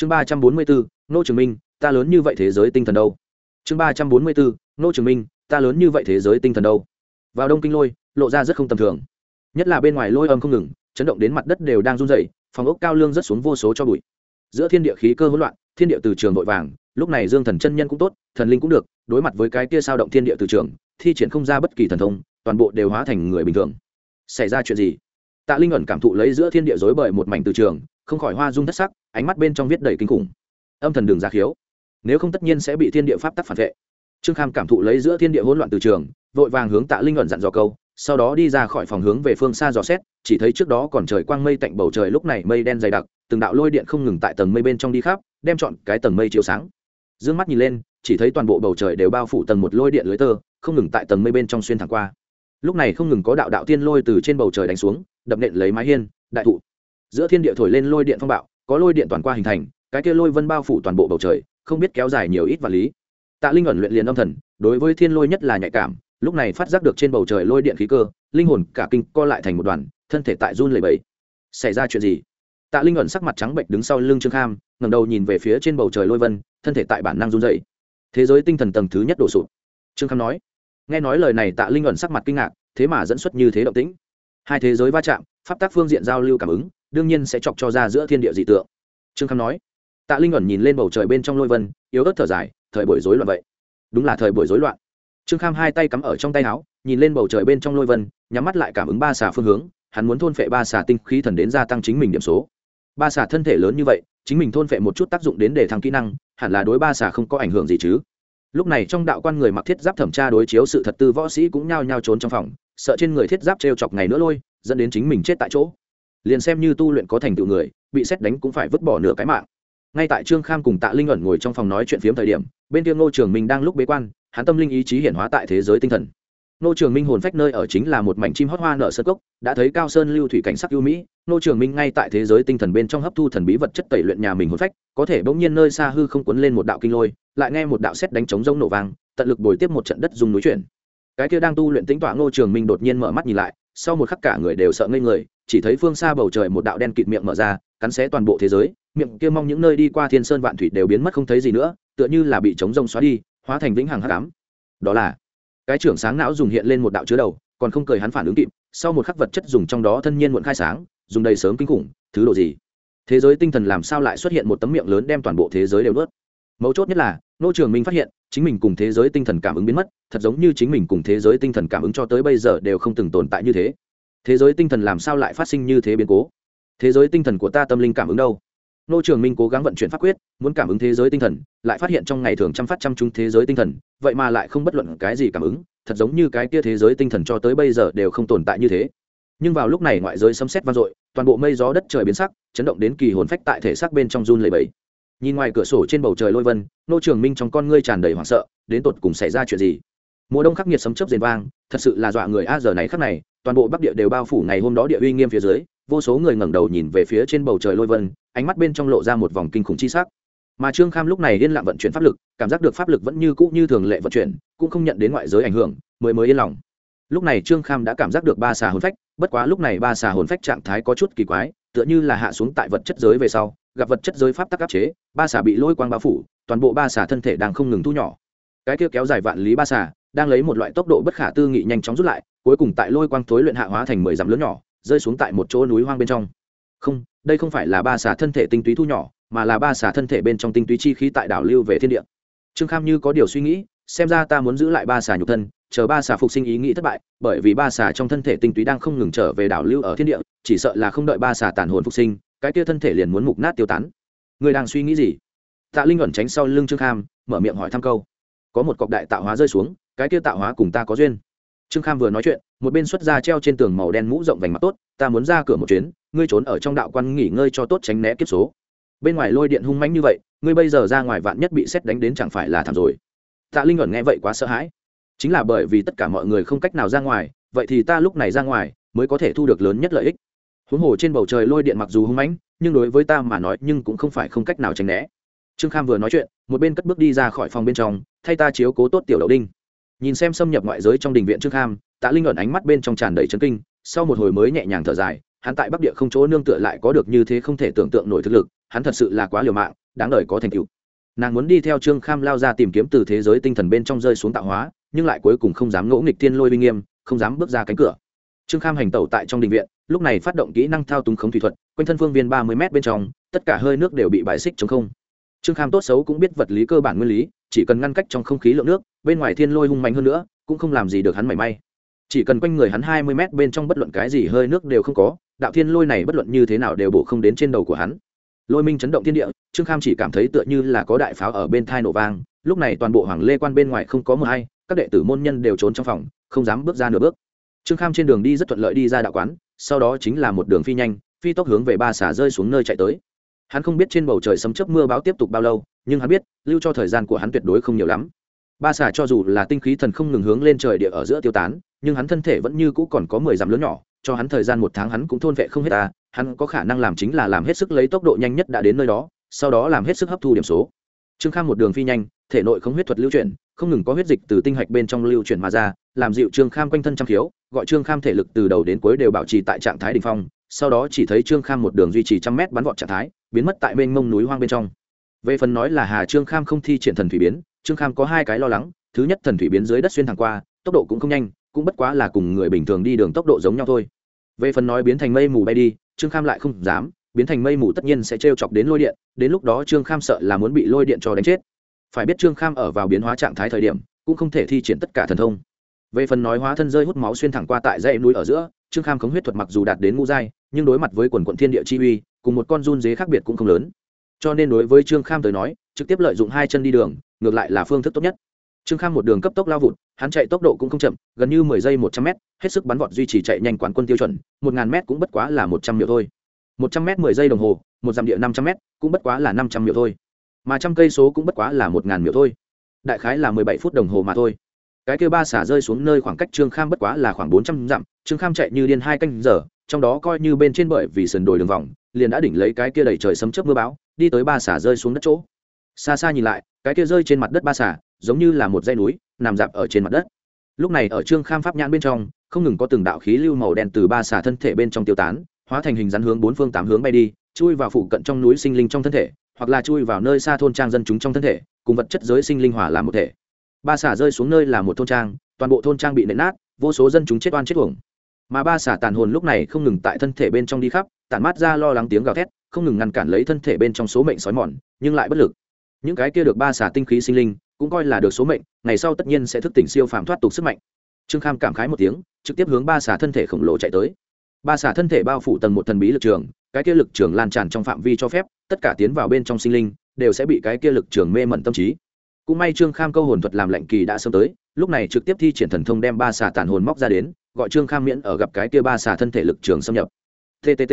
chương ba trăm bốn mươi bốn nô trường minh, ta lớn như vậy thế giới tinh thần đâu? Chương ba trăm bốn mươi bốn nô trường minh, ta lớn như vậy thế giới tinh thần đâu? Vào đông kinh lôi, lộ ra rất không tầm thường. Nhất là bên ngoài lôi âm không ngừng, chấn động đến mặt đất đều đang run rẩy, phòng ốc cao lương rất xuống vô số cho bụi. Giữa thiên địa khí cơ hỗn loạn, thiên địa từ trường vội vàng, lúc này dương thần chân nhân cũng tốt, thần linh cũng được, đối mặt với cái kia sao động thiên địa từ trường, thi triển không ra bất kỳ thần thông, toàn bộ đều hóa thành người bình thường. Xảy ra chuyện gì? Tạ linh ẩn cảm thụ lấy giữa thiên địa dối bởi một mảnh từ trường không khỏi hoa dung thất sắc, ánh mắt bên trong viết đầy kinh khủng. Âm thần đường ra khiếu. Nếu không tất nhiên sẽ bị thiên địa pháp tắc phản vệ. Trương kham cảm thụ lấy giữa thiên địa hỗn loạn từ trường, vội vàng hướng tạ linh luận dặn dò câu, sau đó đi ra khỏi phòng hướng về phương xa dò xét, chỉ thấy trước đó còn trời quang mây tạnh bầu trời lúc này mây đen dày đặc, từng đạo lôi điện không ngừng tại tầng mây bên trong đi khắp, đem chọn cái tầng mây chiếu sáng. D ư ơ n g mắt nhìn lên, chỉ thấy toàn bộ bầu trời đều bao phủ tầng một lôi điện lưới tơ, không ngừng tại tầng mây bên trong xuyên thẳng qua. Lúc này không ngừng có đạo đạo tiên lôi từ trên bầu trời đánh xuống, đập nện lấy mái hiên, đại thụ giữa thiên địa thổi lên lôi điện phong bạo, có lôi điện toàn qua hình thành, cái kia lôi vân bao phủ toàn bộ bầu trời, không biết kéo dài nhiều ít và lý. Tạ linh ẩn luyện liền âm thần, đối với thiên lôi nhất là nhạy cảm, lúc này phát giác được trên bầu trời lôi điện khí cơ, linh hồn cả kinh co lại thành một đoàn, thân thể tại run lầy bẩy. Xảy ra chuyện gì? Tạ linh ẩn sắc mặt trắng bệnh đứng sau lưng trương kham ngầm đầu nhìn về phía trên bầu trời lôi vân, thân thể tại bản năng run dậy thế giới tinh thần tầng thứ nhất đổ sụp. Trương kham nói. Nghe nói lời này, tạ linh ẩn sắc mặt kinh ngạc, thế mà dẫn xuất như thế động tĩnh. Hai thế giới va chạm, pháp tác phương diện giao lưu cảm ứng đương nhiên sẽ chọc cho ra giữa thiên địa dị tượng. Trương kham nói. Tạ linh ẩn nhìn lên bầu trời bên trong lôi vân, yếu ớt thở dài, thời buổi rối loạn vậy. Đúng là thời buổi rối loạn. Trương kham hai tay cắm ở trong tay áo, nhìn lên bầu trời bên trong lôi vân, nhắm mắt lại cảm ứng ba xà phương hướng, hắn muốn thôn phệ ba xà tinh khí thần đến gia tăng chính mình điểm số. Ba xà thân thể lớn như vậy, chính mình thôn phệ một chút tác dụng đến để thăng kỹ năng, hẳn là đối ba xà không có ảnh hưởng gì chứ. Lúc này trong đạo quan người mặc thiết giáp thẩm tra đối chiếu sự thật tư võ sĩ cũng nhao nhao trốn trong phòng, sợ trên người thiết giáp t r e o chọc ngày nữa lôi, dẫn đến chính mình chết tại chỗ liền xem như tu luyện có thành tựu người, bị xét đánh cũng phải vứt bỏ nửa cái mạng. Ngay tại trương kham cùng tạ linh ẩn ngồi trong phòng nói chuyện phiếm thời điểm, bên kia ngô trường minh đang lúc bế quan, hắn tâm linh ý chí hiển hóa tại thế giới tinh thần. Ngô trường minh hồn phách nơi ở chính là một mảnh chim hót hoa nở sơ cốc, đã thấy cao sơn lưu thủy cảnh sắc ưu mỹ, ngô trường minh ngay tại thế giới tinh thần bên trong hấp thu thần bí vật chất tẩy luyện nhà mình hồn phách, có thể bỗng nhiên nơi xa hư không cuốn lên một đạo kinh lôi, lại nghe một đạo xét đánh trống rông nổ vang, tận lực bồi tiếp một trận đất dùng núi chuyển. Cái kia đang tu luyện tính tọa ngô trường minh đột nhiên mở mắt nhìn lại, sau một khắc cả người đều sợ ngây người chỉ thấy phương xa bầu trời một đạo đen kịt miệng mở ra, cắn xé toàn bộ thế giới, miệng kia mong những nơi đi qua thiên sơn vạn thủy đều biến mất không thấy gì nữa, tựa như là bị trống rông xóa đi, hóa thành vĩnh hằng hắc ám. Đó là, cái trưởng sáng não dùng hiện lên một đạo chứa đầu, còn không cười hắn phản ứng kịp, sau một khắc vật chất dùng trong đó thân nhiên muộn khai sáng, dùng đầy sớm kinh khủng, thứ độ gì? Thế giới tinh thần làm sao lại xuất hiện một tấm miệng lớn đem toàn bộ thế giới đều nuốt? Mấu chốt nhất là, nô trường minh phát hiện, chính mình cùng thế giới tinh thần cảm ứng biến mất, thật giống như chính mình cùng thế giới tinh thần cảm ứng cho tới bây giờ đều không từng tồn tại như thế thế giới tinh thần làm sao lại phát sinh như thế biến cố? Thế giới tinh thần của ta tâm linh cảm ứng đâu? Nô trường minh cố gắng vận chuyển pháp quyết, muốn cảm ứng thế giới tinh thần, lại phát hiện trong ngày thường chăm phát chăm chúng thế giới tinh thần, vậy mà lại không bất luận cái gì cảm ứng, thật giống như cái kia thế giới tinh thần cho tới bây giờ đều không tồn tại như thế. Nhưng vào lúc này ngoại giới xâm xét vang dội, toàn bộ mây gió đất trời biến sắc, chấn động đến kỳ hồn phách tại thể xác bên trong run lầy bẫy nhìn ngoài cửa sổ trên bầu trời lôi vân, nô trường minh trong con ngươi tràn đầy hoảng sợ, đến tột cùng xảy ra chuyện gì? Mùa đông khắc nghiệt sấm chớp rền vang, thật sự là dọa người a, giờ này khắc này, toàn bộ bắc địa đều bao phủ ngày hôm đó địa uy nghiêm phía dưới, vô số người ngẩng đầu nhìn về phía trên bầu trời lôi vân, ánh mắt bên trong lộ ra một vòng kinh khủng chi sắc. Mà trương kham lúc này yên lặng vận chuyển pháp lực, cảm giác được pháp lực vẫn như cũ như thường lệ vận chuyển, cũng không nhận đến ngoại giới ảnh hưởng, mới mới yên lòng. Lúc này trương kham đã cảm giác được ba xà hồn phách, bất quá lúc này ba xà hồn phách trạng thái có chút kỳ quái, tựa như là hạ xuống tại vật chất giới về sau, gặp vật chất giới pháp tắc áp chế, ba xà bị lôi quang bao phủ, toàn bộ ba xà thân thể đang không ngừng thu nhỏ. Cái kia kéo dài vạn lý ba xà đang lấy một loại tốc độ bất khả tư nghị nhanh chóng rút lại, cuối cùng tại lôi quang thối luyện hạ hóa thành mười dặm lớn nhỏ, rơi xuống tại một chỗ núi hoang bên trong. Không, đây không phải là ba xà thân thể tinh túy thu nhỏ, mà là ba xà thân thể bên trong tinh túy chi khí tại đảo lưu về thiên địa. Trương kham như có điều suy nghĩ, xem ra ta muốn giữ lại ba xà nhục thân, chờ ba xà phục sinh ý nghĩ thất bại, bởi vì ba xà trong thân thể tinh túy đang không ngừng trở về đảo lưu ở thiên địa, chỉ sợ là không đợi ba xà tàn hồn phục sinh, cái kia thân thể liền muốn mục nát tiêu tán. Người đang suy nghĩ gì? Tạ linh ẩn tránh sau lưng trương kham, mở miệng hỏi thăm câu. Có một cọc đại tạo hóa rơi xuống cái kia tạo hóa cùng ta có duyên. Trương kham vừa nói chuyện, một bên xuất ra treo trên tường màu đen mũ rộng vành mặt tốt, ta muốn ra cửa một chuyến, ngươi trốn ở trong đạo quan nghỉ ngơi cho tốt tránh né kiếp số. Bên ngoài lôi điện hung mãnh như vậy, ngươi bây giờ ra ngoài vạn nhất bị xét đánh đến chẳng phải là thảm rồi. Tạ linh ẩn nghe vậy quá sợ hãi. Chính là bởi vì tất cả mọi người không cách nào ra ngoài, vậy thì ta lúc này ra ngoài mới có thể thu được lớn nhất lợi ích. Huống hồ trên bầu trời lôi điện mặc dù hung mãnh, nhưng đối với ta mà nói nhưng cũng không phải không cách nào tránh né. Trương kham vừa nói chuyện, một bên cất bước đi ra khỏi phòng bên trong, thay ta chiếu cố tốt tiểu đậu đinh nhìn xem xâm nhập ngoại giới trong đình viện trương kham, tạ linh ẩn ánh mắt bên trong tràn đầy trấn kinh, sau một hồi mới nhẹ nhàng thở dài, hắn tại bắc địa không chỗ nương tựa lại có được như thế không thể tưởng tượng nổi thực lực, hắn thật sự là quá liều mạng, đáng đời có thành tựu. Nàng muốn đi theo trương kham lao ra tìm kiếm từ thế giới tinh thần bên trong rơi xuống tạo hóa, nhưng lại cuối cùng không dám ngỗ nghịch tiên lôi uy nghiêm, không dám bước ra cánh cửa. Trương kham hành tẩu tại trong đình viện, lúc này phát động kỹ năng thao túng khống thủy thuật, quanh thân phương viên ba mươi m bên trong, tất cả hơi nước đều bị bài xích chống không. Trương kham tốt xấu cũng biết vật lý cơ bản nguyên lý chỉ cần ngăn cách trong không khí lượng nước, bên ngoài thiên lôi hung mạnh hơn nữa, cũng không làm gì được hắn mảy may. Chỉ cần quanh người hắn hai mươi mét bên trong bất luận cái gì hơi nước đều không có, đạo thiên lôi này bất luận như thế nào đều bổ không đến trên đầu của hắn. Lôi minh chấn động thiên địa, trương kham chỉ cảm thấy tựa như là có đại pháo ở bên thai nổ vang, lúc này toàn bộ hoàng lê quan bên ngoài không có mờ hay, các đệ tử môn nhân đều trốn trong phòng, không dám bước ra nửa bước. Trương kham trên đường đi rất thuận lợi đi ra đạo quán, sau đó chính là một đường phi nhanh, phi tốc hướng về ba xả rơi xuống nơi chạy tới hắn không biết trên bầu trời sấm chớp mưa báo tiếp tục bao lâu, nhưng hắn biết, lưu cho thời gian của hắn tuyệt đối không nhiều lắm. Ba xả cho dù là tinh khí thần không ngừng hướng lên trời địa ở giữa tiêu tán, nhưng hắn thân thể vẫn như cũ còn có mười dặm lớn nhỏ, cho hắn thời gian một tháng hắn cũng thôn vệ không hết ta hắn có khả năng làm chính là làm hết sức lấy tốc độ nhanh nhất đã đến nơi đó, sau đó làm hết sức hấp thu điểm số. Trương kham một đường phi nhanh, thể nội không huyết thuật lưu chuyển, không ngừng có huyết dịch từ tinh hạch bên trong lưu chuyển mà ra, làm dịu trương kham quanh thân trăm khiếu gọi trương kham thể lực từ đầu đến cuối đều bảo trì tại trạng thái đ ỉ n h phong, sau đó chỉ thấy trương kham một đường duy trì trăm mét bắn vọt trạng thái, biến mất tại mênh mông núi hoang bên trong. Về phần nói là hà trương kham không thi triển thần thủy biến, trương kham có hai cái lo lắng, thứ nhất thần thủy biến dưới đất xuyên thẳng qua, tốc độ cũng không nhanh, cũng bất quá là cùng người bình thường đi đường tốc độ giống nhau thôi. Về phần nói biến thành mây mù bay đi, trương kham lại không dám, biến thành mây mù tất nhiên sẽ t chọc đến lôi điện, đến lúc đó trương kham sợ là muốn bị lôi điện cho đánh chết. Phải biết trương kham ở vào biến hóa trạng thái thời điểm, cũng không thể thi triển tất cả thần thông về phần nói hóa thân rơi hút máu xuyên thẳng qua tại dãy núi ở giữa, trương kham khống huyết thuật mặc dù đạt đến ngũ giai, nhưng đối mặt với quần quận thiên địa chi uy, cùng một con run dế khác biệt cũng không lớn. Cho nên đối với trương kham tới nói, trực tiếp lợi dụng hai chân đi đường, ngược lại là phương thức tốt nhất. Trương kham một đường cấp tốc lao vụt, hắn chạy tốc độ cũng không chậm, gần như mười giây một trăm m hết sức bắn vọt duy trì chạy nhanh quán quân tiêu chuẩn, một ngàn m cũng bất quá là một trăm miệu thôi. Một trăm m mười giây đồng hồ, một dặm địa năm trăm m cũng bất quá là năm trăm miệu thôi. Mà trăm cây số cũng bất quá là một ngàn miệu thôi. Đại khái là mười bảy phút đồng hồ mà thôi cái kia ba xả rơi xuống nơi khoảng cách trương kham bất quá là khoảng bốn trăm dặm, trương kham chạy như điên hai canh giờ, trong đó coi như bên trên bởi vì sườn đồi đường vòng, liền đã đỉnh lấy cái kia đầy trời sấm chớp mưa bão, đi tới ba xả rơi xuống đất chỗ. Xa xa nhìn lại, cái kia rơi trên mặt đất ba xả, giống như là một dây núi, nằm dạp ở trên mặt đất. Lúc này ở trương kham pháp nhãn bên trong, không ngừng có từng đạo khí lưu màu đen từ ba xả thân thể bên trong tiêu tán, hóa thành hình rắn hướng bốn phương tám hướng bay đi, chui vào phụ cận trong núi sinh linh trong thân thể, hoặc là chui vào nơi xa thôn trang dân chúng trong thân thể, cùng vật chất giới sinh linh hỏa làm một thể ba xả rơi xuống nơi là một thôn trang, toàn bộ thôn trang bị nện nát, vô số dân chúng chết oan chết uổng. Mà ba xả tàn hồn lúc này không ngừng tại thân thể bên trong đi khắp, tản mát ra lo lắng tiếng gào thét, không ngừng ngăn cản lấy thân thể bên trong số mệnh sói mòn, nhưng lại bất lực. Những cái kia được ba xả tinh khí sinh linh, cũng coi là được số mệnh, ngày sau tất nhiên sẽ thức tỉnh siêu phàm thoát tục sức mạnh. Trương kham cảm khái một tiếng, trực tiếp hướng ba xả thân thể khổng lồ chạy tới. Ba xả thân thể bao phủ tầng một thần bí lực trường, cái kia lực trường lan tràn trong phạm vi cho phép, tất cả tiến vào bên trong sinh linh, đều sẽ bị cái kia lực trường mê mẩn tâm trí cũng may trương kham câu hồn thuật làm lệnh kỳ đã sớm tới, lúc này trực tiếp thi triển thần thông đem ba xà tàn hồn móc ra đến, gọi trương kham miễn ở gặp cái kia ba xà thân thể lực trường xâm nhập. Ttt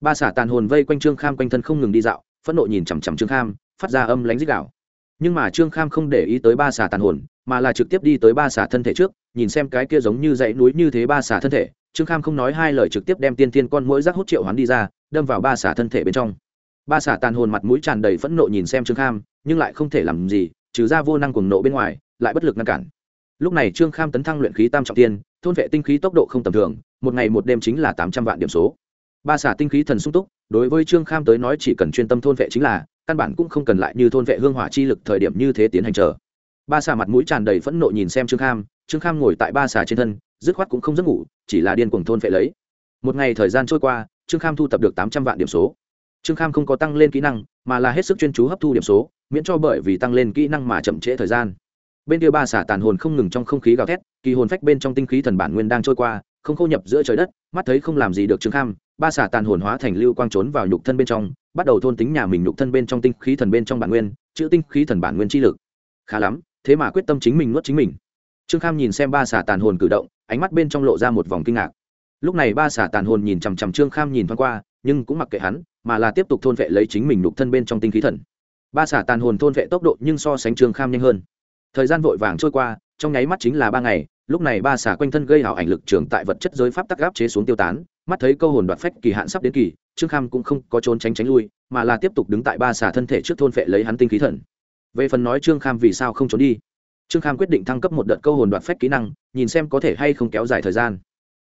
ba xà tàn hồn vây quanh trương kham quanh thân không ngừng đi dạo, phẫn nộ nhìn chằm chằm trương kham, phát ra âm lánh dích đạo nhưng mà trương kham không để ý tới ba xà tàn hồn, mà là trực tiếp đi tới ba xà thân thể trước, nhìn xem cái kia giống như dãy núi như thế ba xà thân thể. Trương kham không nói hai lời trực tiếp đem tiên tiên con mũi rác hút triệu hoán đi ra, đâm vào ba xà thân thể bên trong. Ba xà tàn hồn mặt mũi tràn đầy phẫn nộ nhìn xem trương kham, nhưng lại không thể làm gì trừ ra vô năng cuồng nộ bên ngoài, lại bất lực ngăn cản. Lúc này trương kham tấn thăng luyện khí tam trọng tiên, thôn vệ tinh khí tốc độ không tầm thường, một ngày một đêm chính là tám trăm vạn điểm số. Ba xả tinh khí thần sung túc, đối với trương kham tới nói chỉ cần chuyên tâm thôn vệ chính là, căn bản cũng không cần lại như thôn vệ hương hỏa chi lực thời điểm như thế tiến hành chờ. Ba xà mặt mũi tràn đầy phẫn nộ nhìn xem trương kham trương kham ngồi tại ba xà trên thân, dứt khoát cũng không giấc ngủ, chỉ là điên cuồng thôn vệ lấy. Một ngày thời gian trôi qua, trương kham thu tập được tám trăm vạn điểm số. Trương kham không có tăng lên kỹ năng, mà là hết sức chuyên chú hấp thu điểm số miễn cho bởi vì tăng lên kỹ năng mà chậm trễ thời gian. Bên kia ba xả tàn hồn không ngừng trong không khí gào thét, kỳ hồn phách bên trong tinh khí thần bản nguyên đang trôi qua, không khô nhập giữa trời đất, mắt thấy không làm gì được trương kham, ba xả tàn hồn hóa thành lưu quang trốn vào nhục thân bên trong, bắt đầu thôn tính nhà mình nhục thân bên trong tinh khí thần bên trong bản nguyên, chữ tinh khí thần bản nguyên chi lực. Khá lắm, thế mà quyết tâm chính mình nuốt chính mình. Trương kham nhìn xem ba xả tàn hồn cử động, ánh mắt bên trong lộ ra một vòng kinh ngạc. Lúc này ba xả tàn hồn nhìn chằm chằm trương kham nhìn thoáng qua, nhưng cũng mặc kệ hắn, mà là tiếp tục thôn vệ lấy chính mình nhục thân bên trong tinh khí thần ba xả tàn hồn thôn vệ tốc độ nhưng so sánh trương kham nhanh hơn. Thời gian vội vàng trôi qua, trong nháy mắt chính là ba ngày, lúc này ba xả quanh thân gây hảo ảnh lực trường tại vật chất giới pháp tắc gáp chế xuống tiêu tán, mắt thấy câu hồn đoạt phách kỳ hạn sắp đến kỳ, trương kham cũng không có trốn tránh tránh lui, mà là tiếp tục đứng tại ba xả thân thể trước thôn vệ lấy hắn tinh khí thần. Về phần nói trương kham vì sao không trốn đi, trương kham quyết định thăng cấp một đợt câu hồn đoạt phách kỹ năng, nhìn xem có thể hay không kéo dài thời gian.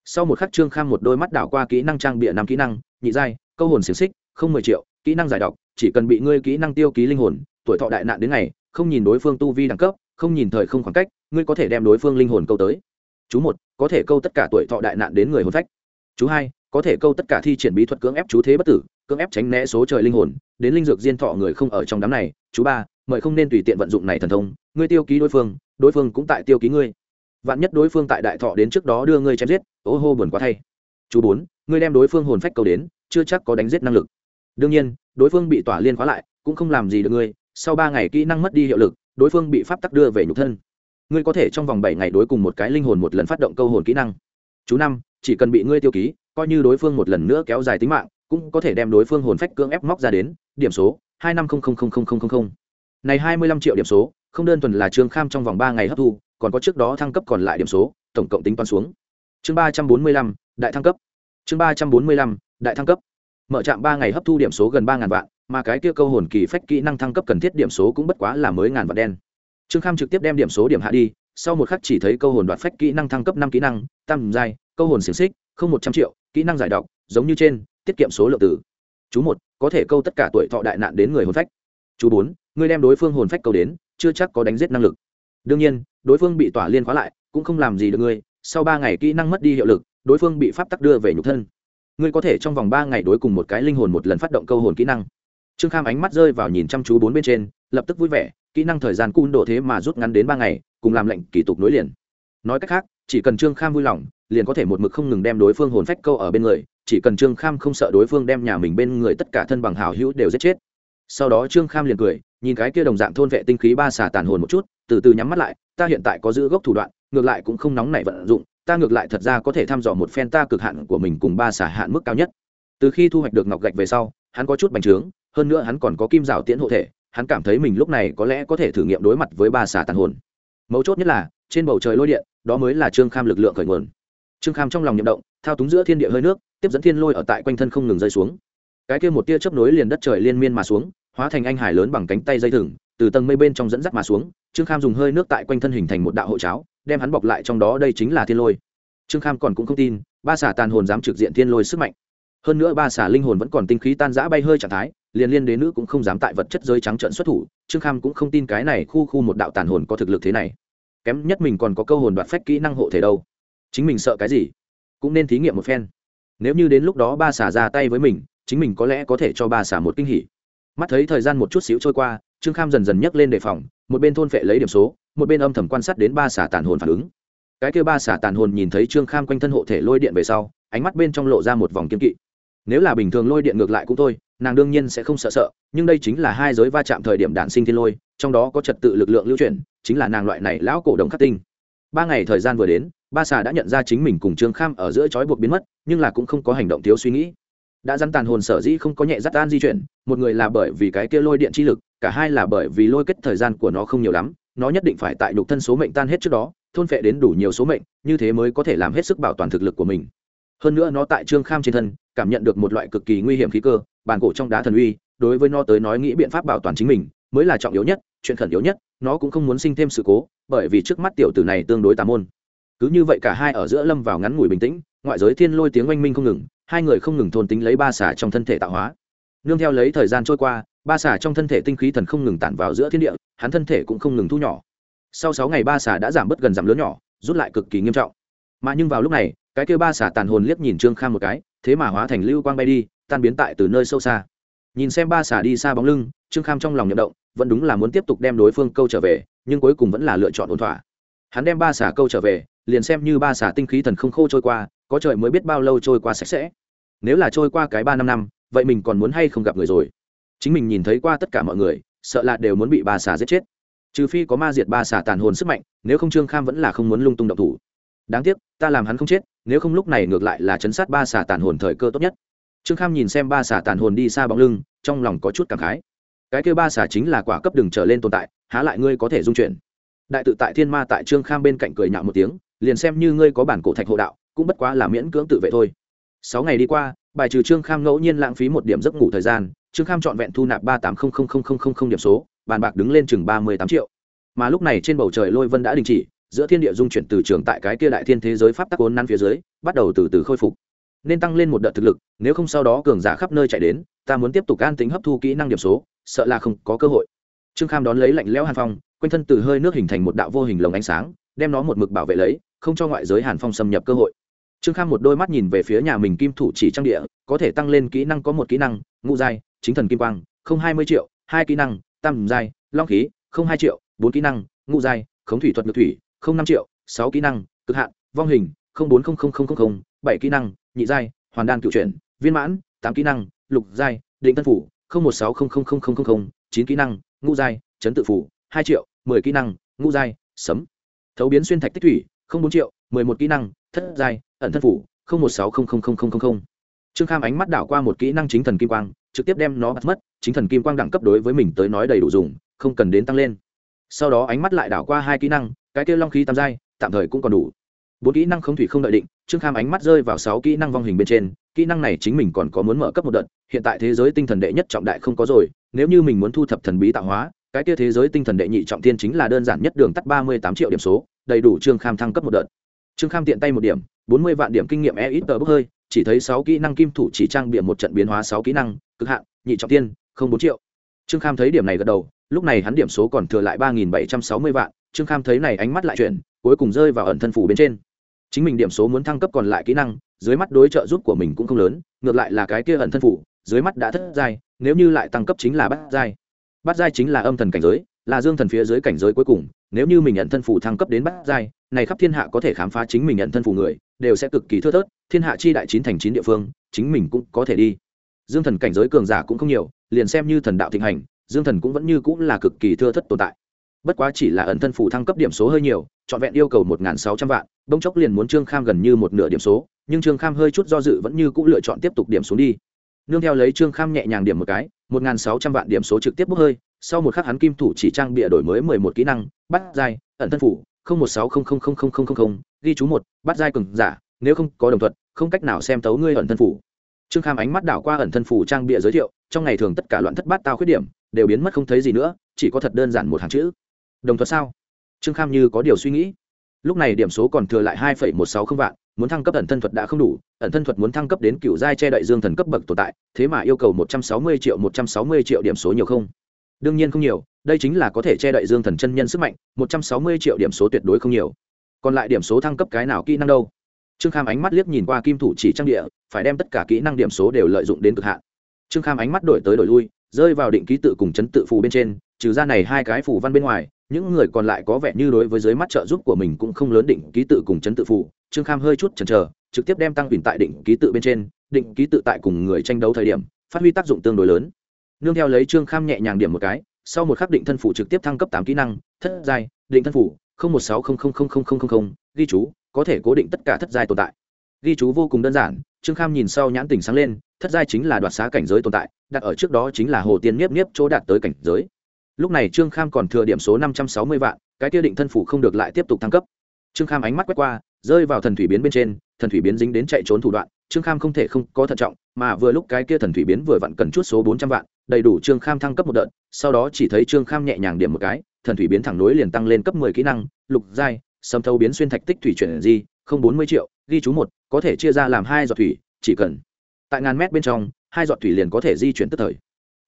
Sau một khắc trương kham một đôi mắt đảo qua kỹ năng trang bịa năm kỹ năng, nhị giai, câu hồn xiềng xích, không mười triệu kỹ năng giải độc, chỉ cần bị ngươi kỹ năng tiêu ký linh hồn, tuổi thọ đại nạn đến ngày, không nhìn đối phương tu vi đẳng cấp, không nhìn thời không khoảng cách, ngươi có thể đem đối phương linh hồn câu tới. Chú một, có thể câu tất cả tuổi thọ đại nạn đến người hồn phách. Chú hai, có thể câu tất cả thi triển bí thuật cưỡng ép chú thế bất tử, cưỡng ép tránh né số trời linh hồn, đến linh dược diên thọ người không ở trong đám này. Chú ba, mời không nên tùy tiện vận dụng này thần thông, ngươi tiêu ký đối phương đối phương cũng tại tiêu ký ngươi. Vạn nhất đối phương tại đại thọ đến trước đó đưa ngươi chém giết, ô hô buồn quá thay. Chú bốn, ngươi đem đối phương hồn phách cầu đến, chưa chắc có đánh giết năng lực đương nhiên, đối phương bị tỏa liên khóa lại, cũng không làm gì được ngươi, sau ba ngày kỹ năng mất đi hiệu lực, đối phương bị pháp tắc đưa về nhục thân. Ngươi có thể trong vòng bảy ngày đối cùng một cái linh hồn một lần phát động câu hồn kỹ năng. Chú năm, chỉ cần bị ngươi tiêu ký, coi như đối phương một lần nữa kéo dài tính mạng, cũng có thể đem đối phương hồn phách cưỡng ép móc ra đến, điểm số, hai năm này hai mươi lăm triệu điểm số, không đơn thuần là trương kham trong vòng ba ngày hấp thu, còn có trước đó thăng cấp còn lại điểm số, tổng cộng tính toán xuống. Chương ba trăm bốn mươi lăm, đại thăng cấp. Chương ba trăm bốn mươi lăm, đại thăng cấp mở trạm ba ngày hấp thu điểm số gần ba ngàn vạn, mà cái kia câu hồn kỳ phách kỹ năng thăng cấp cần thiết điểm số cũng bất quá là mới ngàn vạn đen. Trương kham trực tiếp đem điểm số điểm hạ đi, sau một khắc chỉ thấy câu hồn đoạt phách kỹ năng thăng cấp năm kỹ năng, tam giai, câu hồn xiềng xích, không một trăm triệu, kỹ năng giải độc, giống như trên, tiết kiệm số lượng tử chú một, có thể câu tất cả tuổi thọ đại nạn đến người hồn phách. Chú bốn ngươi đem đối phương hồn phách câu đến, chưa chắc có đánh giết năng lực. Đương nhiên, đối phương bị tỏa liên khóa lại, cũng không làm gì được ngươi sau ba ngày kỹ năng mất đi hiệu lực, đối phương bị pháp tắc đưa về nhục thân ngươi có thể trong vòng ba ngày đối cùng một cái linh hồn một lần phát động câu hồn kỹ năng. Trương kham ánh mắt rơi vào nhìn chăm chú bốn bên trên, lập tức vui vẻ, kỹ năng thời gian cun độ thế mà rút ngắn đến ba ngày, cùng làm lệnh kỷ tục nối liền. Nói cách khác, chỉ cần trương kham vui lòng, liền có thể một mực không ngừng đem đối phương hồn phách câu ở bên người, chỉ cần trương kham không sợ đối phương đem nhà mình bên người tất cả thân bằng hảo hữu đều giết chết. Sau đó trương kham liền cười, nhìn cái kia đồng dạng thôn vệ tinh khí ba xà tàn hồn một chút, từ từ nhắm mắt lại, ta hiện tại có giữ gốc thủ đoạn, ngược lại cũng không nóng nảy vận dụng ta ngược lại thật ra có thể thăm dò một phen ta cực hạn của mình cùng ba xả hạn mức cao nhất. Từ khi thu hoạch được ngọc gạch về sau, hắn có chút bành trướng, hơn nữa hắn còn có kim rào tiễn hộ thể, hắn cảm thấy mình lúc này có lẽ có thể thử nghiệm đối mặt với ba xả tàn hồn. Mấu chốt nhất là, trên bầu trời lôi điện, đó mới là trương kham lực lượng khởi nguồn. Trương kham trong lòng nhậm động, thao túng giữa thiên địa hơi nước, tiếp dẫn thiên lôi ở tại quanh thân không ngừng rơi xuống. Cái kia một tia chớp nối liền đất trời liên miên mà xuống, hóa thành anh hải lớn bằng cánh tay dây thừng, từ tầng mây bên trong dẫn dắt mà xuống, trương kham dùng hơi nước tại quanh thân hình thành một đạo hộ cháo đem hắn bọc lại trong đó, đây chính là thiên lôi. Trương kham còn cũng không tin, ba xà tàn hồn dám trực diện thiên lôi sức mạnh. Hơn nữa ba xà linh hồn vẫn còn tinh khí tan rã bay hơi trạng thái, liền liên đế nữ cũng không dám tại vật chất giới trắng trận xuất thủ, trương kham cũng không tin cái này khu khu một đạo tàn hồn có thực lực thế này. Kém nhất mình còn có câu hồn đoạt phách kỹ năng hộ thể đâu. Chính mình sợ cái gì? Cũng nên thí nghiệm một phen. Nếu như đến lúc đó ba xà ra tay với mình, chính mình có lẽ có thể cho ba xà một kinh hỉ. Mắt thấy thời gian một chút xíu trôi qua, trương kham dần dần nhấc lên đề phòng, một bên thôn phệ lấy điểm số một bên âm thầm quan sát đến ba xà tàn hồn phản ứng. Cái kia ba xà tàn hồn nhìn thấy trương kham quanh thân hộ thể lôi điện về sau, ánh mắt bên trong lộ ra một vòng kiên kỵ. Nếu là bình thường lôi điện ngược lại cũng thôi, nàng đương nhiên sẽ không sợ sợ, nhưng đây chính là hai giới va chạm thời điểm đạn sinh thiên lôi, trong đó có trật tự lực lượng lưu chuyển, chính là nàng loại này lão cổ đồng khắc tinh. Ba ngày thời gian vừa đến, ba xà đã nhận ra chính mình cùng trương kham ở giữa chói buộc biến mất, nhưng là cũng không có hành động thiếu suy nghĩ. Đã dăn tàn hồn sở dĩ không có nhẹ dắt tan di chuyển, một người là bởi vì cái kia lôi điện chi lực, cả hai là bởi vì lôi kết thời gian của nó không nhiều lắm nó nhất định phải tại nhục thân số mệnh tan hết trước đó, thôn phệ đến đủ nhiều số mệnh, như thế mới có thể làm hết sức bảo toàn thực lực của mình. Hơn nữa nó tại trương kham trên thân, cảm nhận được một loại cực kỳ nguy hiểm khí cơ bàn cổ trong đá thần uy, đối với nó tới nói nghĩ biện pháp bảo toàn chính mình, mới là trọng yếu nhất, chuyện khẩn yếu nhất, nó cũng không muốn sinh thêm sự cố, bởi vì trước mắt tiểu tử này tương đối tà môn. Cứ như vậy cả hai ở giữa lâm vào ngắn ngủi bình tĩnh, ngoại giới thiên lôi tiếng oanh minh không ngừng, hai người không ngừng thôn tính lấy ba xả trong thân thể tạo hóa. Nương theo lấy thời gian trôi qua, ba xả trong thân thể tinh khí thần không ngừng tản vào giữa thiên địa hắn thân thể cũng không ngừng thu nhỏ. Sau sáu ngày ba xả đã giảm bớt gần giảm lớn nhỏ, rút lại cực kỳ nghiêm trọng. Mà nhưng vào lúc này, cái kêu ba xả tàn hồn liếc nhìn trương kham một cái, thế mà hóa thành lưu quang bay đi, tan biến tại từ nơi sâu xa. Nhìn xem ba xả đi xa bóng lưng, trương kham trong lòng nhậm động, vẫn đúng là muốn tiếp tục đem đối phương câu trở về, nhưng cuối cùng vẫn là lựa chọn ổn thỏa. Hắn đem ba xả câu trở về, liền xem như ba xả tinh khí thần không khô trôi qua, có trời mới biết bao lâu trôi qua sạch sẽ. Nếu là trôi qua cái ba năm năm, vậy mình còn muốn hay không gặp người rồi? Chính mình nhìn thấy qua tất cả mọi người sợ là đều muốn bị ba xà giết chết. Trừ phi có ma diệt ba xà tàn hồn sức mạnh, nếu không trương kham vẫn là không muốn lung tung động thủ. Đáng tiếc, ta làm hắn không chết, nếu không lúc này ngược lại là chấn sát ba xà tàn hồn thời cơ tốt nhất. Trương kham nhìn xem ba xà tàn hồn đi xa bóng lưng, trong lòng có chút cảm khái. Cái kêu ba xà chính là quả cấp đừng trở lên tồn tại, há lại ngươi có thể dung chuyển. Đại tự tại thiên ma tại trương kham bên cạnh cười nhạo một tiếng, liền xem như ngươi có bản cổ thạch hộ đạo, cũng bất quá là miễn cưỡng tự vệ thôi. Sáu ngày đi qua, bài trừ trương kham ngẫu nhiên lãng phí một điểm giấc ngủ thời gian trương kham trọn vẹn thu nạp ba tám điểm số, bàn bạc đứng lên chừng ba mươi tám triệu. Mà lúc này trên bầu trời lôi vân đã đình chỉ, giữa thiên địa dung chuyển từ trường tại cái kia đại thiên thế giới pháp tắc ốn năn phía dưới, bắt đầu từ từ khôi phục. Nên tăng lên một đợt thực lực, nếu không sau đó cường giả khắp nơi chạy đến, ta muốn tiếp tục an tính hấp thu kỹ năng điểm số, sợ là không có cơ hội. Trương kham đón lấy lạnh lẽo hàn phong, quanh thân từ hơi nước hình thành một đạo vô hình lồng ánh sáng, đem nó một mực bảo vệ lấy, không cho ngoại giới hàn phong xâm nhập cơ hội. Trương kham một đôi mắt nhìn về phía nhà mình kim thủ chỉ trang địa, có thể tăng lên kỹ năng có một kỹ năng, ngũ giai chính thần kim quang không hai mươi triệu hai kỹ năng tam giai long khí không hai triệu bốn kỹ năng ngũ giai khống thủy thuật ngược thủy không năm triệu sáu kỹ năng cực hạn vong hình không bốn không không không không không bảy kỹ năng nhị giai hoàn đan cựu chuyển viên mãn tám kỹ năng lục giai định tân phủ không một sáu không không không không không chín kỹ năng ngũ giai chấn tự phủ hai triệu mười kỹ năng ngũ giai sấm thấu biến xuyên thạch tích thủy không bốn triệu mười một kỹ năng thất giai ẩn thân phủ không một sáu không không không không không trương kham ánh mắt đảo qua một kỹ năng chính thần kim quang trực tiếp đem nó bắt mất, chính thần kim quang đẳng cấp đối với mình tới nói đầy đủ dùng, không cần đến tăng lên. Sau đó ánh mắt lại đảo qua hai kỹ năng, cái kia long khí tam giai, tạm thời cũng còn đủ. Bốn kỹ năng không thủy không đợi định, trương kham ánh mắt rơi vào sáu kỹ năng vong hình bên trên, kỹ năng này chính mình còn có muốn mở cấp một đợt, hiện tại thế giới tinh thần đệ nhất trọng đại không có rồi, nếu như mình muốn thu thập thần bí tạo hóa, cái kia thế giới tinh thần đệ nhị trọng tiên chính là đơn giản nhất đường tắt ba mươi tám triệu điểm số, đầy đủ trương kham thăng cấp một đợt. Trương kham tiện tay một điểm, bốn mươi vạn điểm kinh nghiệm e ít tờ bốc hơi, chỉ thấy sáu kỹ năng kim thủ chỉ trang bịa một trận biến hóa sáu kỹ năng cực hạn, nhị trọng tiên, không bốn triệu. Trương kham thấy điểm này gật đầu, lúc này hắn điểm số còn thừa lại ba nghìn bảy trăm sáu mươi vạn, trương kham thấy này ánh mắt lại chuyển, cuối cùng rơi vào ẩn thân phủ bên trên. Chính mình điểm số muốn thăng cấp còn lại kỹ năng, dưới mắt đối trợ giúp của mình cũng không lớn, ngược lại là cái kia ẩn thân phủ, dưới mắt đã thất giai, nếu như lại tăng cấp chính là bát giai. Bát giai chính là âm thần cảnh giới, là dương thần phía dưới cảnh giới cuối cùng, nếu như mình nhận thân phủ thăng cấp đến bát giai, này khắp thiên hạ có thể khám phá chính mình nhận thân phủ người, đều sẽ cực kỳ thưa thớt, thiên hạ chi đại chín thành chín địa phương, chính mình cũng có thể đi dương thần cảnh giới cường giả cũng không nhiều, liền xem như thần đạo thịnh hành, dương thần cũng vẫn như cũng là cực kỳ thưa thất tồn tại. Bất quá chỉ là ẩn thân phủ thăng cấp điểm số hơi nhiều, trọn vẹn yêu cầu một sáu trăm vạn, bỗng chốc liền muốn trương kham gần như một nửa điểm số, nhưng trương kham hơi chút do dự vẫn như cũng lựa chọn tiếp tục điểm xuống đi. Nương theo lấy trương kham nhẹ nhàng điểm một cái, một sáu trăm vạn điểm số trực tiếp bốc hơi, sau một khắc hắn kim thủ chỉ trang bịa đổi mới mười một kỹ năng, bắt dai ẩn thân phủ, không một sáu không không không không không không ghi chú một, bắt dai cường giả, nếu không có đồng thuận, không cách nào xem tấu ngươi ẩn thân phủ trương kham ánh mắt đảo qua ẩn thân phủ trang bịa giới thiệu, trong ngày thường tất cả loạn thất bát tao khuyết điểm, đều biến mất không thấy gì nữa, chỉ có thật đơn giản một hàng chữ. Đồng thuận sao? Trương kham như có điều suy nghĩ. Lúc này điểm số còn thừa lại hai một sáu không vạn, muốn thăng cấp ẩn thân thuật đã không đủ, ẩn thân thuật muốn thăng cấp đến cựu giai che đậy dương thần cấp bậc tồn tại, thế mà yêu cầu một trăm sáu mươi triệu, một trăm sáu mươi triệu điểm số nhiều không? Đương nhiên không nhiều, đây chính là có thể che đậy dương thần chân nhân sức mạnh, một trăm sáu mươi triệu điểm số tuyệt đối không nhiều. Còn lại điểm số thăng cấp cái nào kỹ năng đâu? Trương kham ánh mắt liếc nhìn qua kim thủ chỉ trang địa, phải đem tất cả kỹ năng điểm số đều lợi dụng đến cực hạn. Trương kham ánh mắt đổi tới đổi lui, rơi vào định ký tự cùng chấn tự phù bên trên, trừ ra này hai cái phù văn bên ngoài, những người còn lại có vẻ như đối với dưới mắt trợ giúp của mình cũng không lớn định ký tự cùng chấn tự phù. Trương kham hơi chút chần chờ, trực tiếp đem tăng quyền tại định ký tự bên trên, định ký tự tại cùng người tranh đấu thời điểm, phát huy tác dụng tương đối lớn. Nương theo lấy trương kham nhẹ nhàng điểm một cái, sau một khắc định thân phủ trực tiếp thăng cấp tám kỹ năng, thất giai, định thân phủ một sáu không không không không không không ghi chú, có thể cố định tất cả thất giai tồn tại. Ghi chú vô cùng đơn giản, trương kham nhìn sau nhãn tình sáng lên, thất giai chính là đoạt xá cảnh giới tồn tại, đặt ở trước đó chính là hồ tiên nhiếp nhiếp chỗ đạt tới cảnh giới. Lúc này trương kham còn thừa điểm số năm trăm sáu mươi vạn, cái kia định thân phủ không được lại tiếp tục thăng cấp. Trương kham ánh mắt quét qua, rơi vào thần thủy biến bên trên, thần thủy biến dính đến chạy trốn thủ đoạn, trương kham không thể không có thận trọng, mà vừa lúc cái kia thần thủy biến vừa vặn cần chút số bốn trăm vạn, đầy đủ trương kham thăng cấp một đợt, sau đó chỉ thấy trương kham nhẹ nhàng điểm một cái thần thủy biến thẳng nối liền tăng lên cấp mười kỹ năng, lục giai sâm thâu biến xuyên thạch tích thủy chuyển di, không bốn mươi triệu, ghi chú một, có thể chia ra làm hai giọt thủy, chỉ cần. Tại ngàn mét bên trong, hai giọt thủy liền có thể di chuyển tức thời.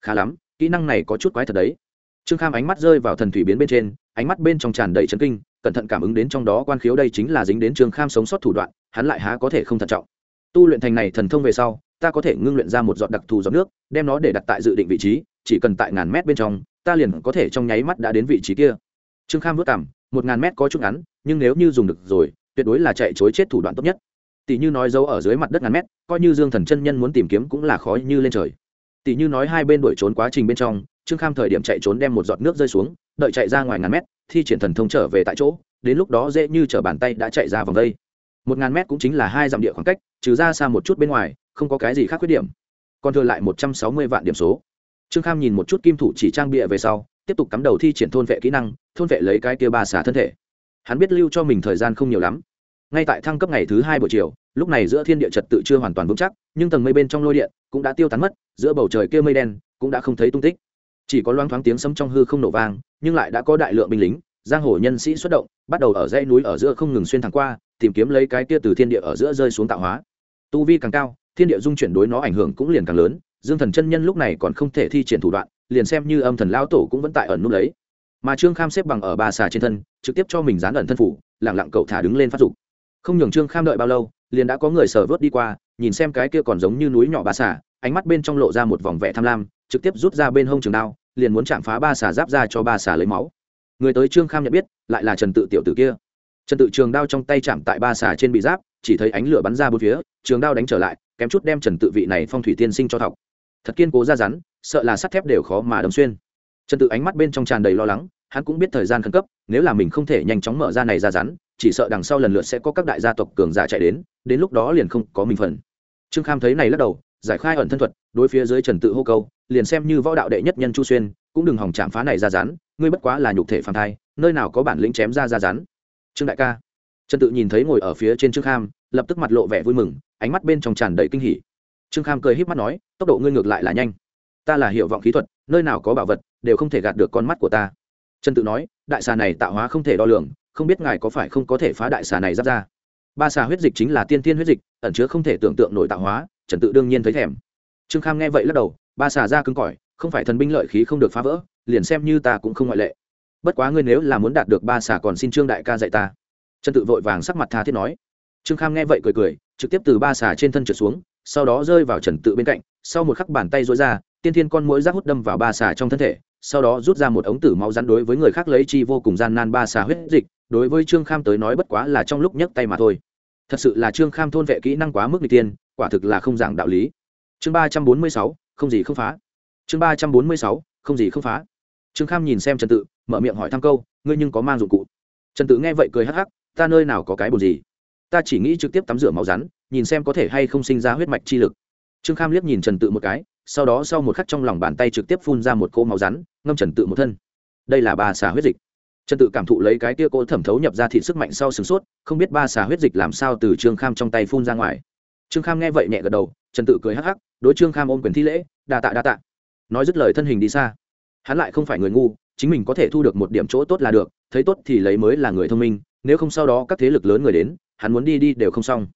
Khá lắm, kỹ năng này có chút quái thật đấy. Trương kham ánh mắt rơi vào thần thủy biến bên trên, ánh mắt bên trong tràn đầy chấn kinh, cẩn thận cảm ứng đến trong đó quan khiếu đây chính là dính đến trương kham sống sót thủ đoạn, hắn lại há có thể không thận trọng. Tu luyện thành này thần thông về sau, ta có thể ngưng luyện ra một giọt đặc thù giọt nước, đem nó để đặt tại dự định vị trí, chỉ cần tại ngàn mét bên trong ta liền có thể trong nháy mắt đã đến vị trí kia. Trương kham vất cảm một ngàn mét có chút ngắn, nhưng nếu như dùng được rồi, tuyệt đối là chạy chối chết thủ đoạn tốt nhất. Tỷ như nói dấu ở dưới mặt đất ngàn mét, coi như dương thần chân nhân muốn tìm kiếm cũng là khó như lên trời. Tỷ như nói hai bên đuổi trốn quá trình bên trong, trương kham thời điểm chạy trốn đem một giọt nước rơi xuống, đợi chạy ra ngoài ngàn mét, thi triển thần thông trở về tại chỗ, đến lúc đó dễ như t bàn tay đã chạy ra vòng đây. Một ngàn mét cũng chính là hai dặm địa khoảng cách, trừ ra xa một chút bên ngoài, không có cái gì khác khuyết điểm. Còn thừa lại một trăm sáu mươi vạn điểm số trương kham nhìn một chút kim thủ chỉ trang bịa về sau, tiếp tục cắm đầu thi triển thôn vệ kỹ năng, thôn vệ lấy cái kia ba xả thân thể. Hắn biết lưu cho mình thời gian không nhiều lắm. Ngay tại thăng cấp ngày thứ hai buổi chiều, lúc này giữa thiên địa trật tự chưa hoàn toàn vững chắc, nhưng tầng mây bên trong lôi điện cũng đã tiêu tán mất, giữa bầu trời kia mây đen cũng đã không thấy tung tích. Chỉ có loang thoáng tiếng sấm trong hư không nổ vang, nhưng lại đã có đại lượng binh lính, giang hồ nhân sĩ xuất động, bắt đầu ở dãy núi ở giữa không ngừng xuyên thẳng qua, tìm kiếm lấy cái kia từ thiên địa ở giữa rơi xuống tạo hóa. Tu vi càng cao, thiên địa dung chuyển đối nó ảnh hưởng cũng liền càng lớn dương thần chân nhân lúc này còn không thể thi triển thủ đoạn, liền xem như âm thần lão tổ cũng vẫn tại ẩn nút lấy. Mà trương kham xếp bằng ở ba xà trên thân, trực tiếp cho mình dán ẩn thân phủ lẳng lặng cậu thả đứng lên phát dục. Không nhường trương kham đợi bao lâu, liền đã có người sờ vớt đi qua, nhìn xem cái kia còn giống như núi nhỏ ba xà, ánh mắt bên trong lộ ra một vòng vẻ tham lam, trực tiếp rút ra bên hông trường đao, liền muốn chạm phá ba xà giáp ra cho ba xà lấy máu. Người tới trương kham nhận biết, lại là trần tự tiểu tử kia. Trần tự trường đao trong tay chạm tại ba xà trên bị giáp, chỉ thấy ánh lửa bắn ra bốn phía, trường đao đánh trở lại, kém chút đem trần tự vị này phong thủy tiên sinh cho thọc thật kiên cố ra rắn, sợ là sắt thép đều khó mà đâm xuyên. Trần tự ánh mắt bên trong tràn đầy lo lắng, hắn cũng biết thời gian khẩn cấp, nếu là mình không thể nhanh chóng mở ra này ra rắn, chỉ sợ đằng sau lần lượt sẽ có các đại gia tộc cường giả chạy đến đến lúc đó liền không có mình phần. Trương kham thấy này lắc đầu, giải khai ẩn thân thuật, đối phía dưới trần tự hô câu, liền xem như võ đạo đệ nhất nhân chu xuyên, cũng đừng hỏng chạm phá này ra rắn, ngươi bất quá là nhục thể phản thai, nơi nào có bản lĩnh chém ra ra rắn. Trương đại ca. Trần tự nhìn thấy ngồi ở phía trên trương kham, lập tức mặt lộ vẻ vui mừng, ánh mắt bên trong tràn đầy kinh hỉ trương kham cười híp mắt nói, tốc độ ngươi ngược lại là nhanh. Ta là hiệu vọng khí thuật, nơi nào có bảo vật đều không thể gạt được con mắt của ta. Trần tự nói, đại xà này tạo hóa không thể đo lường, không biết ngài có phải không có thể phá đại xà này giáp ra. Ba xà huyết dịch chính là tiên tiên huyết dịch, ẩn chứa không thể tưởng tượng nổi tạo hóa, trần tự đương nhiên thấy thèm. Trương kham nghe vậy lắc đầu, ba xà ra cứng cỏi, không phải thần binh lợi khí không được phá vỡ, liền xem như ta cũng không ngoại lệ. Bất quá ngươi nếu là muốn đạt được ba xà còn xin trương đại ca dạy ta. Trần tự vội vàng sắc mặt tha thiết nói. Trương kham nghe vậy cười cười, trực tiếp từ ba xà trên thân trượt xuống sau đó rơi vào trần tự bên cạnh, sau một khắc bàn tay rối ra, tiên thiên con mũi rác hút đâm vào ba xà trong thân thể, sau đó rút ra một ống tử máu rắn đối với người khác lấy chi vô cùng gian nan ba xà huyết dịch, đối với trương kham tới nói bất quá là trong lúc nhấc tay mà thôi. Thật sự là trương kham thôn vệ kỹ năng quá mức n g tiên, quả thực là không giảng đạo lý. Chương ba trăm bốn mươi sáu, không gì không phá. Chương ba trăm bốn mươi sáu, không gì không phá. Trương kham nhìn xem trần tự, mở miệng hỏi thăm câu, ngươi nhưng có mang dụng cụ? Trần tự nghe vậy cười hắc hắc, ta nơi nào có cái bồn gì? Ta chỉ nghĩ trực tiếp tắm rửa máu rắn, nhìn xem có thể hay không sinh ra huyết mạch chi lực. Trương kham liếc nhìn trần tự một cái, sau đó sau một khắc trong lòng bàn tay trực tiếp phun ra một cỗ máu rắn, ngâm trần tự một thân. Đây là ba xà huyết dịch. Trần tự cảm thụ lấy cái tia cỗ thẩm thấu nhập ra thị sức mạnh sau sửng sốt, không biết ba xà huyết dịch làm sao từ trương kham trong tay phun ra ngoài. Trương kham nghe vậy nhẹ gật đầu, trần tự cười hắc hắc, đối trương kham ôm quyền thi lễ, đa tạ đa tạ. Nói dứt lời thân hình đi xa. Hắn lại không phải người ngu, chính mình có thể thu được một điểm chỗ tốt là được, thấy tốt thì lấy mới là người thông minh, nếu không sau đó các thế lực lớn người đến hắn muốn đi đi đều không xong.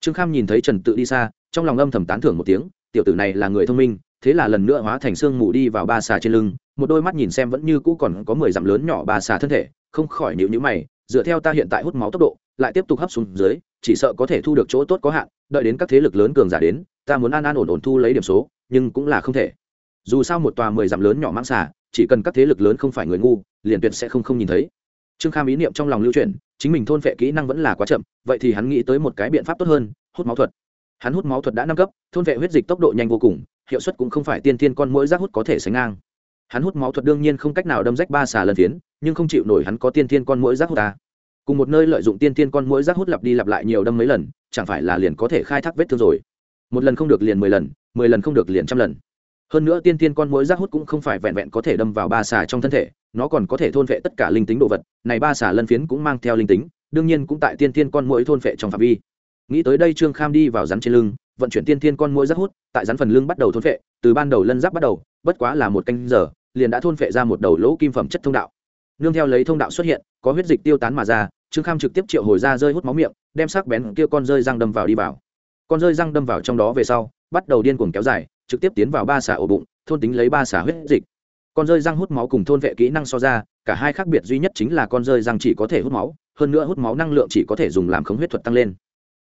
Trương kham nhìn thấy trần tự đi xa, trong lòng âm thầm tán thưởng một tiếng, tiểu tử này là người thông minh, thế là lần nữa hóa thành xương mù đi vào ba xà trên lưng, một đôi mắt nhìn xem vẫn như cũ còn có mười dặm lớn nhỏ ba xà thân thể, không khỏi nhịu nhữ mày, dựa theo ta hiện tại hút máu tốc độ, lại tiếp tục hấp xuống dưới, chỉ sợ có thể thu được chỗ tốt có hạn, đợi đến các thế lực lớn cường giả đến, ta muốn an an ổn ổn thu lấy điểm số, nhưng cũng là không thể. Dù sao một tòa mười dặm lớn nhỏ mang xà, chỉ cần các thế lực lớn không phải người ngu, liền tuyệt sẽ không không nhìn thấy trương kham ý niệm trong lòng lưu truyền chính mình thôn vệ kỹ năng vẫn là quá chậm vậy thì hắn nghĩ tới một cái biện pháp tốt hơn hút máu thuật. Hắn hút máu thuật đã nâng cấp thôn vệ huyết dịch tốc độ nhanh vô cùng hiệu suất cũng không phải tiên tiên con mỗi rác hút có thể sánh ngang. Hắn hút máu thuật đương nhiên không cách nào đâm rách ba xà lần tiến, nhưng không chịu nổi hắn có tiên tiên con mỗi rác hút ta. Cùng một nơi lợi dụng tiên tiên con mỗi rác hút lặp đi lặp lại nhiều đâm mấy lần chẳng phải là liền có thể khai thác vết thương rồi. Một lần không được liền mười lần mười lần không được liền trăm lần hơn nữa tiên tiên con mỗi rác hút cũng không phải vẹn vẹn có thể đâm vào ba xà trong thân thể, nó còn có thể thôn vệ tất cả linh tính đồ vật. Này ba xà lân phiến cũng mang theo linh tính, đương nhiên cũng tại tiên tiên con mỗi thôn vệ trong phạm vi. Nghĩ tới đây trương kham đi vào rắn trên lưng, vận chuyển tiên tiên con mỗi rác hút, tại rắn phần lưng bắt đầu thôn vệ từ ban đầu lân giáp bắt đầu, bất quá là một canh giờ, liền đã thôn vệ ra một đầu lỗ kim phẩm chất thông đạo. Nương theo lấy thông đạo xuất hiện, có huyết dịch tiêu tán mà ra, trương kham trực tiếp triệu hồi ra rơi hút máu miệng, đem sắc bén kia con rơi răng đâm vào đi vào. Con rơi răng đâm vào trong đó về sau, bắt đầu điên cuồng kéo dài trực tiếp tiến vào ba xả ổ bụng, thôn tính lấy ba xả huyết dịch. Con rơi răng hút máu cùng thôn vệ kỹ năng so ra, cả hai khác biệt duy nhất chính là con rơi răng chỉ có thể hút máu, hơn nữa hút máu năng lượng chỉ có thể dùng làm khống huyết thuật tăng lên.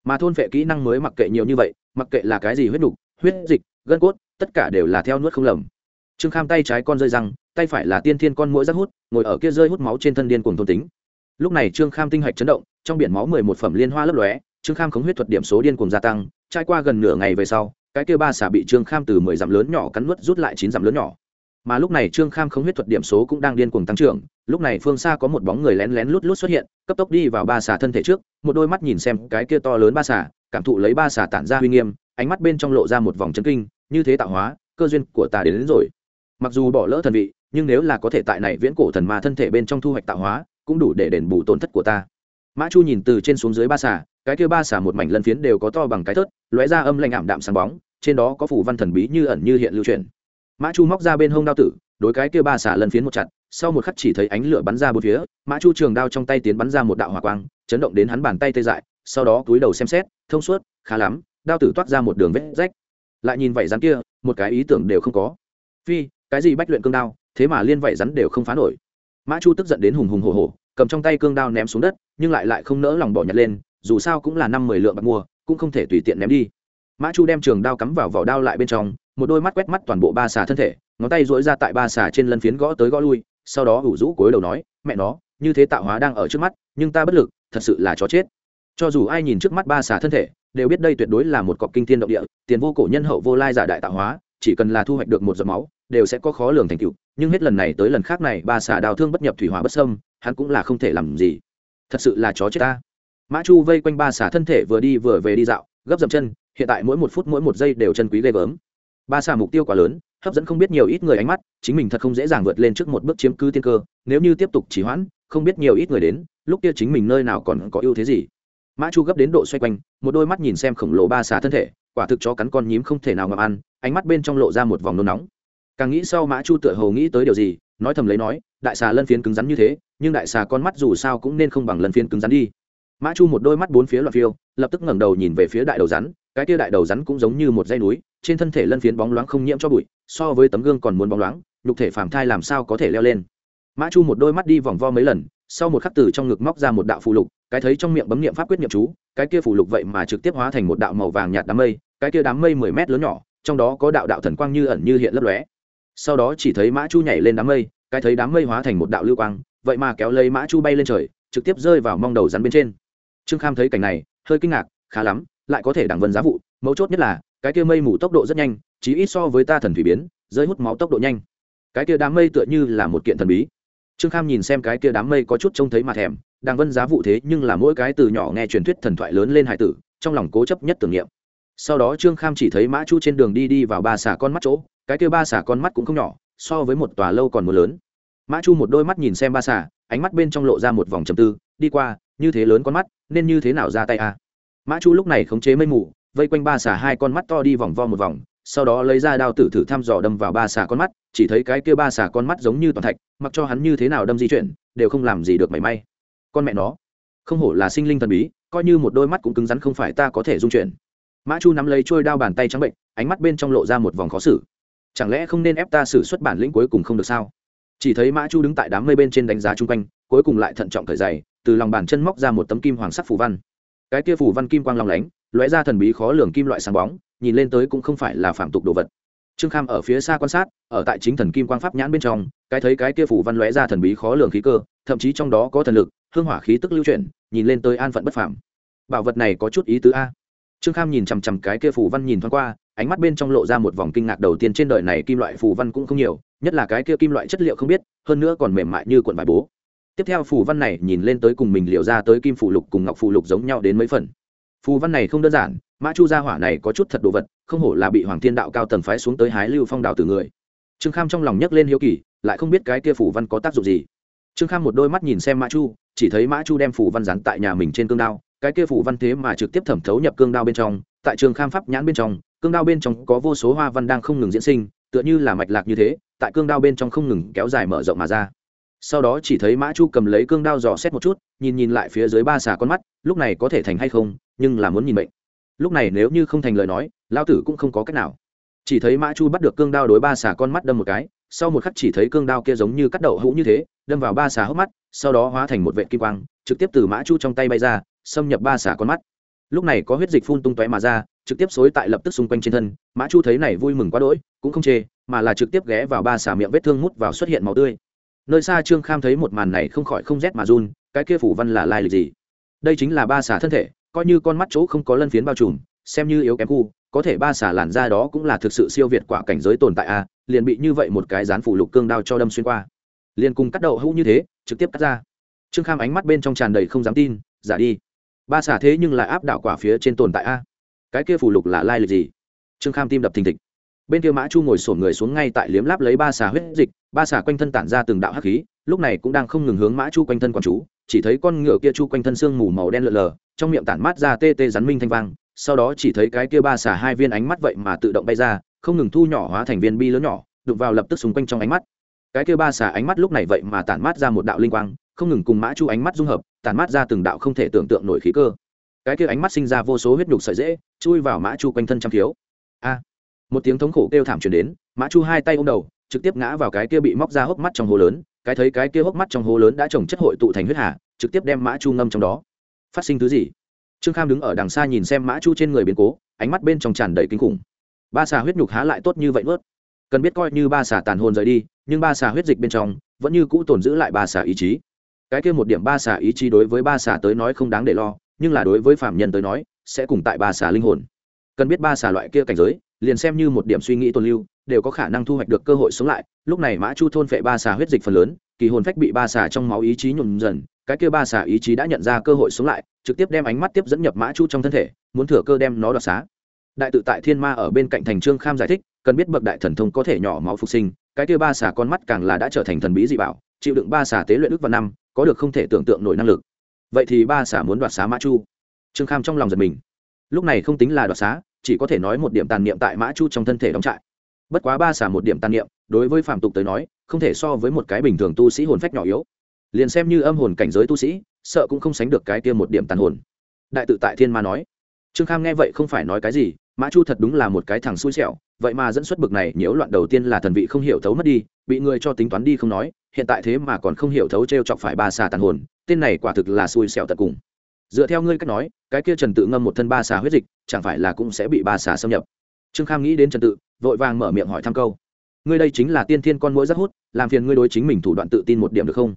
Mà thôn vệ kỹ năng mới mặc kệ nhiều như vậy, mặc kệ là cái gì huyết đục huyết dịch, gân cốt, tất cả đều là theo nuốt không lầm. Trương kham tay trái con rơi răng, tay phải là tiên thiên con mũi rác hút, ngồi ở kia rơi hút máu trên thân điên cùng thôn tính. Lúc này trương kham tinh hạch chấn động, trong biển máu mười một phẩm liên hoa lấp lóe, trương kham khống huyết thuật điểm số điên cùng gia tăng, trải qua gần nửa ngày về sau cái kia ba xả bị trương kham từ mười dặm lớn nhỏ cắn nuốt rút lại chín dặm lớn nhỏ. Mà lúc này trương kham không huyết thuật điểm số cũng đang điên cuồng tăng trưởng lúc này phương xa có một bóng người lén lén lút lút xuất hiện cấp tốc đi vào ba xà thân thể trước một đôi mắt nhìn xem cái kia to lớn ba xà cảm thụ lấy ba xà tản ra uy nghiêm ánh mắt bên trong lộ ra một vòng chân kinh như thế tạo hóa cơ duyên của ta đến, đến rồi. Mặc dù bỏ lỡ thần vị nhưng nếu là có thể tại này viễn cổ thần ma thân thể bên trong thu hoạch tạo hóa cũng đủ để đền bù tổn thất của ta. Mã chu nhìn từ trên xuống dưới ba xà cái kia ba xà một mảnh lân phiến đều có to bằng cái thớt lóe ra âm lạnh ảm đạm sáng bóng, trên đó có phủ văn thần bí như ẩn như hiện lưu truyền. Mã chu móc ra bên hông đao tử, đối cái kia ba xả lần phiến một chặt, sau một khắc chỉ thấy ánh lửa bắn ra bốn phía, mã chu trường đao trong tay tiến bắn ra một đạo hỏa quang, chấn động đến hắn bàn tay tê dại, sau đó túi đầu xem xét, thông suốt, khá lắm, đao tử toát ra một đường vết rách. Lại nhìn vảy rắn kia, một cái ý tưởng đều không có. Phi, cái gì bách luyện cương đao, thế mà liên vảy rắn đều không phá nổi. Mã chu tức giận đến hùng hùng hồ hồ cầm trong tay cương đao ném xuống đất, nhưng lại lại không nỡ lòng bỏ nhặt lên, dù sao cũng là năm mười lượng bạc mua cũng không thể tùy tiện ném đi. Mã chu đem trường đao cắm vào vỏ đao lại bên trong, một đôi mắt quét mắt toàn bộ ba xà thân thể, ngón tay dỗi ra tại ba xà trên lân phiến gõ tới gõ lui, sau đó ủ rũ cối đầu nói, mẹ nó, như thế tạo hóa đang ở trước mắt, nhưng ta bất lực, thật sự là chó chết. Cho dù ai nhìn trước mắt ba xà thân thể, đều biết đây tuyệt đối là một cọc kinh thiên động địa, tiền vô cổ nhân hậu vô lai giả đại tạo hóa, chỉ cần là thu hoạch được một giọt máu, đều sẽ có khó lường thành tựu, nhưng hết lần này tới lần khác này, ba xà đào thương bất nhập thủy hỏa bất sâm hắn cũng là không thể làm gì. Thật sự là chó chết ta mã chu vây quanh ba xà thân thể vừa đi vừa về đi dạo, gấp dầm chân, hiện tại mỗi một phút mỗi một giây đều chân quý ghê gớm. Ba xà mục tiêu quá lớn, hấp dẫn không biết nhiều ít người ánh mắt, chính mình thật không dễ dàng vượt lên trước một bước chiếm cứ tiên cơ, nếu như tiếp tục chỉ hoãn, không biết nhiều ít người đến, lúc kia chính mình nơi nào còn có ưu thế gì. Mã chu gấp đến độ xoay quanh, một đôi mắt nhìn xem khổng lồ ba xà thân thể, quả thực cho cắn con nhím không thể nào ngậm ăn, ánh mắt bên trong lộ ra một vòng nôn nóng. Càng nghĩ sau mã chu tựa hồ nghĩ tới điều gì, nói thầm lấy nói, đại xà lân phiến cứng rắn như thế, nhưng đại xà con mắt dù sao cũng nên không bằng lân phiến cứng rắn đi mã chu một đôi mắt bốn phía loạt phiêu, lập tức ngẩng đầu nhìn về phía đại đầu rắn, cái kia đại đầu rắn cũng giống như một dây núi, trên thân thể lân phiến bóng loáng không nhiễm cho bụi, so với tấm gương còn muốn bóng loáng, nhục thể phàm thai làm sao có thể leo lên. Mã chu một đôi mắt đi vòng vo mấy lần, sau một khắc từ trong ngực móc ra một đạo phù lục, cái thấy trong miệng bấm niệm pháp quyết niệm chú, cái kia phù lục vậy mà trực tiếp hóa thành một đạo màu vàng nhạt đám mây, cái kia đám mây mười mét lớn nhỏ, trong đó có đạo đạo thần quang như ẩn như hiện lấp lóe. Sau đó chỉ thấy mã chu nhảy lên đám mây, cái thấy đám mây hóa thành một đạo lưu quang, vậy mà kéo lấy mã chu bay lên trời, trực tiếp rơi vào mong đầu rắn bên trên trương kham thấy cảnh này, hơi kinh ngạc, khá lắm, lại có thể đảng vân giá vụ, mấu chốt nhất là, cái kia mây mù tốc độ rất nhanh chỉ ít so với ta thần thủy biến, rơi hút máu tốc độ nhanh. Cái kia đám mây tựa như là một kiện thần bí. Trương kham nhìn xem cái kia đám mây có chút trông thấy mà thèm đang vân giá vụ thế nhưng là mỗi cái từ nhỏ nghe truyền thuyết thần thoại lớn lên hải tử, trong lòng cố chấp nhất tưởng niệm. Sau đó trương kham chỉ thấy mã chu trên đường đi đi vào ba xà con mắt chỗ, cái kia ba xà con mắt cũng không nhỏ, so với một tòa lâu còn mưa lớn. Mã chu một đôi mắt nhìn xem ba xà, ánh mắt bên trong lộ ra một vòng trầm tư, đi qua như thế lớn con mắt, nên như thế nào ra tay a à? mã chu lúc này khống chế mây mù, vây quanh ba xà hai con mắt to đi vòng vo một vòng, sau đó lấy ra đao tử thử thăm dò đâm vào ba xà con mắt, chỉ thấy cái kia ba xà con mắt giống như toàn thạch, mặc cho hắn như thế nào đâm di chuyển, đều không làm gì được mảy may. Con mẹ nó, không hổ là sinh linh thần bí, coi như một đôi mắt cũng cứng rắn không phải ta có thể dung chuyển. Mã chu nắm lấy trôi đao bàn tay trắng bệnh, ánh mắt bên trong lộ ra một vòng khó xử. Chẳng lẽ không nên ép ta xử xuất bản lĩnh cuối cùng không được sao? Chỉ thấy mã chu đứng tại đám mây bên trên đánh giá chung quanh, cuối cùng lại thận trọng thời dày từ lòng bàn chân móc ra một tấm kim hoàng sắc phù văn. Cái kia phù văn kim quang long lánh, lóe ra thần bí khó lường kim loại sáng bóng, nhìn lên tới cũng không phải là phạm tục đồ vật. Trương kham ở phía xa quan sát, ở tại chính thần kim quang pháp nhãn bên trong, cái thấy cái kia phù văn lóe ra thần bí khó lường khí cơ, thậm chí trong đó có thần lực, hương hỏa khí tức lưu chuyển, nhìn lên tới an phận bất phạm bảo vật này có chút ý tứ a. Trương kham nhìn chằm chằm cái kia phù văn nhìn thoáng qua ánh mắt bên trong lộ ra một vòng kinh ngạc đầu tiên trên đời này kim loại phù văn cũng không nhiều, nhất là cái kia kim loại chất liệu không biết, hơn nữa còn mềm mại như cuộn vải bố. Tiếp theo phù văn này nhìn lên tới cùng mình liệu ra tới kim phù lục cùng ngọc phù lục giống nhau đến mấy phần. Phù văn này không đơn giản, mã chu gia hỏa này có chút thật đồ vật, không hổ là bị hoàng thiên đạo cao tầng phái xuống tới hái lưu phong đào từ người. Trương kham trong lòng nhấc lên hiếu kỳ, lại không biết cái kia phù văn có tác dụng gì. Trương kham một đôi mắt nhìn xem mã chu, chỉ thấy mã chu đem phù văn rắn tại nhà mình trên cương đao, cái kia phù văn thế mà trực tiếp thẩm thấu nhập cương đao bên trong, tại trường kham pháp nhãn bên trong cương đao bên trong có vô số hoa văn đang không ngừng diễn sinh, tựa như là mạch lạc như thế, tại cương đao bên trong không ngừng kéo dài mở rộng mà ra. Sau đó chỉ thấy mã chu cầm lấy cương đao dò xét một chút, nhìn nhìn lại phía dưới ba xà con mắt, lúc này có thể thành hay không, nhưng là muốn nhìn bệnh lúc này nếu như không thành lời nói lao tử cũng không có cách nào. Chỉ thấy mã chu bắt được cương đao đối ba xà con mắt đâm một cái, sau một khắc chỉ thấy cương đao kia giống như cắt đậu hũ như thế, đâm vào ba xà hốc mắt, sau đó hóa thành một vệ kim quang, trực tiếp từ mã chu trong tay bay ra, xâm nhập ba xà con mắt. Lúc này có huyết dịch phun tung tóe mà ra trực tiếp xối tại lập tức xung quanh trên thân, mã chu thấy này vui mừng quá đỗi, cũng không chê, mà là trực tiếp ghé vào ba xà miệng vết thương mút vào xuất hiện máu tươi. Nơi xa trương kham thấy một màn này không khỏi không rét mà run, cái kia phủ văn là lai lịch gì? Đây chính là ba xà thân thể, coi như con mắt chỗ không có lân phiến bao trùm, xem như yếu kém khu, có thể ba xà làn da đó cũng là thực sự siêu việt quả cảnh giới tồn tại a, liền bị như vậy một cái dán phủ lục cương đao cho đâm xuyên qua. Liền cùng cắt đậu hũ như thế, trực tiếp cắt ra. Trương kham ánh mắt bên trong tràn đầy không dám tin, giả đi. Ba xả thế nhưng lại áp đảo quả phía trên tồn tại a cái kia phù lục là lai lịch gì? Trương kham tim đập thình thịch. Bên kia mã chu ngồi sổn người xuống ngay tại liếm láp lấy ba xà huyết dịch, ba xà quanh thân tản ra từng đạo hắc khí, lúc này cũng đang không ngừng hướng mã chu quanh thân quán chú, chỉ thấy con ngựa kia chu quanh thân sương mù màu đen lợn lờ, trong miệng tản mát ra tê tê rắn minh thanh vang, sau đó chỉ thấy cái kia ba xà hai viên ánh mắt vậy mà tự động bay ra, không ngừng thu nhỏ hóa thành viên bi lớn nhỏ đục vào lập tức xung quanh trong ánh mắt. Cái kia ba xà ánh mắt lúc này vậy mà tản mát ra một đạo linh quang, không ngừng cùng mã chu ánh mắt dung hợp, tản mát ra từng đạo không thể tưởng tượng nổi khí cơ cái kia ánh mắt sinh ra vô số huyết nhục sợi dễ, chui vào mã chu quanh thân trăm thiếu. A! Một tiếng thống khổ kêu thảm truyền đến, mã chu hai tay ôm đầu, trực tiếp ngã vào cái kia bị móc ra hốc mắt trong hố lớn, cái thấy cái kia hốc mắt trong hố lớn đã trồng chất hội tụ thành huyết hà, trực tiếp đem mã chu ngâm trong đó. Phát sinh thứ gì? Trương kham đứng ở đằng xa nhìn xem mã chu trên người biến cố, ánh mắt bên trong tràn đầy kinh khủng. Ba xà huyết nhục há lại tốt như vậy vớt cần biết coi như ba xà tàn hồn rời đi, nhưng ba xà huyết dịch bên trong, vẫn như cũ tồn giữ lại ba xà ý chí. Cái kia một điểm ba xà ý chí đối với ba xà tới nói không đáng để lo nhưng là đối với phạm nhân tới nói, sẽ cùng tại ba xà linh hồn. Cần biết ba xà loại kia cảnh giới, liền xem như một điểm suy nghĩ tồn lưu, đều có khả năng thu hoạch được cơ hội sống lại. Lúc này mã chu thôn phệ ba xà huyết dịch phần lớn, kỳ hồn phách bị ba xà trong máu ý chí nhuộm dần, cái kia ba xà ý chí đã nhận ra cơ hội sống lại, trực tiếp đem ánh mắt tiếp dẫn nhập mã chu trong thân thể, muốn thừa cơ đem nó đoạt xá. Đại tự tại thiên ma ở bên cạnh thành trương kham giải thích, cần biết bậc đại thần thông có thể nhỏ máu phục sinh, cái kia ba xà con mắt càng là đã trở thành thần bí dị bảo, chịu đựng ba xà tế luyện ước vào năm, có được không thể tưởng tượng nổi năng lực vậy thì ba xả muốn đoạt xá mã chu trương kham trong lòng giật mình lúc này không tính là đoạt xá chỉ có thể nói một điểm tàn niệm tại mã chu trong thân thể đóng trại bất quá ba xả một điểm tàn niệm đối với phạm tục tới nói không thể so với một cái bình thường tu sĩ hồn phách nhỏ yếu liền xem như âm hồn cảnh giới tu sĩ sợ cũng không sánh được cái kia một điểm tàn hồn đại tự tại thiên ma nói trương kham nghe vậy không phải nói cái gì mã chu thật đúng là một cái thằng xui xẻo vậy mà dẫn xuất bực này nhiễu loạn đầu tiên là thần vị không hiểu thấu mất đi, bị người cho tính toán đi không nói, hiện tại thế mà còn không hiểu thấu t r e o chọc phải ba xà tàn hồn, tên này quả thực là xui xẻo tận cùng. Dựa theo ngươi cách nói, cái kia trần tự ngâm một thân ba xà huyết dịch, chẳng phải là cũng sẽ bị ba xà xâm nhập? Trương kham nghĩ đến trần tự, vội vàng mở miệng hỏi thăm câu. Ngươi đây chính là tiên thiên con mũi rất hút, làm phiền ngươi đối chính mình thủ đoạn tự tin một điểm được không?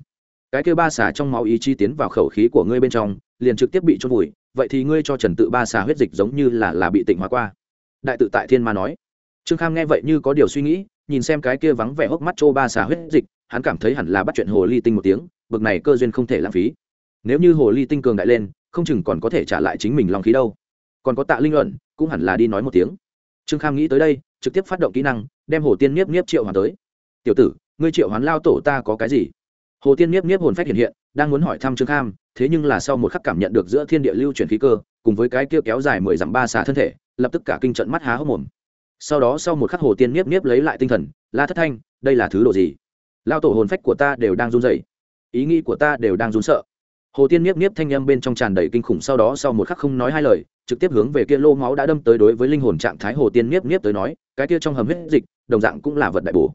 Cái kia ba xà trong máu ý chi tiến vào khẩu khí của ngươi bên trong, liền trực tiếp bị trôn vùi, vậy thì ngươi cho trần tự ba xà huyết dịch giống như là là bị tỉnh hóa qua. Đại tự tại thiên ma nói trương kham nghe vậy như có điều suy nghĩ, nhìn xem cái kia vắng vẻ hốc mắt trô ba xà huyết dịch, hắn cảm thấy hẳn là bắt chuyện hồ ly tinh một tiếng, bực này cơ duyên không thể lãng phí. Nếu như hồ ly tinh cường đại lên, không chừng còn có thể trả lại chính mình lòng khí đâu. Còn có tạ linh luận, cũng hẳn là đi nói một tiếng. Trương kham nghĩ tới đây, trực tiếp phát động kỹ năng, đem hồ tiên nhiếp nhiếp triệu hoàn tới. Tiểu tử, ngươi triệu hoán lao tổ ta có cái gì? Hồ tiên nhiếp nhiếp hồn phách hiện hiện, đang muốn hỏi thăm trương kham, thế nhưng là sau một khắc cảm nhận được giữa thiên địa lưu chuyển khí cơ, cùng với cái kia kéo dài mười dặm ba xà thân thể, lập tức cả kinh trận mắt há hốc mồm sau đó sau một khắc hồ tiên nhiếp nhiếp lấy lại tinh thần, la thất thanh, đây là thứ độ gì? Lao tổ hồn phách của ta đều đang run rẩy, ý nghĩ của ta đều đang run sợ. Hồ tiên nhiếp nhiếp thanh â m bên trong tràn đầy kinh khủng sau đó sau một khắc không nói hai lời, trực tiếp hướng về kia lô máu đã đâm tới đối với linh hồn trạng thái hồ tiên nhiếp nhiếp tới nói, cái kia trong hầm huyết dịch, đồng dạng cũng là vật đại bổ.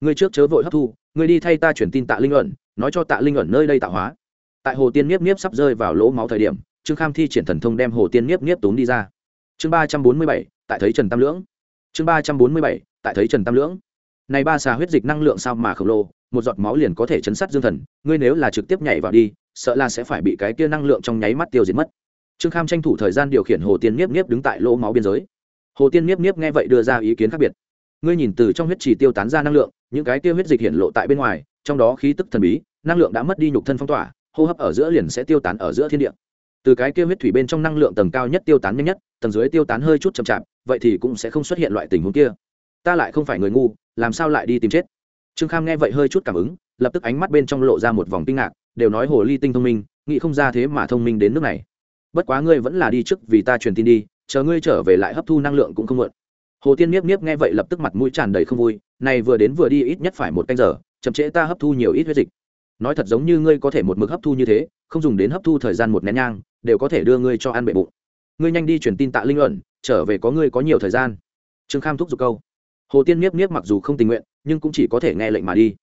Ngươi trước chớ vội hấp thu, ngươi đi thay ta chuyển tin tạ linh ẩn, nói cho tạ linh ẩn nơi đây tạo hóa. Tại hồ tiên nhiếp nhiếp sắp rơi vào lỗ máu thời điểm, trương kham thi triển thần thông đem hồ tiên nhiếp nhiếp tốn đi ra. Chương ba trăm bốn mươi bảy, tại thấy trần tam lưỡng chương ba trăm bốn mươi bảy, tại thấy trần tam lưỡng. Này ba xà huyết dịch năng lượng sao mà khổng lồ, một giọt máu liền có thể chấn sát dương thần, ngươi nếu là trực tiếp nhảy vào đi, sợ là sẽ phải bị cái kia năng lượng trong nháy mắt tiêu diệt mất. Trương kham tranh thủ thời gian điều khiển hồ tiên nhiếp nhiếp đứng tại lỗ máu biên giới. Hồ tiên nhiếp nhiếp nghe vậy đưa ra ý kiến khác biệt. Ngươi nhìn từ trong huyết trì tiêu tán ra năng lượng, những cái kia huyết dịch hiện lộ tại bên ngoài, trong đó khí tức thần bí, năng lượng đã mất đi nhục thân phong tỏa, hô hấp ở giữa liền sẽ tiêu tán ở giữa thiên địa từ cái kia huyết thủy bên trong năng lượng tầng cao nhất tiêu tán nhanh nhất, tầng dưới tiêu tán hơi chút chậm chạp, vậy thì cũng sẽ không xuất hiện loại tình huống kia. Ta lại không phải người ngu, làm sao lại đi tìm chết? Trương kham nghe vậy hơi chút cảm ứng, lập tức ánh mắt bên trong lộ ra một vòng kinh ngạc, đều nói hồ ly tinh thông minh, nghĩ không ra thế mà thông minh đến nước này. Bất quá ngươi vẫn là đi trước vì ta truyền tin đi, chờ ngươi trở về lại hấp thu năng lượng cũng không mượn hồ tiên miếp miếp nghe vậy lập tức mặt mũi tràn đầy không vui, này vừa đến vừa đi ít nhất phải một canh giờ, chậm trễ ta hấp thu nhiều ít huyết dịch. Nói thật giống như ngươi có thể một mực hấp thu như thế không dùng đến hấp thu thời gian một nén nhang, đều có thể đưa ngươi cho ăn bệ bụng. Ngươi nhanh đi truyền tin tạ linh luận trở về có ngươi có nhiều thời gian. Trương kham thúc giục câu. Hồ tiên miếp miếp mặc dù không tình nguyện, nhưng cũng chỉ có thể nghe lệnh mà đi.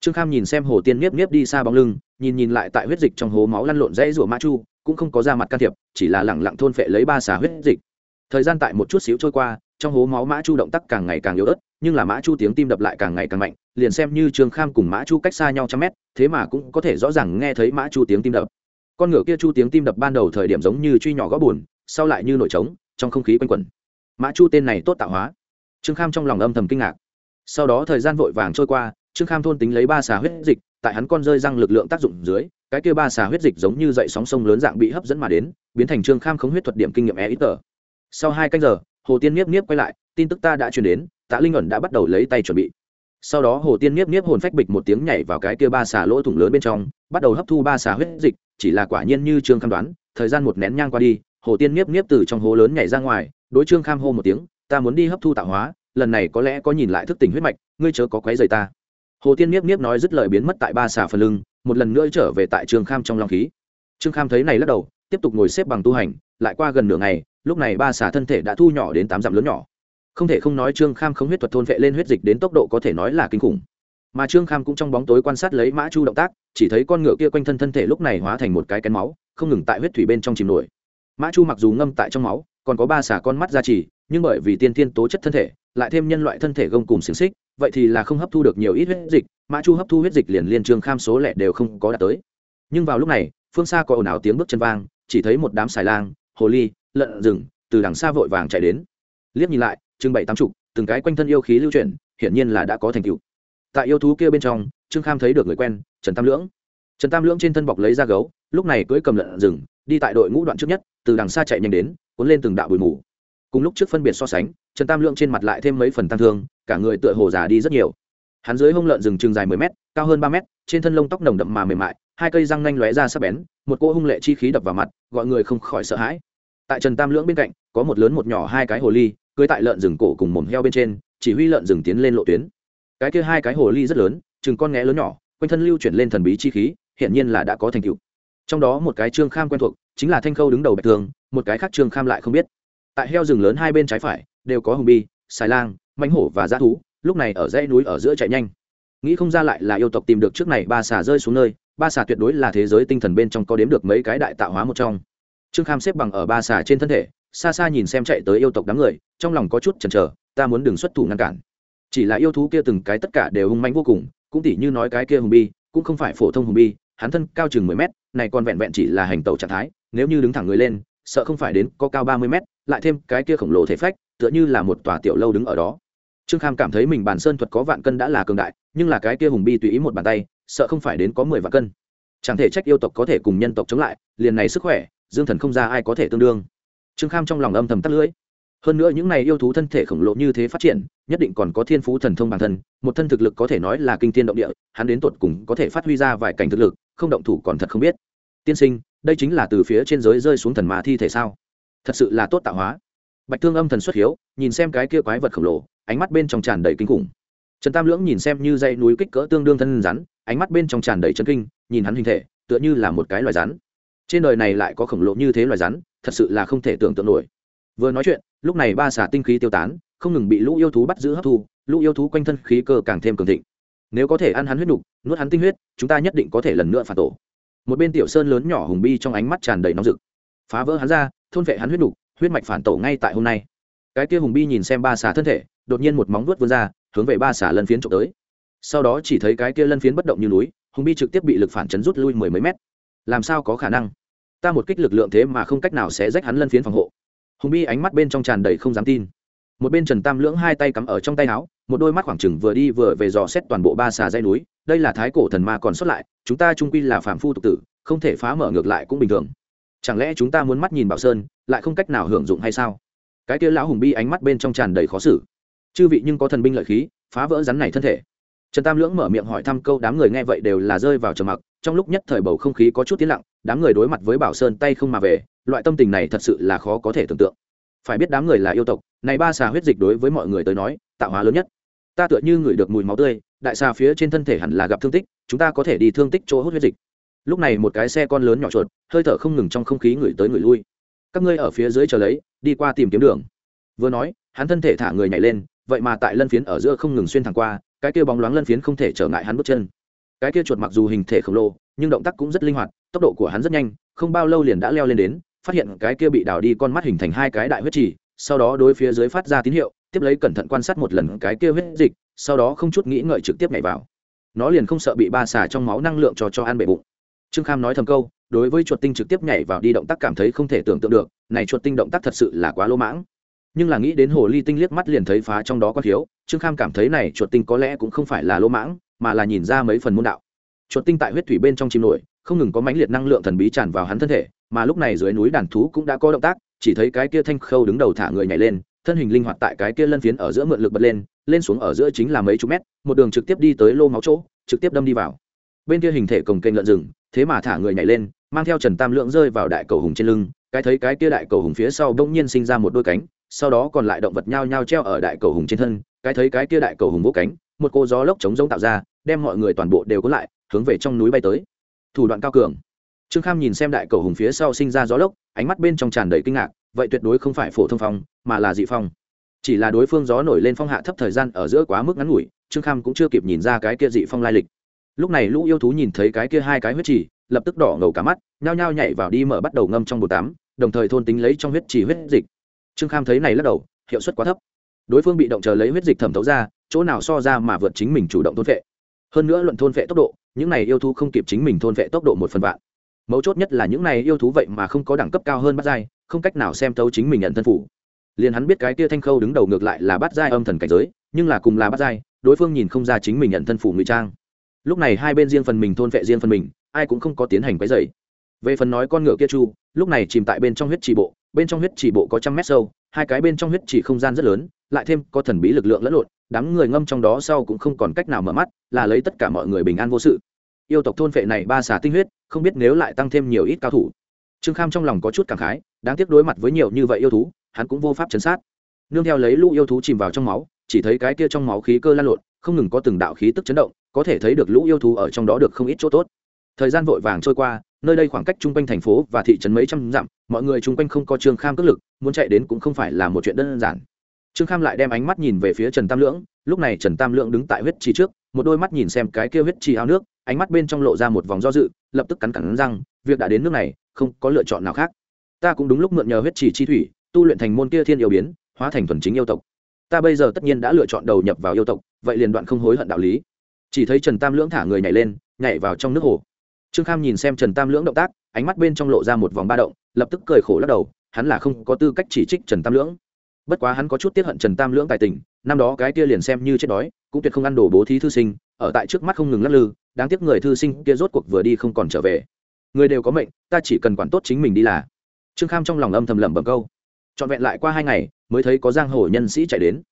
Trương kham nhìn xem hồ tiên miếp miếp đi xa bóng lưng, nhìn nhìn lại tại huyết dịch trong hố máu lăn lộn rẫy rủa mã chu, cũng không có ra mặt can thiệp, chỉ là lẳng lặng thôn phệ lấy ba xà huyết dịch. Thời gian tại một chút xíu trôi qua, trong hố máu mã chu động tác càng ngày càng yếu ớt, nhưng là mã chu tiếng tim đập lại càng ngày càng mạnh, liền xem như trương kham cùng mã chu cách xa nhau trăm mét, thế mà cũng có thể rõ ràng nghe thấy mã chu tiếng tim đập con ngựa kia chu tiếng tim đập ban đầu thời điểm giống như truy nhỏ gõ bùn, sau lại như nổi trống, trong không khí quanh quẩn. Mã chu tên này tốt tạo hóa. Trương kham trong lòng âm thầm kinh ngạc. Sau đó thời gian vội vàng trôi qua, trương kham thôn tính lấy ba xà huyết dịch, tại hắn con rơi răng lực lượng tác dụng dưới, cái kia ba xà huyết dịch giống như dậy sóng sông lớn dạng bị hấp dẫn mà đến, biến thành trương kham khống huyết thuật điểm kinh nghiệm e ít tờ. Sau hai canh giờ, hồ tiên nhiếp nhiếp quay lại, tin tức ta đã truyền đến, tạ linh ẩn đã bắt đầu lấy tay chuẩn bị. Sau đó hồ tiên nhiếp nhiếp hồn phách bịch một tiếng nhảy vào cái kia ba xà lỗ thủng lớn bên trong, bắt đầu hấp thu ba xà huyết dịch chỉ là quả nhiên như trương kham đoán, thời gian một nén nhang qua đi, hồ tiên niếp niếp từ trong hố lớn nhảy ra ngoài, đối trương kham hô một tiếng, ta muốn đi hấp thu tạo hóa, lần này có lẽ có nhìn lại thức tỉnh huyết mạch, ngươi chớ có quấy rầy ta. Hồ tiên niếp niếp nói dứt lời biến mất tại ba xà phần lưng, một lần nữa trở về tại trương kham trong long khí. Trương kham thấy này lắc đầu, tiếp tục ngồi xếp bằng tu hành, lại qua gần nửa ngày, lúc này ba xà thân thể đã thu nhỏ đến tám dặm lớn nhỏ. Không thể không nói trương kham không huyết thuật thôn vệ lên huyết dịch đến tốc độ có thể nói là kinh khủng. Mà trương kham cũng trong bóng tối quan sát lấy mã chu động tác chỉ thấy con ngựa kia quanh thân thân thể lúc này hóa thành một cái kén máu, không ngừng tại huyết thủy bên trong chìm nổi. Mã chu mặc dù ngâm tại trong máu, còn có ba xả con mắt ra trì nhưng bởi vì tiên thiên tố chất thân thể, lại thêm nhân loại thân thể gông cùng xiềng xích, vậy thì là không hấp thu được nhiều ít huyết dịch, mã chu hấp thu huyết dịch liền liên trường kham số lẻ đều không có đạt tới. Nhưng vào lúc này, phương xa có ồn ào tiếng bước chân vang, chỉ thấy một đám xài lang, hồ ly, lợn rừng, từ đằng xa vội vàng chạy đến. Liếc nhìn lại trưng bày tám chục, từng cái quanh thân yêu khí lưu chuyển, hiển nhiên là đã có thành tựu. Tại yêu thú kia bên trong trương kham thấy được người quen, trần tam lưỡng. Trần tam lưỡng trên thân bọc lấy da gấu, lúc này cưỡi cầm lợn rừng, đi tại đội ngũ đoạn trước nhất, từ đằng xa chạy nhanh đến, cuốn lên từng đạo bụi mù. Cùng lúc trước phân biệt so sánh, trần tam Lưỡng trên mặt lại thêm mấy phần tăng thương, cả người tựa hồ già đi rất nhiều. Hắn dưới hông lợn rừng chừng dài mười mét, cao hơn ba mét, trên thân lông tóc nồng đậm mà mềm mại, hai cây răng nanh lóe ra sắc bén, một cỗ hung lệ chi khí đập vào mặt, gọi người không khỏi sợ hãi. Tại trần tam lưỡng bên cạnh, có một lớn một nhỏ hai cái hồ ly cưới tại lợn rừng cổ cùng mồm heo bên trên, chỉ huy lợn rừng tiến lên lộ tuyến. Cái kia hai cái hồ ly rất lớn chừng con nghé lớn nhỏ, quanh thân lưu chuyển lên thần bí chi khí hiện nhiên là đã có thành tựu. Trong đó một cái trương kham quen thuộc, chính là thanh khâu đứng đầu bạch thường, một cái khác trương kham lại không biết. Tại heo rừng lớn hai bên trái phải, đều có hùng bi, xài lang mánh hổ và g thú, lúc này ở dãy núi ở giữa chạy nhanh. Nghĩ không ra lại là yêu tộc tìm được trước này ba xà rơi xuống nơi, ba xà tuyệt đối là thế giới tinh thần bên trong có đếm được mấy cái đại tạo hóa một trong. Trương kham xếp bằng ở ba xà trên thân thể, xa xa nhìn xem chạy tới yêu tộc đám người, trong lòng có chút chần chờ, ta muốn đừng xuất thủ ngăn cản. Chỉ là yêu thú kia từng cái tất cả đều hung manh vô cùng cũng tỉ như nói cái kia hùng bi, cũng không phải phổ thông hùng bi, hắn thân cao chừng mười mét, này còn vẹn vẹn chỉ là hành tàu trạng thái, nếu như đứng thẳng người lên, sợ không phải đến có cao ba mươi mét, lại thêm cái kia khổng lồ thể phách, tựa như là một tòa tiểu lâu đứng ở đó. Trương kham cảm thấy mình bản sơn thuật có vạn cân đã là cường đại, nhưng là cái kia hùng bi tùy ý một bàn tay, sợ không phải đến có mười vạn cân. Chẳng thể trách yêu tộc có thể cùng nhân tộc chống lại, liền này sức khỏe, dương thần không ra ai có thể tương đương. Trương kham trong lòng âm thầm tắt lưỡi hơn nữa những này yêu thú thân thể khổng lồ như thế phát triển, nhất định còn có thiên phú thần thông bản thân, một thân thực lực có thể nói là kinh thiên động địa, hắn đến tột cùng có thể phát huy ra vài cảnh thực lực, không động thủ còn thật không biết. Tiên sinh, đây chính là từ phía trên giới rơi xuống thần mà thi thể sao? Thật sự là tốt tạo hóa. Bạch thương âm thần xuất hiếu, nhìn xem cái kia quái vật khổng lồ, ánh mắt bên trong tràn đầy kinh khủng. Trần tam lưỡng nhìn xem như dãy núi kích cỡ tương đương thân rắn, ánh mắt bên trong tràn đầy chân kinh, nhìn hắn hình thể, tựa như là một cái loài rắn. Trên đời này lại có khổng lồ như thế loài rắn, thật sự là không thể tưởng tượng nổi vừa nói chuyện, lúc này ba xả tinh khí tiêu tán, không ngừng bị lũ yêu thú bắt giữ hấp thu, lũ yêu thú quanh thân khí cơ càng thêm cường thịnh. Nếu có thể ăn hắn huyết nục, nuốt hắn tinh huyết, chúng ta nhất định có thể lần nữa phản tổ. Một bên tiểu sơn lớn nhỏ hùng bi trong ánh mắt tràn đầy nóng rực. Phá vỡ hắn ra, thôn vệ hắn huyết nục, huyết mạch phản tổ ngay tại hôm nay. Cái kia hùng bi nhìn xem ba xả thân thể, đột nhiên một móng vuốt vươn ra, hướng về ba xả lân phiến trộm tới. Sau đó chỉ thấy cái kia lân phiến bất động như núi, hùng bi trực tiếp bị lực phản chấn rút lui mười mấy mét. Làm sao có khả năng? Ta một kích lực lượng thế mà không cách nào sẽ rách hắn lân phiến phòng hộ hùng bi ánh mắt bên trong tràn đầy không dám tin. Một bên trần tam lưỡng hai tay cắm ở trong tay áo, một đôi mắt khoảng chừng vừa đi vừa về dò xét toàn bộ ba xà dây núi, đây là thái cổ thần ma còn xuất lại, chúng ta trung quy là phạm phu tục tử, không thể phá mở ngược lại cũng bình thường. Chẳng lẽ chúng ta muốn mắt nhìn bảo sơn, lại không cách nào hưởng dụng hay sao? Cái kia lão hùng bi ánh mắt bên trong tràn đầy khó xử. Chư vị nhưng có thần binh lợi khí, phá vỡ rắn này thân thể. Trần tam lưỡng mở miệng hỏi thăm câu đám người nghe vậy đều là rơi vào trầm mặc, trong lúc nhất thời bầu không khí có chút tiến lặng, đám người đối mặt với bảo sơn tay không mà về loại tâm tình này thật sự là khó có thể tưởng tượng. Phải biết đám người là yêu tộc, này ba xà huyết dịch đối với mọi người tới nói, tạo hóa lớn nhất. Ta tựa như người được mùi máu tươi, đại xà phía trên thân thể hẳn là gặp thương tích, chúng ta có thể đi thương tích chỗ hút huyết dịch. Lúc này một cái xe con lớn nhỏ chuột, hơi thở không ngừng trong không khí ngửi tới ngửi lui. Các ngươi ở phía dưới chờ lấy, đi qua tìm kiếm đường. Vừa nói, hắn thân thể thả người nhảy lên, vậy mà tại lân phiến ở giữa không ngừng xuyên thẳng qua, cái kia bóng loáng lân phiến không thể trở ngại hắn bước chân. Cái kia chuột mặc dù hình thể khổng lồ, nhưng động tác cũng rất linh hoạt, tốc độ của hắn rất nhanh, không bao lâu liền đã leo lên đến phát hiện cái kia bị đào đi con mắt hình thành hai cái đại huyết trì, sau đó đối phía dưới phát ra tín hiệu, tiếp lấy cẩn thận quan sát một lần cái kia huyết dịch, sau đó không chút nghĩ ngợi trực tiếp nhảy vào. Nó liền không sợ bị ba xả trong máu năng lượng cho cho ăn bể bụng. Trương kham nói thầm câu, đối với chuột tinh trực tiếp nhảy vào đi động tác cảm thấy không thể tưởng tượng được, này chuột tinh động tác thật sự là quá lỗ mãng. Nhưng là nghĩ đến hồ ly tinh liếc mắt liền thấy phá trong đó có thiếu, trương kham cảm thấy này chuột tinh có lẽ cũng không phải là lỗ mãng, mà là nhìn ra mấy phần môn đạo. Chuột tinh tại huyết thủy bên trong chim nổi, không ngừng có mãnh liệt năng lượng thần bí tràn vào hắn thân thể mà lúc này dưới núi đàn thú cũng đã có động tác, chỉ thấy cái kia thanh khâu đứng đầu thả người nhảy lên, thân hình linh hoạt tại cái kia lân phiến ở giữa mượn lực bật lên lên xuống ở giữa chính là mấy chục mét, một đường trực tiếp đi tới lô máu chỗ, trực tiếp đâm đi vào. Bên kia hình thể cồng kênh lợn rừng, thế mà thả người nhảy lên, mang theo trần tam lượng rơi vào đại cầu hùng trên lưng, cái thấy cái kia đại cầu hùng phía sau bỗng nhiên sinh ra một đôi cánh, sau đó còn lại động vật nhao nhao treo ở đại cầu hùng trên thân, cái thấy cái kia đại cầu hùng vỗ cánh, một cô gió lốc chống giống tạo ra, đem mọi người toàn bộ đều có lại, hướng về trong núi bay tới. Thủ đoạn cao cường trương kham nhìn xem đại cầu hùng phía sau sinh ra gió lốc, ánh mắt bên trong tràn đầy kinh ngạc, vậy tuyệt đối không phải phổ thông phong, mà là dị phong. Chỉ là đối phương gió nổi lên phong hạ thấp thời gian ở giữa quá mức ngắn ngủi, trương kham cũng chưa kịp nhìn ra cái kia dị phong lai lịch. Lúc này lũ yêu thú nhìn thấy cái kia hai cái huyết trì, lập tức đỏ ngầu cả mắt, nhao nhao nhảy vào đi mở bắt đầu ngâm trong bồn tắm, đồng thời thôn tính lấy trong huyết trì huyết dịch. Trương kham thấy này lắc đầu, hiệu suất quá thấp. Đối phương bị động chờ lấy huyết dịch thẩm thấu ra, chỗ nào so ra mà vượt chính mình chủ động thôn vệ hơn nữa luận thôn vệ tốc độ, những này yêu thú không kịp chính mình thôn vệ tốc độ một phần vạn mấu chốt nhất là những này yêu thú vậy mà không có đẳng cấp cao hơn bắt giai, không cách nào xem thấu chính mình nhận thân phủ liền hắn biết cái kia thanh khâu đứng đầu ngược lại là bắt giai âm thần cảnh giới, nhưng là cùng là bắt giai, đối phương nhìn không ra chính mình nhận thân phủ ngụy trang. Lúc này hai bên riêng phần mình thôn vệ riêng phần mình, ai cũng không có tiến hành quấy dày về phần nói con ngựa kia chu, lúc này chìm tại bên trong huyết trì bộ, bên trong huyết trì bộ có trăm mét sâu, hai cái bên trong huyết trì không gian rất lớn, lại thêm có thần bí lực lượng lẫn lộn, đám người ngâm trong đó sau cũng không còn cách nào mở mắt, là lấy tất cả mọi người bình an vô sự. Yêu tộc thôn vệ này ba xà tinh huyết không biết nếu lại tăng thêm nhiều ít cao thủ. Trương kham trong lòng có chút cảm khái, đáng tiếc đối mặt với nhiều như vậy yêu thú, hắn cũng vô pháp chấn sát. Nương theo lấy lũ yêu thú chìm vào trong máu, chỉ thấy cái kia trong máu khí cơ lan lộn, không ngừng có từng đạo khí tức chấn động, có thể thấy được lũ yêu thú ở trong đó được không ít chỗ tốt. Thời gian vội vàng trôi qua, nơi đây khoảng cách chung quanh thành phố và thị trấn mấy trăm dặm, mọi người chung quanh không có trương kham cất lực, muốn chạy đến cũng không phải là một chuyện đơn giản. Trương kham lại đem ánh mắt nhìn về phía trần tam lưỡng, lúc này trần tam lưỡng đứng tại huyết trì trước, một đôi mắt nhìn xem cái kia huyết trì ao nước ánh mắt bên trong lộ ra một vòng do dự, lập tức cắn cắn răng, việc đã đến nước này, không có lựa chọn nào khác. Ta cũng đúng lúc mượn nhờ huyết trì chi thủy, tu luyện thành môn kia thiên yêu biến, hóa thành thuần chính yêu tộc. Ta bây giờ tất nhiên đã lựa chọn đầu nhập vào yêu tộc, vậy liền đoạn không hối hận đạo lý. Chỉ thấy trần tam lưỡng thả người nhảy lên, nhảy vào trong nước hồ. Trương kham nhìn xem trần tam lưỡng động tác, ánh mắt bên trong lộ ra một vòng ba động, lập tức cười khổ lắc đầu, hắn là không có tư cách chỉ trích trần tam lưỡng. Bất quá hắn có chút tiếp hận trần tam lưỡng tài tình, năm đó cái kia liền xem như chết đói, cũng tuyệt không ăn đồ bố thí thư sinh, ở tại trước mắt không ngừng lắc lư đáng tiếc người thư sinh kia rốt cuộc vừa đi không còn trở về. Người đều có mệnh, ta chỉ cần quản tốt chính mình đi là. Trương kham trong lòng âm thầm lẩm bẩm câu. Trọn vẹn lại qua hai ngày, mới thấy có giang hồ nhân sĩ chạy đến.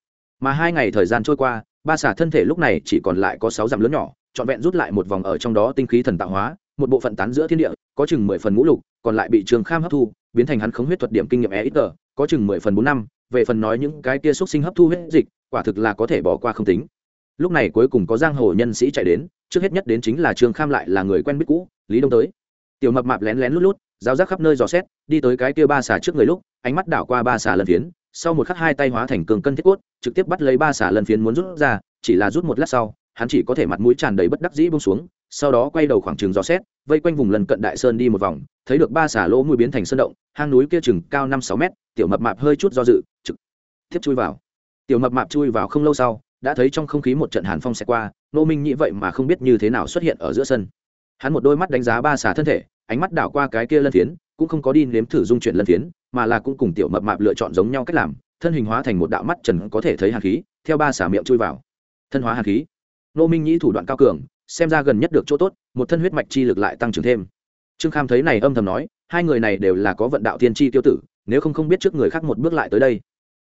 Mà hai ngày thời gian trôi qua, ba xả thân thể lúc này chỉ còn lại có sáu dặm lớn nhỏ, trọn vẹn rút lại một vòng ở trong đó tinh khí thần tạo hóa, một bộ phận tán giữa thiên địa, có chừng mười phần ngũ lục, còn lại bị trường kham hấp thu, biến thành hắn khống huyết thuật điểm kinh nghiệm e ít tờ, có chừng mười phần bốn năm, về phần nói những cái kia xúc sinh hấp thu huyết dịch, quả thực là có thể bỏ qua không tính. Lúc này cuối cùng có giang hồ nhân sĩ chạy đến trước hết nhất đến chính là trương kham lại là người quen biết cũ, lý đông tới. tiểu mập mạp lén lén lút lút, giáo giác khắp nơi dò xét, đi tới cái kia ba xà trước người lúc, ánh mắt đảo qua ba xà lần phiến, sau một khắc hai tay hóa thành cường cân thiết cốt, trực tiếp bắt lấy ba xà lần phiến muốn rút ra, chỉ là rút một lát sau, hắn chỉ có thể mặt mũi tràn đầy bất đắc dĩ bông xuống, sau đó quay đầu khoảng trường dò xét, vây quanh vùng lần cận đại sơn đi một vòng, thấy được ba xà lỗ mũi biến thành sơn động, hang núi kia chừng cao năm sáu mét, tiểu mập mạp hơi chút do dự, trực tiếp chui vào. tiểu mập mạp chui vào không lâu sau, đã thấy trong không khí một trận hàn phong xẹt qua nô minh nhĩ vậy mà không biết như thế nào xuất hiện ở giữa sân. Hắn một đôi mắt đánh giá ba xà thân thể, ánh mắt đảo qua cái kia lân phiến, cũng không có đi nếm thử dung chuyển lân phiến, mà là cũng cùng tiểu mập mạp lựa chọn giống nhau cách làm, thân hình hóa thành một đạo mắt trần có thể thấy hàn khí, theo ba xà miệng chui vào. Thân hóa hàn khí. Nô minh nhĩ thủ đoạn cao cường, xem ra gần nhất được chỗ tốt, một thân huyết mạch chi lực lại tăng trưởng thêm. Trương kham thấy này âm thầm nói, hai người này đều là có vận đạo tiên tri tiêu tử, nếu không không biết trước người khác một bước lại tới đây.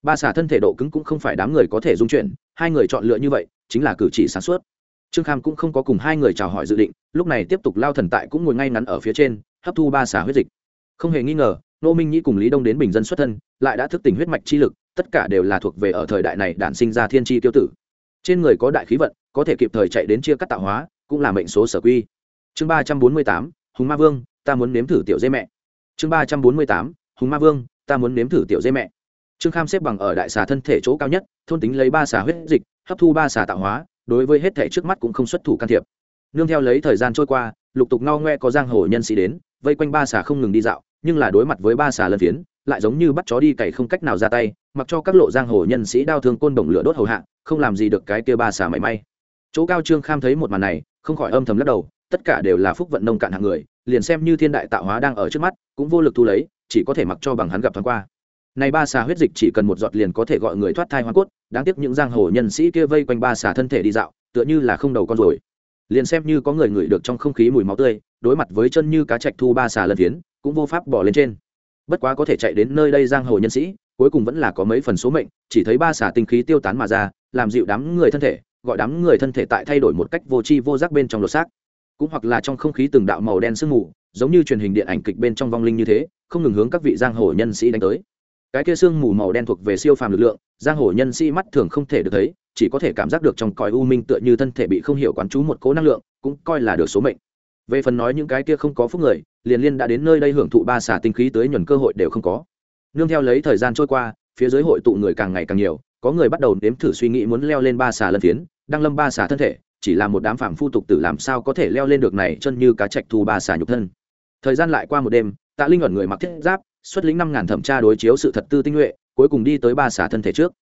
Ba xả thân thể độ cứng cũng không phải đám người có thể dung chuyển, hai người chọn lựa như vậy, chính là cử chỉ sáng suốt trương kham cũng không có cùng hai người chào hỏi dự định, lúc này tiếp tục lao thần tại cũng ngồi ngay ngắn ở phía trên, hấp thu ba xả huyết dịch. Không hề nghi ngờ nô minh nhĩ cùng lý đông đến bình dân xuất thân, lại đã thức tỉnh huyết mạch chi lực, tất cả đều là thuộc về ở thời đại này đản sinh ra thiên tri tiêu tử. Trên người có đại khí vận, có thể kịp thời chạy đến chia cắt tạo hóa, cũng là mệnh số sở quy. Chương ba trăm bốn mươi tám, hùng ma vương, ta muốn nếm thử tiểu dây mẹ. Chương ba trăm bốn mươi tám, hùng ma vương, ta muốn nếm thử tiểu dây mẹ. Trương kham xếp bằng ở đại xà thân thể chỗ cao nhất, thôn tính lấy ba xà huyết dịch, hấp thu ba xà tạo hóa đối với hết thể trước mắt cũng không xuất thủ can thiệp. Nương theo lấy thời gian trôi qua, lục tục ngao ngoe có giang hồ nhân sĩ đến, vây quanh ba xà không ngừng đi dạo, nhưng là đối mặt với ba xà lân phiến, lại giống như bắt chó đi cày không cách nào ra tay, mặc cho các lộ giang hồ nhân sĩ đao thương côn đồng lửa đốt hầu hạ, không làm gì được cái kia ba xà mảy may. Chỗ cao trương kham thấy một màn này, không khỏi âm thầm lắc đầu, tất cả đều là phúc vận nông cạn hạng người, liền xem như thiên đại tạo hóa đang ở trước mắt, cũng vô lực thu lấy, chỉ có thể mặc cho bằng hắn gặp thoáng qua này ba xà huyết dịch chỉ cần một giọt liền có thể gọi người thoát thai hoa cốt, đáng tiếc những giang hồ nhân sĩ kia vây quanh ba xà thân thể đi dạo, tựa như là không đầu con rồi liền xem như có người ngửi được trong không khí mùi máu tươi, đối mặt với chân như cá trạch thu ba xà lân phiến, cũng vô pháp bỏ lên trên. Bất quá có thể chạy đến nơi đây giang hồ nhân sĩ, cuối cùng vẫn là có mấy phần số mệnh, chỉ thấy ba xà tinh khí tiêu tán mà ra, làm dịu đám người thân thể, gọi đám người thân thể tại thay đổi một cách vô tri vô giác bên trong lột xác. Cũng hoặc là trong không khí từng đạo màu đen sương mù, giống như truyền hình điện ảnh kịch bên trong vong linh như thế, không ngừng hướng các vị giang hồ nhân sĩ đánh tới cái kia sương mù màu đen thuộc về siêu phàm lực lượng, giang hồ nhân sĩ mắt thường không thể được thấy, chỉ có thể cảm giác được trong cõi u minh tựa như thân thể bị không hiểu quán chú một cố năng lượng, cũng coi là được số mệnh. Về phần nói những cái kia không có phúc người, liền liên đã đến nơi đây hưởng thụ ba xả tinh khí tới nhuần cơ hội đều không có. Nương theo lấy thời gian trôi qua, phía dưới hội tụ người càng ngày càng nhiều, có người bắt đầu nếm thử suy nghĩ muốn leo lên ba xà lân phiến đang lâm ba xà thân thể, chỉ là một đám phạm phu tục tử làm sao có thể leo lên được này chân như cá trạch thu ba xà nhục thân. Thời gian lại qua một đêm, tạ linh ẩn người mặc thiết giáp xuất lĩnh năm ngàn thẩm tra đối chiếu sự thật tư tinh nhuệ, cuối cùng đi tới ba xả thân thể trước.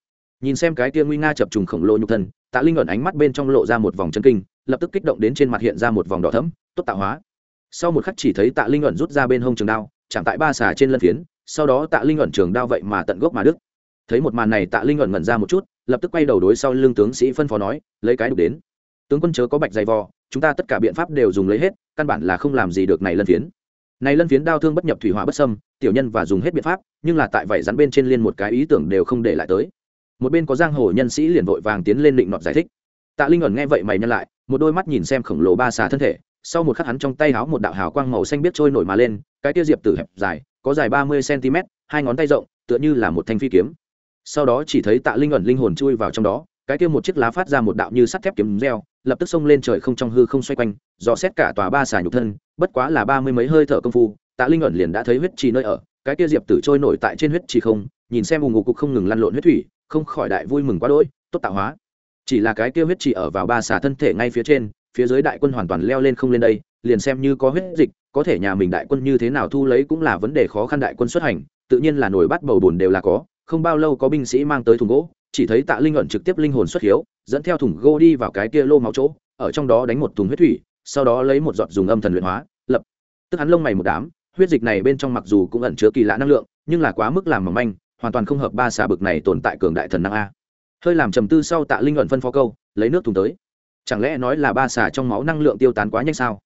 Nhìn xem cái kia nguy nga chập trùng khổng lồ nhục thân, tạ linh ẩn ánh mắt bên trong lộ ra một vòng chân kinh, lập tức kích động đến trên mặt hiện ra một vòng đỏ thấm tốt tạo hóa. Sau một khắc chỉ thấy tạ linh ẩn rút ra bên hông trường đao, chạm tại ba xà trên lân phiến, sau đó tạ linh ẩn trường đao vậy mà tận gốc mà đức thấy một màn này, tạ linh ẩn ngẩn ra một chút, lập tức quay đầu đối sau lưng tướng sĩ phân phó nói, lấy cái đục đến. Tướng quân chớ có bạch dày vò, chúng ta tất cả biện pháp đều dùng lấy hết, căn bản là không làm gì được này lân phiến này lân phiến đao thương bất nhập thủy hỏa bất sâm tiểu nhân và dùng hết biện pháp, nhưng là tại vậy rắn bên trên liên một cái ý tưởng đều không để lại tới. Một bên có giang hồ nhân sĩ liền vội vàng tiến lên định nọt giải thích. Tạ linh ẩn nghe vậy mày nhân lại, một đôi mắt nhìn xem khổng lồ ba xà thân thể, sau một khắc hắn trong tay háo một đạo hào quang màu xanh biết trôi nổi mà lên, cái tiêu diệp tử hẹp dài, có dài ba mươi cm, hai ngón tay rộng, tựa như là một thanh phi kiếm. Sau đó chỉ thấy tạ linh ẩn linh hồn chui vào trong đó, cái kia một chiếc lá phát ra một đạo như sắt thép kiếm reo lập tức xông lên trời không trong hư không xoay quanh, dò xét cả tòa ba xà nhục thân, bất quá là ba mươi mấy hơi thở công phu, tạ linh ẩn liền đã thấy huyết trì nơi ở, cái kia diệp tử trôi nổi tại trên huyết trì không, nhìn xem vùng ngục cục không ngừng lăn lộn huyết thủy, không khỏi đại vui mừng quá đỗi, tốt tạo hóa. Chỉ là cái kia huyết trì ở vào ba xà thân thể ngay phía trên, phía dưới đại quân hoàn toàn leo lên không lên đây, liền xem như có huyết dịch, có thể nhà mình đại quân như thế nào thu lấy cũng là vấn đề khó khăn đại quân xuất hành, tự nhiên là nổi bắt bầu bùn đều là có, không bao lâu có binh sĩ mang tới thùng gỗ, chỉ thấy tạ linh ẩn trực tiếp linh hồn xuất hiếu dẫn theo thùng gỗ đi vào cái kia lô máu chỗ, ở trong đó đánh một thùng huyết thủy, sau đó lấy một giọt dùng âm thần luyện hóa, lập. Tức hắn lông mày một đám, huyết dịch này bên trong mặc dù cũng ẩn chứa kỳ lạ năng lượng, nhưng là quá mức làm mỏng manh, hoàn toàn không hợp ba xà bực này tồn tại cường đại thần năng a. Hơi làm trầm tư sau tạ linh ẩn phân phó câu, lấy nước thùng tới. Chẳng lẽ nói là ba xà trong máu năng lượng tiêu tán quá nhanh sao?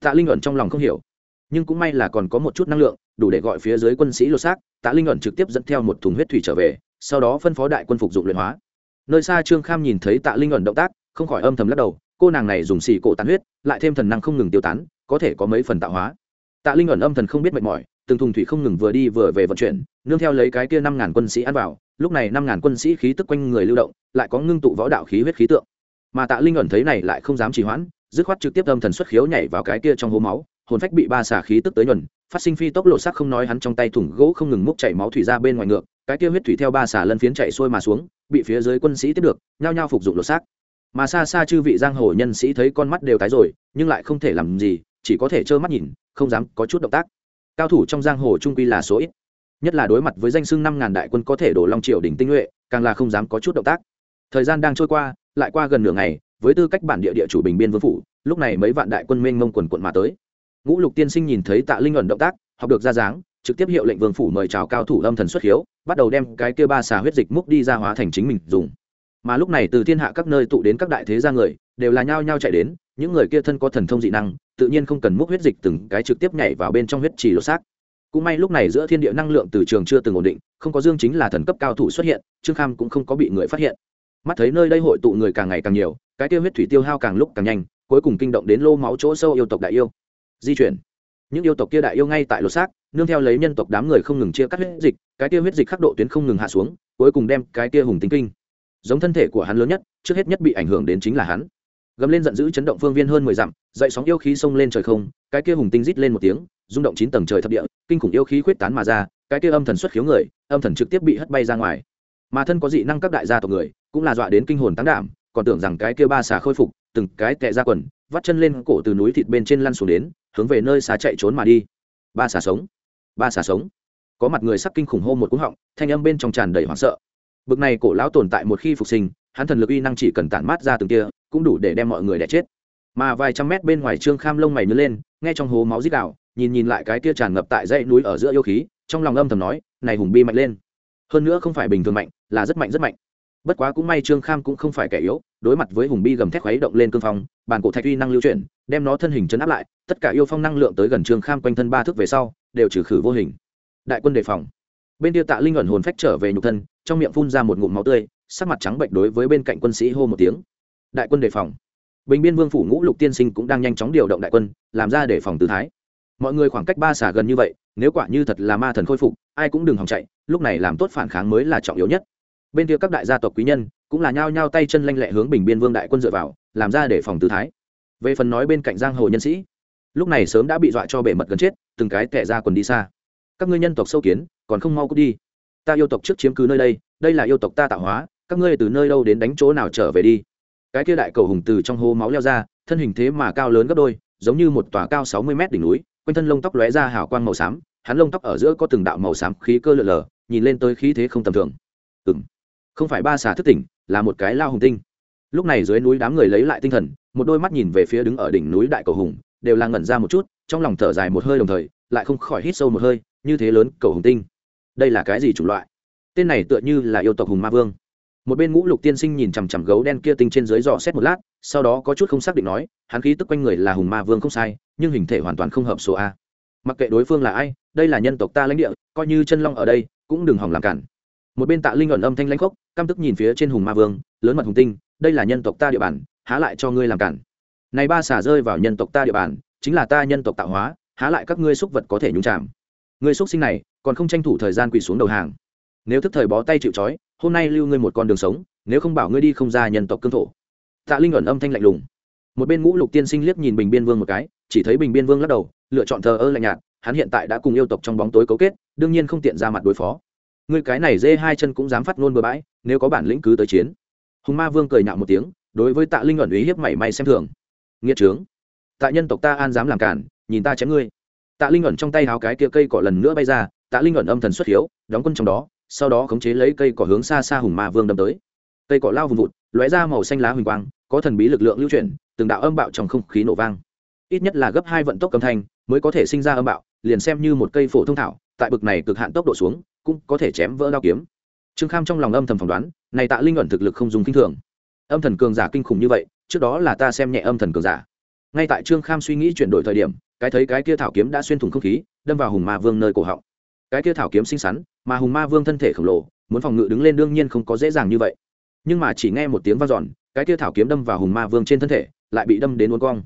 Tạ linh ẩn trong lòng không hiểu. Nhưng cũng may là còn có một chút năng lượng, đủ để gọi phía dưới quân sĩ lột xác, tạ linh ẩn trực tiếp dẫn theo một thùng huyết thủy trở về, sau đó phân phó đại quân phục dụng luyện hóa nơi xa trương kham nhìn thấy tạ linh ẩn động tác, không khỏi âm thầm lắc đầu, cô nàng này dùng xì cổ tán huyết, lại thêm thần năng không ngừng tiêu tán, có thể có mấy phần tạo hóa. Tạ linh ẩn âm thần không biết mệt mỏi, từng thùng thủy không ngừng vừa đi vừa về vận chuyển, nương theo lấy cái kia năm ngàn quân sĩ ăn vào, lúc này năm ngàn quân sĩ khí tức quanh người lưu động, lại có ngưng tụ võ đạo khí huyết khí tượng. Mà tạ linh ẩn thấy này lại không dám trì hoãn, dứt khoát trực tiếp âm thần xuất khiếu nhảy vào cái kia trong hố máu, hồn phách bị ba xả khí tức tới nhuần, phát sinh phi tốc lộ sắc không nói hắn trong tay thủng gỗ không ngừng múc chảy máu thủy ra bên ngoài ngược cái kia huyết thủy theo ba xà lân phiến chạy xuôi mà xuống, bị phía dưới quân sĩ tiếp được, nhao nhao phục dụng lột xác. Mà xa xa chư vị giang hồ nhân sĩ thấy con mắt đều tái rồi, nhưng lại không thể làm gì, chỉ có thể trơ mắt nhìn, không dám có chút động tác. Cao thủ trong giang hồ trung quy là số ít, nhất là đối mặt với danh xưng năm ngàn đại quân có thể đổ long triều đỉnh tinh nhuệ, càng là không dám có chút động tác. Thời gian đang trôi qua, lại qua gần nửa ngày, với tư cách bản địa địa chủ bình biên vương phủ, lúc này mấy vạn đại quân mênh mông quần quận mà tới. Ngũ lục tiên sinh nhìn thấy tạ linh ẩn động tác, học được ra dáng trực tiếp hiệu lệnh vương phủ mời chào cao thủ âm thần xuất hiếu, bắt đầu đem cái kia ba xà huyết dịch múc đi ra hóa thành chính mình dùng. Mà lúc này từ thiên hạ các nơi tụ đến các đại thế gia người, đều là nhao nhao chạy đến, những người kia thân có thần thông dị năng, tự nhiên không cần múc huyết dịch từng cái trực tiếp nhảy vào bên trong huyết trì lột xác. Cũng may lúc này giữa thiên địa năng lượng từ trường chưa từng ổn định, không có dương chính là thần cấp cao thủ xuất hiện, trương kham cũng không có bị người phát hiện. Mắt thấy nơi đây hội tụ người càng ngày càng nhiều, cái tiêu huyết thủy tiêu hao càng lúc càng nhanh, cuối cùng kinh động đến lô máu chỗ sâu yêu tộc đại yêu. Di chuyển. Những yêu tộc kia đại yêu ngay tại lột xác nương theo lấy nhân tộc đám người không ngừng chia cắt huyết dịch, cái kia huyết dịch khắc độ tuyến không ngừng hạ xuống, cuối cùng đem cái kia hùng tính kinh. Giống thân thể của hắn lớn nhất, trước hết nhất bị ảnh hưởng đến chính là hắn. Gầm lên giận dữ chấn động phương viên hơn mười dặm, dậy sóng yêu khí xông lên trời không, cái kia hùng tinh rít lên một tiếng, rung động chín tầng trời thập địa, kinh khủng yêu khí khuyết tán mà ra, cái kia âm thần xuất khiếu người, âm thần trực tiếp bị hất bay ra ngoài. Mà thân có dị năng các đại gia tộc người, cũng là dọa đến kinh hồn tăng đảm, còn tưởng rằng cái kia ba xà khôi phục, từng cái tệ ra quần, vắt chân lên cổ từ núi thịt bên trên lăn xuống đến, hướng về nơi xá chạy trốn mà đi. Ba xà sống ba xà sống. Có mặt người sắc kinh khủng hô một cú họng, thanh âm bên trong tràn đầy hoảng sợ. Bực này cổ lão tồn tại một khi phục sinh, hắn thần lực uy năng chỉ cần tản mát ra từng kia cũng đủ để đem mọi người đẻ chết. Mà vài trăm mét bên ngoài trương kham lông mày nứa lên, nghe trong hố máu dít đạo nhìn nhìn lại cái kia tràn ngập tại dãy núi ở giữa yêu khí, trong lòng âm thầm nói, này hùng bi mạnh lên. Hơn nữa không phải bình thường mạnh, là rất mạnh rất mạnh. Bất quá cũng may trương kham cũng không phải kẻ yếu, đối mặt với hùng bi gầm thét khuấy động lên cương phong bàn cổ thạch uy năng lưu chuyển, đem nó thân hình chấn áp lại, tất cả yêu phong năng lượng tới gần trương kham quanh thân ba thước về sau đều trừ khử vô hình. Đại quân đề phòng. Bên kia tạ linh ẩn hồn phách trở về nhục thân, trong miệng phun ra một ngụm máu tươi, sắc mặt trắng bệnh đối với bên cạnh quân sĩ hô một tiếng. Đại quân đề phòng. Bình biên vương phủ ngũ lục tiên sinh cũng đang nhanh chóng điều động đại quân, làm ra để phòng tư thái. Mọi người khoảng cách ba xả gần như vậy, nếu quả như thật là ma thần khôi phục, ai cũng đừng hòng chạy, lúc này làm tốt phản kháng mới là trọng yếu nhất. Bên kia các đại gia tộc quý nhân cũng là nhao nhao tay chân lanh lẹ hướng bình biên vương đại quân dựa vào, làm ra để phòng tư thái. Về phần nói bên cạnh giang hồ nhân sĩ lúc này sớm đã bị dọa cho bể mật gần chết, từng cái tẻ ra quần đi xa. Các ngươi nhân tộc sâu kiến, còn không mau cút đi. Ta yêu tộc trước chiếm cứ nơi đây đây là yêu tộc ta tạo hóa, các ngươi từ nơi đâu đến đánh chỗ nào trở về đi. Cái kia đại cầu hùng từ trong hố máu leo ra, thân hình thế mà cao lớn gấp đôi, giống như một tòa cao sáu mươi mét đỉnh núi, quanh thân lông tóc lóe ra hào quang màu xám, hắn lông tóc ở giữa có từng đạo màu xám khí cơ lượn lờ, nhìn lên tới khí thế không tầm thường. Ừng không phải ba xà thức tỉnh, là một cái lao hùng tinh. Lúc này dưới núi đám người lấy lại tinh thần, một đôi mắt nhìn về phía đứng ở đỉnh núi đại cầu hùng đều là ngẩn ra một chút, trong lòng thở dài một hơi đồng thời, lại không khỏi hít sâu một hơi, như thế lớn, cầu hùng tinh. Đây là cái gì chủng loại? Tên này tựa như là yêu tộc hùng ma vương. Một bên ngũ lục tiên sinh nhìn chằm chằm gấu đen kia tinh trên dưới dò xét một lát, sau đó có chút không xác định nói, hắn khí tức quanh người là hùng ma vương không sai, nhưng hình thể hoàn toàn không hợp số a. Mặc kệ đối phương là ai, đây là nhân tộc ta lãnh địa, coi như chân long ở đây, cũng đừng hỏng làm cản. Một bên tạ linh ẩn âm thanh lãnh khốc, căm tức nhìn phía trên hùng ma vương, lớn mật hùng tinh, đây là nhân tộc ta địa bàn, há lại cho ngươi làm cản này ba xả rơi vào nhân tộc ta địa bàn, chính là ta nhân tộc tạo hóa, há lại các ngươi xúc vật có thể nhúng chạm ngươi xúc sinh này, còn không tranh thủ thời gian quỳ xuống đầu hàng. Nếu thức thời bó tay chịu trói, hôm nay lưu ngươi một con đường sống, nếu không bảo ngươi đi không ra nhân tộc cương thổ. Tạ linh ẩn âm thanh lạnh lùng. Một bên ngũ lục tiên sinh liếc nhìn bình biên vương một cái, chỉ thấy bình biên vương lắc đầu, lựa chọn thờ ơ lạnh nhạt, hắn hiện tại đã cùng yêu tộc trong bóng tối cấu kết, đương nhiên không tiện ra mặt đối phó. Ngươi cái này dê hai chân cũng dám phát ngôn bừa bãi, nếu có bản lĩnh cứ tới chiến. Hùng ma vương cười nhạo một tiếng, đối với tạ linh ẩn ý hiếp mảy may xem thường nghĩa trướng. Tại nhân tộc ta an dám làm cản, nhìn ta chém ngươi. Tạ linh ẩn trong tay háo cái kia cây cỏ lần nữa bay ra, tạ linh ẩn âm thần xuất hiếu, đóng quân trong đó, sau đó khống chế lấy cây cỏ hướng xa xa hùng ma vương đâm tới. Cây cỏ lao vùng vụt, lóe ra màu xanh lá huỳnh quang, có thần bí lực lượng lưu chuyển, từng đạo âm bạo trong không khí nổ vang. Ít nhất là gấp hai vận tốc âm thanh, mới có thể sinh ra âm bạo, liền xem như một cây phổ thông thảo, tại bực này cực hạn tốc độ xuống, cũng có thể chém vỡ đao kiếm. Trương kham trong lòng âm thầm phỏng đoán, này tạ linh ẩn thực lực không dùng kinh thường. Âm thần cường giả kinh khủng như vậy trước đó là ta xem nhẹ âm thần cường giả. Ngay tại trương kham suy nghĩ chuyển đổi thời điểm, cái thấy cái kia thảo kiếm đã xuyên thủng không khí, đâm vào hùng ma vương nơi cổ họng. Cái kia thảo kiếm xinh xắn, mà hùng ma vương thân thể khổng lồ, muốn phòng ngự đứng lên đương nhiên không có dễ dàng như vậy. Nhưng mà chỉ nghe một tiếng vang dọn, cái kia thảo kiếm đâm vào hùng ma vương trên thân thể, lại bị đâm đến uốn cong.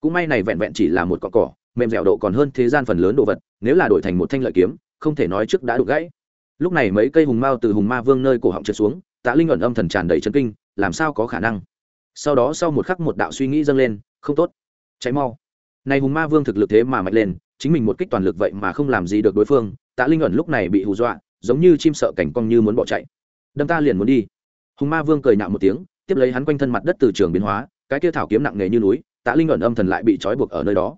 Cũng may này vẹn vẹn chỉ là một cọ cỏ, mềm dẻo độ còn hơn thế gian phần lớn đồ vật, nếu là đổi thành một thanh lợi kiếm, không thể nói trước đã đục gãy. Lúc này mấy cây hùng mao từ hùng ma vương nơi cổ họng trượt xuống, tạ linh ẩn âm thần tràn đầy chân kinh, làm sao có khả năng? Sau đó sau một khắc một đạo suy nghĩ dâng lên, không tốt, cháy mau. Này hùng ma vương thực lực thế mà mạnh lên, chính mình một kích toàn lực vậy mà không làm gì được đối phương, tạ linh ẩn lúc này bị hù dọa, giống như chim sợ cảnh cong như muốn bỏ chạy. Đâm ta liền muốn đi. Hùng ma vương cười nạo một tiếng, tiếp lấy hắn quanh thân mặt đất từ trường biến hóa, cái kia thảo kiếm nặng nề như núi, tạ linh ẩn âm thần lại bị trói buộc ở nơi đó.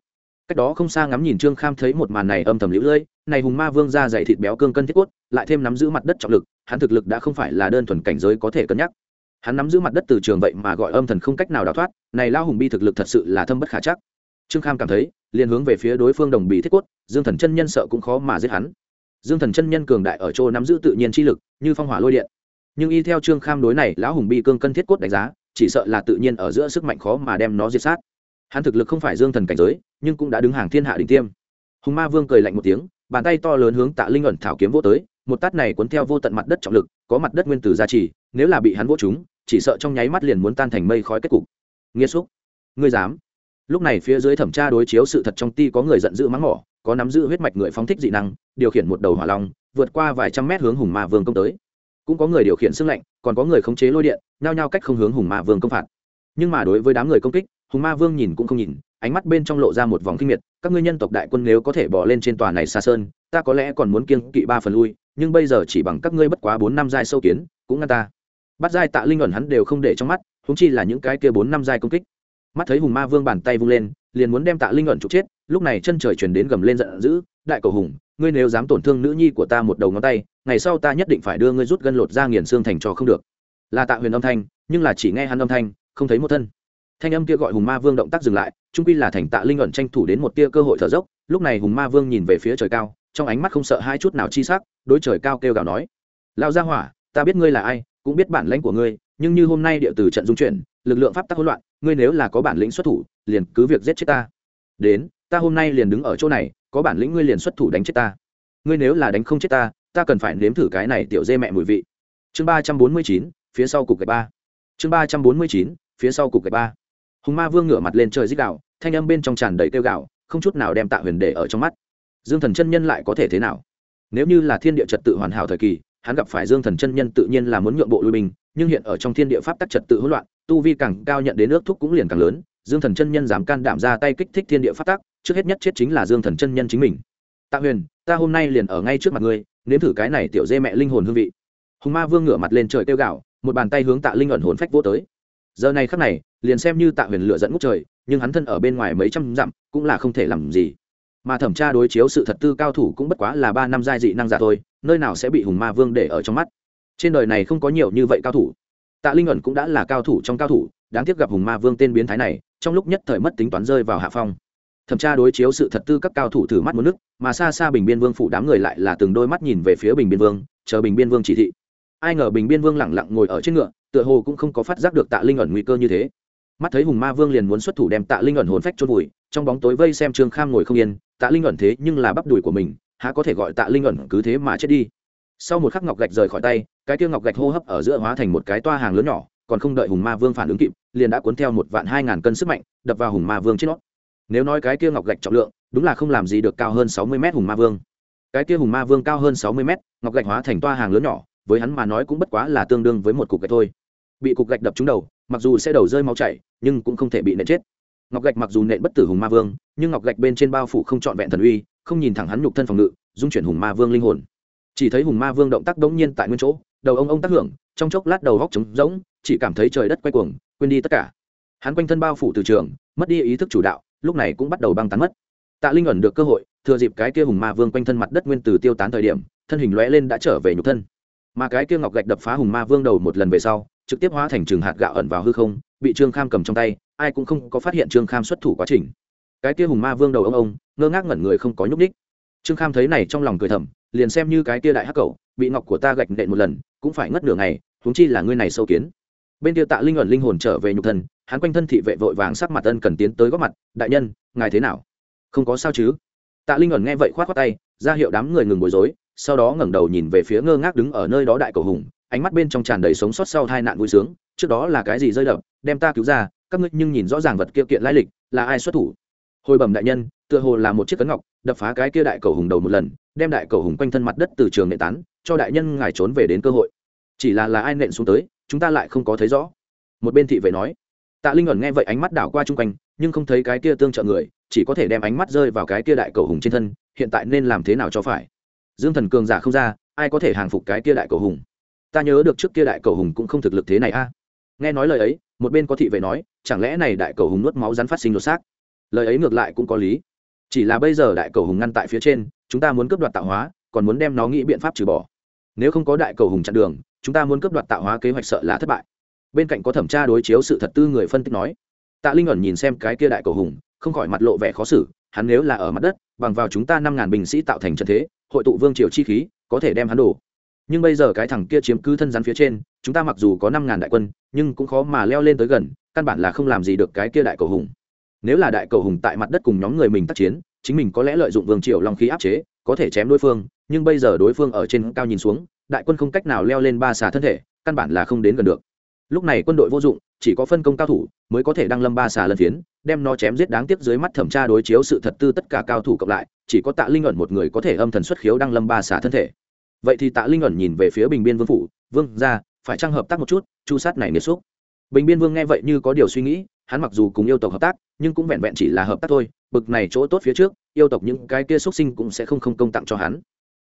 Cách đó không xa ngắm nhìn trương kham thấy một màn này âm thầm lũ lưỡi này hùng ma vương ra dày thịt béo cương cân thiết quất lại thêm nắm giữ mặt đất trọng lực, hắn thực lực đã không phải là đơn thuần cảnh giới có thể cân nhắc hắn nắm giữ mặt đất từ trường vậy mà gọi âm thần không cách nào đào thoát, này lao hùng bi thực lực thật sự là thâm bất khả chắc. Trương kham cảm thấy, liền hướng về phía đối phương đồng bị thiết quất dương thần chân nhân sợ cũng khó mà giết hắn. Dương thần chân nhân cường đại ở chỗ nắm giữ tự nhiên chi lực, như phong hỏa lôi điện. Nhưng y theo trương kham đối này, lão hùng bi cương cân thiết cốt đánh giá, chỉ sợ là tự nhiên ở giữa sức mạnh khó mà đem nó diệt sát. Hắn thực lực không phải dương thần cảnh giới, nhưng cũng đã đứng hàng thiên hạ đỉnh tiêm. Hùng ma vương cười lạnh một tiếng, bàn tay to lớn hướng tạ linh ẩn thảo kiếm vô tới, một tát này cuốn theo vô tận mặt đất trọng lực, có mặt đất nguyên tử gia trì, nếu là bị hắn vỗ chúng chỉ sợ trong nháy mắt liền muốn tan thành mây khói kết cục. Nghiêm xúc, ngươi dám? Lúc này phía dưới thẩm tra đối chiếu sự thật trong ti có người giận dữ mắng mỏ, có nắm giữ huyết mạch người phóng thích dị năng, điều khiển một đầu hỏa long, vượt qua vài trăm mét hướng hùng ma vương công tới. Cũng có người điều khiển sức lạnh, còn có người khống chế lôi điện, nhao nhao cách không hướng hùng ma vương công phạt. Nhưng mà đối với đám người công kích, hùng ma vương nhìn cũng không nhìn, ánh mắt bên trong lộ ra một vòng kinh miệt, các ngươi nhân tộc đại quân nếu có thể bỏ lên trên tòa này xa sơn, ta có lẽ còn muốn kiên kỵ ba phần lui, nhưng bây giờ chỉ bằng các ngươi bất quá bốn năm giai sâu kiến, cũng ngăn ta bắt giai tạ linh ẩn hắn đều không để trong mắt húng chi là những cái kia bốn năm giai công kích. Mắt thấy hùng ma vương bàn tay vung lên, liền muốn đem tạ linh ẩn trục chết, lúc này chân trời chuyển đến gầm lên giận dữ, đại cầu hùng, ngươi nếu dám tổn thương nữ nhi của ta một đầu ngón tay, ngày sau ta nhất định phải đưa ngươi rút gân lột ra nghiền xương thành trò không được. Là tạ huyền âm thanh, nhưng là chỉ nghe hắn âm thanh, không thấy một thân. Thanh âm kia gọi hùng ma vương động tác dừng lại trung quy là thành tạ linh ẩn tranh thủ đến một tia cơ hội thở dốc, lúc này hùng ma vương nhìn về phía trời cao, trong ánh mắt không sợ hai chút nào chi sắc, đối trời cao kêu gào nói lao ra hỏa ta biết ngươi là ai, cũng biết bản lãnh của ngươi, nhưng như hôm nay địa từ trận dung chuyển, lực lượng pháp tắc hỗn loạn, ngươi nếu là có bản lĩnh xuất thủ, liền cứ việc giết chết ta. Đến, ta hôm nay liền đứng ở chỗ này, có bản lĩnh ngươi liền xuất thủ đánh chết ta. Ngươi nếu là đánh không chết ta ta cần phải nếm thử cái này tiểu dê mẹ mùi vị. Chương ba trăm bốn mươi chín, phía sau cục gạch ba. Chương ba trăm bốn mươi chín, phía sau cục gạch ba. Hùng ma vương ngửa mặt lên trời dích đạo thanh âm bên trong tràn đầy kêu gạo không chút nào đem tạ huyền để ở trong mắt. Dương thần chân nhân lại có thể thế nào? Nếu như là thiên địa trật tự hoàn hảo thời kỳ hắn gặp phải dương thần chân nhân tự nhiên là muốn nhượng bộ lui binh, nhưng hiện ở trong thiên địa pháp tắc trật tự hỗn loạn, tu vi càng cao nhận đến ước thúc cũng liền càng lớn, dương thần chân nhân dám can đảm ra tay kích thích thiên địa pháp tắc, trước hết nhất chết chính là dương thần chân nhân chính mình. Tạ huyền, ta hôm nay liền ở ngay trước mặt ngươi, nếm thử cái này tiểu dê mẹ linh hồn hương vị. Hùng ma vương ngửa mặt lên trời kêu gạo một bàn tay hướng tạ linh ẩn hồn phách vô tới. Giờ này khắc này, liền xem như tạ huyền lựa dẫn ngút trời, nhưng hắn thân ở bên ngoài mấy trăm dặm, cũng là không thể làm gì. Mà thẩm tra đối chiếu sự thật tư cao thủ cũng bất quá là ba năm giai dị năng giả thôi nơi nào sẽ bị hùng ma vương để ở trong mắt. Trên đời này không có nhiều như vậy cao thủ. Tạ linh ẩn cũng đã là cao thủ trong cao thủ, đáng tiếc gặp hùng ma vương tên biến thái này, trong lúc nhất thời mất tính toán rơi vào hạ phong. Thẩm tra đối chiếu sự thật tư các cao thủ thử mắt một nước, mà xa xa bình biên vương phủ đám người lại là từng đôi mắt nhìn về phía bình biên vương, chờ bình biên vương chỉ thị. Ai ngờ bình biên vương lẳng lặng ngồi ở trên ngựa, tựa hồ cũng không có phát giác được tạ linh ẩn nguy cơ như thế. Mắt thấy hùng ma vương liền muốn xuất thủ đem tạ linh ẩn hồn phách chôn vùi, trong bóng tối vây xem trương kham ngồi không yên, tạ linh ẩn thế nhưng là bắp đùi của mình há có thể gọi tạ linh ẩn cứ thế mà chết đi. Sau một khắc ngọc gạch rời khỏi tay, cái kia ngọc gạch hô hấp ở giữa hóa thành một cái toa hàng lớn nhỏ, còn không đợi hùng ma vương phản ứng kịp, liền đã cuốn theo một vạn hai ngàn cân sức mạnh, đập vào hùng ma vương trên nó. Nếu nói cái kia ngọc gạch trọng lượng, đúng là không làm gì được cao hơn sáu mươi mét hùng ma vương. Cái kia hùng ma vương cao hơn sáu mươi mét, ngọc gạch hóa thành toa hàng lớn nhỏ, với hắn mà nói cũng bất quá là tương đương với một cục gạch thôi. Bị cục gạch đập trúng đầu, mặc dù sẽ đầu rơi máu chảy, nhưng cũng không thể bị nện chết. Ngọc gạch mặc dù nện bất tử hùng ma vương, nhưng ngọc gạch bên trên bao phủ không trọn vẹn thần uy không nhìn thẳng hắn nhục thân phòng ngự, dung chuyển hùng ma vương linh hồn. Chỉ thấy hùng ma vương động tác đống nhiên tại nguyên chỗ, đầu ông ông tác hưởng, trong chốc lát đầu góc trống rỗng, chỉ cảm thấy trời đất quay cuồng, quên đi tất cả. Hắn quanh thân bao phủ từ trường, mất đi ý thức chủ đạo, lúc này cũng bắt đầu băng tán mất. Tạ linh ẩn được cơ hội, thừa dịp cái kia hùng ma vương quanh thân mặt đất nguyên từ tiêu tán thời điểm, thân hình lóe lên đã trở về nhục thân. Mà cái kia ngọc gạch đập phá hùng ma vương đầu một lần về sau, trực tiếp hóa thành trường hạt gạo ẩn vào hư không, bị trương kham cầm trong tay, ai cũng không có phát hiện trương kham xuất thủ quá trình cái kia hùng ma vương đầu ông ông, ngơ ngác ngẩn người không có nhúc ních trương kham thấy này trong lòng cười thầm, liền xem như cái kia đại hắc cầu bị ngọc của ta gạch nện một lần, cũng phải ngất nửa ngày, huống chi là ngươi này sâu kiến. Bên kia tạ linh ẩn linh hồn trở về nhục thân, hắn quanh thân thị vệ vội vàng sắc mặt ân cần tiến tới góp mặt, đại nhân, ngài thế nào? Không có sao chứ. Tạ linh ẩn nghe vậy khoát khoát tay, ra hiệu đám người ngừng bối rối, sau đó ngẩng đầu nhìn về phía ngơ ngác đứng ở nơi đó đại cầu hùng, ánh mắt bên trong tràn đầy sống sót sau hai nạn vui sướng, trước đó là cái gì rơi đập, đem ta cứu ra, các ngươi nhưng nhìn rõ ràng vật kia kiện lai lịch, là ai xuất thủ? Hồi bẩm đại nhân, tựa hồ là một chiếc cấn ngọc, đập phá cái kia đại cầu hùng đầu một lần, đem đại cầu hùng quanh thân mặt đất từ trường nệ tán, cho đại nhân ngài trốn về đến cơ hội. Chỉ là là ai nện xuống tới, chúng ta lại không có thấy rõ. Một bên thị vệ nói, tạ linh ẩn nghe vậy ánh mắt đảo qua chung quanh, nhưng không thấy cái kia tương trợ người, chỉ có thể đem ánh mắt rơi vào cái kia đại cầu hùng trên thân, hiện tại nên làm thế nào cho phải? Dương thần cường giả không ra, ai có thể hàng phục cái kia đại cầu hùng? Ta nhớ được trước kia đại cầu hùng cũng không thực lực thế này a. Nghe nói lời ấy, một bên có thị vệ nói, chẳng lẽ này đại cầu hùng nuốt máu rắn phát sinh đột xác? Lời ấy ngược lại cũng có lý. Chỉ là bây giờ đại cầu hùng ngăn tại phía trên, chúng ta muốn cướp đoạt tạo hóa, còn muốn đem nó nghĩ biện pháp trừ bỏ. Nếu không có đại cầu hùng chặn đường, chúng ta muốn cướp đoạt tạo hóa kế hoạch sợ là thất bại. Bên cạnh có thẩm tra đối chiếu sự thật tư người phân tích nói, tạ linh ẩn nhìn xem cái kia đại cầu hùng, không khỏi mặt lộ vẻ khó xử, hắn nếu là ở mặt đất, bằng vào chúng ta năm ngàn binh sĩ tạo thành trận thế, hội tụ vương triều chi khí, có thể đem hắn đổ. Nhưng bây giờ cái thằng kia chiếm cứ thân rắn phía trên, chúng ta mặc dù có năm ngàn đại quân, nhưng cũng khó mà leo lên tới gần, căn bản là không làm gì được cái kia đại cầu hùng nếu là đại cầu hùng tại mặt đất cùng nhóm người mình tác chiến, chính mình có lẽ lợi dụng vương triều long khí áp chế, có thể chém đối phương, nhưng bây giờ đối phương ở trên cao nhìn xuống, đại quân không cách nào leo lên ba xà thân thể, căn bản là không đến gần được. Lúc này quân đội vô dụng, chỉ có phân công cao thủ mới có thể đăng lâm ba xà lân phiến, đem nó chém giết đáng tiếc dưới mắt thẩm tra đối chiếu sự thật tư tất cả cao thủ cộng lại, chỉ có tạ linh ẩn một người có thể âm thần xuất khiếu đăng lâm ba xà thân thể. Vậy thì tạ linh ẩn nhìn về phía bình biên vương phủ, vương ra phải trang hợp tác một chút? Chu sát này nghiệt xúc bình biên vương nghe vậy như có điều suy nghĩ hắn mặc dù cùng yêu tộc hợp tác, nhưng cũng vẹn vẹn chỉ là hợp tác thôi, bực này chỗ tốt phía trước, yêu tộc những cái kia xuất sinh cũng sẽ không không công tặng cho hắn.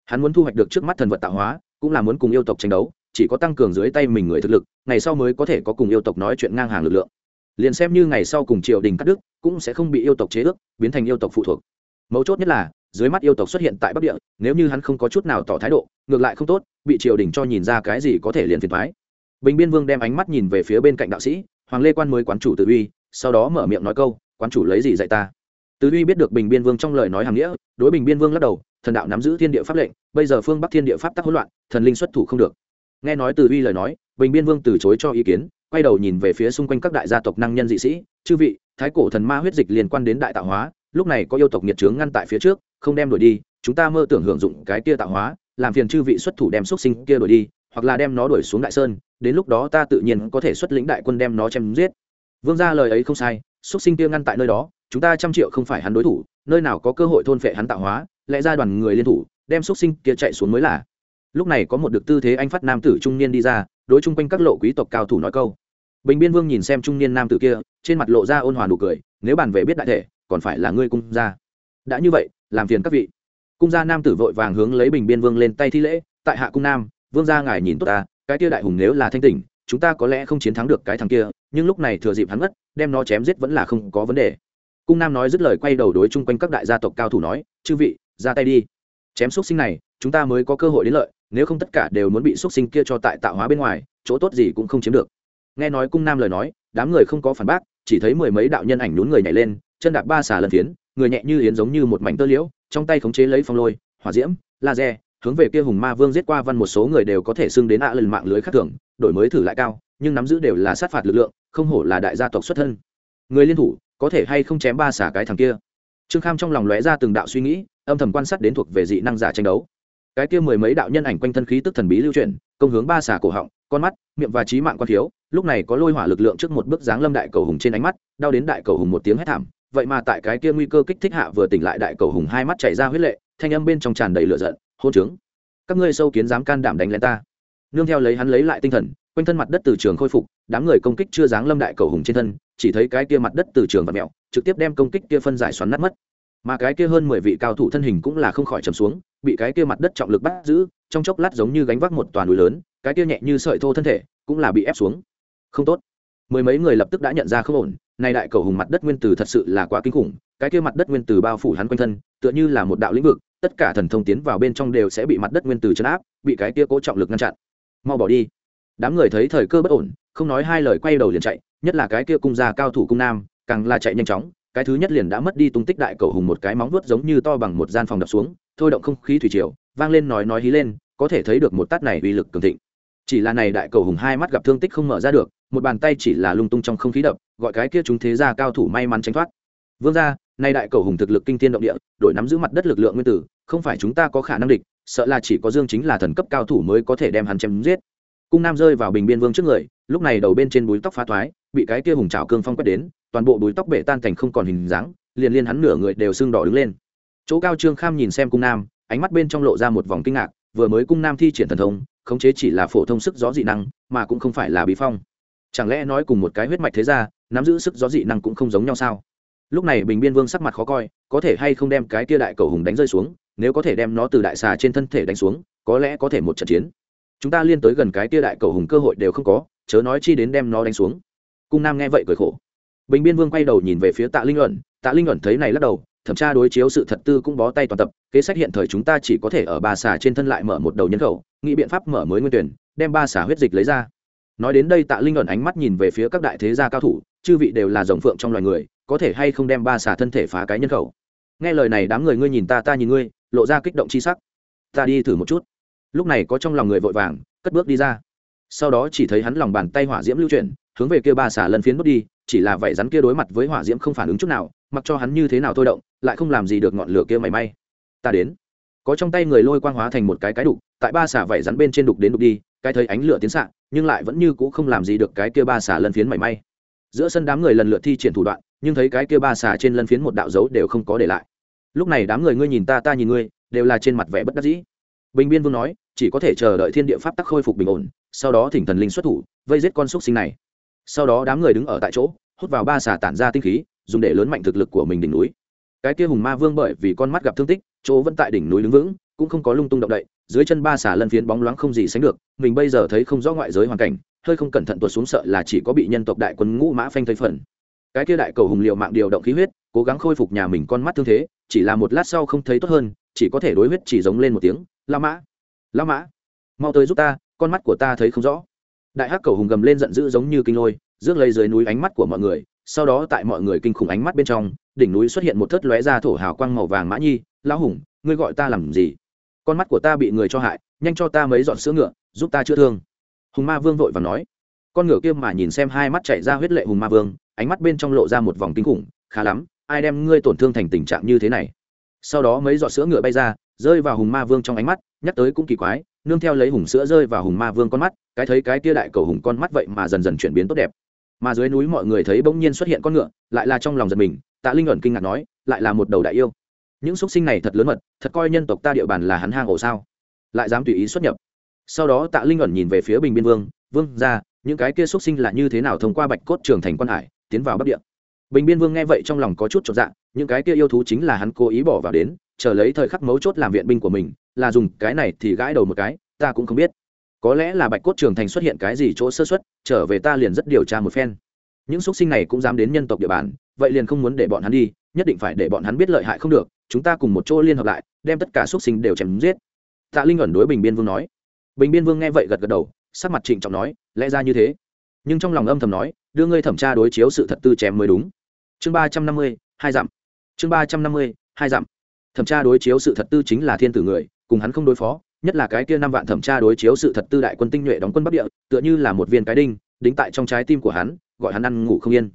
Hắn muốn thu hoạch được trước mắt thần vật tạo hóa, cũng là muốn cùng yêu tộc tranh đấu, chỉ có tăng cường dưới tay mình người thực lực, ngày sau mới có thể có cùng yêu tộc nói chuyện ngang hàng lực lượng. Liền xem như ngày sau cùng triều đình cắt đức cũng sẽ không bị yêu tộc chế ước, biến thành yêu tộc phụ thuộc. Mấu chốt nhất là, dưới mắt yêu tộc xuất hiện tại bắc địa, nếu như hắn không có chút nào tỏ thái độ, ngược lại không tốt, bị triều đình cho nhìn ra cái gì có thể liền phiền thoái bình biên vương đem ánh mắt nhìn về phía bên cạnh đạo sĩ, hoàng lê quan mới quán chủ tự uy sau đó mở miệng nói câu, quán chủ lấy gì dạy ta? Từ uy biết được bình biên vương trong lời nói hàm nghĩa, đối bình biên vương lắc đầu, thần đạo nắm giữ thiên địa pháp lệnh, bây giờ phương bắc thiên địa pháp tắc hỗn loạn, thần linh xuất thủ không được. Nghe nói từ uy lời nói, bình biên vương từ chối cho ý kiến, quay đầu nhìn về phía xung quanh các đại gia tộc năng nhân dị sĩ, chư vị, thái cổ thần ma huyết dịch liên quan đến đại tạo hóa, lúc này có yêu tộc nhiệt trướng ngăn tại phía trước, không đem đuổi đi, chúng ta mơ tưởng hưởng dụng cái kia tạo hóa, làm phiền chư vị xuất thủ đem xuất sinh kia đuổi đi, hoặc là đem nó đuổi xuống đại sơn, đến lúc đó ta tự nhiên có thể xuất lĩnh đại quân đem nó chém giết vương gia lời ấy không sai, xuất sinh kia ngăn tại nơi đó, chúng ta trăm triệu không phải hắn đối thủ, nơi nào có cơ hội thôn phệ hắn tạo hóa, lẽ ra đoàn người liên thủ, đem xuất sinh kia chạy xuống mới là. Lúc này có một được tư thế anh phát nam tử trung niên đi ra, đối chung quanh các lộ quý tộc cao thủ nói câu. Bình biên vương nhìn xem trung niên nam tử kia, trên mặt lộ ra ôn hòa nụ cười, nếu bàn về biết đại thể, còn phải là ngươi cung gia. Đã như vậy, làm phiền các vị. Cung gia nam tử vội vàng hướng lấy bình biên vương lên tay thi lễ, tại hạ cung nam, vương gia ngài nhìn tốt ta, cái tia đại hùng nếu là thanh tỉnh chúng ta có lẽ không chiến thắng được cái thằng kia, nhưng lúc này thừa dịp hắn mất, đem nó chém giết vẫn là không có vấn đề. Cung nam nói dứt lời quay đầu đối chung quanh các đại gia tộc cao thủ nói, chư vị, ra tay đi. Chém x sinh này, chúng ta mới có cơ hội đến lợi, nếu không tất cả đều muốn bị x sinh kia cho tại tạo hóa bên ngoài, chỗ tốt gì cũng không chiếm được. Nghe nói cung nam lời nói, đám người không có phản bác, chỉ thấy mười mấy đạo nhân ảnh nhún người nhảy lên, chân đạp ba xà lần phiến, người nhẹ như yến giống như một mảnh tơ liễu, trong tay khống chế lấy phong lôi, hỏa diễm, laser hướng về kia hùng ma vương giết qua văn một số người đều có thể xưng đến ạ lần mạng lưới khắc thưởng đổi mới thử lại cao, nhưng nắm giữ đều là sát phạt lực lượng, không hổ là đại gia tộc xuất thân. Người liên thủ, có thể hay không chém ba xả cái thằng kia? Trương kham trong lòng lóe ra từng đạo suy nghĩ, âm thầm quan sát đến thuộc về dị năng giả tranh đấu. Cái kia mười mấy đạo nhân ảnh quanh thân khí tức thần bí lưu chuyển, công hướng ba xả cổ họng, con mắt, miệng và trí mạng quan thiếu, lúc này có lôi hỏa lực lượng trước một bước dáng lâm đại cầu hùng trên ánh mắt, đau đến đại cầu hùng một tiếng hét thảm. Vậy mà tại cái kia nguy cơ kích thích hạ vừa tỉnh lại đại cầu hùng hai mắt chảy ra huyết lệ, thanh âm bên trong tràn đầy lửa giận hôn trướng. Các ngươi sâu kiến dám can đảm đánh lên ta. Nương theo lấy hắn lấy lại tinh thần, quanh thân mặt đất từ trường khôi phục, đám người công kích chưa dáng lâm đại cầu hùng trên thân, chỉ thấy cái kia mặt đất từ trường và mẹo, trực tiếp đem công kích kia phân giải xoắn nát mất. Mà cái kia hơn mười vị cao thủ thân hình cũng là không khỏi trầm xuống, bị cái kia mặt đất trọng lực bắt giữ, trong chốc lát giống như gánh vác một toàn núi lớn, cái kia nhẹ như sợi thô thân thể cũng là bị ép xuống. Không tốt. Mười mấy người lập tức đã nhận ra không ổn, nay đại cầu hùng mặt đất nguyên tử thật sự là quá kinh khủng, cái kia mặt đất nguyên tử bao phủ hắn quanh thân, tựa như là một đạo lĩnh vực tất cả thần thông tiến vào bên trong đều sẽ bị mặt đất nguyên tử chấn áp, bị cái kia cố trọng lực ngăn chặn. Mau bỏ đi. Đám người thấy thời cơ bất ổn, không nói hai lời quay đầu liền chạy, nhất là cái kia cung gia cao thủ cung nam, càng là chạy nhanh chóng, cái thứ nhất liền đã mất đi tung tích đại cầu hùng một cái móng vuốt giống như to bằng một gian phòng đập xuống, thôi động không khí thủy triều, vang lên nói nói hí lên, có thể thấy được một tát này uy lực cường thịnh. Chỉ là này đại cầu hùng hai mắt gặp thương tích không mở ra được, một bàn tay chỉ là lung tung trong không khí đập, gọi cái kia chúng thế gia cao thủ may mắn tránh thoát. Vương gia nay đại cầu hùng thực lực kinh thiên động địa, đổi nắm giữ mặt đất lực lượng nguyên tử, không phải chúng ta có khả năng địch, sợ là chỉ có dương chính là thần cấp cao thủ mới có thể đem hắn chém giết. Cung nam rơi vào bình biên vương trước người, lúc này đầu bên trên búi tóc phá thoái, bị cái kia hùng trào cương phong quét đến, toàn bộ búi tóc bể tan thành không còn hình dáng, liền liên hắn nửa người đều sưng đỏ đứng lên. Chỗ cao trương kham nhìn xem cung nam, ánh mắt bên trong lộ ra một vòng kinh ngạc, vừa mới cung nam thi triển thần thông, khống chế chỉ là phổ thông sức gió dị năng, mà cũng không phải là bí phong. Chẳng lẽ nói cùng một cái huyết mạch thế ra nắm giữ sức gió dị năng cũng không giống nhau sao? Lúc này bình biên vương sắc mặt khó coi, có thể hay không đem cái kia đại cầu hùng đánh rơi xuống, nếu có thể đem nó từ đại xà trên thân thể đánh xuống, có lẽ có thể một trận chiến. Chúng ta liên tới gần cái tia đại cầu hùng cơ hội đều không có, chớ nói chi đến đem nó đánh xuống. Cung nam nghe vậy cười khổ. Bình biên vương quay đầu nhìn về phía tạ linh luận tạ linh luận thấy này lắc đầu, thẩm tra đối chiếu sự thật tư cũng bó tay toàn tập, kế sách hiện thời chúng ta chỉ có thể ở ba xà trên thân lại mở một đầu nhân khẩu, nghĩ biện pháp mở mới nguyên tuyển, đem ba xà huyết dịch lấy ra. Nói đến đây tạ linh luận ánh mắt nhìn về phía các đại thế gia cao thủ, chư vị đều là dòng phượng trong loài người có thể hay không đem ba xà thân thể phá cái nhân khẩu? Nghe lời này đám người ngươi nhìn ta ta nhìn ngươi, lộ ra kích động chi sắc. Ta đi thử một chút. Lúc này có trong lòng người vội vàng, cất bước đi ra. Sau đó chỉ thấy hắn lòng bàn tay hỏa diễm lưu chuyển, hướng về kia ba xà lần phiến bước đi, chỉ là vảy rắn kia đối mặt với hỏa diễm không phản ứng chút nào, mặc cho hắn như thế nào thôi động, lại không làm gì được ngọn lửa kia mảy may. Ta đến. Có trong tay người lôi quang hóa thành một cái cái đục, tại ba xà vảy rắn bên trên đục đến đục đi, cái thấy ánh lửa tiến xạ nhưng lại vẫn như cũ không làm gì được cái kia ba xà lần phiến mảy may. Giữa sân đám người lần lượt thi triển thủ đoạn nhưng thấy cái kia ba xà trên lân phiến một đạo dấu đều không có để lại. Lúc này đám người ngươi nhìn ta ta nhìn ngươi, đều là trên mặt vẻ bất đắc dĩ. Bình biên vương nói, chỉ có thể chờ đợi thiên địa pháp tắc khôi phục bình ổn, sau đó thỉnh thần linh xuất thủ, vây giết con xúc sinh này. Sau đó đám người đứng ở tại chỗ, hút vào ba xà tản ra tinh khí, dùng để lớn mạnh thực lực của mình đỉnh núi. Cái kia hùng ma vương bởi vì con mắt gặp thương tích, chỗ vẫn tại đỉnh núi đứng vững, cũng không có lung tung động đậy, dưới chân ba xà lân phiến bóng loáng không gì sánh được, mình bây giờ thấy không rõ ngoại giới hoàn cảnh, hơi không cẩn thận tuột xuống sợ là chỉ có bị nhân tộc đại quân ngũ mã phanh thấy phần cái kia đại cầu hùng liệu mạng điều động khí huyết, cố gắng khôi phục nhà mình con mắt thương thế, chỉ là một lát sau không thấy tốt hơn, chỉ có thể đối huyết chỉ giống lên một tiếng, la mã! La mã! Mau tới giúp ta, con mắt của ta thấy không rõ. Đại hắc cầu hùng gầm lên giận dữ giống như kinh lôi, rước lấy dưới núi ánh mắt của mọi người, sau đó tại mọi người kinh khủng ánh mắt bên trong, đỉnh núi xuất hiện một thất lóe ra thổ hào quang màu vàng mã nhi, lão hùng, ngươi gọi ta làm gì? Con mắt của ta bị người cho hại, nhanh cho ta mấy giọt sữa ngựa, giúp ta chữa thương. Hùng ma vương vội và nói con ngựa kia mà nhìn xem hai mắt chảy ra huyết lệ hùng ma vương, ánh mắt bên trong lộ ra một vòng kinh khủng, khá lắm, ai đem ngươi tổn thương thành tình trạng như thế này? Sau đó mấy giọt sữa ngựa bay ra, rơi vào hùng ma vương trong ánh mắt, nhắc tới cũng kỳ quái, nương theo lấy hùng sữa rơi vào hùng ma vương con mắt, cái thấy cái kia đại cầu hùng con mắt vậy mà dần dần chuyển biến tốt đẹp. Mà dưới núi mọi người thấy bỗng nhiên xuất hiện con ngựa, lại là trong lòng giật mình, tạ linh ẩn kinh ngạc nói, lại là một đầu đại yêu. Những xúc sinh này thật lớn mật, thật coi nhân tộc ta địa bàn là hắn hang ổ sao? Lại dám tùy ý xuất nhập. Sau đó tạ linh ẩn nhìn về phía bình biên vương vương ra những cái kia xuất sinh là như thế nào thông qua bạch cốt trường thành quan hải, tiến vào bắc địa. Bình biên vương nghe vậy trong lòng có chút trọn dạng những cái kia yêu thú chính là hắn cố ý bỏ vào đến, chờ lấy thời khắc mấu chốt làm viện binh của mình, là dùng cái này thì gãi đầu một cái, ta cũng không biết. Có lẽ là bạch cốt trường thành xuất hiện cái gì chỗ sơ xuất trở về ta liền rất điều tra một phen. Những xuất sinh này cũng dám đến nhân tộc địa bàn, vậy liền không muốn để bọn hắn đi, nhất định phải để bọn hắn biết lợi hại không được, chúng ta cùng một chỗ liên hợp lại, đem tất cả xuất sinh đều chém giết. Tạ linh ẩn đối bình biên vương nói. Bình biên vương nghe vậy gật gật đầu sắc mặt trịnh trọng nói, lẽ ra như thế. Nhưng trong lòng âm thầm nói, đưa ngươi thẩm tra đối chiếu sự thật tư chém mới đúng. Chương ba trăm năm mươi, hai dặm. Chương ba trăm năm mươi, hai dặm. Thẩm tra đối chiếu sự thật tư chính là thiên tử người, cùng hắn không đối phó, nhất là cái kia năm vạn thẩm tra đối chiếu sự thật tư đại quân tinh nhuệ đóng quân bắc địa, tựa như là một viên cái đinh, đính tại trong trái tim của hắn, gọi hắn ăn ngủ không yên.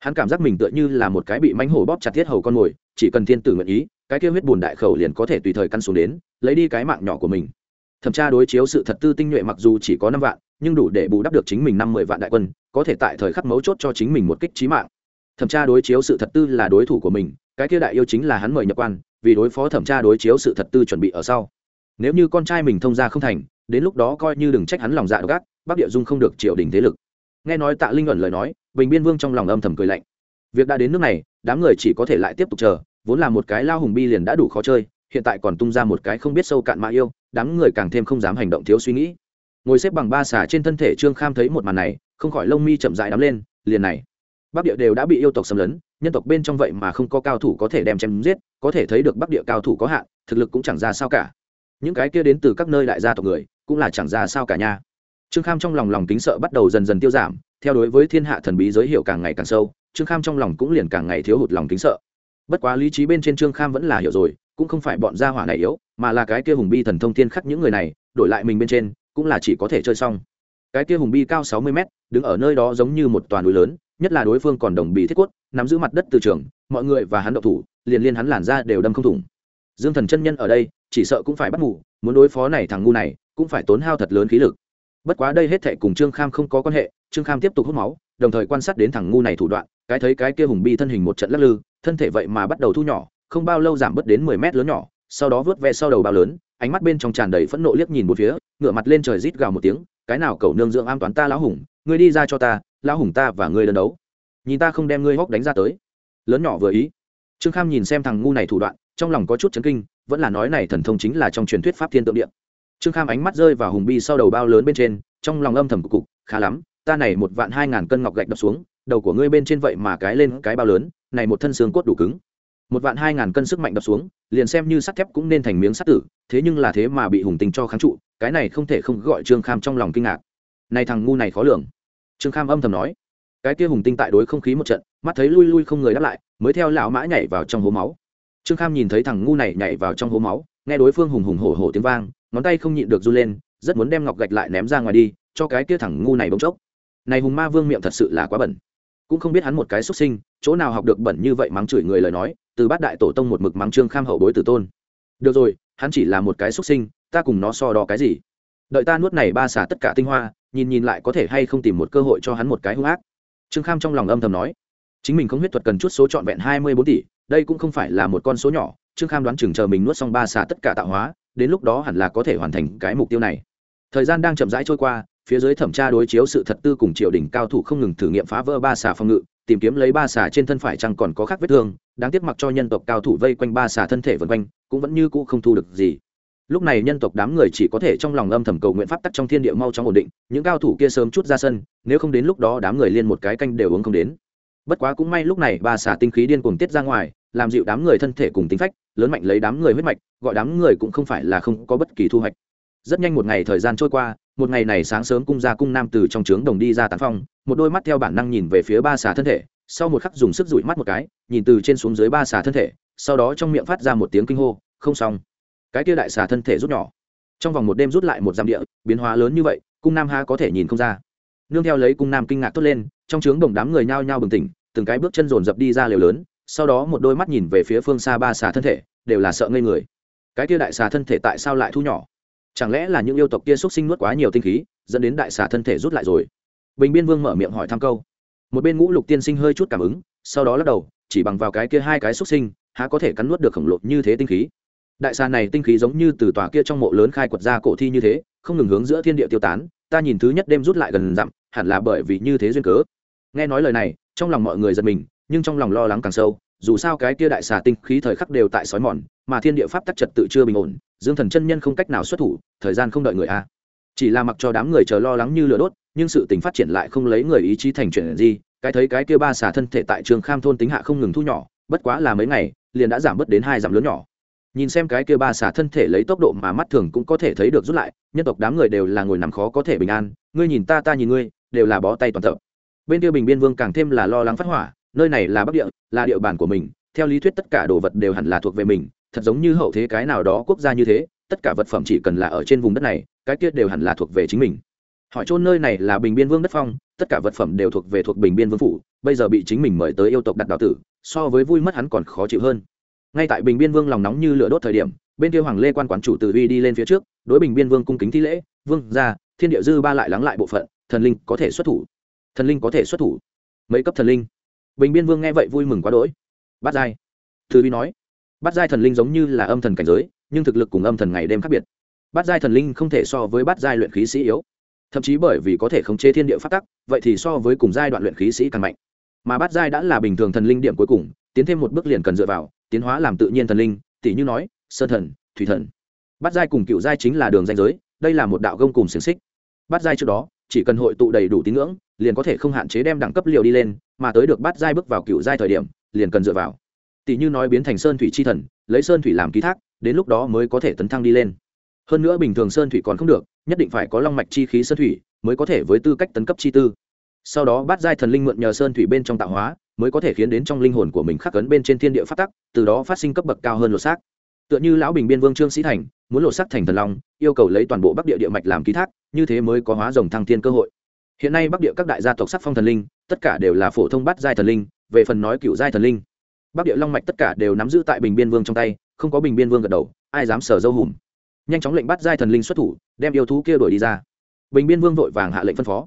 Hắn cảm giác mình tựa như là một cái bị mánh hổ bóp chặt thiết hầu con mồi, chỉ cần thiên tử nguyện ý, cái kia huyết bùn đại khẩu liền có thể tùy thời căn xuống đến, lấy đi cái mạng nhỏ của mình thẩm tra đối chiếu sự thật tư tinh nhuệ mặc dù chỉ có năm vạn, nhưng đủ để bù đắp được chính mình năm mười vạn đại quân, có thể tại thời khắc mấu chốt cho chính mình một kích trí mạng. Thẩm tra đối chiếu sự thật tư là đối thủ của mình, cái kia đại yêu chính là hắn mời nhập quan, vì đối phó thẩm tra đối chiếu sự thật tư chuẩn bị ở sau. Nếu như con trai mình thông ra không thành, đến lúc đó coi như đừng trách hắn lòng dạ gác bắc địa dung không được triều đình thế lực. Nghe nói tạ linh ẩn lời nói, bình biên vương trong lòng âm thầm cười lạnh. Việc đã đến nước này, đám người chỉ có thể lại tiếp tục chờ, vốn là một cái lao hùng bi liền đã đủ khó chơi hiện tại còn tung ra một cái không biết sâu cạn mã yêu, đám người càng thêm không dám hành động thiếu suy nghĩ. Ngồi xếp bằng ba xả trên thân thể trương kham thấy một màn này, không khỏi lông mi chậm dại đắm lên, liền này. Bắc địa đều đã bị yêu tộc xâm lấn, nhân tộc bên trong vậy mà không có cao thủ có thể đem chém giết, có thể thấy được bắc địa cao thủ có hạn, thực lực cũng chẳng ra sao cả. Những cái kia đến từ các nơi đại gia tộc người, cũng là chẳng ra sao cả nha. Trương kham trong lòng lòng kính sợ bắt đầu dần dần tiêu giảm, theo đối với thiên hạ thần bí giới hiểu càng ngày càng sâu, trương kham trong lòng cũng liền càng ngày thiếu hụt lòng kính sợ. Bất quá lý trí bên trên trương kham vẫn là hiểu rồi cũng không phải bọn gia hỏa này yếu, mà là cái kia hùng bi thần thông thiên khắc những người này, đổi lại mình bên trên, cũng là chỉ có thể chơi xong. Cái kia hùng bi cao sáu mươi mét, đứng ở nơi đó giống như một toàn núi lớn, nhất là đối phương còn đồng bị thiết quất, nắm giữ mặt đất từ trường, mọi người và hắn đậu thủ, liền liên hắn làn ra đều đâm không thủng. Dương thần chân nhân ở đây, chỉ sợ cũng phải bắt ngủ muốn đối phó này thằng ngu này, cũng phải tốn hao thật lớn khí lực. Bất quá đây hết thệ cùng trương kham không có quan hệ, trương kham tiếp tục hút máu, đồng thời quan sát đến thằng ngu này thủ đoạn, cái thấy cái kia hùng bi thân hình một trận lắc lư, thân thể vậy mà bắt đầu thu nhỏ không bao lâu giảm bớt đến mười mét lớn nhỏ, sau đó vớt ve sau đầu bao lớn, ánh mắt bên trong tràn đầy phẫn nộ liếc nhìn một phía, ngửa mặt lên trời rít gào một tiếng, cái nào cầu nương dưỡng am toán ta lão hùng, ngươi đi ra cho ta, lão hùng ta và ngươi đơn đấu. Nhìn ta không đem ngươi hóc đánh ra tới. Lớn nhỏ vừa ý. Trương kham nhìn xem thằng ngu này thủ đoạn, trong lòng có chút chấn kinh, vẫn là nói này thần thông chính là trong truyền thuyết pháp thiên tượng điện trương kham ánh mắt rơi vào hùng bi sau đầu bao lớn bên trên, trong lòng âm thầm cục cục, khá lắm, ta này một vạn hai ngàn cân ngọc gạch đập xuống, đầu của ngươi bên trên vậy mà cái lên cái bao lớn, này một thân xương cốt đủ cứng một vạn hai ngàn cân sức mạnh đập xuống, liền xem như sắt thép cũng nên thành miếng sắt tử, thế nhưng là thế mà bị hùng tình cho kháng trụ, cái này không thể không gọi trương kham trong lòng kinh ngạc. Này thằng ngu này khó lường. Trương kham âm thầm nói. Cái kia hùng tinh tại đối không khí một trận, mắt thấy lui lui không người đáp lại, mới theo lão mã nhảy vào trong hố máu. Trương kham nhìn thấy thằng ngu này nhảy vào trong hố máu, nghe đối phương hùng hùng hổ hổ tiếng vang, ngón tay không nhịn được run lên, rất muốn đem ngọc gạch lại ném ra ngoài đi, cho cái kia thằng ngu này bỗng chốc. Này hùng ma vương miệng thật sự là quá bẩn. Cũng không biết hắn một cái xuất sinh, chỗ nào học được bẩn như vậy mắng chửi người lời nói từ bát đại tổ tông một mực mắng trương kham hậu bối tử tôn. Được rồi, hắn chỉ là một cái xuất sinh, ta cùng nó so đo cái gì? Đợi ta nuốt này ba xả tất cả tinh hoa, nhìn nhìn lại có thể hay không tìm một cơ hội cho hắn một cái hung ác. Trương kham trong lòng âm thầm nói. Chính mình không huyết thuật cần chút số trọn vẹn hai mươi bốn tỷ, đây cũng không phải là một con số nhỏ, trương kham đoán chừng chờ mình nuốt xong ba xả tất cả tạo hóa, đến lúc đó hẳn là có thể hoàn thành cái mục tiêu này. Thời gian đang chậm rãi trôi qua phía dưới thẩm tra đối chiếu sự thật tư cùng triều đình cao thủ không ngừng thử nghiệm phá vỡ ba xà phòng ngự, tìm kiếm lấy ba xà trên thân phải chăng còn có khác vết thương, đáng tiếc mặc cho nhân tộc cao thủ vây quanh ba xà thân thể vân quanh, cũng vẫn như cũ không thu được gì. Lúc này nhân tộc đám người chỉ có thể trong lòng âm thầm cầu nguyện pháp tắc trong thiên địa mau chóng ổn định, những cao thủ kia sớm chút ra sân, nếu không đến lúc đó đám người liên một cái canh đều uống không đến. Bất quá cũng may lúc này ba xà tinh khí điên cuồng tiết ra ngoài, làm dịu đám người thân thể cùng tính phách, lớn mạnh lấy đám người huyết mạch, gọi đám người cũng không phải là không có bất kỳ thu hoạch. Rất nhanh một ngày thời gian trôi qua một ngày này sáng sớm cung ra cung nam từ trong trướng đồng đi ra tán phong, một đôi mắt theo bản năng nhìn về phía ba xà thân thể, sau một khắc dùng sức dụi mắt một cái, nhìn từ trên xuống dưới ba xà thân thể, sau đó trong miệng phát ra một tiếng kinh hô, không xong. Cái kia đại xà thân thể rút nhỏ. Trong vòng một đêm rút lại một giam địa, biến hóa lớn như vậy, cung nam ha có thể nhìn không ra. Nương theo lấy cung nam kinh ngạc tốt lên, trong trướng đồng đám người nhao nhao bừng tỉnh, từng cái bước chân dồn dập đi ra liều lớn, sau đó một đôi mắt nhìn về phía phương xa ba xà thân thể, đều là sợ ngây người. Cái kia đại xà thân thể tại sao lại thu nhỏ? Chẳng lẽ là những yêu tộc kia xuất sinh nuốt quá nhiều tinh khí, dẫn đến đại xà thân thể rút lại rồi? Bình biên vương mở miệng hỏi thăm câu. Một bên ngũ lục tiên sinh hơi chút cảm ứng, sau đó lắc đầu, chỉ bằng vào cái kia hai cái xuất sinh, há có thể cắn nuốt được khổng lồ như thế tinh khí? Đại xà này tinh khí giống như từ tòa kia trong mộ lớn khai quật ra cổ thi như thế, không ngừng hướng giữa thiên địa tiêu tán, ta nhìn thứ nhất đêm rút lại gần dặm, hẳn là bởi vì như thế duyên cớ. Nghe nói lời này, trong lòng mọi người giật mình, nhưng trong lòng lo lắng càng sâu dù sao cái kia đại xà tinh khí thời khắc đều tại sói mòn, mà thiên địa pháp tắc trật tự chưa bình ổn, dương thần chân nhân không cách nào xuất thủ, thời gian không đợi người a. Chỉ là mặc cho đám người chờ lo lắng như lửa đốt, nhưng sự tình phát triển lại không lấy người ý chí thành chuyện gì, cái thấy cái kia ba xà thân thể tại trường kham thôn tính hạ không ngừng thu nhỏ, bất quá là mấy ngày, liền đã giảm bớt đến hai giảm lớn nhỏ. Nhìn xem cái kia ba xà thân thể lấy tốc độ mà mắt thường cũng có thể thấy được rút lại, nhân tộc đám người đều là ngồi nằm khó có thể bình an, ngươi nhìn ta ta nhìn ngươi đều là bó tay toàn thợ. Bên kia bình biên vương càng thêm là lo lắng phát hỏa nơi này là bắc địa, là địa bàn của mình, theo lý thuyết tất cả đồ vật đều hẳn là thuộc về mình, thật giống như hậu thế cái nào đó quốc gia như thế, tất cả vật phẩm chỉ cần là ở trên vùng đất này, cái kia đều hẳn là thuộc về chính mình. Hỏi chôn nơi này là bình biên vương đất phong, tất cả vật phẩm đều thuộc về thuộc bình biên vương phủ, bây giờ bị chính mình mời tới yêu tộc đặt đạo tử, so với vui mất hắn còn khó chịu hơn. Ngay tại bình biên vương lòng nóng như lửa đốt thời điểm, bên kia hoàng lê quan quán chủ từ uy đi lên phía trước, đối bình biên vương cung kính thi lễ, vương ra thiên địa dư ba lại lắng lại bộ phận, thần linh có thể xuất thủ. Thần linh có thể xuất thủ. Mấy cấp thần linh? Bình biên vương nghe vậy vui mừng quá đỗi. Bát giai. Thư vi nói, bát giai thần linh giống như là âm thần cảnh giới, nhưng thực lực cùng âm thần ngày đêm khác biệt. Bát giai thần linh không thể so với bát giai luyện khí sĩ yếu. Thậm chí bởi vì có thể khống chế thiên địa phát tắc, vậy thì so với cùng giai đoạn luyện khí sĩ càng mạnh. Mà bát giai đã là bình thường thần linh điểm cuối cùng, tiến thêm một bước liền cần dựa vào, tiến hóa làm tự nhiên thần linh tỷ như nói, sơn thần, thủy thần. Bát giai cùng cựu giai chính là đường danh giới, đây là một đạo gông cùng xiềng xích bát giai trước đó, chỉ cần hội tụ đầy đủ tín ngưỡng, liền có thể không hạn chế đem đẳng cấp liều đi lên, mà tới được bát giai bước vào cựu giai thời điểm, liền cần dựa vào. Tỷ như nói biến thành sơn thủy chi thần, lấy sơn thủy làm ký thác, đến lúc đó mới có thể tấn thăng đi lên. Hơn nữa bình thường sơn thủy còn không được, nhất định phải có long mạch chi khí sơn thủy, mới có thể với tư cách tấn cấp chi tư. Sau đó bát giai thần linh mượn nhờ sơn thủy bên trong tạo hóa, mới có thể khiến đến trong linh hồn của mình khắc cấn bên trên thiên địa phát tắc, từ đó phát sinh cấp bậc cao hơn lột xác tựa như lão bình biên vương trương sĩ thành, muốn lột sắc thành thần long, yêu cầu lấy toàn bộ bắc địa địa mạch làm ký thác, như thế mới có hóa rồng thăng thiên cơ hội. Hiện nay bắc địa các đại gia tộc sắc phong thần linh, tất cả đều là phổ thông bát giai thần linh, về phần nói cựu giai thần linh. Bắc địa long mạch tất cả đều nắm giữ tại bình biên vương trong tay, không có bình biên vương gật đầu, ai dám sở dâu hùm. Nhanh chóng lệnh bắt giai thần linh xuất thủ, đem yêu thú kia đuổi đi ra. Bình biên vương vội vàng hạ lệnh phân phó.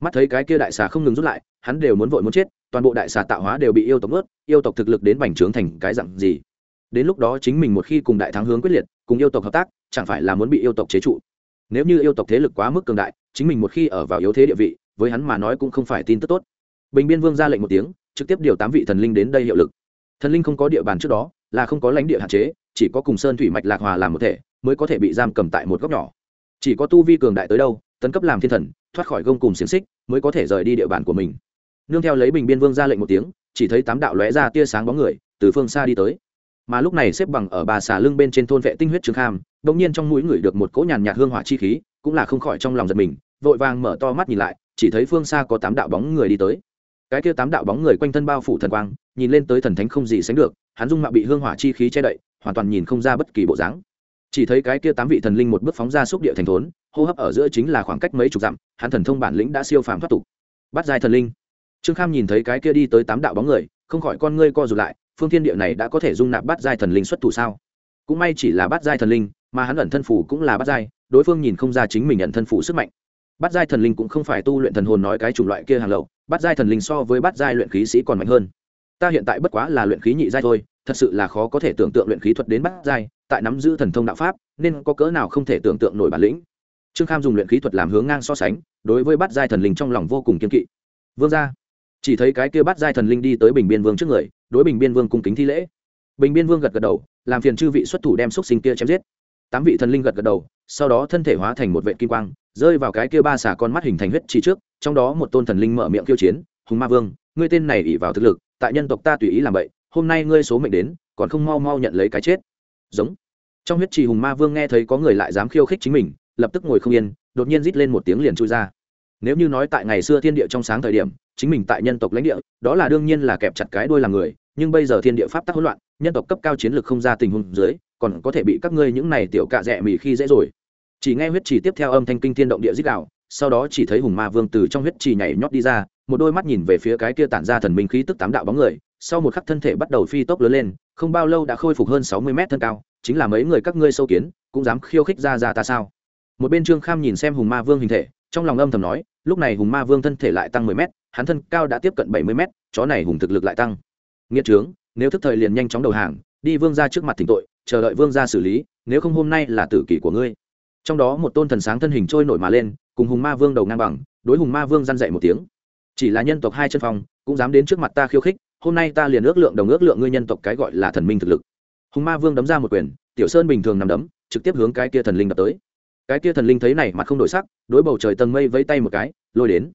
Mắt thấy cái kia đại xà không ngừng rút lại, hắn đều muốn vội muốn chết, toàn bộ đại xà tạo hóa đều bị yêu tộc ướt yêu tộc thực lực đến bành trướng thành cái dặn gì? Đến lúc đó chính mình một khi cùng đại thắng hướng quyết liệt, cùng yêu tộc hợp tác, chẳng phải là muốn bị yêu tộc chế trụ. Nếu như yêu tộc thế lực quá mức cường đại, chính mình một khi ở vào yếu thế địa vị, với hắn mà nói cũng không phải tin tức tốt. Bình biên vương ra lệnh một tiếng, trực tiếp điều tám vị thần linh đến đây hiệu lực. Thần linh không có địa bàn trước đó, là không có lãnh địa hạn chế, chỉ có cùng sơn thủy mạch lạc hòa làm một thể, mới có thể bị giam cầm tại một góc nhỏ. Chỉ có tu vi cường đại tới đâu, tấn cấp làm thiên thần, thoát khỏi gông cùng xiềng xích, mới có thể rời đi địa bàn của mình. Nương theo lấy bình biên vương ra lệnh một tiếng, chỉ thấy tám đạo lóe ra tia sáng bóng người, từ phương xa đi tới mà lúc này xếp bằng ở bà xà lưng bên trên thôn vệ tinh huyết trương kham đ ỗ n g nhiên trong mũi ngửi được một cỗ nhàn nhạt hương hỏa chi khí, cũng là không khỏi trong lòng giật mình, vội vàng mở to mắt nhìn lại, chỉ thấy phương xa có tám đạo bóng người đi tới. Cái kia tám đạo bóng người quanh thân bao phủ thần quang, nhìn lên tới thần thánh không gì sánh được, hắn dung mạo bị hương hỏa chi khí che đậy, hoàn toàn nhìn không ra bất kỳ bộ dáng. Chỉ thấy cái kia tám vị thần linh một bước phóng ra xúc địa thành thốn, hô hấp ở giữa chính là khoảng cách mấy chục dặm, hắn thần thông bản lĩnh đã siêu phàm thoát tục. Bắt dài thần linh. Trương kham nhìn thấy cái kia đi tới tám đạo bóng người, không khỏi con ngươi co rụt lại phương thiên địa này đã có thể dung nạp Bát giai thần linh xuất thủ sao? Cũng may chỉ là Bát giai thần linh, mà hắn ẩn thân phủ cũng là Bát giai, đối phương nhìn không ra chính mình ẩn thân phủ sức mạnh. Bát giai thần linh cũng không phải tu luyện thần hồn nói cái chủng loại kia hàng lậu, Bát giai thần linh so với Bát giai luyện khí sĩ còn mạnh hơn. Ta hiện tại bất quá là luyện khí nhị giai thôi, thật sự là khó có thể tưởng tượng luyện khí thuật đến Bát giai, tại nắm giữ thần thông đạo pháp, nên có cỡ nào không thể tưởng tượng nổi bản lĩnh. Trương kham dùng luyện khí thuật làm hướng ngang so sánh, đối với bát giai thần linh trong lòng vô cùng kiên kỵ. Vương gia chỉ thấy cái kia bắt giai thần linh đi tới bình biên vương trước người, đối bình biên vương cung kính thi lễ. Bình biên vương gật gật đầu, làm phiền chư vị xuất thủ đem xúc sinh kia chém giết. Tám vị thần linh gật gật đầu, sau đó thân thể hóa thành một vệ kim quang, rơi vào cái kia ba xả con mắt hình thành huyết chi trước, trong đó một tôn thần linh mở miệng kiêu chiến, hùng ma vương, ngươi tên này ỉ vào thực lực, tại nhân tộc ta tùy ý làm vậy hôm nay ngươi số mệnh đến, còn không mau mau nhận lấy cái chết. Giống. Trong huyết trì hùng ma vương nghe thấy có người lại dám khiêu khích chính mình, lập tức ngồi không yên, đột nhiên rít lên một tiếng liền chui ra. Nếu như nói tại ngày xưa thiên địa trong sáng thời điểm chính mình tại nhân tộc lãnh địa, đó là đương nhiên là kẹp chặt cái đuôi làm người, nhưng bây giờ thiên địa pháp tắc hỗn loạn, nhân tộc cấp cao chiến lược không ra tình huống dưới, còn có thể bị các ngươi những này tiểu cạ rẻ mì khi dễ rồi. Chỉ nghe huyết trì tiếp theo âm thanh kinh thiên động địa dích đạo sau đó chỉ thấy hùng ma vương từ trong huyết trì nhảy nhót đi ra, một đôi mắt nhìn về phía cái kia tản ra thần minh khí tức tám đạo bóng người, sau một khắc thân thể bắt đầu phi tốc lớn lên, không bao lâu đã khôi phục hơn sáu mươi mét thân cao, chính là mấy người các ngươi sâu kiến, cũng dám khiêu khích ra ra ta sao? Một bên trương kham nhìn xem hùng ma vương hình thể, trong lòng âm thầm nói, lúc này hùng ma vương thân thể lại tăng mười mét hắn thân cao đã tiếp cận bảy mươi mét, chó này hùng thực lực lại tăng. Nghĩa trướng, nếu thức thời liền nhanh chóng đầu hàng, đi vương ra trước mặt thỉnh tội, chờ đợi vương ra xử lý, nếu không hôm nay là tử kỷ của ngươi. Trong đó một tôn thần sáng thân hình trôi nổi mà lên, cùng hùng ma vương đầu ngang bằng, đối hùng ma vương răn dậy một tiếng. Chỉ là nhân tộc hai chân phòng cũng dám đến trước mặt ta khiêu khích, hôm nay ta liền ước lượng đồng ước lượng ngươi nhân tộc cái gọi là thần minh thực lực. Hùng ma vương đấm ra một quyền, tiểu sơn bình thường nằm đấm, trực tiếp hướng cái kia thần linh đập tới. Cái kia thần linh thấy này mặt không đổi sắc, đối bầu trời tầng mây vẫy tay một cái, lôi đến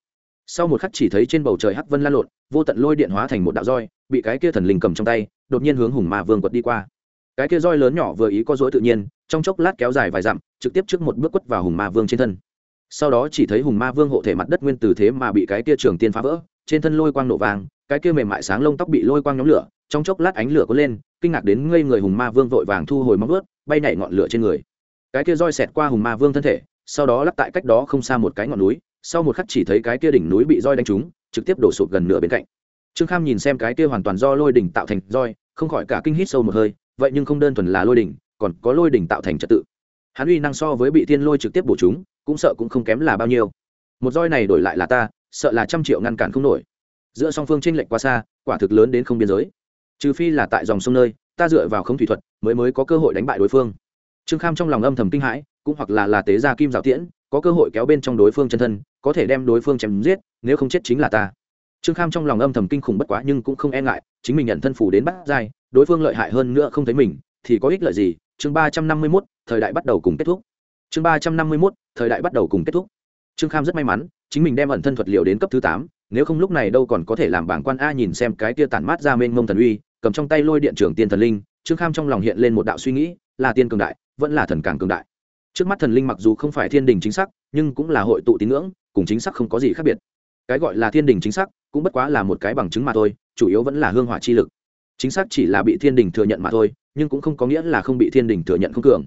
sau một khắc chỉ thấy trên bầu trời hắc vân lan lộn, vô tận lôi điện hóa thành một đạo roi, bị cái kia thần linh cầm trong tay, đột nhiên hướng hùng ma vương quật đi qua. Cái kia roi lớn nhỏ vừa ý có dối tự nhiên, trong chốc lát kéo dài vài dặm, trực tiếp trước một bước quất vào hùng ma vương trên thân. Sau đó chỉ thấy hùng ma vương hộ thể mặt đất nguyên từ thế mà bị cái kia trường tiên phá vỡ, trên thân lôi quang nổ vàng, cái kia mềm mại sáng lông tóc bị lôi quang nhóm lửa, trong chốc lát ánh lửa có lên, kinh ngạc đến ngây người hùng ma vương vội vàng thu hồi móng ướt bay nhảy ngọn lửa trên người. Cái kia roi xẹt qua hùng ma vương thân thể, sau đó lắp tại cách đó không xa một cái ngọn núi sau một khắc chỉ thấy cái kia đỉnh núi bị roi đánh trúng, trực tiếp đổ sụp gần nửa bên cạnh. Trương kham nhìn xem cái kia hoàn toàn do lôi đỉnh tạo thành roi, không khỏi cả kinh hít sâu một hơi, vậy nhưng không đơn thuần là lôi đỉnh, còn có lôi đỉnh tạo thành trật tự. Hắn uy năng so với bị thiên lôi trực tiếp bổ chúng cũng sợ cũng không kém là bao nhiêu. Một roi này đổi lại là ta, sợ là trăm triệu ngăn cản không nổi. Giữa song phương tranh lệch quá xa, quả thực lớn đến không biên giới. Trừ phi là tại dòng sông nơi, ta dựa vào không thủy thuật mới mới có cơ hội đánh bại đối phương. Trương kham trong lòng âm thầm kinh hãi, cũng hoặc là là tế gia kim giáo tiễn, có cơ hội kéo bên trong đối phương chân thân có thể đem đối phương chém giết, nếu không chết chính là ta. Trương kham trong lòng âm thầm kinh khủng bất quá nhưng cũng không e ngại, chính mình nhận thân phủ đến bắt giai, đối phương lợi hại hơn nữa không thấy mình, thì có ích lợi gì? Chương ba trăm năm mươi mốt, thời đại bắt đầu cùng kết thúc. Chương ba trăm năm mươi mốt, thời đại bắt đầu cùng kết thúc. Trương kham rất may mắn, chính mình đem ẩn thân thuật liệu đến cấp thứ tám, nếu không lúc này đâu còn có thể làm bảng quan a nhìn xem cái tia tản mát ra mênh mông thần uy, cầm trong tay lôi điện trưởng tiên thần linh, trương kham trong lòng hiện lên một đạo suy nghĩ, là tiên cường đại, vẫn là thần càng cường đại. Trước mắt thần linh mặc dù không phải thiên đình chính xác, nhưng cũng là hội tụ tín ngưỡng cùng chính xác không có gì khác biệt. Cái gọi là thiên đình chính xác cũng bất quá là một cái bằng chứng mà thôi, chủ yếu vẫn là hương hỏa chi lực. Chính xác chỉ là bị thiên đình thừa nhận mà thôi, nhưng cũng không có nghĩa là không bị thiên đình thừa nhận không cường.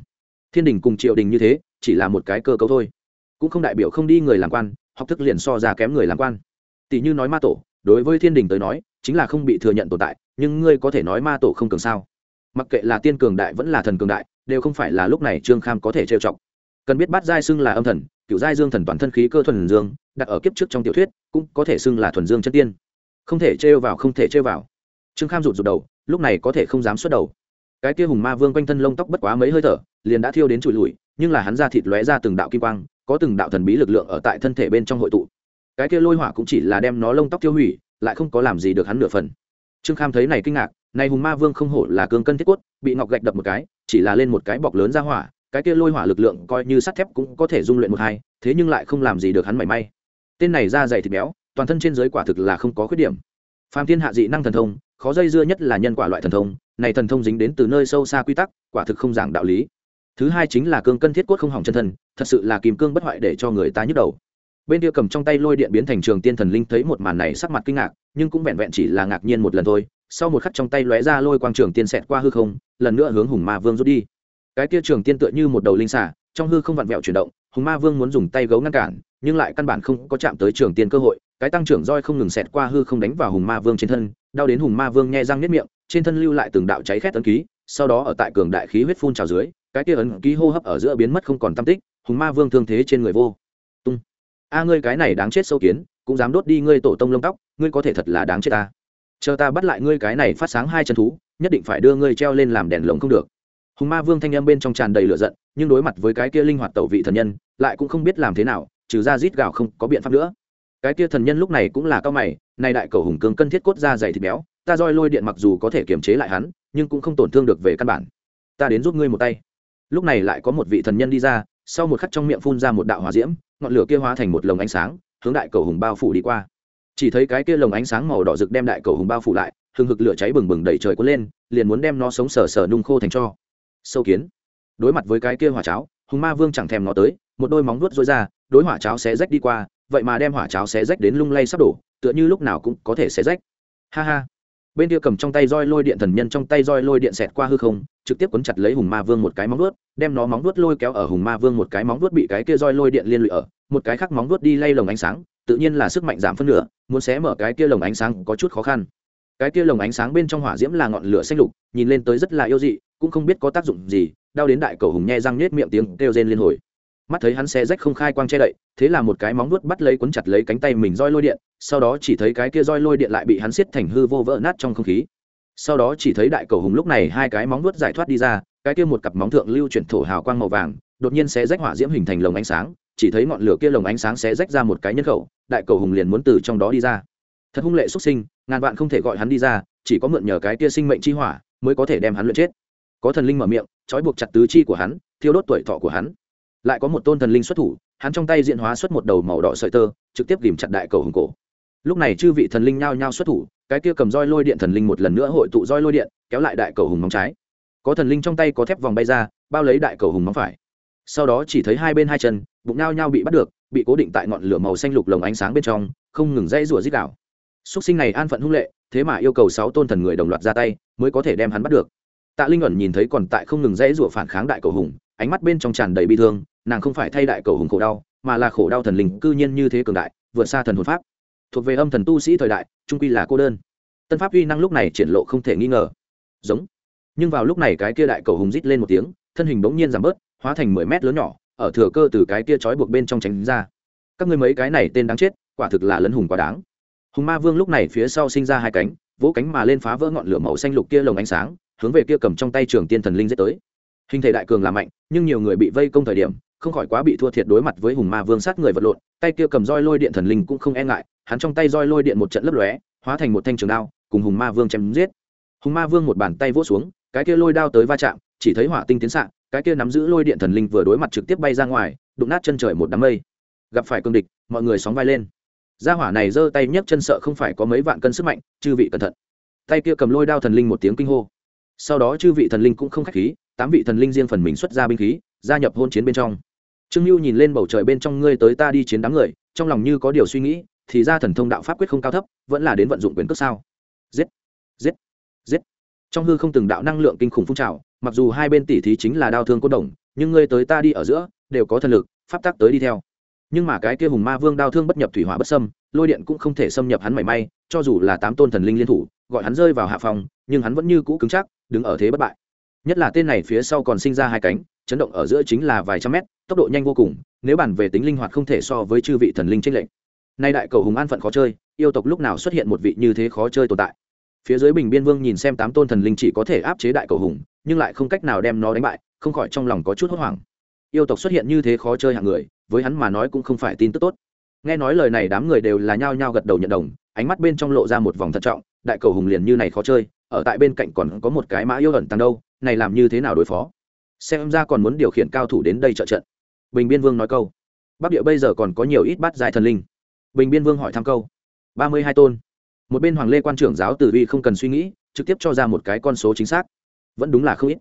Thiên đình cùng triều đình như thế, chỉ là một cái cơ cấu thôi. Cũng không đại biểu không đi người làm quan, học thức liền so ra kém người làm quan. Tỷ như nói ma tổ, đối với thiên đình tới nói, chính là không bị thừa nhận tồn tại, nhưng ngươi có thể nói ma tổ không cường sao? Mặc kệ là tiên cường đại vẫn là thần cường đại, đều không phải là lúc này trương kham có thể trêu chọc. Cần biết bát giai xưng là âm thần cựu giai dương thần toàn thân khí cơ thuần dương, đặt ở kiếp trước trong tiểu thuyết, cũng có thể xưng là thuần dương chân tiên. Không thể trêu vào, không thể trêu vào. Trương kham rụt rụt đầu, lúc này có thể không dám xuất đầu. Cái kia hùng ma vương quanh thân lông tóc bất quá mấy hơi thở, liền đã thiêu đến trụi lùi, nhưng là hắn ra thịt lóe ra từng đạo kim quang, có từng đạo thần bí lực lượng ở tại thân thể bên trong hội tụ. Cái kia lôi hỏa cũng chỉ là đem nó lông tóc tiêu hủy, lại không có làm gì được hắn nửa phần. Trương kham thấy này kinh ngạc, này hùng ma vương không hổ là cương cân thiết quất bị ngọc gạch đập một cái, chỉ là lên một cái bọc lớn ra hỏa cái kia lôi hỏa lực lượng coi như sắt thép cũng có thể dung luyện một hai, thế nhưng lại không làm gì được hắn mảy may. Tên này da dày thịt béo, toàn thân trên giới quả thực là không có khuyết điểm. Phạm thiên hạ dị năng thần thông, khó dây dưa nhất là nhân quả loại thần thông, này thần thông dính đến từ nơi sâu xa quy tắc, quả thực không giảng đạo lý. Thứ hai chính là cương cân thiết cốt không hỏng chân thân, thật sự là kìm cương bất hoại để cho người ta nhức đầu. Bên kia cầm trong tay lôi điện biến thành trường tiên thần linh thấy một màn này sắc mặt kinh ngạc, nhưng cũng vẹn vẹn chỉ là ngạc nhiên một lần thôi. Sau một khắc trong tay lóe ra lôi quang trường tiên xẹt qua hư không, lần nữa hướng hùng ma vương rút đi cái kia trường tiên tựa như một đầu linh xả trong hư không vặn vẹo chuyển động, hùng ma vương muốn dùng tay gấu ngăn cản, nhưng lại căn bản không có chạm tới trường tiên cơ hội, cái tăng trưởng roi không ngừng xẹt qua hư không đánh vào hùng ma vương trên thân, đau đến hùng ma vương nhẹ răng nếp miệng, trên thân lưu lại từng đạo cháy khét ấn ký, sau đó ở tại cường đại khí huyết phun trào dưới, cái kia ấn ký hô hấp ở giữa biến mất không còn tâm tích, hùng ma vương thương thế trên người vô tung. A ngươi cái này đáng chết sâu kiến, cũng dám đốt đi ngươi tổ tông lông tóc, ngươi có thể thật là đáng chết ta. Chờ ta bắt lại ngươi cái này phát sáng hai chân thú, nhất định phải đưa ngươi treo lên làm đèn lồng không được hùng ma vương thanh âm bên trong tràn đầy lửa giận, nhưng đối mặt với cái kia linh hoạt tẩu vị thần nhân, lại cũng không biết làm thế nào, trừ ra rít gạo không có biện pháp nữa. Cái kia thần nhân lúc này cũng là cao mày nay đại cầu hùng cương cân thiết cốt ra dày thịt béo, ta roi lôi điện mặc dù có thể kiềm chế lại hắn, nhưng cũng không tổn thương được về căn bản. Ta đến giúp ngươi một tay. Lúc này lại có một vị thần nhân đi ra, sau một khắc trong miệng phun ra một đạo hỏa diễm, ngọn lửa kia hóa thành một lồng ánh sáng, hướng đại cầu hùng bao phủ đi qua. Chỉ thấy cái kia lồng ánh sáng màu đỏ rực đem đại cầu hùng bao phủ lại, hừng hực lửa cháy bừng bừng đầy trời cuốn lên, liền muốn đem nó sống sờ sờ nung khô thành cho sâu kiến. Đối mặt với cái kia hỏa cháo, hùng ma vương chẳng thèm nó tới, một đôi móng vuốt rối ra, đối hỏa cháo xé rách đi qua, vậy mà đem hỏa cháo xé rách đến lung lay sắp đổ, tựa như lúc nào cũng có thể xé rách. Ha ha. Bên kia cầm trong tay roi lôi điện thần nhân trong tay roi lôi điện xẹt qua hư không, trực tiếp quấn chặt lấy hùng ma vương một cái móng vuốt, đem nó móng vuốt lôi kéo ở hùng ma vương một cái móng vuốt bị cái kia roi lôi điện liên lụy ở, một cái khác móng vuốt đi lay lồng ánh sáng, tự nhiên là sức mạnh giảm phân nửa, muốn xé mở cái kia lồng ánh sáng có chút khó khăn. Cái kia lồng ánh sáng bên trong hỏa diễm là ngọn lửa xanh lục, nhìn lên tới rất là yêu dị cũng không biết có tác dụng gì, đau đến đại cầu hùng nhe răng nết miệng tiếng kêu rên liên hồi. Mắt thấy hắn xe rách không khai quang che đậy, thế là một cái móng vuốt bắt lấy quấn chặt lấy cánh tay mình roi lôi điện, sau đó chỉ thấy cái kia roi lôi điện lại bị hắn siết thành hư vô vỡ nát trong không khí. Sau đó chỉ thấy đại cầu hùng lúc này hai cái móng vuốt giải thoát đi ra, cái kia một cặp móng thượng lưu chuyển thổ hào quang màu vàng, đột nhiên sẽ rách hỏa diễm hình thành lồng ánh sáng, chỉ thấy ngọn lửa kia lồng ánh sáng sẽ rách ra một cái nhân khẩu, đại cầu hùng liền muốn từ trong đó đi ra. Thật hung lệ xuất sinh, ngàn vạn không thể gọi hắn đi ra, chỉ có mượn nhờ cái kia sinh mệnh chi hỏa mới có thể đem hắn luyện chết có thần linh mở miệng, trói buộc chặt tứ chi của hắn, thiêu đốt tuổi thọ của hắn. Lại có một tôn thần linh xuất thủ, hắn trong tay diện hóa xuất một đầu màu đỏ sợi tơ, trực tiếp ghìm chặt đại cầu hùng cổ. Lúc này chư vị thần linh nhao nhao xuất thủ, cái kia cầm roi lôi điện thần linh một lần nữa hội tụ roi lôi điện, kéo lại đại cầu hùng móng trái. Có thần linh trong tay có thép vòng bay ra, bao lấy đại cầu hùng móng phải. Sau đó chỉ thấy hai bên hai chân, bụng nhao nhao bị bắt được, bị cố định tại ngọn lửa màu xanh lục lồng ánh sáng bên trong, không ngừng dãy rủa dít đảo xúc sinh này an phận hung lệ, thế mà yêu cầu sáu tôn thần người đồng loạt ra tay, mới có thể đem hắn bắt được tạ linh ẩn nhìn thấy còn tại không ngừng dãy rủa phản kháng đại cầu hùng, ánh mắt bên trong tràn đầy bi thương, nàng không phải thay đại cầu hùng khổ đau, mà là khổ đau thần linh cư nhiên như thế cường đại, vượt xa thần hồn pháp. Thuộc về âm thần tu sĩ thời đại, trung quy là cô đơn. Tân pháp uy năng lúc này triển lộ không thể nghi ngờ. Giống. Nhưng vào lúc này cái kia đại cầu hùng rít lên một tiếng, thân hình bỗng nhiên giảm bớt, hóa thành mười mét lớn nhỏ, ở thừa cơ từ cái kia trói buộc bên trong tránh ra. Các ngươi mấy cái này tên đáng chết, quả thực là lấn hùng quá đáng. Hùng ma vương lúc này phía sau sinh ra hai cánh, vỗ cánh mà lên phá vỡ ngọn lửa màu xanh lục kia lồng ánh sáng hướng về kia cầm trong tay trường tiên thần linh dễ tới. Hình thể đại cường là mạnh, nhưng nhiều người bị vây công thời điểm, không khỏi quá bị thua thiệt đối mặt với hùng ma vương sát người vật lộn, tay kia cầm roi lôi điện thần linh cũng không e ngại, hắn trong tay roi lôi điện một trận lấp lóe, hóa thành một thanh trường đao, cùng hùng ma vương chém giết. Hùng ma vương một bàn tay vỗ xuống, cái kia lôi đao tới va chạm, chỉ thấy hỏa tinh tiến sạn cái kia nắm giữ lôi điện thần linh vừa đối mặt trực tiếp bay ra ngoài, đụng nát chân trời một đám mây. Gặp phải cương địch, mọi người sóng vai lên. Gia hỏa này giơ tay nhấc chân sợ không phải có mấy vạn cân sức mạnh, chư vị cẩn thận. Tay kia cầm lôi đao thần linh một tiếng kinh hô sau đó chư vị thần linh cũng không khách khí, tám vị thần linh riêng phần mình xuất ra binh khí, gia nhập hôn chiến bên trong. Trương lưu nhìn lên bầu trời bên trong ngươi tới ta đi chiến đám người, trong lòng như có điều suy nghĩ, thì ra thần thông đạo pháp quyết không cao thấp, vẫn là đến vận dụng quyền cước sao? Giết! Giết! Giết! Trong hư không từng đạo năng lượng kinh khủng phun trào, mặc dù hai bên tỷ thí chính là đao thương côn đồng, nhưng ngươi tới ta đi ở giữa, đều có thần lực, pháp tắc tới đi theo. Nhưng mà cái kia hùng ma vương đao thương bất nhập thủy hỏa bất xâm, lôi điện cũng không thể xâm nhập hắn mảy may, cho dù là tám tôn thần linh liên thủ gọi hắn rơi vào hạ phòng, nhưng hắn vẫn như cũ cứng chắc, đứng ở thế bất bại. Nhất là tên này phía sau còn sinh ra hai cánh, chấn động ở giữa chính là vài trăm mét, tốc độ nhanh vô cùng, nếu bàn về tính linh hoạt không thể so với chư vị thần linh trích lệnh nay đại cầu hùng an phận khó chơi, yêu tộc lúc nào xuất hiện một vị như thế khó chơi tồn tại. Phía dưới bình biên vương nhìn xem tám tôn thần linh chỉ có thể áp chế đại cầu hùng, nhưng lại không cách nào đem nó đánh bại, không khỏi trong lòng có chút hốt hoảng. Yêu tộc xuất hiện như thế khó chơi hạng người, với hắn mà nói cũng không phải tin tức tốt. Nghe nói lời này đám người đều là nhao nhao gật đầu nhận đồng, ánh mắt bên trong lộ ra một vòng thận trọng đại cầu hùng liền như này khó chơi, ở tại bên cạnh còn có một cái mã yêu ẩn tăng đâu, này làm như thế nào đối phó? Xem ra còn muốn điều khiển cao thủ đến đây trợ trận. Bình biên vương nói câu. Bắc địa bây giờ còn có nhiều ít bát dài thần linh. Bình biên vương hỏi thăm câu. Ba mươi hai tôn. Một bên hoàng lê quan trưởng giáo tử vi không cần suy nghĩ, trực tiếp cho ra một cái con số chính xác. Vẫn đúng là không ít.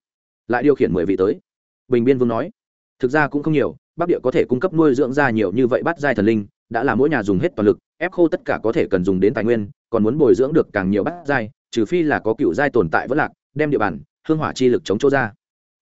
Lại điều khiển mười vị tới. Bình biên vương nói. Thực ra cũng không nhiều, bắc địa có thể cung cấp nuôi dưỡng ra nhiều như vậy bắt giai thần linh đã là mỗi nhà dùng hết toàn lực, ép khô tất cả có thể cần dùng đến tài nguyên, còn muốn bồi dưỡng được càng nhiều bát giai, trừ phi là có cựu giai tồn tại vẫn lạc, đem địa bàn, hương hỏa chi lực chống chỗ ra.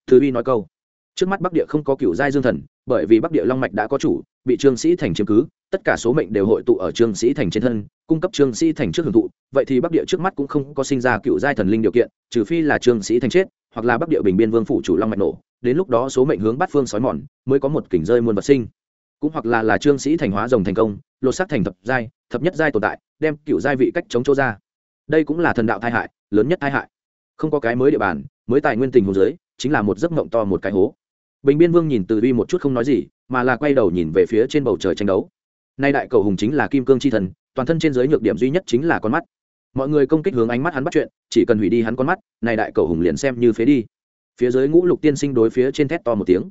Thứ vi nói câu, trước mắt bắc địa không có cựu giai dương thần, bởi vì bắc địa long mạch đã có chủ, bị trương sĩ thành chiếm cứ, tất cả số mệnh đều hội tụ ở trương sĩ thành trên thân, cung cấp trương sĩ thành trước hưởng thụ, vậy thì bắc địa trước mắt cũng không có sinh ra cựu giai thần linh điều kiện, trừ phi là trương sĩ thành chết, hoặc là bắc địa bình biên vương phủ chủ long mạch nổ, đến lúc đó số mệnh hướng bát phương sói mòn, mới có một kỉnh rơi muôn vật sinh cũng hoặc là là trương sĩ thành hóa rồng thành công, lột xác thành thập giai, thập nhất giai tồn tại, đem cựu giai vị cách chống chỗ ra. Đây cũng là thần đạo tai hại, lớn nhất tai hại. Không có cái mới địa bàn, mới tài nguyên tình hồ dưới, chính là một giấc mộng to một cái hố. Bình biên vương nhìn từ uy một chút không nói gì, mà là quay đầu nhìn về phía trên bầu trời tranh đấu. Nay đại cầu hùng chính là kim cương chi thần, toàn thân trên giới nhược điểm duy nhất chính là con mắt. Mọi người công kích hướng ánh mắt hắn bắt chuyện, chỉ cần hủy đi hắn con mắt này đại cầu hùng liền xem như phế đi. Phía dưới ngũ lục tiên sinh đối phía trên thét to một tiếng.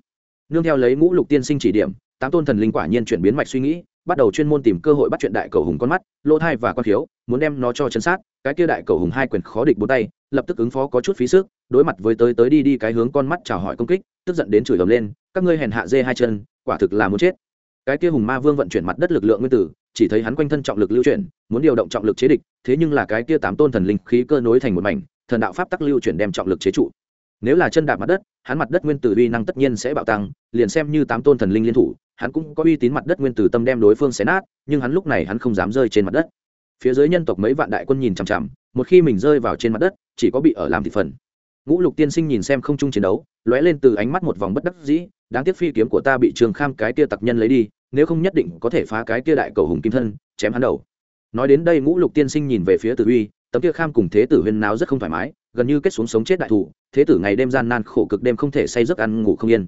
Nương theo lấy ngũ lục tiên sinh chỉ điểm tám tôn thần linh quả nhiên chuyển biến mạch suy nghĩ, bắt đầu chuyên môn tìm cơ hội bắt chuyện đại cầu hùng con mắt, lỗ thai và con khiếu, muốn đem nó cho chấn sát, cái kia đại cầu hùng hai quyền khó địch bốn tay, lập tức ứng phó có chút phí sức, đối mặt với tới tới đi đi cái hướng con mắt chào hỏi công kích, tức giận đến chửi ầm lên, các ngươi hèn hạ dê hai chân, quả thực là muốn chết. Cái kia hùng ma vương vận chuyển mặt đất lực lượng nguyên tử, chỉ thấy hắn quanh thân trọng lực lưu chuyển, muốn điều động trọng lực chế địch, thế nhưng là cái kia tám tôn thần linh khí cơ nối thành một mảnh, thần đạo pháp tắc lưu chuyển đem trọng lực chế trụ. Nếu là chân đạp mặt đất, hắn mặt đất nguyên tử uy năng tất nhiên sẽ bạo tăng, liền xem như tám tôn thần linh liên thủ hắn cũng có uy tín mặt đất nguyên tử tâm đem đối phương xé nát, nhưng hắn lúc này hắn không dám rơi trên mặt đất. Phía dưới nhân tộc mấy vạn đại quân nhìn chằm chằm, một khi mình rơi vào trên mặt đất, chỉ có bị ở làm thị phần. Ngũ lục tiên sinh nhìn xem không chung chiến đấu, lóe lên từ ánh mắt một vòng bất đắc dĩ, đáng tiếc phi kiếm của ta bị trường kham cái kia tặc nhân lấy đi, nếu không nhất định có thể phá cái kia đại cầu hùng kim thân, chém hắn đầu. Nói đến đây ngũ lục tiên sinh nhìn về phía tử uy, tấm kia kham cùng thế tử huyên náo rất không thoải mái, gần như kết xuống sống chết đại thủ, thế tử ngày đêm gian nan khổ cực đêm không thể say giấc ăn ngủ không yên.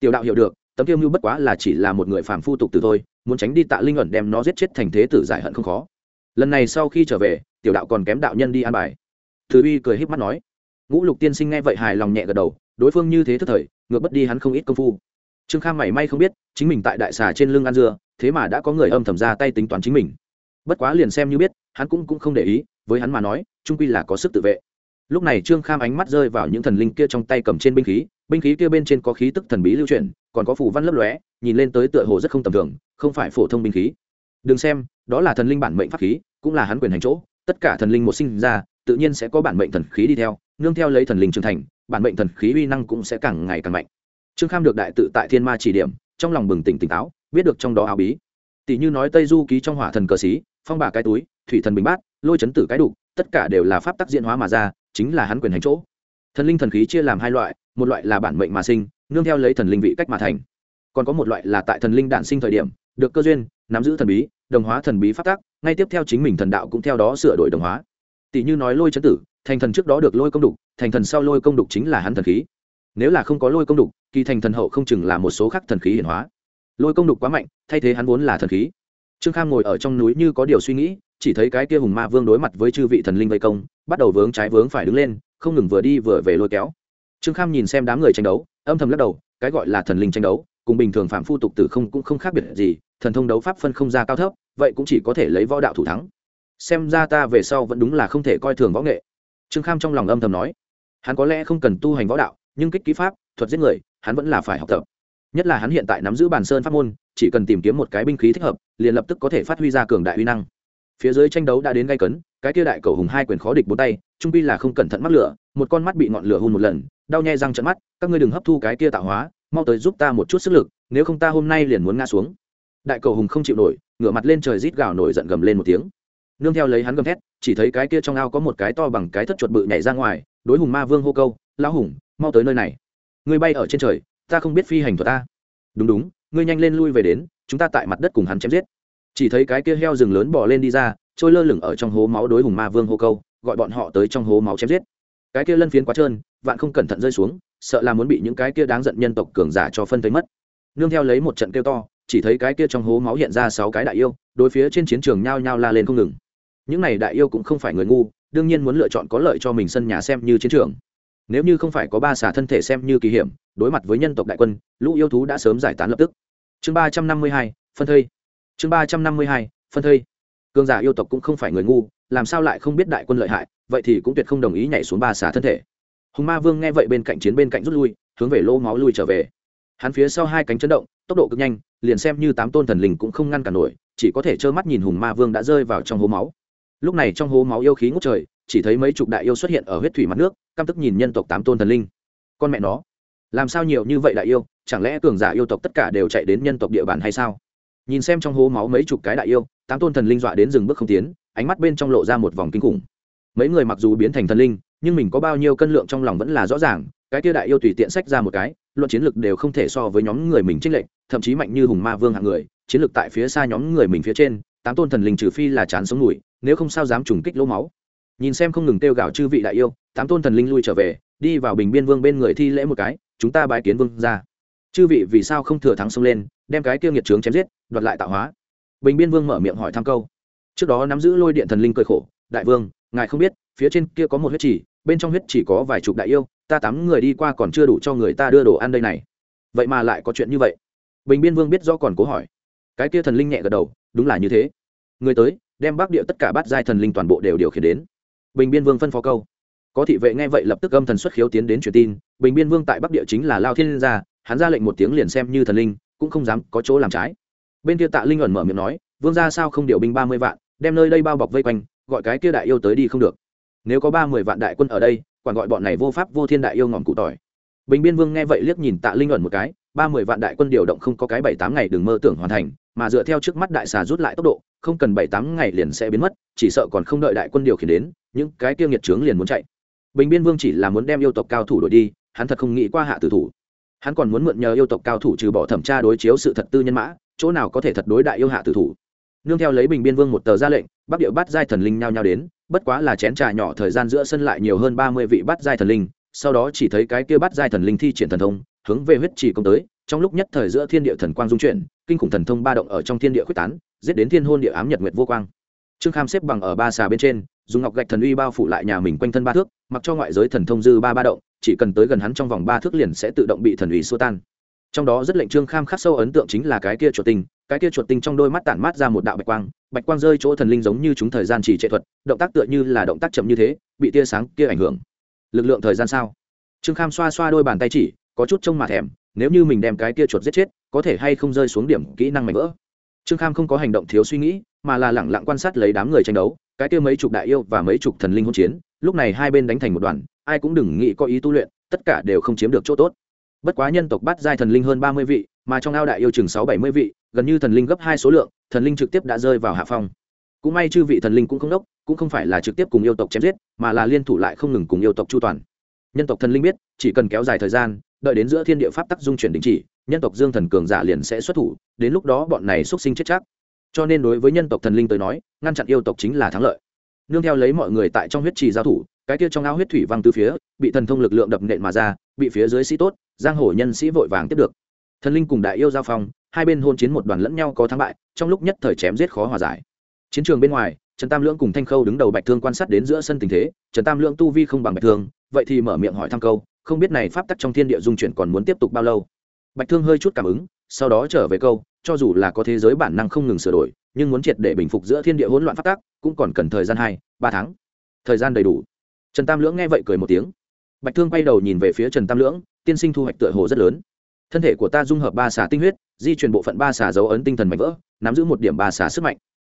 Tiểu đạo hiểu được tấm tiêu mưu bất quá là chỉ là một người phàm phu tục từ thôi, muốn tránh đi tạ linh ẩn đem nó giết chết thành thế tử giải hận không khó. Lần này sau khi trở về, tiểu đạo còn kém đạo nhân đi an bài. Thứ uy cười híp mắt nói, ngũ lục tiên sinh nghe vậy hài lòng nhẹ gật đầu, đối phương như thế thức thời, ngược bất đi hắn không ít công phu. Trương kham mảy may không biết, chính mình tại đại xà trên lưng ăn dưa, thế mà đã có người âm thầm ra tay tính toán chính mình. Bất quá liền xem như biết, hắn cũng cũng không để ý, với hắn mà nói, trung quy là có sức tự vệ. Lúc này trương kham ánh mắt rơi vào những thần linh kia trong tay cầm trên binh khí binh khí kia bên trên có khí tức thần bí lưu chuyển, còn có phủ văn lấp lóe, nhìn lên tới tựa hồ rất không tầm thường, không phải phổ thông binh khí. Đừng xem, đó là thần linh bản mệnh pháp khí, cũng là hắn quyền hành chỗ, tất cả thần linh một sinh ra, tự nhiên sẽ có bản mệnh thần khí đi theo, nương theo lấy thần linh trưởng thành, bản mệnh thần khí uy năng cũng sẽ càng ngày càng mạnh. Trương kham được đại tự tại thiên ma chỉ điểm, trong lòng bừng tỉnh tỉnh táo, biết được trong đó áo bí. Tỷ như nói tây du ký trong hỏa thần cờ xí, phong bà cái túi, thủy thần bình bát, lôi chấn tử cái đục tất cả đều là pháp tắc diễn hóa mà ra, chính là hắn quyền hành chỗ thần linh thần khí chia làm hai loại, một loại là bản mệnh mà sinh, nương theo lấy thần linh vị cách mà thành. Còn có một loại là tại thần linh đản sinh thời điểm, được cơ duyên, nắm giữ thần bí, đồng hóa thần bí pháp tắc, ngay tiếp theo chính mình thần đạo cũng theo đó sửa đổi đồng hóa. Tỷ như nói lôi chấn tử, thành thần trước đó được lôi công đục, thành thần sau lôi công đục chính là hắn thần khí. Nếu là không có lôi công đục, kỳ thành thần hậu không chừng là một số khác thần khí hiển hóa. Lôi công đục quá mạnh, thay thế hắn vốn là thần khí. Trương kham ngồi ở trong núi như có điều suy nghĩ, chỉ thấy cái kia hùng ma vương đối mặt với chư vị thần linh vây công, bắt đầu vướng trái vướng phải đứng lên không ngừng vừa đi vừa về lôi kéo. Trương kham nhìn xem đám người tranh đấu, âm thầm lắc đầu, cái gọi là thần linh tranh đấu, cùng bình thường phạm phu tục tử không cũng không khác biệt gì, thần thông đấu pháp phân không ra cao thấp, vậy cũng chỉ có thể lấy võ đạo thủ thắng. Xem ra ta về sau vẫn đúng là không thể coi thường võ nghệ. Trương kham trong lòng âm thầm nói, hắn có lẽ không cần tu hành võ đạo, nhưng kích ký pháp, thuật giết người, hắn vẫn là phải học tập. Nhất là hắn hiện tại nắm giữ bàn sơn pháp môn, chỉ cần tìm kiếm một cái binh khí thích hợp, liền lập tức có thể phát huy ra cường đại uy năng. Phía dưới tranh đấu đã đến gây cấn, cái kia đại cầu hùng hai quyền khó địch bốn tay trung pi là không cẩn thận mắc lửa, một con mắt bị ngọn lửa hôn một lần, đau nhai răng trận mắt, các ngươi đừng hấp thu cái kia tạo hóa, mau tới giúp ta một chút sức lực, nếu không ta hôm nay liền muốn ngã xuống. Đại cầu hùng không chịu nổi, ngửa mặt lên trời rít gào nổi giận gầm lên một tiếng. Nương theo lấy hắn gầm thét, chỉ thấy cái kia trong ao có một cái to bằng cái thất chuột bự nhảy ra ngoài, đối hùng ma vương hô câu, lão hùng, mau tới nơi này. Ngươi bay ở trên trời, ta không biết phi hành thuật ta. Đúng đúng, ngươi nhanh lên lui về đến, chúng ta tại mặt đất cùng hắn chém giết. Chỉ thấy cái kia heo rừng lớn bỏ lên đi ra, trôi lơ lửng ở trong hố máu đối hùng ma vương hô câu gọi bọn họ tới trong hố máu chém giết. Cái kia lân phiến quá trơn, vạn không cẩn thận rơi xuống, sợ là muốn bị những cái kia đáng giận nhân tộc cường giả cho phân thấy mất. Nương theo lấy một trận kêu to, chỉ thấy cái kia trong hố máu hiện ra sáu cái đại yêu, đối phía trên chiến trường nhao nhao la lên không ngừng. Những này đại yêu cũng không phải người ngu, đương nhiên muốn lựa chọn có lợi cho mình sân nhà xem như chiến trường. Nếu như không phải có ba xả thân thể xem như kỳ hiểm, đối mặt với nhân tộc đại quân, lũ yêu thú đã sớm giải tán lập tức. Chương ba trăm năm mươi hai, phân thây. Chương ba trăm năm mươi hai, phân thây. Cường giả yêu tộc cũng không phải người ngu làm sao lại không biết đại quân lợi hại, vậy thì cũng tuyệt không đồng ý nhảy xuống ba xả thân thể. Hùng ma vương nghe vậy bên cạnh chiến bên cạnh rút lui, hướng về lô máu lui trở về. Hắn phía sau hai cánh chấn động, tốc độ cực nhanh, liền xem như tám tôn thần linh cũng không ngăn cản nổi, chỉ có thể trơ mắt nhìn hùng ma vương đã rơi vào trong hố máu. Lúc này trong hố máu yêu khí ngút trời, chỉ thấy mấy chục đại yêu xuất hiện ở huyết thủy mặt nước, căm tức nhìn nhân tộc tám tôn thần linh. Con mẹ nó, làm sao nhiều như vậy đại yêu, chẳng lẽ cường giả yêu tộc tất cả đều chạy đến nhân tộc địa bàn hay sao? Nhìn xem trong hố máu mấy chục cái đại yêu, tám tôn thần linh dọa đến dừng bước không tiến ánh mắt bên trong lộ ra một vòng kinh khủng. Mấy người mặc dù biến thành thần linh, nhưng mình có bao nhiêu cân lượng trong lòng vẫn là rõ ràng, cái kia đại yêu tùy tiện sách ra một cái, luận chiến lược đều không thể so với nhóm người mình trích lệnh thậm chí mạnh như hùng ma vương hạng người, chiến lược tại phía xa nhóm người mình phía trên, tám tôn thần linh trừ phi là chán sống mùi nếu không sao dám trùng kích lỗ máu. Nhìn xem không ngừng kêu gào chư vị đại yêu, tám tôn thần linh lui trở về, đi vào bình biên vương bên người thi lễ một cái, chúng ta bái kiến vương ra chư vị vì sao không thừa thắng xông lên, đem cái kia nghiệt trướng chém giết, đoạt lại tạo hóa. Bình biên vương mở miệng hỏi thăm câu trước đó nắm giữ lôi điện thần linh cơi khổ, đại vương, ngài không biết, phía trên kia có một huyết chỉ bên trong huyết chỉ có vài chục đại yêu, ta tám người đi qua còn chưa đủ cho người ta đưa đồ ăn đây này. Vậy mà lại có chuyện như vậy. Bình biên vương biết do còn cố hỏi. Cái kia thần linh nhẹ gật đầu, đúng là như thế. Người tới, đem bắc địa tất cả bát giai thần linh toàn bộ đều điều khiển đến. Bình biên vương phân phó câu. Có thị vệ nghe vậy lập tức âm thần xuất khiếu tiến đến truyền tin. Bình biên vương tại bắc địa chính là lao thiên gia, hắn ra lệnh một tiếng liền xem như thần linh, cũng không dám có chỗ làm trái. Bên kia tạ linh ẩn mở miệng nói, vương gia sao không điều binh ba mươi vạn đem nơi đây bao bọc vây quanh, gọi cái kia đại yêu tới đi không được. Nếu có ba mươi vạn đại quân ở đây, quản gọi bọn này vô pháp vô thiên đại yêu ngọn cụ tỏi. Bình biên vương nghe vậy liếc nhìn tạ linh ẩn một cái, ba mươi vạn đại quân điều động không có cái bảy tám ngày đừng mơ tưởng hoàn thành, mà dựa theo trước mắt đại xà rút lại tốc độ, không cần bảy tám ngày liền sẽ biến mất, chỉ sợ còn không đợi đại quân điều khiển đến, những cái kia nghiệt trướng liền muốn chạy. Bình biên vương chỉ là muốn đem yêu tộc cao thủ đổi đi, hắn thật không nghĩ qua hạ tử thủ. Hắn còn muốn mượn nhờ yêu tộc cao thủ trừ bỏ thẩm tra đối chiếu sự thật tư nhân mã, chỗ nào có thể thật đối đại yêu hạ tử thủ nương theo lấy bình biên vương một tờ ra lệnh, bắc điệu bắt giai thần linh nhao nhao đến, bất quá là chén trà nhỏ thời gian giữa sân lại nhiều hơn ba mươi vị bắt giai thần linh, sau đó chỉ thấy cái kia bắt giai thần linh thi triển thần thông, hướng về huyết trì công tới, trong lúc nhất thời giữa thiên địa thần quang dung chuyển, kinh khủng thần thông ba động ở trong thiên địa quyết tán, giết đến thiên hôn địa ám nhật nguyệt vô quang. Trương kham xếp bằng ở ba xà bên trên, dùng ngọc gạch thần uy bao phủ lại nhà mình quanh thân ba thước, mặc cho ngoại giới thần thông dư ba ba động, chỉ cần tới gần hắn trong vòng ba thước liền sẽ tự động bị thần uy xua tan trong đó rất lệnh trương kham khắc sâu ấn tượng chính là cái kia chuột tinh, cái kia chuột tinh trong đôi mắt tản mát ra một đạo bạch quang bạch quang rơi chỗ thần linh giống như chúng thời gian chỉ trệ thuật, động tác tựa như là động tác chậm như thế, bị tia sáng kia ảnh hưởng. Lực lượng thời gian sao? Trương kham xoa xoa đôi bàn tay chỉ, có chút trông mà thèm, nếu như mình đem cái kia chuột giết chết, có thể hay không rơi xuống điểm kỹ năng mạnh vỡ? Trương kham không có hành động thiếu suy nghĩ, mà là lẳng lặng quan sát lấy đám người tranh đấu, cái kia mấy chục đại yêu và mấy chục thần linh hỗn chiến, lúc này hai bên đánh thành một đoàn, ai cũng đừng nghĩ có ý tu luyện, tất cả đều không chiếm được chỗ tốt bất quá nhân tộc bắt giai thần linh hơn ba mươi vị, mà trong ao đại yêu chừng sáu bảy mươi vị, gần như thần linh gấp hai số lượng, thần linh trực tiếp đã rơi vào hạ phong. Cũng may chư vị thần linh cũng không đốc, cũng không phải là trực tiếp cùng yêu tộc chém giết, mà là liên thủ lại không ngừng cùng yêu tộc chu toàn. Nhân tộc thần linh biết, chỉ cần kéo dài thời gian, đợi đến giữa thiên địa pháp tắc dung chuyển đình chỉ, nhân tộc dương thần cường giả liền sẽ xuất thủ, đến lúc đó bọn này xuất sinh chết chắc. Cho nên đối với nhân tộc thần linh tới nói, ngăn chặn yêu tộc chính là thắng lợi. Nương theo lấy mọi người tại trong huyết trì giao thủ, cái kia trong ao huyết thủy văng từ phía, bị thần thông lực lượng đập nện mà ra, bị phía dưới sĩ tốt giang hồ nhân sĩ vội vàng tiếp được. Thần linh cùng đại yêu giao phong, hai bên hôn chiến một đoàn lẫn nhau có thắng bại, trong lúc nhất thời chém giết khó hòa giải. Chiến trường bên ngoài, trần tam lưỡng cùng thanh khâu đứng đầu bạch thương quan sát đến giữa sân tình thế, trần tam lưỡng tu vi không bằng bạch thương, vậy thì mở miệng hỏi thăm câu, không biết này pháp tắc trong thiên địa dung chuyển còn muốn tiếp tục bao lâu? Bạch thương hơi chút cảm ứng, sau đó trở về câu, cho dù là có thế giới bản năng không ngừng sửa đổi, nhưng muốn triệt để bình phục giữa thiên địa hỗn loạn pháp tắc, cũng còn cần thời gian hai, ba tháng. Thời gian đầy đủ. Trần tam lưỡng nghe vậy cười một tiếng. Bạch thương quay đầu nhìn về phía trần tam lưỡng tiên sinh thu hoạch tựa hồ rất lớn. Thân thể của ta dung hợp ba xà tinh huyết, di chuyển bộ phận ba xà dấu ấn tinh thần mạnh vỡ, nắm giữ một điểm ba xà sức mạnh.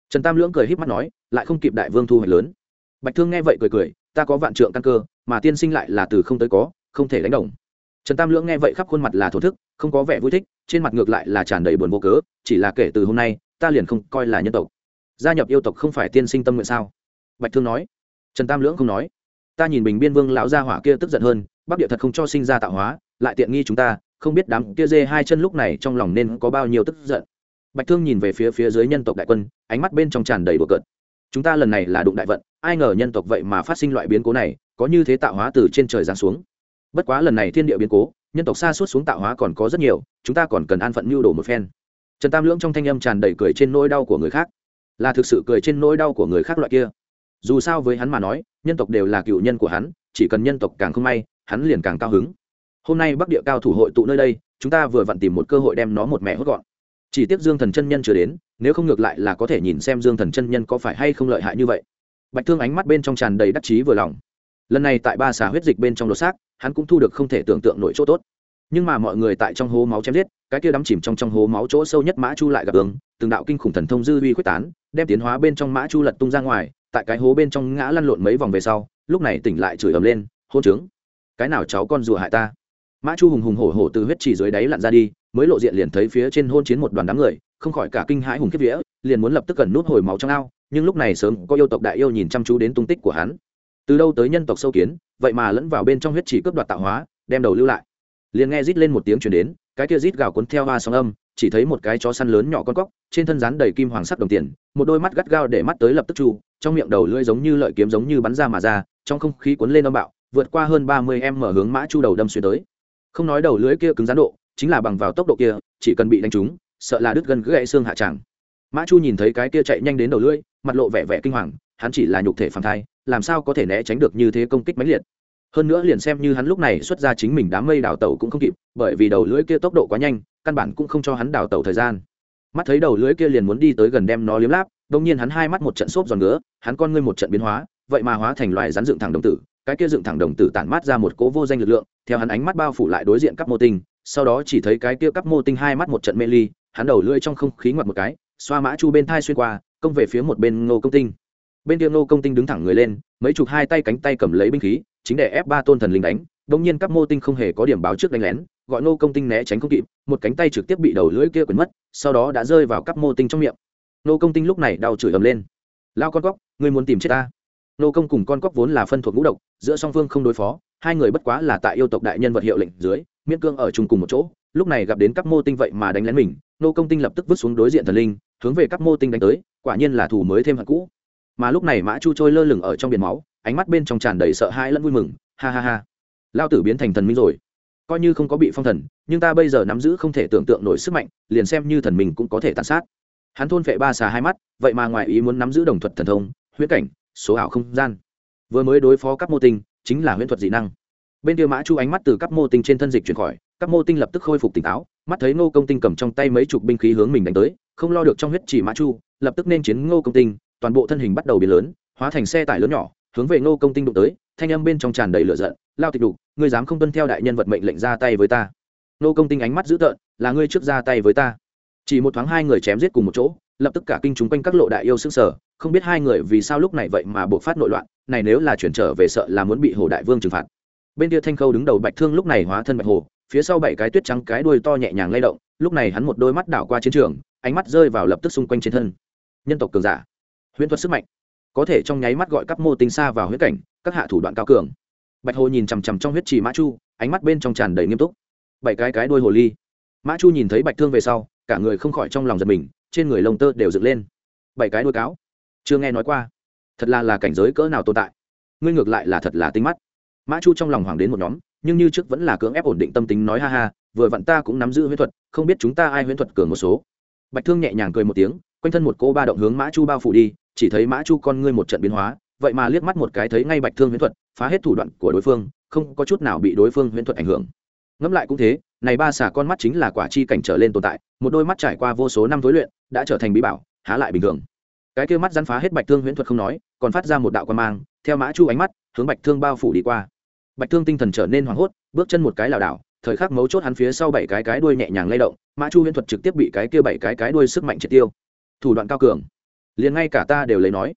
Trần tam lưỡng cười h í p mắt nói, lại không kịp đại vương thu hoạch lớn. Bạch thương nghe vậy cười cười, ta có vạn trượng căn cơ, mà tiên sinh lại là từ không tới có, không thể đánh đồng. Trần tam lưỡng nghe vậy khắp khuôn mặt là thổ thức, không có vẻ vui thích, trên mặt ngược lại là tràn đầy buồn vô cớ, chỉ là kể từ hôm nay, ta liền không coi là nhân tộc. Gia nhập yêu tộc không phải tiên sinh tâm nguyện sao? Bạch thương nói. Trần tam lưỡng không nói. Ta nhìn bình biên vương lão gia hỏa kia tức giận hơn bắc địa thật không cho sinh ra tạo hóa, lại tiện nghi chúng ta, không biết đám kia dê hai chân lúc này trong lòng nên có bao nhiêu tức giận. Bạch thương nhìn về phía phía dưới nhân tộc đại quân, ánh mắt bên trong tràn đầy bừa cợt. Chúng ta lần này là đụng đại vận, ai ngờ nhân tộc vậy mà phát sinh loại biến cố này, có như thế tạo hóa từ trên trời giáng xuống. Bất quá lần này thiên địa biến cố, nhân tộc xa suốt xuống tạo hóa còn có rất nhiều, chúng ta còn cần an phận mưu đồ một phen. Trần tam lưỡng trong thanh âm tràn đầy cười trên nỗi đau của người khác. Là thực sự cười trên nỗi đau của người khác loại kia. Dù sao với hắn mà nói, nhân tộc đều là cựu nhân của hắn chỉ cần nhân tộc càng không may, hắn liền càng cao hứng. Hôm nay bắc địa cao thủ hội tụ nơi đây, chúng ta vừa vặn tìm một cơ hội đem nó một mẹ hốt gọn. Chỉ tiếc dương thần chân nhân chưa đến, nếu không ngược lại là có thể nhìn xem dương thần chân nhân có phải hay không lợi hại như vậy. Bạch thương ánh mắt bên trong tràn đầy đắc chí vừa lòng. Lần này tại ba xà huyết dịch bên trong lột xác, hắn cũng thu được không thể tưởng tượng nổi chỗ tốt. Nhưng mà mọi người tại trong hố máu chém giết, cái kia đắm chìm trong trong hố máu chỗ sâu nhất mã chu lại gặp ứng từng đạo kinh khủng thần thông dư uy quyết tán, đem tiến hóa bên trong mã chu lật tung ra ngoài, tại cái hố bên trong ngã lăn lộn mấy vòng về sau lúc này tỉnh lại chửi ầm lên, hôn trướng! Cái nào cháu con rùa hại ta? Mã chu hùng hùng hổ hổ từ huyết trì dưới đáy lặn ra đi, mới lộ diện liền thấy phía trên hôn chiến một đoàn đám người, không khỏi cả kinh hãi hùng kiếp vía, liền muốn lập tức cần nút hồi máu trong ao, nhưng lúc này sớm có yêu tộc đại yêu nhìn chăm chú đến tung tích của hắn. Từ đâu tới nhân tộc sâu kiến, vậy mà lẫn vào bên trong huyết chỉ cướp đoạt tạo hóa, đem đầu lưu lại. Liền nghe rít lên một tiếng chuyển đến, cái kia rít gào cuốn theo hoa sóng âm, chỉ thấy một cái chó săn lớn nhỏ con cóc, trên thân rán đầy kim hoàng sắc đồng tiền, một đôi mắt gắt gao để mắt tới lập tức chu, trong miệng đầu lưỡi giống như lợi kiếm giống như bắn ra mà ra trong không khí cuốn lên âm bạo, vượt qua hơn ba mươi em mở hướng mã chu đầu đâm xuyên tới. Không nói đầu lưỡi kia cứng rắn độ, chính là bằng vào tốc độ kia, chỉ cần bị đánh trúng, sợ là đứt gần gãy xương hạ tràng. Mã chu nhìn thấy cái kia chạy nhanh đến đầu lưỡi, mặt lộ vẻ vẻ kinh hoàng, hắn chỉ là nhục thể phàm thai, làm sao có thể né tránh được như thế công kích mãnh liệt. Hơn nữa liền xem như hắn lúc này xuất ra chính mình đám mây đào tẩu cũng không kịp, bởi vì đầu lưỡi kia tốc độ quá nhanh, căn bản cũng không cho hắn đào tẩu thời gian. Mắt thấy đầu lưỡi kia liền muốn đi tới gần đem nó liếm láp đông nhiên hắn hai mắt một trận xốp giòn ngứa, hắn con ngươi một trận biến hóa vậy mà hóa thành loài rắn dựng thẳng đồng tử, cái kia dựng thẳng đồng tử tản mát ra một cố vô danh lực lượng, theo hắn ánh mắt bao phủ lại đối diện các mô tinh, sau đó chỉ thấy cái kia các mô tinh hai mắt một trận mê ly, hắn đầu lưỡi trong không khí ngoặt một cái, xoa mã chu bên thai xuyên qua, công về phía một bên ngô công tinh. Bên kia ngô công tinh đứng thẳng người lên, mấy chục hai tay cánh tay cầm lấy binh khí, chính để ép ba tôn thần linh đánh đông nhiên các mô tinh không hề có điểm báo trước đánh lén, gọi ngô công tinh né tránh không kịp, một cánh tay trực tiếp bị đầu lưỡi kia quấn mất, sau đó đã rơi vào các mô tinh trong miệng. Ngô công tinh lúc này đau chửi ầm lên. Lao con góc ngươi muốn tìm chết ta? Nô công cùng con cóc vốn là phân thuộc ngũ độc, giữa song phương không đối phó, hai người bất quá là tại yêu tộc đại nhân vật hiệu lệnh dưới, miễn cương ở chung cùng một chỗ, lúc này gặp đến các mô tinh vậy mà đánh lén mình, nô công tinh lập tức vứt xuống đối diện thần linh, hướng về các mô tinh đánh tới, quả nhiên là thủ mới thêm hận cũ. Mà lúc này mã chu trôi lơ lửng ở trong biển máu, ánh mắt bên trong tràn đầy sợ hãi lẫn vui mừng, ha ha ha. Lao tử biến thành thần minh rồi. Coi như không có bị phong thần, nhưng ta bây giờ nắm giữ không thể tưởng tượng nổi sức mạnh, liền xem như thần mình cũng có thể tàn sát. Hắn thôn phệ ba xà hai mắt, vậy mà ngoài ý muốn nắm giữ đồng thuật thần thông, huyễn cảnh số ảo không gian. Vừa mới đối phó các mô tinh, chính là huyễn thuật dị năng. Bên kia mã chu ánh mắt từ các mô tinh trên thân dịch chuyển khỏi các mô tinh lập tức khôi phục tỉnh táo, mắt thấy ngô công tinh cầm trong tay mấy chục binh khí hướng mình đánh tới, không lo được trong huyết chỉ mã chu, lập tức nên chiến ngô công tinh, toàn bộ thân hình bắt đầu biến lớn, hóa thành xe tải lớn nhỏ, hướng về ngô công tinh đụng tới, thanh âm bên trong tràn đầy lửa giận, lao tịch đục, ngươi dám không tuân theo đại nhân vật mệnh lệnh ra tay với ta? Ngô công tinh ánh mắt dữ tợn, là ngươi trước ra tay với ta. Chỉ một thoáng hai người chém giết cùng một chỗ, lập tức cả kinh chúng quanh các lộ đại yêu sức sở không biết hai người vì sao lúc này vậy mà buộc phát nội loạn, này nếu là chuyển trở về sợ là muốn bị hồ đại vương trừng phạt. Bên kia thanh khâu đứng đầu bạch thương lúc này hóa thân bạch hồ, phía sau bảy cái tuyết trắng cái đuôi to nhẹ nhàng lay động, lúc này hắn một đôi mắt đảo qua chiến trường, ánh mắt rơi vào lập tức xung quanh trên thân. Nhân tộc cường giả, huyễn thuật sức mạnh, có thể trong nháy mắt gọi các mô tinh xa vào huyết cảnh, các hạ thủ đoạn cao cường. Bạch hồ nhìn chằm chằm trong huyết trì mã chu, ánh mắt bên trong tràn đầy nghiêm túc. Bảy cái cái đuôi hồ ly. Mã chu nhìn thấy bạch thương về sau, cả người không khỏi trong lòng giật mình, trên người lông tơ đều dựng lên. Bảy cái đuôi cáo chưa nghe nói qua. Thật là là cảnh giới cỡ nào tồn tại. Ngươi ngược lại là thật là tinh mắt. Mã chu trong lòng hoàng đến một nhóm, nhưng như trước vẫn là cưỡng ép ổn định tâm tính nói ha ha, vừa vặn ta cũng nắm giữ huyễn thuật, không biết chúng ta ai huyễn thuật cường một số. Bạch thương nhẹ nhàng cười một tiếng, quanh thân một cô ba động hướng mã chu bao phủ đi, chỉ thấy mã chu con ngươi một trận biến hóa, vậy mà liếc mắt một cái thấy ngay bạch thương huyễn thuật, phá hết thủ đoạn của đối phương, không có chút nào bị đối phương huyễn thuật ảnh hưởng. Ngẫm lại cũng thế, này ba xả con mắt chính là quả chi cảnh trở lên tồn tại, một đôi mắt trải qua vô số năm tối luyện, đã trở thành bí bảo, há lại bình thường cái kia mắt rắn phá hết bạch thương huyễn thuật không nói, còn phát ra một đạo quan mang, theo mã chu ánh mắt, hướng bạch thương bao phủ đi qua. Bạch thương tinh thần trở nên hoảng hốt, bước chân một cái lảo đảo, thời khắc mấu chốt hắn phía sau bảy cái cái đuôi nhẹ nhàng lay động, mã chu huyễn thuật trực tiếp bị cái kia bảy cái cái đuôi sức mạnh triệt tiêu. Thủ đoạn cao cường. Liền ngay cả ta đều lấy nói.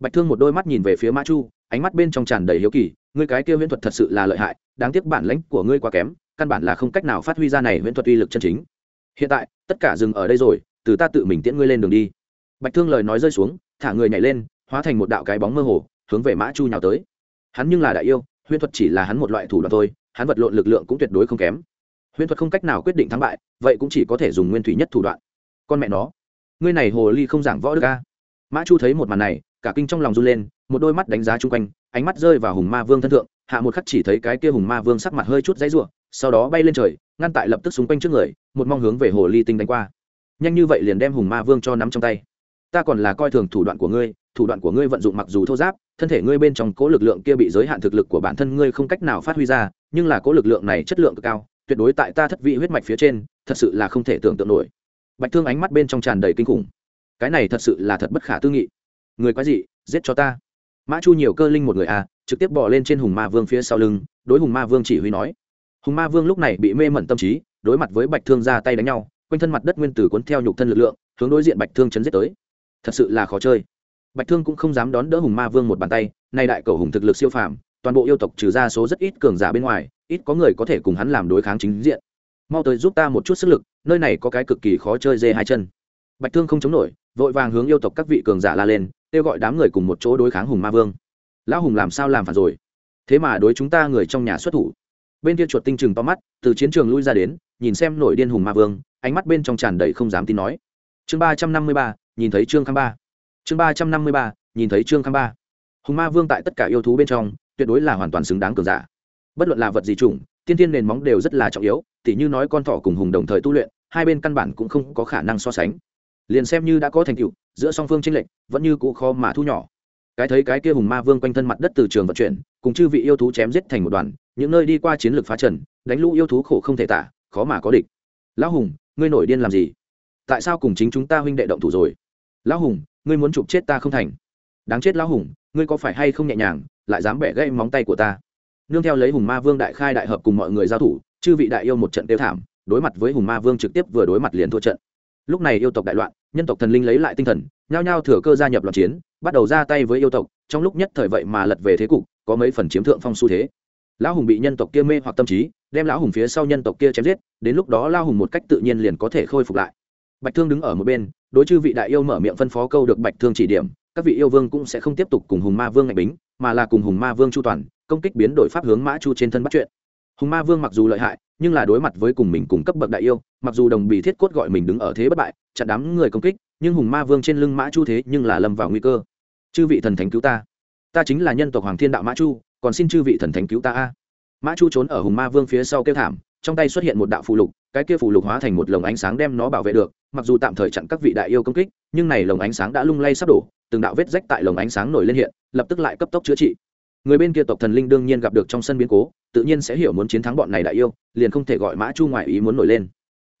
Bạch thương một đôi mắt nhìn về phía mã chu, ánh mắt bên trong tràn đầy hiếu kỳ, ngươi cái kia huyễn thuật thật sự là lợi hại, đáng tiếc bản lãnh của ngươi quá kém, căn bản là không cách nào phát huy ra này huyễn thuật uy lực chân chính. Hiện tại, tất cả dừng ở đây rồi, từ ta tự mình tiễn ngươi lên đường đi bạch thương lời nói rơi xuống, thả người nhảy lên, hóa thành một đạo cái bóng mơ hồ, hướng về mã chu nhào tới. Hắn nhưng là đại yêu, huyễn thuật chỉ là hắn một loại thủ đoạn thôi, hắn vật lộn lực lượng cũng tuyệt đối không kém. Huyễn thuật không cách nào quyết định thắng bại, vậy cũng chỉ có thể dùng nguyên thủy nhất thủ đoạn. Con mẹ nó, ngươi này hồ ly không giảng võ đức ca mã chu thấy một màn này, cả kinh trong lòng run lên, một đôi mắt đánh giá chung quanh, ánh mắt rơi vào hùng ma vương thân thượng, hạ một khắc chỉ thấy cái kia hùng ma vương sắc mặt hơi chút dãy ruộng sau đó bay lên trời, ngăn tại lập tức xung quanh trước người, một mong hướng về hồ ly tinh đánh qua. Nhanh như vậy liền đem hùng ma vương cho nắm trong tay ta còn là coi thường thủ đoạn của ngươi thủ đoạn của ngươi vận dụng mặc dù thô giáp thân thể ngươi bên trong cố lực lượng kia bị giới hạn thực lực của bản thân ngươi không cách nào phát huy ra nhưng là cố lực lượng này chất lượng cực cao tuyệt đối tại ta thất vị huyết mạch phía trên thật sự là không thể tưởng tượng nổi. Bạch thương ánh mắt bên trong tràn đầy kinh khủng. Cái này thật sự là thật bất khả tư nghị. Người quái dị, giết cho ta. Mã chu nhiều cơ linh một người à trực tiếp bỏ lên trên hùng ma vương phía sau lưng đối hùng ma vương chỉ huy nói. Hùng ma vương lúc này bị mê mẩn tâm trí đối mặt với bạch thương ra tay đánh nhau quanh thân mặt đất nguyên tử cuốn theo nhục thân lực lượng hướng đối diện bạch thương chấn giết tới thật sự là khó chơi. Bạch thương cũng không dám đón đỡ hùng ma vương một bàn tay, nay đại cầu hùng thực lực siêu phàm, toàn bộ yêu tộc trừ ra số rất ít cường giả bên ngoài, ít có người có thể cùng hắn làm đối kháng chính diện. Mau tới giúp ta một chút sức lực, nơi này có cái cực kỳ khó chơi dê hai chân. Bạch thương không chống nổi, vội vàng hướng yêu tộc các vị cường giả la lên, kêu gọi đám người cùng một chỗ đối kháng hùng ma vương. Lão hùng làm sao làm phản rồi? Thế mà đối chúng ta người trong nhà xuất thủ. Bên kia chuột tinh chừng to mắt, từ chiến trường lui ra đến, nhìn xem nổi điên hùng ma vương, ánh mắt bên trong tràn đầy không dám tin nói. Chương ba trăm năm mươi ba nhìn thấy trương khang ba. Chương ba trăm năm mươi ba, nhìn thấy trương khang ba. Hùng ma vương tại tất cả yêu thú bên trong, tuyệt đối là hoàn toàn xứng đáng cường giả. Bất luận là vật gì chủng, tiên tiên nền móng đều rất là trọng yếu, tỉ như nói con thỏ cùng hùng đồng thời tu luyện, hai bên căn bản cũng không có khả năng so sánh. Liền xem như đã có thành tựu, giữa song phương tranh lệch, vẫn như cũ khó mà thu nhỏ. Cái thấy cái kia hùng ma vương quanh thân mặt đất từ trường vận chuyển, cùng chư vị yêu thú chém giết thành một đoàn, những nơi đi qua chiến lược phá trần, đánh lũ yêu thú khổ không thể tả, khó mà có địch. Lão hùng, ngươi nổi điên làm gì? Tại sao cùng chính chúng ta huynh đệ động thủ rồi? Lão hùng, ngươi muốn chụp chết ta không thành? Đáng chết lão hùng, ngươi có phải hay không nhẹ nhàng, lại dám bẻ gãy móng tay của ta? Nương theo lấy hùng ma vương đại khai đại hợp cùng mọi người giao thủ, chư vị đại yêu một trận tiêu thảm, đối mặt với hùng ma vương trực tiếp vừa đối mặt liền thua trận. Lúc này yêu tộc đại loạn, nhân tộc thần linh lấy lại tinh thần, nhao nhao thừa cơ gia nhập loạn chiến, bắt đầu ra tay với yêu tộc, trong lúc nhất thời vậy mà lật về thế cục, có mấy phần chiếm thượng phong xu thế. Lão hùng bị nhân tộc kia mê hoặc tâm trí, đem lão hùng phía sau nhân tộc kia chém giết, đến lúc đó lao hùng một cách tự nhiên liền có thể khôi phục lại bạch thương đứng ở một bên, đối chư vị đại yêu mở miệng phân phó câu được bạch thương chỉ điểm, các vị yêu vương cũng sẽ không tiếp tục cùng hùng ma vương ngạch bính, mà là cùng hùng ma vương chu toàn, công kích biến đổi pháp hướng mã chu trên thân bắt chuyện. Hùng ma vương mặc dù lợi hại, nhưng là đối mặt với cùng mình cùng cấp bậc đại yêu, mặc dù đồng bì thiết cốt gọi mình đứng ở thế bất bại, chặn đám người công kích, nhưng hùng ma vương trên lưng mã chu thế nhưng là lâm vào nguy cơ. Chư vị thần thánh cứu ta. Ta chính là nhân tộc hoàng thiên đạo mã chu, còn xin chư vị thần thánh cứu ta a. Mã chu trốn ở hùng ma vương phía sau kêu thảm, trong tay xuất hiện một đạo phù lục, cái kia phù lục hóa thành một lồng ánh sáng đem nó bảo vệ được mặc dù tạm thời chặn các vị đại yêu công kích, nhưng này lồng ánh sáng đã lung lay sắp đổ, từng đạo vết rách tại lồng ánh sáng nổi lên hiện, lập tức lại cấp tốc chữa trị. Người bên kia tộc thần linh đương nhiên gặp được trong sân biến cố, tự nhiên sẽ hiểu muốn chiến thắng bọn này đại yêu, liền không thể gọi mã chu ngoại ý muốn nổi lên.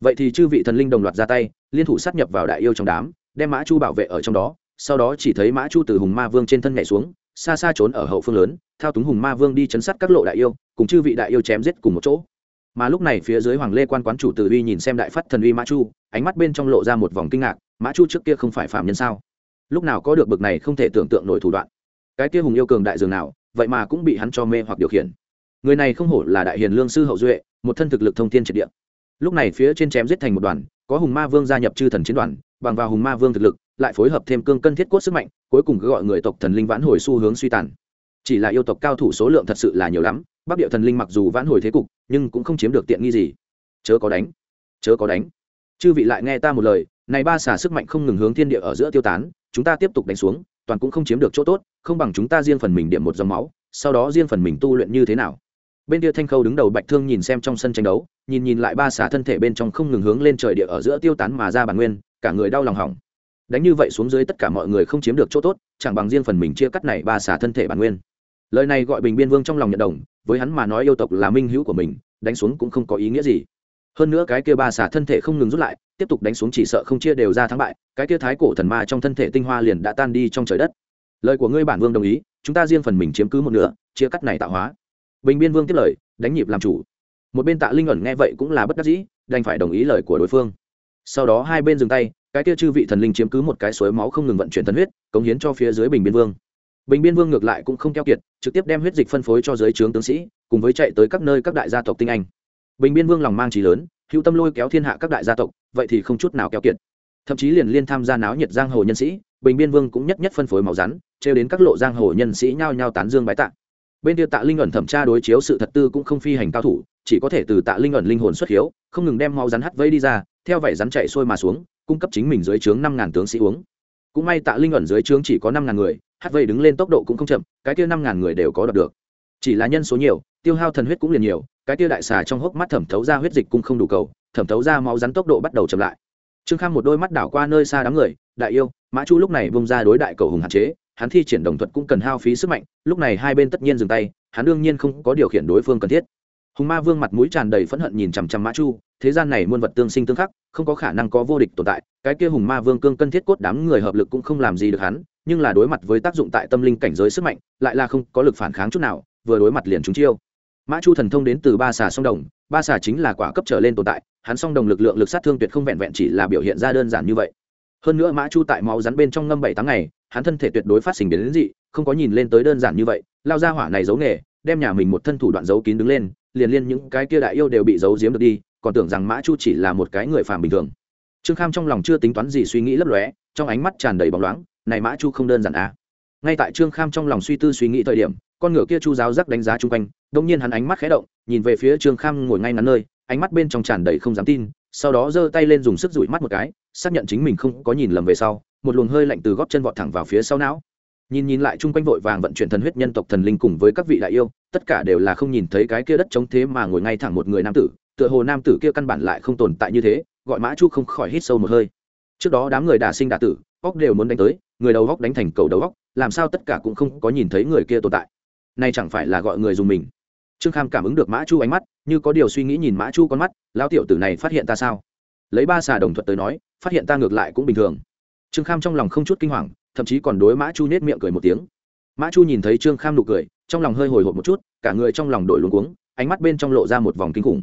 Vậy thì chư vị thần linh đồng loạt ra tay, liên thủ sát nhập vào đại yêu trong đám, đem mã chu bảo vệ ở trong đó, sau đó chỉ thấy mã chu từ hùng ma vương trên thân nhảy xuống, xa xa trốn ở hậu phương lớn, thao túng hùng ma vương đi chấn sát các lộ đại yêu, cùng chư vị đại yêu chém giết cùng một chỗ mà lúc này phía dưới hoàng lê quan quán chủ từ uy nhìn xem đại phát thần uy mã chu, ánh mắt bên trong lộ ra một vòng kinh ngạc, mã chu trước kia không phải phạm nhân sao? Lúc nào có được bực này không thể tưởng tượng nổi thủ đoạn? Cái kia hùng yêu cường đại dường nào, vậy mà cũng bị hắn cho mê hoặc điều khiển. Người này không hổ là đại hiền lương sư hậu duệ, một thân thực lực thông thiên triệt địa. Lúc này phía trên chém giết thành một đoàn, có hùng ma vương gia nhập chư thần chiến đoàn, bằng vào hùng ma vương thực lực, lại phối hợp thêm cương cân thiết cốt sức mạnh, cuối cùng cứ gọi người tộc thần linh vãn hồi xu hướng suy tàn. Chỉ là yêu tộc cao thủ số lượng thật sự là nhiều lắm bắc địa thần linh mặc dù vãn hồi thế cục, nhưng cũng không chiếm được tiện nghi gì. Chớ có đánh, chớ có đánh. Chư vị lại nghe ta một lời, này ba xả sức mạnh không ngừng hướng thiên địa ở giữa tiêu tán, chúng ta tiếp tục đánh xuống, toàn cũng không chiếm được chỗ tốt, không bằng chúng ta riêng phần mình điểm một dòng máu, sau đó riêng phần mình tu luyện như thế nào. Bên kia thanh khâu đứng đầu bạch thương nhìn xem trong sân tranh đấu, nhìn nhìn lại ba xả thân thể bên trong không ngừng hướng lên trời địa ở giữa tiêu tán mà ra bản nguyên, cả người đau lòng hỏng. Đánh như vậy xuống dưới tất cả mọi người không chiếm được chỗ tốt, chẳng bằng riêng phần mình chia cắt này ba xả thân thể bản nguyên lời này gọi bình biên vương trong lòng nhận đồng, với hắn mà nói yêu tộc là minh hữu của mình, đánh xuống cũng không có ý nghĩa gì. Hơn nữa cái kia ba xả thân thể không ngừng rút lại, tiếp tục đánh xuống chỉ sợ không chia đều ra thắng bại, cái kia thái cổ thần ma trong thân thể tinh hoa liền đã tan đi trong trời đất. Lời của ngươi bản vương đồng ý, chúng ta riêng phần mình chiếm cứ một nửa, chia cắt này tạo hóa. Bình biên vương tiếp lời, đánh nhịp làm chủ. Một bên tạ linh ẩn nghe vậy cũng là bất đắc dĩ, đành phải đồng ý lời của đối phương. Sau đó hai bên dừng tay, cái kia chư vị thần linh chiếm cứ một cái suối máu không ngừng vận chuyển thần huyết, cống hiến cho phía dưới bình biên vương bình biên vương ngược lại cũng không keo kiệt, trực tiếp đem huyết dịch phân phối cho giới trướng tướng sĩ, cùng với chạy tới các nơi các đại gia tộc tinh anh. Bình biên vương lòng mang trí lớn, hữu tâm lôi kéo thiên hạ các đại gia tộc, vậy thì không chút nào keo kiệt. Thậm chí liền liên tham gia náo nhiệt giang hồ nhân sĩ, bình biên vương cũng nhất nhất phân phối máu rắn, trêu đến các lộ giang hồ nhân sĩ nhao nhao tán dương bái tạ. Bên kia tạ linh ẩn thẩm tra đối chiếu sự thật tư cũng không phi hành cao thủ, chỉ có thể từ tạ linh ẩn linh hồn xuất hiếu, không ngừng đem máu rắn hắt vây đi ra, theo vảy rắn chạy xuôi mà xuống, cung cấp chính mình dưới trướng năm ngàn tướng sĩ uống. Cũng may tạ linh ẩn dưới trướng chỉ có năm ngàn người hát vây đứng lên tốc độ cũng không chậm, cái kia năm ngàn người đều có đọc được. Chỉ là nhân số nhiều, tiêu hao thần huyết cũng liền nhiều, cái kia đại xà trong hốc mắt thẩm thấu ra huyết dịch cũng không đủ cầu, thẩm thấu ra máu rắn tốc độ bắt đầu chậm lại. Trương kham một đôi mắt đảo qua nơi xa đám người, đại yêu, mã chu lúc này bông ra đối đại cầu hùng hạn chế, hắn thi triển đồng thuật cũng cần hao phí sức mạnh, lúc này hai bên tất nhiên dừng tay, hắn đương nhiên không có điều khiển đối phương cần thiết. Hùng ma vương mặt mũi tràn đầy phẫn hận nhìn chằm chằm mã chu, thế gian này muôn vật tương sinh tương khắc, không có khả năng có vô địch tồn tại, cái kia hùng ma vương cương cân thiết cốt đám người hợp lực cũng không làm gì được hắn nhưng là đối mặt với tác dụng tại tâm linh cảnh giới sức mạnh lại là không có lực phản kháng chút nào vừa đối mặt liền trúng chiêu. Mã chu thần thông đến từ ba xà song đồng ba xà chính là quả cấp trở lên tồn tại hắn song đồng lực lượng lực sát thương tuyệt không vẹn vẹn chỉ là biểu hiện ra đơn giản như vậy. Hơn nữa mã chu tại máu rắn bên trong ngâm bảy tháng ngày hắn thân thể tuyệt đối phát sinh đến, đến dị không có nhìn lên tới đơn giản như vậy lao ra hỏa này giấu nghề đem nhà mình một thân thủ đoạn giấu kín đứng lên liền liên những cái kia đại yêu đều bị giấu giếm được đi còn tưởng rằng mã chu chỉ là một cái người phàm bình thường. Trương kham trong lòng chưa tính toán gì suy nghĩ lấp lóe trong ánh mắt tràn đầy bóng loáng này mã chu không đơn giản à. ngay tại trương kham trong lòng suy tư suy nghĩ thời điểm, con ngựa kia chu giáo giác đánh giá chung quanh đông nhiên hắn ánh mắt khé động, nhìn về phía trương kham ngồi ngay ngắn nơi, ánh mắt bên trong tràn đầy không dám tin, sau đó giơ tay lên dùng sức dụi mắt một cái, xác nhận chính mình không có nhìn lầm về sau, một luồng hơi lạnh từ góp chân vọt thẳng vào phía sau não nhìn nhìn lại chung quanh vội vàng vận chuyển thần huyết nhân tộc thần linh cùng với các vị đại yêu, tất cả đều là không nhìn thấy cái kia đất chống thế mà ngồi ngay thẳng một người nam tử, tựa hồ nam tử kia căn bản lại không tồn tại như thế, gọi mã chu không khỏi hít sâu một hơi trước đó đám người đà sinh đà tử, óc đều muốn đánh tới người đầu góc đánh thành cầu đầu góc, làm sao tất cả cũng không có nhìn thấy người kia tồn tại? Nay chẳng phải là gọi người dùng mình? Trương kham cảm ứng được mã chu ánh mắt, như có điều suy nghĩ nhìn mã chu con mắt, lão tiểu tử này phát hiện ta sao? Lấy ba xà đồng thuận tới nói, phát hiện ta ngược lại cũng bình thường. Trương kham trong lòng không chút kinh hoàng, thậm chí còn đối mã chu nết miệng cười một tiếng. Mã chu nhìn thấy trương kham nụ cười, trong lòng hơi hồi hộp một chút, cả người trong lòng đổi luống cuống, ánh mắt bên trong lộ ra một vòng kinh khủng.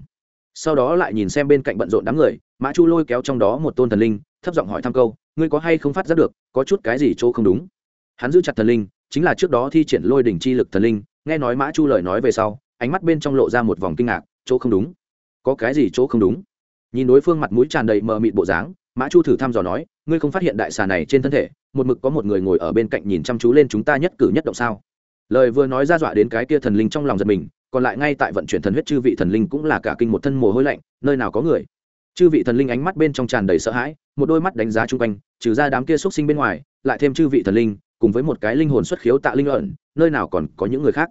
Sau đó lại nhìn xem bên cạnh bận rộn đám người, mã chu lôi kéo trong đó một tôn thần linh, thấp giọng hỏi thăm câu ngươi có hay không phát giác được, có chút cái gì chỗ không đúng? Hắn giữ chặt thần linh, chính là trước đó thi triển lôi đỉnh chi lực thần linh, nghe nói mã chu lời nói về sau, ánh mắt bên trong lộ ra một vòng kinh ngạc, chỗ không đúng? Có cái gì chỗ không đúng? Nhìn đối phương mặt mũi tràn đầy mờ mịt bộ dáng, mã chu thử thăm dò nói, ngươi không phát hiện đại xà này trên thân thể, một mực có một người ngồi ở bên cạnh nhìn chăm chú lên chúng ta nhất cử nhất động sao? Lời vừa nói ra dọa đến cái kia thần linh trong lòng giật mình, còn lại ngay tại vận chuyển thần huyết chư vị thần linh cũng là cả kinh một thân mồ hôi lạnh, nơi nào có người? Chư vị thần linh ánh mắt bên trong tràn đầy sợ hãi, một đôi mắt đánh giá chung quanh, trừ ra đám kia x sinh bên ngoài, lại thêm chư vị thần linh, cùng với một cái linh hồn xuất khiếu tạ linh ẩn, nơi nào còn có những người khác.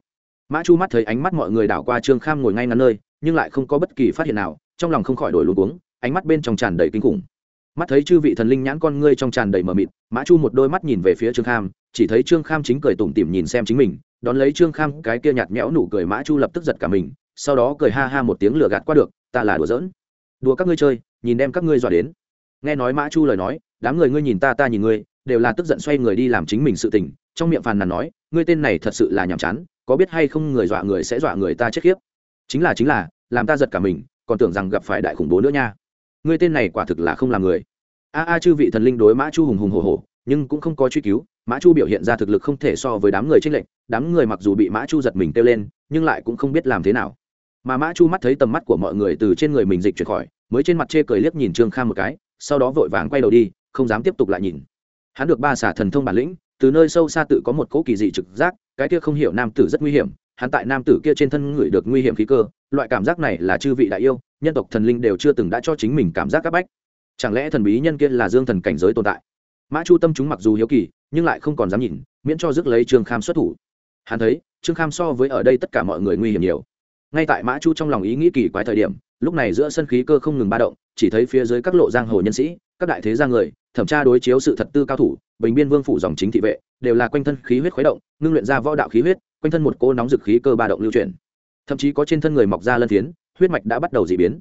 Mã chu mắt thấy ánh mắt mọi người đảo qua trương kham ngồi ngay ngắn nơi, nhưng lại không có bất kỳ phát hiện nào, trong lòng không khỏi đổi luống cuống, ánh mắt bên trong tràn đầy kinh khủng. Mắt thấy chư vị thần linh nhãn con ngươi trong tràn đầy mờ mịt, mã chu một đôi mắt nhìn về phía trương kham, chỉ thấy trương kham chính cười tủm tỉm nhìn xem chính mình, đón lấy trương kham cái kia nhạt nhẽo nụ cười mã chu lập tức giật cả mình, sau đó cười ha ha một tiếng lửa gạt qua được, ta là đùa giỡn đùa các ngươi chơi, nhìn đem các ngươi dọa đến. Nghe nói mã chu lời nói, đám người ngươi nhìn ta ta nhìn ngươi, đều là tức giận xoay người đi làm chính mình sự tình, trong miệng phàn nàn nói, ngươi tên này thật sự là nhàm chán, có biết hay không người dọa người sẽ dọa người ta chết khiếp. Chính là chính là, làm ta giật cả mình, còn tưởng rằng gặp phải đại khủng bố nữa nha. Ngươi tên này quả thực là không làm người. A a, chư vị thần linh đối mã chu hùng hùng hồ hồ nhưng cũng không có truy cứu, mã chu biểu hiện ra thực lực không thể so với đám người tranh lệch, đám người mặc dù bị mã chu giật mình kêu lên, nhưng lại cũng không biết làm thế nào mà mã chu mắt thấy tầm mắt của mọi người từ trên người mình dịch chuyển khỏi, mới trên mặt chê cười liếc nhìn trương kham một cái, sau đó vội vàng quay đầu đi, không dám tiếp tục lại nhìn. Hắn được ba xả thần thông bản lĩnh, từ nơi sâu xa tự có một cỗ kỳ dị trực giác, cái kia không hiểu nam tử rất nguy hiểm, hắn tại nam tử kia trên thân ngửi được nguy hiểm khí cơ, loại cảm giác này là chư vị đại yêu, nhân tộc thần linh đều chưa từng đã cho chính mình cảm giác áp bách. Chẳng lẽ thần bí nhân kia là dương thần cảnh giới tồn tại? Mã chu tâm chúng mặc dù hiếu kỳ, nhưng lại không còn dám nhìn, miễn cho rước lấy trương kham xuất thủ. Hắn thấy, trương kham so với ở đây tất cả mọi người nguy hiểm nhiều ngay tại mã chu trong lòng ý nghĩ kỳ quái thời điểm, lúc này giữa sân khí cơ không ngừng ba động, chỉ thấy phía dưới các lộ giang hồ nhân sĩ, các đại thế gia người, thẩm tra đối chiếu sự thật tư cao thủ, bình biên vương phủ dòng chính thị vệ, đều là quanh thân khí huyết khuấy động, ngưng luyện ra võ đạo khí huyết, quanh thân một cô nóng dực khí cơ ba động lưu chuyển. Thậm chí có trên thân người mọc ra lân thiến huyết mạch đã bắt đầu dị biến.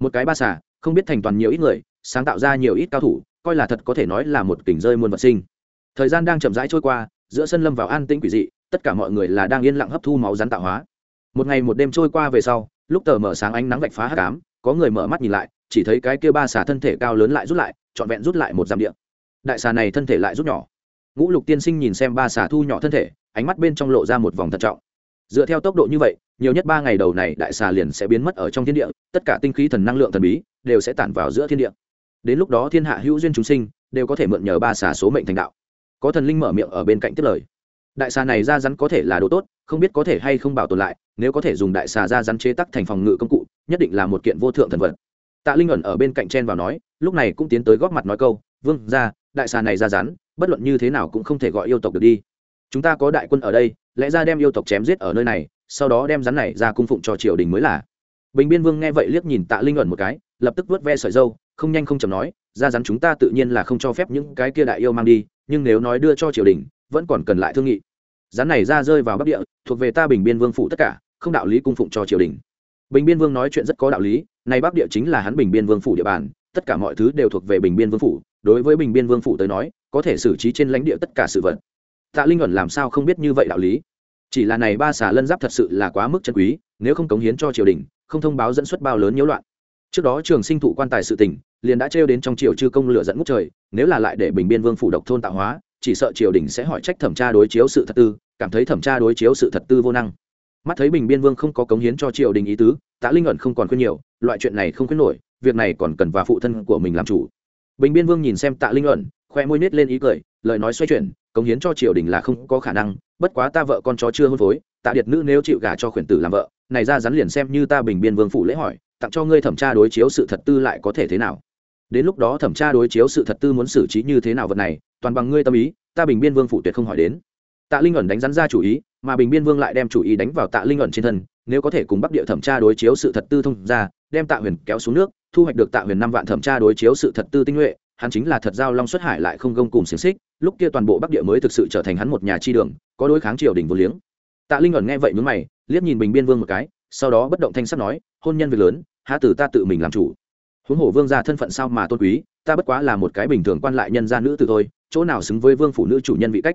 Một cái ba xả không biết thành toàn nhiều ít người, sáng tạo ra nhiều ít cao thủ, coi là thật có thể nói là một kỉnh rơi muôn vật sinh. Thời gian đang chậm rãi trôi qua, giữa sân lâm vào an tĩnh quỷ dị, tất cả mọi người là đang yên lặng hấp thu máu rắn tạo hóa một ngày một đêm trôi qua về sau, lúc tờ mở sáng ánh nắng vạch phá hát cám có người mở mắt nhìn lại, chỉ thấy cái kia ba xà thân thể cao lớn lại rút lại, trọn vẹn rút lại một dặm điện đại xà này thân thể lại rút nhỏ. Ngũ lục tiên sinh nhìn xem ba xà thu nhỏ thân thể, ánh mắt bên trong lộ ra một vòng thận trọng. Dựa theo tốc độ như vậy, nhiều nhất ba ngày đầu này, đại xà liền sẽ biến mất ở trong thiên địa, tất cả tinh khí thần năng lượng thần bí đều sẽ tản vào giữa thiên địa. Đến lúc đó thiên hạ hữu duyên chúng sinh đều có thể mượn nhờ ba xà số mệnh thành đạo. Có thần linh mở miệng ở bên cạnh tiết lời đại xà này ra rắn có thể là đồ tốt, không biết có thể hay không bảo tồn lại, nếu có thể dùng đại xà ra rắn chế tắc thành phòng ngự công cụ, nhất định là một kiện vô thượng thần vật. Tạ linh ẩn ở bên cạnh chen vào nói, lúc này cũng tiến tới góp mặt nói câu, vương ra đại xà này ra rắn, bất luận như thế nào cũng không thể gọi yêu tộc được đi. Chúng ta có đại quân ở đây, lẽ ra đem yêu tộc chém giết ở nơi này, sau đó đem rắn này ra cung phụng cho triều đình mới là. Bình biên vương nghe vậy liếc nhìn tạ linh ẩn một cái, lập tức vớt ve sợi dâu không nhanh không chầm nói, ra rắn chúng ta tự nhiên là không cho phép những cái kia đại yêu mang đi, nhưng nếu nói đưa cho triều đình vẫn còn cần lại thương nghị. Rắn này ra rơi vào bắc địa, thuộc về ta bình biên vương phụ tất cả, không đạo lý cung phụng cho triều đình. Bình biên vương nói chuyện rất có đạo lý, nay bắc địa chính là hắn bình biên vương phủ địa bàn, tất cả mọi thứ đều thuộc về bình biên vương phủ, đối với bình biên vương phủ tới nói, có thể xử trí trên lãnh địa tất cả sự vật. Tạ linh ẩn làm sao không biết như vậy đạo lý? Chỉ là này ba xà lân giáp thật sự là quá mức chân quý, nếu không cống hiến cho triều đình, không thông báo dẫn xuất bao lớn nhiễu loạn. Trước đó trường sinh thụ quan tài sự tỉnh liền đã trêu đến trong triều chư công lửa dẫn ngút trời, nếu là lại để bình biên vương phủ độc thôn tạo hóa chỉ sợ triều đình sẽ hỏi trách thẩm tra đối chiếu sự thật tư, cảm thấy thẩm tra đối chiếu sự thật tư vô năng. Mắt thấy bình biên vương không có cống hiến cho triều đình ý tứ, tạ linh ẩn không còn khuyên nhiều, loại chuyện này không khuyên nổi, việc này còn cần và phụ thân của mình làm chủ. Bình biên vương nhìn xem tạ linh ẩn, khoe môi nết lên ý cười, lời nói xoay chuyển, cống hiến cho triều đình là không có khả năng, bất quá ta vợ con chó chưa hôn phối, tạ điệt nữ nếu chịu gả cho khuyển tử làm vợ, này ra rắn liền xem như ta bình biên vương phủ lễ hỏi, tặng cho ngươi thẩm tra đối chiếu sự thật tư lại có thể thế nào? Đến lúc đó thẩm tra đối chiếu sự thật tư muốn xử trí như thế nào vật này toàn bằng ngươi tâm ý, ta bình biên vương phủ tuyệt không hỏi đến. Tạ linh ẩn đánh rắn ra chủ ý, mà bình biên vương lại đem chủ ý đánh vào tạ linh ẩn trên thân, nếu có thể cùng bắc địa thẩm tra đối chiếu sự thật tư thông ra, đem tạ huyền kéo xuống nước, thu hoạch được tạ huyền năm vạn thẩm tra đối chiếu sự thật tư tinh nhuệ, hắn chính là thật giao long xuất hải lại không gông cùng xiềng xích, lúc kia toàn bộ bắc địa mới thực sự trở thành hắn một nhà chi đường, có đối kháng triều đình vô liếng. Tạ linh ẩn nghe vậy mướn mày, liếc nhìn bình biên vương một cái, sau đó bất động thanh sắc nói, hôn nhân việc lớn, há từ ta tự mình làm chủ. Huống hồ vương gia thân phận sao mà tôn quý, ta bất quá là một cái bình thường quan lại nhân gia nữ từ thôi chỗ nào xứng với vương phụ nữ chủ nhân vị cách?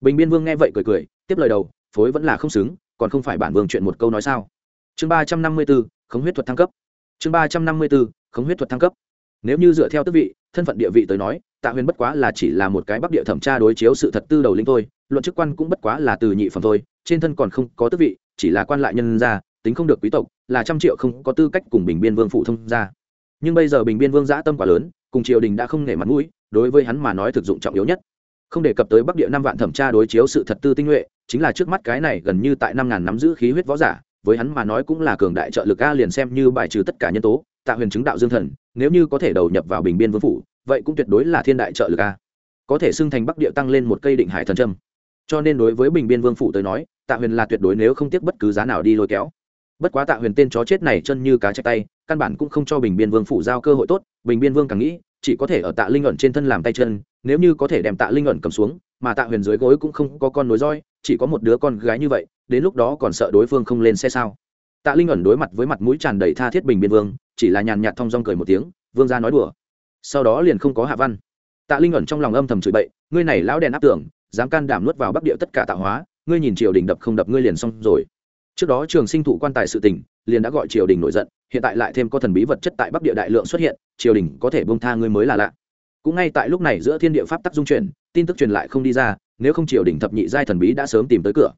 Bình biên vương nghe vậy cười cười, tiếp lời đầu, phối vẫn là không xứng, còn không phải bản vương chuyện một câu nói sao? Chương ba trăm năm mươi b ố khống huyết thuật thăng cấp. Chương ba trăm năm mươi b ố khống huyết thuật thăng cấp. Nếu như dựa theo tước vị, thân phận địa vị tới nói, tạ huyền bất quá là chỉ là một cái bắc địa thẩm tra đối chiếu sự thật tư đầu linh thôi, luận chức quan cũng bất quá là từ nhị phẩm thôi, trên thân còn không có tước vị, chỉ là quan lại nhân gia, tính không được quý tộc, là trăm triệu không có tư cách cùng bình biên vương phụ thông ra nhưng bây giờ bình biên vương giã tâm quá lớn cùng triều đình đã không nể mặt mũi, đối với hắn mà nói thực dụng trọng yếu nhất. Không đề cập tới bắc địa năm vạn thẩm tra đối chiếu sự thật tư tinh nhuệ, chính là trước mắt cái này gần như tại năm ngàn nắm giữ khí huyết võ giả, với hắn mà nói cũng là cường đại trợ lực a liền xem như bài trừ tất cả nhân tố, tạ huyền chứng đạo dương thần, nếu như có thể đầu nhập vào bình biên vương phủ, vậy cũng tuyệt đối là thiên đại trợ lực a. Có thể xưng thành bắc địa tăng lên một cây định hải thần trâm cho nên đối với bình biên vương phủ tới nói, tạ huyền là tuyệt đối nếu không tiếc bất cứ giá nào đi lôi kéo bất quá tạ huyền tên chó chết này chân như cá chạch tay, căn bản cũng không cho bình biên vương phủ giao cơ hội tốt, bình biên vương càng nghĩ, chỉ có thể ở tạ linh ẩn trên thân làm tay chân, nếu như có thể đem tạ linh ẩn cầm xuống, mà tạ huyền dưới gối cũng không có con nối roi, chỉ có một đứa con gái như vậy, đến lúc đó còn sợ đối phương không lên xe sao? Tạ linh ẩn đối mặt với mặt mũi tràn đầy tha thiết bình biên vương, chỉ là nhàn nhạt thong dong cười một tiếng, vương ra nói đùa. Sau đó liền không có hạ văn. Tạ linh ẩn trong lòng âm thầm chửi bậy, ngươi này lão đèn áp tưởng, dám can đảm nuốt vào bắc địa tất cả tạo hóa, ngươi nhìn triều đình đập không đập ngươi liền xong rồi trước đó trường sinh thụ quan tài sự tình, liền đã gọi triều đình nổi giận, hiện tại lại thêm có thần bí vật chất tại bắc địa đại lượng xuất hiện, triều đình có thể bông tha ngươi mới là lạ. Cũng ngay tại lúc này giữa thiên địa pháp tắc dung chuyển, tin tức truyền lại không đi ra, nếu không triều đình thập nhị giai thần bí đã sớm tìm tới cửa.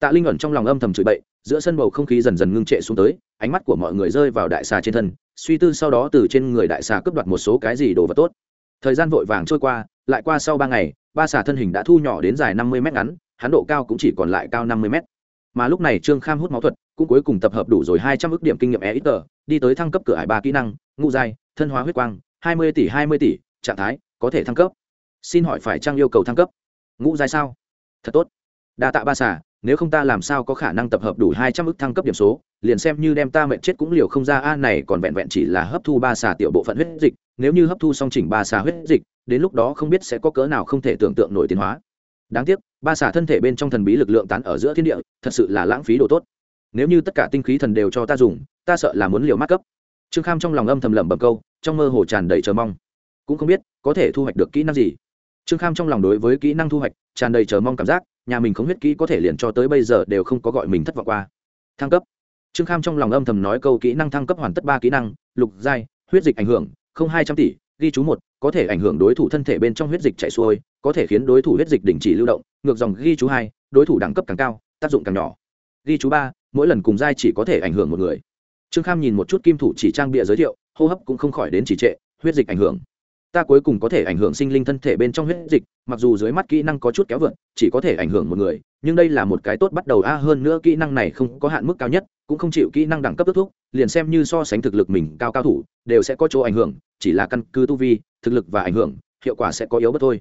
Tạ linh ẩn trong lòng âm thầm chửi bậy, giữa sân bầu không khí dần dần ngưng trệ xuống tới, ánh mắt của mọi người rơi vào đại xà trên thân, suy tư sau đó từ trên người đại xà cướp đoạt một số cái gì đồ vật tốt. Thời gian vội vàng trôi qua, lại qua sau ba ngày, ba xà thân hình đã thu nhỏ đến dài năm mươi mét ngắn, hắn độ cao cũng chỉ còn lại cao năm mươi mét mà lúc này trương kham hút máu thuật, cũng cuối cùng tập hợp đủ rồi hai trăm ước điểm kinh nghiệm e ít tờ, đi tới thăng cấp cửa hải ba kỹ năng ngụ giai, thân hóa huyết quang, hai mươi tỷ, hai mươi tỷ, trạng thái, có thể thăng cấp. Xin hỏi phải trang yêu cầu thăng cấp? Ngũ giai sao? Thật tốt. Đa tạ ba xả nếu không ta làm sao có khả năng tập hợp đủ hai trăm ước thăng cấp điểm số, liền xem như đem ta mệnh chết cũng liều không ra, a, này còn vẹn vẹn chỉ là hấp thu ba xà tiểu bộ phận huyết dịch, nếu như hấp thu song chỉnh ba xà huyết dịch, đến lúc đó không biết sẽ có cỡ nào không thể tưởng tượng nổi tiến hóa đáng tiếc, ba xả thân thể bên trong thần bí lực lượng tán ở giữa thiên địa, thật sự là lãng phí đồ tốt. Nếu như tất cả tinh khí thần đều cho ta dùng, ta sợ là muốn liều mát cấp. Trương kham trong lòng âm thầm lẩm bẩm câu, trong mơ hồ tràn đầy chờ mong. Cũng không biết, có thể thu hoạch được kỹ năng gì. Trương kham trong lòng đối với kỹ năng thu hoạch, tràn đầy chờ mong cảm giác, nhà mình không huyết kỹ có thể liền cho tới bây giờ đều không có gọi mình thất vọng qua. Thăng cấp. Trương kham trong lòng âm thầm nói câu kỹ năng thăng cấp hoàn tất ba kỹ năng, lục giai, huyết dịch ảnh hưởng, không hai trăm tỷ ghi chú một, có thể ảnh hưởng đối thủ thân thể bên trong huyết dịch chảy xuôi, có thể khiến đối thủ huyết dịch đình chỉ lưu động, ngược dòng ghi chú hai, đối thủ đẳng cấp càng cao, tác dụng càng nhỏ. Ghi chú ba, mỗi lần cùng giai chỉ có thể ảnh hưởng một người. Trương kham nhìn một chút kim thủ chỉ trang bịa giới thiệu, hô hấp cũng không khỏi đến chỉ trệ, huyết dịch ảnh hưởng. Ta cuối cùng có thể ảnh hưởng sinh linh thân thể bên trong huyết dịch, mặc dù dưới mắt kỹ năng có chút kéo vượn chỉ có thể ảnh hưởng một người nhưng đây là một cái tốt bắt đầu a hơn nữa kỹ năng này không có hạn mức cao nhất, cũng không chịu kỹ năng đẳng cấp kết thúc, liền xem như so sánh thực lực mình cao cao thủ, đều sẽ có chỗ ảnh hưởng, chỉ là căn cứ tu vi, thực lực và ảnh hưởng, hiệu quả sẽ có yếu bất thôi.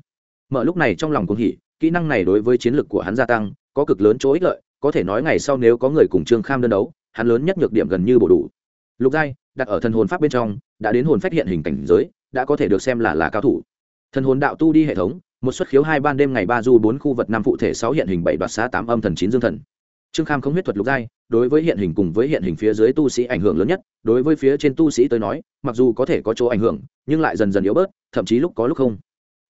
Mở lúc này trong lòng cũng hỉ, kỹ năng này đối với chiến lược của hắn gia tăng, có cực lớn chỗ ích lợi, có thể nói ngày sau nếu có người cùng trương kham đơn đấu, hắn lớn nhất nhược điểm gần như bổ đủ. Lục giai, đặt ở thần hồn pháp bên trong, đã đến hồn phách hiện hình cảnh giới, đã có thể được xem là là cao thủ. Thần hồn đạo tu đi hệ thống một xuất khiếu hai ban đêm ngày ba du bốn khu vật năm phụ thể sáu hiện hình bảy đoạt xá tám âm thần chín dương thần. Trương kham không huyết thuật lục giai, đối với hiện hình cùng với hiện hình phía dưới tu sĩ ảnh hưởng lớn nhất, đối với phía trên tu sĩ tới nói, mặc dù có thể có chỗ ảnh hưởng, nhưng lại dần dần yếu bớt, thậm chí lúc có lúc không.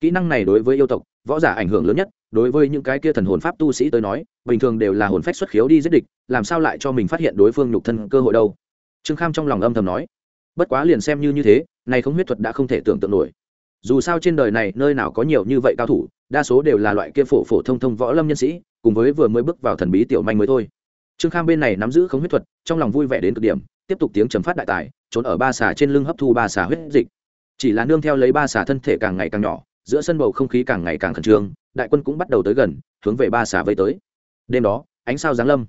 Kỹ năng này đối với yêu tộc, võ giả ảnh hưởng lớn nhất, đối với những cái kia thần hồn pháp tu sĩ tới nói, bình thường đều là hồn phách xuất khiếu đi giết địch, làm sao lại cho mình phát hiện đối phương nhục thân cơ hội đâu? Trương kham trong lòng âm thầm nói, bất quá liền xem như như thế, này không huyết thuật đã không thể tưởng tượng nổi dù sao trên đời này nơi nào có nhiều như vậy cao thủ, đa số đều là loại kia phổ phổ thông thông võ lâm nhân sĩ, cùng với vừa mới bước vào thần bí tiểu manh mới thôi. Trương kham bên này nắm giữ không huyết thuật, trong lòng vui vẻ đến cực điểm, tiếp tục tiếng chấm phát đại tài, trốn ở ba xà trên lưng hấp thu ba xà huyết dịch. Chỉ là nương theo lấy ba xà thân thể càng ngày càng nhỏ, giữa sân bầu không khí càng ngày càng khẩn trương, đại quân cũng bắt đầu tới gần, hướng về ba xà vây tới. Đêm đó, ánh sao giáng lâm.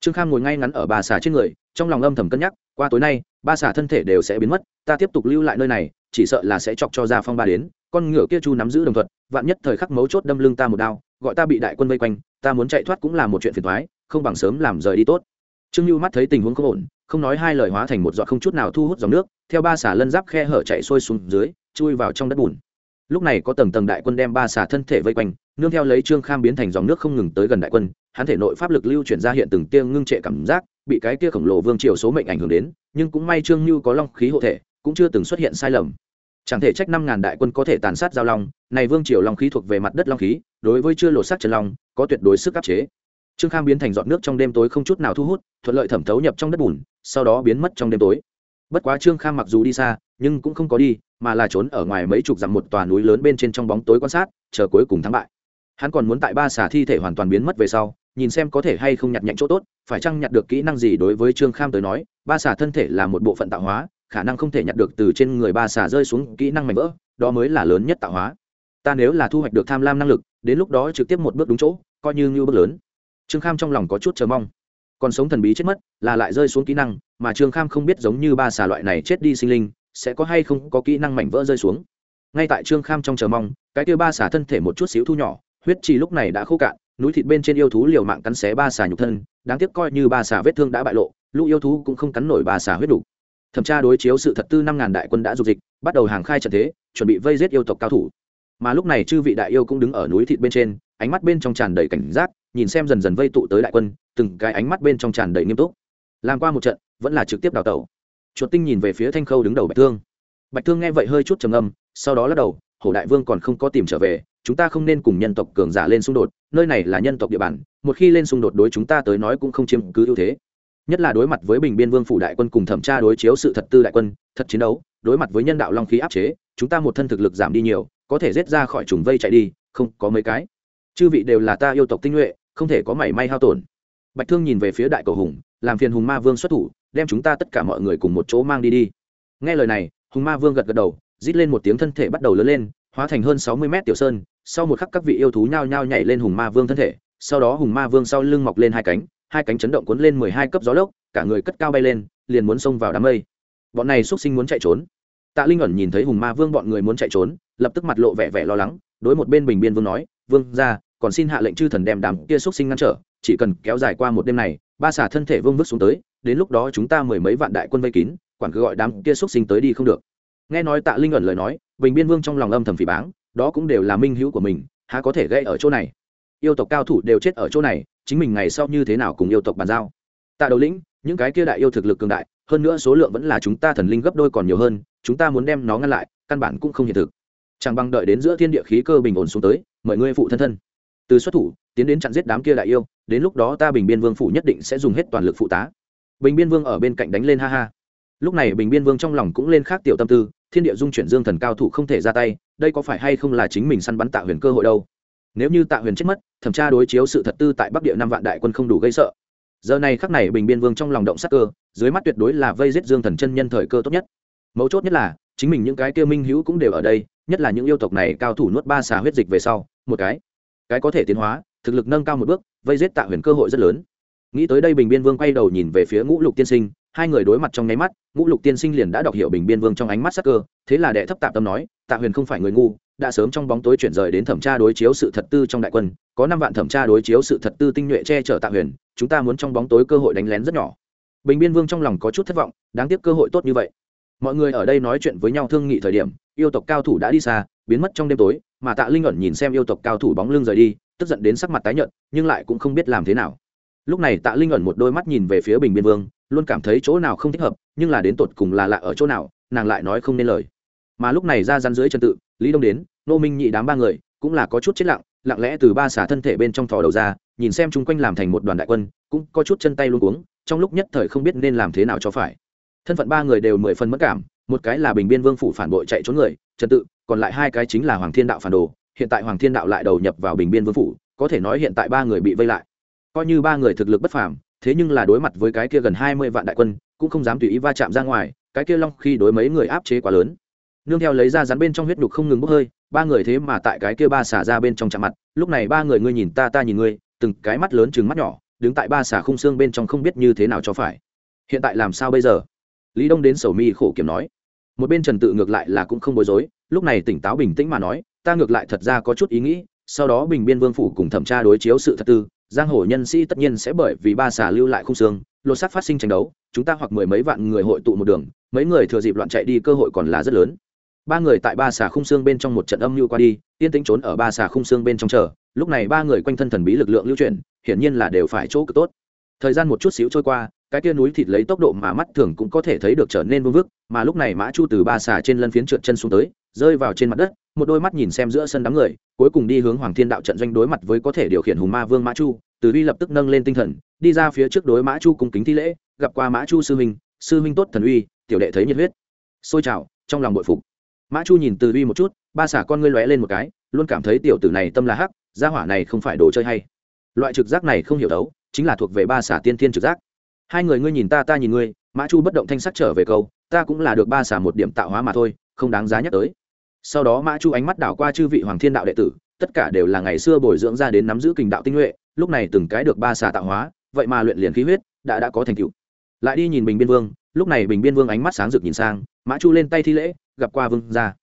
Trương kham ngồi ngay ngắn ở ba xà trên người, trong lòng âm thầm cân nhắc, qua tối nay, ba xà thân thể đều sẽ biến mất, ta tiếp tục lưu lại nơi này chỉ sợ là sẽ chọc cho ra phong ba đến, con ngựa kia chu nắm giữ đồng thuận, vạn nhất thời khắc mấu chốt đâm lưng ta một đao, gọi ta bị đại quân vây quanh, ta muốn chạy thoát cũng là một chuyện phiền thoái không bằng sớm làm rời đi tốt. Trương lưu mắt thấy tình huống không ổn, không nói hai lời hóa thành một giọt không chút nào thu hút dòng nước, theo ba xà lân giáp khe hở chạy sôi xuống dưới, chui vào trong đất bùn. Lúc này có tầng tầng đại quân đem ba xà thân thể vây quanh, nương theo lấy trương kham biến thành dòng nước không ngừng tới gần đại quân, hắn thể nội pháp lực lưu chuyển ra hiện từng tia ngưng trệ cảm giác, bị cái kia khổng lồ vương triều số mệnh ảnh hưởng đến, nhưng cũng may trương như có long khí hộ thể cũng chưa từng xuất hiện sai lầm. Chẳng thể trách năm ngàn đại quân có thể tàn sát giao long, này vương triều long khí thuộc về mặt đất long khí, đối với chưa lột sắc trần long, có tuyệt đối sức áp chế. Trương kham biến thành giọt nước trong đêm tối không chút nào thu hút, thuận lợi thẩm thấu nhập trong đất bùn, sau đó biến mất trong đêm tối. Bất quá trương kham mặc dù đi xa, nhưng cũng không có đi, mà là trốn ở ngoài mấy chục dặm một tòa núi lớn bên trên trong bóng tối quan sát, chờ cuối cùng thắng bại. Hắn còn muốn tại ba xả thi thể hoàn toàn biến mất về sau, nhìn xem có thể hay không nhặt nhạnh chỗ tốt, phải chăng nhặt được kỹ năng gì đối với trương kham tới nói, ba xả thân thể là một bộ phận tạo hóa khả năng không thể nhặt được từ trên người ba xả rơi xuống kỹ năng mạnh vỡ, đó mới là lớn nhất tạo hóa. Ta nếu là thu hoạch được tham lam năng lực, đến lúc đó trực tiếp một bước đúng chỗ, coi như như bước lớn. Trương kham trong lòng có chút chờ mong. Còn sống thần bí chết mất, là lại rơi xuống kỹ năng, mà trương kham không biết giống như ba xà loại này chết đi sinh linh, sẽ có hay không có kỹ năng mảnh vỡ rơi xuống. Ngay tại trương kham trong chờ mong, cái kia ba xà thân thể một chút xíu thu nhỏ, huyết trì lúc này đã khô cạn, núi thịt bên trên yêu thú liều mạng cắn xé ba xà nhục thân, đáng tiếc coi như ba xà vết thương đã bại lộ, lũ yêu thú cũng không cắn nổi ba xà huyết đủ thẩm tra đối chiếu sự thật tư năm ngàn đại quân đã dục dịch, bắt đầu hàng khai trận thế, chuẩn bị vây giết yêu tộc cao thủ. Mà lúc này chư vị đại yêu cũng đứng ở núi thịt bên trên, ánh mắt bên trong tràn đầy cảnh giác, nhìn xem dần dần vây tụ tới đại quân, từng cái ánh mắt bên trong tràn đầy nghiêm túc. Làm qua một trận, vẫn là trực tiếp đào tẩu. Chuột tinh nhìn về phía thanh khâu đứng đầu bạch thương. Bạch thương nghe vậy hơi chút trầm âm sau đó lắc đầu, hổ đại vương còn không có tìm trở về, chúng ta không nên cùng nhân tộc cường giả lên xung đột, nơi này là nhân tộc địa bàn, một khi lên xung đột đối chúng ta tới nói cũng không chiếm cứ ưu thế nhất là đối mặt với bình biên vương phủ đại quân cùng thẩm tra đối chiếu sự thật tư đại quân, thật chiến đấu, đối mặt với nhân đạo long khí áp chế, chúng ta một thân thực lực giảm đi nhiều, có thể rết ra khỏi trùng vây chạy đi, không có mấy cái. Chư vị đều là ta yêu tộc tinh nhuệ, không thể có mảy may hao tổn. Bạch thương nhìn về phía đại cầu hùng, làm phiền hùng ma vương xuất thủ, đem chúng ta tất cả mọi người cùng một chỗ mang đi đi. Nghe lời này, hùng ma vương gật gật đầu, rít lên một tiếng thân thể bắt đầu lớn lên, hóa thành hơn sáu mươi mét tiểu sơn, sau một khắc các vị yêu thú nhao nhao nhảy lên hùng ma vương thân thể, sau đó hùng ma vương sau lưng mọc lên hai cánh hai cánh chấn động cuốn lên mười hai cấp gió lốc, cả người cất cao bay lên, liền muốn xông vào đám mây. Bọn này x sinh muốn chạy trốn. Tạ linh ẩn nhìn thấy hùng ma vương bọn người muốn chạy trốn, lập tức mặt lộ vẻ vẻ lo lắng, đối một bên bình biên vương nói, vương ra còn xin hạ lệnh chư thần đem đám kia x sinh ngăn trở, chỉ cần kéo dài qua một đêm này, ba xả thân thể vương vứt xuống tới, đến lúc đó chúng ta mười mấy vạn đại quân vây kín, quản cứ gọi đám kia x sinh tới đi không được. Nghe nói tạ linh ẩn lời nói, bình biên vương trong lòng âm thầm phỉ báng, đó cũng đều là minh hữu của mình, há có thể gây ở chỗ này? Yêu tộc cao thủ đều chết ở chỗ này, chính mình ngày sau như thế nào cùng yêu tộc bàn giao? Tạ đầu lĩnh, những cái kia đại yêu thực lực cường đại, hơn nữa số lượng vẫn là chúng ta thần linh gấp đôi còn nhiều hơn, chúng ta muốn đem nó ngăn lại, căn bản cũng không hiện thực. Chẳng bằng đợi đến giữa thiên địa khí cơ bình ổn xuống tới, mời ngươi phụ thân thân. Từ xuất thủ, tiến đến chặn giết đám kia đại yêu, đến lúc đó ta bình biên vương phủ nhất định sẽ dùng hết toàn lực phụ tá. Bình biên vương ở bên cạnh đánh lên ha ha. Lúc này bình biên vương trong lòng cũng lên khác tiểu tâm tư, thiên địa dung chuyển dương thần cao thủ không thể ra tay, đây có phải hay không là chính mình săn bắn tạ huyền cơ hội đâu? Nếu như tạ huyền chết mất, thẩm tra đối chiếu sự thật tư tại bắc địa năm vạn đại quân không đủ gây sợ. Giờ này khắc này bình biên vương trong lòng động sắc cơ, dưới mắt tuyệt đối là vây giết dương thần chân nhân thời cơ tốt nhất. Mấu chốt nhất là, chính mình những cái kia minh hữu cũng đều ở đây, nhất là những yêu tộc này cao thủ nuốt ba xà huyết dịch về sau, một cái cái có thể tiến hóa, thực lực nâng cao một bước, vây giết tạ huyền cơ hội rất lớn. Nghĩ tới đây bình biên vương quay đầu nhìn về phía ngũ lục tiên sinh, hai người đối mặt trong nháy mắt, ngũ lục tiên sinh liền đã đọc hiểu bình biên vương trong ánh mắt sắc cơ, thế là đệ thấp tạm tâm nói, tạ huyền không phải người ngu đã sớm trong bóng tối chuyển rời đến thẩm tra đối chiếu sự thật tư trong đại quân, có năm vạn thẩm tra đối chiếu sự thật tư tinh nhuệ che chở tạ huyền, chúng ta muốn trong bóng tối cơ hội đánh lén rất nhỏ. Bình biên vương trong lòng có chút thất vọng, đáng tiếc cơ hội tốt như vậy. Mọi người ở đây nói chuyện với nhau thương nghị thời điểm, yêu tộc cao thủ đã đi xa, biến mất trong đêm tối, mà tạ linh ẩn nhìn xem yêu tộc cao thủ bóng lưng rời đi, tức giận đến sắc mặt tái nhợt, nhưng lại cũng không biết làm thế nào. Lúc này tạ linh ẩn một đôi mắt nhìn về phía bình biên vương, luôn cảm thấy chỗ nào không thích hợp, nhưng là đến tột cùng là lạ ở chỗ nào, nàng lại nói không nên lời. Mà lúc này ra răn dưới chân tự, lý đông đến nô minh nhị đám ba người cũng là có chút chết lặng lặng lẽ từ ba xả thân thể bên trong thò đầu ra, nhìn xem chung quanh làm thành một đoàn đại quân, cũng có chút chân tay luôn cuống, trong lúc nhất thời không biết nên làm thế nào cho phải. Thân phận ba người đều mười phần mất cảm, một cái là bình biên vương phủ phản bội chạy trốn người, trật tự, còn lại hai cái chính là hoàng thiên đạo phản đồ, hiện tại hoàng thiên đạo lại đầu nhập vào bình biên vương phủ, có thể nói hiện tại ba người bị vây lại. Coi như ba người thực lực bất phàm, thế nhưng là đối mặt với cái kia gần hai mươi vạn đại quân, cũng không dám tùy ý va chạm ra ngoài, cái kia long khi đối mấy người áp chế quá lớn nương theo lấy ra rắn bên trong huyết đục không ngừng bốc hơi, ba người thế mà tại cái kia ba xả ra bên trong chạm mặt, lúc này ba người ngươi nhìn ta ta nhìn ngươi, từng cái mắt lớn chừng mắt nhỏ, đứng tại ba xả khung xương bên trong không biết như thế nào cho phải. Hiện tại làm sao bây giờ? Lý đông đến sầu mi khổ kiểm nói. Một bên trần tự ngược lại là cũng không bối rối, lúc này tỉnh táo bình tĩnh mà nói, ta ngược lại thật ra có chút ý nghĩ, sau đó bình biên vương phủ cùng thẩm tra đối chiếu sự thật tư, giang hồ nhân sĩ tất nhiên sẽ bởi vì ba xả lưu lại khung xương, lột xác phát sinh tranh đấu, chúng ta hoặc mười mấy vạn người hội tụ một đường, mấy người thừa dịp loạn chạy đi cơ hội còn là rất lớn ba người tại ba xà khung xương bên trong một trận âm lưu qua đi, yên tĩnh trốn ở ba xà khung xương bên trong chờ, lúc này ba người quanh thân thần bí lực lượng lưu chuyển, hiển nhiên là đều phải chỗ cực tốt. Thời gian một chút xíu trôi qua, cái kia núi thịt lấy tốc độ mà mắt thường cũng có thể thấy được trở nên vương vức, mà lúc này mã chu từ ba xà trên lân phiến trượt chân xuống tới, rơi vào trên mặt đất, một đôi mắt nhìn xem giữa sân đám người, cuối cùng đi hướng hoàng thiên đạo trận doanh đối mặt với có thể điều khiển hùng ma vương mã chu, từ uy lập tức nâng lên tinh thần, đi ra phía trước đối mã chu cùng kính thi lễ, gặp qua mã chu sư huynh sư huynh tốt thần uy, tiểu đệ thấy nhiệt huyết. Xôi trào trong lòng bội phục mã chu nhìn từ uy một chút, ba xả con ngươi lóe lên một cái, luôn cảm thấy tiểu tử này tâm là hắc, gia hỏa này không phải đồ chơi hay. Loại trực giác này không hiểu đấu, chính là thuộc về ba xả tiên thiên trực giác. Hai người ngươi nhìn ta ta nhìn ngươi, mã chu bất động thanh sắc trở về câu, ta cũng là được ba xả một điểm tạo hóa mà thôi, không đáng giá nhắc tới. Sau đó mã chu ánh mắt đảo qua chư vị hoàng thiên đạo đệ tử, tất cả đều là ngày xưa bồi dưỡng ra đến nắm giữ kình đạo tinh nhuệ, lúc này từng cái được ba xả tạo hóa, vậy mà luyện liền khí huyết, đã đã có thành tựu. Lại đi nhìn bình biên vương, lúc này bình biên vương ánh mắt sáng rực nhìn sang, mã chu lên tay thi lễ gặp qua vương gia.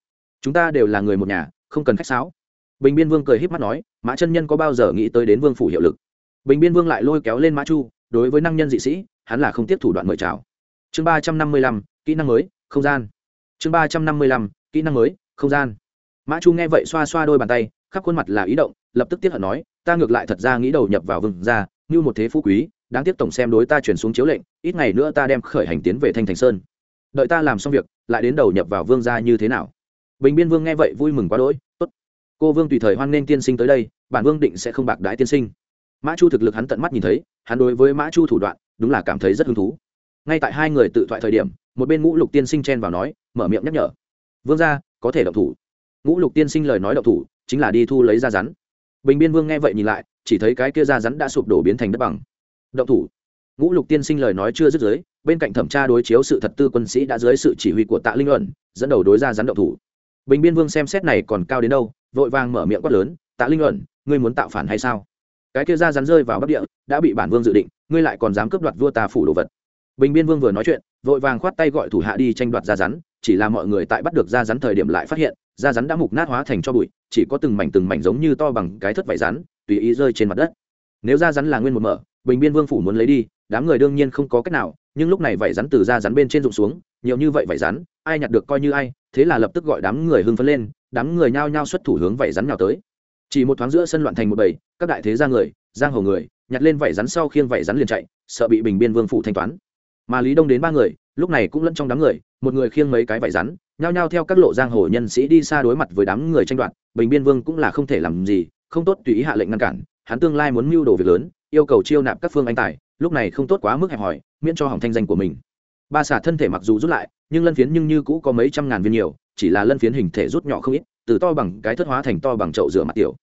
Chúng ta đều là người một nhà, không cần khách sáo. Bình biên vương cười h í p mắt nói, mã chân nhân có bao giờ nghĩ tới đến vương phủ hiệu lực? Bình biên vương lại lôi kéo lên mã chu, đối với năng nhân dị sĩ, hắn là không tiếp thủ đoạn mời chào. Chương ba trăm năm mươi lăm, kỹ năng mới, không gian. Chương ba trăm năm mươi lăm, kỹ năng mới, không gian. Mã chu nghe vậy xoa xoa đôi bàn tay, khắp khuôn mặt là ý động, lập tức tiếp hận nói, ta ngược lại thật ra nghĩ đầu nhập vào vừng ra như một thế phú quý, đáng tiếc tổng xem đối ta chuyển xuống chiếu lệnh, ít ngày nữa ta đem khởi hành tiến về thanh thành sơn đợi ta làm xong việc, lại đến đầu nhập vào vương gia như thế nào? Bình biên vương nghe vậy vui mừng quá đỗi, tốt. Cô vương tùy thời hoan nghênh tiên sinh tới đây, bản vương định sẽ không bạc đái tiên sinh. Mã chu thực lực hắn tận mắt nhìn thấy, hắn đối với mã chu thủ đoạn, đúng là cảm thấy rất hứng thú. Ngay tại hai người tự thoại thời điểm, một bên ngũ lục tiên sinh chen vào nói, mở miệng nhắc nhở, vương gia, có thể động thủ. Ngũ lục tiên sinh lời nói động thủ, chính là đi thu lấy ra rắn. Bình biên vương nghe vậy nhìn lại, chỉ thấy cái kia ra rắn đã sụp đổ biến thành đất bằng. Động thủ. Ngũ lục tiên sinh lời nói chưa dứt giới bên cạnh thẩm tra đối chiếu sự thật tư quân sĩ đã dưới sự chỉ huy của tạ linh luận, dẫn đầu đối ra rắn động thủ. Bình biên vương xem xét này còn cao đến đâu, vội vàng mở miệng quát lớn, tạ linh luận, ngươi muốn tạo phản hay sao? Cái kia ra rắn rơi vào bắc địa, đã bị bản vương dự định, ngươi lại còn dám cướp đoạt vua ta phủ đồ vật. Bình biên vương vừa nói chuyện, vội vàng khoát tay gọi thủ hạ đi tranh đoạt ra rắn, chỉ là mọi người tại bắt được ra rắn thời điểm lại phát hiện da rắn đã mục nát hóa thành cho bụi, chỉ có từng mảnh từng mảnh giống như to bằng cái thất vải rắn, tùy ý rơi trên mặt đất. Nếu da rắn là nguyên một mở bình biên vương phủ muốn lấy đi, đám người đương nhiên không có cách nào, nhưng lúc này vảy rắn từ ra rắn bên trên rụng xuống, nhiều như vậy vảy rắn, ai nhặt được coi như ai, thế là lập tức gọi đám người hưng phấn lên, đám người nhao nhao xuất thủ hướng vảy rắn nhào tới. Chỉ một thoáng giữa sân loạn thành một bầy, các đại thế gia người, giang hồ người, nhặt lên vảy rắn sau khiêng vảy rắn liền chạy, sợ bị bình biên vương phủ thanh toán. Mà lý đông đến ba người, lúc này cũng lẫn trong đám người, một người khiêng mấy cái vảy rắn, nhao nhao theo các lộ giang hồ nhân sĩ đi xa đối mặt với đám người tranh đoạt, bình biên vương cũng là không thể làm gì, không tốt tùy ý hạ lệnh ngăn cản, hắn tương lai muốn mưu đồ việc lớn yêu cầu chiêu nạp các phương anh tài, lúc này không tốt quá mức hẹp hòi, miễn cho hỏng thanh danh của mình. Ba xả thân thể mặc dù rút lại, nhưng lân phiến nhưng như cũ có mấy trăm ngàn viên nhiều, chỉ là lân phiến hình thể rút nhỏ không ít, từ to bằng cái thất hóa thành to bằng chậu rửa mặt tiểu.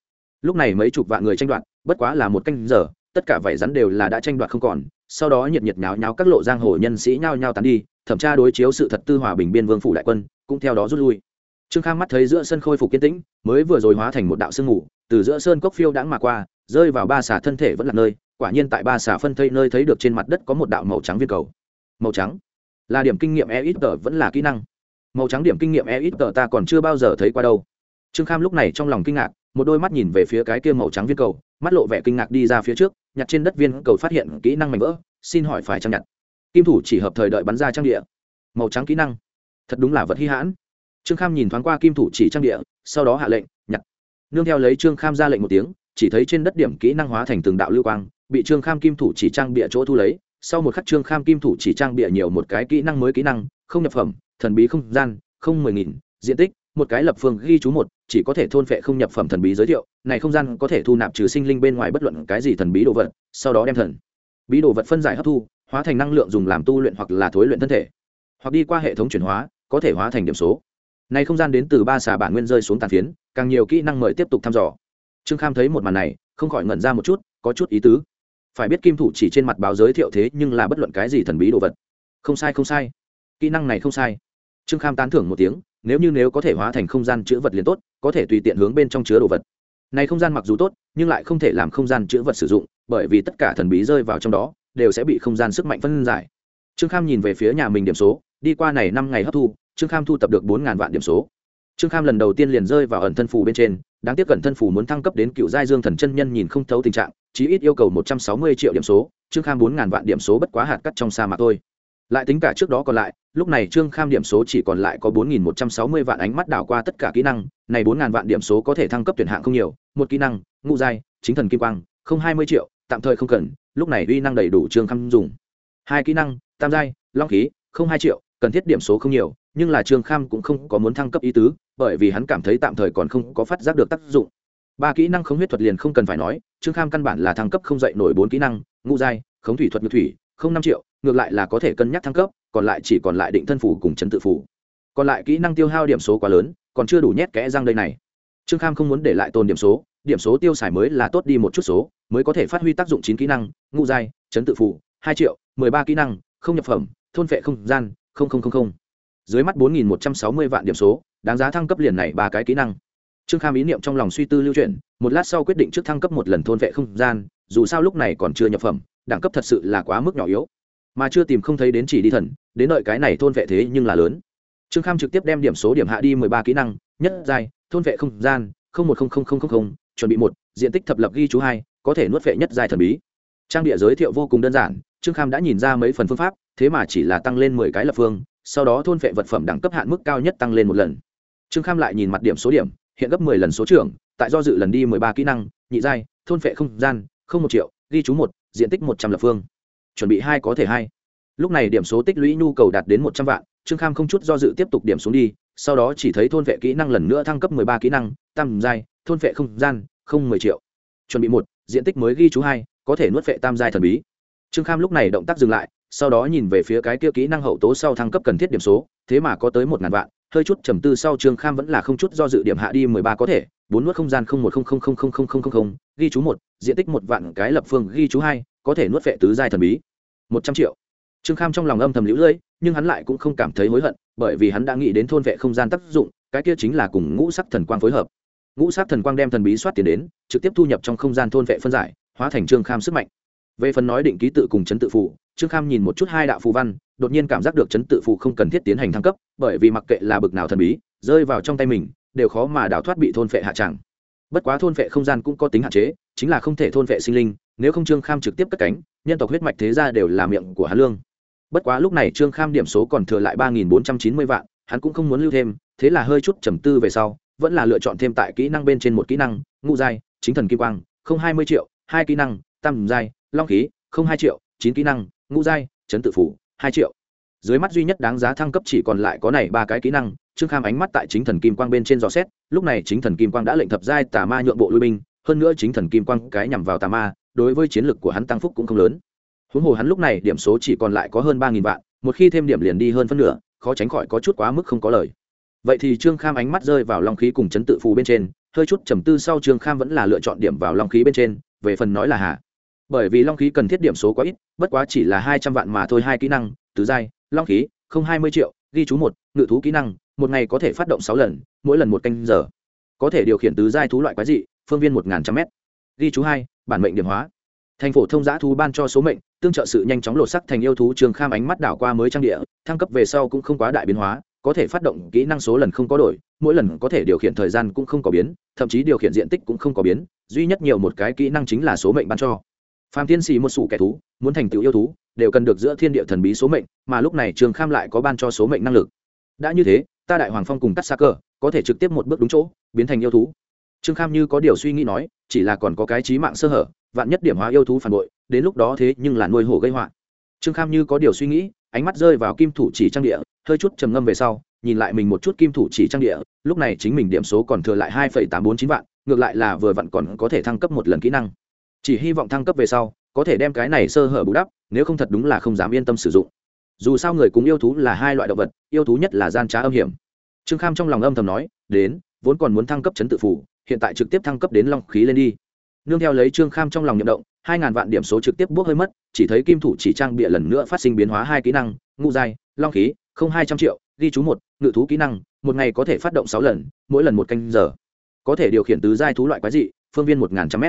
Lúc này mấy chục vạn người tranh đoạt, bất quá là một canh giờ, tất cả vảy rắn đều là đã tranh đoạt không còn, sau đó nhiệt nhiệt nháo nháo các lộ giang hồ nhân sĩ nhao nhao tán đi, thẩm tra đối chiếu sự thật tư hòa bình biên vương phủ đại quân, cũng theo đó rút lui. Trương khang mắt thấy giữa sân khôi phục kiên tĩnh, mới vừa rồi hóa thành một đạo sương ngủ từ giữa sơn cốc phiêu đãng mà qua rơi vào ba xà thân thể vẫn là nơi, quả nhiên tại ba xà phân thây nơi thấy được trên mặt đất có một đạo màu trắng viên cầu. Màu trắng? Là điểm kinh nghiệm e ít tờ vẫn là kỹ năng. Màu trắng điểm kinh nghiệm e ít tờ ta còn chưa bao giờ thấy qua đâu. Trương kham lúc này trong lòng kinh ngạc, một đôi mắt nhìn về phía cái kia màu trắng viên cầu, mắt lộ vẻ kinh ngạc đi ra phía trước, nhặt trên đất viên cầu phát hiện kỹ năng mảnh vỡ, xin hỏi phải trang nhặt? Kim thủ chỉ hợp thời đợi bắn ra trang địa. Màu trắng kỹ năng? Thật đúng là vật hy hãn. Trương kham nhìn thoáng qua kim thủ chỉ trang địa, sau đó hạ lệnh, nhặt. Nương theo lấy trương kham ra lệnh một tiếng chỉ thấy trên đất điểm kỹ năng hóa thành từng đạo lưu quang, bị trương kham kim thủ chỉ trang bịa chỗ thu lấy, sau một khắc trương kham kim thủ chỉ trang bịa nhiều một cái kỹ năng mới kỹ năng, không nhập phẩm, thần bí không gian, không mười nghìn, diện tích, một cái lập phương ghi chú một, chỉ có thể thôn phệ không nhập phẩm thần bí giới thiệu, này không gian có thể thu nạp trừ sinh linh bên ngoài bất luận cái gì thần bí đồ vật, sau đó đem thần bí đồ vật phân giải hấp thu, hóa thành năng lượng dùng làm tu luyện hoặc là thối luyện thân thể, hoặc đi qua hệ thống chuyển hóa, có thể hóa thành điểm số. Này không gian đến từ ba xà bản nguyên rơi xuống tàn phiến, càng nhiều kỹ năng mời tiếp tục thăm dò trương kham thấy một màn này, không khỏi ngẩn ra một chút, có chút ý tứ. Phải biết kim thủ chỉ trên mặt báo giới thiệu thế nhưng là bất luận cái gì thần bí đồ vật. Không sai không sai. Kỹ năng này không sai. Trương kham tán thưởng một tiếng, nếu như nếu có thể hóa thành không gian chữ vật liền tốt, có thể tùy tiện hướng bên trong chứa đồ vật. Này không gian mặc dù tốt, nhưng lại không thể làm không gian chữ vật sử dụng, bởi vì tất cả thần bí rơi vào trong đó, đều sẽ bị không gian sức mạnh phân giải. Trương kham nhìn về phía nhà mình điểm số, đi qua này năm ngày hấp thu, trương kham thu tập được bốn ngàn vạn điểm số trương kham lần đầu tiên liền rơi vào ẩn thân phù bên trên, đáng tiếc cẩn thân phù muốn thăng cấp đến cựu giai dương thần chân nhân nhìn không thấu tình trạng, chí ít yêu cầu một trăm sáu mươi triệu điểm số, trương kham bốn ngàn vạn điểm số bất quá hạt cắt trong sa mạc thôi. Lại tính cả trước đó còn lại, lúc này trương kham điểm số chỉ còn lại có bốn nghìn một trăm sáu mươi vạn ánh mắt đảo qua tất cả kỹ năng, này bốn ngàn vạn điểm số có thể thăng cấp tuyển hạng không nhiều, một kỹ năng, ngũ giai, chính thần kim quang, không hai mươi triệu, tạm thời không cần, lúc này uy năng đầy đủ trương kham dùng. Hai kỹ năng, tam giai, long khí, không hai triệu, cần thiết điểm số không nhiều nhưng là trương kham cũng không có muốn thăng cấp ý tứ, bởi vì hắn cảm thấy tạm thời còn không có phát giác được tác dụng. Ba kỹ năng khống huyết thuật liền không cần phải nói, trương kham căn bản là thăng cấp không dạy nổi bốn kỹ năng, ngũ giai, khống thủy thuật ngược thủy, không năm triệu, ngược lại là có thể cân nhắc thăng cấp, còn lại chỉ còn lại định thân phủ cùng chấn tự phủ. Còn lại kỹ năng tiêu hao điểm số quá lớn, còn chưa đủ nhét kẽ răng đây này. Trương kham không muốn để lại tồn điểm số điểm số tiêu xài mới là tốt đi một chút số, mới có thể phát huy tác dụng chín kỹ năng, ngũ giai, chấn tự phủ, hai triệu, mười ba kỹ năng, không nhập phẩm, thôn vệ không gian, không không không không dưới mắt bốn nghìn một trăm sáu mươi vạn điểm số, đáng giá thăng cấp liền này ba cái kỹ năng. Trương kham ý niệm trong lòng suy tư lưu chuyển, một lát sau quyết định trước thăng cấp một lần thôn vệ không gian, dù sao lúc này còn chưa nhập phẩm, đẳng cấp thật sự là quá mức nhỏ yếu. Mà chưa tìm không thấy đến chỉ đi thần, đến đợi cái này thôn vệ thế nhưng là lớn. Trương kham trực tiếp đem điểm số điểm hạ đi mười ba kỹ năng, nhất giai, thôn vệ không gian, không một không không không không chuẩn bị một, diện tích thập lập ghi chú hai, có thể nuốt vệ nhất giai thần bí. Trang địa giới thiệu vô cùng đơn giản, trương kham đã nhìn ra mấy phần phương pháp, thế mà chỉ là tăng lên mười cái lập phương sau đó thôn phệ vật phẩm đẳng cấp hạn mức cao nhất tăng lên một lần. Trương kham lại nhìn mặt điểm số điểm, hiện gấp mười lần số trưởng, tại do dự lần đi mười ba kỹ năng, nhị giai, thôn phệ không gian, không một triệu, ghi chú một, diện tích một trăm lập phương. Chuẩn bị hai có thể hai. Lúc này điểm số tích lũy nhu cầu đạt đến một trăm vạn, trương kham không chút do dự tiếp tục điểm xuống đi, sau đó chỉ thấy thôn vệ kỹ năng lần nữa thăng cấp mười ba kỹ năng, tam giai, thôn vệ không gian, không mười triệu. Chuẩn bị một, diện tích mới ghi chú hai, có thể nuốt vệ tam giai thần bí. Trương kham lúc này động tác dừng lại sau đó nhìn về phía cái kia kỹ năng hậu tố sau thăng cấp cần thiết điểm số, thế mà có tới một ngàn vạn, hơi chút trầm tư sau trương kham vẫn là không chút do dự điểm hạ đi mười ba có thể, bốn nuốt không gian không một không không không không không không không không, ghi chú một, diện tích một vạn cái lập phương, ghi chú hai, có thể nuốt vệ tứ giai thần bí. Một trăm triệu. Trương kham trong lòng âm thầm lũ lưỡi nhưng hắn lại cũng không cảm thấy hối hận, bởi vì hắn đã nghĩ đến thôn vệ không gian tác dụng, cái kia chính là cùng ngũ sắc thần quang phối hợp. Ngũ sắc thần quang đem thần bí soát tiền đến, trực tiếp thu nhập trong không gian thôn vệ phân giải, hóa thành trương kham sức mạnh về phần nói định ký tự cùng chấn tự phụ, trương kham nhìn một chút hai đạo phù văn, đột nhiên cảm giác được chấn tự phụ không cần thiết tiến hành thăng cấp, bởi vì mặc kệ là bực nào thần bí, rơi vào trong tay mình, đều khó mà đào thoát bị thôn phệ hạ tràng bất quá thôn phệ không gian cũng có tính hạn chế, chính là không thể thôn phệ sinh linh, nếu không trương kham trực tiếp cất cánh, nhân tộc huyết mạch thế ra đều là miệng của hắn lương. Bất quá lúc này trương kham điểm số còn thừa lại ba nghìn bốn trăm chín mươi vạn, hắn cũng không muốn lưu thêm, thế là hơi chút trầm tư về sau, vẫn là lựa chọn thêm tại kỹ năng bên trên một kỹ năng, ngũ giai, chính thần kim quang, không hai mươi triệu, hai kỹ năng, tam giai long khí, không hai triệu, chín kỹ năng, ngũ giai, chấn tự phủ, hai triệu. Dưới mắt duy nhất đáng giá thăng cấp chỉ còn lại có này ba cái kỹ năng, trương kham ánh mắt tại chính thần kim quang bên trên dò xét, lúc này chính thần kim quang đã lệnh thập giai tà ma nhượng bộ lui binh, hơn nữa chính thần kim quang cái nhằm vào tà ma, đối với chiến lược của hắn tăng phúc cũng không lớn. Huống hồ hắn lúc này điểm số chỉ còn lại có hơn ba nghìn vạn, một khi thêm điểm liền đi hơn phân nửa, khó tránh khỏi có chút quá mức không có lời. Vậy thì trương kham ánh mắt rơi vào long khí cùng chấn tự phù bên trên, hơi chút trầm tư sau trương kham vẫn là lựa chọn điểm vào long khí bên trên, về phần nói là hạ bởi vì long khí cần thiết điểm số quá ít, bất quá chỉ là hai trăm vạn mà thôi, hai kỹ năng, tứ giai, long khí, không hai mươi triệu, ghi chú một, ngự thú kỹ năng, một ngày có thể phát động sáu lần, mỗi lần một canh giờ. Có thể điều khiển tứ giai thú loại quái dị, phương viên một ngàn trăm m ghi chú hai, bản mệnh điểm hóa. Thành phố thông giã thú ban cho số mệnh, tương trợ sự nhanh chóng lột sắc thành yêu thú trường kham ánh mắt đảo qua mới trang địa, thăng cấp về sau cũng không quá đại biến hóa, có thể phát động kỹ năng số lần không có đổi, mỗi lần có thể điều khiển thời gian cũng không có biến, thậm chí điều khiển diện tích cũng không có biến, duy nhất nhiều một cái kỹ năng chính là số mệnh ban cho phạm tiên xì một sủ kẻ thú, muốn thành tựu yêu thú, đều cần được giữa thiên địa thần bí số mệnh, mà lúc này trường kham lại có ban cho số mệnh năng lực. Đã như thế, ta đại hoàng phong cùng cắt xa cờ có thể trực tiếp một bước đúng chỗ, biến thành yêu thú. Trương kham như có điều suy nghĩ nói, chỉ là còn có cái trí mạng sơ hở, vạn nhất điểm hóa yêu thú phản bội, đến lúc đó thế nhưng là nuôi hổ gây họa. Trương kham như có điều suy nghĩ, ánh mắt rơi vào kim thủ chỉ trang địa, hơi chút trầm ngâm về sau, nhìn lại mình một chút kim thủ chỉ trang địa, lúc này chính mình điểm số còn thừa lại hai tám bốn chín vạn, ngược lại là vừa vặn còn có thể thăng cấp một lần kỹ năng chỉ hy vọng thăng cấp về sau, có thể đem cái này sơ hở bù đắp, nếu không thật đúng là không dám yên tâm sử dụng. Dù sao người cùng yêu thú là hai loại động vật, yêu thú nhất là gian trá âm hiểm. Trương kham trong lòng âm thầm nói, đến, vốn còn muốn thăng cấp chấn tự phủ, hiện tại trực tiếp thăng cấp đến long khí lên đi. Nương theo lấy trương kham trong lòng nhậm động, hai ngàn vạn điểm số trực tiếp bốc hơi mất, chỉ thấy kim thủ chỉ trang bịa lần nữa phát sinh biến hóa hai kỹ năng ngụ dài long khí, không hai trăm triệu, ghi chú một, ngự thú kỹ năng, một ngày có thể phát động sáu lần, mỗi lần một canh giờ. Có thể điều khiển tứ giai thú loại quái dị, phương viên một ngàn trăm m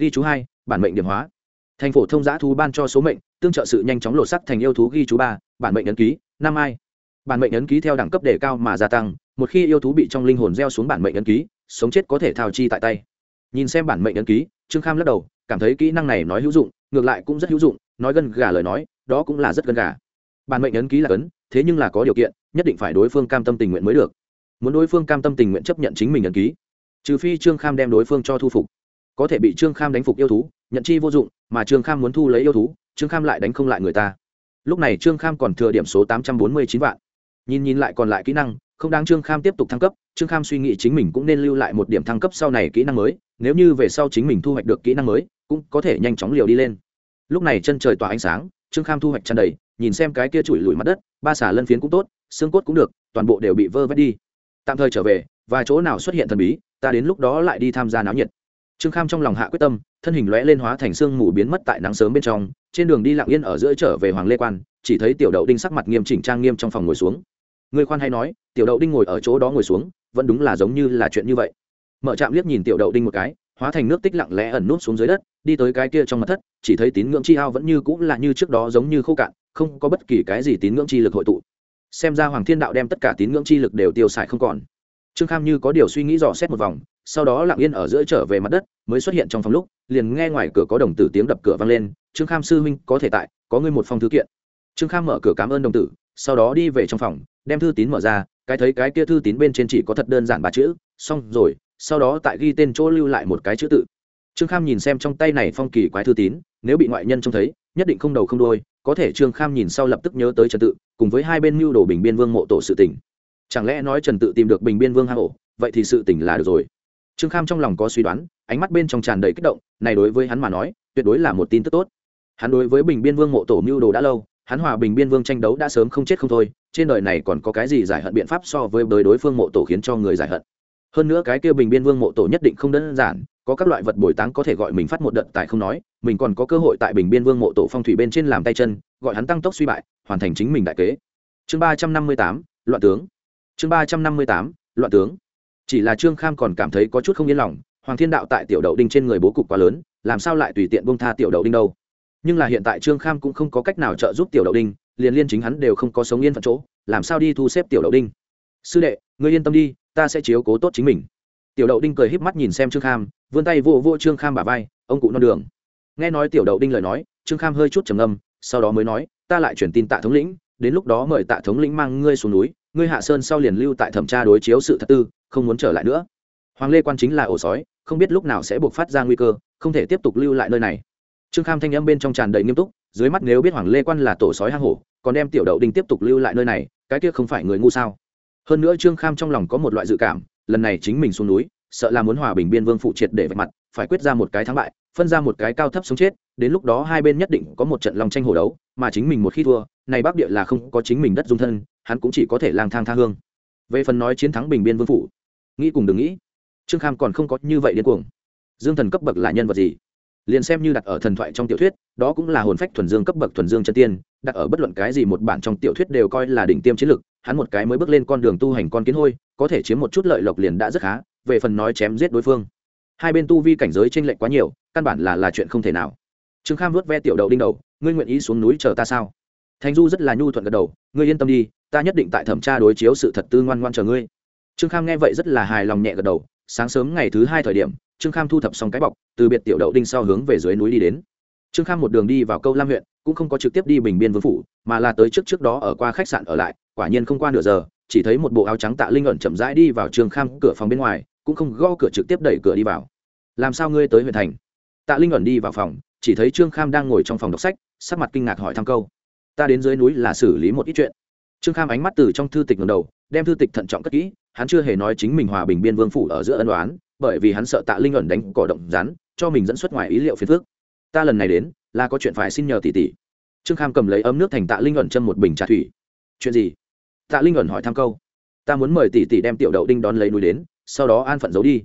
ghi chú hai bản mệnh điểm hóa. Thành phổ thông giã thú ban cho số mệnh, tương trợ sự nhanh chóng lột sắc thành yêu thú ghi chú ba, bản mệnh ấn ký, năm ai bản mệnh ấn ký theo đẳng cấp đề cao mà gia tăng, một khi yêu thú bị trong linh hồn gieo xuống bản mệnh ấn ký, sống chết có thể thao chi tại tay. Nhìn xem bản mệnh ấn ký, trương kham lắc đầu, cảm thấy kỹ năng này nói hữu dụng, ngược lại cũng rất hữu dụng, nói gân gà lời nói, đó cũng là rất gân gà. Bản mệnh ấn ký là ấn thế nhưng là có điều kiện, nhất định phải đối phương cam tâm tình nguyện mới được. Muốn đối phương cam tâm tình nguyện chấp nhận chính mình ấn ký. Trừ phi trương kham đem đối phương cho thu phục có thể bị trương kham đánh phục yêu thú, nhận chi vô dụng, mà trương kham muốn thu lấy yêu thú, trương kham lại đánh không lại người ta. Lúc này trương kham còn thừa điểm số tám trăm bốn mươi chín vạn. Nhìn nhìn lại còn lại kỹ năng, không đáng trương kham tiếp tục thăng cấp, trương kham suy nghĩ chính mình cũng nên lưu lại một điểm thăng cấp sau này kỹ năng mới, nếu như về sau chính mình thu hoạch được kỹ năng mới, cũng có thể nhanh chóng liều đi lên. Lúc này chân trời tỏa ánh sáng, trương kham thu hoạch tràn đầy, nhìn xem cái kia trụi lùi mặt đất, ba xả lân phiến cũng tốt, xương cốt cũng được, toàn bộ đều bị vơ vét đi. Tạm thời trở về, và chỗ nào xuất hiện thần bí, ta đến lúc đó lại đi tham gia náo nhiệt trương kham trong lòng hạ quyết tâm, thân hình lóe lên hóa thành xương mù biến mất tại nắng sớm bên trong, trên đường đi lặng yên ở giữa trở về hoàng lê quan, chỉ thấy tiểu đậu đinh sắc mặt nghiêm chỉnh trang nghiêm trong phòng ngồi xuống. Người khoan hay nói, tiểu đậu đinh ngồi ở chỗ đó ngồi xuống, vẫn đúng là giống như là chuyện như vậy. Mở trạm liếc nhìn tiểu đậu đinh một cái, hóa thành nước tích lặng lẽ ẩn nút xuống dưới đất, đi tới cái kia trong mặt thất, chỉ thấy tín ngưỡng chi ao vẫn như cũng là như trước đó giống như khô cạn, không có bất kỳ cái gì tín ngưỡng chi lực hội tụ. Xem ra hoàng thiên đạo đem tất cả tín ngưỡng chi lực đều tiêu xài không còn. Trương kham như có điều suy nghĩ dò xét một vòng sau đó lặng yên ở giữa trở về mặt đất, mới xuất hiện trong phòng lúc, liền nghe ngoài cửa có đồng tử tiếng đập cửa vang lên, trương kham sư huynh, có thể tại, có ngươi một phong thư kiện. Trương kham mở cửa cảm ơn đồng tử, sau đó đi về trong phòng, đem thư tín mở ra, cái thấy cái kia thư tín bên trên chỉ có thật đơn giản ba chữ, xong rồi, sau đó tại ghi tên chỗ lưu lại một cái chữ tự. Trương kham nhìn xem trong tay này phong kỳ quái thư tín, nếu bị ngoại nhân trông thấy, nhất định không đầu không đôi có thể trương kham nhìn sau lập tức nhớ tới trần tự, cùng với hai bên mưu đồ bình biên vương mộ tổ sự tỉnh chẳng lẽ nói trần tự tìm được bình biên vương hang ổ, vậy thì sự tỉnh là được rồi trương kham trong lòng có suy đoán, ánh mắt bên trong tràn đầy kích động, này đối với hắn mà nói, tuyệt đối là một tin tức tốt. Hắn đối với bình biên vương mộ tổ mưu đồ đã lâu, hắn hòa bình biên vương tranh đấu đã sớm không chết không thôi, trên đời này còn có cái gì giải hận biện pháp so với đời đối phương mộ tổ khiến cho người giải hận? Hơn nữa cái kia bình biên vương mộ tổ nhất định không đơn giản, có các loại vật bồi táng có thể gọi mình phát một đợt tại không nói, mình còn có cơ hội tại bình biên vương mộ tổ phong thủy bên trên làm tay chân, gọi hắn tăng tốc suy bại, hoàn thành chính mình đại kế. Chương ba trăm năm mươi tám, loạn tướng. Chương ba trăm năm mươi tám, loạn tướng chỉ là trương kham còn cảm thấy có chút không yên lòng, hoàng thiên đạo tại tiểu đậu đinh trên người bố cục quá lớn, làm sao lại tùy tiện bông tha tiểu đậu đinh đâu? Nhưng là hiện tại trương kham cũng không có cách nào trợ giúp tiểu đậu đinh, liền liên chính hắn đều không có sống yên phận chỗ, làm sao đi thu xếp tiểu đậu đinh? Sư đệ, ngươi yên tâm đi, ta sẽ chiếu cố tốt chính mình. Tiểu đậu đinh cười híp mắt nhìn xem trương kham, vươn tay vô vô trương kham bà vai, ông cụ non đường. Nghe nói tiểu đậu đinh lời nói, trương kham hơi chút trầm ngâm, sau đó mới nói, ta lại chuyển tin tạ thống lĩnh, đến lúc đó mời tạ thống lĩnh mang ngươi xuống núi, ngươi hạ sơn sau liền lưu tại thẩm tra đối chiếu sự thật tư không muốn trở lại nữa. Hoàng lê quan chính là ổ sói, không biết lúc nào sẽ buộc phát ra nguy cơ, không thể tiếp tục lưu lại nơi này. Trương kham thanh âm bên trong tràn đầy nghiêm túc, dưới mắt nếu biết hoàng lê quan là tổ sói hang hổ, còn đem tiểu đậu đinh tiếp tục lưu lại nơi này, cái kia không phải người ngu sao? Hơn nữa trương kham trong lòng có một loại dự cảm, lần này chính mình xuống núi, sợ là muốn hòa bình biên vương phụ triệt để vạch mặt, phải quyết ra một cái thắng bại, phân ra một cái cao thấp sống chết, đến lúc đó hai bên nhất định có một trận lòng tranh hổ đấu, mà chính mình một khi thua, này bắc địa là không có chính mình đất dung thân, hắn cũng chỉ có thể lang thang tha hương. Về phần nói chiến thắng bình biên vương phụ nghĩ cùng đừng nghĩ. Trương kham còn không có như vậy điên cuồng. Dương thần cấp bậc là nhân vật gì? Liền xem như đặt ở thần thoại trong tiểu thuyết, đó cũng là hồn phách thuần dương cấp bậc thuần dương chân tiên, đặt ở bất luận cái gì một bản trong tiểu thuyết đều coi là đỉnh tiêm chiến lực, hắn một cái mới bước lên con đường tu hành con kiến hôi, có thể chiếm một chút lợi lộc liền đã rất khá, về phần nói chém giết đối phương. Hai bên tu vi cảnh giới trên lệch quá nhiều, căn bản là là chuyện không thể nào. Trương kham vớt ve tiểu đậu đinh đầu, ngươi nguyện ý xuống núi chờ ta sao? Thành du rất là nhu thuận gật đầu, ngươi yên tâm đi, ta nhất định tại thẩm tra đối chiếu sự thật tư ngoan ngoan chờ ngươi trương kham nghe vậy rất là hài lòng nhẹ gật đầu, sáng sớm ngày thứ hai thời điểm, trương kham thu thập xong cái bọc, từ biệt tiểu đậu đinh sau hướng về dưới núi đi đến. Trương kham một đường đi vào câu lam huyện, cũng không có trực tiếp đi bình biên vương phủ, mà là tới trước trước đó ở qua khách sạn ở lại, quả nhiên không qua nửa giờ, chỉ thấy một bộ áo trắng tạ linh ẩn chậm rãi đi vào trương kham cửa phòng bên ngoài, cũng không gõ cửa trực tiếp đẩy cửa đi vào. Làm sao ngươi tới huyện thành? Tạ linh ẩn đi vào phòng, chỉ thấy trương kham đang ngồi trong phòng đọc sách, sắc mặt kinh ngạc hỏi thăm câu, ta đến dưới núi là xử lý một ít chuyện trương kham ánh mắt từ trong thư tịch ngầm đầu, đem thư tịch thận trọng cất kỹ, hắn chưa hề nói chính mình hòa bình biên vương phủ ở giữa ân đoán bởi vì hắn sợ tạ linh ẩn đánh cỏ động rắn, cho mình dẫn xuất ngoài ý liệu phiền phước ta lần này đến, là có chuyện phải xin nhờ tỷ tỷ. Trương kham cầm lấy ấm nước thành tạ linh ẩn châm một bình trà thủy. Chuyện gì? Tạ linh ẩn hỏi thăm câu. Ta muốn mời tỷ tỷ đem tiểu đậu đinh đón lấy núi đến, sau đó an phận giấu đi.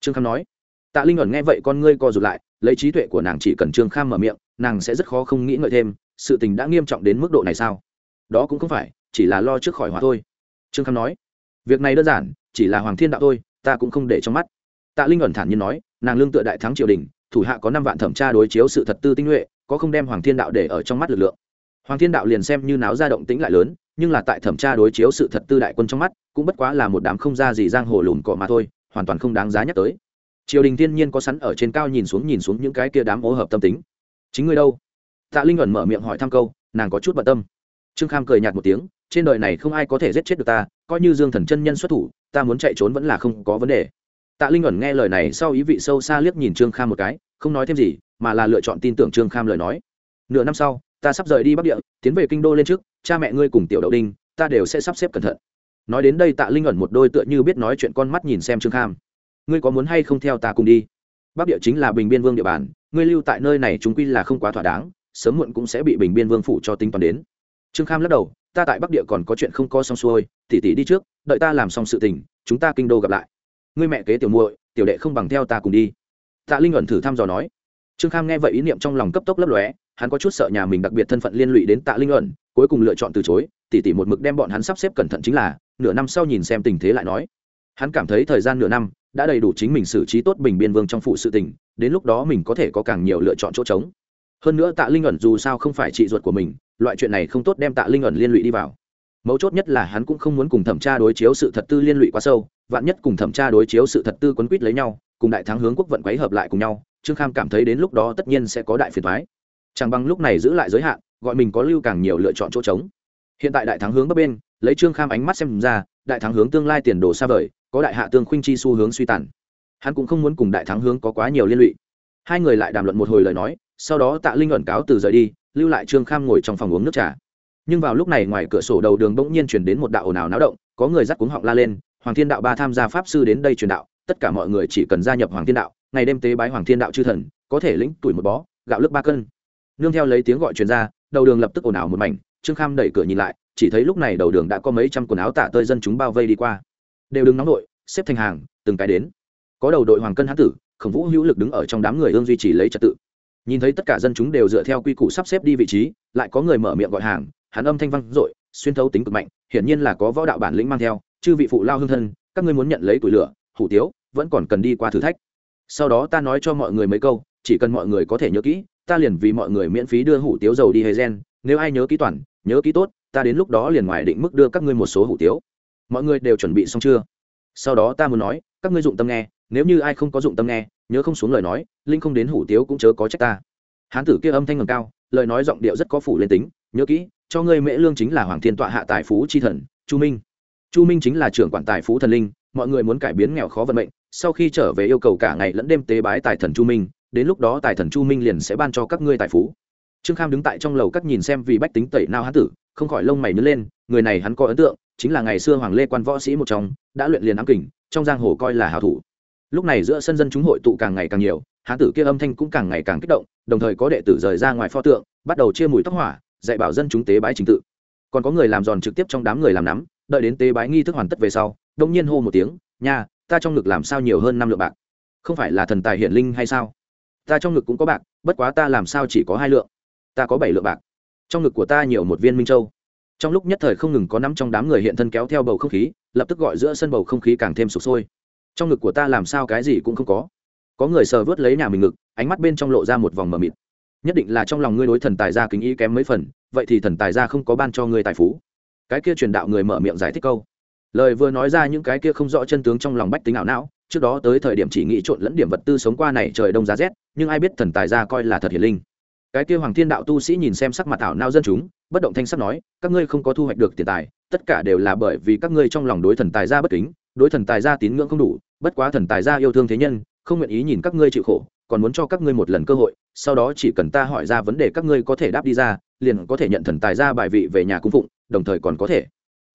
Trương kham nói. Tạ linh ẩn nghe vậy con ngươi co rụt lại, lấy trí tuệ của nàng chỉ cần trương kham mở miệng, nàng sẽ rất khó không nghĩ ngợi thêm, sự tình đã nghiêm trọng đến mức độ này sao? Đó cũng không phải chỉ là lo trước khỏi hóa thôi. Trương kham nói, việc này đơn giản, chỉ là hoàng thiên đạo thôi, ta cũng không để trong mắt. Tạ linh ẩn thản nhiên nói, nàng lương tựa đại thắng triều đình, thủ hạ có năm vạn thẩm tra đối chiếu sự thật tư tinh nhuệ, có không đem hoàng thiên đạo để ở trong mắt lực lượng. Hoàng thiên đạo liền xem như náo ra động tĩnh lại lớn, nhưng là tại thẩm tra đối chiếu sự thật tư đại quân trong mắt, cũng bất quá là một đám không ra gì giang hồ lùn cọ mà thôi, hoàn toàn không đáng giá nhắc tới. Triều đình thiên nhiên có sẵn ở trên cao nhìn xuống nhìn xuống những cái kia đám ô hợp tâm tính. Chính ngươi đâu? Tạ linh ẩn mở miệng hỏi thăm câu, nàng có chút bận tâm trương kham cười nhạt một tiếng, trên đời này không ai có thể giết chết được ta, coi như dương thần chân nhân xuất thủ, ta muốn chạy trốn vẫn là không có vấn đề. Tạ linh ẩn nghe lời này sau ý vị sâu xa liếc nhìn trương kham một cái, không nói thêm gì, mà là lựa chọn tin tưởng trương kham lời nói. Nửa năm sau, ta sắp rời đi bắc địa, tiến về kinh đô lên trước, cha mẹ ngươi cùng tiểu đậu đinh, ta đều sẽ sắp xếp cẩn thận. Nói đến đây tạ linh ẩn một đôi tựa như biết nói chuyện con mắt nhìn xem trương kham. Ngươi có muốn hay không theo ta cùng đi? Bắc địa chính là bình biên vương địa bàn, ngươi lưu tại nơi này chúng quy là không quá thỏa đáng, sớm muộn cũng sẽ bị bình biên vương phủ cho tính toán đến trương kham lắc đầu, ta tại bắc địa còn có chuyện không có xong xuôi tỉ tỉ đi trước, đợi ta làm xong sự tình, chúng ta kinh đô gặp lại. Ngươi mẹ kế tiểu muội, tiểu đệ không bằng theo ta cùng đi. Tạ linh ẩn thử thăm dò nói. Trương kham nghe vậy ý niệm trong lòng cấp tốc lấp lóe, hắn có chút sợ nhà mình đặc biệt thân phận liên lụy đến tạ linh ẩn, cuối cùng lựa chọn từ chối tỉ tỉ một mực đem bọn hắn sắp xếp cẩn thận chính là, nửa năm sau nhìn xem tình thế lại nói. Hắn cảm thấy thời gian nửa năm, đã đầy đủ chính mình xử trí tốt bình biên vương trong phụ sự tình, đến lúc đó mình có thể có càng nhiều lựa chọn chỗ trống hơn nữa tạ linh ẩn dù sao không phải chị ruột của mình, loại chuyện này không tốt đem tạ linh ẩn liên lụy đi vào. Mấu chốt nhất là hắn cũng không muốn cùng thẩm tra đối chiếu sự thật tư liên lụy quá sâu, vạn nhất cùng thẩm tra đối chiếu sự thật tư quấn quýt lấy nhau, cùng đại thắng hướng quốc vận quấy hợp lại cùng nhau, trương kham cảm thấy đến lúc đó tất nhiên sẽ có đại phiền thoái chẳng bằng lúc này giữ lại giới hạn, gọi mình có lưu càng nhiều lựa chọn chỗ trống. Hiện tại đại thắng hướng bắc bên, lấy trương kham ánh mắt xem ra, đại thắng hướng tương lai tiền đồ xa vời, có đại hạ tương khuynh chi xu hướng suy tàn. Hắn cũng không muốn cùng đại thắng hướng có quá nhiều liên lụy. Hai người lại đàm luận một hồi lời nói sau đó tạ linh ẩn cáo từ rời đi, lưu lại trương kham ngồi trong phòng uống nước trà. Nhưng vào lúc này ngoài cửa sổ đầu đường bỗng nhiên chuyển đến một đạo ồn ào náo động, có người dắt cuống họng la lên, hoàng thiên đạo ba tham gia pháp sư đến đây truyền đạo, tất cả mọi người chỉ cần gia nhập hoàng thiên đạo, ngày đêm tế bái hoàng thiên đạo chư thần, có thể lĩnh tuổi một bó, gạo lức ba cân. Nương theo lấy tiếng gọi truyền ra, đầu đường lập tức ồn ào một mảnh, trương kham đẩy cửa nhìn lại, chỉ thấy lúc này đầu đường đã có mấy trăm quần áo tả tơi dân chúng bao vây đi qua. Đều đừng nóng nội xếp thành hàng, từng cái đến. Có đầu đội hoàng cân hán tử, khổng vũ hữu lực đứng ở trong đám người ương duy trì lấy trật tự nhìn thấy tất cả dân chúng đều dựa theo quy củ sắp xếp đi vị trí, lại có người mở miệng gọi hàng, hắn âm thanh vang dội, xuyên thấu tính cực mạnh, hiển nhiên là có võ đạo bản lĩnh mang theo, chư vị phụ lao hương thân, các ngươi muốn nhận lấy tuổi lửa, hủ tiếu, vẫn còn cần đi qua thử thách. Sau đó ta nói cho mọi người mấy câu, chỉ cần mọi người có thể nhớ kỹ, ta liền vì mọi người miễn phí đưa hủ tiếu dầu đi hay gen, nếu ai nhớ kỹ toàn, nhớ kỹ tốt, ta đến lúc đó liền ngoài định mức đưa các ngươi một số hủ tiếu. Mọi người đều chuẩn bị xong chưa? Sau đó ta muốn nói, các ngươi dụng tâm nghe nếu như ai không có dụng tâm nghe, nhớ không xuống lời nói, linh không đến hủ tiếu cũng chớ có trách ta. Hán tử kia âm thanh ngầm cao, lời nói giọng điệu rất có phủ lên tính, nhớ kỹ, cho ngươi mễ lương chính là hoàng thiên tọa hạ tài phú chi thần, chu minh. Chu minh chính là trưởng quản tài phú thần linh, mọi người muốn cải biến nghèo khó vận mệnh, sau khi trở về yêu cầu cả ngày lẫn đêm tế bái tài thần chu minh, đến lúc đó tài thần chu minh liền sẽ ban cho các ngươi tài phú. Trương kham đứng tại trong lầu các nhìn xem vì bách tính tẩy nao hán tử, không khỏi lông mày nhớ lên, người này hắn có ấn tượng, chính là ngày xưa hoàng lê quan võ sĩ một trong, đã luyện liền ám kình, trong giang hồ coi là hảo thủ lúc này giữa sân dân chúng hội tụ càng ngày càng nhiều, hán tử kia âm thanh cũng càng ngày càng kích động, đồng thời có đệ tử rời ra ngoài pho tượng, bắt đầu chia mùi tóc hỏa, dạy bảo dân chúng tế bái trình tự. Còn có người làm giòn trực tiếp trong đám người làm nắm, đợi đến tế bái nghi thức hoàn tất về sau, đông nhiên hô một tiếng, nha, ta trong ngực làm sao nhiều hơn năm lượng bạc? Không phải là thần tài hiển linh hay sao? Ta trong ngực cũng có bạc, bất quá ta làm sao chỉ có hai lượng? Ta có bảy lượng bạc. Trong ngực của ta nhiều một viên minh châu. Trong lúc nhất thời không ngừng có năm trong đám người hiện thân kéo theo bầu không khí, lập tức gọi giữa sân bầu không khí càng thêm sụp sôi trong ngực của ta làm sao cái gì cũng không có. Có người sờ vớt lấy nhà mình ngực, ánh mắt bên trong lộ ra một vòng mờ mịt. Nhất định là trong lòng ngươi đối thần tài gia kính ý kém mấy phần, vậy thì thần tài gia không có ban cho ngươi tài phú. Cái kia truyền đạo người mở miệng giải thích câu. Lời vừa nói ra những cái kia không rõ chân tướng trong lòng bách tính ảo não, trước đó tới thời điểm chỉ nghĩ trộn lẫn điểm vật tư sống qua này trời đông giá rét, nhưng ai biết thần tài gia coi là thật hiển linh. Cái kia hoàng thiên đạo tu sĩ nhìn xem sắc mặt ảo nao dân chúng, bất động thanh sắc nói, các ngươi không có thu hoạch được tiền tài, tất cả đều là bởi vì các ngươi trong lòng đối thần tài gia bất kính, đối thần tài gia tín ngưỡng không đủ bất quá thần tài gia yêu thương thế nhân, không nguyện ý nhìn các ngươi chịu khổ, còn muốn cho các ngươi một lần cơ hội, sau đó chỉ cần ta hỏi ra vấn đề các ngươi có thể đáp đi ra, liền có thể nhận thần tài gia bài vị về nhà cung phụng, đồng thời còn có thể.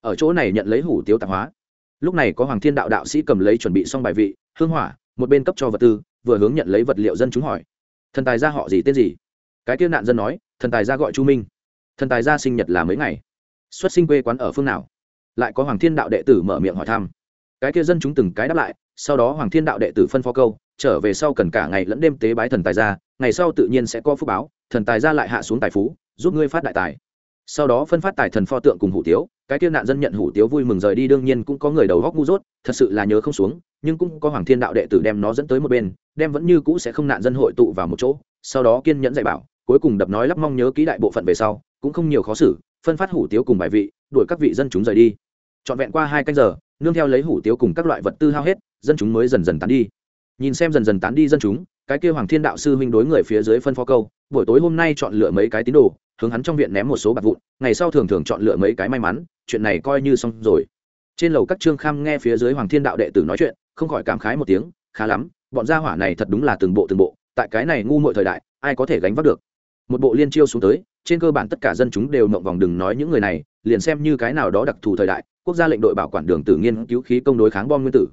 Ở chỗ này nhận lấy hủ tiếu tạp hóa. Lúc này có hoàng thiên đạo đạo sĩ cầm lấy chuẩn bị xong bài vị, hương hỏa, một bên cấp cho vật tư, vừa hướng nhận lấy vật liệu dân chúng hỏi. Thần tài gia họ gì tên gì? Cái kia nạn dân nói, thần tài gia gọi chu minh. Thần tài gia sinh nhật là mấy ngày? Xuất sinh quê quán ở phương nào? Lại có hoàng thiên đạo đệ tử mở miệng hỏi thăm. Cái kia dân chúng từng cái đáp lại sau đó hoàng thiên đạo đệ tử phân phó câu, trở về sau cần cả ngày lẫn đêm tế bái thần tài ra ngày sau tự nhiên sẽ có phúc báo, thần tài ra lại hạ xuống tài phú, giúp ngươi phát đại tài. Sau đó phân phát tài thần pho tượng cùng hủ tiếu, cái tiêu nạn dân nhận hủ tiếu vui mừng rời đi, đương nhiên cũng có người đầu góc ngu dốt, thật sự là nhớ không xuống, nhưng cũng có hoàng thiên đạo đệ tử đem nó dẫn tới một bên, đem vẫn như cũ sẽ không nạn dân hội tụ vào một chỗ, sau đó kiên nhẫn dạy bảo, cuối cùng đập nói lắp mong nhớ ký đại bộ phận về sau, cũng không nhiều khó xử, phân phát hủ tiếu cùng bài vị, đuổi các vị dân chúng rời đi. Trọn vẹn qua hai canh giờ, nương theo lấy hủ tiếu cùng các loại vật tư hao hết dân chúng mới dần dần tán đi. Nhìn xem dần dần tán đi dân chúng, cái kia hoàng thiên đạo sư huynh đối người phía dưới phân phó câu, buổi tối hôm nay chọn lựa mấy cái tín đồ, hướng hắn trong viện ném một số bạc vụn, ngày sau thường thường chọn lựa mấy cái may mắn, chuyện này coi như xong rồi. Trên lầu các trương kham nghe phía dưới hoàng thiên đạo đệ tử nói chuyện, không khỏi cảm khái một tiếng, khá lắm, bọn gia hỏa này thật đúng là từng bộ từng bộ, tại cái này ngu muội thời đại, ai có thể gánh vác được? Một bộ liên chiêu xuống tới, trên cơ bản tất cả dân chúng đều mộng vòng đừng nói những người này, liền xem như cái nào đó đặc thù thời đại, quốc gia lệnh đội bảo quản đường tử nghiên cứu khí công đối kháng bom nguyên tử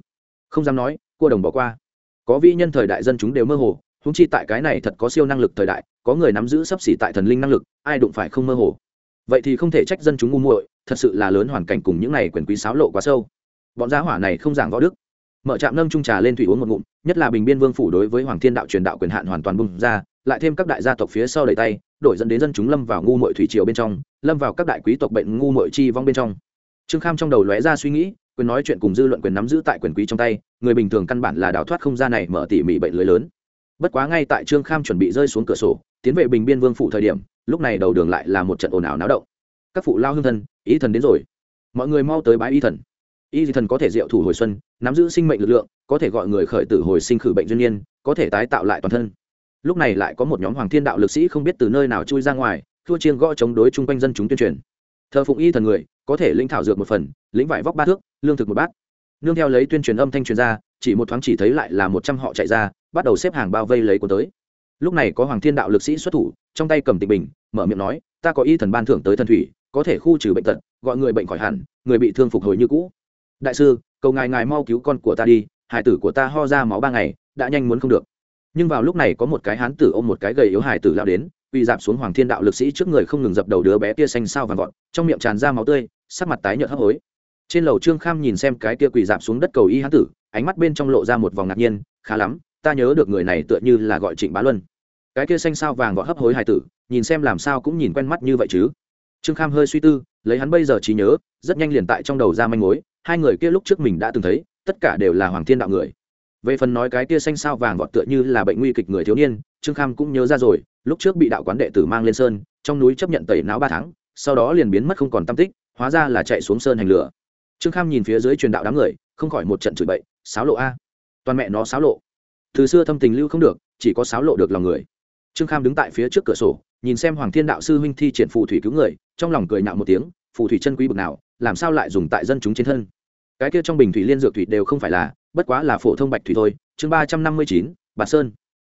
không dám nói, cua đồng bỏ qua. Có vi nhân thời đại dân chúng đều mơ hồ húng chi tại cái này thật có siêu năng lực thời đại, có người nắm giữ sấp xỉ tại thần linh năng lực, ai đụng phải không mơ hồ. Vậy thì không thể trách dân chúng ngu muội, thật sự là lớn hoàn cảnh cùng những này quyền quý sáo lộ quá sâu. Bọn gia hỏa này không giảng võ đức. Mở trạm nâng trung trà lên thủy uống một ngụm, nhất là bình biên vương phủ đối với hoàng thiên đạo truyền đạo quyền hạn hoàn toàn bung ra, lại thêm các đại gia tộc phía sau đầy tay, đổi dẫn đến dân chúng lâm vào ngu muội thủy triều bên trong, lâm vào các đại quý tộc bệnh ngu muội chi vong bên trong. Trương kham trong đầu lóe ra suy nghĩ quyền nói chuyện cùng dư luận quyền nắm giữ tại quyền quý trong tay, người bình thường căn bản là đào thoát không ra này mở tỉ mỉ bệnh lưới lớn. Bất quá ngay tại trương kham chuẩn bị rơi xuống cửa sổ, tiến về bình biên vương phủ thời điểm, lúc này đầu đường lại là một trận ồn ào náo động. Các phụ lao hương thân, ý thần đến rồi. Mọi người mau tới bái y thần. Y thần có thể diệu thủ hồi xuân, nắm giữ sinh mệnh lực lượng, có thể gọi người khởi tử hồi sinh khử bệnh duyên nhiên có thể tái tạo lại toàn thân. Lúc này lại có một nhóm hoàng thiên đạo lực sĩ không biết từ nơi nào chui ra ngoài, thua chiêng gõ chống đối chung quanh dân chúng tuyên truyền thờ phụng y thần người, có thể lĩnh thảo dược một phần, lĩnh vải vóc ba thước, lương thực một bát. Nương theo lấy tuyên truyền âm thanh truyền ra, chỉ một thoáng chỉ thấy lại là một trăm họ chạy ra, bắt đầu xếp hàng bao vây lấy của tới. Lúc này có hoàng thiên đạo lực sĩ xuất thủ, trong tay cầm tịch bình, mở miệng nói, ta có y thần ban thưởng tới thần thủy, có thể khu trừ bệnh tật, gọi người bệnh khỏi hẳn, người bị thương phục hồi như cũ. Đại sư, cầu ngài ngài mau cứu con của ta đi, hải tử của ta ho ra máu ba ngày, đã nhanh muốn không được. Nhưng vào lúc này có một cái hán tử ôm một cái gầy yếu hải tử lao đến quỳ dạp xuống hoàng thiên đạo lực sĩ trước người không ngừng dập đầu đứa bé kia xanh sao vàng vọt, trong miệng tràn ra máu tươi, sắc mặt tái nhợt hấp hối. Trên lầu trương kham nhìn xem cái kia quỳ dạp xuống đất cầu y hán tử, ánh mắt bên trong lộ ra một vòng ngạc nhiên, khá lắm, ta nhớ được người này tựa như là gọi trịnh bá luân. Cái kia xanh sao vàng vọt hấp hối hài tử, nhìn xem làm sao cũng nhìn quen mắt như vậy chứ. Trương kham hơi suy tư, lấy hắn bây giờ trí nhớ, rất nhanh liền tại trong đầu ra manh mối, hai người kia lúc trước mình đã từng thấy, tất cả đều là hoàng thiên đạo người. Về phần nói cái kia xanh sao vàng vọt tựa như là bệnh nguy kịch người thiếu niên, trương kham cũng nhớ ra rồi lúc trước bị đạo quán đệ tử mang lên sơn, trong núi chấp nhận tẩy não ba tháng, sau đó liền biến mất không còn tâm tích, hóa ra là chạy xuống sơn hành lửa. Trương kham nhìn phía dưới truyền đạo đám người, không khỏi một trận chửi bậy, sáo lộ a, toàn mẹ nó sáo lộ. Từ xưa thâm tình lưu không được, chỉ có sáo lộ được lòng người. Trương kham đứng tại phía trước cửa sổ, nhìn xem hoàng thiên đạo sư huynh thi triển phù thủy cứu người, trong lòng cười nạo một tiếng, phù thủy chân quý bực nào, làm sao lại dùng tại dân chúng trên thân? Cái kia trong bình thủy liên dược thủy đều không phải là, bất quá là phổ thông bạch thủy thôi. Chương ba trăm năm mươi chín bà sơn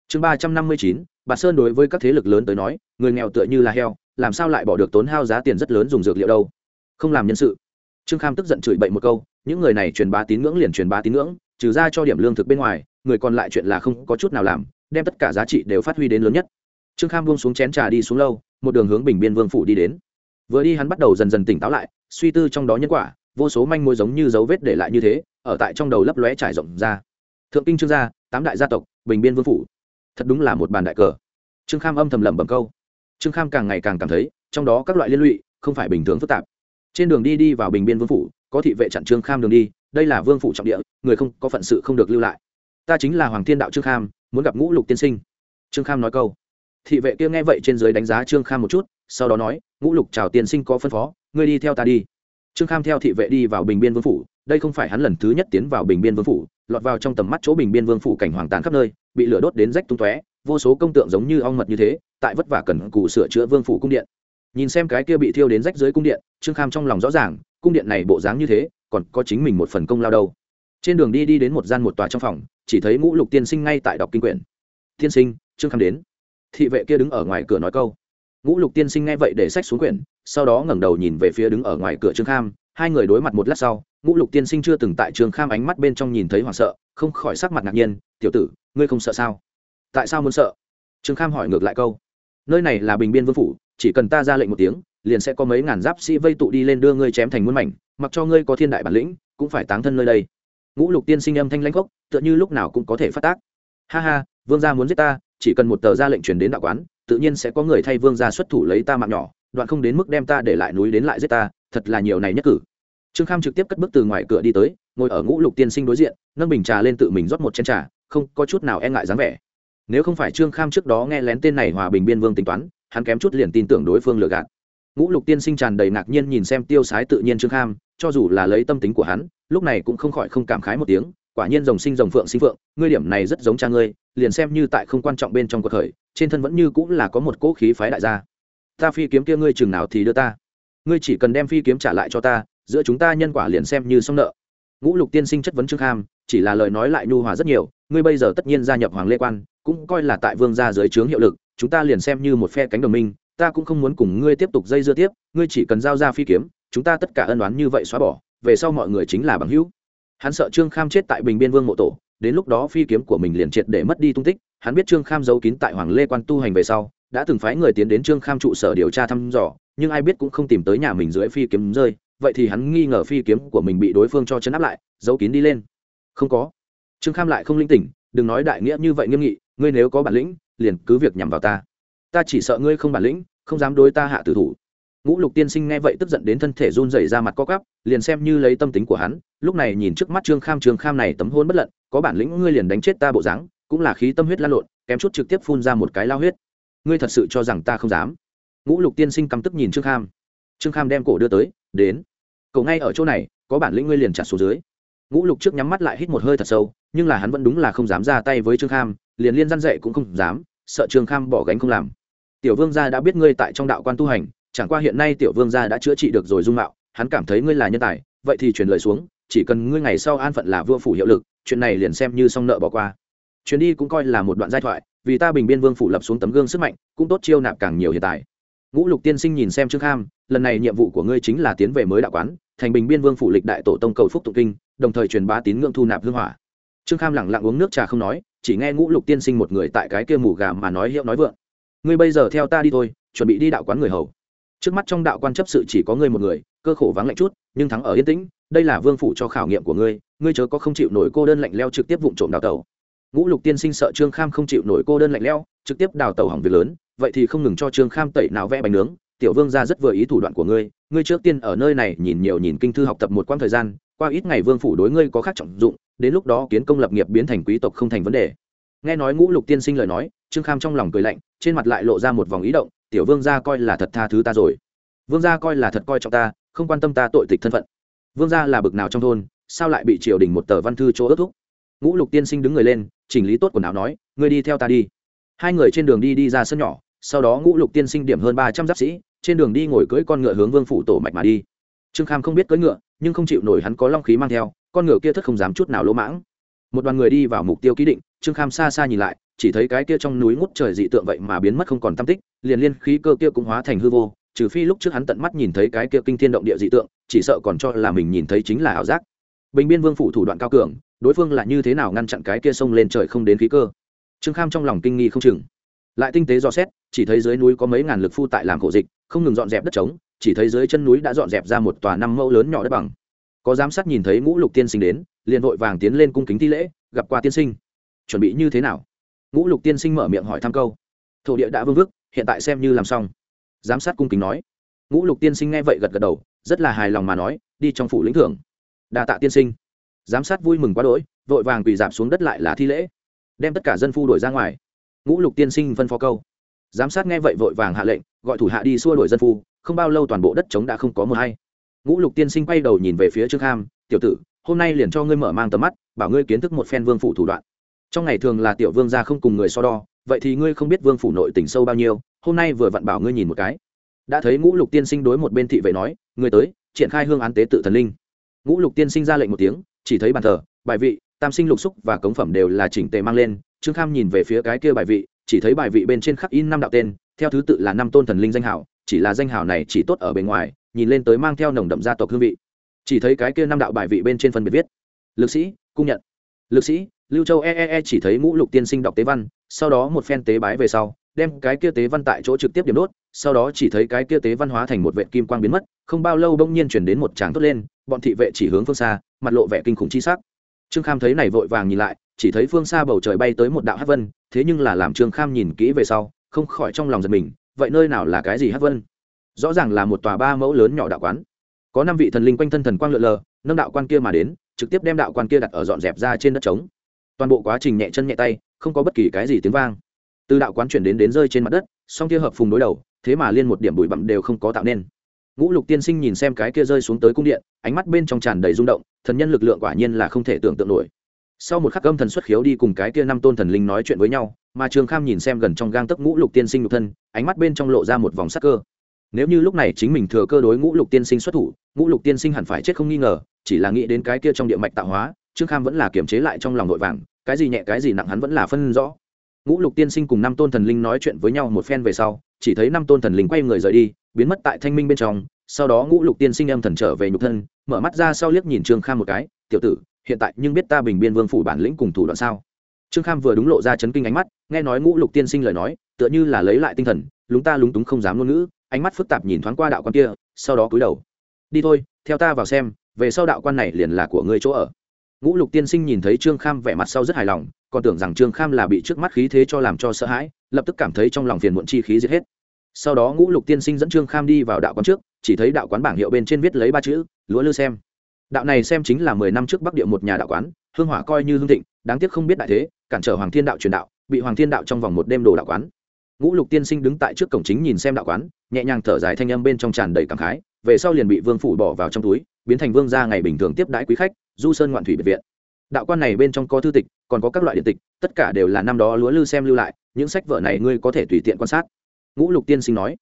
chương ba trăm năm mươi chín, bạt sơn đối với các thế lực lớn tới nói, người nghèo tựa như là heo, làm sao lại bỏ được tốn hao giá tiền rất lớn dùng dược liệu đâu? Không làm nhân sự. Trương kham tức giận chửi bậy một câu, những người này truyền bá tín ngưỡng liền truyền bá tín ngưỡng, trừ ra cho điểm lương thực bên ngoài, người còn lại chuyện là không có chút nào làm, đem tất cả giá trị đều phát huy đến lớn nhất. Trương kham buông xuống chén trà đi xuống lâu, một đường hướng bình biên vương phủ đi đến. Vừa đi hắn bắt đầu dần dần tỉnh táo lại, suy tư trong đó nhân quả, vô số manh mối giống như dấu vết để lại như thế, ở tại trong đầu lấp lóe trải rộng ra. Thượng kinh trương gia, tám đại gia tộc, bình biên vương phủ thật đúng là một bàn đại cờ. Trương kham âm thầm lẩm bẩm câu. Trương kham càng ngày càng cảm thấy, trong đó các loại liên lụy không phải bình thường phức tạp. Trên đường đi đi vào bình biên vương phủ, có thị vệ chặn trương kham đường đi, đây là vương phủ trọng địa, người không có phận sự không được lưu lại. Ta chính là hoàng thiên đạo trương kham, muốn gặp ngũ lục tiên sinh. Trương kham nói câu. Thị vệ kia nghe vậy trên dưới đánh giá trương kham một chút, sau đó nói, ngũ lục chào tiên sinh có phân phó, ngươi đi theo ta đi. Trương kham theo thị vệ đi vào bình biên vương phủ đây không phải hắn lần thứ nhất tiến vào bình biên vương phủ, lọt vào trong tầm mắt chỗ bình biên vương phủ cảnh hoàng tàn khắp nơi, bị lửa đốt đến rách tung tóe, vô số công tượng giống như ong mật như thế, tại vất vả cần cù sửa chữa vương phủ cung điện. Nhìn xem cái kia bị thiêu đến rách dưới cung điện, trương kham trong lòng rõ ràng, cung điện này bộ dáng như thế, còn có chính mình một phần công lao đâu. Trên đường đi đi đến một gian một tòa trong phòng, chỉ thấy ngũ lục tiên sinh ngay tại đọc kinh quyển. Tiên sinh, trương kham đến. Thị vệ kia đứng ở ngoài cửa nói câu. Ngũ lục tiên sinh nghe vậy để sách xuống quyển, sau đó ngẩng đầu nhìn về phía đứng ở ngoài cửa trương kham, hai người đối mặt một lát sau ngũ lục tiên sinh chưa từng tại trường kham ánh mắt bên trong nhìn thấy hoảng sợ, không khỏi sắc mặt ngạc nhiên, tiểu tử, ngươi không sợ sao? Tại sao muốn sợ? Trường kham hỏi ngược lại câu, nơi này là bình biên vương phủ, chỉ cần ta ra lệnh một tiếng, liền sẽ có mấy ngàn giáp sĩ vây tụ đi lên đưa ngươi chém thành muôn mảnh, mặc cho ngươi có thiên đại bản lĩnh, cũng phải táng thân nơi đây. Ngũ lục tiên sinh âm thanh lãnh gốc tựa như lúc nào cũng có thể phát tác. Ha ha, vương gia muốn giết ta, chỉ cần một tờ ra lệnh truyền đến đạo quán, tự nhiên sẽ có người thay vương gia xuất thủ lấy ta mạng nhỏ, đoạn không đến mức đem ta để lại núi đến lại giết ta, thật là nhiều này nhất cử trương kham trực tiếp cất bước từ ngoài cửa đi tới, ngồi ở ngũ lục tiên sinh đối diện, nâng bình trà lên tự mình rót một chén trà, không có chút nào e ngại dáng vẻ. Nếu không phải trương kham trước đó nghe lén tên này hòa bình biên vương tính toán, hắn kém chút liền tin tưởng đối phương lừa gạt. Ngũ lục tiên sinh tràn đầy ngạc nhiên nhìn xem tiêu sái tự nhiên trương kham, cho dù là lấy tâm tính của hắn, lúc này cũng không khỏi không cảm khái một tiếng, quả nhiên rồng sinh rồng phượng sinh phượng, ngươi điểm này rất giống cha ngươi, liền xem như tại không quan trọng bên trong cuộc khởi, trên thân vẫn như cũng là có một cỗ khí phái đại gia. Ta phi kiếm kia ngươi chừng nào thì đưa ta. Ngươi chỉ cần đem phi kiếm trả lại cho ta giữa chúng ta nhân quả liền xem như xong nợ. Ngũ lục tiên sinh chất vấn trương kham, chỉ là lời nói lại nhu hòa rất nhiều, ngươi bây giờ tất nhiên gia nhập hoàng lê quan, cũng coi là tại vương gia dưới trướng hiệu lực, chúng ta liền xem như một phe cánh đồng minh, ta cũng không muốn cùng ngươi tiếp tục dây dưa tiếp, ngươi chỉ cần giao ra phi kiếm, chúng ta tất cả ân đoán như vậy xóa bỏ, về sau mọi người chính là bằng hữu. Hắn sợ trương kham chết tại bình biên vương mộ tổ, đến lúc đó phi kiếm của mình liền triệt để mất đi tung tích, hắn biết trương kham giấu kín tại hoàng lê quan tu hành về sau, đã từng phái người tiến đến trương kham trụ sở điều tra thăm dò, nhưng ai biết cũng không tìm tới nhà mình dưới phi kiếm rơi vậy thì hắn nghi ngờ phi kiếm của mình bị đối phương cho chấn áp lại, giấu kín đi lên. Không có. Trương kham lại không linh tỉnh, đừng nói đại nghĩa như vậy nghiêm nghị, ngươi nếu có bản lĩnh, liền cứ việc nhằm vào ta. Ta chỉ sợ ngươi không bản lĩnh, không dám đối ta hạ tử thủ. Ngũ lục tiên sinh nghe vậy tức giận đến thân thể run rẩy ra mặt co cắp liền xem như lấy tâm tính của hắn, lúc này nhìn trước mắt trương kham trương kham này tấm hôn bất lận, có bản lĩnh ngươi liền đánh chết ta bộ dáng, cũng là khí tâm huyết lan lộn, kém chút trực tiếp phun ra một cái lao huyết. Ngươi thật sự cho rằng ta không dám? Ngũ lục tiên sinh căm tức nhìn trương kham trương kham đem cổ đưa tới, đến. Cậu ngay ở chỗ này, có bản lĩnh ngươi liền chặt xuống dưới. Ngũ lục trước nhắm mắt lại hít một hơi thật sâu, nhưng là hắn vẫn đúng là không dám ra tay với trương kham, liền liên răn dậy cũng không dám, sợ trương kham bỏ gánh không làm. Tiểu vương gia đã biết ngươi tại trong đạo quan tu hành, chẳng qua hiện nay tiểu vương gia đã chữa trị được rồi dung mạo, hắn cảm thấy ngươi là nhân tài, vậy thì truyền lời xuống, chỉ cần ngươi ngày sau an phận là vua phủ hiệu lực, chuyện này liền xem như xong nợ bỏ qua. Chuyến đi cũng coi là một đoạn giai thoại, vì ta bình biên vương phủ lập xuống tấm gương sức mạnh, cũng tốt chiêu nạp càng nhiều hiện tại ngũ lục tiên sinh nhìn xem trương kham, lần này nhiệm vụ của ngươi chính là tiến về mới đạo quán, thành bình biên vương phủ lịch đại tổ tông cầu phúc tụng kinh, đồng thời truyền bá tín ngưỡng thu nạp hương hỏa. Trương kham lẳng lặng uống nước trà không nói, chỉ nghe ngũ lục tiên sinh một người tại cái kia mù gà mà nói hiệu nói vượng. Ngươi bây giờ theo ta đi thôi, chuẩn bị đi đạo quán người hầu. Trước mắt trong đạo quan chấp sự chỉ có ngươi một người, cơ khổ vắng lạnh chút, nhưng thắng ở yên tĩnh, đây là vương phủ cho khảo nghiệm của ngươi ngươi chớ có không chịu nổi cô đơn lạnh leo trực tiếp vụng trộm đào tẩu ngũ lục tiên sinh sợ trương kham không chịu nổi cô đơn lạnh leo trực tiếp đào tẩu hỏng việc lớn, vậy thì không ngừng cho trương kham tẩy nào vẽ bánh nướng. Tiểu vương ra rất vừa ý thủ đoạn của ngươi ngươi trước tiên ở nơi này nhìn nhiều nhìn kinh thư học tập một quãng thời gian, qua ít ngày vương phủ đối ngươi có khác trọng dụng, đến lúc đó kiến công lập nghiệp biến thành quý tộc không thành vấn đề. Nghe nói ngũ lục tiên sinh lời nói, trương kham trong lòng cười lạnh, trên mặt lại lộ ra một vòng ý động, tiểu vương gia coi là thật tha thứ ta rồi. Vương gia coi là thật coi trọng ta, không quan tâm ta tội tịch thân phận. Vương gia là bực nào trong thôn, sao lại bị triều đình một tờ văn thư chỗ ước thúc? Ngũ lục tiên sinh đứng người lên, chỉnh lý tốt quần áo nói, ngươi đi theo ta đi. Hai người trên đường đi đi ra sân nhỏ, sau đó ngũ lục tiên sinh điểm hơn ba trăm giáp sĩ, trên đường đi ngồi cưỡi con ngựa hướng vương phủ tổ mạch mà đi. Trương kham không biết cưỡi ngựa, nhưng không chịu nổi hắn có long khí mang theo, con ngựa kia thất không dám chút nào lỗ mãng. Một đoàn người đi vào mục tiêu ký định, trương kham xa xa nhìn lại, chỉ thấy cái kia trong núi ngút trời dị tượng vậy mà biến mất không còn tam tích, liền liên khí cơ kia cũng hóa thành hư vô, trừ phi lúc trước hắn tận mắt nhìn thấy cái kia kinh thiên động địa dị tượng, chỉ sợ còn cho là mình nhìn thấy chính là ảo giác. Bình biên vương phủ thủ đoạn cao cường đối phương là như thế nào ngăn chặn cái kia sông lên trời không đến khí cơ? Trương kham trong lòng kinh nghi không chừng. Lại tinh tế dò xét, chỉ thấy dưới núi có mấy ngàn lực phu tại làm khổ dịch, không ngừng dọn dẹp đất trống, chỉ thấy dưới chân núi đã dọn dẹp ra một tòa năm mẫu lớn nhỏ đất bằng. Có giám sát nhìn thấy ngũ lục tiên sinh đến, liền vội vàng tiến lên cung kính thi lễ, gặp qua tiên sinh. Chuẩn bị như thế nào? Ngũ lục tiên sinh mở miệng hỏi thăm câu. Thổ địa đã vương vức, hiện tại xem như làm xong. Giám sát cung kính nói. Ngũ lục tiên sinh nghe vậy gật gật đầu, rất là hài lòng mà nói, đi trong phủ lĩnh thưởng. Đa tạ tiên sinh giám sát vui mừng quá đỗi, vội vàng quỳ dạp xuống đất lại là thi lễ, đem tất cả dân phu đuổi ra ngoài. Ngũ lục tiên sinh phân phó câu. Giám sát nghe vậy vội vàng hạ lệnh, gọi thủ hạ đi xua đuổi dân phu, không bao lâu toàn bộ đất trống đã không có mờ hay ngũ lục tiên sinh quay đầu nhìn về phía trương kham, tiểu tử, hôm nay liền cho ngươi mở mang tầm mắt, bảo ngươi kiến thức một phen vương phủ thủ đoạn. Trong ngày thường là tiểu vương gia không cùng người so đo, vậy thì ngươi không biết vương phủ nội tỉnh sâu bao nhiêu, hôm nay vừa vặn bảo ngươi nhìn một cái. Đã thấy ngũ lục tiên sinh đối một bên thị vệ nói người tới, triển khai hương án tế tự thần linh. Ngũ lục tiên sinh ra lệnh một tiếng chỉ thấy bàn thờ, bài vị, tam sinh lục xúc và cống phẩm đều là chỉnh tề mang lên. Trương kham nhìn về phía cái kia bài vị, chỉ thấy bài vị bên trên khắc in năm đạo tên, theo thứ tự là năm tôn thần linh danh hảo chỉ là danh hảo này chỉ tốt ở bề ngoài, nhìn lên tới mang theo nồng đậm gia tộc hương vị. Chỉ thấy cái kia năm đạo bài vị bên trên phân biệt viết, lực sĩ, cung nhận. Lực sĩ, lưu châu eee e chỉ thấy ngũ lục tiên sinh đọc tế văn, sau đó một phen tế bái về sau đem cái kia tế văn tại chỗ trực tiếp điểm đốt, sau đó chỉ thấy cái kia tế văn hóa thành một vệ kim quang biến mất, không bao lâu bỗng nhiên chuyển đến một tràng tốt lên, bọn thị vệ chỉ hướng phương xa, mặt lộ vẻ kinh khủng chi sắc. Trương kham thấy này vội vàng nhìn lại, chỉ thấy phương xa bầu trời bay tới một đạo hát vân, thế nhưng là làm trương kham nhìn kỹ về sau, không khỏi trong lòng giật mình, vậy nơi nào là cái gì hát vân? Rõ ràng là một tòa ba mẫu lớn nhỏ đạo quán. Có năm vị thần linh quanh thân thần quang lượn lờ, nâng đạo quan kia mà đến, trực tiếp đem đạo quan kia đặt ở dọn dẹp ra trên đất trống. Toàn bộ quá trình nhẹ chân nhẹ tay, không có bất kỳ cái gì tiếng vang từ đạo quán chuyển đến đến rơi trên mặt đất, song kia hợp phùng đối đầu, thế mà liên một điểm bụi bặm đều không có tạo nên. Ngũ lục tiên sinh nhìn xem cái kia rơi xuống tới cung điện, ánh mắt bên trong tràn đầy rung động, thần nhân lực lượng quả nhiên là không thể tưởng tượng nổi. Sau một khắc âm thần xuất khiếu đi cùng cái kia năm tôn thần linh nói chuyện với nhau, mà trường kham nhìn xem gần trong gang tấc ngũ lục tiên sinh nhục thân, ánh mắt bên trong lộ ra một vòng sắc cơ. Nếu như lúc này chính mình thừa cơ đối ngũ lục tiên sinh xuất thủ, ngũ lục tiên sinh hẳn phải chết không nghi ngờ, chỉ là nghĩ đến cái kia trong địa mạch tạo hóa, trương kham vẫn là kiềm chế lại trong lòng vội vàng, cái gì nhẹ cái gì nặng hắn vẫn là phân rõ ngũ lục tiên sinh cùng năm tôn thần linh nói chuyện với nhau một phen về sau, chỉ thấy năm tôn thần linh quay người rời đi, biến mất tại thanh minh bên trong. Sau đó ngũ lục tiên sinh âm thần trở về nhục thân, mở mắt ra sau liếc nhìn trương kham một cái, tiểu tử, hiện tại nhưng biết ta bình biên vương phủ bản lĩnh cùng thủ đoạn sao? Trương kham vừa đúng lộ ra chấn kinh ánh mắt, nghe nói ngũ lục tiên sinh lời nói, tựa như là lấy lại tinh thần, lúng ta lúng túng không dám ngôn ngữ, ánh mắt phức tạp nhìn thoáng qua đạo quan kia, sau đó cúi đầu. Đi thôi, theo ta vào xem, về sau đạo quan này liền là của ngươi chỗ ở. Ngũ lục tiên sinh nhìn thấy trương kham vẻ mặt sau rất hài lòng còn tưởng rằng trương kham là bị trước mắt khí thế cho làm cho sợ hãi, lập tức cảm thấy trong lòng phiền muộn chi khí giết hết. Sau đó ngũ lục tiên sinh dẫn trương kham đi vào đạo quán trước, chỉ thấy đạo quán bảng hiệu bên trên viết lấy ba chữ, lúa lư xem. Đạo này xem chính là mười năm trước bắc địa một nhà đạo quán, hương hỏa coi như hương thịnh, đáng tiếc không biết đại thế, cản trở hoàng thiên đạo truyền đạo, bị hoàng thiên đạo trong vòng một đêm đồ đạo quán. Ngũ lục tiên sinh đứng tại trước cổng chính nhìn xem đạo quán, nhẹ nhàng thở dài thanh âm bên trong tràn đầy cảm khái, về sau liền bị vương phủ bỏ vào trong túi, biến thành vương gia ngày bình thường tiếp đãi quý khách, du sơn ngoạn thủy biệt viện. Đạo quan này bên trong có thư tịch còn có các loại điện tịch, tất cả đều là năm đó lúa lư xem lưu lại, những sách vở này ngươi có thể tùy tiện quan sát. Ngũ lục tiên sinh nói.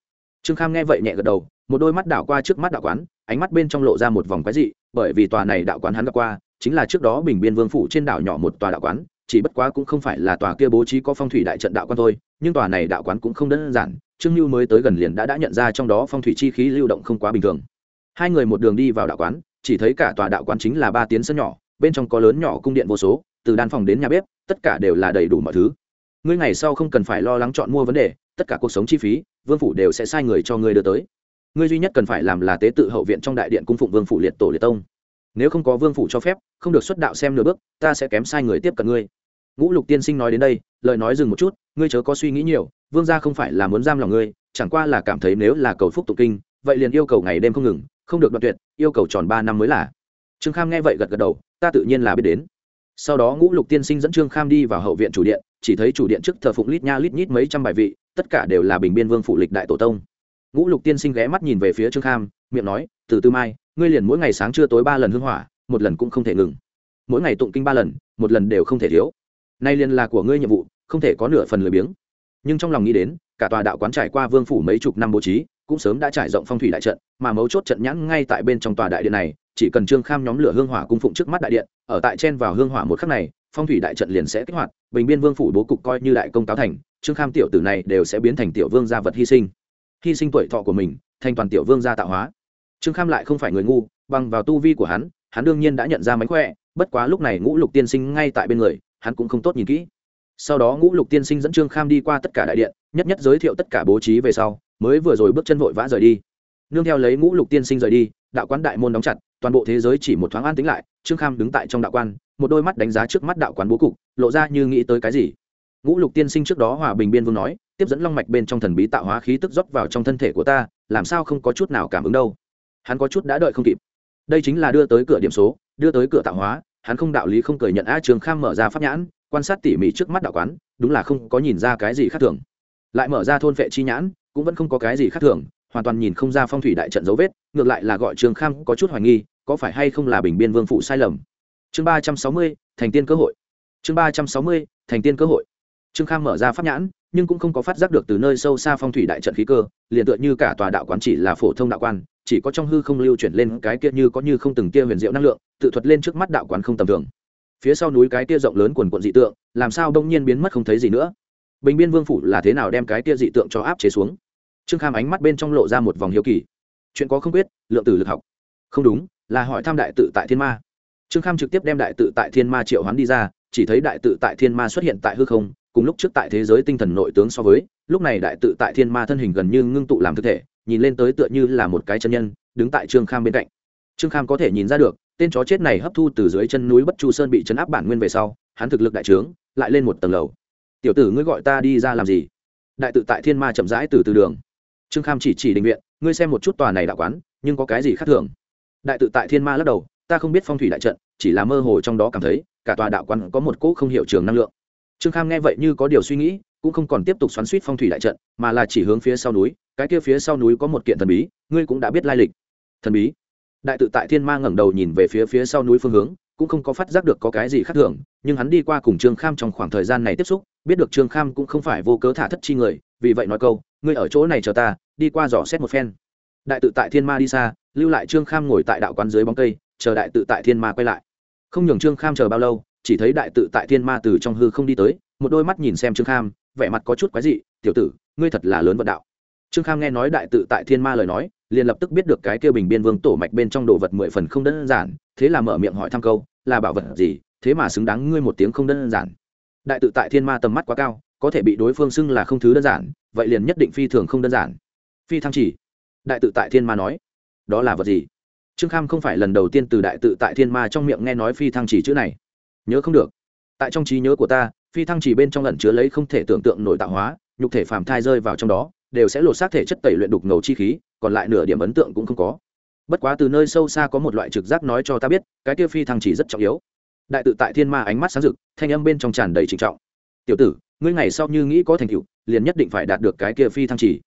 Trương kham nghe vậy nhẹ gật đầu, một đôi mắt đảo qua trước mắt đạo quán, ánh mắt bên trong lộ ra một vòng quái dị, bởi vì tòa này đạo quán hắn gặp qua, chính là trước đó bình biên vương phủ trên đảo nhỏ một tòa đạo quán, chỉ bất quá cũng không phải là tòa kia bố trí có phong thủy đại trận đạo quán thôi, nhưng tòa này đạo quán cũng không đơn giản, trương lưu mới tới gần liền đã đã nhận ra trong đó phong thủy chi khí lưu động không quá bình thường. Hai người một đường đi vào đạo quán, chỉ thấy cả tòa đạo quán chính là ba tiến sân nhỏ, bên trong có lớn nhỏ cung điện vô số từ đan phòng đến nhà bếp, tất cả đều là đầy đủ mọi thứ. Ngươi ngày sau không cần phải lo lắng chọn mua vấn đề, tất cả cuộc sống chi phí, vương phủ đều sẽ sai người cho ngươi đưa tới. Ngươi duy nhất cần phải làm là tế tự hậu viện trong đại điện cung phụng vương phủ liệt tổ liệt tông. Nếu không có vương phủ cho phép, không được xuất đạo xem nửa bước, ta sẽ kém sai người tiếp cận ngươi. Ngũ lục tiên sinh nói đến đây, lời nói dừng một chút, ngươi chớ có suy nghĩ nhiều, vương gia không phải là muốn giam lòng ngươi, chẳng qua là cảm thấy nếu là cầu phúc tụ kinh, vậy liền yêu cầu ngày đêm không ngừng, không được đoạn tuyệt, yêu cầu tròn ba năm mới là. Trương kham nghe vậy gật gật đầu, ta tự nhiên là biết đến sau đó ngũ lục tiên sinh dẫn trương kham đi vào hậu viện chủ điện, chỉ thấy chủ điện trước thờ phụng lít nha lít nhít mấy trăm bài vị, tất cả đều là bình biên vương phụ lịch đại tổ tông. Ngũ lục tiên sinh ghé mắt nhìn về phía trương kham, miệng nói, từ tư mai, ngươi liền mỗi ngày sáng trưa tối ba lần hương hỏa, một lần cũng không thể ngừng. Mỗi ngày tụng kinh ba lần, một lần đều không thể thiếu. Nay liền là của ngươi nhiệm vụ, không thể có nửa phần lười biếng. Nhưng trong lòng nghĩ đến, cả tòa đạo quán trải qua vương phủ mấy chục năm bố trí, cũng sớm đã trải rộng phong thủy đại trận, mà mấu chốt trận nhãn ngay tại bên trong tòa đại điện này chỉ cần trương kham nhóm lửa hương hỏa cung phụng trước mắt đại điện, ở tại chen vào hương hỏa một khắc này, phong thủy đại trận liền sẽ kích hoạt, bình biên vương phủ bố cục coi như đại công táo thành, trương kham tiểu tử này đều sẽ biến thành tiểu vương gia vật hy sinh. Hy sinh tuổi thọ của mình, thành toàn tiểu vương gia tạo hóa. Trương kham lại không phải người ngu, bằng vào tu vi của hắn hắn đương nhiên đã nhận ra mánh khỏe, bất quá lúc này ngũ lục tiên sinh ngay tại bên người, hắn cũng không tốt nhìn kỹ. Sau đó ngũ lục tiên sinh dẫn trương kham đi qua tất cả đại điện, nhất nhất giới thiệu tất cả bố trí về sau, mới vừa rồi bước chân vội vã rời đi. Nương theo lấy ngũ lục tiên sinh rời đi, đạo quán đại môn đóng chặt toàn bộ thế giới chỉ một thoáng an tính lại, trương kham đứng tại trong đạo quan, một đôi mắt đánh giá trước mắt đạo quán bố cục, lộ ra như nghĩ tới cái gì. Ngũ lục tiên sinh trước đó hòa bình biên vương nói, tiếp dẫn long mạch bên trong thần bí tạo hóa khí tức rót vào trong thân thể của ta, làm sao không có chút nào cảm ứng đâu. Hắn có chút đã đợi không kịp. Đây chính là đưa tới cửa điểm số, đưa tới cửa tạo hóa, hắn không đạo lý không cười nhận a trường kham mở ra pháp nhãn, quan sát tỉ mỉ trước mắt đạo quán, đúng là không có nhìn ra cái gì khác thường. Lại mở ra thôn vệ chi nhãn, cũng vẫn không có cái gì khác thường, hoàn toàn nhìn không ra phong thủy đại trận dấu vết, ngược lại là gọi trường kham có chút hoài nghi có phải hay không là bình biên vương phụ sai lầm? Chương ba trăm sáu mươi, thành tiên cơ hội. Chương ba trăm sáu mươi, thành tiên cơ hội. Trương kham mở ra pháp nhãn, nhưng cũng không có phát giác được từ nơi sâu xa phong thủy đại trận khí cơ, liền tựa như cả tòa đạo quán chỉ là phổ thông đạo quan, chỉ có trong hư không lưu chuyển lên cái kia như có như không từng kia huyền diệu năng lượng, tự thuật lên trước mắt đạo quán không tầm thường. Phía sau núi cái kia rộng lớn quần quận dị tượng, làm sao đông nhiên biến mất không thấy gì nữa? Bình biên vương phủ là thế nào đem cái kia dị tượng cho áp chế xuống? Trương kham ánh mắt bên trong lộ ra một vòng hiếu kỳ. Chuyện có không biết, lượng tử lực học. Không đúng là hỏi thăm đại tự tại thiên ma. Trương kham trực tiếp đem đại tự tại thiên ma triệu hoán đi ra, chỉ thấy đại tự tại thiên ma xuất hiện tại hư không, cùng lúc trước tại thế giới tinh thần nội tướng so với, lúc này đại tự tại thiên ma thân hình gần như ngưng tụ làm thực thể, nhìn lên tới tựa như là một cái chân nhân, đứng tại trương kham bên cạnh. Trương kham có thể nhìn ra được, tên chó chết này hấp thu từ dưới chân núi bất chu sơn bị chấn áp bản nguyên về sau, hắn thực lực đại trướng, lại lên một tầng lầu. Tiểu tử ngươi gọi ta đi ra làm gì? Đại tự tại thiên ma chậm rãi từ từ đường. Trương kham chỉ chỉ định viện, ngươi xem một chút tòa này đạo quán, nhưng có cái gì khác thường? Đại tự tại thiên ma lắc đầu, ta không biết phong thủy đại trận, chỉ là mơ hồ trong đó cảm thấy, cả tòa đạo quan có một cỗ không hiểu trường năng lượng. Trương kham nghe vậy như có điều suy nghĩ, cũng không còn tiếp tục xoắn suýt phong thủy đại trận, mà là chỉ hướng phía sau núi, cái kia phía sau núi có một kiện thần bí, ngươi cũng đã biết lai lịch. Thần bí? Đại tự tại thiên ma ngẩng đầu nhìn về phía phía sau núi phương hướng, cũng không có phát giác được có cái gì khác thường, nhưng hắn đi qua cùng trương kham trong khoảng thời gian này tiếp xúc, biết được trương kham cũng không phải vô cớ thả thất chi người, vì vậy nói câu, ngươi ở chỗ này chờ ta, đi qua dò xét một phen. Đại tự tại thiên ma đi xa lưu lại trương kham ngồi tại đạo quán dưới bóng cây, chờ đại tự tại thiên ma quay lại. Không nhường trương kham chờ bao lâu, chỉ thấy đại tự tại thiên ma từ trong hư không đi tới, một đôi mắt nhìn xem trương kham, vẻ mặt có chút quái dị, tiểu tử, ngươi thật là lớn vận đạo. Trương kham nghe nói đại tự tại thiên ma lời nói, liền lập tức biết được cái kêu bình biên vương tổ mạch bên trong đồ vật mười phần không đơn giản, thế là mở miệng hỏi thăm câu, là bảo vật gì, thế mà xứng đáng ngươi một tiếng không đơn giản? Đại tự tại thiên ma tầm mắt quá cao, có thể bị đối phương xưng là không thứ đơn giản, vậy liền nhất định phi thường không đơn giản. Phi thăng chỉ. Đại tự tại thiên ma nói đó là vật gì? Trương kham không phải lần đầu tiên từ đại tự tại thiên ma trong miệng nghe nói phi thăng chỉ chữ này. Nhớ không được. Tại trong trí nhớ của ta, phi thăng chỉ bên trong lẩn chứa lấy không thể tưởng tượng nổi tạo hóa, nhục thể phàm thai rơi vào trong đó, đều sẽ lột xác thể chất tẩy luyện đục ngầu chi khí, còn lại nửa điểm ấn tượng cũng không có. Bất quá từ nơi sâu xa có một loại trực giác nói cho ta biết, cái kia phi thăng chỉ rất trọng yếu. Đại tự tại thiên ma ánh mắt sáng rực, thanh âm bên trong tràn đầy trịnh trọng. Tiểu tử, ngươi ngày sau như nghĩ có thành tựu, liền nhất định phải đạt được cái kia phi thăng chỉ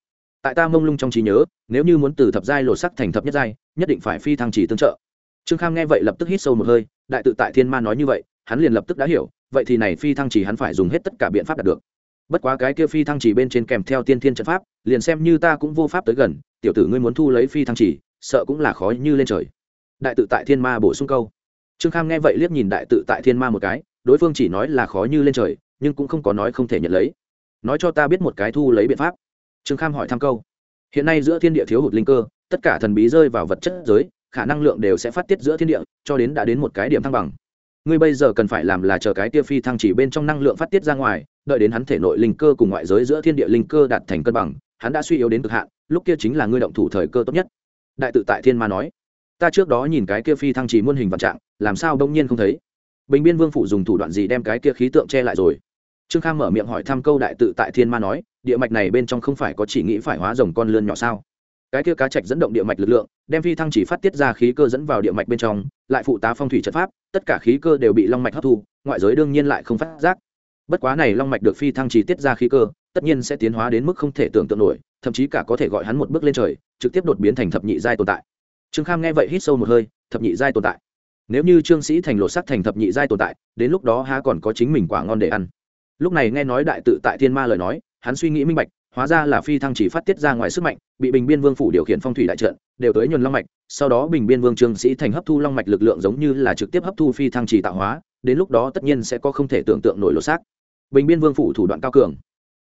tại ta mông lung trong trí nhớ, nếu như muốn từ thập giai lột sắc thành thập nhất giai, nhất định phải phi thăng chỉ tương trợ. Trương kham nghe vậy lập tức hít sâu một hơi, đại tự tại thiên ma nói như vậy, hắn liền lập tức đã hiểu, vậy thì này phi thăng chỉ hắn phải dùng hết tất cả biện pháp đạt được. Bất quá cái kia phi thăng chỉ bên trên kèm theo tiên thiên trận pháp, liền xem như ta cũng vô pháp tới gần, tiểu tử ngươi muốn thu lấy phi thăng chỉ, sợ cũng là khó như lên trời. Đại tự tại thiên ma bổ sung câu. Trương kham nghe vậy liếc nhìn đại tự tại thiên ma một cái, đối phương chỉ nói là khó như lên trời, nhưng cũng không có nói không thể nhận lấy. Nói cho ta biết một cái thu lấy biện pháp trương kham hỏi thăm câu, hiện nay giữa thiên địa thiếu hụt linh cơ, tất cả thần bí rơi vào vật chất giới, khả năng lượng đều sẽ phát tiết giữa thiên địa, cho đến đã đến một cái điểm thăng bằng. Ngươi bây giờ cần phải làm là chờ cái tia phi thăng chỉ bên trong năng lượng phát tiết ra ngoài, đợi đến hắn thể nội linh cơ cùng ngoại giới giữa thiên địa linh cơ đạt thành cân bằng, hắn đã suy yếu đến cực hạn, lúc kia chính là ngươi động thủ thời cơ tốt nhất. Đại tự tại thiên ma nói, ta trước đó nhìn cái kia phi thăng chỉ muôn hình vạn trạng, làm sao đông nhiên không thấy? Bình biên vương phủ dùng thủ đoạn gì đem cái kia khí tượng che lại rồi? Trương khang mở miệng hỏi thăm câu đại tự tại thiên ma nói, địa mạch này bên trong không phải có chỉ nghĩ phải hóa rồng con lươn nhỏ sao? Cái kia cá trạch dẫn động địa mạch lực lượng, đem phi thăng chỉ phát tiết ra khí cơ dẫn vào địa mạch bên trong, lại phụ tá phong thủy trận pháp, tất cả khí cơ đều bị long mạch hấp thu, ngoại giới đương nhiên lại không phát giác. Bất quá này long mạch được phi thăng chỉ tiết ra khí cơ, tất nhiên sẽ tiến hóa đến mức không thể tưởng tượng nổi, thậm chí cả có thể gọi hắn một bước lên trời, trực tiếp đột biến thành thập nhị giai tồn tại. Trương kham nghe vậy hít sâu một hơi, thập nhị giai tồn tại. Nếu như trương sĩ thành lột sắc thành thập nhị giai tồn tại, đến lúc đó há còn có chính mình quả ngon để ăn lúc này nghe nói đại tự tại thiên ma lời nói, hắn suy nghĩ minh bạch, hóa ra là phi thăng chỉ phát tiết ra ngoài sức mạnh, bị bình biên vương phủ điều khiển phong thủy đại trận, đều tới nhuần long mạch, sau đó bình biên vương trương sĩ thành hấp thu long mạch lực lượng giống như là trực tiếp hấp thu phi thăng chỉ tạo hóa, đến lúc đó tất nhiên sẽ có không thể tưởng tượng nổi lột xác. Bình biên vương phủ thủ đoạn cao cường.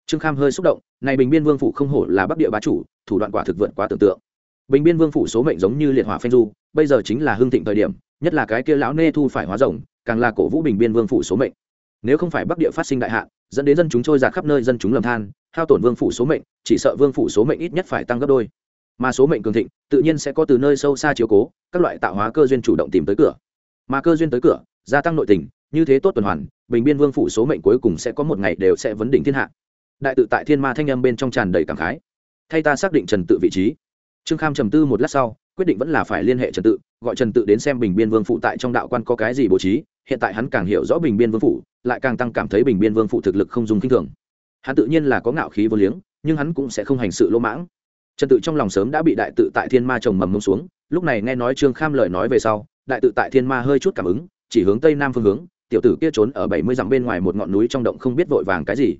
Trương kham hơi xúc động, này bình biên vương phủ không hổ là bắc địa bá chủ, thủ đoạn quả thực vượt quá tưởng tượng. Bình biên vương phủ số mệnh giống như liệt hỏa phanh du, bây giờ chính là hưng thịnh thời điểm, nhất là cái kia lão nê thu phải hóa rồng, càng là cổ vũ bình biên vương phủ số mệnh nếu không phải bắc địa phát sinh đại hạn, dẫn đến dân chúng trôi giạt khắp nơi dân chúng lầm than, hao tổn vương phủ số mệnh, chỉ sợ vương phủ số mệnh ít nhất phải tăng gấp đôi. Mà số mệnh cường thịnh, tự nhiên sẽ có từ nơi sâu xa chiếu cố, các loại tạo hóa cơ duyên chủ động tìm tới cửa. Mà cơ duyên tới cửa, gia tăng nội tình, như thế tốt tuần hoàn, bình biên vương phủ số mệnh cuối cùng sẽ có một ngày đều sẽ vấn đỉnh thiên hạ. Đại tự tại thiên ma thanh âm bên trong tràn đầy cảm khái. Thay ta xác định trần tự vị trí. Trương kham trầm tư một lát sau, quyết định vẫn là phải liên hệ trần tự, gọi trần tự đến xem bình biên vương phụ tại trong đạo quan có cái gì bố trí, hiện tại hắn càng hiểu rõ bình biên vương phụ lại càng tăng cảm thấy bình biên vương phụ thực lực không dùng k i n h thường. Hắn tự nhiên là có ngạo khí vô liếng, nhưng hắn cũng sẽ không hành sự lỗ mãng. Trần tự trong lòng sớm đã bị đại tự tại thiên ma trồng mầm mông xuống, lúc này nghe nói trương kham lời nói về sau, đại tự tại thiên ma hơi chút cảm ứng, chỉ hướng tây nam phương hướng, tiểu tử kia trốn ở bảy mươi dặm bên ngoài một ngọn núi trong động không biết vội vàng cái gì.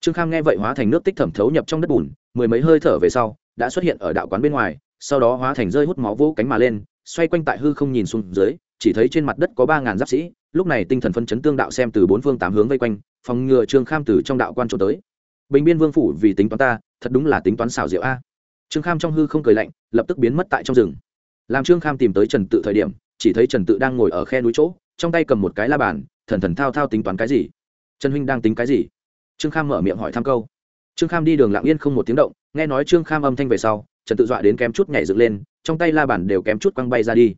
Trương kham nghe vậy hóa thành nước tích thẩm thấu nhập trong đất bùn, mười mấy hơi thở về sau, đã xuất hiện ở đạo quán bên ngoài, sau đó hóa thành rơi hút máu vỗ cánh mà lên, xoay quanh tại hư không nhìn xuống dưới, chỉ thấy trên mặt đất có ba ngàn giáp sĩ lúc này tinh thần phân chấn tương đạo xem từ bốn phương tám hướng vây quanh, phòng ngừa trương kham từ trong đạo quan trốn tới. Bình biên vương phủ vì tính toán ta, thật đúng là tính toán xảo diệu a. Trương kham trong hư không cười lạnh, lập tức biến mất tại trong rừng. Làm trương kham tìm tới trần tự thời điểm, chỉ thấy trần tự đang ngồi ở khe núi chỗ, trong tay cầm một cái la bàn, thần thần thao thao tính toán cái gì? Trần huynh đang tính cái gì? Trương kham mở miệng hỏi thăm câu. Trương kham đi đường lặng yên không một tiếng động, nghe nói trương kham âm thanh về sau, trần tự dọa đến kém chút nhảy dựng lên, trong tay la bàn đều kém chút quăng bay ra đi.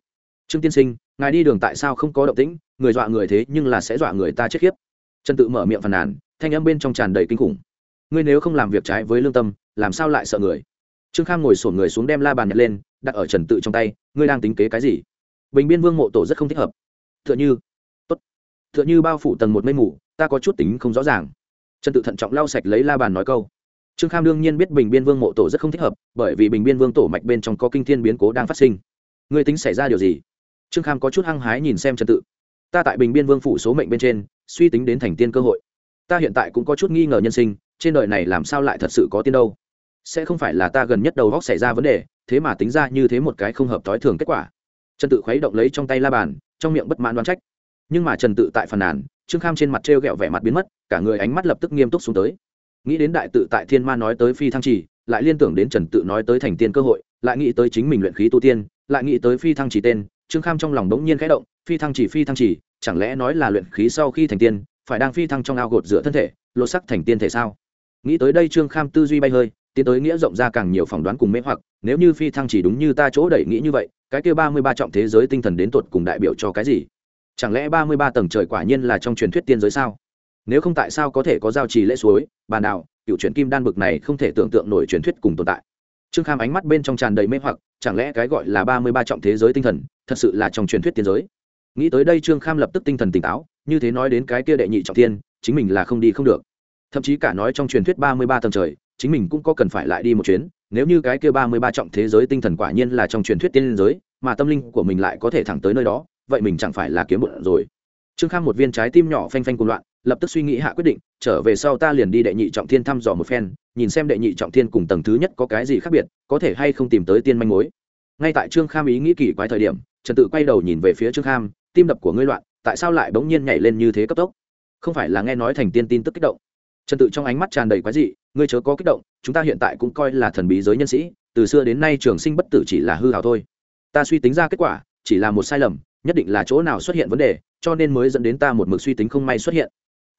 Trương tiên sinh, ngài đi đường tại sao không có động tĩnh? Người dọa người thế nhưng là sẽ dọa người ta chết khiếp. Trần tự mở miệng phàn nàn, thanh âm bên trong tràn đầy kinh khủng. Ngươi nếu không làm việc trái với lương tâm, làm sao lại sợ người? Trương kham ngồi sổn người xuống đem la bàn nhặt lên, đặt ở trần tự trong tay, ngươi đang tính kế cái gì? Bình biên vương mộ tổ rất không thích hợp. T h ư ợ n h ư tốt. T h ư ợ n h ư bao phủ tầng một mây mù, ta có chút tính không rõ ràng. Trần tự thận trọng lau sạch lấy la bàn nói câu. Trương kham đương nhiên biết bình biên vương mộ tổ rất không thích hợp, bởi vì bình biên vương tổ mạch bên trong có kinh thiên biến cố đang phát sinh. Người tính xảy ra điều gì? Trương kham có chút hăng hái nhìn xem Trần tự ta tại bình biên vương phủ số mệnh bên trên, suy tính đến thành tiên cơ hội. Ta hiện tại cũng có chút nghi ngờ nhân sinh, trên đời này làm sao lại thật sự có tiên đâu? Sẽ không phải là ta gần nhất đầu góc xảy ra vấn đề, thế mà tính ra như thế một cái không hợp thói thường kết quả. Trần tự khuấy động lấy trong tay la bàn, trong miệng bất mãn đoán trách. Nhưng mà trần tự tại phần nàn, trương kham trên mặt t r vẻ mặt biến mất, cả người ánh mắt lập tức nghiêm túc xuống tới. Nghĩ đến đại tự tại thiên ma nói tới phi thăng trì, lại liên tưởng đến trần tự nói tới thành tiên cơ hội, lại nghĩ tới chính mình luyện khí tu tiên, lại nghĩ tới phi thăng trì tên trương kham trong lòng đống nhiên khẽ động phi thăng chỉ phi thăng chỉ, chẳng lẽ nói là luyện khí sau khi thành tiên phải đang phi thăng trong ao gột giữa thân thể lột sắc thành tiên thể sao? Nghĩ tới đây trương kham tư duy bay hơi tiến tới nghĩa rộng ra càng nhiều phỏng đoán cùng mễ hoặc nếu như phi thăng chỉ đúng như ta chỗ đẩy nghĩ như vậy cái kia ba mươi ba trọng thế giới tinh thần đến tột cùng đại biểu cho cái gì? Chẳng lẽ ba mươi ba tầng trời quả nhiên là trong truyền thuyết tiên giới sao? Nếu không tại sao có thể có giao trì lễ suối bàn đạo cựu truyện kim đan bực này không thể tưởng tượng nổi truyền thuyết cùng tồn tại. Trương kham ánh mắt bên trong tràn đầy mê hoặc chẳng lẽ cái gọi là ba mươi ba trọng thế giới tinh thần, thật sự là trong truyền thuyết tiên giới? Nghĩ tới đây trương kham lập tức tinh thần tỉnh táo, như thế nói đến cái kia đệ nhị trọng thiên, chính mình là không đi không được. Thậm chí cả nói trong truyền thuyết ba mươi ba tầng trời, chính mình cũng có cần phải lại đi một chuyến, nếu như cái kia ba mươi ba trọng thế giới tinh thần quả nhiên là trong truyền thuyết tiên giới, mà tâm linh của mình lại có thể thẳng tới nơi đó, vậy mình chẳng phải là kiếm bụng rồi. Trương kham một viên trái tim nhỏ phanh phanh cùng loạn, lập tức suy nghĩ hạ quyết định trở về sau ta liền đi đệ nhị trọng thiên thăm dò một phen, nhìn xem đệ nhị trọng thiên cùng tầng thứ nhất có cái gì khác biệt, có thể hay không tìm tới tiên manh mối. Ngay tại trương kham ý nghĩ kỳ quái thời điểm, trần tự quay đầu nhìn về phía trương kham, tim đập của ngươi loạn, tại sao lại bỗng nhiên nhảy lên như thế cấp tốc? Không phải là nghe nói thành tiên tin tức kích động. Trần tự trong ánh mắt tràn đầy quái dị, ngươi chớ có kích động, chúng ta hiện tại cũng coi là thần bí giới nhân sĩ, từ xưa đến nay trường sinh bất tử chỉ là hư hào thôi. Ta suy tính ra kết quả, chỉ là một sai lầm, nhất định là chỗ nào xuất hiện vấn đề, cho nên mới dẫn đến ta một mực suy tính không may xuất hiện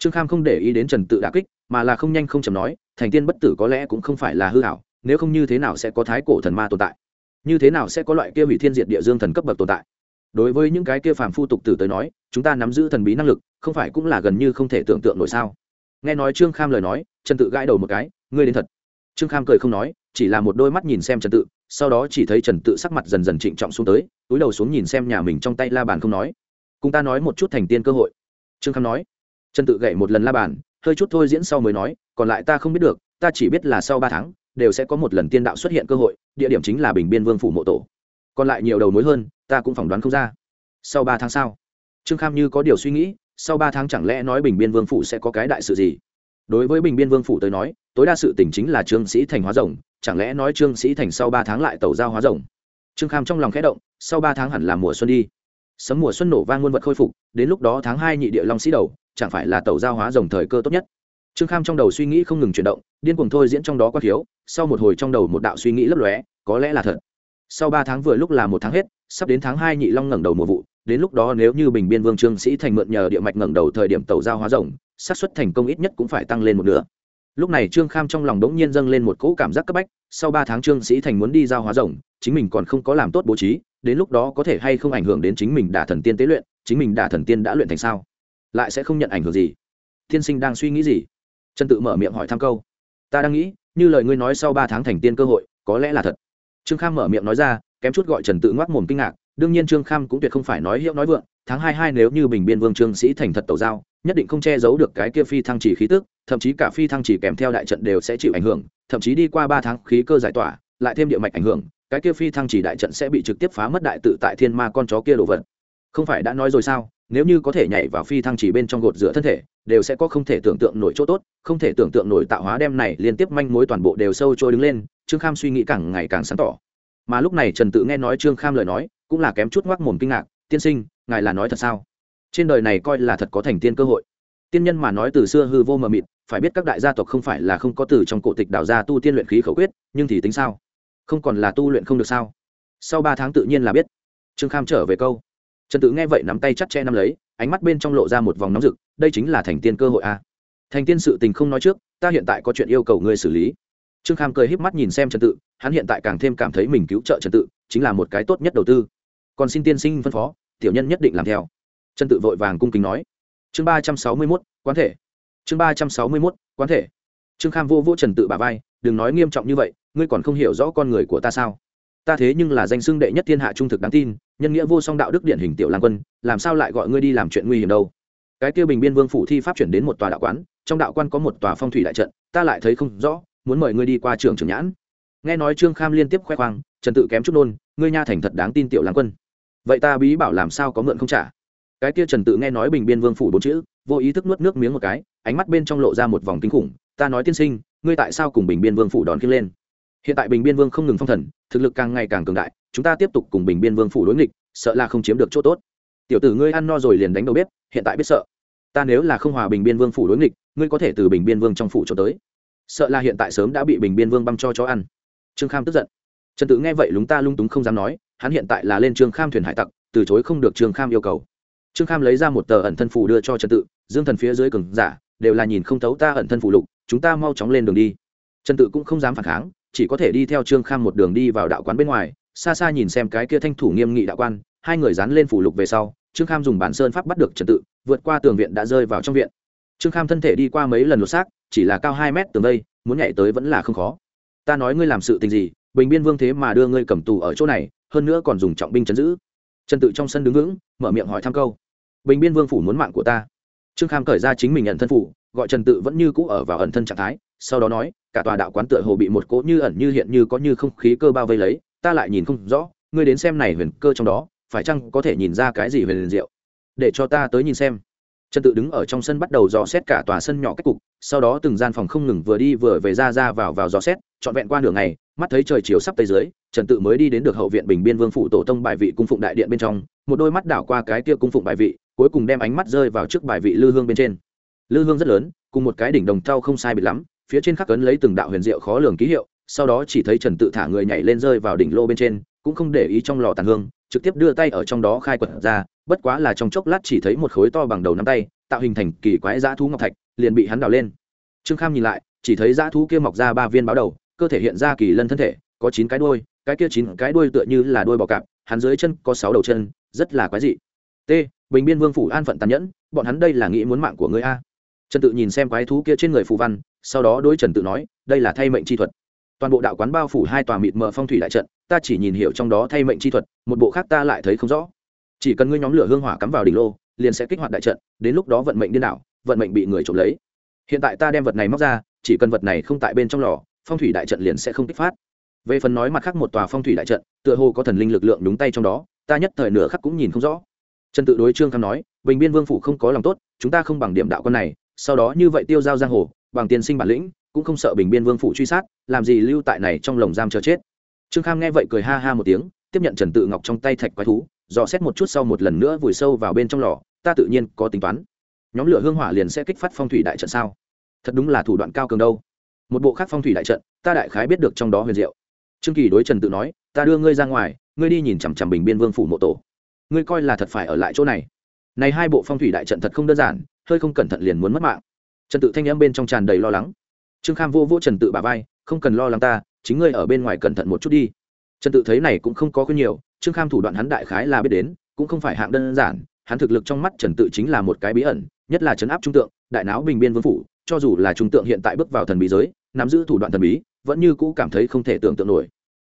trương kham không để ý đến trần tự đà kích, mà là không nhanh không chầm nói, thành tiên bất tử có lẽ cũng không phải là hư hảo nếu không như thế nào sẽ có thái cổ thần ma tồn tại? Như thế nào sẽ có loại kia hủy thiên diệt địa dương thần cấp bậc tồn tại? Đối với những cái kia phàm phu tục tử tới nói, chúng ta nắm giữ thần bí năng lực, không phải cũng là gần như không thể tưởng tượng nổi sao? Nghe nói trương kham lời nói, trần tự gãi đầu một cái, ngươi đến thật. Trương kham cười không nói, chỉ là một đôi mắt nhìn xem trần tự, sau đó chỉ thấy trần tự sắc mặt dần dần trịnh trọng xuống tới, túi đầu xuống nhìn xem nhà mình trong tay la bàn không nói. Cùng ta nói một chút thành tiên cơ hội. Trương kham nói trần tự gậy một lần la bàn, hơi chút thôi diễn sau mới nói, còn lại ta không biết được, ta chỉ biết là sau ba tháng, đều sẽ có một lần tiên đạo xuất hiện cơ hội, địa điểm chính là bình biên vương phủ mộ tổ. Còn lại nhiều đầu mối hơn, ta cũng phỏng đoán không ra. Sau ba tháng sau trương kham như có điều suy nghĩ, sau ba tháng chẳng lẽ nói bình biên vương phủ sẽ có cái đại sự gì? Đối với bình biên vương phủ tới nói, tối đa sự tình chính là trương sĩ thành hóa rồng, chẳng lẽ nói trương sĩ thành sau ba tháng lại tẩu giao hóa rồng? Trương kham trong lòng khẽ động, sau ba tháng hẳn là mùa xuân đi. Sấm mùa xuân nổ vang muôn vật khôi phục, đến lúc đó tháng hai nhị địa long sĩ đầu chẳng phải là tẩu giao hóa rồng thời cơ tốt nhất. Trương kham trong đầu suy nghĩ không ngừng chuyển động, điên cuồng thôi diễn trong đó quá thiếu, sau một hồi trong đầu một đạo suy nghĩ lấp lóe, có lẽ là thật. Sau ba tháng vừa lúc là một tháng hết, sắp đến tháng hai nhị long ngẩng đầu mùa vụ, đến lúc đó nếu như bình biên vương trương sĩ thành mượn nhờ địa mạch ngẩng đầu thời điểm tàu giao hóa rồng, xác suất thành công ít nhất cũng phải tăng lên một nửa. Lúc này trương kham trong lòng đống nhiên dâng lên một cỗ cảm giác cấp bách, sau ba tháng trương sĩ thành muốn đi giao hóa rồng, chính mình còn không có làm tốt bố trí, đến lúc đó có thể hay không ảnh hưởng đến chính mình đả thần tiên tế luyện, chính mình đả thần tiên đã luyện thành sao? Lại sẽ không nhận ảnh hưởng gì. Tiên sinh đang suy nghĩ gì? Trần tự mở miệng hỏi thăm câu. Ta đang nghĩ, như lời ngươi nói sau ba tháng thành tiên cơ hội, có lẽ là thật. Trương kham mở miệng nói ra, kém chút gọi trần tự ngoác mồm kinh ngạc, đương nhiên trương kham cũng tuyệt không phải nói hiệu nói vượng, tháng hai hai nếu như bình biên vương trương sĩ thành thật tẩu giao, nhất định không che giấu được cái kia phi thăng chỉ khí tức, thậm chí cả phi thăng chỉ kèm theo đại trận đều sẽ chịu ảnh hưởng, thậm chí đi qua ba tháng khí cơ giải tỏa, lại thêm địa mạch ảnh hưởng, cái kia phi thăng chỉ đại trận sẽ bị trực tiếp phá mất đại tự tại thiên ma con chó kia đồ vật. Không phải đã nói rồi sao? Nếu như có thể nhảy vào phi thăng chỉ bên trong gột giữa thân thể, đều sẽ có không thể tưởng tượng nổi chỗ tốt, không thể tưởng tượng nổi tạo hóa đem này liên tiếp manh mối toàn bộ đều sâu trôi đứng lên, trương kham suy nghĩ càng ngày càng sáng tỏ. Mà lúc này trần tự nghe nói trương kham lời nói, cũng là kém chút ngoác mồm kinh ngạc, tiên sinh, ngài là nói thật sao? Trên đời này coi là thật có thành tiên cơ hội. Tiên nhân mà nói từ xưa hư vô mờ mịt, phải biết các đại gia tộc không phải là không có từ trong cổ tịch đào ra tu tiên luyện khí khẩu quyết, nhưng thì tính sao? Không còn là tu luyện không được sao? Sau ba tháng tự nhiên là biết. Trương kham trở về câu trần tự nghe vậy nắm tay chắt che nắm lấy, ánh mắt bên trong lộ ra một vòng nóng rực, đây chính là thành tiên cơ hội a. À. thành tiên sự tình không nói trước, ta hiện tại có chuyện yêu cầu ngươi xử lý. Trương kham cười híp mắt nhìn xem trần tự, hắn hiện tại càng thêm cảm thấy mình cứu trợ trần tự, chính là một cái tốt nhất đầu tư. Còn xin tiên sinh phân phó, tiểu nhân nhất định làm theo. Trần tự vội vàng cung kính nói. Chương ba trăm sáu mươi mốt, quán thể. Chương ba trăm sáu mươi mốt, quán thể. Trương kham vô vô trần tự bà vai, đừng nói nghiêm trọng như vậy, ngươi còn không hiểu rõ con người của ta sao? Ta thế nhưng là danh xưng đệ nhất thiên hạ trung thực đáng tin, nhân nghĩa vô song đạo đức điển hình tiểu lang quân, làm sao lại gọi ngươi đi làm chuyện nguy hiểm đâu? Cái kia bình biên vương phủ thi pháp chuyển đến một tòa đạo quán, trong đạo quan có một tòa phong thủy đại trận, ta lại thấy không rõ, muốn mời ngươi đi qua trường trưởng nhãn. Nghe nói trương kham liên tiếp khoe khoang, trần tự kém chút nôn, ngươi nha thành thật đáng tin tiểu lang quân. Vậy ta bí bảo làm sao có mượn không trả? Cái kia trần tự nghe nói bình biên vương phủ bốn chữ, vô ý thức nuốt nước miếng một cái, ánh mắt bên trong lộ ra một vòng kinh khủng, ta nói tiên sinh, ngươi tại sao cùng bình biên vương phủ đón khiêng lên? Hiện tại bình biên vương không ngừng phong thần, thực lực càng ngày càng cường đại, chúng ta tiếp tục cùng bình biên vương phủ đối nghịch, sợ là không chiếm được chỗ tốt. Tiểu tử ngươi ăn no rồi liền đánh đầu bếp, hiện tại biết sợ. Ta nếu là không hòa bình biên vương phủ đối nghịch, ngươi có thể từ bình biên vương trong phủ cho tới. Sợ là hiện tại sớm đã bị bình biên vương băm cho chó ăn. Trương kham tức giận. Trần tử nghe vậy lúng ta lung túng không dám nói, hắn hiện tại là lên trương kham thuyền hải tặc, từ chối không được trương kham yêu cầu. Trương kham lấy ra một tờ ẩn thân phủ đưa cho trần tự, dương thần phía dưới cường giả, đều là nhìn không thấu ta ẩn thân phủ lục, chúng ta mau chóng lên đường đi. Trần tự cũng không dám phản kháng chỉ có thể đi theo trương kham một đường đi vào đạo quán bên ngoài, xa xa nhìn xem cái kia thanh thủ nghiêm nghị đạo quan, hai người dán lên phủ lục về sau, trương kham dùng bản sơn pháp bắt được trần tự, vượt qua tường viện đã rơi vào trong viện. Trương kham thân thể đi qua mấy lần lột xác, chỉ là cao hai mét tường đây, muốn nhảy tới vẫn là không khó. Ta nói ngươi làm sự tình gì, bình biên vương thế mà đưa ngươi cầm tù ở chỗ này, hơn nữa còn dùng trọng binh chấn giữ. Trần tự trong sân đứng vững, mở miệng hỏi thăm câu. Bình biên vương phủ muốn mạng của ta. Trương kham cởi ra chính mình nhận thân phủ, gọi trần tự vẫn như cũ ở vào ẩn thân trạng thái sau đó nói, cả tòa đạo quán tựa hồ bị một cỗ như ẩn như hiện như có như không khí cơ bao vây lấy, ta lại nhìn không rõ, ngươi đến xem này huyền cơ trong đó, phải chăng có thể nhìn ra cái gì huyền liền diệu? Để cho ta tới nhìn xem. Trần tự đứng ở trong sân bắt đầu dò xét cả tòa sân nhỏ cách cục, sau đó từng gian phòng không ngừng vừa đi vừa về ra ra vào vào dò xét, trọn vẹn qua nửa ngày, mắt thấy trời chiều sắp tây dưới, trần tự mới đi đến được hậu viện bình biên vương phủ tổ tông bài vị cung phụng đại điện bên trong, một đôi mắt đảo qua cái kia cung phụng bài vị, cuối cùng đem ánh mắt rơi vào trước bài vị lư hương bên trên. Lư hương rất lớn, cùng một cái đỉnh đồng thau không sai biệt lắm phía trên khắc cấn lấy từng đạo huyền diệu khó lường ký hiệu, sau đó chỉ thấy trần tự thả người nhảy lên rơi vào đỉnh lô bên trên, cũng không để ý trong lò tàn hương, trực tiếp đưa tay ở trong đó khai quật ra, bất quá là trong chốc lát chỉ thấy một khối to bằng đầu nắm tay, tạo hình thành kỳ quái dã thú ngọc thạch, liền bị hắn đào lên. Trương kham nhìn lại, chỉ thấy dã thú kia mọc ra ba viên báo đầu, cơ thể hiện ra kỳ lân thân thể, có chín cái đuôi, cái kia chín cái đuôi tựa như là đuôi bò cạp, hắn dưới chân có sáu đầu chân, rất là quái dị. T, bình biên vương phủ an phận tàn nhẫn, bọn hắn đây là nghĩ muốn mạng của ngươi a trần tự nhìn xem quái thú kia trên người phù văn, sau đó đối trần tự nói, đây là thay mệnh chi thuật. Toàn bộ đạo quán bao phủ hai tòa mịt mờ phong thủy đại trận, ta chỉ nhìn hiểu trong đó thay mệnh chi thuật, một bộ khác ta lại thấy không rõ. Chỉ cần ngươi nhóm lửa hương hỏa cắm vào đỉnh lô, liền sẽ kích hoạt đại trận, đến lúc đó vận mệnh điên đảo, vận mệnh bị người trộm lấy. Hiện tại ta đem vật này móc ra, chỉ cần vật này không tại bên trong lò, phong thủy đại trận liền sẽ không kích phát. Về phần nói mặt khác một tòa phong thủy đại trận, tựa hồ có thần linh lực lượng đúng tay trong đó, ta nhất thời nửa khắc cũng nhìn không rõ. Trần tự đối trương kham nói, bình biên vương phủ không có lòng tốt, chúng ta không bằng điểm đạo con này sau đó như vậy tiêu giao giang hồ, bằng tiền sinh bản lĩnh, cũng không sợ bình biên vương phủ truy sát, làm gì lưu tại này trong lồng giam chờ chết. Trương kham nghe vậy cười ha ha một tiếng, tiếp nhận trần tự ngọc trong tay thạch quái thú, dò xét một chút sau một lần nữa vùi sâu vào bên trong lò, ta tự nhiên có tính toán. Nhóm lửa hương hỏa liền sẽ kích phát phong thủy đại trận sao? Thật đúng là thủ đoạn cao cường đâu. Một bộ khác phong thủy đại trận, ta đại khái biết được trong đó huyền diệu. Trương kỳ đối trần tự nói, ta đưa ngươi ra ngoài, ngươi đi nhìn chằm chằm bình biên vương phủ mộ tổ. Ngươi coi là thật phải ở lại chỗ này. Này hai bộ phong thủy đại trận thật không đơn giản hơi không cẩn thận liền muốn mất mạng. Trần tự thanh n m bên trong tràn đầy lo lắng. Trương kham vô vỗ trần tự bà vai, không cần lo lắng ta, chính ngươi ở bên ngoài cẩn thận một chút đi. Trần tự thấy này cũng không có khuyên nhiều, trương kham thủ đoạn hắn đại khái là biết đến, cũng không phải hạng đơn giản, hắn thực lực trong mắt trần tự chính là một cái bí ẩn, nhất là chấn áp trung tượng, đại não bình biên vương phủ, cho dù là trung tượng hiện tại bước vào thần bí giới, nắm giữ thủ đoạn thần bí, vẫn như cũ cảm thấy không thể tưởng tượng nổi.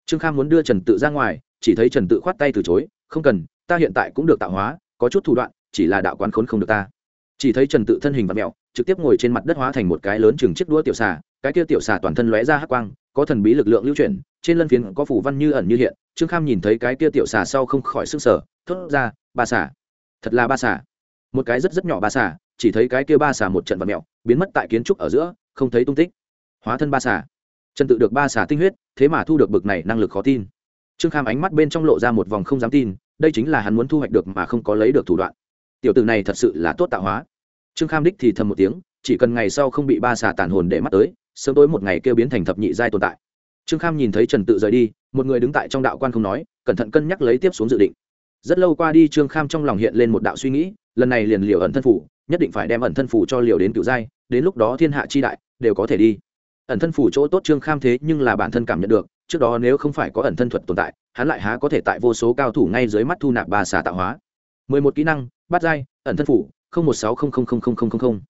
Trương kham muốn đưa trần tự ra ngoài, chỉ thấy trần tự khoát tay từ chối, không cần, ta hiện tại cũng được tạo hóa, có chút thủ đoạn, chỉ là đạo quán khốn không được ta chỉ thấy trần tự thân hình vật mẹo, trực tiếp ngồi trên mặt đất hóa thành một cái lớn chừng chiếc đũa tiểu xà, cái kia tiểu xà toàn thân lóe ra hắc quang, có thần bí lực lượng lưu chuyển, trên lân phiến có phủ văn như ẩn như hiện, trương kham nhìn thấy cái kia tiểu xà sau không khỏi sức sở thốt ra, ba xà, thật là ba xà. Một cái rất rất nhỏ ba xà, chỉ thấy cái kia ba xà một trận vật mẹo, biến mất tại kiến trúc ở giữa, không thấy tung tích. Hóa thân ba xà. Trần tự được ba xà tinh huyết, thế mà thu được bực này năng lực khó tin. Trương kham ánh mắt bên trong lộ ra một vòng không dám tin, đây chính là hắn muốn thu hoạch được mà không có lấy được thủ đoạn tiểu tử này thật sự là tốt tạo hóa. Trương kham đích thì thầm một tiếng, chỉ cần ngày sau không bị ba xà tàn hồn để mắt tới, sớm tối một ngày kêu biến thành thập nhị giai tồn tại. Trương kham nhìn thấy trần tự rời đi, một người đứng tại trong đạo quan không nói, cẩn thận cân nhắc lấy tiếp xuống dự định. Rất lâu qua đi, trương kham trong lòng hiện lên một đạo suy nghĩ, lần này liền liều ẩn thân phủ, nhất định phải đem ẩn thân phủ cho liều đến cựu giai, đến lúc đó thiên hạ chi đại đều có thể đi. Ẩn thân phủ chỗ tốt trương kham thế nhưng là bản thân cảm nhận được, trước đó nếu không phải có ẩn thân thuật tồn tại, hắn lại há có thể tại vô số cao thủ ngay dưới mắt thu nạp ba xà tạo hóa. Mười một kỹ năng bắt giai, ẩn thân phủ, không một sáu không không không không không không.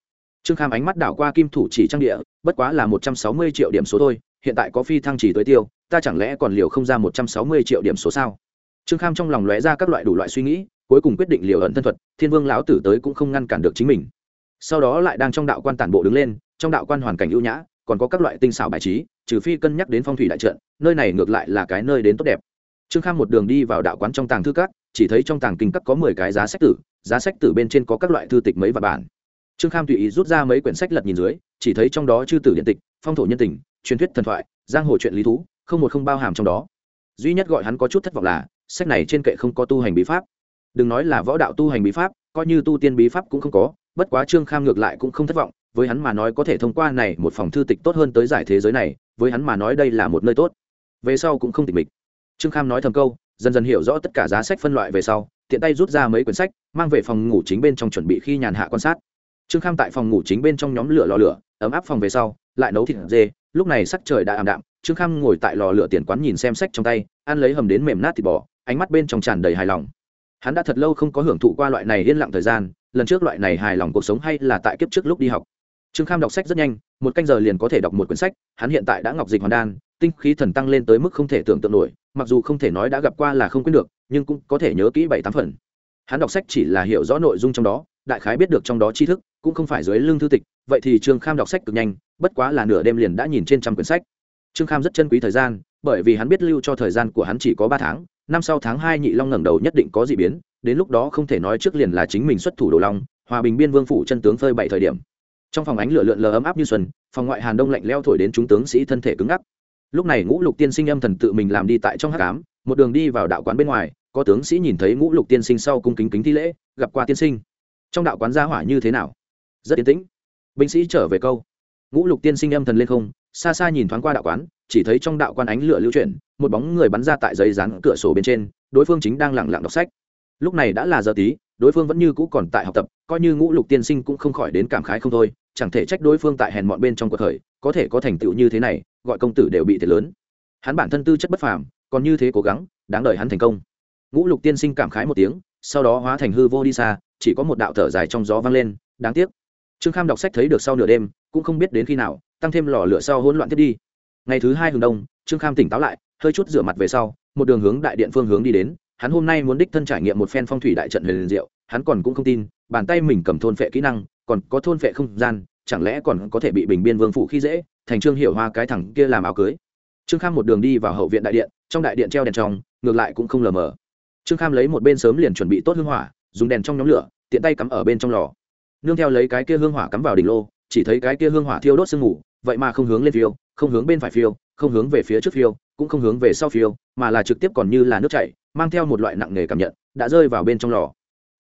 Trương kham ánh mắt đảo qua kim thủ chỉ trang địa, bất quá là một trăm sáu mươi triệu điểm số thôi, hiện tại có phi thăng chỉ tới tiêu, ta chẳng lẽ còn liều không ra một trăm sáu mươi triệu điểm số sao? Trương kham trong lòng lóe ra các loại đủ loại suy nghĩ, cuối cùng quyết định liều ẩn thân thuật, thiên vương lão tử tới cũng không ngăn cản được chính mình. Sau đó lại đang trong đạo quan tản bộ đứng lên, trong đạo quan hoàn cảnh ưu nhã, còn có các loại tinh xảo bài trí, trừ phi cân nhắc đến phong thủy đại trận, nơi này ngược lại là cái nơi đến tốt đẹp. Trương kham một đường đi vào đạo quán trong tàng thư các, chỉ thấy trong tàng kinh các có mười cái giá sách tử giá sách từ bên trên có các loại thư tịch mấy và bản. Trương kham tùy ý rút ra mấy quyển sách lật nhìn dưới, chỉ thấy trong đó chư tử điện tịch, phong thổ nhân tình, truyền thuyết thần thoại, giang hồ chuyện lý thú, không một không bao hàm trong đó. Duy nhất gọi hắn có chút thất vọng là, sách này trên kệ không có tu hành bí pháp. Đừng nói là võ đạo tu hành bí pháp, coi như tu tiên bí pháp cũng không có, bất quá trương kham ngược lại cũng không thất vọng, với hắn mà nói có thể thông qua này một phòng thư tịch tốt hơn tới giải thế giới này, với hắn mà nói đây là một nơi tốt. Về sau cũng không tịch mịch. Trương kham nói thầm câu dần dần hiểu rõ tất cả giá sách phân loại về sau, tiện tay rút ra mấy quyển sách, mang về phòng ngủ chính bên trong chuẩn bị khi nhàn hạ quan sát. Trương kham tại phòng ngủ chính bên trong nhóm lửa lò lửa, ấm áp phòng về sau, lại nấu thịt dê, lúc này sắc trời đã ảm đạm, trương kham ngồi tại lò lửa tiền quán nhìn xem sách trong tay, ăn lấy hầm đến mềm nát thịt bò, ánh mắt bên trong tràn đầy hài lòng. Hắn đã thật lâu không có hưởng thụ qua loại này yên lặng thời gian, lần trước loại này hài lòng cuộc sống hay là tại kiếp trước lúc đi học. Trương kham đọc sách rất nhanh, một canh giờ liền có thể đọc một quyển sách, hắn hiện tại đã ngọc dịch hoàn đan tinh khí thần tăng lên tới mức không thể tưởng tượng nổi, mặc dù không thể nói đã gặp qua là không quên được, nhưng cũng có thể nhớ kỹ bảy tám phần. Hắn đọc sách chỉ là hiểu rõ nội dung trong đó, đại khái biết được trong đó tri thức, cũng không phải dưới lương thư tịch, vậy thì trương kham đọc sách cực nhanh, bất quá là nửa đêm liền đã nhìn trên trăm quyển sách. Trương kham rất chân quý thời gian, bởi vì hắn biết lưu cho thời gian của hắn chỉ có ba tháng, năm sau tháng hai nhị long ngẩng đầu nhất định có d ị biến, đến lúc đó không thể nói trước liền là chính mình xuất thủ đồ long, hòa bình biên vương phủ chân tướng phơi bảy thời điểm. Trong phòng ánh lửa lượn lờ ấm áp như xuân, phòng ngoại hàn đông lạnh leo thổi đến chúng tướng sĩ thân thể cứng ngắc lúc này ngũ lục tiên sinh âm thần tự mình làm đi tại trong hát cám một đường đi vào đạo quán bên ngoài, có tướng sĩ nhìn thấy ngũ lục tiên sinh sau cung kính kính thi lễ, gặp qua tiên sinh. Trong đạo quán gia hỏa như thế nào? Rất yên tĩnh. Binh sĩ trở về câu. Ngũ lục tiên sinh âm thần lên không, xa xa nhìn thoáng qua đạo quán, chỉ thấy trong đạo quan ánh lửa lưu chuyển, một bóng người bắn ra tại giấy rán cửa sổ bên trên, đối phương chính đang lẳng lặng đọc sách lúc này đã là giờ tí, đối phương vẫn như cũ còn tại học tập, coi như ngũ lục tiên sinh cũng không khỏi đến cảm khái không thôi, chẳng thể trách đối phương tại hèn mọn bên trong cuộc khởi, có thể có thành tựu như thế này, gọi công tử đều bị thiệt lớn. Hắn bản thân tư chất bất phàm, còn như thế cố gắng, đáng đợi hắn thành công. Ngũ lục tiên sinh cảm khái một tiếng, sau đó hóa thành hư vô đi xa, chỉ có một đạo thở dài trong gió vang lên, đáng tiếc. Trương kham đọc sách thấy được sau nửa đêm, cũng không biết đến khi nào, tăng thêm lò lửa sau hỗn loạn tiếp đi. Ngày thứ hai hừng đông, trương kham tỉnh táo lại, hơi chút rửa mặt về sau, một đường hướng đại điện phương hướng đi đến hắn hôm nay muốn đích thân trải nghiệm một phen phong thủy đại trận huyền diệu, hắn còn cũng không tin, bàn tay mình cầm thôn phệ kỹ năng, còn có thôn phệ không gian, chẳng lẽ còn có thể bị bình biên vương phủ khi dễ, thành trương hiểu hoa cái thẳng kia làm áo cưới. Trương kham một đường đi vào hậu viện đại điện, trong đại điện treo đèn trong, ngược lại cũng không lờ mờ. Trương kham lấy một bên sớm liền chuẩn bị tốt hương hỏa, dùng đèn trong nhóm lửa, tiện tay cắm ở bên trong lò. Nương theo lấy cái kia hương hỏa cắm vào đỉnh lô, chỉ thấy cái kia hương hỏa thiêu đốt sương ngủ vậy mà không hướng lên phiêu, không hướng bên phải phiêu, không hướng về phía trước phiêu cũng không hướng về sau phiêu, mà là trực tiếp còn như là nước chảy, mang theo một loại nặng nề cảm nhận, đã rơi vào bên trong lò.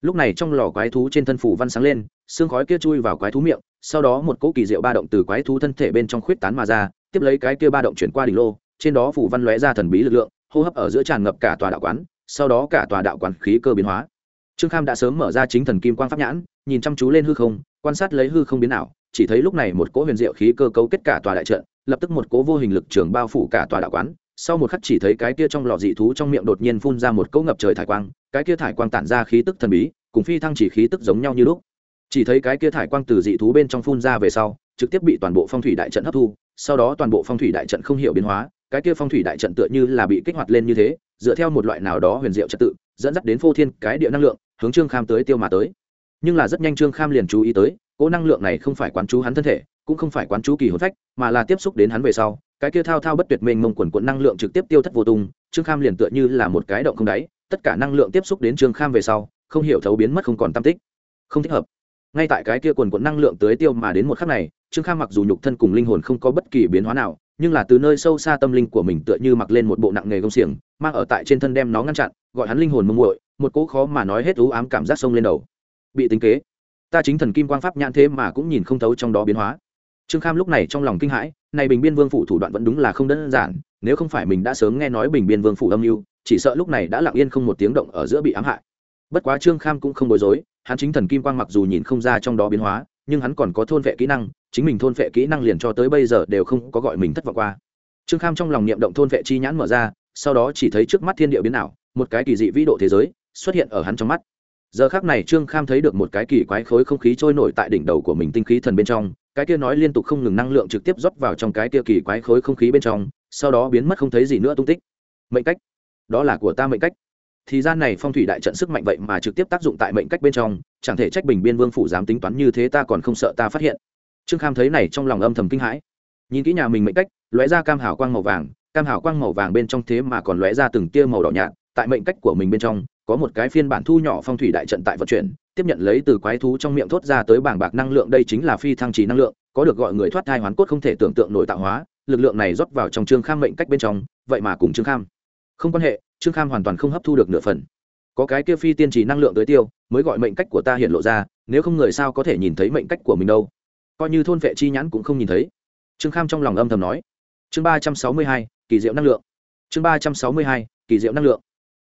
Lúc này trong lò quái thú trên thân phủ văn sáng lên, xương khói kia chui vào quái thú miệng, sau đó một cỗ kỳ diệu ba động từ quái thú thân thể bên trong khuyết tán mà ra, tiếp lấy cái kia ba động chuyển qua đỉnh lô, trên đó phủ văn lóe ra thần bí lực lượng, hô hấp ở giữa tràn ngập cả tòa đạo quán, sau đó cả tòa đạo quán khí cơ biến hóa. Trương kham đã sớm mở ra chính thần kim quang pháp nhãn, nhìn chăm chú lên hư không, quan sát lấy hư không biến ảo, chỉ thấy lúc này một cỗ huyền diệu khí cơ cấu kết cả tòa đại trận, lập tức một cỗ vô hình lực trường bao phủ cả tòa đạo quán sau một khắc chỉ thấy cái kia trong lò dị thú trong miệng đột nhiên phun ra một cỗ ngập trời thải quang, cái kia thải quang tản ra khí tức thần bí, cùng phi thăng chỉ khí tức giống nhau như lúc. Chỉ thấy cái kia thải quang từ dị thú bên trong phun ra về sau, trực tiếp bị toàn bộ phong thủy đại trận hấp thu, sau đó toàn bộ phong thủy đại trận không hiểu biến hóa, cái kia phong thủy đại trận tựa như là bị kích hoạt lên như thế, dựa theo một loại nào đó huyền diệu trật tự, dẫn dắt đến phô thiên cái địa năng lượng, hướng trương kham tới tiêu mà tới. Nhưng là rất nhanh trương kham liền chú ý tới, cỗ năng lượng này không phải quán chú hắn thân thể cũng không phải quán chú kỳ hồn phách, mà là tiếp xúc đến hắn về sau, cái kia thao thao bất tuyệt mênh mông quần quận năng lượng trực tiếp tiêu thất vô tung, trương kham liền tựa như là một cái động không đáy, tất cả năng lượng tiếp xúc đến trương kham về sau, không hiểu thấu biến mất không còn tam tích. Không thích hợp. Ngay tại cái kia quần quận năng lượng tới tiêu mà đến một khắc này, trương kham mặc dù nhục thân cùng linh hồn không có bất kỳ biến hóa nào, nhưng là từ nơi sâu xa tâm linh của mình tựa như mặc lên một bộ nặng nghề công xiềng, mang ở tại trên thân đem nó ngăn chặn, gọi hắn linh hồn mông muội, một cỗ khó mà nói hết ú ám cảm giác sông lên đầu. Bị tính kế. Ta chính thần kim quang pháp nhãn thế mà cũng nhìn không thấu trong đó biến hóa trương kham lúc này trong lòng kinh hãi, này bình biên vương phủ thủ đoạn vẫn đúng là không đơn giản, nếu không phải mình đã sớm nghe nói bình biên vương phủ âm mưu, chỉ sợ lúc này đã lặng yên không một tiếng động ở giữa bị ám hại. Bất quá trương kham cũng không bối rối, hắn chính thần kim quang mặc dù nhìn không ra trong đó biến hóa, nhưng hắn còn có thôn vệ kỹ năng, chính mình thôn vệ kỹ năng liền cho tới bây giờ đều không có gọi mình thất vọng qua. Trương kham trong lòng niệm động thôn vệ chi nhãn mở ra, sau đó chỉ thấy trước mắt thiên địa biến ảo, một cái kỳ dị vĩ độ thế giới xuất hiện ở hắn trong mắt. Giờ khác này trương kham thấy được một cái kỳ quái khối không khí trôi nổi tại đỉnh đầu của mình tinh khí thần bên trong cái kia nói liên tục không ngừng năng lượng trực tiếp rót vào trong cái kia kỳ quái khối không khí bên trong, sau đó biến mất không thấy gì nữa tung tích. Mệnh cách. Đó là của ta mệnh cách. Thì gian này phong thủy đại trận sức mạnh vậy mà trực tiếp tác dụng tại mệnh cách bên trong, chẳng thể trách bình biên vương phủ dám tính toán như thế ta còn không sợ ta phát hiện. Trương kham thấy này trong lòng âm thầm kinh hãi. Nhìn kỹ nhà mình mệnh cách, lóe ra cam hảo quang màu vàng, cam hảo quang màu vàng bên trong thế mà còn lóe ra từng tia màu đỏ nhạt, tại mệnh cách của mình bên trong, có một cái phiên bản thu nhỏ phong thủy đại trận tại vận chuyển tiếp nhận lấy từ quái thú trong miệng thốt ra tới bảng bạc năng lượng, đây chính là phi thăng trì năng lượng, có được gọi người thoát thai hoán cốt không thể tưởng tượng nổi tạo hóa, lực lượng này rót vào trong trương kham mệnh cách bên trong, vậy mà cùng trương kham không quan hệ, trương kham hoàn toàn không hấp thu được nửa phần. Có cái kia phi tiên trì năng lượng tới tiêu, mới gọi mệnh cách của ta hiện lộ ra, nếu không người sao có thể nhìn thấy mệnh cách của mình đâu. Coi như thôn vệ chi nhãn cũng không nhìn thấy. Trương kham trong lòng âm thầm nói. Chương ba trăm sáu mươi hai, kỳ diệu năng lượng. Chương ba trăm sáu mươi hai, kỳ diệu năng lượng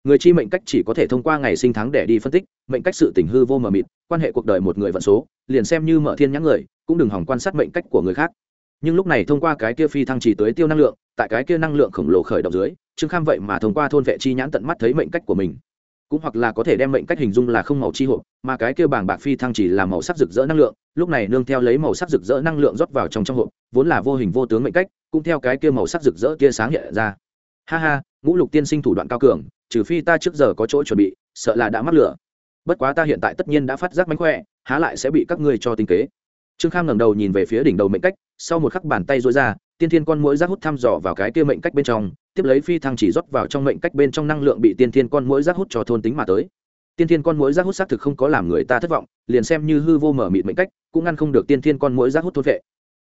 người chi mệnh cách chỉ có thể thông qua ngày sinh tháng để đi phân tích, mệnh cách sự tình hư vô mờ mịt, quan hệ cuộc đời một người vận số, liền xem như mở thiên nhãn người, cũng đừng hỏng quan sát mệnh cách của người khác. Nhưng lúc này thông qua cái kia phi thăng chỉ tới tiêu năng lượng, tại cái kia năng lượng khổng lồ khởi động dưới, trương kham vậy mà thông qua thôn vệ chi nhãn tận mắt thấy mệnh cách của mình. Cũng hoặc là có thể đem mệnh cách hình dung là không màu chi hộp, mà cái kia bảng bạc phi thăng chỉ là màu sắc rực rỡ năng lượng, lúc này nương theo lấy màu sắc rực rỡ năng lượng rót vào trong trong hộp, vốn là vô hình vô tướng mệnh cách, cũng theo cái kia màu sắc rực rỡ tia sáng hiện ra. Ha ha, ngũ lục tiên sinh thủ đoạn cao cường trừ phi ta trước giờ có chỗ chuẩn bị, sợ là đã mắc lửa. Bất quá ta hiện tại tất nhiên đã phát giác mánh khỏe, há lại sẽ bị các ngươi cho tinh kế. Trương kham ngẩng đầu nhìn về phía đỉnh đầu mệnh cách, sau một khắc bàn tay rối ra, tiên thiên con mũi rác hút thăm dò vào cái kia mệnh cách bên trong, tiếp lấy phi thăng chỉ rót vào trong mệnh cách bên trong năng lượng bị tiên thiên con mũi rác hút cho thôn tính mà tới. Tiên thiên con mũi rác hút xác thực không có làm người ta thất vọng, liền xem như hư vô mở mịt mệnh cách, cũng ngăn không được tiên thiên con mũi rác hút thôn vệ.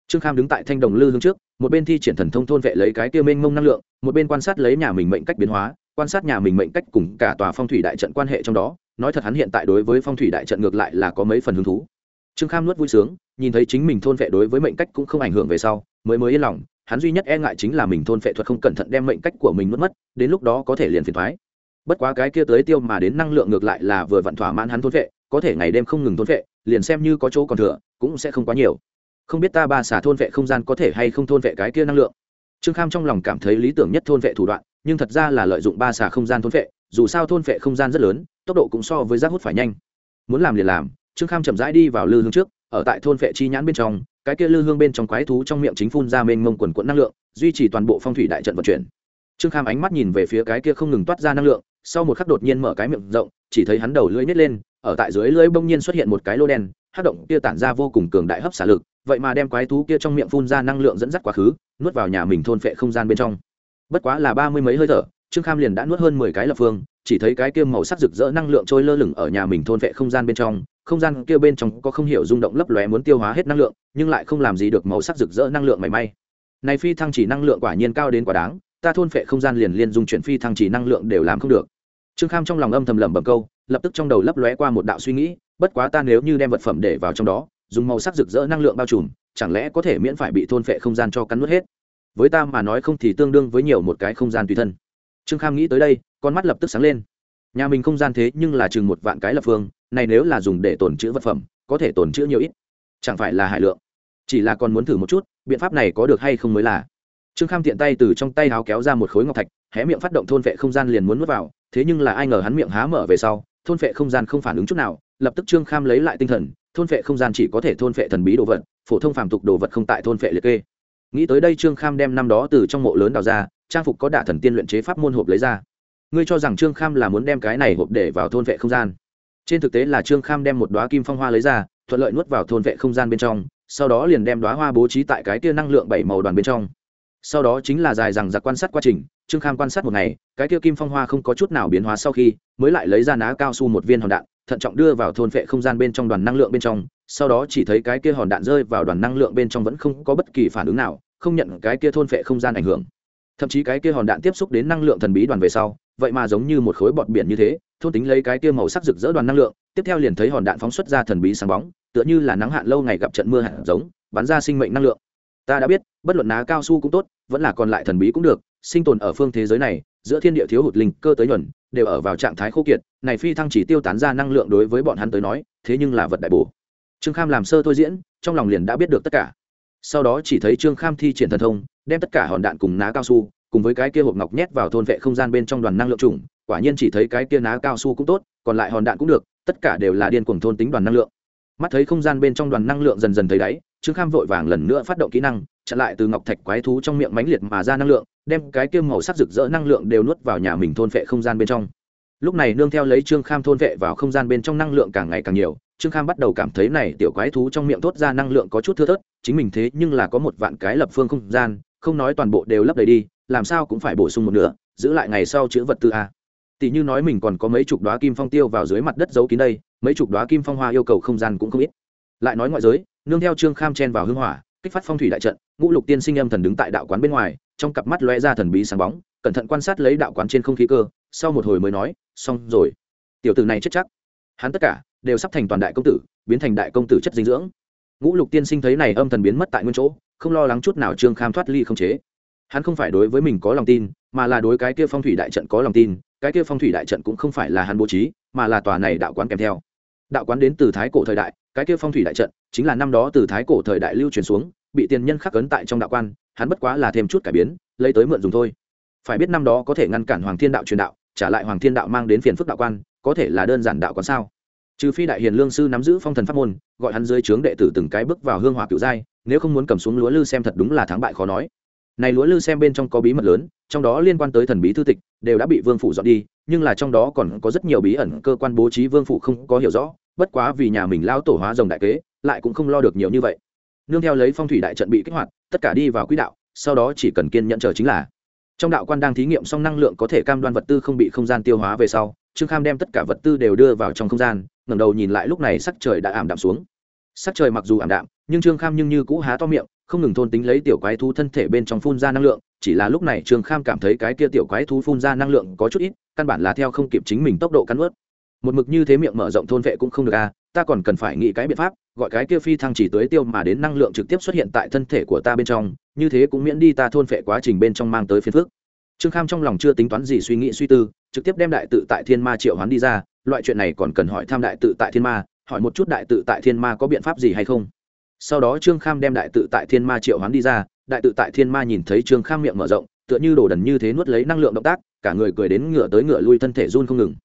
Trương kham đứng tại thanh đồng lư hướng trước, một bên thi triển thần thông thôn vệ lấy cái kia mênh mông năng lượng, một bên quan sát lấy nhà mình mệnh cách biến hóa quan sát nhà mình mệnh cách cùng cả tòa phong thủy đại trận quan hệ trong đó, nói thật hắn hiện tại đối với phong thủy đại trận ngược lại là có mấy phần hứng thú. Trương kham nuốt vui sướng, nhìn thấy chính mình thôn vệ đối với mệnh cách cũng không ảnh hưởng về sau, mới mới yên lòng, hắn duy nhất e ngại chính là mình thôn vệ thuật không cẩn thận đem mệnh cách của mình nuốt mất, đến lúc đó có thể liền phiền thoái bất quá cái kia tới tiêu mà đến năng lượng ngược lại là vừa vặn thỏa mãn hắn thôn vệ, có thể ngày đêm không ngừng thôn vệ, liền xem như có chỗ còn thừa, cũng sẽ không quá nhiều. Không biết ta ba xả thôn vệ không gian có thể hay không thôn vệ cái kia năng lượng trương kham trong lòng cảm thấy lý tưởng nhất thôn vệ thủ đoạn, nhưng thật ra là lợi dụng ba xà không gian thôn vệ, dù sao thôn vệ không gian rất lớn, tốc độ cũng so với rác hút phải nhanh. Muốn làm liền làm, trương kham chậm rãi đi vào lư hương trước, ở tại thôn vệ chi nhãn bên trong, cái kia lư hương bên trong quái thú trong miệng chính phun ra mênh mông quần quận năng lượng, duy trì toàn bộ phong thủy đại trận vận chuyển. Trương kham ánh mắt nhìn về phía cái kia không ngừng toát ra năng lượng, sau một khắc đột nhiên mở cái miệng rộng, chỉ thấy hắn đầu lưỡi nhét lên, ở tại dưới lưỡi bỗng nhiên xuất hiện một cái lô đen hát động kia tản ra vô cùng cường đại hấp xả lực, vậy mà đem quái thú kia trong miệng phun ra năng lượng dẫn dắt quá khứ nuốt vào nhà mình thôn phệ không gian bên trong. Bất quá là ba mươi mấy hơi thở, trương kham liền đã nuốt hơn mười cái lập phương, chỉ thấy cái kia màu sắc rực rỡ năng lượng trôi lơ lửng ở nhà mình thôn phệ không gian bên trong. Không gian kia bên trong có không hiểu rung động lấp lóe muốn tiêu hóa hết năng lượng, nhưng lại không làm gì được màu sắc rực rỡ năng lượng mảy may. Này phi thăng chỉ năng lượng quả nhiên cao đến quá đáng, ta thôn phệ không gian liền liên dung chuyển phi thăng chỉ năng lượng đều làm không được. Trương kham trong lòng âm thầm lẩm bẩm câu, lập tức trong đầu lấp lóe qua một đạo suy nghĩ, bất quá ta nếu như đem vật phẩm để vào trong đó, dùng màu sắc rực rỡ năng lượng bao trùm chẳng lẽ có thể miễn phải bị thôn phệ không gian cho cắn nuốt hết? Với ta mà nói không thì tương đương với nhiều một cái không gian tùy thân. Trương kham nghĩ tới đây, con mắt lập tức sáng lên. Nhà mình không gian thế nhưng là chừng một vạn cái lập phương, này nếu là dùng để tồn chữ vật phẩm, có thể tồn chữ nhiều ít. Chẳng phải là hải lượng. Chỉ là còn muốn thử một chút, biện pháp này có được hay không mới là. Trương kham tiện tay từ trong tay áo kéo ra một khối ngọc thạch, hé miệng phát động thôn vệ không gian liền muốn nuốt vào, thế nhưng là ai ngờ hắn miệng há mở về sau, thôn vệ không gian không phản ứng chút nào, lập tức trương kham lấy lại tinh thần, thôn vệ không gian chỉ có thể thôn vệ thần bí đồ vật phổ thông phàm tục đồ vật không tại thôn vệ liệt kê. Nghĩ tới đây trương kham đem năm đó từ trong mộ lớn đào ra, trang phục có đạ thần tiên luyện chế pháp môn hộp lấy ra. Ngươi cho rằng trương kham là muốn đem cái này hộp để vào thôn vệ không gian? Trên thực tế là trương kham đem một đoá kim phong hoa lấy ra, thuận lợi nuốt vào thôn vệ không gian bên trong, sau đó liền đem đoá hoa bố trí tại cái kia năng lượng bảy màu đoàn bên trong. Sau đó chính là dài rằng giặc quan sát quá trình, trương kham quan sát một ngày, cái kia kim phong hoa không có chút nào biến hóa sau khi, mới lại lấy ra ná cao su một viên hòn đạn, thận trọng đưa vào thôn vệ không gian bên trong đoàn năng lượng bên trong sau đó chỉ thấy cái kia hòn đạn rơi vào đoàn năng lượng bên trong vẫn không có bất kỳ phản ứng nào, không nhận cái kia thôn phệ không gian ảnh hưởng. Thậm chí cái kia hòn đạn tiếp xúc đến năng lượng thần bí đoàn về sau, vậy mà giống như một khối bọt biển như thế, thôn tính lấy cái kia màu sắc rực rỡ đoàn năng lượng, tiếp theo liền thấy hòn đạn phóng xuất ra thần bí sáng bóng, tựa như là nắng hạn lâu ngày gặp trận mưa hạt giống, bắn ra sinh mệnh năng lượng. Ta đã biết, bất luận ná cao su cũng tốt, vẫn là còn lại thần bí cũng được, sinh tồn ở phương thế giới này, giữa thiên địa thiếu hụt linh cơ tới nhuần, đều ở vào trạng thái khô kiệt, này phi thăng chỉ tiêu tán ra năng lượng đối với bọn hắn tới nói, thế nhưng là vật đại bổ trương kham làm sơ thôi diễn trong lòng liền đã biết được tất cả. Sau đó chỉ thấy trương kham thi triển thần thông đem tất cả hòn đạn cùng ná cao su cùng với cái kia hộp ngọc nhét vào thôn vệ không gian bên trong đoàn năng lượng chủng, quả nhiên chỉ thấy cái kia ná cao su cũng tốt còn lại hòn đạn cũng được tất cả đều là điên cuồng thôn tính đoàn năng lượng. Mắt thấy không gian bên trong đoàn năng lượng dần dần thấy đáy trương kham vội vàng lần nữa phát động kỹ năng chặn lại từ ngọc thạch quái thú trong miệng mãnh liệt mà ra năng lượng đem cái kia màu sắc rực rỡ năng lượng đều nuốt vào nhà mình thôn vệ không gian bên trong. Lúc này nương theo lấy trương kham thôn vệ vào không gian bên trong năng lượng càng ngày càng nhiều trương kham bắt đầu cảm thấy này tiểu quái thú trong miệng thốt ra năng lượng có chút thưa thớt, chính mình thế nhưng là có một vạn cái lập phương không gian, không nói toàn bộ đều lấp đầy đi, làm sao cũng phải bổ sung một nửa, giữ lại ngày sau chữ vật tư a. Tỷ như nói mình còn có mấy chục đoá kim phong tiêu vào dưới mặt đất giấu kín đây, mấy chục đoá kim phong hoa yêu cầu không gian cũng không ít. Lại nói ngoại giới, nương theo trương kham chen vào hưng hỏa, kích phát phong thủy đại trận, ngũ lục tiên sinh âm thần đứng tại đạo quán bên ngoài, trong cặp mắt lóe ra thần bí sáng bóng, cẩn thận quan sát lấy đạo quán trên không khí cơ, sau một hồi mới nói, xong rồi. Tiểu tử này chết chắc. Hắn tất cả đều sắp thành toàn đại công tử, biến thành đại công tử chất dinh dưỡng. Ngũ lục tiên sinh thấy này âm thần biến mất tại nguyên chỗ, không lo lắng chút nào trương kham thoát ly không chế. Hắn không phải đối với mình có lòng tin, mà là đối cái kia phong thủy đại trận có lòng tin, cái kia phong thủy đại trận cũng không phải là hắn bố trí, mà là tòa này đạo quán kèm theo. Đạo quán đến từ thái cổ thời đại, cái kia phong thủy đại trận chính là năm đó từ thái cổ thời đại lưu truyền xuống, bị tiền nhân khắc ấn tại trong đạo quan, hắn bất quá là thêm chút cải biến, lấy tới mượn dùng thôi. Phải biết năm đó có thể ngăn cản hoàng thiên đạo truyền đạo, trả lại hoàng thiên đạo mang đến phiền phức đạo quan, có thể là đơn giản đạo quán sao? Trừ phi đại hiền lương sư nắm giữ phong thần pháp môn, gọi hắn dưới trướng đệ tử từng cái bước vào hương hỏa cựu giai, nếu không muốn cầm xuống lúa lư xem thật đúng là thắng bại khó nói. Này lúa lư xem bên trong có bí mật lớn, trong đó liên quan tới thần bí thư tịch, đều đã bị vương phủ dọn đi, nhưng là trong đó còn có rất nhiều bí ẩn cơ quan bố trí vương phủ không có hiểu rõ, bất quá vì nhà mình lao tổ hóa rồng đại kế, lại cũng không lo được nhiều như vậy. Nương theo lấy phong thủy đại trận bị kích hoạt, tất cả đi vào quỹ đạo, sau đó chỉ cần kiên nhận chờ chính là. Trong đạo quan đang thí nghiệm xong năng lượng có thể cam đoan vật tư không bị không gian tiêu hóa về sau, trương kham đem tất cả vật tư đều đưa vào trong không gian ngẩng đầu nhìn lại lúc này sắc trời đã ảm đạm xuống. Sắc trời mặc dù ảm đạm, nhưng trương kham nhưng như cũ há to miệng, không ngừng thôn tính lấy tiểu quái thú thân thể bên trong phun ra năng lượng, chỉ là lúc này trương kham cảm thấy cái kia tiểu quái thú phun ra năng lượng có chút ít, căn bản là theo không kịp chính mình tốc độ cắn ướt một mực như thế miệng mở rộng thôn vệ cũng không được à ta còn cần phải nghĩ cái biện pháp, gọi cái kia phi thăng chỉ tới tiêu mà đến năng lượng trực tiếp xuất hiện tại thân thể của ta bên trong, như thế cũng miễn đi ta thôn vệ quá trình bên trong mang tới phiền phức. Trương kham trong lòng chưa tính toán gì suy nghĩ suy tư, trực tiếp đem đại tự tại thiên ma triệu hoán đi ra loại chuyện này còn cần hỏi tham đại tự tại thiên ma, hỏi một chút đại tự tại thiên ma có biện pháp gì hay không. Sau đó trương kham đem đại tự tại thiên ma triệu hoán đi ra, đại tự tại thiên ma nhìn thấy trương kham miệng mở rộng, tựa như đổ đần như thế nuốt lấy năng lượng động tác, cả người cười đến ngựa tới ngựa lui thân thể run không ngừng.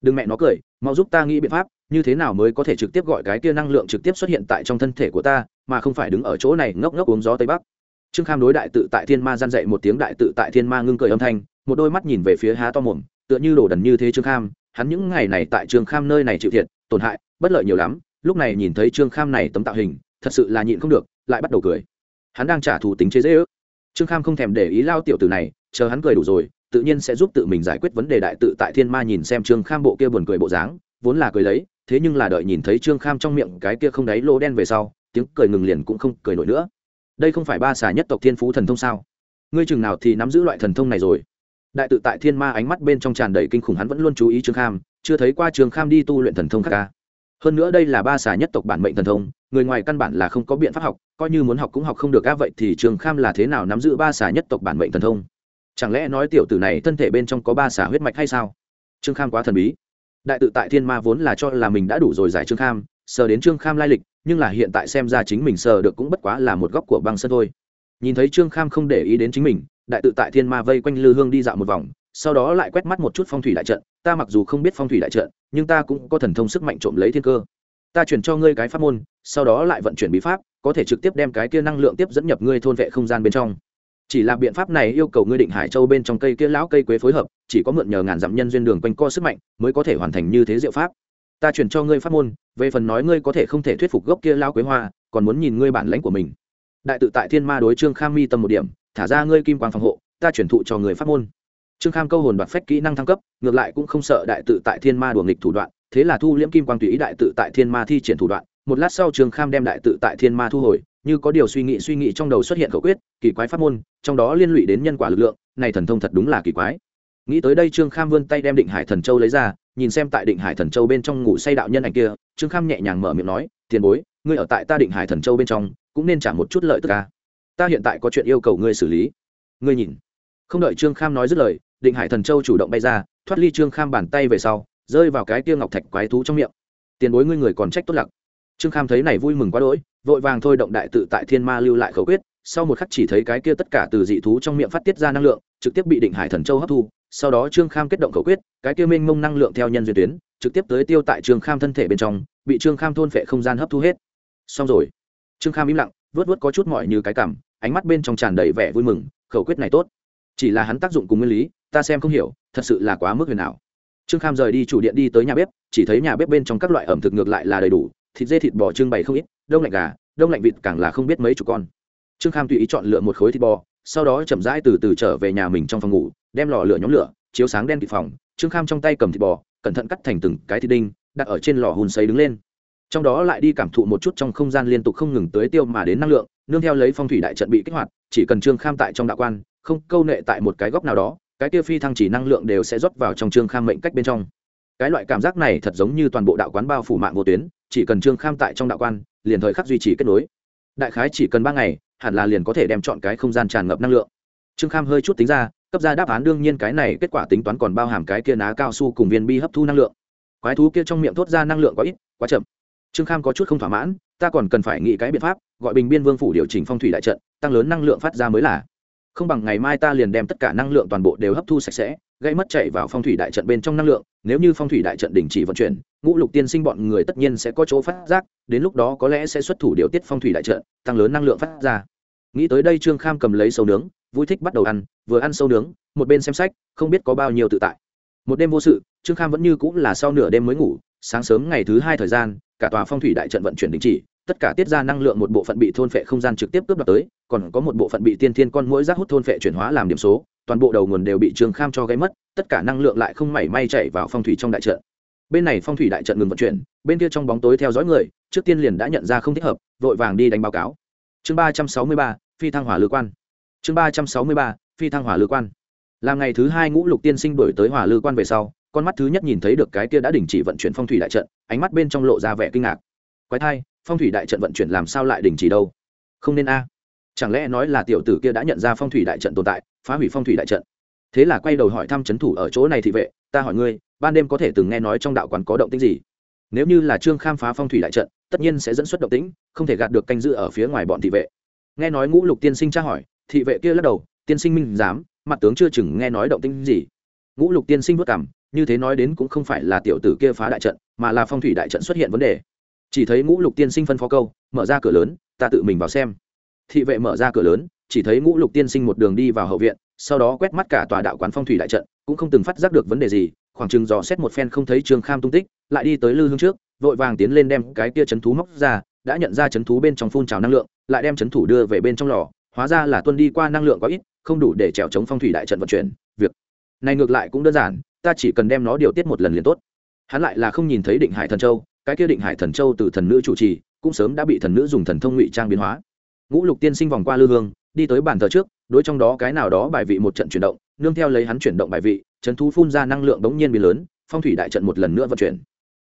Đừng mẹ nó cười, mau giúp ta nghĩ biện pháp, như thế nào mới có thể trực tiếp gọi cái kia năng lượng trực tiếp xuất hiện tại trong thân thể của ta, mà không phải đứng ở chỗ này ngốc ngốc uống gió tây bắc. Trương kham đối đại tự tại thiên ma gian dậy một tiếng đại tự tại thiên ma ngưng cười âm thanh, một đôi mắt nhìn về phía há to mồm, tựa như đổ đần như thế trương kham hắn những ngày này tại trương kham nơi này chịu thiệt, tổn hại, bất lợi nhiều lắm, lúc này nhìn thấy trương kham này tấm tạo hình, thật sự là nhịn không được, lại bắt đầu cười. Hắn đang trả thù tính chế dễ ước. Trương kham không thèm để ý lao tiểu tử này, chờ hắn cười đủ rồi, tự nhiên sẽ giúp tự mình giải quyết vấn đề đại tự tại thiên ma nhìn xem trương kham bộ kia buồn cười bộ dáng, vốn là cười lấy, thế nhưng là đợi nhìn thấy trương kham trong miệng cái kia không đáy lô đen về sau, tiếng cười ngừng liền cũng không cười nổi nữa. Đây không phải ba xà nhất tộc thiên phú thần thông sao? Ngươi chừng nào thì nắm giữ loại thần thông này rồi? Đại tự tại thiên ma ánh mắt bên trong tràn đầy kinh khủng hắn vẫn luôn chú ý trương kham, chưa thấy qua trương kham đi tu luyện thần thông khác ca hơn nữa đây là ba xà nhất tộc bản mệnh thần thông, người ngoài căn bản là không có biện pháp học, coi như muốn học cũng học không được á, vậy thì trương kham là thế nào nắm giữ ba xà nhất tộc bản mệnh thần thông? Chẳng lẽ nói tiểu tử này thân thể bên trong có ba xà huyết mạch hay sao? Trương kham quá thần bí. Đại tự tại thiên ma vốn là cho là mình đã đủ rồi giải trương kham, sờ đến trương kham lai lịch, nhưng là hiện tại xem ra chính mình sờ được cũng bất quá là một góc của băng sân thôi. Nhìn thấy trương kham không để ý đến chính mình đại tự tại thiên ma vây quanh lư hương đi dạo một vòng, sau đó lại quét mắt một chút phong thủy đại trận. Ta mặc dù không biết phong thủy đại trận, nhưng ta cũng có thần thông sức mạnh trộm lấy thiên cơ. Ta chuyển cho ngươi cái pháp môn, sau đó lại vận chuyển bí pháp, có thể trực tiếp đem cái kia năng lượng tiếp dẫn nhập ngươi thôn vệ không gian bên trong. Chỉ là biện pháp này yêu cầu ngươi định hải châu bên trong cây kia lão cây quế phối hợp, chỉ có mượn nhờ ngàn dặm nhân duyên đường quanh co sức mạnh mới có thể hoàn thành như thế diệu pháp. Ta chuyển cho ngươi pháp môn, về phần nói ngươi có thể không thể thuyết phục gốc kia lão quế hoa, còn muốn nhìn ngươi bản lãnh của mình. Đại tự tại thiên ma đối trương kham mi tâm một điểm thả ra ngươi kim quang phòng hộ, ta chuyển thụ cho người pháp môn. Trương kham câu hồn đoạt phách kỹ năng thăng cấp, ngược lại cũng không sợ đại tự tại thiên ma đùa nghịch thủ đoạn, thế là thu liễm kim quang tùy ý đại tự tại thiên ma thi triển thủ đoạn. Một lát sau trương kham đem đại tự tại thiên ma thu hồi, như có điều suy nghĩ suy nghĩ trong đầu xuất hiện khẩu quyết, kỳ quái pháp môn, trong đó liên lụy đến nhân quả lực lượng, này thần thông thật đúng là kỳ quái. Nghĩ tới đây trương kham vươn tay đem định hải thần châu lấy ra, nhìn xem tại định hải thần châu bên trong ngủ say đạo nhân ảnh kia, trương kham nhẹ nhàng mở miệng nói, tiền bối, ngươi ở tại ta định hải thần châu bên trong, cũng nên trả một chút lợi tức ca ta hiện tại có chuyện yêu cầu ngươi xử lý. Ngươi nhìn. Không đợi trương kham nói dứt lời, định hải thần châu chủ động bay ra, thoát ly trương kham bàn tay về sau, rơi vào cái kia ngọc thạch quái thú trong miệng. Tiền bối ngươi người còn trách tốt lặc trương kham thấy này vui mừng quá đỗi, vội vàng thôi động đại tự tại thiên ma lưu lại khẩu quyết, sau một khắc chỉ thấy cái kia tất cả từ dị thú trong miệng phát tiết ra năng lượng, trực tiếp bị định hải thần châu hấp thu, sau đó trương kham kết động khẩu quyết, cái kia mênh mông năng lượng theo nhân duyên tuyến, trực tiếp tới tiêu tại trương kham thân thể bên trong, bị trương kham thôn phệ không gian hấp thu hết. Xong rồi. Trương kham im lặng vớt vớt có chút mỏi như cái cảm, ánh mắt bên trong tràn đầy vẻ vui mừng, khẩu quyết này tốt. Chỉ là hắn tác dụng cùng nguyên lý, ta xem không hiểu, thật sự là quá mức huyền ảo. Trương kham rời đi chủ điện đi tới nhà bếp, chỉ thấy nhà bếp bên trong các loại ẩm thực ngược lại là đầy đủ, thịt dê thịt bò trưng bày không ít, đông lạnh gà, đông lạnh vịt càng là không biết mấy chục con. Trương kham tùy ý chọn lựa một khối thịt bò, sau đó chậm rãi từ từ trở về nhà mình trong phòng ngủ, đem lò lửa nhóm lửa, chiếu sáng đen kịt phòng. Trương kham trong tay cầm thịt bò, cẩn thận cắt thành từng cái thịt đinh, đặt ở trên lò hùn xấy đứng lên trong đó lại đi cảm thụ một chút trong không gian liên tục không ngừng tới tiêu mà đến năng lượng, nương theo lấy phong thủy đại trận bị kích hoạt, chỉ cần trương kham tại trong đạo quan, không câu nệ tại một cái góc nào đó, cái kia phi thăng chỉ năng lượng đều sẽ rót vào trong trương kham mệnh cách bên trong. Cái loại cảm giác này thật giống như toàn bộ đạo quán bao phủ mạng vô tuyến, chỉ cần trương kham tại trong đạo quan, liền thời khắc duy trì kết nối. Đại khái chỉ cần ba ngày, hẳn là liền có thể đem chọn cái không gian tràn ngập năng lượng. Trương kham hơi chút tính ra, cấp ra đáp án đương nhiên cái này kết quả tính toán còn bao hàm cái kia ná cao su cùng viên bi hấp thu năng lượng. Quái thú kia trong miệng thốt ra năng lượng quá ít, quá chậm trương kham có chút không thỏa mãn, ta còn cần phải nghĩ cái biện pháp, gọi bình biên vương phủ điều chỉnh phong thủy đại trận, tăng lớn năng lượng phát ra mới là. Không bằng ngày mai ta liền đem tất cả năng lượng toàn bộ đều hấp thu sạch sẽ, gây mất chạy vào phong thủy đại trận bên trong năng lượng, nếu như phong thủy đại trận đình chỉ vận chuyển, ngũ lục tiên sinh bọn người tất nhiên sẽ có chỗ phát giác, đến lúc đó có lẽ sẽ xuất thủ điều tiết phong thủy đại trận, tăng lớn năng lượng phát ra. Nghĩ tới đây trương kham cầm lấy sâu nướng, vui thích bắt đầu ăn, vừa ăn sâu nướng, một bên xem sách, không biết có bao nhiêu tự tại. Một đêm vô sự, trương kham vẫn như cũng là sau nửa đêm mới ngủ, sáng sớm ngày thứ hai thời gian cả tòa phong thủy đại trận vận chuyển đình chỉ, tất cả tiết ra năng lượng một bộ phận bị thôn phệ không gian trực tiếp cướp đoạt tới, còn có một bộ phận bị tiên thiên con mũi rác hút thôn phệ chuyển hóa làm điểm số, toàn bộ đầu nguồn đều bị trường kham cho gây mất, tất cả năng lượng lại không mảy may chạy vào phong thủy trong đại trận. Bên này phong thủy đại trận ngừng vận chuyển, bên kia trong bóng tối theo dõi người, trước tiên liền đã nhận ra không thích hợp, vội vàng đi đánh báo cáo. Chương ba trăm sáu mươi ba, phi thăng hỏa lư quan. Chương ba trăm sáu mươi ba, phi thăng hỏa lư quan. Làm ngày thứ hai ngũ lục tiên sinh đổi tới hỏa lư quan về sau con mắt thứ nhất nhìn thấy được cái kia đã đình chỉ vận chuyển phong thủy đại trận, ánh mắt bên trong lộ ra vẻ kinh ngạc. Quái thai, phong thủy đại trận vận chuyển làm sao lại đình chỉ đâu? Không nên a. Chẳng lẽ nói là tiểu tử kia đã nhận ra phong thủy đại trận tồn tại, phá hủy phong thủy đại trận? Thế là quay đầu hỏi thăm c h ấ n thủ ở chỗ này thị vệ, ta hỏi ngươi, ban đêm có thể từng nghe nói trong đạo quán có động tĩnh gì? Nếu như là trương kham phá phong thủy đại trận, tất nhiên sẽ dẫn xuất động tĩnh, không thể gạt được canh giữ ở phía ngoài bọn thị vệ. Nghe nói ngũ lục tiên sinh tra hỏi, thị vệ kia lắc đầu, tiên sinh minh dám mặt tướng chưa chừng nghe nói động tĩnh gì. Ngũ lục tiên sinh vất cảm như thế nói đến cũng không phải là tiểu tử kia phá đại trận, mà là phong thủy đại trận xuất hiện vấn đề. Chỉ thấy ngũ lục tiên sinh phân phó câu, mở ra cửa lớn, ta tự mình vào xem. Thị vệ mở ra cửa lớn, chỉ thấy ngũ lục tiên sinh một đường đi vào hậu viện, sau đó quét mắt cả tòa đạo quán phong thủy đại trận, cũng không từng phát giác được vấn đề gì, khoảng chừng dò xét một phen không thấy trương kham tung tích, lại đi tới lư hương trước, vội vàng tiến lên đem cái kia chấn thú móc ra, đã nhận ra chấn thú bên trong phun trào năng lượng, lại đem chấn thủ đưa về bên trong lò, hóa ra là tuân đi qua năng lượng có ít, không đủ để trèo chống phong thủy đại trận vận chuyển, việc này ngược lại cũng đơn giản ta chỉ cần đem nó điều tiết một lần liền tốt. Hắn lại là không nhìn thấy định hải thần châu, cái kia định hải thần châu từ thần nữ chủ trì, cũng sớm đã bị thần nữ dùng thần thông ngụy trang biến hóa. Ngũ lục tiên sinh vòng qua lư hương, đi tới bàn thờ trước, đối trong đó cái nào đó bài vị một trận chuyển động, nương theo lấy hắn chuyển động bài vị trấn thú phun ra năng lượng đống nhiên bị lớn, phong thủy đại trận một lần nữa vận chuyển.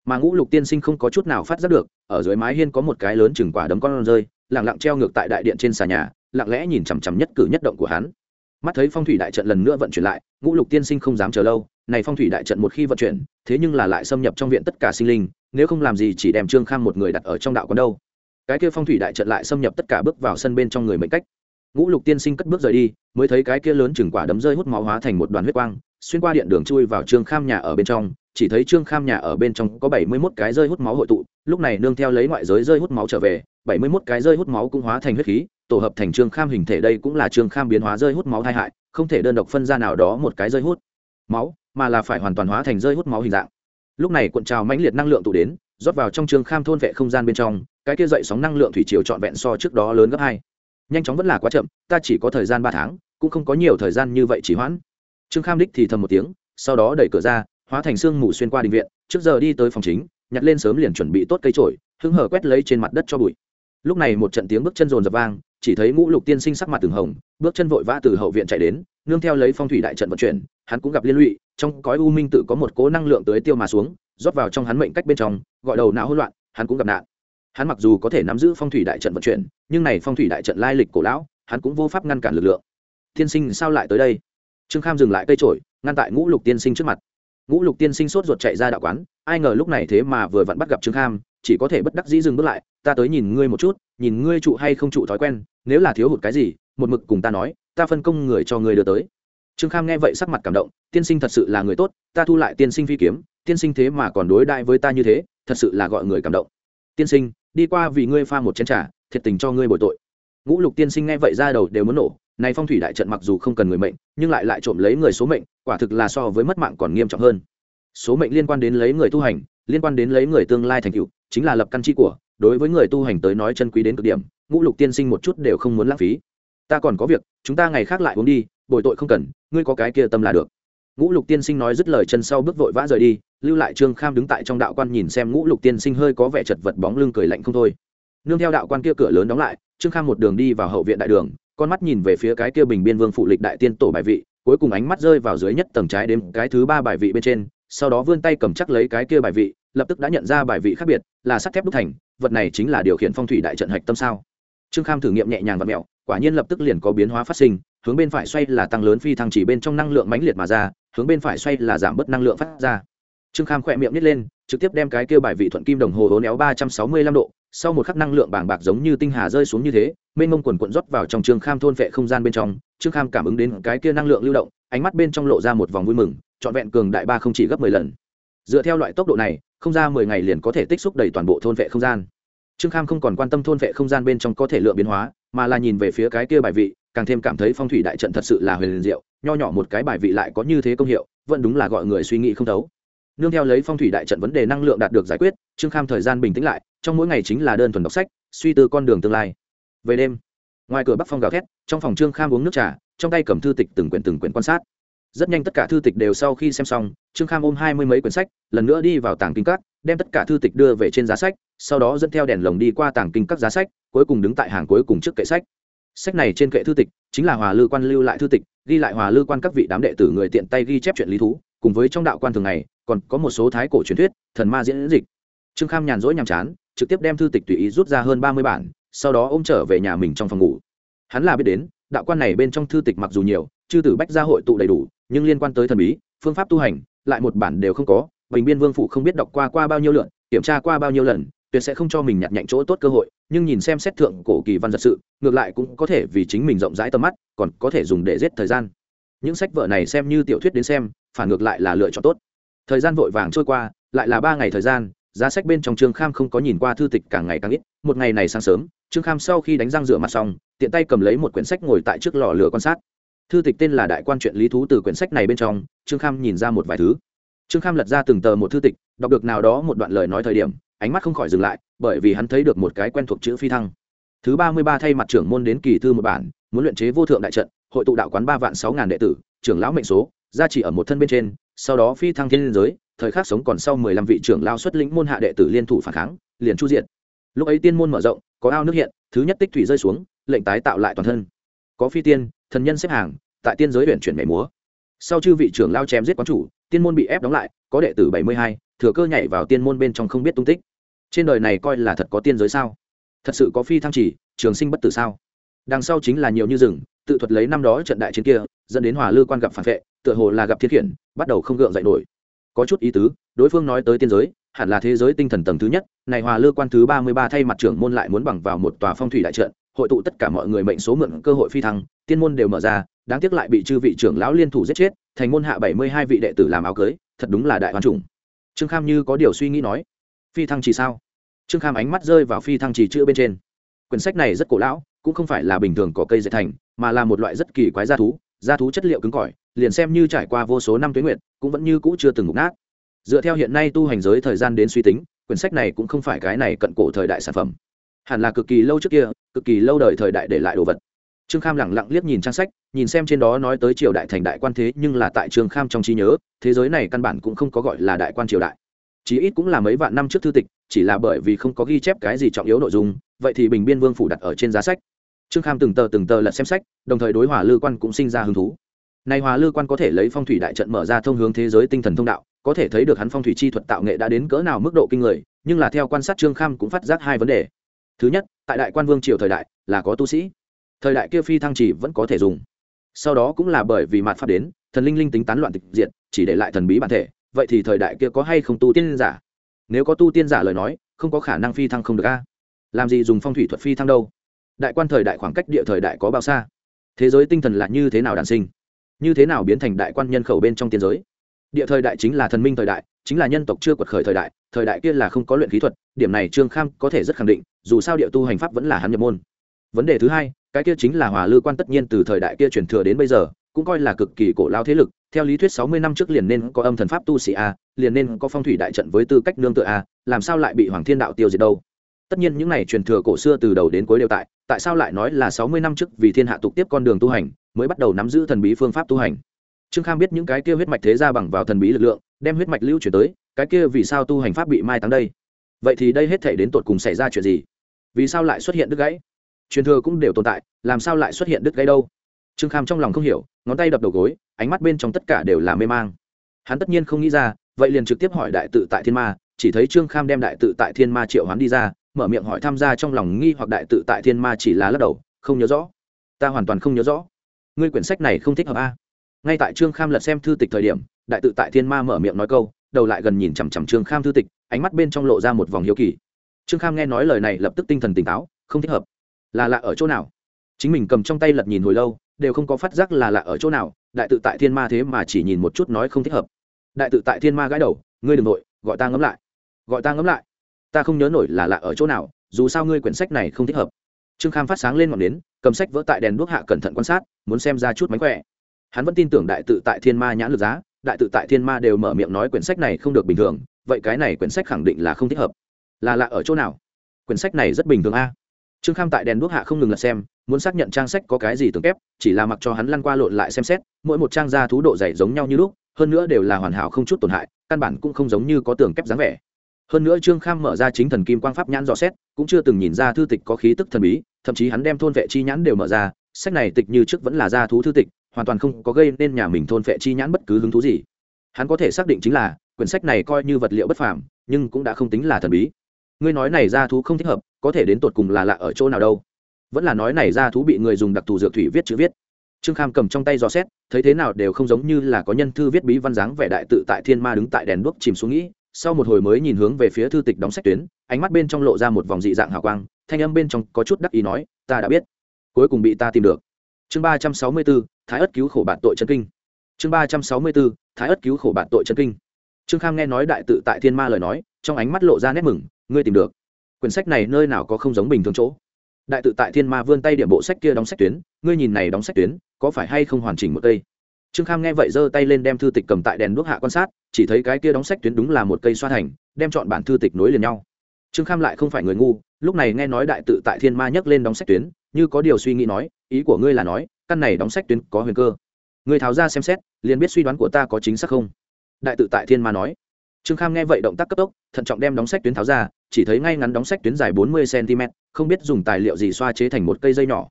Mà ngũ lục tiên sinh không có chút nào phát giác được, ở dưới mái hiên có một cái lớn chừng quả đấm con rơi lẳng lặng treo ngược tại đại điện trên xà nhà, lặng lẽ nhìn chằm chằm nhất cử nhất động của hắn. Mắt thấy phong thủy đại trận lần nữa vận chuyển lại, ngũ lục tiên sinh không dám chờ lâu này phong thủy đại trận một khi vận chuyển, thế nhưng là lại xâm nhập trong viện tất cả sinh linh, nếu không làm gì chỉ đem trương kham một người đặt ở trong đạo còn đâu. Cái kia phong thủy đại trận lại xâm nhập tất cả bước vào sân bên trong người mệnh cách. Ngũ lục tiên sinh cất bước rời đi, mới thấy cái kia lớn chừng quả đấm rơi hút máu hóa thành một đoàn huyết quang, xuyên qua điện đường chui vào trương kham nhà ở bên trong, chỉ thấy trương kham nhà ở bên trong có bảy mươi mốt cái rơi hút máu hội tụ, lúc này nương theo lấy ngoại giới rơi hút máu trở về, bảy mươi mốt cái rơi hút máu cũng hóa thành huyết khí, tổ hợp thành trương kham hình thể đây cũng là trương kham biến hóa rơi hút máu tai hại, không thể đơn độc phân ra nào đó một cái rơi hút máu mà là phải hoàn toàn hóa thành rơi hút máu hình dạng. Lúc này cuộn trào mãnh liệt năng lượng tụ đến, rót vào trong trường kham thôn vệ không gian bên trong, cái kia dậy sóng năng lượng thủy triều trọn vẹn so trước đó lớn gấp hai. Nhanh chóng vẫn là quá chậm, ta chỉ có thời gian ba tháng, cũng không có nhiều thời gian như vậy chỉ hoãn. Trương kham đích thì thầm một tiếng, sau đó đẩy cửa ra, hóa thành xương mù xuyên qua đình viện, trước giờ đi tới phòng chính, nhặt lên sớm liền chuẩn bị tốt cây trổi hứng hở quét lấy trên mặt đất cho bụi. Lúc này một trận tiếng bước chân rồn rập vang, chỉ thấy ngũ lục tiên sinh sắc mặt từng hồng, bước chân vội vã từ hậu viện chạy đến nương theo lấy phong thủy đại trận vận chuyển, hắn cũng gặp liên lụy, trong cõi u minh tự có một cố năng lượng tới tiêu mà xuống, rót vào trong hắn mệnh cách bên trong, gọi đầu não hỗn loạn, hắn cũng gặp nạn. Hắn mặc dù có thể nắm giữ phong thủy đại trận vận chuyển, nhưng này phong thủy đại trận lai lịch cổ lão, hắn cũng vô pháp ngăn cản lực lượng. Tiên sinh sao lại tới đây? Trương kham dừng lại cây trổi ngăn tại ngũ lục tiên sinh trước mặt. Ngũ lục tiên sinh sốt ruột chạy ra đạo quán, ai ngờ lúc này thế mà vừa vặn bắt gặp trương kham, chỉ có thể bất đắc dĩ dừng bước lại, ta tới nhìn ngươi một chút, nhìn ngươi trụ hay không trụ thói quen, nếu là thiếu hụt cái gì, một mực cùng ta nói ta phân công người cho ngươi đưa tới. Trương kham nghe vậy sắc mặt cảm động, tiên sinh thật sự là người tốt, ta thu lại tiên sinh phi kiếm, tiên sinh thế mà còn đối đại với ta như thế, thật sự là gọi người cảm động. Tiên sinh, đi qua vì ngươi pha một chén trà, thiệt tình cho ngươi bồi tội. Ngũ lục tiên sinh nghe vậy ra đầu đều muốn nổ, này phong thủy đại trận mặc dù không cần người mệnh, nhưng lại lại trộm lấy người số mệnh, quả thực là so với mất mạng còn nghiêm trọng hơn. Số mệnh liên quan đến lấy người tu hành, liên quan đến lấy người tương lai thành tựu, chính là lập căn chi của, đối với người tu hành tới nói chân quý đến cực điểm, ngũ lục tiên sinh một chút đều không muốn lãng phí ta còn có việc, chúng ta ngày khác lại uống đi, bồi tội không cần, ngươi có cái kia tâm là được. Ngũ lục tiên sinh nói dứt lời chân sau bước vội vã rời đi, lưu lại trương kham đứng tại trong đạo quan nhìn xem ngũ lục tiên sinh hơi có vẻ chật vật bóng lưng cười lạnh không thôi. Nương theo đạo quan kia cửa lớn đóng lại, trương kham một đường đi vào hậu viện đại đường, con mắt nhìn về phía cái kia bình biên vương phụ lịch đại tiên tổ bài vị, cuối cùng ánh mắt rơi vào dưới nhất tầng trái đêm cái thứ ba bài vị bên trên, sau đó vươn tay cầm chắc lấy cái kia bài vị, lập tức đã nhận ra bài vị khác biệt, là sắt thép đúc thành, vật này chính là điều khiển phong thủy đại trận hạch tâm sao. Trương kham thử nghiệm nhẹ nhàng và mẹo quả nhiên lập tức liền có biến hóa phát sinh, hướng bên phải xoay là tăng lớn phi thăng chỉ bên trong năng lượng mãnh liệt mà ra, hướng bên phải xoay là giảm bớt năng lượng phát ra. Trương kham khỏe miệng nít lên, trực tiếp đem cái kêu bài vị thuận kim đồng hồ hố néo ba trăm sáu mươi lăm độ, sau một khắc năng lượng bảng bạc giống như tinh hà rơi xuống như thế, mênh mông quần quận rót vào trong trương kham thôn vệ không gian bên trong, trương kham cảm ứng đến cái kia năng lượng lưu động, ánh mắt bên trong lộ ra một vòng vui mừng, trọn vẹn cường đại ba không chỉ gấp mười lần. Dựa theo loại tốc độ này, không ra mười ngày liền có thể tích xúc đầy toàn bộ thôn vệ không gian. Trương kham không còn quan tâm thôn vệ không gian bên trong có thể lượng biến hóa mà là nhìn về phía cái kia bài vị, càng thêm cảm thấy phong thủy đại trận thật sự là huyền diệu, nho nhỏ một cái bài vị lại có như thế công hiệu, vẫn đúng là gọi người suy nghĩ không thấu. Nương theo lấy phong thủy đại trận vấn đề năng lượng đạt được giải quyết, trương kham thời gian bình tĩnh lại, trong mỗi ngày chính là đơn thuần đọc sách, suy tư con đường tương lai. Về đêm, ngoài cửa bắc phong gào thét, trong phòng trương kham uống nước trà, trong tay cầm thư tịch từng quyển từng quyển quan sát rất nhanh tất cả thư tịch đều sau khi xem xong, trương kham ôm hai mươi mấy quyển sách, lần nữa đi vào tàng kinh các, đem tất cả thư tịch đưa về trên giá sách, sau đó dẫn theo đèn lồng đi qua tàng kinh các giá sách, cuối cùng đứng tại hàng cuối cùng trước kệ sách. Sách này trên kệ thư tịch, chính là hòa lư quan lưu lại thư tịch, ghi lại hòa lư quan các vị đám đệ tử người tiện tay ghi chép chuyện lý thú, cùng với trong đạo quan thường ngày, còn có một số thái cổ truyền thuyết, thần ma diễn dịch. Trương kham nhàn rỗi nhàm chán, trực tiếp đem thư tịch tùy ý rút ra hơn ba mươi bản, sau đó ôm trở về nhà mình trong phòng ngủ. Hắn là biết đến, đạo quan này bên trong thư tịch mặc dù nhiều, chư tử bách gia hội tụ đầy đủ nhưng liên quan tới thần bí, phương pháp tu hành, lại một bản đều không có, bình biên vương phụ không biết đọc qua qua bao nhiêu lượn kiểm tra qua bao nhiêu lần, tuyệt sẽ không cho mình nhặt nhạnh chỗ tốt cơ hội, nhưng nhìn xem xét thượng cổ kỳ văn giật sự, ngược lại cũng có thể vì chính mình rộng rãi tầm mắt, còn có thể dùng để giết thời gian. Những sách vở này xem như tiểu thuyết đến xem, phản ngược lại là lựa chọn tốt. Thời gian vội vàng trôi qua, lại là ba ngày thời gian, giá sách bên trong trương kham không có nhìn qua thư tịch càng ngày càng ít, một ngày này sáng sớm, trương kham sau khi đánh răng rửa mặt xong, tiện tay cầm lấy một quyển sách ngồi tại trước lò lửa quan sát thư tịch tên là đại quan truyện lý thú từ quyển sách này bên trong, trương kham nhìn ra một vài thứ. Trương kham lật ra từng tờ một thư tịch, đọc được nào đó một đoạn lời nói thời điểm, ánh mắt không khỏi dừng lại, bởi vì hắn thấy được một cái quen thuộc chữ phi thăng. Thứ ba mươi ba thay mặt trưởng môn đến kỳ thư một bản, muốn luyện chế vô thượng đại trận, hội tụ đạo quán ba vạn sáu ngàn đệ tử, trưởng lão mệnh số, gia chỉ ở một thân bên trên, sau đó phi thăng thiên liên giới, thời khắc sống còn sau mười lăm vị trưởng lao xuất lĩnh môn hạ đệ tử liên thủ phản kháng, liền chu diện lúc ấy tiên môn mở rộng, có ao nước hiện, thứ nhất tích thủy rơi xuống, lệnh tái tạo lại toàn thân. Có phi tiên thần nhân xếp hàng, tại tiên giới huyện chuyển nhảy múa. Sau chư vị trưởng lao chém giết quán chủ, tiên môn bị ép đóng lại, có đệ tử bảy mươi hai, thừa cơ nhảy vào tiên môn bên trong không biết tung tích. Trên đời này coi là thật có tiên giới sao? Thật sự có phi thăng chỉ, trường sinh bất tử sao? Đằng sau chính là nhiều như rừng, tự thuật lấy năm đó trận đại chiến kia, dẫn đến hòa lư quan gặp phản vệ, tựa hồ là gặp thiết khiển, bắt đầu không gượng dậy nổi. Có chút ý tứ, đối phương nói tới tiên giới, hẳn là thế giới tinh thần tầng thứ nhất, này hòa lư quan thứ ba mươi ba thay mặt trưởng môn lại muốn bằng vào một tòa phong thủy đại trận, hội tụ tất cả mọi người mệnh số mượn cơ hội phi thăng tiên môn đều mở ra, đáng tiếc lại bị chư vị trưởng lão liên thủ giết chết, thành môn hạ bảy mươi hai vị đệ tử làm áo cưới, thật đúng là đại hoàn trùng trương kham như có điều suy nghĩ nói, phi thăng chỉ sao? Trương kham ánh mắt rơi vào phi thăng chỉ chữ bên trên. Quyển sách này rất cổ lão, cũng không phải là bình thường có cây dệt thành, mà là một loại rất kỳ quái gia thú gia thú chất liệu cứng cỏi, liền xem như trải qua vô số năm tuyến nguyện cũng vẫn như cũ chưa từng ngục nát dựa theo hiện nay tu hành giới thời gian đến suy tính, quyển sách này cũng không phải cái này cận cổ thời đại sản phẩm. Hẳn là cực kỳ lâu trước kia, cực kỳ lâu đời thời đại để lại đồ vật trương kham lẳng lặng liếc nhìn trang sách, nhìn xem trên đó nói tới triều đại thành đại quan thế nhưng là tại trương kham trong trí nhớ, thế giới này căn bản cũng không có gọi là đại quan triều đại. Chí ít cũng là mấy vạn năm trước thư tịch, chỉ là bởi vì không có ghi chép cái gì trọng yếu nội dung, vậy thì bình biên vương phủ đặt ở trên giá sách. Trương kham từng tờ từng tờ lật xem sách, đồng thời đối hòa lư quan cũng sinh ra hứng thú. Này hòa lư quan có thể lấy phong thủy đại trận mở ra thông hướng thế giới tinh thần thông đạo, có thể thấy được hắn phong thủy chi thuật tạo nghệ đã đến cỡ nào mức độ kinh người, nhưng là theo quan sát trương kham cũng phát giác hai vấn đề. Thứ nhất, tại đại quan vương triều thời đại là có tu sĩ thời đại kia phi thăng chỉ vẫn có thể dùng. Sau đó cũng là bởi vì mạt pháp đến, thần linh linh tính tán loạn tịch diện chỉ để lại thần bí bản thể, vậy thì thời đại kia có hay không tu tiên giả? Nếu có tu tiên giả lời nói, không có khả năng phi thăng không được a. Làm gì dùng phong thủy thuật phi thăng đâu? Đại quan thời đại khoảng cách địa thời đại có bao xa? Thế giới tinh thần là như thế nào đản sinh? Như thế nào biến thành đại quan nhân khẩu bên trong tiên giới? Địa thời đại chính là thần minh thời đại, chính là nhân tộc chưa quật khởi thời đại thời đại kia là không có luyện khí thuật, điểm này trương kham có thể rất khẳng định, dù sao địa tu hành pháp vẫn là hắn nhập môn. Vấn đề thứ hai cái kia chính là hòa lư quan tất nhiên từ thời đại kia truyền thừa đến bây giờ, cũng coi là cực kỳ cổ lao thế lực. Theo lý thuyết sáu mươi năm trước liền nên có âm thần pháp tu sĩ a, liền nên có phong thủy đại trận với tư cách nương tựa a, làm sao lại bị hoàng thiên đạo tiêu diệt đâu? Tất nhiên những này truyền thừa cổ xưa từ đầu đến cuối đều tại tại sao lại nói là sáu mươi năm trước vì thiên hạ tục tiếp con đường tu hành, mới bắt đầu nắm giữ thần bí phương pháp tu hành? Trương kham biết những cái kia huyết mạch thế ra bằng vào thần bí lực lượng, đem huyết mạch lưu chuyển tới, cái kia vì sao tu hành pháp bị mai táng đây? Vậy thì đây hết thể đến tột cùng xảy ra chuyện gì? Vì sao lại xuất hiện đứt gãy? Truyền thừa cũng đều tồn tại, làm sao lại xuất hiện đứt gãy đâu? Trương kham trong lòng không hiểu, ngón tay đập đầu gối, ánh mắt bên trong tất cả đều là mê mang. Hắn tất nhiên không nghĩ ra, vậy liền trực tiếp hỏi đại tự tại thiên ma, chỉ thấy trương kham đem đại tự tại thiên ma triệu hắn đi ra, mở miệng hỏi tham gia trong lòng nghi hoặc đại tự tại thiên ma chỉ là lắc đầu, không nhớ rõ. Ta hoàn toàn không nhớ rõ. Ngươi quyển sách này không thích hợp a. Ngay tại trương kham lật xem thư tịch thời điểm, đại tự tại thiên ma mở miệng nói câu, đầu lại gần nhìn chằm chằm trương kham thư tịch, ánh mắt bên trong lộ ra một vòng hiếu kỳ. Trương kham nghe nói lời này lập tức tinh thần tỉnh táo, không thích hợp là lạ ở chỗ nào? Chính mình cầm trong tay lật nhìn hồi lâu, đều không có phát giác là lạ ở chỗ nào, đại tự tại thiên ma thế mà chỉ nhìn một chút nói không thích hợp. Đại tự tại thiên ma gãi đầu, ngươi đ ừ n g nội, gọi ta ngẫm lại. Gọi ta ngẫm lại. Ta không nhớ nổi là lạ ở chỗ nào, dù sao ngươi quyển sách này không thích hợp. Trương kham phát sáng lên ngọn nến, cầm sách vỡ tại đèn đuốc hạ cẩn thận quan sát, muốn xem ra chút mánh khỏe. Hắn vẫn tin tưởng đại tự tại thiên ma nhãn lực giá, đại tự tại thiên ma đều mở miệng nói quyển sách này không được bình thường, vậy cái này quyển sách khẳng định là không thích hợp. Là lạ ở chỗ nào? Quyển sách này rất bình thường a trương kham tại đèn đuốc hạ không ngừng lật xem, muốn xác nhận trang sách có cái gì tưởng kép, chỉ là mặc cho hắn lăn qua lộn lại xem xét, mỗi một trang da thú độ dày giống nhau như lúc, hơn nữa đều là hoàn hảo không chút tổn hại, căn bản cũng không giống như có tường kép dáng vẻ. Hơn nữa trương kham mở ra chính thần kim quang pháp nhãn dò xét, cũng chưa từng nhìn ra thư tịch có khí tức thần bí, thậm chí hắn đem thôn vệ chi nhãn đều mở ra, sách này tịch như trước vẫn là gia thú thư tịch, hoàn toàn không có gây nên nhà mình thôn vệ chi nhãn bất cứ hứng thú gì. Hắn có thể xác định chính là, quyển sách này coi như vật liệu bất phàm, nhưng cũng đã không tính là thần bí ngươi nói này Ra thú không thích hợp, có thể đến tột cùng là lạ ở chỗ nào đâu. Vẫn là nói này Ra thú bị người dùng đặc thù dược thủy viết chữ viết. Trương kham cầm trong tay dò xét, thấy thế nào đều không giống như là có nhân thư viết bí văn dáng vẻ đại tự tại thiên ma đứng tại đèn đuốc chìm xuống nghĩ, sau một hồi mới nhìn hướng về phía thư tịch đóng sách tuyến, ánh mắt bên trong lộ ra một vòng dị dạng hào quang, thanh âm bên trong có chút đắc ý nói, ta đã biết. Cuối cùng bị ta tìm được. Chương ba trăm sáu mươi b ố thái ất cứu khổ bạn tội chân kinh. Chương ba trăm sáu mươi b ố thái ất cứu khổ bạn tội chân kinh. Trương kham nghe nói đại tự tại thiên ma lời nói, trong ánh mắt lộ ra nét mừng ngươi tìm được. Quyển sách này nơi nào có không giống bình thường chỗ? Đại tự tại thiên ma vươn tay điểm bộ sách kia đóng sách tuyến, ngươi nhìn này đóng sách tuyến, có phải hay không hoàn chỉnh một cây? Trương kham nghe vậy giơ tay lên đem thư tịch cầm tại đèn đuốc hạ quan sát, chỉ thấy cái kia đóng sách tuyến đúng là một cây xoa thành, đem chọn bản thư tịch nối liền nhau. Trương kham lại không phải người ngu, lúc này nghe nói đại tự tại thiên ma nhấc lên đóng sách tuyến, như có điều suy nghĩ nói, ý của ngươi là nói, căn này đóng sách tuyến có huyền cơ. Người tháo ra xem xét, liền biết suy đoán của ta có chính xác không? Đại tự tại thiên ma nói trương kham nghe vậy động tác cấp tốc, thận trọng đem đóng sách tuyến tháo ra, chỉ thấy ngay ngắn đóng sách tuyến dài bốn mươi cm, không biết dùng tài liệu gì xoa chế thành một cây dây nhỏ.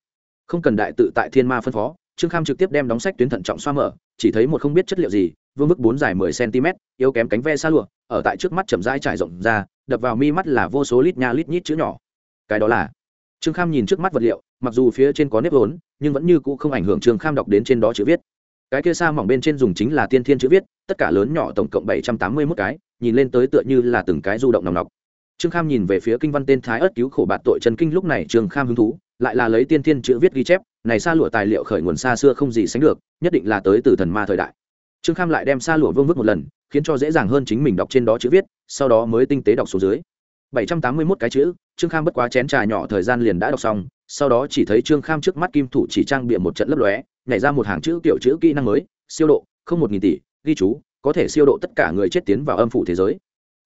Không cần đại tự tại thiên ma phân phó, trương kham trực tiếp đem đóng sách tuyến thận trọng xoa mở, chỉ thấy một không biết chất liệu gì, vương mức bốn dài mười cm, yếu kém cánh ve xa lụa, ở tại trước mắt chậm rãi trải rộng ra, đập vào mi mắt là vô số lít nha lít nhít chữ nhỏ. Cái đó là trương kham nhìn trước mắt vật liệu, mặc dù phía trên có nếp vốn, nhưng vẫn như cũ không ảnh hưởng trương kham đọc đến trên đó chữ viết. Cái kia sa mỏng bên trên dùng chính là tiên thiên chữ viết, tất cả lớn nhỏ tổng cộng bảy trăm tám mươi mốt cái nhìn lên tới tựa như là từng cái du động nòng nọc. Trương kham nhìn về phía kinh văn tên thái ớt cứu khổ bạt tội trần kinh lúc này trương kham hứng thú, lại là lấy tiên thiên chữ viết ghi chép, này xa lụa tài liệu khởi nguồn xa xưa không gì sánh được, nhất định là tới từ thần ma thời đại. Trương kham lại đem xa lụa vương vức một lần, khiến cho dễ dàng hơn chính mình đọc trên đó chữ viết, sau đó mới tinh tế đọc số dưới. Bảy trăm tám mươi mốt cái chữ, trương kham bất quá chén trà nhỏ thời gian liền đã đọc xong, sau đó chỉ thấy trương kham trước mắt kim thủ chỉ trang bịa một trận lấp lóe, nhảy ra một hàng chữ kiểu chữ kỹ năng mới, siêu độ, không một nghìn tỷ, ghi chú có thể siêu độ tất cả người chết tiến vào âm phủ thế giới.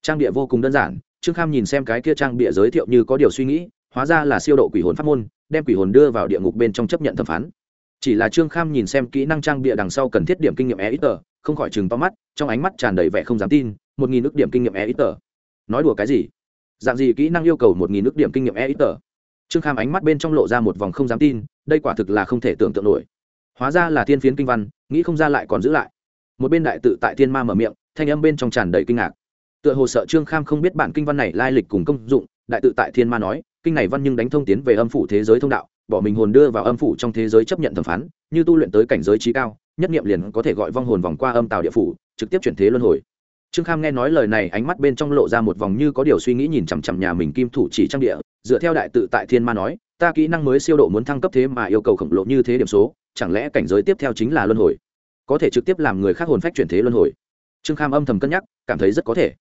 Trang địa vô cùng đơn giản, trương kham nhìn xem cái kia trang bịa giới thiệu như có điều suy nghĩ, hóa ra là siêu độ quỷ hồn pháp môn, đem quỷ hồn đưa vào địa ngục bên trong chấp nhận thẩm phán. Chỉ là trương kham nhìn xem kỹ năng trang bịa đằng sau cần thiết điểm kinh nghiệm e ít tờ, không khỏi chừng to mắt, trong ánh mắt tràn đầy vẻ không dám tin, một nghìn ước điểm kinh nghiệm e ít tờ. Nói đùa cái gì? Dạng gì kỹ năng yêu cầu một nghìn ước điểm kinh nghiệm e ít tờ? Trương kham ánh mắt bên trong lộ ra một vòng không dám tin, đây quả thực là không thể tưởng tượng nổi. Hóa ra là thiên phiến kinh văn, nghĩ không ra lại còn giữ lại một bên đại tự tại thiên ma mở miệng, thanh âm bên trong tràn đầy kinh ngạc. Tựa hồ sợ trương kham không biết bản kinh văn này lai lịch cùng công dụng, đại tự tại thiên ma nói, kinh này văn nhưng đánh thông tiến về âm phủ thế giới thông đạo, bỏ mình hồn đưa vào âm phủ trong thế giới chấp nhận thẩm phán, như tu luyện tới cảnh giới trí cao, nhất nghiệm liền có thể gọi vong hồn vòng qua âm tàu địa phủ, trực tiếp chuyển thế luân hồi. Trương kham nghe nói lời này, ánh mắt bên trong lộ ra một vòng như có điều suy nghĩ nhìn chằm chằm nhà mình kim thủ chỉ trang địa, dựa theo đại tự tại thiên ma nói, ta kỹ năng mới siêu độ muốn thăng cấp thế mà yêu cầu khổng lộ như thế điểm số, chẳng lẽ cảnh giới tiếp theo chính là luân hồi? Có thể trực tiếp làm người khác hồn phách chuyển thế luân hồi. Trương kham âm thầm cân nhắc, cảm thấy rất có thể.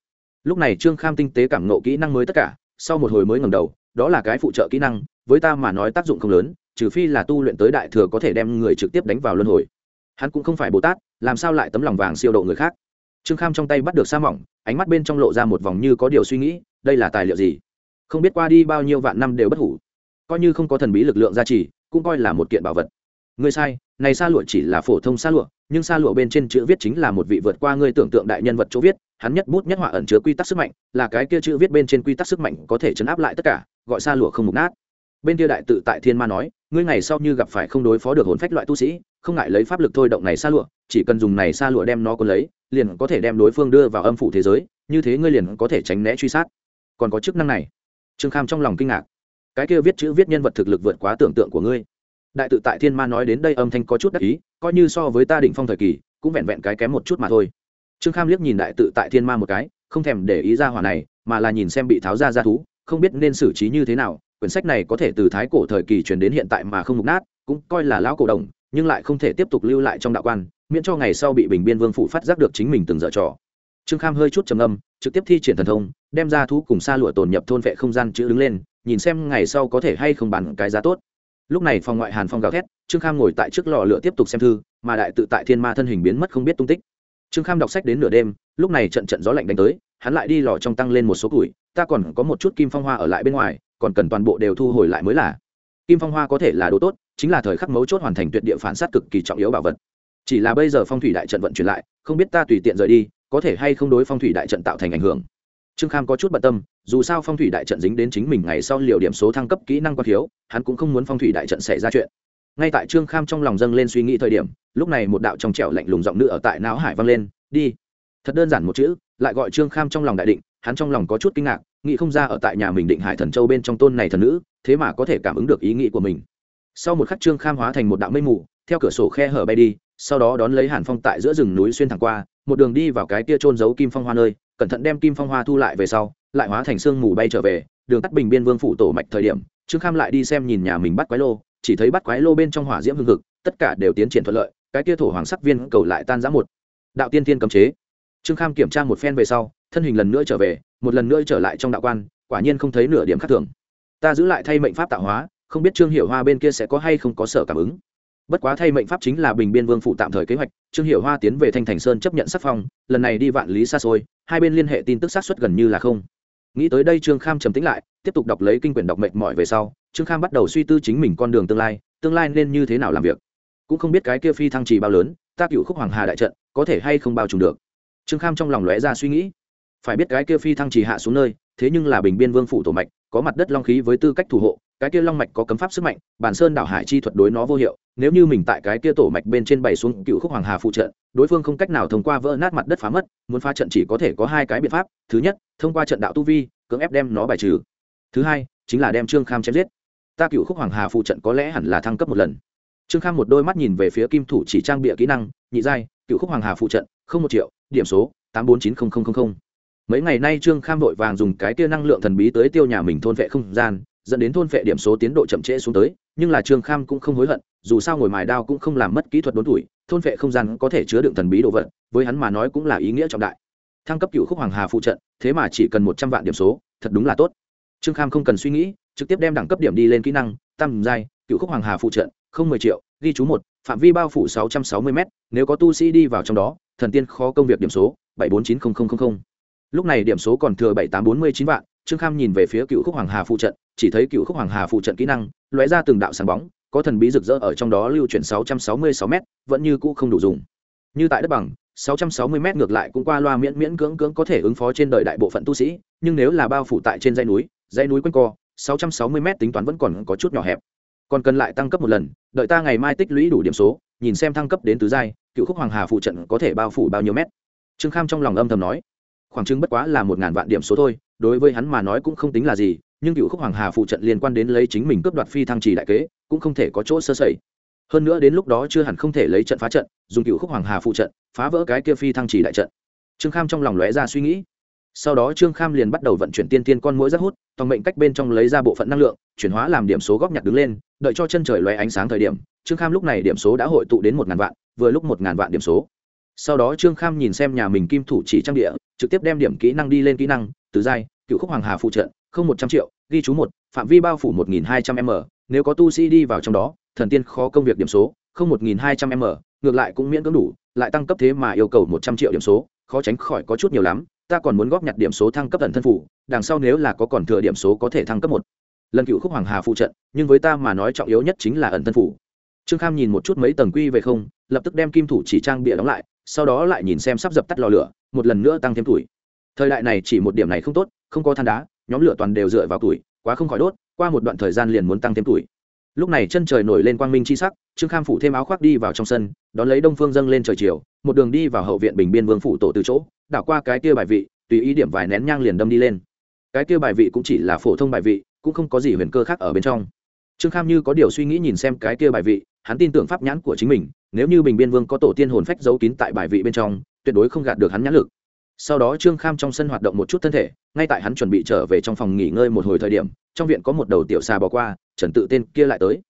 Lúc này trương kham tinh tế cảm nộ kỹ năng mới tất cả, sau một hồi mới ngầm đầu, đó là cái phụ trợ kỹ năng, với ta mà nói tác dụng không lớn, trừ phi là tu luyện tới đại thừa có thể đem người trực tiếp đánh vào luân hồi. Hắn cũng không phải bồ tát, làm sao lại tấm lòng vàng siêu độ người khác? Trương kham trong tay bắt được sa mỏng, ánh mắt bên trong lộ ra một vòng như có điều suy nghĩ, đây là tài liệu gì? Không biết qua đi bao nhiêu vạn năm đều bất hủ. Coi như không có thần bí lực lượng gia trì, cũng coi là một kiện bảo vật. Ngươi sai này sa lụa chỉ là phổ thông sa lụa, nhưng sa lụa bên trên chữ viết chính là một vị vượt qua ngươi tưởng tượng đại nhân vật chỗ viết, hắn nhất bút nhất họa ẩn chứa quy tắc sức mạnh, là cái kia chữ viết bên trên quy tắc sức mạnh có thể chấn áp lại tất cả, gọi sa lụa không mục nát. Bên kia đại tự tại thiên ma nói, ngươi ngày sau như gặp phải không đối phó được hồn phách loại tu sĩ, không ngại lấy pháp lực thôi động này sa lụa, chỉ cần dùng này sa lụa đem nó có lấy, liền có thể đem đối phương đưa vào âm phủ thế giới, như thế ngươi liền có thể tránh né truy sát. Còn có chức năng này. Trương kham trong lòng kinh ngạc. Cái kia viết chữ viết nhân vật thực lực vượt quá tưởng tượng của ngươi đại tự tại thiên ma nói đến đây âm thanh có chút đắc ý, coi như so với ta định phong thời kỳ, cũng vẹn vẹn cái kém một chút mà thôi. Trương kham liếc nhìn đại tự tại thiên ma một cái, không thèm để ý ra hỏa này, mà là nhìn xem bị tháo ra ra thú, không biết nên xử trí như thế nào, quyển sách này có thể từ thái cổ thời kỳ truyền đến hiện tại mà không mục nát, cũng coi là lão cổ đồng, nhưng lại không thể tiếp tục lưu lại trong đạo quan, miễn cho ngày sau bị bình biên vương phụ phát giác được chính mình từng dở trò. Trương kham hơi chút trầm âm trực tiếp thi triển thần thông, đem ra thú cùng xa lụa tồn nhập thôn vệ không gian chữ đứng lên, nhìn xem ngày sau có thể hay không bán cái giá tốt lúc này phòng ngoại hàn phong gào thét, trương kham ngồi tại trước lò lửa tiếp tục xem thư, mà đại tự tại thiên ma thân hình biến mất không biết tung tích. Trương kham đọc sách đến nửa đêm, lúc này trận trận gió lạnh đánh tới, hắn lại đi lò trong tăng lên một số củi, ta còn có một chút kim phong hoa ở lại bên ngoài, còn cần toàn bộ đều thu hồi lại mới là. Kim phong hoa có thể là đồ tốt, chính là thời khắc mấu chốt hoàn thành tuyệt địa phản sát cực kỳ trọng yếu bảo vật. Chỉ là bây giờ phong thủy đại trận vận chuyển lại, không biết ta tùy tiện rời đi, có thể hay không đối phong thủy đại trận tạo thành ảnh hưởng trương kham có chút bận tâm, dù sao phong thủy đại trận dính đến chính mình ngày sau liều điểm số thăng cấp kỹ năng quan thiếu, hắn cũng không muốn phong thủy đại trận xảy ra chuyện. Ngay tại trương kham trong lòng dâng lên suy nghĩ thời điểm, lúc này một đạo trong trẻo lạnh lùng giọng nữ ở tại não hải vang lên, đi. Thật đơn giản một chữ, lại gọi trương kham trong lòng đại định, hắn trong lòng có chút kinh ngạc, nghĩ không ra ở tại nhà mình định hải thần châu bên trong tôn này thần nữ, thế mà có thể cảm ứng được ý nghĩ của mình. Sau một khắc trương kham hóa thành một đạo mây mù, theo cửa sổ khe hở bay đi, sau đó đón lấy hàn phong tại giữa rừng núi xuyên thẳng qua, một đường đi vào cái kia trôn giấu kim phong hoa nơi cẩn thận đem kim phong hoa thu lại về sau, lại hóa thành sương mù bay trở về, đường tắt bình biên vương phủ tổ mạch thời điểm, trương kham lại đi xem nhìn nhà mình bắt quái lô, chỉ thấy bắt quái lô bên trong hỏa diễm hương thực tất cả đều tiến triển thuận lợi, cái kia thổ hoàng sắc viên cầu lại tan giã một. Đạo tiên thiên cấm chế. Trương kham kiểm tra một phen về sau, thân hình lần nữa trở về, một lần nữa trở lại trong đạo quan, quả nhiên không thấy nửa điểm khác thường. Ta giữ lại thay mệnh pháp tạo hóa, không biết trương hiểu hoa bên kia sẽ có hay không có sở cảm ứng bất quá thay mệnh pháp chính là bình biên vương phụ tạm thời kế hoạch, trương hiểu hoa tiến về thanh thành sơn chấp nhận sắc phong, lần này đi vạn lý xa xôi, hai bên liên hệ tin tức sát xuất gần như là không. Nghĩ tới đây trương kham trầm tĩnh lại, tiếp tục đọc lấy kinh quyển đọc mệnh mỏi về sau, trương kham bắt đầu suy tư chính mình con đường tương lai tương lai nên như thế nào làm việc. Cũng không biết cái kia phi thăng trì bao lớn, ta cựu khúc hoàng hà đại trận, có thể hay không bao trùm được. Trương kham trong lòng lóe ra suy nghĩ. Phải biết cái kia phi thăng trì hạ xuống nơi, thế nhưng là bình biên vương phủ tổ mạch, có mặt đất long khí với tư cách thủ hộ cái kia long mạch có cấm pháp sức mạnh, bản sơn đảo hải chi thuật đối nó vô hiệu, nếu như mình tại cái kia tổ mạch bên trên bày xuống cựu khúc hoàng hà phụ trận, đối phương không cách nào thông qua vỡ nát mặt đất phá mất, muốn phá trận chỉ có thể có hai cái biện pháp, thứ nhất, thông qua trận đạo tu vi, cưỡng ép đem nó bài trừ. Thứ hai, chính là đem trương kham chém giết. Ta cựu khúc hoàng hà phụ trận có lẽ hẳn là thăng cấp một lần. Trương kham một đôi mắt nhìn về phía kim thủ chỉ trang bịa kỹ năng, nhị giai, cựu khúc hoàng hà phụ trận, không một triệu, điểm số, tám bốn chín không không không không. Mấy ngày nay trương kham vội vàng dùng cái kia năng lượng thần bí tới tiêu nhà mình thôn vệ không gian dẫn đến thôn vệ điểm số tiến độ chậm trễ xuống tới, nhưng là trương kham cũng không hối hận, dù sao ngồi mài đao cũng không làm mất kỹ thuật đốn tuổi, thôn vệ không gian có thể chứa đựng thần bí đồ vật, với hắn mà nói cũng là ý nghĩa trọng đại. Thăng cấp cựu khúc hoàng hà phụ trận, thế mà chỉ cần một trăm vạn điểm số, thật đúng là tốt. Trương kham không cần suy nghĩ, trực tiếp đem đẳng cấp điểm đi lên kỹ năng, tam giai, cựu khúc hoàng hà phụ trận, không mười triệu, ghi chú một, phạm vi bao phủ sáu trăm sáu mươi m nếu có tu sĩ đi vào trong đó, thần tiên khó công việc điểm số, bảy bốn chín nghìn lúc này điểm số còn thừa bảy tám bốn mươi chín vạn, trương kham nhìn về phía cựu khúc hoàng hà phụ trận chỉ thấy cựu khúc hoàng hà phụ trận kỹ năng, lóe ra từng đạo sáng bóng, có thần bí rực rỡ ở trong đó lưu chuyển sáu trăm sáu mươi sáu m vẫn như cũ không đủ dùng. Như tại đất bằng, sáu trăm sáu mươi m ngược lại cũng qua loa miễn miễn cưỡng cưỡng có thể ứng phó trên đời đại bộ phận tu sĩ, nhưng nếu là bao phủ tại trên dãy núi dãy núi quanh co, sáu trăm sáu mươi m tính toán vẫn còn có chút nhỏ hẹp. Còn cần lại tăng cấp một lần, đợi ta ngày mai tích lũy đủ điểm số, nhìn xem thăng cấp đến tứ giai, cựu khúc hoàng hà phụ trận có thể bao phủ bao nhiêu mét. Trương kham trong lòng âm thầm nói, khoảng chứng bất quá là một ngàn vạn điểm số thôi, đối với hắn mà nói cũng không tính là gì nhưng cựu khúc hoàng hà phụ trận liên quan đến lấy chính mình cướp đoạt phi thăng trì đại kế, cũng không thể có chỗ sơ sẩy. Hơn nữa đến lúc đó chưa hẳn không thể lấy trận phá trận, dùng cựu khúc hoàng hà phụ trận, phá vỡ cái kia phi thăng trì đại trận. Trương kham trong lòng lóe ra suy nghĩ. Sau đó trương kham liền bắt đầu vận chuyển tiên tiên con mũi rất hút, toàn mệnh cách bên trong lấy ra bộ phận năng lượng, chuyển hóa làm điểm số góp nhặt đứng lên, đợi cho chân trời lóe ánh sáng thời điểm, trương kham lúc này điểm số đã hội tụ đến một ngàn vạn, vừa lúc một ngàn vạn điểm số. Sau đó trương kham nhìn xem nhà mình kim thủ chỉ trang địa, trực tiếp đem điểm kỹ năng đi lên kỹ năng, từ giai, cựu khúc hoàng hà phụ trận không một trăm triệu, ghi chú một, phạm vi bao phủ một nghìn hai trăm m, nếu có tu sĩ đi vào trong đó, thần tiên khó công việc điểm số, không một nghìn hai trăm m, ngược lại cũng miễn cưỡng đủ, lại tăng cấp thế mà yêu cầu một trăm triệu điểm số, khó tránh khỏi có chút nhiều lắm, ta còn muốn góp nhặt điểm số thăng cấp thần thân phủ, đằng sau nếu là có còn thừa điểm số có thể thăng cấp một. Lần cựu khúc hoàng hà phụ trận, nhưng với ta mà nói trọng yếu nhất chính là ẩn thân phủ. Trương kham nhìn một chút mấy tầng quy về không, lập tức đem kim thủ chỉ trang bịa đóng lại, sau đó lại nhìn xem sắp dập tắt lò lửa, một lần nữa tăng thêm tuổi. Thời đại này chỉ một điểm này không tốt, không có than đá nhóm lửa toàn đều dựa vào tuổi, quá không khỏi đốt, qua một đoạn thời gian liền muốn tăng thêm tuổi. Lúc này chân trời nổi lên quang minh chi sắc, trương kham phủ thêm áo khoác đi vào trong sân, đón lấy đông phương dâng lên trời chiều, một đường đi vào hậu viện bình biên vương phủ tổ từ chỗ, đảo qua cái kia bài vị, tùy ý điểm vài nén nhang liền đâm đi lên. Cái kia bài vị cũng chỉ là phổ thông bài vị, cũng không có gì huyền cơ khác ở bên trong. Trương kham như có điều suy nghĩ nhìn xem cái kia bài vị, hắn tin tưởng pháp nhãn của chính mình, nếu như bình biên vương có tổ tiên hồn phách giấu kín tại bài vị bên trong, tuyệt đối không gạt được hắn nhãn lực sau đó trương kham trong sân hoạt động một chút thân thể, ngay tại hắn chuẩn bị trở về trong phòng nghỉ ngơi một hồi thời điểm, trong viện có một đầu tiểu xà bỏ qua, trần tự tên kia lại tới.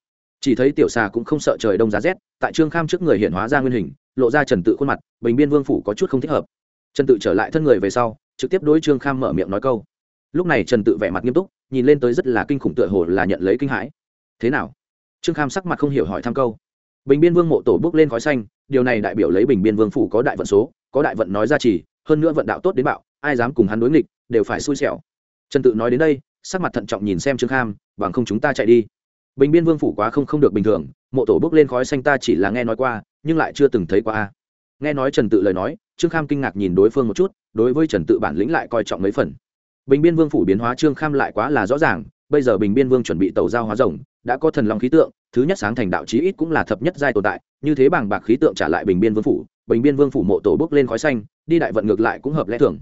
Chỉ thấy tiểu xà cũng không sợ trời đông giá rét, tại trương kham trước người hiện hóa ra nguyên hình, lộ ra trần tự khuôn mặt, bình biên vương phủ có chút không thích hợp. Trần tự trở lại thân người về sau, trực tiếp đối trương kham mở miệng nói câu. Lúc này trần tự vẻ mặt nghiêm túc, nhìn lên tới rất là kinh khủng tựa hồ là nhận lấy kinh hãi. Thế nào? Trương kham sắc mặt không hiểu hỏi thăm câu. Bình biên vương mộ tổ bước lên khói xanh, điều này đại biểu lấy bình biên vương phủ có đại vận số, có đại vận nói ra chỉ hơn nữa vận đạo tốt đến bạo, ai dám cùng hắn đối nghịch, đều phải xui xẻo. Trần tự nói đến đây, sắc mặt thận trọng nhìn xem trương kham, bằng không chúng ta chạy đi. Bình biên vương phủ quá không không được bình thường, mộ tổ bước lên khói xanh ta chỉ là nghe nói qua, nhưng lại chưa từng thấy qua a. Nghe nói trần tự lời nói, trương kham kinh ngạc nhìn đối phương một chút, đối với trần tự bản lĩnh lại coi trọng mấy phần. Bình biên vương phủ biến hóa trương kham lại quá là rõ ràng, bây giờ bình biên vương chuẩn bị tàu giao hóa rồng, đã có thần long khí tượng, thứ nhất sáng thành đạo chí ít cũng là thập nhất giai tồn tại, như thế bằng bạc khí tượng trả lại bình biên vương phủ bình biên vương phủ mộ tổ bước lên khói xanh, đi đại vận ngược lại cũng hợp lẽ thường.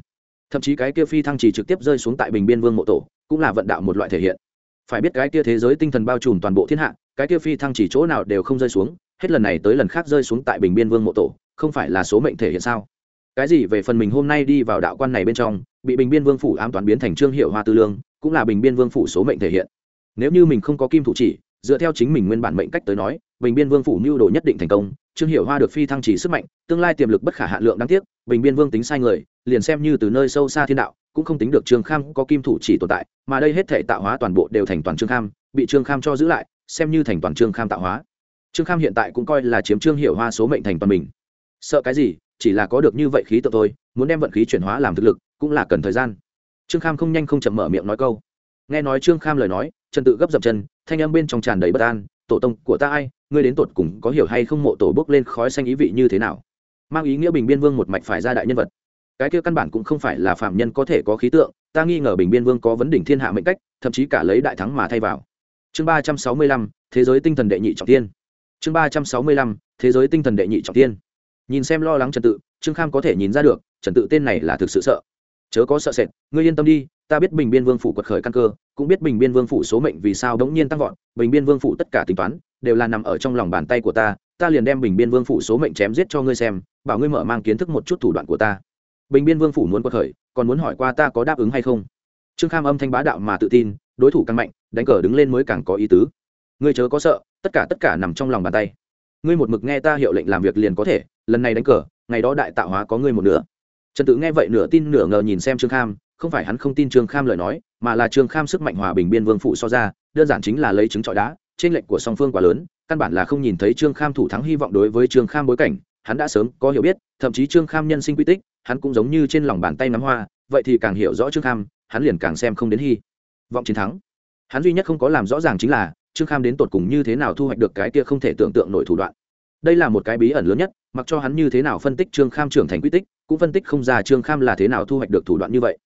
Thậm chí cái kia phi thăng chỉ trực tiếp rơi xuống tại bình biên vương mộ tổ, cũng là vận đạo một loại thể hiện. Phải biết cái kia thế giới tinh thần bao trùm toàn bộ thiên hạ, cái kia phi thăng chỉ chỗ nào đều không rơi xuống, hết lần này tới lần khác rơi xuống tại bình biên vương mộ tổ, không phải là số mệnh thể hiện sao? Cái gì về phần mình hôm nay đi vào đạo quan này bên trong, bị bình biên vương phủ ám toán biến thành trương hiệu hoa tư lương, cũng là bình biên vương phủ số mệnh thể hiện. Nếu như mình không có kim thủ chỉ, dựa theo chính mình nguyên bản mệnh cách tới nói, bình biên vương phủ mưu đồ nhất định thành công trương hiệu hoa được phi thăng chỉ sức mạnh, tương lai tiềm lực bất khả hạ lượng đáng tiếc, bình biên vương tính sai người, liền xem như từ nơi sâu xa thiên đạo, cũng không tính được trương kham có kim thủ chỉ tồn tại, mà đây hết thể tạo hóa toàn bộ đều thành toàn trương kham, bị trương kham cho giữ lại, xem như thành toàn trương kham tạo hóa. Trương kham hiện tại cũng coi là chiếm trương hiệu hoa số mệnh thành toàn mình. Sợ cái gì? Chỉ là có được như vậy khí tự thôi, muốn đem vận khí chuyển hóa làm thực lực, cũng là cần thời gian. Trương kham không nhanh không chậm mở miệng nói câu. Nghe nói trương kham lời nói, trần tự gấp dập chân, thanh âm bên trong tràn đầy bất an tổ tông của ta ai, ngươi đến tột cùng có hiểu hay không mộ tổ bốc lên khói xanh ý vị như thế nào? Mang ý nghĩa bình biên vương một mạch phải ra đại nhân vật. Cái kia căn bản cũng không phải là phạm nhân có thể có khí tượng, ta nghi ngờ bình biên vương có vấn đỉnh thiên hạ mệnh cách, thậm chí cả lấy đại thắng mà thay vào. Chương ba trăm sáu mươi lăm, thế giới tinh thần đệ nhị trọng tiên. Chương ba trăm sáu mươi lăm, thế giới tinh thần đệ nhị trọng tiên. Nhìn xem lo lắng trần tự, trương kham có thể nhìn ra được, trần tự tên này là thực sự sợ chớ có sợ sệt, ngươi yên tâm đi, ta biết bình biên vương phủ quật khởi căn cơ, cũng biết bình biên vương phủ số mệnh vì sao đống nhiên tăng vọt, bình biên vương phủ tất cả tính toán, đều là nằm ở trong lòng bàn tay của ta ta liền đem bình biên vương phủ số mệnh chém giết cho ngươi xem, bảo ngươi mở mang kiến thức một chút thủ đoạn của ta. Bình biên vương phủ muốn quật khởi, còn muốn hỏi qua ta có đáp ứng hay không? Trương kham âm thanh bá đạo mà tự tin, đối thủ càng mạnh, đánh cờ đứng lên mới càng có ý tứ. Ngươi chớ có sợ, tất cả tất cả nằm trong lòng bàn tay. Ngươi một mực nghe ta hiệu lệnh làm việc liền có thể, lần này đánh cờ, ngày đó đại tạo hóa có ngươi một nửa trần tự nghe vậy nửa tin nửa ngờ nhìn xem trương kham, không phải hắn không tin trương kham lời nói, mà là trương kham sức mạnh hòa bình biên vương phụ so ra, đơn giản chính là lấy trứng trọi đá, trên lệnh của song phương quá lớn, căn bản là không nhìn thấy trương kham thủ thắng hy vọng đối với trương kham bối cảnh, hắn đã sớm có hiểu biết, thậm chí trương kham nhân sinh quy tích, hắn cũng giống như trên lòng bàn tay nắm hoa, vậy thì càng hiểu rõ trương kham, hắn liền càng xem không đến hy vọng chiến thắng. Hắn duy nhất không có làm rõ ràng chính là, trương kham đến tột cùng như thế nào thu hoạch được cái kia không thể tưởng tượng nổi thủ đoạn. Đây là một cái bí ẩn lớn nhất, mặc cho hắn như thế nào phân tích trương kham trưởng thành quy tích cũng phân tích không ra trương kham là thế nào thu hoạch được thủ đoạn như vậy.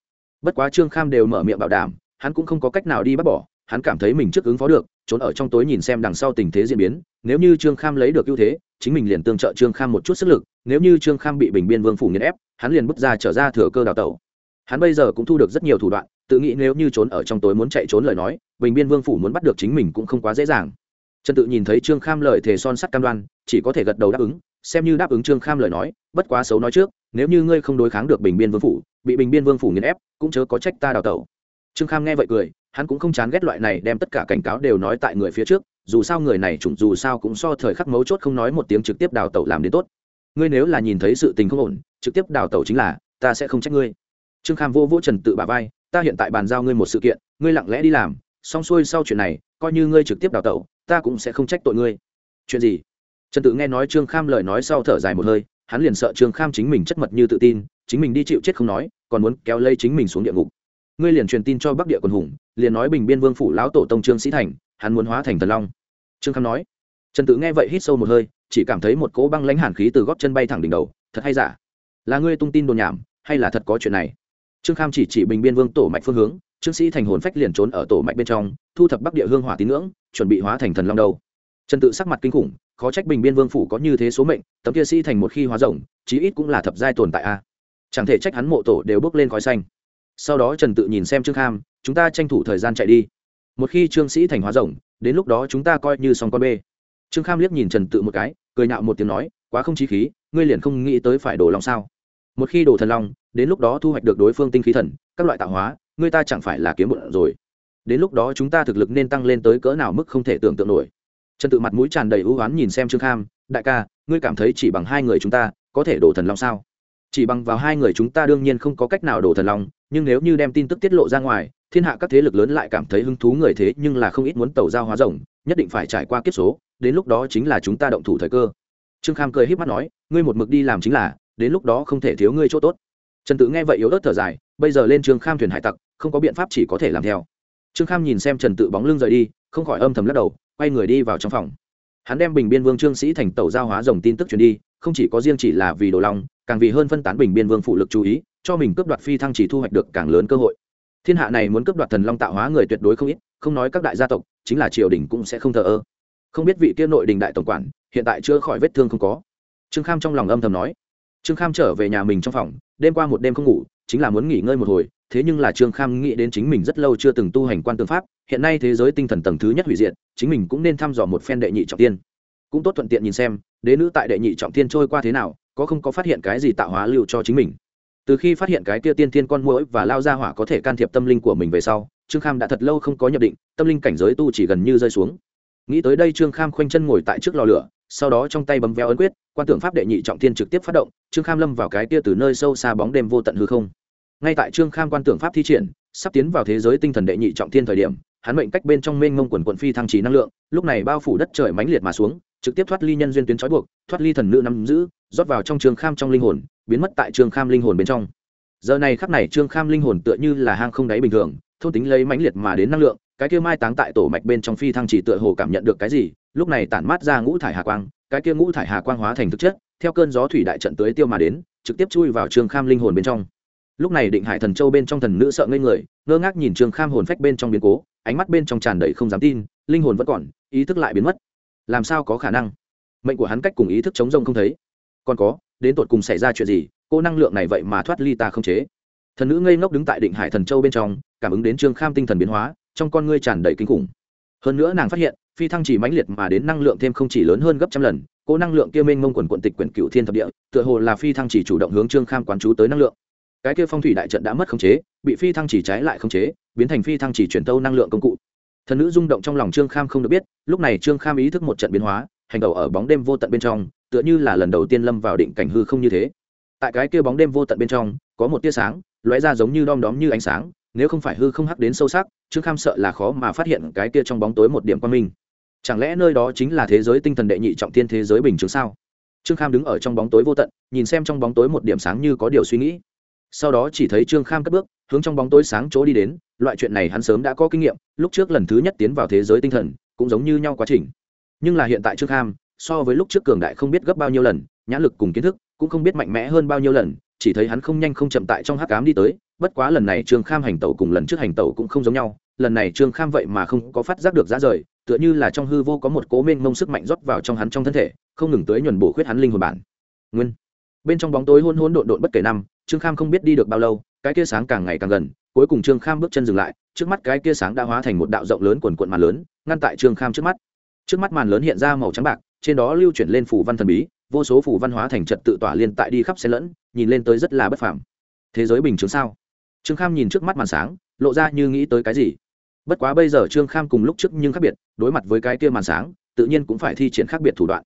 Bất quá trương kham đều mở miệng bảo đảm, hắn cũng không có cách nào đi bắt bỏ, hắn cảm thấy mình trước ứng phó được, trốn ở trong tối nhìn xem đằng sau tình thế diễn biến, nếu như trương kham lấy được ưu thế, chính mình liền tương trợ trương kham một chút sức lực, nếu như trương kham bị bình biên vương phủ nghiền ép, hắn liền bước ra trở ra thừa cơ đào tẩu. Hắn bây giờ cũng thu được rất nhiều thủ đoạn, tự nghĩ nếu như trốn ở trong tối muốn chạy trốn lời nói, bình biên vương phủ muốn bắt được chính mình cũng không quá dễ dàng. Trần tự nhìn thấy trương kham lời thề son sắt cam đoan, chỉ có thể gật đầu đáp ứng xem như đáp ứng trương kham lời nói, bất quá xấu nói trước, nếu như ngươi không đối kháng được bình biên vương phủ, bị bình biên vương phủ nghiền ép, cũng chớ có trách ta đào tẩu. Trương kham nghe vậy cười, hắn cũng không chán ghét loại này đem tất cả cảnh cáo đều nói tại người phía trước, dù sao người này chủng dù sao cũng so thời khắc mấu chốt không nói một tiếng trực tiếp đào tẩu làm đến tốt. Ngươi nếu là nhìn thấy sự tình không ổn, trực tiếp đào tẩu chính là, ta sẽ không trách ngươi. Trương kham vô vỗ trần tự bà vai, ta hiện tại bàn giao ngươi một sự kiện, ngươi lặng lẽ đi làm, xong xuôi sau chuyện này, coi như ngươi trực tiếp đào tẩu, ta cũng sẽ không trách tội ngươi. Chuyện gì? Trần tự nghe nói trương kham lời nói sau thở dài một hơi, hắn liền sợ trương kham chính mình chất mật như tự tin, chính mình đi chịu chết không nói, còn muốn kéo lây chính mình xuống địa ngục. Ngươi liền truyền tin cho bắc địa quân hùng, liền nói bình biên vương phủ lão tổ tông trương sĩ thành, hắn muốn hóa thành thần long. Trương kham nói. Trần tự nghe vậy hít sâu một hơi, chỉ cảm thấy một cỗ băng lãnh hàn khí từ góp chân bay thẳng đỉnh đầu, thật hay giả? Là ngươi tung tin đồn nhảm, hay là thật có chuyện này? Trương kham chỉ chỉ bình biên vương tổ mạch phương hướng, trương sĩ thành hồn phách liền trốn ở tổ mạch bên trong, thu thập bắc địa hương hỏa tín ngưỡng, chuẩn bị hóa thành thần long đầu trần tự sắc mặt kinh khủng khó trách bình biên vương phủ có như thế số mệnh, tấm kia sĩ thành một khi hóa rộng, chí ít cũng là thập giai tồn tại a. Chẳng thể trách hắn mộ tổ đều bước lên khói xanh. Sau đó trần tự nhìn xem trương kham, chúng ta tranh thủ thời gian chạy đi. Một khi trương sĩ thành hóa rộng, đến lúc đó chúng ta coi như xong con bê. Trương kham liếc nhìn trần tự một cái, cười nhạo một tiếng nói, quá không chí khí, ngươi liền không nghĩ tới phải đổ long sao? Một khi đổ thần long đến lúc đó thu hoạch được đối phương tinh khí thần, các loại tạo hóa, ngươi ta chẳng phải là kiếm bụng rồi. Đến lúc đó chúng ta thực lực nên tăng lên tới cỡ nào mức không thể tưởng tượng nổi trần tự mặt mũi tràn đầy ưu oán nhìn xem trương kham, đại ca, ngươi cảm thấy chỉ bằng hai người chúng ta có thể đổ thần long sao? Chỉ bằng vào hai người chúng ta đương nhiên không có cách nào đổ thần long, nhưng nếu như đem tin tức tiết lộ ra ngoài, thiên hạ các thế lực lớn lại cảm thấy hứng thú người thế, nhưng là không ít muốn tàu giao hóa rồng, nhất định phải trải qua kiếp số, đến lúc đó chính là chúng ta động thủ thời cơ. Trương kham cười h í p mắt nói, ngươi một mực đi làm chính là, đến lúc đó không thể thiếu ngươi chỗ tốt. Trần tự nghe vậy yếu ớt thở dài, bây giờ lên trương kham thuyền hải tặc, không có biện pháp chỉ có thể làm theo. Trương kham nhìn xem trần tự bóng lưng rời đi, không khỏi âm thầm lắc đầu quay người đi vào trong phòng. Hắn đem bình biên vương trương sĩ thành tẩu giao hóa dòng tin tức truyền đi, không chỉ có riêng chỉ là vì đồ lòng, càng vì hơn phân tán bình biên vương phụ lực chú ý, cho mình cướp đoạt phi thăng chỉ thu hoạch được càng lớn cơ hội. Thiên hạ này muốn cướp đoạt thần long tạo hóa người tuyệt đối không ít, không nói các đại gia tộc, chính là triều đình cũng sẽ không thờ ơ. Không biết vị kia nội đình đại tổng quản, hiện tại chưa khỏi vết thương không có. Trương kham trong lòng âm thầm nói. Trương kham trở về nhà mình trong phòng, đêm qua một đêm không ngủ, chính là muốn nghỉ ngơi một hồi thế nhưng là trương kham nghĩ đến chính mình rất lâu chưa từng tu hành quan tương pháp, hiện nay thế giới tinh thần tầng thứ nhất hủy diệt, chính mình cũng nên thăm dò một phen đệ nhị trọng tiên. Cũng tốt thuận tiện nhìn xem, đế nữ tại đệ nhị trọng tiên trôi qua thế nào, có không có phát hiện cái gì tạo hóa lưu cho chính mình. Từ khi phát hiện cái kia tiên thiên con mũi và lao ra hỏa có thể can thiệp tâm linh của mình về sau, trương kham đã thật lâu không có nhập định, tâm linh cảnh giới tu chỉ gần như rơi xuống. Nghĩ tới đây trương kham khoanh chân ngồi tại trước lò lửa, sau đó trong tay bấm véo ấn quyết, quan tưởng pháp đệ nhị trọng thiên trực tiếp phát động, trương kham lâm vào cái kia từ nơi sâu xa bóng đêm vô tận hư không ngay tại trương kham quan tưởng pháp thi triển, sắp tiến vào thế giới tinh thần đệ nhị trọng thiên thời điểm, hắn mệnh cách bên trong mênh mông quần quận phi thăng trì năng lượng, lúc này bao phủ đất trời mãnh liệt mà xuống, trực tiếp thoát ly nhân duyên tuyến trói buộc, thoát ly thần nữ nắm giữ, rót vào trong trương kham trong linh hồn, biến mất tại trương kham linh hồn bên trong. Giờ này khắc này trương kham linh hồn tựa như là hang không đáy bình thường, thôn tính lấy mãnh liệt mà đến năng lượng, cái kia mai táng tại tổ mạch bên trong phi thăng chỉ tựa hồ cảm nhận được cái gì, lúc này tản mát ra ngũ thải hà quang, cái kia ngũ thải hà quang hóa thành thực chất, theo cơn gió thủy đại trận tới tiêu mà đến, trực tiếp chui vào trương kham linh hồn bên trong lúc này định hải thần châu bên trong thần nữ sợ ngây người, ngơ ngác nhìn trương kham hồn phách bên trong biến cố, ánh mắt bên trong tràn đầy không dám tin, linh hồn vẫn còn, ý thức lại biến mất. Làm sao có khả năng? Mệnh của hắn cách cùng ý thức chống rông không thấy. Còn có, đến tột cùng xảy ra chuyện gì, cô năng lượng này vậy mà thoát ly ta không chế. Thần nữ ngây ngốc đứng tại định hải thần châu bên trong, cảm ứng đến trương kham tinh thần biến hóa, trong con ngươi tràn đầy kinh khủng. Hơn nữa nàng phát hiện, phi thăng chỉ mãnh liệt mà đến năng lượng thêm không chỉ lớn hơn gấp trăm lần, cô năng lượng kia mênh mông quần quận tịch quyển cựu thiên thập địa, tựa hồ là phi thăng chỉ chủ động hướng trương kham quán chú tới năng lượng cái kia phong thủy đại trận đã mất khống chế, bị phi thăng chỉ trái lại khống chế, biến thành phi thăng chỉ chuyển tâu năng lượng công cụ. Thần nữ rung động trong lòng trương kham không được biết, lúc này trương kham ý thức một trận biến hóa, hành đầu ở bóng đêm vô tận bên trong, tựa như là lần đầu tiên lâm vào định cảnh hư không như thế. Tại cái kia bóng đêm vô tận bên trong, có một tia sáng, lóe ra giống như đom đóm như ánh sáng, nếu không phải hư không hắc đến sâu sắc, trương kham sợ là khó mà phát hiện cái kia trong bóng tối một điểm quan minh. Chẳng lẽ nơi đó chính là thế giới tinh thần đệ nhị trọng thiên thế giới bình thường sao? Trương kham đứng ở trong bóng tối vô tận, nhìn xem trong bóng tối một điểm sáng như có điều suy nghĩ sau đó chỉ thấy trương kham cất bước, hướng trong bóng tối sáng chỗ đi đến, loại chuyện này hắn sớm đã có kinh nghiệm, lúc trước lần thứ nhất tiến vào thế giới tinh thần, cũng giống như nhau quá trình. Nhưng là hiện tại trương kham, so với lúc trước cường đại không biết gấp bao nhiêu lần, nhãn lực cùng kiến thức cũng không biết mạnh mẽ hơn bao nhiêu lần, chỉ thấy hắn không nhanh không chậm tại trong hắc cám đi tới, bất quá lần này trương kham hành tẩu cùng lần trước hành tẩu cũng không giống nhau, lần này trương kham vậy mà không có phát giác được ra rời, tựa như là trong hư vô có một cố mênh mông sức mạnh rót vào trong hắn trong thân thể, không ngừng tới nhuần bổ khuyết hắn linh hồn bản. Nguyên. Bên trong bóng tối hôn hôn độn độn bất kể năm trương kham không biết đi được bao lâu, cái kia sáng càng ngày càng gần, cuối cùng trương kham bước chân dừng lại, trước mắt cái kia sáng đã hóa thành một đạo rộng lớn quần quận màn lớn, ngăn tại trương kham trước mắt. Trước mắt màn lớn hiện ra màu trắng bạc, trên đó lưu chuyển lên phủ văn thần bí, vô số phủ văn hóa thành trật tự tỏa liên tại đi khắp xen lẫn, nhìn lên tới rất là bất phàm. Thế giới bình chứng sao? Trương kham nhìn trước mắt màn sáng, lộ ra như nghĩ tới cái gì? Bất quá bây giờ trương kham cùng lúc trước nhưng khác biệt, đối mặt với cái kia màn sáng, tự nhiên cũng phải thi triển khác biệt thủ đoạn.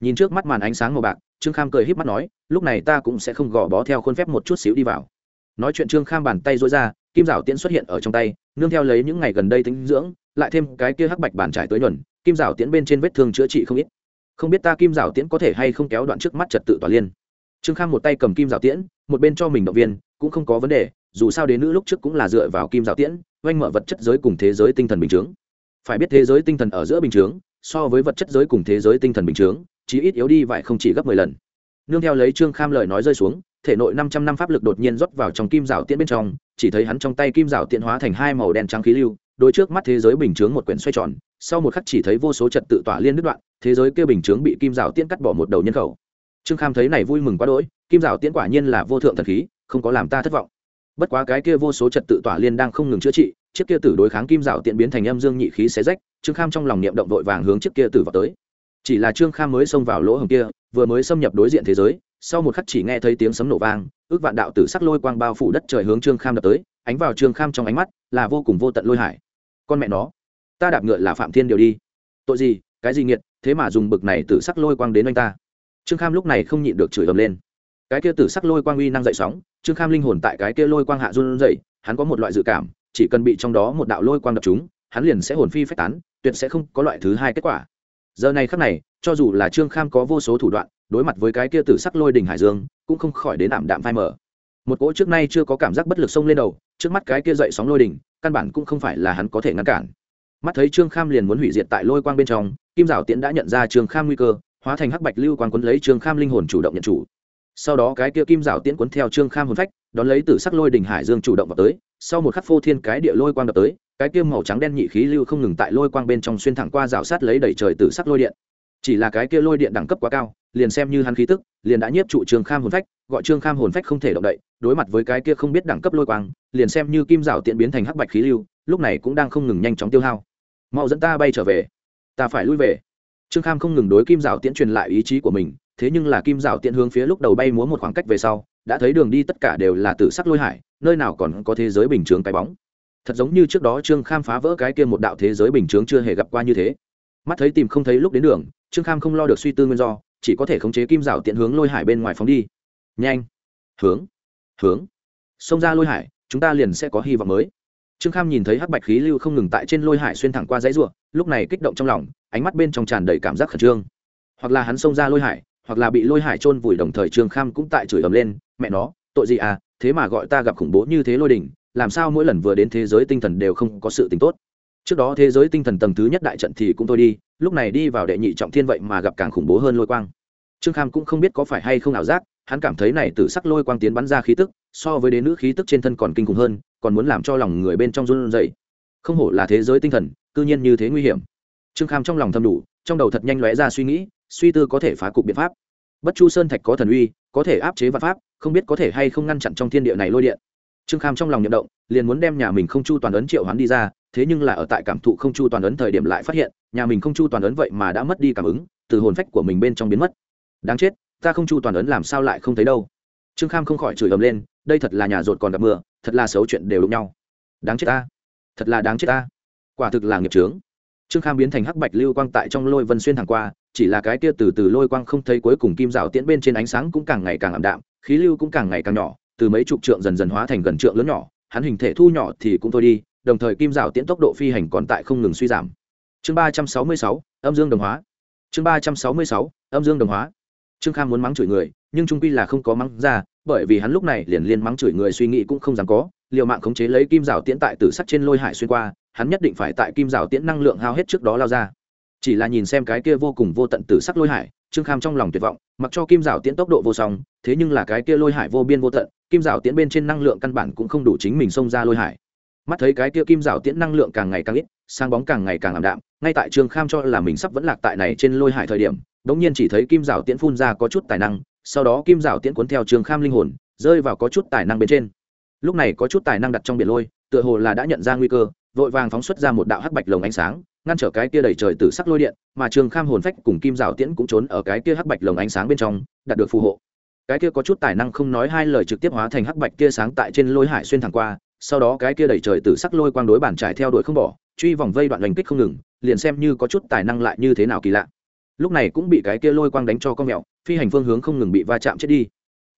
Nhìn trước mắt màn ánh sáng màu bạc trương kham cười h í p mắt nói, lúc này ta cũng sẽ không gò bó theo khuôn phép một chút xíu đi vào. Nói chuyện trương kham bàn tay dối ra, kim rào tiễn xuất hiện ở trong tay, nương theo lấy những ngày gần đây tính dưỡng, lại thêm cái kia hắc bạch bàn trải tới nhuần, kim rào tiễn bên trên vết thương chữa trị không ít. Không biết ta kim rào tiễn có thể hay không kéo đoạn trước mắt trật tự tỏa liên. Trương kham một tay cầm kim rào tiễn, một bên cho mình động viên, cũng không có vấn đề, dù sao đến nữ lúc trước cũng là dựa vào kim rào tiễn, oanh mở vật chất giới cùng thế giới tinh thần bình chướng. Phải biết thế giới tinh thần ở giữa bình chướng, so với vật chất giới cùng thế giới tinh thần bình chướng chí ít yếu đi vài không chỉ gấp mười lần. Nương theo lấy trương kham lời nói rơi xuống, thể nội năm trăm năm pháp lực đột nhiên rót vào trong kim rào tiễn bên trong, chỉ thấy hắn trong tay kim rào tiễn hóa thành hai màu đen trắng khí lưu, đôi trước mắt thế giới bình chướng một quyển xoay tròn, sau một khắc chỉ thấy vô số trật tự tỏa liên đứt đoạn, thế giới kia bình chướng bị kim rào tiễn cắt bỏ một đầu nhân khẩu. Trương kham thấy này vui mừng quá đỗi, kim rào tiễn quả nhiên là vô thượng thần khí, không có làm ta thất vọng. Bất quá cái kia vô số trật tự tỏa liên đang không ngừng chữa trị, chiếc kia tử đối kháng kim rào tiện biến thành âm dương nhị khí xé rách, trương kham trong lòng niệm động vội vàng hướng chiếc kia tử vào tới chỉ là trương kham mới xông vào lỗ hồng kia, vừa mới xâm nhập đối diện thế giới, sau một khắc chỉ nghe thấy tiếng sấm nổ vang, ước vạn đạo tử sắc lôi quang bao phủ đất trời hướng trương kham đập tới, ánh vào trương kham trong ánh mắt là vô cùng vô tận lôi hải. Con mẹ nó, ta đạp ngựa là phạm thiên điều đi. Tội gì, cái gì nghiệt, thế mà dùng bực này tử sắc lôi quang đến anh ta. Trương kham lúc này không nhịn được chửi ầm lên. Cái kia tử sắc lôi quang uy năng dậy sóng, trương kham linh hồn tại cái kia lôi quang hạ run dậy hắn có một loại dự cảm, chỉ cần bị trong đó một đạo lôi quang đập chúng hắn liền sẽ hồn phi phách tán, tuyệt sẽ không có loại thứ hai kết quả giờ này khắc này, cho dù là trương kham có vô số thủ đoạn, đối mặt với cái kia tử sắc lôi đình hải dương, cũng không khỏi đến ảm đạm phai mở một cỗ trước nay chưa có cảm giác bất lực sông lên đầu, trước mắt cái kia dậy sóng lôi đỉnh căn bản cũng không phải là hắn có thể ngăn cản. Mắt thấy trương kham liền muốn hủy diệt tại lôi quang bên trong, kim rào tiễn đã nhận ra trương kham nguy cơ, hóa thành hắc bạch lưu quang quấn lấy trương kham linh hồn chủ động nhận chủ. Sau đó cái kia kim rào tiễn cuốn theo trương kham hồn phách, đón lấy tử sắc lôi đỉnh hải dương chủ động vào tới, sau một khắc phô thiên cái địa lôi quang đập tới cái kia màu trắng đen nhị khí lưu không ngừng tại lôi quang bên trong xuyên thẳng qua rào sát lấy đầy trời tử sắc lôi điện. Chỉ là cái kia lôi điện đẳng cấp quá cao, liền xem như hắn khí tức, liền đã nhiếp trụ trương kham hồn phách, gọi trương kham hồn phách không thể động đậy, đối mặt với cái kia không biết đẳng cấp lôi quang, liền xem như kim rào tiện biến thành hắc bạch khí lưu, lúc này cũng đang không ngừng nhanh chóng tiêu hao. Mau dẫn ta bay trở về. Ta phải lui về. Trương kham không ngừng đối kim rào tiễn truyền lại ý chí của mình, thế nhưng là kim rào tiễn hướng phía lúc đầu bay múa một khoảng cách về sau, đã thấy đường đi tất cả đều là tử sắc lôi hải, nơi nào còn có thế giới bình thường cái bóng thật giống như trước đó trương kham phá vỡ cái kia một đạo thế giới bình thường chưa hề gặp qua như thế. Mắt thấy tìm không thấy lúc đến đường, trương kham không lo được suy tư nguyên do, chỉ có thể khống chế kim rào tiện hướng lôi hải bên ngoài phóng đi. Nhanh! Hướng! Hướng! Xông ra lôi hải, chúng ta liền sẽ có hy vọng mới. Trương kham nhìn thấy hắc bạch khí lưu không ngừng tại trên lôi hải xuyên thẳng qua dãy ruộng lúc này kích động trong lòng, ánh mắt bên trong tràn đầy cảm giác khẩn trương. Hoặc là hắn xông ra lôi hải, hoặc là bị lôi hải trôn vùi, đồng thời trương kham cũng tại chửi ầm lên, mẹ nó, tội gì à thế mà gọi ta gặp khủng bố như thế lôi đình làm sao mỗi lần vừa đến thế giới tinh thần đều không có sự tính tốt? Trước đó thế giới tinh thần tầng thứ nhất đại trận thì cũng thôi đi, lúc này đi vào đệ nhị trọng thiên vậy mà gặp càng khủng bố hơn lôi quang. Trương kham cũng không biết có phải hay không ảo giác, hắn cảm thấy này từ sắc lôi quang tiến bắn ra khí tức, so với đến nữ khí tức trên thân còn kinh khủng hơn, còn muốn làm cho lòng người bên trong run rẩy. Không hổ là thế giới tinh thần, cư nhiên như thế nguy hiểm. Trương kham trong lòng thầm đủ, trong đầu thật nhanh lóe ra suy nghĩ, suy tư có thể phá cục biện pháp. Bất chu sơn thạch có thần uy, có thể áp chế vạn pháp, không biết có thể hay không ngăn chặn trong thiên địa này lôi điện trương kham trong lòng nhậm động, liền muốn đem nhà mình không chu toàn ấn triệu hoán đi ra, thế nhưng là ở tại cảm thụ không chu toàn ấn thời điểm lại phát hiện, nhà mình không chu toàn ấn vậy mà đã mất đi cảm ứng, từ hồn phách của mình bên trong biến mất. Đáng chết, ta không chu toàn ấn làm sao lại không thấy đâu. Trương kham không khỏi chửi ầm lên, đây thật là nhà rột còn gặp mưa, thật là xấu chuyện đều đụng nhau. Đáng chết ta, thật là đáng chết ta. Quả thực là nghiệp trướng trương kham biến thành hắc bạch lưu quang tại trong lôi vân xuyên thẳng qua, chỉ là cái kia từ từ lôi quang không thấy cuối cùng kim rào tiễn bên trên ánh sáng cũng càng ngày càng ảm đạm, khí lưu cũng càng ngày càng nhỏ từ mấy chục trượng dần dần hóa thành gần trượng lớn nhỏ, hắn hình thể thu nhỏ thì cũng thôi đi, đồng thời kim rào tiễn tốc độ phi hành còn tại không ngừng suy giảm. Chương ba trăm sáu mươi sáu, âm dương đồng hóa. Chương ba trăm sáu mươi sáu, âm dương đồng hóa. Trương kham muốn mắng chửi người, nhưng trung quy là không có mắng ra, bởi vì hắn lúc này liền liên mắng chửi người suy nghĩ cũng không dám có, liều mạng khống chế lấy kim rào tiễn tại tử sắt trên lôi hải xuyên qua, hắn nhất định phải tại kim rào tiễn năng lượng hao hết trước đó lao ra. Chỉ là nhìn xem cái kia vô cùng vô tận tử sắc lôi hải trương kham trong lòng tuyệt vọng, mặc cho kim rào tiễn tốc độ vô song, thế nhưng là cái kia lôi hải vô biên vô tận, kim rào tiễn bên trên năng lượng căn bản cũng không đủ chính mình xông ra lôi hải. Mắt thấy cái kia kim rào tiễn năng lượng càng ngày càng ít sang bóng càng ngày càng ảm đạm, ngay tại trương kham cho là mình sắp vẫn lạc tại này trên lôi hải thời điểm, đống nhiên chỉ thấy kim rào tiễn phun ra có chút tài năng, sau đó kim rào tiễn cuốn theo trương kham linh hồn, rơi vào có chút tài năng bên trên. Lúc này có chút tài năng đặt trong biển lôi, tựa hồ là đã nhận ra nguy cơ, vội vàng phóng xuất ra một đạo hắc bạch lồng ánh sáng ngăn trở cái kia đầy trời từ sắc lôi điện, mà trương kham hồn phách cùng kim rào tiễn cũng trốn ở cái kia hắc bạch lồng ánh sáng bên trong, đạt được phù hộ. Cái kia có chút tài năng không nói hai lời trực tiếp hóa thành hắc bạch kia sáng tại trên lôi hải xuyên thẳng qua, sau đó cái kia đầy trời từ sắc lôi quang đối bản trải theo đuổi không bỏ, truy vòng vây đoạn lành kích không ngừng, liền xem như có chút tài năng lại như thế nào kỳ lạ. Lúc này cũng bị cái kia lôi quang đánh cho con mẹo phi hành phương hướng không ngừng bị va chạm chết đi.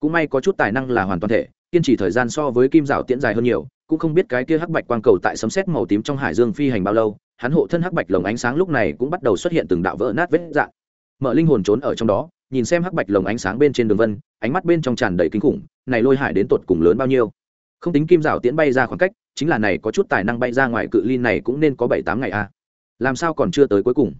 Cũng may có chút tài năng là hoàn toàn thể, kiên trì thời gian so với kim rào tiễn dài hơn nhiều, cũng không biết cái kia hắc bạch quang cầu tại sấm sét màu tím trong hải dương phi hành bao lâu hắn hộ thân hắc bạch lồng ánh sáng lúc này cũng bắt đầu xuất hiện từng đạo vỡ nát vết dạng. Mở linh hồn trốn ở trong đó, nhìn xem hắc bạch lồng ánh sáng bên trên đường vân, ánh mắt bên trong tràn đầy kinh khủng, này lôi hải đến tột cùng lớn bao nhiêu? Không tính kim rào tiễn bay ra khoảng cách, chính là này có chút tài năng bay ra ngoài cự ly này cũng nên có bảy tám ngày a làm sao còn chưa tới cuối cùng?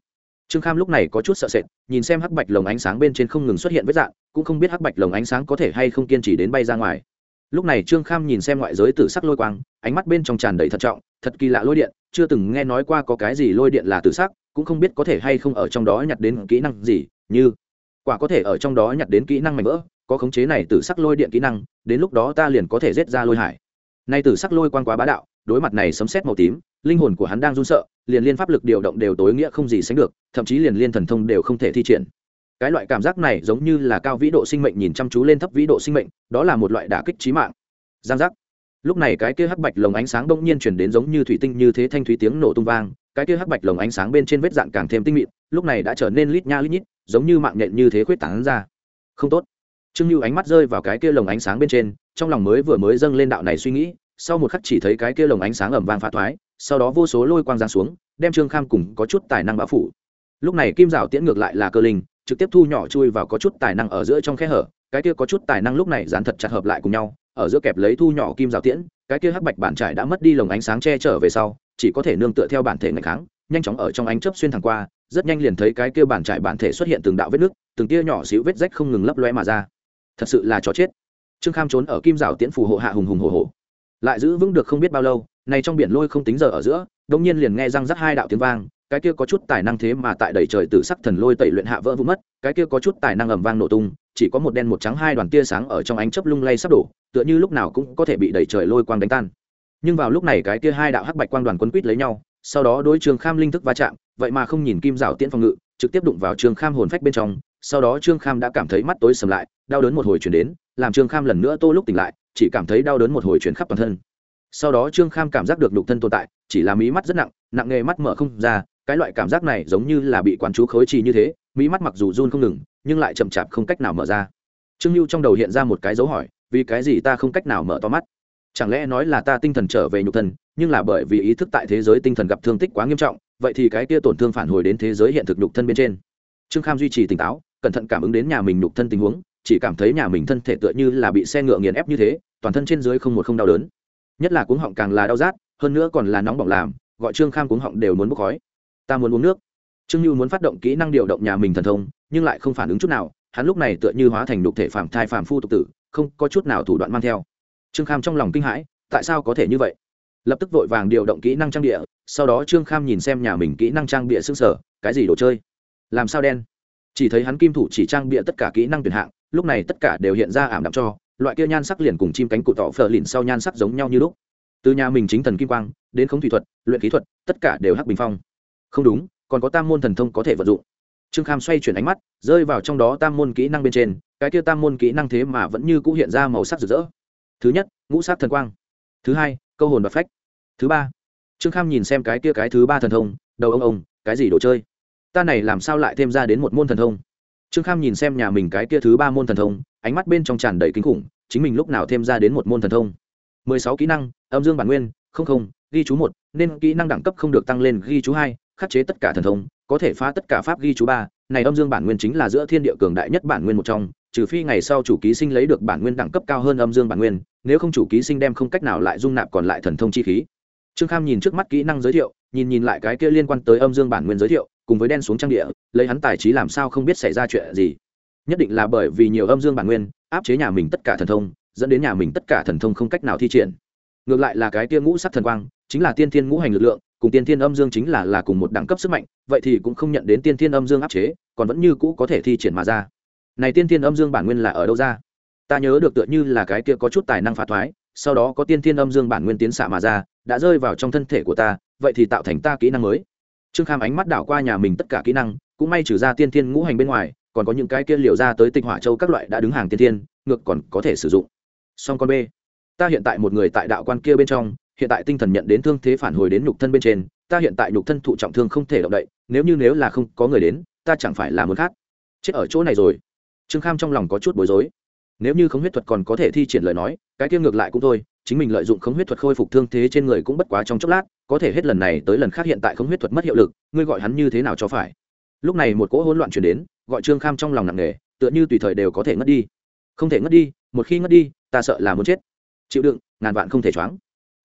Trương kham lúc này có chút sợ sệt, nhìn xem hắc bạch lồng ánh sáng bên trên không ngừng xuất hiện vết dạng, cũng không biết hắc bạch lồng ánh sáng có thể hay không kiên trì đến bay ra ngoài. Lúc này trương kham nhìn xem ngoại giới tử sắc lôi quang, ánh mắt bên trong tràn đầy thận trọng thật kỳ lạ lôi điện, chưa từng nghe nói qua có cái gì lôi điện là tử sắc, cũng không biết có thể hay không ở trong đó nhặt đến kỹ năng gì, như quả có thể ở trong đó nhặt đến kỹ năng mạnh vỡ, có khống chế này tử sắc lôi điện kỹ năng, đến lúc đó ta liền có thể giết ra lôi hải. Nay tử sắc lôi quan quá bá đạo, đối mặt này sấm sét màu tím, linh hồn của hắn đang run sợ, liền liên pháp lực điều động đều tối nghĩa không gì sánh được, thậm chí liền liên thần thông đều không thể thi triển. Cái loại cảm giác này giống như là cao vĩ độ sinh mệnh nhìn chăm chú lên thấp vĩ độ sinh mệnh, đó là một loại đả kích trí mạng. Giang giác lúc này cái kia hắc bạch lồng ánh sáng bỗng nhiên chuyển đến giống như thủy tinh như thế thanh thúy tiếng nổ tung vang, cái kia hắc bạch lồng ánh sáng bên trên vết dạng càng thêm tinh mịn, lúc này đã trở nên lít nha lít nhít, giống như mạng nhện như thế khuyết tảng ra. Không tốt. Trương lưu ánh mắt rơi vào cái kia lồng ánh sáng bên trên, trong lòng mới vừa mới dâng lên đạo này suy nghĩ, sau một khắc chỉ thấy cái kia lồng ánh sáng ẩm vang phá thoái, sau đó vô số lôi quang giáng xuống, đem trương kham cùng có chút tài năng bão phủ. Lúc này kim rào tiễn ngược lại là cơ linh, trực tiếp thu nhỏ chui vào có chút tài năng ở giữa trong khe hở, cái kia có chút tài năng lúc này dán thật chặt hợp lại cùng nhau ở giữa kẹp lấy thu nhỏ kim rào tiễn, cái kia hắc bạch bản trải đã mất đi lồng ánh sáng che trở về sau, chỉ có thể nương tựa theo bản thể ngày kháng, nhanh chóng ở trong ánh chớp xuyên thẳng qua, rất nhanh liền thấy cái kia bản trải bản thể xuất hiện từng đạo vết nước, từng tia nhỏ xíu vết rách không ngừng lấp loe mà ra. Thật sự là chó chết. Trương kham trốn ở kim rào tiễn phù hộ hạ hùng hùng hồ hồ lại giữ vững được không biết bao lâu này trong biển lôi không tính giờ ở giữa đông nhiên liền nghe răng rắc hai đạo tiếng vang, cái kia có chút tài năng thế mà tại đầy trời tử sắc thần lôi tẩy luyện hạ vỡ vụn mất, cái kia có chút tài năng ầm vang nổ tung chỉ có một đen một trắng hai đoàn tia sáng ở trong ánh chớp lung lay sắp đổ, tựa như lúc nào cũng có thể bị đẩy trời lôi quang đánh tan. Nhưng vào lúc này cái kia hai đạo hắc bạch quang đoàn quấn quýt lấy nhau, sau đó đối trương kham linh thức va chạm, vậy mà không nhìn kim rào tiễn phòng ngự, trực tiếp đụng vào trương kham hồn phách bên trong, sau đó trương kham đã cảm thấy mắt tối sầm lại, đau đớn một hồi chuyển đến, làm trương kham lần nữa tô lúc tỉnh lại, chỉ cảm thấy đau đớn một hồi chuyển khắp toàn thân. Sau đó trương kham cảm giác được nhục thân tồn tại, chỉ là mí mắt rất nặng nặng nghề mắt mở không ra, cái loại cảm giác này giống như là bị quán chú khối trì như thế, mí mắt mặc dù run không ngừng nhưng lại chậm chạp không cách nào mở ra. Trương lưu trong đầu hiện ra một cái dấu hỏi, vì cái gì ta không cách nào mở to mắt? Chẳng lẽ nói là ta tinh thần trở về nhục thân, nhưng là bởi vì ý thức tại thế giới tinh thần gặp thương tích quá nghiêm trọng, vậy thì cái kia tổn thương phản hồi đến thế giới hiện thực nhục thân bên trên. Trương kham duy trì tỉnh táo, cẩn thận cảm ứng đến nhà mình nhục thân tình huống, chỉ cảm thấy nhà mình thân thể tựa như là bị xe ngựa nghiền ép như thế, toàn thân trên dưới không một không đau đớn. Nhất là cuống họng càng là đau rát, hơn nữa còn là nóng bỏng làm, gọi trương kham cuống họng đều muốn bốc khói. Ta muốn uống nước trương lưu muốn phát động kỹ năng điều động nhà mình thần thông, nhưng lại không phản ứng chút nào, hắn lúc này tựa như hóa thành đục thể phạm thai phạm phu tục tử, không có chút nào thủ đoạn mang theo. Trương kham trong lòng kinh hãi, tại sao có thể như vậy? Lập tức vội vàng điều động kỹ năng trang địa sau đó trương kham nhìn xem nhà mình kỹ năng trang bịa xương sở, cái gì đồ chơi? Làm sao đen? Chỉ thấy hắn kim thủ chỉ trang bịa tất cả kỹ năng tuyển hạng, lúc này tất cả đều hiện ra ảm đạm cho, loại kia nhan sắc liền cùng chim cánh cụt tỏ phờ lìn sau nhan sắc giống nhau như lúc. Từ nhà mình chính thần kim quang, đến khống thủy thuật, luyện kỹ thuật, tất cả đều hắc bình phong. Không đúng còn có tam môn thần thông có thể vận dụng. Trương kham xoay chuyển ánh mắt, rơi vào trong đó tam môn kỹ năng bên trên, cái kia tam môn kỹ năng thế mà vẫn như c ũ hiện ra màu sắc rực rỡ. Thứ nhất, ngũ sắc thần quang. Thứ hai, câu hồn và phách. Thứ ba, trương kham nhìn xem cái kia cái thứ ba thần thông, đầu ông ông, cái gì đồ chơi? Ta này làm sao lại thêm ra đến một môn thần thông? Trương kham nhìn xem nhà mình cái kia thứ ba môn thần thông, ánh mắt bên trong tràn đầy kinh khủng, chính mình lúc nào thêm ra đến một môn thần thông? Mười sáu kỹ năng, âm dương bản nguyên, không không, ghi chú một, nên kỹ năng đẳng cấp không được tăng lên ghi chú hai khắc chế tất cả thần thông, có thể phá tất cả pháp ghi chú ba, này âm dương bản nguyên chính là giữa thiên địa cường đại nhất bản nguyên một trong, trừ phi ngày sau chủ ký sinh lấy được bản nguyên đẳng cấp cao hơn âm dương bản nguyên, nếu không chủ ký sinh đem không cách nào lại dung nạp còn lại thần thông chi khí. Trương kham nhìn trước mắt kỹ năng giới thiệu, nhìn nhìn lại cái kia liên quan tới âm dương bản nguyên giới thiệu, cùng với đen xuống trang địa, lấy hắn tài trí làm sao không biết xảy ra chuyện gì. Nhất định là bởi vì nhiều âm dương bản nguyên, áp chế nhà mình tất cả thần thông, dẫn đến nhà mình tất cả thần thông không cách nào thi triển. Ngược lại là cái kia ngũ sắc thần quang, chính là tiên thiên ngũ hành lực lượng cùng tiên thiên âm dương chính là là cùng một đẳng cấp sức mạnh, vậy thì cũng không nhận đến tiên thiên âm dương áp chế, còn vẫn như cũ có thể thi triển mà ra. Này tiên thiên âm dương bản nguyên là ở đâu ra? Ta nhớ được tựa như là cái kia có chút tài năng phá thoái, sau đó có tiên thiên âm dương bản nguyên tiến xạ mà ra, đã rơi vào trong thân thể của ta, vậy thì tạo thành ta kỹ năng mới. Trương kham ánh mắt đảo qua nhà mình tất cả kỹ năng, cũng may trừ ra tiên thiên ngũ hành bên ngoài, còn có những cái kia liều ra tới tịch hỏa châu các loại đã đứng hàng tiên thiên, ngược còn có thể sử dụng. Song con b, ta hiện tại một người tại đạo quan kia bên trong hiện tại tinh thần nhận đến thương thế phản hồi đến nhục thân bên trên, ta hiện tại nhục thân thụ trọng thương không thể động đậy, nếu như nếu là không có người đến, ta chẳng phải là muốn khác. Chết ở chỗ này rồi. Trương kham trong lòng có chút bối rối. Nếu như khống huyết thuật còn có thể thi triển lời nói, cái kia ngược lại cũng thôi, chính mình lợi dụng khống huyết thuật khôi phục thương thế trên người cũng bất quá trong chốc lát, có thể hết lần này tới lần khác hiện tại khống huyết thuật mất hiệu lực, ngươi gọi hắn như thế nào cho phải? Lúc này một cỗ hỗn loạn chuyển đến, gọi trương kham trong lòng nặng nề, tựa như tùy thời đều có thể ngất đi. Không thể ngất đi, một khi ngất đi, ta sợ là muốn chết. Chịu đựng, ngàn vạn không thể choáng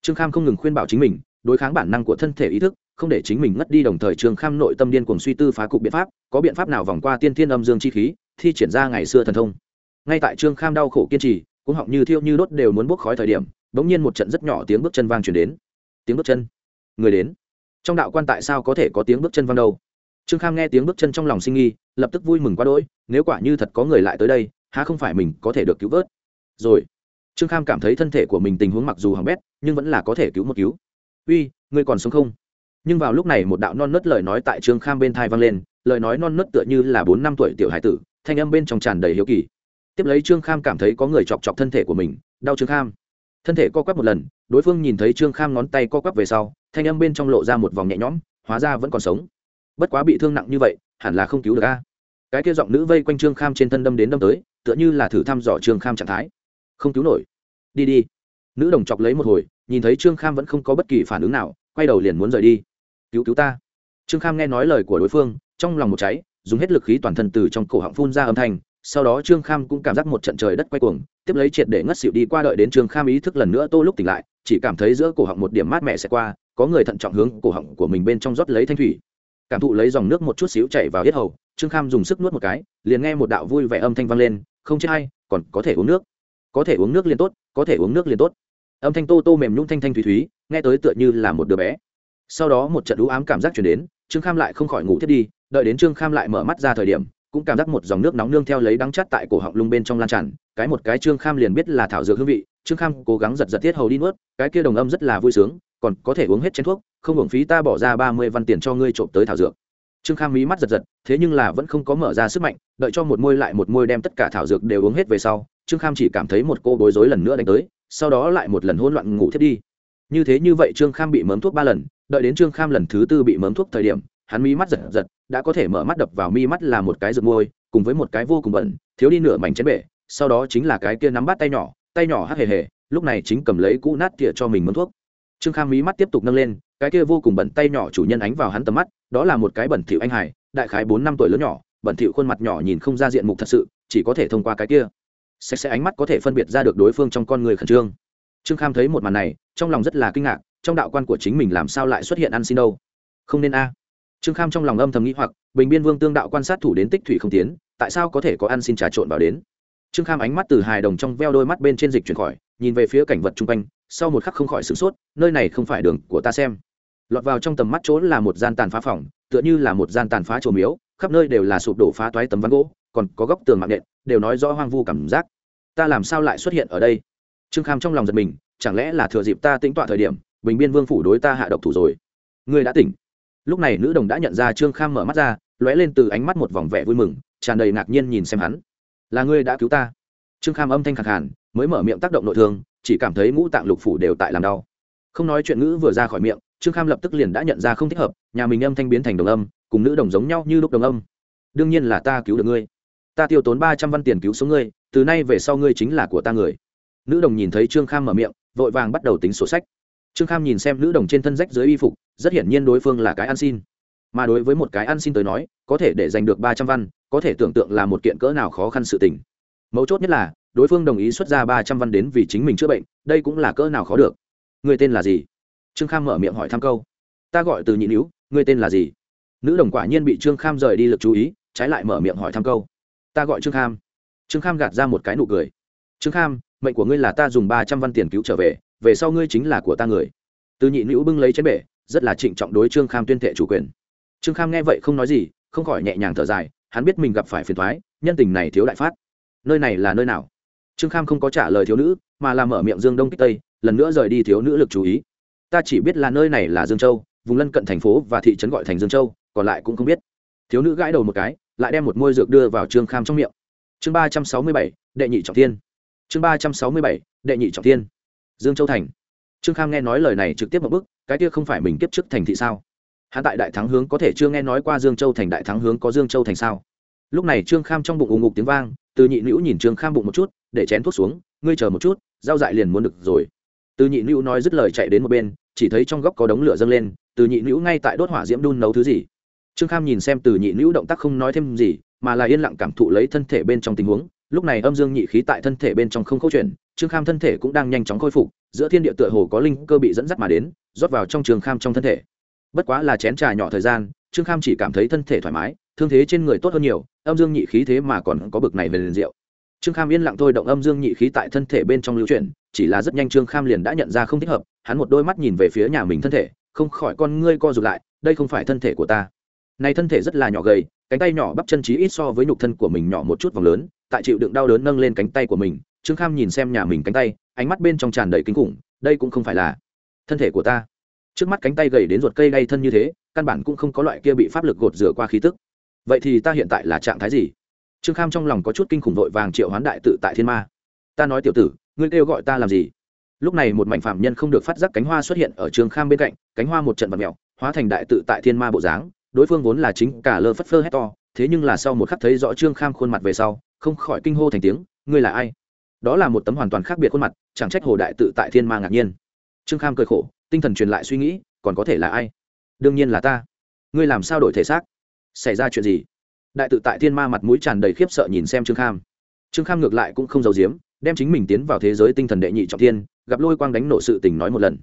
trương kham không ngừng khuyên bảo chính mình, đối kháng bản năng của thân thể ý thức, không để chính mình ngất đi đồng thời trương kham nội tâm điên cuồng suy tư phá cục biện pháp, có biện pháp nào vòng qua tiên thiên âm dương chi khí, thi triển ra ngày xưa thần thông. Ngay tại trương kham đau khổ kiên trì cũng họng như thiêu như đốt đều muốn bốc khói thời điểm, bỗng nhiên một trận rất nhỏ tiếng bước chân vang chuyển đến. Tiếng bước chân? Người đến. Trong đạo quan tại sao có thể có tiếng bước chân vang đâu? Trương kham nghe tiếng bước chân trong lòng sinh nghi, lập tức vui mừng quá đỗi, nếu quả như thật có người lại tới đây, há không phải mình có thể được cứu vớt? Rồi trương kham cảm thấy thân thể của mình tình huống mặc dù hỏng bét, nhưng vẫn là có thể cứu một cứu. Uy, ngươi còn sống không? Nhưng vào lúc này một đạo non nớt lời nói tại trương kham bên thai vang lên, lời nói non nớt tựa như là bốn năm tuổi tiểu hải tử, thanh âm bên trong tràn đầy hiếu kỳ. Tiếp lấy trương kham cảm thấy có người chọc chọc thân thể của mình, đau trương kham. Thân thể co quắp một lần, đối phương nhìn thấy trương kham ngón tay co quắp về sau, thanh âm bên trong lộ ra một vòng nhẹ nhõm, hóa ra vẫn còn sống. Bất quá bị thương nặng như vậy, hẳn là không cứu được a. Cái kia giọng nữ vây quanh trương kham trên thân đâm đến đâm tới, tựa như là thử thăm dò trương kham trạng thái không cứu nổi. Đi đi. Nữ đồng chọc lấy một hồi, nhìn thấy trương kham vẫn không có bất kỳ phản ứng nào, quay đầu liền muốn rời đi. Cứu cứu ta. Trương kham nghe nói lời của đối phương, trong lòng một cháy, dùng hết lực khí toàn thân từ trong cổ họng phun ra âm thanh, sau đó trương kham cũng cảm giác một trận trời đất quay cuồng, tiếp lấy triệt để ngất xịu đi qua đợi đến trương kham ý thức lần nữa tô lúc tỉnh lại, chỉ cảm thấy giữa cổ họng một điểm mát mẻ sẽ qua, có người thận trọng hướng cổ họng của mình bên trong rót lấy thanh thủy. Cảm thụ lấy dòng nước một chút xíu chảy vào hết hầu, trương kham dùng sức nuốt một cái, liền nghe một đạo vui vẻ âm thanh vang lên, không chết hay, còn có thể uống nước có thể uống nước liền tốt, có thể uống nước liền tốt. Âm thanh tô tô mềm nhung thanh thanh thúy thúy, nghe tới tựa như là một đứa bé. Sau đó một trận đũ ám cảm giác chuyển đến, trương kham lại không khỏi ngủ thiết đi, đợi đến trương kham lại mở mắt ra thời điểm, cũng cảm giác một dòng nước nóng nương theo lấy đắng chát tại cổ họng lung bên trong lan tràn, cái một cái trương kham liền biết là thảo dược hương vị, trương kham cố gắng giật giật tiết hầu đi nuốt, cái kia đồng âm rất là vui sướng, còn có thể uống hết chén thuốc, không hưởng phí ta bỏ ra ba mươi văn tiền cho ngươi trộm tới thảo dược trương kham mí mắt giật giật, thế nhưng là vẫn không có mở ra sức mạnh, đợi cho một môi lại một môi đem tất cả thảo dược đều uống hết về sau, trương kham chỉ cảm thấy một cô bối rối lần nữa đánh tới, sau đó lại một lần hỗn loạn ngủ thiết đi. Như thế như vậy trương kham bị mớm thuốc ba lần, đợi đến trương kham lần thứ tư bị mớm thuốc thời điểm, hắn mí mắt giật giật, đã có thể mở mắt đập vào mi mắt là một cái rực môi, cùng với một cái vô cùng bẩn, thiếu đi nửa mảnh chén bể, sau đó chính là cái kia nắm bắt tay nhỏ tay nhỏ hắt hề hề, lúc này chính cầm lấy cũ nát tỉa cho mình mớm thuốc. Trương kham mí mắt tiếp tục nâng lên cái kia vô cùng bẩn tay nhỏ chủ nhân ánh vào hắn tầm mắt, đó là một cái bẩn thỉu anh hải đại khái bốn năm tuổi lớn nhỏ, bẩn thỉu khuôn mặt nhỏ nhìn không ra diện mục thật sự, chỉ có thể thông qua cái kia. Sạch sẽ ánh mắt có thể phân biệt ra được đối phương trong con người khẩn trương. Trương kham thấy một màn này, trong lòng rất là kinh ngạc, trong đạo quan của chính mình làm sao lại xuất hiện ăn xin đâu? Không nên a. Trương kham trong lòng âm thầm nghĩ hoặc, bình biên vương tương đạo quan sát thủ đến tích thủy không tiến, tại sao có thể có ăn xin trà trộn vào đến? Trương kham ánh mắt từ hài đồng trong veo đôi mắt bên trên dịch chuyển khỏi, nhìn về phía cảnh vật chung quanh, sau một khắc không khỏi sửng sốt, nơi này không phải đường của ta xem lọt vào trong tầm mắt chỗ là một gian tàn phá phòng, tựa như là một gian tàn phá trồ miếu, khắp nơi đều là sụp đổ phá toái tấm ván gỗ, còn có góc tường mạng nện, đều nói rõ hoang vu cảm giác. Ta làm sao lại xuất hiện ở đây? Trương kham trong lòng giật mình, chẳng lẽ là thừa dịp ta tính tọa thời điểm, bình biên vương phủ đối ta hạ độc thủ rồi? Ngươi đã tỉnh. Lúc này nữ đồng đã nhận ra trương kham mở mắt ra, lóe lên từ ánh mắt một vòng vẻ vui mừng, tràn đầy ngạc nhiên nhìn xem hắn. Là ngươi đã cứu ta. Trương kham âm thanh khẳng hẳn mới mở miệng tác động nội thương, chỉ cảm thấy ngũ tạng lục phủ đều tại làm đau. Không nói chuyện ngữ vừa ra khỏi miệng trương kham lập tức liền đã nhận ra không thích hợp, nhà mình âm thanh biến thành đồng âm, cùng nữ đồng giống nhau như lúc đồng âm. Đương nhiên là ta cứu được ngươi. Ta tiêu tốn ba trăm văn tiền cứu số ngươi, từ nay về sau ngươi chính là của ta người. Nữ đồng nhìn thấy trương kham mở miệng, vội vàng bắt đầu tính sổ sách. Trương kham nhìn xem nữ đồng trên thân rách dưới y phục, rất hiển nhiên đối phương là cái ăn xin. Mà đối với một cái ăn xin tới nói, có thể để giành được ba trăm văn, có thể tưởng tượng là một kiện cỡ nào khó khăn sự tình. Mấu chốt nhất là, đối phương đồng ý xuất ra ba trăm văn đến vì chính mình chữa bệnh, đây cũng là cỡ nào khó được. Người tên là gì? Trương kham mở miệng hỏi thăm câu. Ta gọi từ nhị nữ người tên là gì? Nữ đồng quả nhiên bị trương kham rời đi lực chú ý, trái lại mở miệng hỏi thăm câu. Ta gọi trương kham. Trương kham gạt ra một cái nụ cười. Trương kham, mệnh của ngươi là ta dùng ba trăm văn tiền cứu trở về về sau ngươi chính là của ta người. Từ nhị nữ bưng lấy chén bể, rất là trịnh trọng đối trương kham tuyên thệ chủ quyền. Trương kham nghe vậy không nói gì, không khỏi nhẹ nhàng thở dài, hắn biết mình gặp phải phiền thoái nhân tình này thiếu đại phát. Nơi này là nơi nào? Trương kham không có trả lời thiếu nữ, mà làm mở miệng dương đông kích tây, lần nữa rời đi thiếu nữ lực chú ý ta chỉ biết là nơi này là dương châu, vùng lân cận thành phố và thị trấn gọi thành dương châu, còn lại cũng không biết. Thiếu nữ gãi đầu một cái, lại đem một môi dược đưa vào trương kham trong miệng. Chương ba trăm sáu mươi bảy, đệ nhị trọng thiên. Chương ba trăm sáu mươi bảy, đệ nhị trọng thiên. Dương châu thành. Trương kham nghe nói lời này trực tiếp một bức cái kia không phải mình kiếp trước thành thị sao? Hắn tại đại thắng hướng có thể chưa nghe nói qua dương châu thành đại thắng hướng có dương châu thành sao? Lúc này trương kham trong bụng ù ngục tiếng vang, từ nhị nữ nhìn trương kham bụng một chút, để chén thuốc xuống, ngươi chờ một chút giao dại liền muốn được rồi từ nhị nữ nói dứt lời chạy đến một bên chỉ thấy trong góc có đống lửa dâng lên từ nhị nữ ngay tại đốt hỏa diễm đun nấu thứ gì. Trương kham nhìn xem từ nhị nữ động tác không nói thêm gì mà là yên lặng cảm thụ lấy thân thể bên trong tình huống. Lúc này âm dương nhị khí tại thân thể bên trong không câu chuyển, trương kham thân thể cũng đang nhanh chóng khôi phục giữa thiên địa tựa hồ có linh cơ bị dẫn dắt mà đến rót vào trong trương kham trong thân thể. Bất quá là chén trà nhỏ thời gian trương kham chỉ cảm thấy thân thể thoải mái thương thế trên người tốt hơn nhiều âm dương nhị khí thế mà còn có bực này về liền rượu trương kham yên lặng thôi, động âm dương nhị khí tại thân thể bên trong lưu chuyển, chỉ là rất nhanh trương kham liền đã nhận ra không thích hợp, hắn một đôi mắt nhìn về phía nhà mình thân thể, không khỏi con ngươi co rụt lại, đây không phải thân thể của ta. Này thân thể rất là nhỏ gầy, cánh tay nhỏ bắp chân trí ít so với nhục thân của mình nhỏ một chút vòng lớn, tại chịu đựng đau đớn nâng lên cánh tay của mình, trương kham nhìn xem nhà mình cánh tay, ánh mắt bên trong tràn đầy kinh khủng, đây cũng không phải là thân thể của ta. Trước mắt cánh tay gầy đến ruột cây gây thân như thế, căn bản cũng không có loại kia bị pháp lực gột rửa qua khí tức. Vậy thì ta hiện tại là trạng thái gì? Trương kham trong lòng có chút kinh khủng vội vàng triệu hoán đại tự tại thiên ma. Ta nói tiểu tử, ngươi kêu gọi ta làm gì? Lúc này một mảnh phạm nhân không được phát giác cánh hoa xuất hiện ở trương kham bên cạnh, cánh hoa một trận vật mèo, hóa thành đại tự tại thiên ma bộ dáng, đối phương vốn là chính cả lơ phất phơ hét to, thế nhưng là sau một khắc thấy rõ trương kham khuôn mặt về sau, không khỏi kinh hô thành tiếng, ngươi là ai? Đó là một tấm hoàn toàn khác biệt khuôn mặt, chẳng trách hồ đại tự tại thiên ma ngạc nhiên. Trương kham cười khổ, tinh thần truyền lại suy nghĩ, còn có thể là ai? Đương nhiên là ta. Ngươi làm sao đổi thể xác? Xảy ra chuyện gì? Đại tự tại thiên ma mặt mũi tràn đầy khiếp sợ nhìn xem trương kham. Trương kham ngược lại cũng không giấu giếm, đem chính mình tiến vào thế giới tinh thần đệ nhị trọng thiên, gặp lôi quang đánh nổ sự tình nói một lần.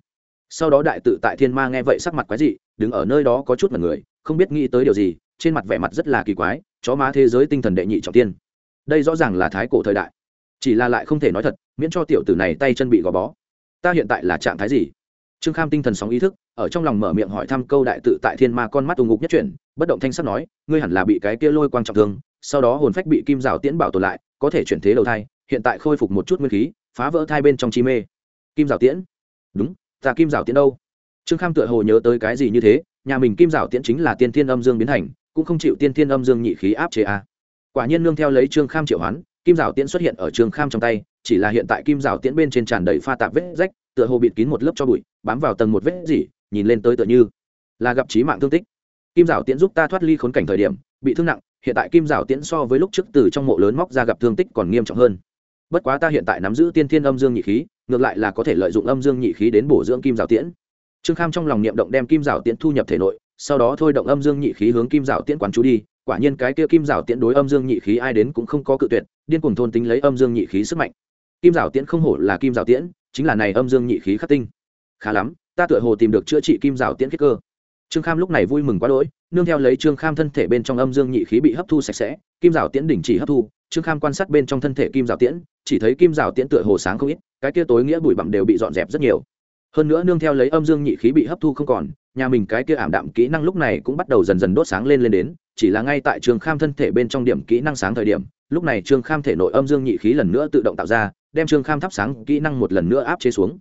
Sau đó đại tự tại thiên ma nghe vậy sắc mặt quái dị, đứng ở nơi đó có chút mật người, không biết nghĩ tới điều gì, trên mặt vẻ mặt rất là kỳ quái, chó má thế giới tinh thần đệ nhị trọng tiên đây rõ ràng là thái cổ thời đại. Chỉ là lại không thể nói thật, miễn cho tiểu tử này tay chân bị gò bó. Ta hiện tại là trạng thái gì? Trương kham tinh thần sóng ý thức, ở trong lòng mở miệng hỏi thăm câu đại tự tại thiên ma con mắt ù ngục nhất chuyển bất động thanh sắc nói, ngươi hẳn là bị cái kia lôi quang trọng thương, sau đó hồn phách bị kim rào tiễn bảo tồn lại, có thể chuyển thế đầu thai, hiện tại khôi phục một chút nguyên khí, phá vỡ thai bên trong chi mê. Kim rào tiễn? Đúng, ta kim rào tiễn đâu? Trương kham tựa hồ nhớ tới cái gì như thế, nhà mình kim rào tiễn chính là tiên thiên âm dương biến thành cũng không chịu tiên thiên âm dương nhị khí áp chế a. À. quả nhiên nương theo lấy trương kham triệu hoán, kim rào tiễn xuất hiện ở trương kham trong tay, chỉ là hiện tại kim rào tiễn bên trên tràn đầy pha tạp vết rách, tựa hồ bịt kín một lớp cho bụi, bám vào tầng một vết gì nhìn lên tới tựa như là gặp trí mạng thương tích kim rào tiễn giúp ta thoát ly khốn cảnh thời điểm, bị thương nặng, hiện tại kim rào tiễn so với lúc trước từ trong mộ lớn móc ra gặp thương tích còn nghiêm trọng hơn. Bất quá ta hiện tại nắm giữ tiên thiên âm dương nhị khí, ngược lại là có thể lợi dụng âm dương nhị khí đến bổ dưỡng kim rào tiễn. Trương kham trong lòng niệm động đem kim rào tiễn thu nhập thể nội, sau đó thôi động âm dương nhị khí hướng kim rào tiễn quán chú đi, quả nhiên cái kia kim rào tiễn đối âm dương nhị khí ai đến cũng không có cự tuyệt, điên cùng thôn tính lấy âm dương nhị khí sức mạnh. Kim rào tiễn không hổ là kim rào tiễn, chính là này âm dương nhị khí khắc tinh. Khá lắm, ta tựa hồ tìm được chữa trị kim rào tiễn kết cơ trương kham lúc này vui mừng quá đỗi, nương theo lấy trương kham thân thể bên trong âm dương nhị khí bị hấp thu sạch sẽ, kim rào tiễn đỉnh chỉ hấp thu, trương kham quan sát bên trong thân thể kim rào tiễn, chỉ thấy kim rào tiễn tựa hồ sáng không ít, cái kia tối nghĩa bụi bặm đều bị dọn dẹp rất nhiều. Hơn nữa nương theo lấy âm dương nhị khí bị hấp thu không còn, nhà mình cái kia ảm đạm kỹ năng lúc này cũng bắt đầu dần dần đốt sáng lên lên đến, chỉ là ngay tại trương kham thân thể bên trong điểm kỹ năng sáng thời điểm, lúc này trương kham thể nội âm dương nhị khí lần nữa tự động tạo ra, đem trương kham thắp sáng kỹ năng một lần nữa áp chế xuống.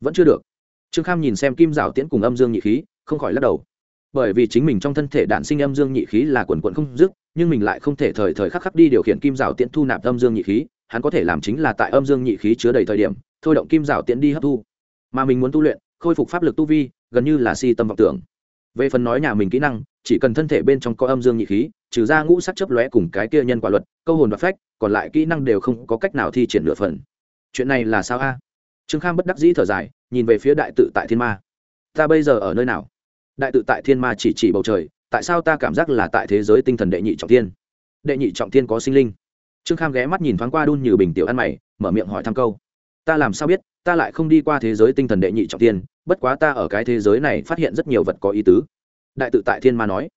Vẫn chưa được. Trương kham nhìn xem kim rào tiễn cùng âm dương nhị khí không khỏi lắc đầu. Bởi vì chính mình trong thân thể đạn sinh âm dương nhị khí là quần quận không dứt, nhưng mình lại không thể thời thời khắc khắc đi điều khiển kim rào tiễn thu nạp âm dương nhị khí, hắn có thể làm chính là tại âm dương nhị khí chứa đầy thời điểm, thôi động kim rào tiễn đi hấp thu. Mà mình muốn tu luyện, khôi phục pháp lực tu vi, gần như là si tâm vọng tưởng. Về phần nói nhà mình kỹ năng, chỉ cần thân thể bên trong có âm dương nhị khí, trừ ra ngũ sắc chấp lóe cùng cái kia nhân quả luật, câu hồn và phách, còn lại kỹ năng đều không có cách nào thi triển nửa phần. Chuyện này là sao a? Trương kham bất đắc dĩ thở dài, nhìn về phía đại tự tại thiên ma. Ta bây giờ ở nơi nào? Đại tự tại thiên ma chỉ chỉ bầu trời, tại sao ta cảm giác là tại thế giới tinh thần đệ nhị trọng thiên? Đệ nhị trọng thiên có sinh linh. Trương kham ghé mắt nhìn thoáng qua đun như bình tiểu ăn mày, mở miệng hỏi thăm câu. Ta làm sao biết, ta lại không đi qua thế giới tinh thần đệ nhị trọng thiên, bất quá ta ở cái thế giới này phát hiện rất nhiều vật có ý tứ. Đại tự tại thiên ma nói.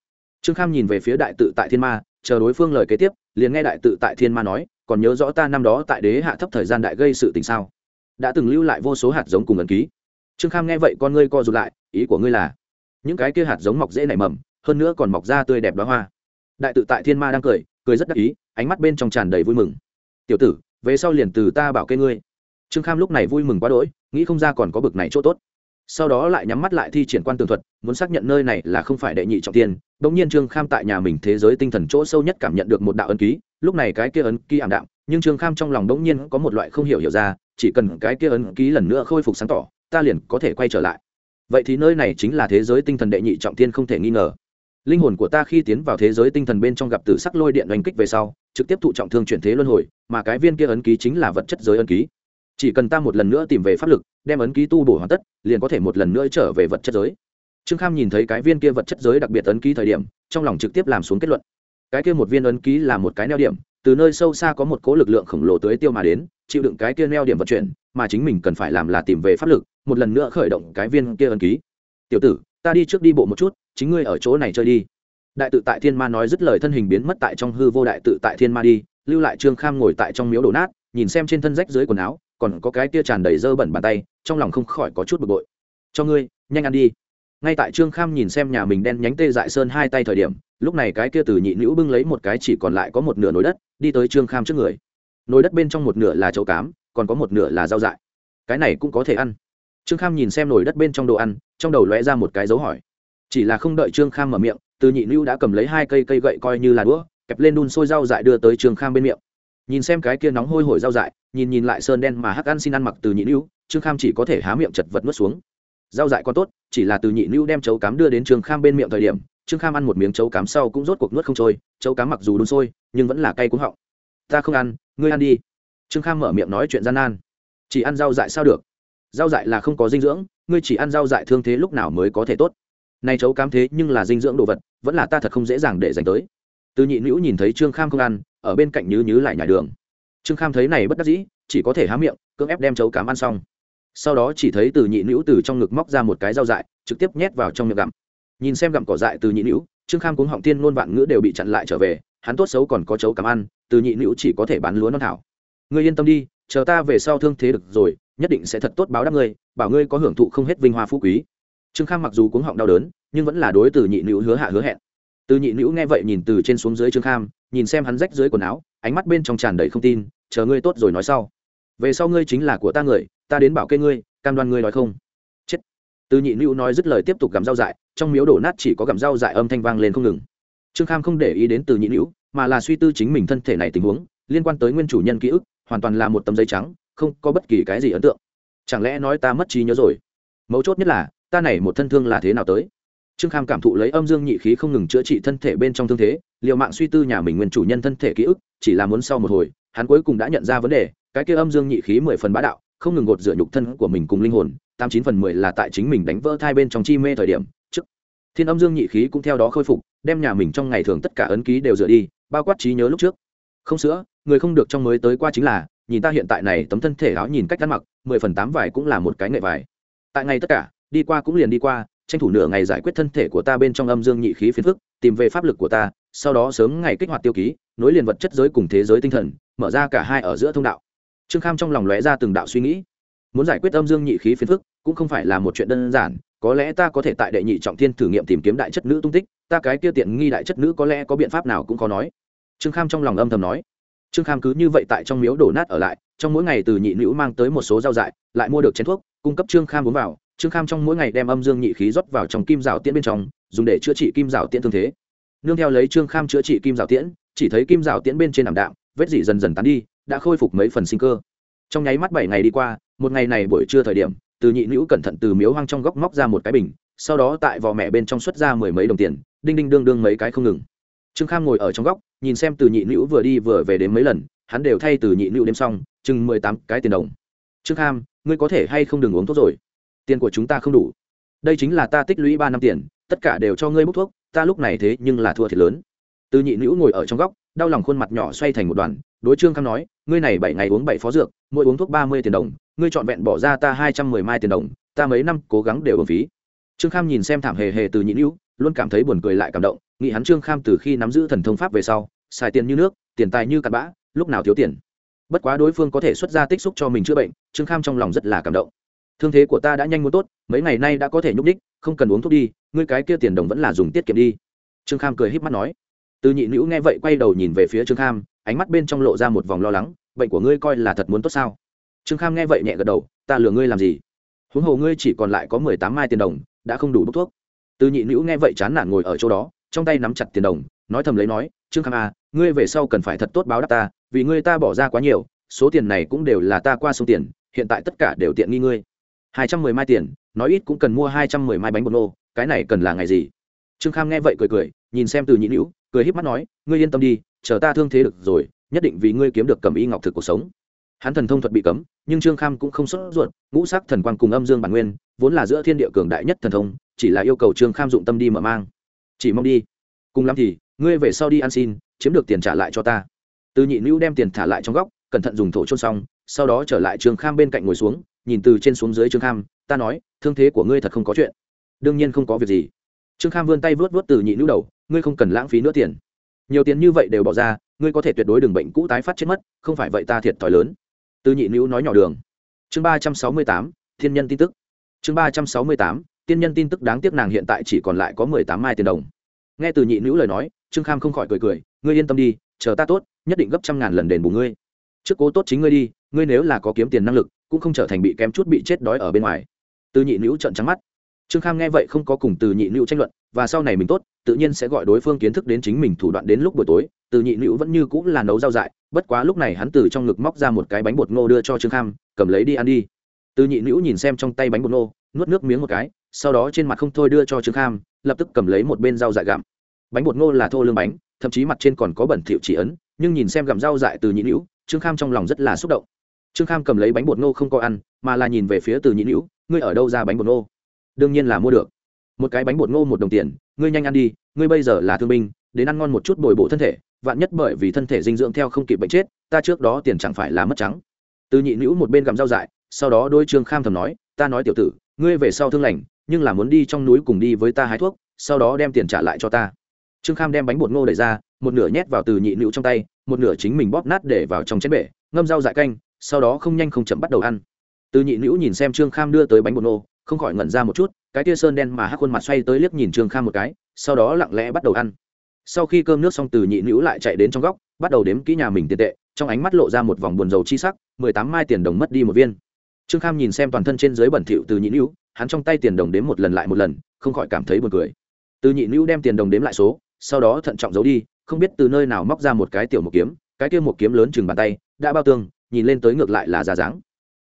Trương kham nhìn về phía đại tự tại thiên ma, chờ đối phương lời kế tiếp, liền nghe đại tự tại thiên ma nói, còn nhớ rõ ta năm đó tại đế hạ thấp thời gian đại gây sự tình sao? Đã từng lưu lại vô số hạt giống cùng ẩn ký. Trương kham nghe vậy con ngươi co rụt lại, ý của ngươi là những cái kia hạt giống mọc dễ nảy mầm, hơn nữa còn mọc ra tươi đẹp đoá hoa. Đại tự tại thiên ma đang cười cười rất đắc ý, ánh mắt bên trong tràn đầy vui mừng. Tiểu tử, về sau liền từ ta bảo kê ngươi. Trương kham lúc này vui mừng quá đỗi, nghĩ không ra còn có bực này chỗ tốt. Sau đó lại nhắm mắt lại thi triển quan tường thuật, muốn xác nhận nơi này là không phải đệ nhị trọng tiên đ ỗ n g nhiên trương kham tại nhà mình thế giới tinh thần chỗ sâu nhất cảm nhận được một đạo ấn ký, lúc này cái kia ấn ký ảm đạm, nhưng trương kham trong lòng đ ỗ n g nhiên có một loại không hiểu hiểu ra, chỉ cần cái kia ấn ký lần nữa khôi phục sáng tỏ, ta liền có thể quay trở lại vậy thì nơi này chính là thế giới tinh thần đệ nhị trọng thiên không thể nghi ngờ. Linh hồn của ta khi tiến vào thế giới tinh thần bên trong gặp tử sắc lôi điện oanh kích về sau, trực tiếp thụ trọng thương chuyển thế luân hồi, mà cái viên kia ấn ký chính là vật chất giới ấn ký. Chỉ cần ta một lần nữa tìm về pháp lực, đem ấn ký tu bổ hoàn tất, liền có thể một lần nữa trở về vật chất giới. Trương kham nhìn thấy cái viên kia vật chất giới đặc biệt ấn ký thời điểm, trong lòng trực tiếp làm xuống kết luận. Cái kia một viên ấn ký là một cái neo điểm, từ nơi sâu xa có một cố lực lượng khổng lồ tới tiêu mà đến, chịu đựng cái kia neo điểm vận chuyển, mà chính mình cần phải làm là tìm về pháp lực một lần nữa khởi động cái viên kia ấn ký. Tiểu tử, ta đi trước đi bộ một chút, chính ngươi ở chỗ này chơi đi. Đại tự tại thiên ma nói dứt lời thân hình biến mất tại trong hư vô đại tự tại thiên ma đi, lưu lại trương kham ngồi tại trong miếu đổ nát, nhìn xem trên thân rách dưới quần áo, còn có cái tia tràn đầy dơ bẩn bàn tay, trong lòng không khỏi có chút bực bội. Cho ngươi, nhanh ăn đi. Ngay tại trương kham nhìn xem nhà mình đen nhánh tê dại sơn hai tay thời điểm, lúc này cái kia từ nhị nữ bưng lấy một cái chỉ còn lại có một nửa nồi đất, đi tới trương kham trước người. Nồi đất bên trong một nửa là chậu cám, còn có một nửa là rau dại. Cái này cũng có thể ăn trương kham nhìn xem nồi đất bên trong đồ ăn, trong đầu lóe ra một cái dấu hỏi. Chỉ là không đợi trương kham mở miệng, từ nhị Lưu đã cầm lấy hai cây cây gậy coi như là đũa, kẹp lên đun sôi rau dại đưa tới trương kham bên miệng. Nhìn xem cái kia nóng hôi hổi rau dại, nhìn nhìn lại sơn đen mà hắc ăn xin ăn mặc từ nhị lưu trương kham chỉ có thể há miệng chật vật nuốt xuống. Rau dại còn tốt, chỉ là từ nhị lưu đem chấu cám đưa đến trương kham bên miệng thời điểm, trương kham ăn một miếng chấu cám sau cũng rốt cuộc nuốt không trôi, chấu cám mặc dù đun sôi, nhưng vẫn là cay cúng họng. Ta không ăn, ngươi ăn đi. Trương kham mở miệng nói chuyện gian nan. Chỉ ăn rau dại sao được? Rau dại là không có dinh dưỡng, ngươi chỉ ăn rau dại thương thế lúc nào mới có thể tốt. Nay chấu cám thế nhưng là dinh dưỡng đồ vật, vẫn là ta thật không dễ dàng để dành tới. Từ nhị nữ nhìn thấy trương kham không ăn, ở bên cạnh nhứ nhứ lại nhảy đường. Trương kham thấy này bất đắc dĩ, chỉ có thể há miệng, cưỡng ép đem chấu cám ăn xong. Sau đó chỉ thấy từ nhị nữ từ trong ngực móc ra một cái dao dại, trực tiếp nhét vào trong miệng gặm. Nhìn xem gặm cỏ dại từ nhị nữ, trương kham cuống họng tiên ngôn vạn ngữ đều bị chặn lại trở về, hắn tốt xấu còn có chấu cám ăn, từ nhị nữ chỉ có thể bán lúa non thảo. Ngươi yên tâm đi, chờ ta về sau thương thế được rồi nhất định sẽ thật tốt báo đáp ngươi, bảo ngươi có hưởng thụ không hết vinh hoa phú quý. Trương kham mặc dù cuống họng đau đớn, nhưng vẫn là đối từ nhị nữ hứa hạ hứa hẹn. Từ nhị nữ nghe vậy nhìn từ trên xuống dưới trương kham, nhìn xem hắn rách dưới quần áo, ánh mắt bên trong tràn đầy không tin, chờ ngươi tốt rồi nói sau. Về sau ngươi chính là của ta người, ta đến bảo kê ngươi, cam đoan ngươi nói không. Chết. Từ nhị nữ nói dứt lời tiếp tục gặm rau dại, trong miếu đổ nát chỉ có gặm rau dại âm thanh vang lên không ngừng. Trương kham không để ý đến từ nhị nữ, mà là suy tư chính mình thân thể này tình huống, liên quan tới nguyên chủ nhân ký ức, hoàn toàn là một tấm giấy trắng không có bất kỳ cái gì ấn tượng. Chẳng lẽ nói ta mất trí nhớ rồi? Mấu chốt nhất là, ta này một thân thương là thế nào tới? Trương kham cảm thụ lấy âm dương nhị khí không ngừng chữa trị thân thể bên trong thương thế liệu mạng suy tư nhà mình nguyên chủ nhân thân thể ký ức, chỉ là muốn sau một hồi, hắn cuối cùng đã nhận ra vấn đề, cái kia âm dương nhị khí mười phần bá đạo, không ngừng gột rửa nhục thân của mình cùng linh hồn, tám chín phần mười là tại chính mình đánh vỡ thai bên trong chi mê thời điểm, trước. Thiên âm dương nhị khí cũng theo đó khôi phục, đem nhà mình trong ngày thường tất cả ấn ký đều rửa đi, bao quát trí nhớ lúc trước. Không sữa, người không được trong mới tới qua chính là nhìn ta hiện tại này tấm thân thể áo nhìn cách ăn mặc, mười phần tám vải cũng là một cái nghệ vải. Tại ngày tất cả, đi qua cũng liền đi qua, tranh thủ nửa ngày giải quyết thân thể của ta bên trong âm dương nhị khí phiền phức, tìm về pháp lực của ta, sau đó sớm ngày kích hoạt tiêu ký, nối liền vật chất giới cùng thế giới tinh thần, mở ra cả hai ở giữa thông đạo. Trương kham trong lòng lóe ra từng đạo suy nghĩ. Muốn giải quyết âm dương nhị khí phiền phức, cũng không phải là một chuyện đơn giản, có lẽ ta có thể tại đệ nhị trọng thiên thử nghiệm tìm kiếm đại chất nữ tung tích, ta cái kia tiện nghi đại chất nữ có lẽ có biện pháp nào cũng có nói. Trương kham trong lòng âm thầm nói trương kham cứ như vậy tại trong miếu đổ nát ở lại, trong mỗi ngày từ nhị nữ mang tới một số rau dại, lại mua được chén thuốc, cung cấp trương kham uống vào. Trương kham trong mỗi ngày đem âm dương nhị khí rót vào trong kim rào tiễn bên trong, dùng để chữa trị kim rào tiễn thương thế. Nương theo lấy trương kham chữa trị kim rào tiễn, chỉ thấy kim rào tiễn bên trên ảm đạm, vết dỉ dần dần tán đi, đã khôi phục mấy phần sinh cơ. Trong nháy mắt bảy ngày đi qua, một ngày này buổi trưa thời điểm, từ nhị nữ cẩn thận từ miếu hoang trong góc móc ra một cái bình, sau đó tại vò mẹ bên trong xuất ra mười mấy đồng tiền, đinh đinh đương đương mấy cái không ngừng trương kham ngồi ở trong góc, nhìn xem từ nhị nữ vừa đi vừa về đến mấy lần, hắn đều thay từ nhị nữ đêm xong, chừng mười tám cái tiền đồng. Trương kham, ngươi có thể hay không đừng uống thuốc rồi? Tiền của chúng ta không đủ. Đây chính là ta tích lũy ba năm tiền, tất cả đều cho ngươi bốc thuốc, ta lúc này thế nhưng là thua thiệt lớn. Từ nhị nữ ngồi ở trong góc, đau lòng khuôn mặt nhỏ xoay thành một đoàn, đối trương kham nói, ngươi này bảy ngày uống bảy phó dược, mỗi uống thuốc ba mươi tiền đồng, ngươi trọn vẹn bỏ ra ta hai trăm mười mai tiền đồng, ta mấy năm cố gắng đều ở phí. Trương kham nhìn xem thảm hề hề từ nhị nữ, luôn cảm thấy buồn cười lại cảm động nghĩ hắn trương kham từ khi nắm giữ thần thông pháp về sau, xài tiền như nước, tiền tài như cặn bã, lúc nào thiếu tiền. Bất quá đối phương có thể xuất ra tích xúc cho mình chữa bệnh, trương kham trong lòng rất là cảm động. Thương thế của ta đã nhanh muốn tốt, mấy ngày nay đã có thể nhúc đích không cần uống thuốc đi, ngươi cái kia tiền đồng vẫn là dùng tiết kiệm đi. Trương kham cười híp mắt nói. Từ nhị nữ nghe vậy quay đầu nhìn về phía trương kham, ánh mắt bên trong lộ ra một vòng lo lắng, bệnh của ngươi coi là thật muốn tốt sao? Trương kham nghe vậy nhẹ gật đầu, ta lừa ngươi làm gì? Huống hồ ngươi chỉ còn lại có mười tám mai tiền đồng, đã không đủ bốc thuốc. Từ nhị nữ nghe vậy chán nản ngồi ở chỗ đó trong tay nắm chặt tiền đồng, nói thầm lấy nói, trương kham à ngươi về sau cần phải thật tốt báo đáp ta, vì ngươi ta bỏ ra quá nhiều, số tiền này cũng đều là ta qua sông tiền, hiện tại tất cả đều tiện nghi ngươi. Hai trăm mười mai tiền, nói ít cũng cần mua hai trăm mười mai bánh bột nô, cái này cần là ngày gì? Trương kham nghe vậy cười cười, nhìn xem từ nhị nữ, cười híp mắt nói, ngươi yên tâm đi, chờ ta thương thế được rồi, nhất định vì ngươi kiếm được cầm y ngọc thực cuộc sống. Hắn thần thông thuật bị cấm, nhưng trương kham cũng không sốt ruột, ngũ sắc thần quang cùng âm dương bản nguyên, vốn là giữa thiên địa cường đại nhất thần thông, chỉ là yêu cầu trương kham dụng tâm đi mở mang chỉ mong đi. Cùng lắm thì, ngươi về sau đi ăn xin, chiếm được tiền trả lại cho ta. Từ nhị nữ đem tiền thả lại trong góc, cẩn thận dùng thổ trôn xong, sau đó trở lại trương kham bên cạnh ngồi xuống, nhìn từ trên xuống dưới trương kham, ta nói, thương thế của ngươi thật không có chuyện. Đương nhiên không có việc gì. Trương kham vươn tay vớt vớt từ nhị nữ đầu, ngươi không cần lãng phí nữa tiền. Nhiều tiền như vậy đều bỏ ra, ngươi có thể tuyệt đối đừng bệnh cũ tái phát chết mất, không phải vậy ta thiệt thòi lớn. Từ nhị nữ nói nhỏ đường. Chương ba trăm sáu mươi tám, thiên nhân tin tức. Chương ba trăm sáu mươi tám tiên nhân tin tức đáng tiếc nàng hiện tại chỉ còn lại có mười tám mai tiền đồng. Nghe từ nhị nữ lời nói, trương kham không khỏi cười cười, ngươi yên tâm đi, chờ ta tốt, nhất định gấp trăm ngàn lần đền bù ngươi. Trước cố tốt chính ngươi đi, ngươi nếu là có kiếm tiền năng lực, cũng không trở thành bị kém chút bị chết đói ở bên ngoài. Từ nhị nữ trợn trắng mắt. Trương kham nghe vậy không có cùng từ nhị nữ tranh luận, và sau này mình tốt, tự nhiên sẽ gọi đối phương kiến thức đến chính mình thủ đoạn đến lúc buổi tối, từ nhị nữ vẫn như cũng là nấu rau dại, bất quá lúc này hắn từ trong ngực móc ra một cái bánh bột ngô đưa cho trương kham, cầm lấy đi ăn đi. Từ nhị nữ nhìn xem trong tay bánh bột ngô, nuốt nước miếng một cái sau đó trên mặt không thôi đưa cho trương kham, lập tức cầm lấy một bên rau dại gặm. Bánh bột ngô là thô lương bánh, thậm chí mặt trên còn có bẩn thỉu chỉ ấn, nhưng nhìn xem gặm rau dại từ nhị nữ trương kham trong lòng rất là xúc động. Trương kham cầm lấy bánh bột ngô không có ăn, mà là nhìn về phía từ nhị nữ ngươi ở đâu ra bánh bột ngô? Đương nhiên là mua được. Một cái bánh bột ngô một đồng tiền, ngươi nhanh ăn đi, ngươi bây giờ là thương binh, đến ăn ngon một chút bồi bổ thân thể, vạn nhất bởi vì thân thể dinh dưỡng theo không kịp bệnh chết, ta trước đó tiền chẳng phải là mất trắng. Từ nhị nữ một bên gặm rau dại, sau đó đôi trương kham thầm nói, ta nói tiểu tử, ngươi về sau thương lành nhưng là muốn đi trong núi cùng đi với ta hái thuốc, sau đó đem tiền trả lại cho ta. Trương kham đem bánh bột ngô đẩy ra, một nửa nhét vào từ nhị nữ trong tay, một nửa chính mình bóp nát để vào trong chén bể, ngâm rau dại canh, sau đó không nhanh không chậm bắt đầu ăn. Từ nhị nữ nhìn xem trương kham đưa tới bánh bột ngô, không khỏi ngẩn ra một chút, cái tia sơn đen mà hắc khuôn mặt xoay tới liếc nhìn trương kham một cái, sau đó lặng lẽ bắt đầu ăn. Sau khi cơm nước xong, từ nhị nữ lại chạy đến trong góc, bắt đầu đếm kỹ nhà mình tiền tệ, trong ánh mắt lộ ra một vòng buồn dầu chi sắc, mười tám mai tiền đồng mất đi một viên. Trương kham nhìn xem toàn thân trên dưới bẩn thỉu từ nhị nữ hắn trong tay tiền đồng đếm một lần lại một lần, không khỏi cảm thấy buồn cười. Từ nhị nữ đem tiền đồng đếm lại số, sau đó thận trọng giấu đi, không biết từ nơi nào móc ra một cái tiểu một kiếm, cái kia một kiếm lớn chừng bàn tay, đã bao tương, nhìn lên tới ngược lại là ra dáng.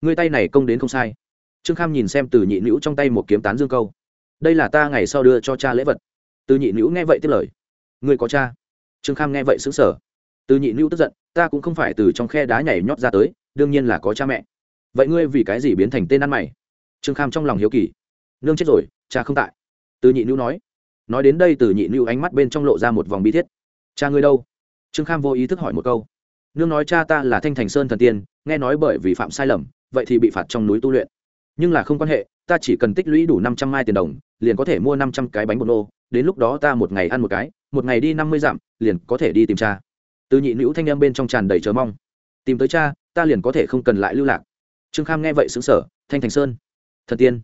Người tay này công đến không sai. Trương kham nhìn xem từ nhị nữ trong tay một kiếm tán dương câu. Đây là ta ngày sau đưa cho cha lễ vật. Từ nhị nữ nghe vậy tiếp lời. Người có cha? Trương kham nghe vậy xứng sở từ nhị nữ tức giận, ta cũng không phải từ trong khe đá nhảy nhót ra tới, đương nhiên là có cha mẹ. Vậy ngươi vì cái gì biến thành tên ăn mày? Trương kham trong lòng hiếu kỳ. Nương chết rồi, cha không tại. Từ nhị nữ nói. Nói đến đây từ nhị nữ ánh mắt bên trong lộ ra một vòng bi thiết. Cha ngươi đâu? Trương kham vô ý thức hỏi một câu. Nương nói cha ta là thanh thành sơn thần tiên, nghe nói bởi vì phạm sai lầm, vậy thì bị phạt trong núi tu luyện. Nhưng là không quan hệ, ta chỉ cần tích lũy đủ năm trăm mai tiền đồng, liền có thể mua năm trăm cái bánh bột nô, đến lúc đó ta một ngày ăn một cái, một ngày đi năm mươi dặm, liền có thể đi tìm cha. Từ nhị nữ thanh em bên trong tràn đầy chờ mong. Tìm tới cha, ta liền có thể không cần lại lưu lạc. Trương kham nghe vậy xứng sở thanh thành sơn thần tiên.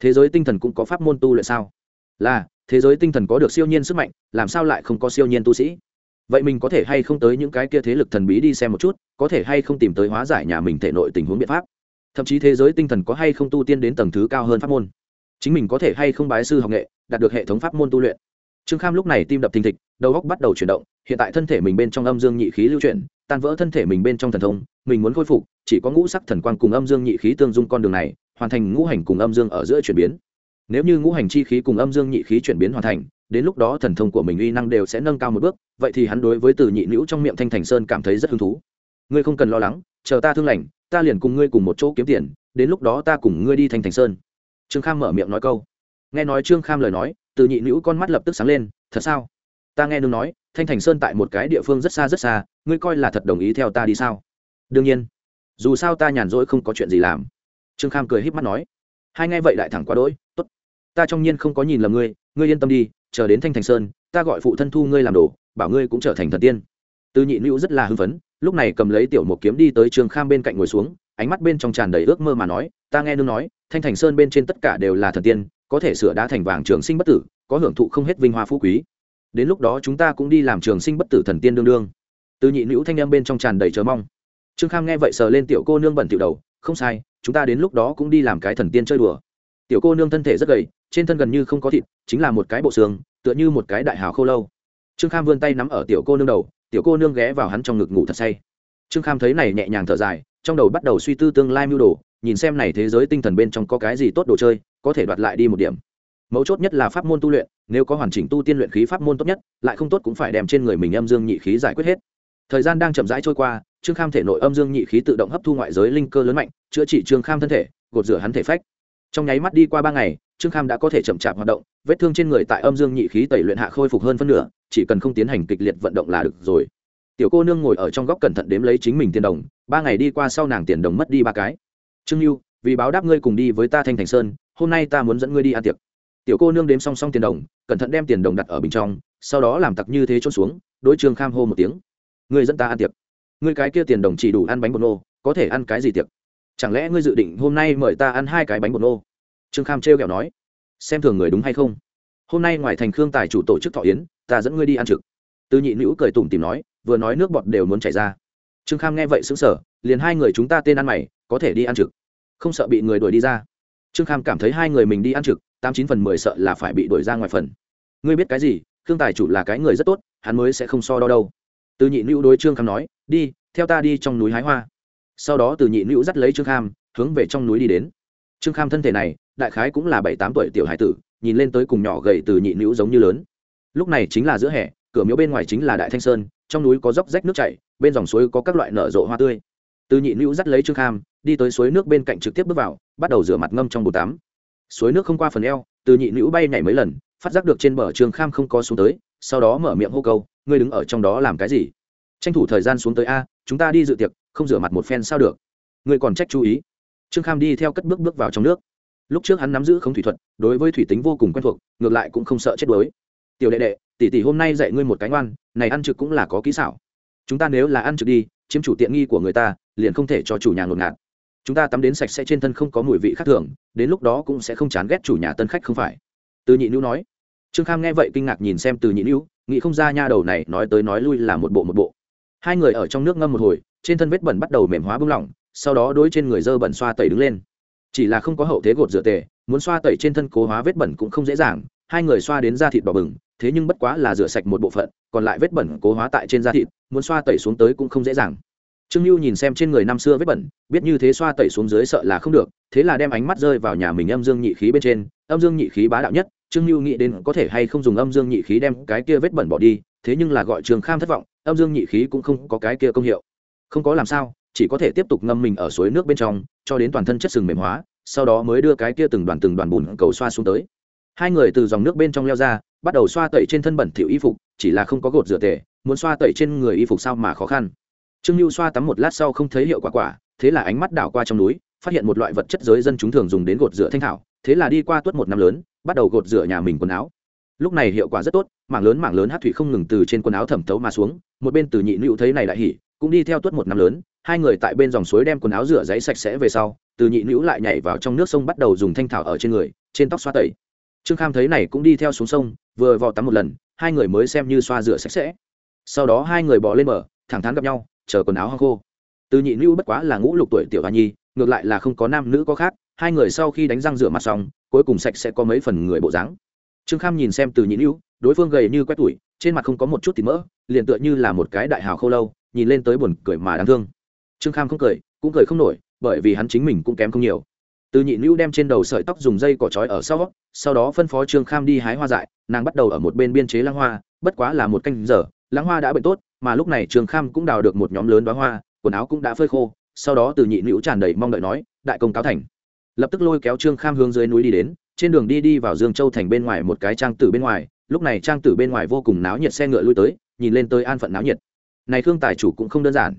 Thế giới tinh thần cũng có pháp môn tu luyện sao? Là, thế giới tinh thần có được siêu nhiên sức mạnh, làm sao lại không có siêu nhiên tu sĩ? Vậy mình có thể hay không tới những cái kia thế lực thần bí đi xem một chút, có thể hay không tìm tới hóa giải nhà mình thể nội tình huống biện pháp? Thậm chí thế giới tinh thần có hay không tu tiên đến tầng thứ cao hơn pháp môn? Chính mình có thể hay không bái sư học nghệ, đạt được hệ thống pháp môn tu luyện? Trương kham lúc này tim đập thình thịch, đầu góc bắt đầu chuyển động, hiện tại thân thể mình bên trong âm dương nhị khí lưu chuyển, tan vỡ thân thể mình bên trong thần thông, mình muốn khôi phục, chỉ có ngũ sắc thần quang cùng âm dương nhị khí tương dung con đường này hoàn thành ngũ hành cùng âm dương ở giữa chuyển biến. Nếu như ngũ hành chi khí cùng âm dương nhị khí chuyển biến hoàn thành, đến lúc đó thần thông của mình uy năng đều sẽ nâng cao một bước, vậy thì hắn đối với từ nhị nữ trong miệng thanh thành sơn cảm thấy rất hứng thú. Ngươi không cần lo lắng, chờ ta thương lành, ta liền cùng ngươi cùng một chỗ kiếm tiền, đến lúc đó ta cùng ngươi đi thanh thành sơn. Trương kham mở miệng nói câu. Nghe nói trương kham lời nói, từ nhị nữ con mắt lập tức sáng lên, thật sao? Ta nghe nương nói, thanh thành sơn tại một cái địa phương rất xa rất xa, ngươi coi là thật đồng ý theo ta đi sao? Đương nhiên. Dù sao ta nhàn rỗi không có chuyện gì làm trương kham cười h í p mắt nói, hai nghe vậy đại thẳng quá đỗi t ố t ta trong nhiên không có nhìn lầm ngươi ngươi yên tâm đi, chờ đến thanh thành sơn, ta gọi phụ thân thu ngươi làm đồ, bảo ngươi cũng trở thành thần tiên. Tư nhị nữ rất là hưng phấn, lúc này cầm lấy tiểu một kiếm đi tới trương kham bên cạnh ngồi xuống, ánh mắt bên trong tràn đầy ước mơ mà nói, ta nghe nương nói, thanh thành sơn bên trên tất cả đều là thần tiên, có thể sửa đá thành vàng trường sinh bất tử, có hưởng thụ không hết vinh hoa phú quý. Đến lúc đó chúng ta cũng đi làm trường sinh bất tử thần tiên đương đương. Từ nhị nữ thanh em bên trong tràn đầy chờ mong. Trương kham nghe vậy sờ lên tiểu cô nương bẩn tiểu đầu, không sai chúng ta đến lúc đó cũng đi làm cái thần tiên chơi đùa. Tiểu cô nương thân thể rất gầy, trên thân gần như không có thịt, chính là một cái bộ xương, tựa như một cái đại hào khô lâu. Trương kham vươn tay nắm ở tiểu cô nương đầu, tiểu cô nương ghé vào hắn trong ngực ngủ thật say. Trương kham thấy này nhẹ nhàng thở dài, trong đầu bắt đầu suy tư tương lai mưu đồ, nhìn xem này thế giới tinh thần bên trong có cái gì tốt đồ chơi, có thể đoạt lại đi một điểm. Mấu chốt nhất là pháp môn tu luyện, nếu có hoàn chỉnh tu tiên luyện khí pháp môn tốt nhất, lại không tốt cũng phải đem trên người mình âm dương nhị khí giải quyết hết. Thời gian đang chậm rãi trôi qua trương kham thể nội âm dương nhị khí tự động hấp thu ngoại giới linh cơ lớn mạnh, chữa trị trương kham thân thể, gột rửa hắn thể phách. Trong nháy mắt đi qua ba ngày, trương kham đã có thể chậm chạp hoạt động, vết thương trên người tại âm dương nhị khí tẩy luyện hạ khôi phục hơn phân nửa, chỉ cần không tiến hành kịch liệt vận động là được rồi. Tiểu cô nương ngồi ở trong góc cẩn thận đếm lấy chính mình tiền đồng, ba ngày đi qua sau nàng tiền đồng mất đi ba cái. Trương lưu vì báo đáp ngươi cùng đi với ta thanh thành sơn, hôm nay ta muốn dẫn ngươi đi ăn tiệc. Tiểu cô nương đếm song song tiền đồng, cẩn thận đem tiền đồng đặt ở bình trong, sau đó làm tặc như thế trôn xuống, đối trương kham hô một tiếng. Ngươi dẫn ta ăn tiệc ngươi cái kia tiền đồng chỉ đủ ăn bánh bột nô, có thể ăn cái gì tiệc? Chẳng lẽ ngươi dự định hôm nay mời ta ăn hai cái bánh bột nô? Trương kham trêu kẹo nói. Xem thường người đúng hay không? Hôm nay ngoài thành khương tài chủ tổ chức thọ yến, ta dẫn ngươi đi ăn trực. Tư nhị nữ cười tủm tìm nói, vừa nói nước bọt đều muốn chảy ra. Trương kham nghe vậy xứng sở liền hai người chúng ta tên ăn mày, có thể đi ăn trực. Không sợ bị người đuổi đi ra. Trương kham cảm thấy hai người mình đi ăn trực, tám chín phần mười sợ là phải bị đuổi ra ngoài phần. Ngươi biết cái gì, khương tài chủ là cái người rất tốt, hắn mới sẽ không so đo đâu từ nhị nữ đối trương kham nói, đi, theo ta đi trong núi hái hoa. Sau đó từ nhị nữ dắt lấy trương kham, hướng về trong núi đi đến. Trương kham thân thể này, đại khái cũng là bảy tám tuổi tiểu hải tử, nhìn lên tới cùng nhỏ gầy từ nhị nữ giống như lớn. Lúc này chính là giữa hè, cửa miếu bên ngoài chính là đại thanh sơn, trong núi có dốc rách nước chảy, bên dòng suối có các loại nở rộ hoa tươi. Từ nhị nữ dắt lấy trương kham, đi tới suối nước bên cạnh trực tiếp bước vào, bắt đầu rửa mặt ngâm trong bồn tắm. Suối nước không qua phần eo, từ nhị nữ bay nhảy mấy lần, phát giác được trên bờ trương kham không có xuống tới, sau đó mở miệng hô câu ngươi đứng ở trong đó làm cái gì? Tranh thủ thời gian xuống tới a, chúng ta đi dự tiệc, không rửa mặt một phen sao được. Ngươi còn trách chú ý. Trương kham đi theo cất bước bước vào trong nước. Lúc trước hắn nắm giữ không thủy thuật, đối với thủy tính vô cùng quen thuộc, ngược lại cũng không sợ chết đuối. Tiểu đệ đệ, tỷ tỷ hôm nay dạy ngươi một cái ngoan, này ăn trực cũng là có kỹ xảo. Chúng ta nếu là ăn trực đi, chiếm chủ tiện nghi của người ta, liền không thể cho chủ nhà ngột ngạt. Chúng ta tắm đến sạch sẽ trên thân không có mùi vị khác thường, đến lúc đó cũng sẽ không chán ghét chủ nhà tân khách không phải. Từ nhị nữ nói. Trương kham nghe vậy kinh ngạc nhìn xem từ nhị nữ nghĩ không ra nha đầu này nói tới nói lui là một bộ một bộ. Hai người ở trong nước ngâm một hồi, trên thân vết bẩn bắt đầu mềm hóa bung lỏng, sau đó đối trên người dơ bẩn xoa tẩy đứng lên. Chỉ là không có hậu thế gột rửa tề, muốn xoa tẩy trên thân cố hóa vết bẩn cũng không dễ dàng, hai người xoa đến da thịt đỏ bừng, thế nhưng bất quá là rửa sạch một bộ phận, còn lại vết bẩn cố hóa tại trên da thịt, muốn xoa tẩy xuống tới cũng không dễ dàng. Trương lưu nhìn xem trên người năm xưa vết bẩn, biết như thế xoa tẩy xuống dưới sợ là không được, thế là đem ánh mắt rơi vào nhà mình âm dương nhị khí bên trên, âm dương nhị khí bá đạo nhất trương lưu nghĩ đến có thể hay không dùng âm dương nhị khí đem cái kia vết bẩn bỏ đi, thế nhưng là gọi trường kham thất vọng, âm dương nhị khí cũng không có cái kia công hiệu. Không có làm sao, chỉ có thể tiếp tục ngâm mình ở suối nước bên trong, cho đến toàn thân chất sừng mềm hóa, sau đó mới đưa cái kia từng đoàn từng đoàn bùn cầu xoa xuống tới. Hai người từ dòng nước bên trong leo ra, bắt đầu xoa tẩy trên thân bẩn thỉu y phục, chỉ là không có gột rửa tề, muốn xoa tẩy trên người y phục sao mà khó khăn. Trương lưu xoa tắm một lát sau không thấy hiệu quả quả, thế là ánh mắt đảo qua trong núi, phát hiện một loại vật chất giới dân chúng thường dùng đến gột rửa thanh thảo, thế là đi qua tuất một năm lớn bắt đầu gột rửa nhà mình quần áo. Lúc này hiệu quả rất tốt, mảng lớn mảng lớn hát thủy không ngừng từ trên quần áo thẩm thấu mà xuống, một bên từ nhị nữu thấy này đại hỉ, cũng đi theo tuất một năm lớn, hai người tại bên dòng suối đem quần áo rửa giấy sạch sẽ về sau, từ nhị nữu lại nhảy vào trong nước sông bắt đầu dùng thanh thảo ở trên người, trên tóc xoa tẩy. Trương kham thấy này cũng đi theo xuống sông, vừa vò tắm một lần, hai người mới xem như xoa rửa sạch sẽ. Sau đó hai người bỏ lên bờ, thẳng thắn gặp nhau, chờ quần áo hăng khô. Từ nhị nữu bất quá là ngũ lục tuổi tiểu hoa nhi, ngược lại là không có nam nữ có khác hai người sau khi đánh răng rửa mặt xong, cuối cùng sạch sẽ có mấy phần người bộ dáng. Trương kham nhìn xem từ nhị nữu đối phương gầy như quét tủi, trên mặt không có một chút thịt mỡ, liền tựa như là một cái đại hào khâu lâu, nhìn lên tới buồn cười mà đáng thương. Trương kham không cười, cũng cười không nổi, bởi vì hắn chính mình cũng kém không nhiều. Từ nhị nữ đem trên đầu sợi tóc dùng dây cỏ trói ở sau sau đó phân phó trương kham đi hái hoa dại, nàng bắt đầu ở một bên biên chế lăng hoa, bất quá là một canh giờ, lăng hoa đã bệnh tốt, mà lúc này trương kham cũng đào được một nhóm lớn đoá hoa, quần áo cũng đã phơi khô, sau đó từ nhị nữ tràn đầy mong đợi nói, đại công cáo thành lập tức lôi kéo trương kham hướng dưới núi đi đến, trên đường đi đi vào dương châu thành bên ngoài một cái trang tử bên ngoài, lúc này trang tử bên ngoài vô cùng náo nhiệt xe ngựa lui tới, nhìn lên tới an phận náo nhiệt. Này khương tài chủ cũng không đơn giản.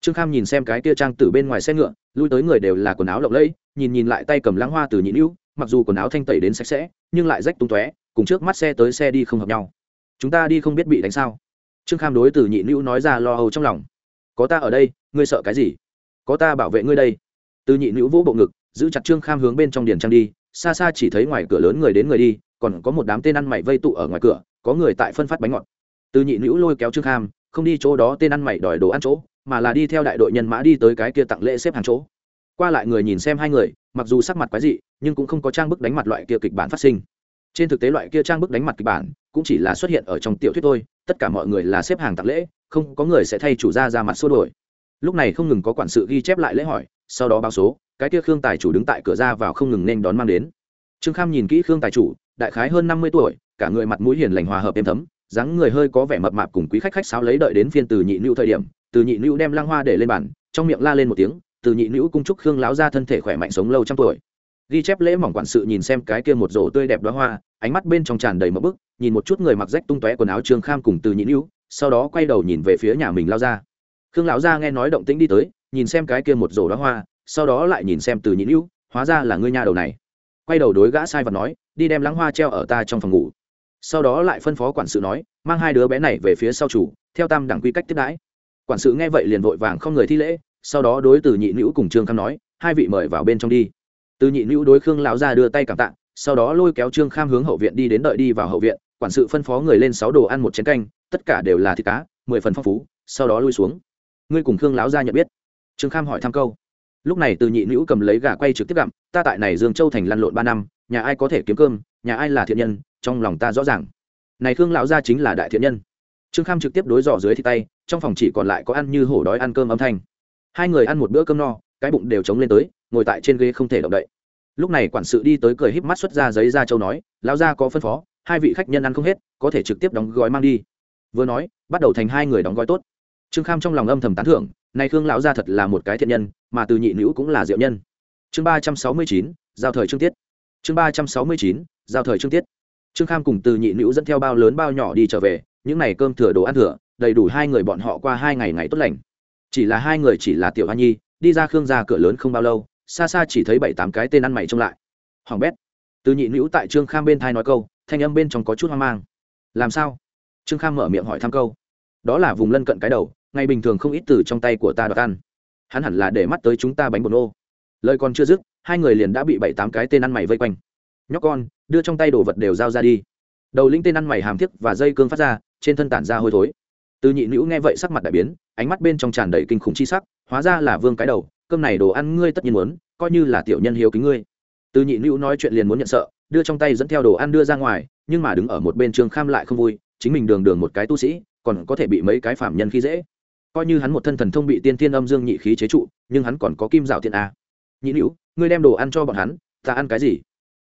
Trương kham nhìn xem cái kia trang tử bên ngoài xe ngựa, lui tới người đều là quần áo lộng lẫy, nhìn nhìn lại tay cầm lãng hoa từ nhị nữ mặc dù quần áo thanh tẩy đến sạch sẽ, nhưng lại rách tung tóe, cùng trước mắt xe tới xe đi không hợp nhau. Chúng ta đi không biết bị đánh sao? Trương kham đối từ nhị nữ nói ra lo âu trong lòng. Có ta ở đây, ngươi sợ cái gì? Có ta bảo vệ ngươi đây. Từ nhị nữ vỗ bộ ngực giữ chặt trương kham hướng bên trong điền trang đi, xa xa chỉ thấy ngoài cửa lớn người đến người đi, còn có một đám tên ăn mày vây tụ ở ngoài cửa, có người tại phân phát bánh ngọt. Từ nhị nữ lôi kéo trương kham, không đi chỗ đó tên ăn mày đòi đồ ăn chỗ, mà là đi theo đại đội nhân mã đi tới cái kia tặng lễ xếp hàng chỗ. Qua lại người nhìn xem hai người, mặc dù sắc mặt quái dị, nhưng cũng không có trang bức đánh mặt loại kia kịch bản phát sinh. Trên thực tế loại kia trang bức đánh mặt kịch bản cũng chỉ là xuất hiện ở trong tiểu thuyết thôi, tất cả mọi người là xếp hàng tặng lễ, không có người sẽ thay chủ gia ra mặt xua đổi lúc này không ngừng có quản sự ghi chép lại lễ hỏi, sau đó báo số cái kia khương tài chủ đứng tại cửa ra vào không ngừng nên đón mang đến. Trương kham nhìn kỹ khương tài chủ, đại khái hơn năm mươi tuổi, cả người mặt mũi hiền lành hòa hợp êm thấm, dáng người hơi có vẻ mập mạp cùng quý khách khách sáo lấy đợi đến phiên từ nhị nữ thời điểm, từ nhị nữ đem lăng hoa để lên bàn, trong miệng la lên một tiếng, từ nhị nữ cung trúc khương lão ra thân thể khỏe mạnh sống lâu trăm tuổi. Ghi chép lễ mỏng quản sự nhìn xem cái kia một rổ tươi đẹp đoá hoa, ánh mắt bên trong tràn đầy mẫu bức, nhìn một chút người mặc rách tung tóe quần áo trương kham cùng từ nhị nữ sau đó quay đầu nhìn về phía nhà mình lao ra khương lão ra nghe nói động tĩnh đi tới, nhìn xem cái kia một rổ đoá hoa sau đó lại nhìn xem từ nhị nữ, hóa ra là ngươi nhà đầu này. Quay đầu đối gã sai và nói, đi đem lắng hoa treo ở ta trong phòng ngủ. Sau đó lại phân phó quản sự nói, mang hai đứa bé này về phía sau chủ, theo tam đẳng quy cách tiếp đãi. Quản sự nghe vậy liền vội vàng không người thi lễ, sau đó đối từ nhị nữ cùng trương kham nói, hai vị mời vào bên trong đi. Từ nhị nữ đối khương lão ra đưa tay cảm tạ, sau đó lôi kéo trương kham hướng hậu viện đi đến đợi đi vào hậu viện, quản sự phân phó người lên sáu đồ ăn một chén canh, tất cả đều là thịt cá, mười phần phong phú, sau đó lui xuống. Ngươi cùng khương lão ra nhận biết. Trương kham hỏi thăm câu lúc này từ nhị nữ cầm lấy gà quay trực tiếp gặm, ta tại này dương châu thành lăn lộn ba năm, nhà ai có thể kiếm cơm, nhà ai là thiện nhân, trong lòng ta rõ ràng. Này khương lão gia chính là đại thiện nhân. Trương kham trực tiếp đối dò dưới thì tay, trong phòng chỉ còn lại có ăn như hổ đói ăn cơm âm thanh. Hai người ăn một bữa cơm no, cái bụng đều trống lên tới, ngồi tại trên ghế không thể động đậy. Lúc này quản sự đi tới cười híp mắt xuất ra giấy ra châu nói, lão gia có phân phó, hai vị khách nhân ăn không hết, có thể trực tiếp đóng gói mang đi. Vừa nói, bắt đầu thành hai người đóng gói tốt trương kham trong lòng âm thầm tán thưởng nay khương lão gia thật là một cái thiện nhân, mà từ nhị nữ cũng là diệu nhân. Chương ba trăm sáu mươi chín, giao thời trương tiết. Chương ba trăm sáu mươi chín, giao thời trương tiết. Trương kham cùng từ nhị nữ dẫn theo bao lớn bao nhỏ đi trở về, những n à y cơm thừa đồ ăn thừa, đầy đủ hai người bọn họ qua hai ngày ngày tốt lành. Chỉ là hai người chỉ là tiểu hoa nhi, đi ra khương ra cửa lớn không bao lâu, xa xa chỉ thấy bảy tám cái tên ăn mày trông lại. Hoàng bét. Từ nhị nữ tại trương kham bên thai nói câu, thanh âm bên trong có chút hoang mang. Làm sao? Trương kham mở miệng hỏi thăm câu. Đó là vùng lân cận cái đầu ngày bình thường không ít từ trong tay của ta đoạt ăn. Hắn hẳn là để mắt tới chúng ta bánh bột nô. Lời còn chưa dứt, hai người liền đã bị bảy tám cái tên ăn mày vây quanh. Nhóc con, đưa trong tay đồ vật đều giao ra đi. Đầu linh tên ăn mày hàm thiếc và dây cương phát ra, trên thân tản ra hôi thối. Từ nhị nữ nghe vậy sắc mặt đại biến, ánh mắt bên trong tràn đầy kinh khủng chi sắc, hóa ra là vương cái đầu, cơm này đồ ăn ngươi tất nhiên muốn, coi như là tiểu nhân hiếu kính ngươi. Từ nhị nữ nói chuyện liền muốn nhận sợ, đưa trong tay dẫn theo đồ ăn đưa ra ngoài, nhưng mà đứng ở một bên trường kham lại không vui, chính mình đường đường một cái tu sĩ, còn có thể bị mấy cái phạm nhân khi dễ coi như hắn một thân thần thông bị tiên tiên âm dương nhị khí chế trụ, nhưng hắn còn có kim rào tiên a. Nhị nữ, ngươi đem đồ ăn cho bọn hắn, ta ăn cái gì?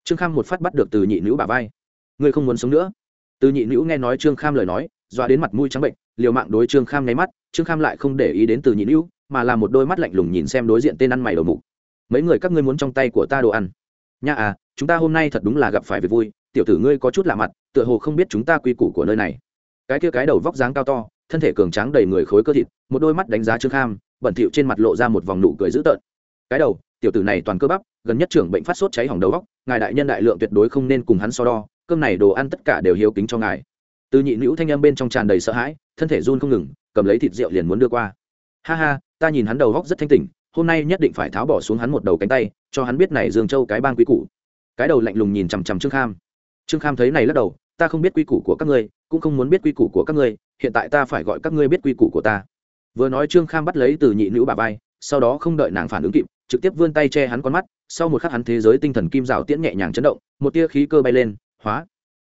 Trương kham một phát bắt được từ nhị nữ bà vai. Ngươi không muốn sống nữa. Từ nhị nữ nghe nói trương kham lời nói, dọa đến mặt mũi trắng bệnh, liều mạng đối trương kham nháy mắt, trương kham lại không để ý đến từ nhị nữ, mà là một đôi mắt lạnh lùng nhìn xem đối diện tên ăn mày đầu mục. Mấy người các ngươi muốn trong tay của ta đồ ăn. Nha à chúng ta hôm nay thật đúng là gặp phải việc vui, tiểu tử ngươi có chút lạ mặt, tựa hồ không biết chúng ta quy củ của nơi này. Cái kia cái đầu vóc dáng cao to thân thể cường tráng đầy người khối cơ thịt, một đôi mắt đánh giá trương kham, bẩn thịu trên mặt lộ ra một vòng nụ cười dữ tợn. Cái đầu, tiểu tử này toàn cơ bắp, gần nhất trưởng bệnh phát sốt cháy hỏng đầu góc ngài đại nhân đại lượng tuyệt đối không nên cùng hắn so đo, cơm này đồ ăn tất cả đều hiếu kính cho ngài. Từ nhị nữ thanh âm bên trong tràn đầy sợ hãi, thân thể run không ngừng, cầm lấy thịt rượu liền muốn đưa qua. Ha ha, ta nhìn hắn đầu góc rất thanh tỉnh, hôm nay nhất định phải tháo bỏ xuống hắn một đầu cánh tay, cho hắn biết này dương châu cái bang quý cũ. cái đầu lạnh lùng nhìn chằm chằm trương kham. Trương kham thấy này lắc đầu ta không biết quy củ của các ngươi, cũng không muốn biết quy củ của các ngươi, hiện tại ta phải gọi các ngươi biết quy củ của ta. Vừa nói trương kham bắt lấy từ nhị nữ bà vai, sau đó không đợi nàng phản ứng kịp, trực tiếp vươn tay che hắn con mắt, sau một khắc hắn thế giới tinh thần kim rào tiễn nhẹ nhàng chấn động, một tia khí cơ bay lên, hóa.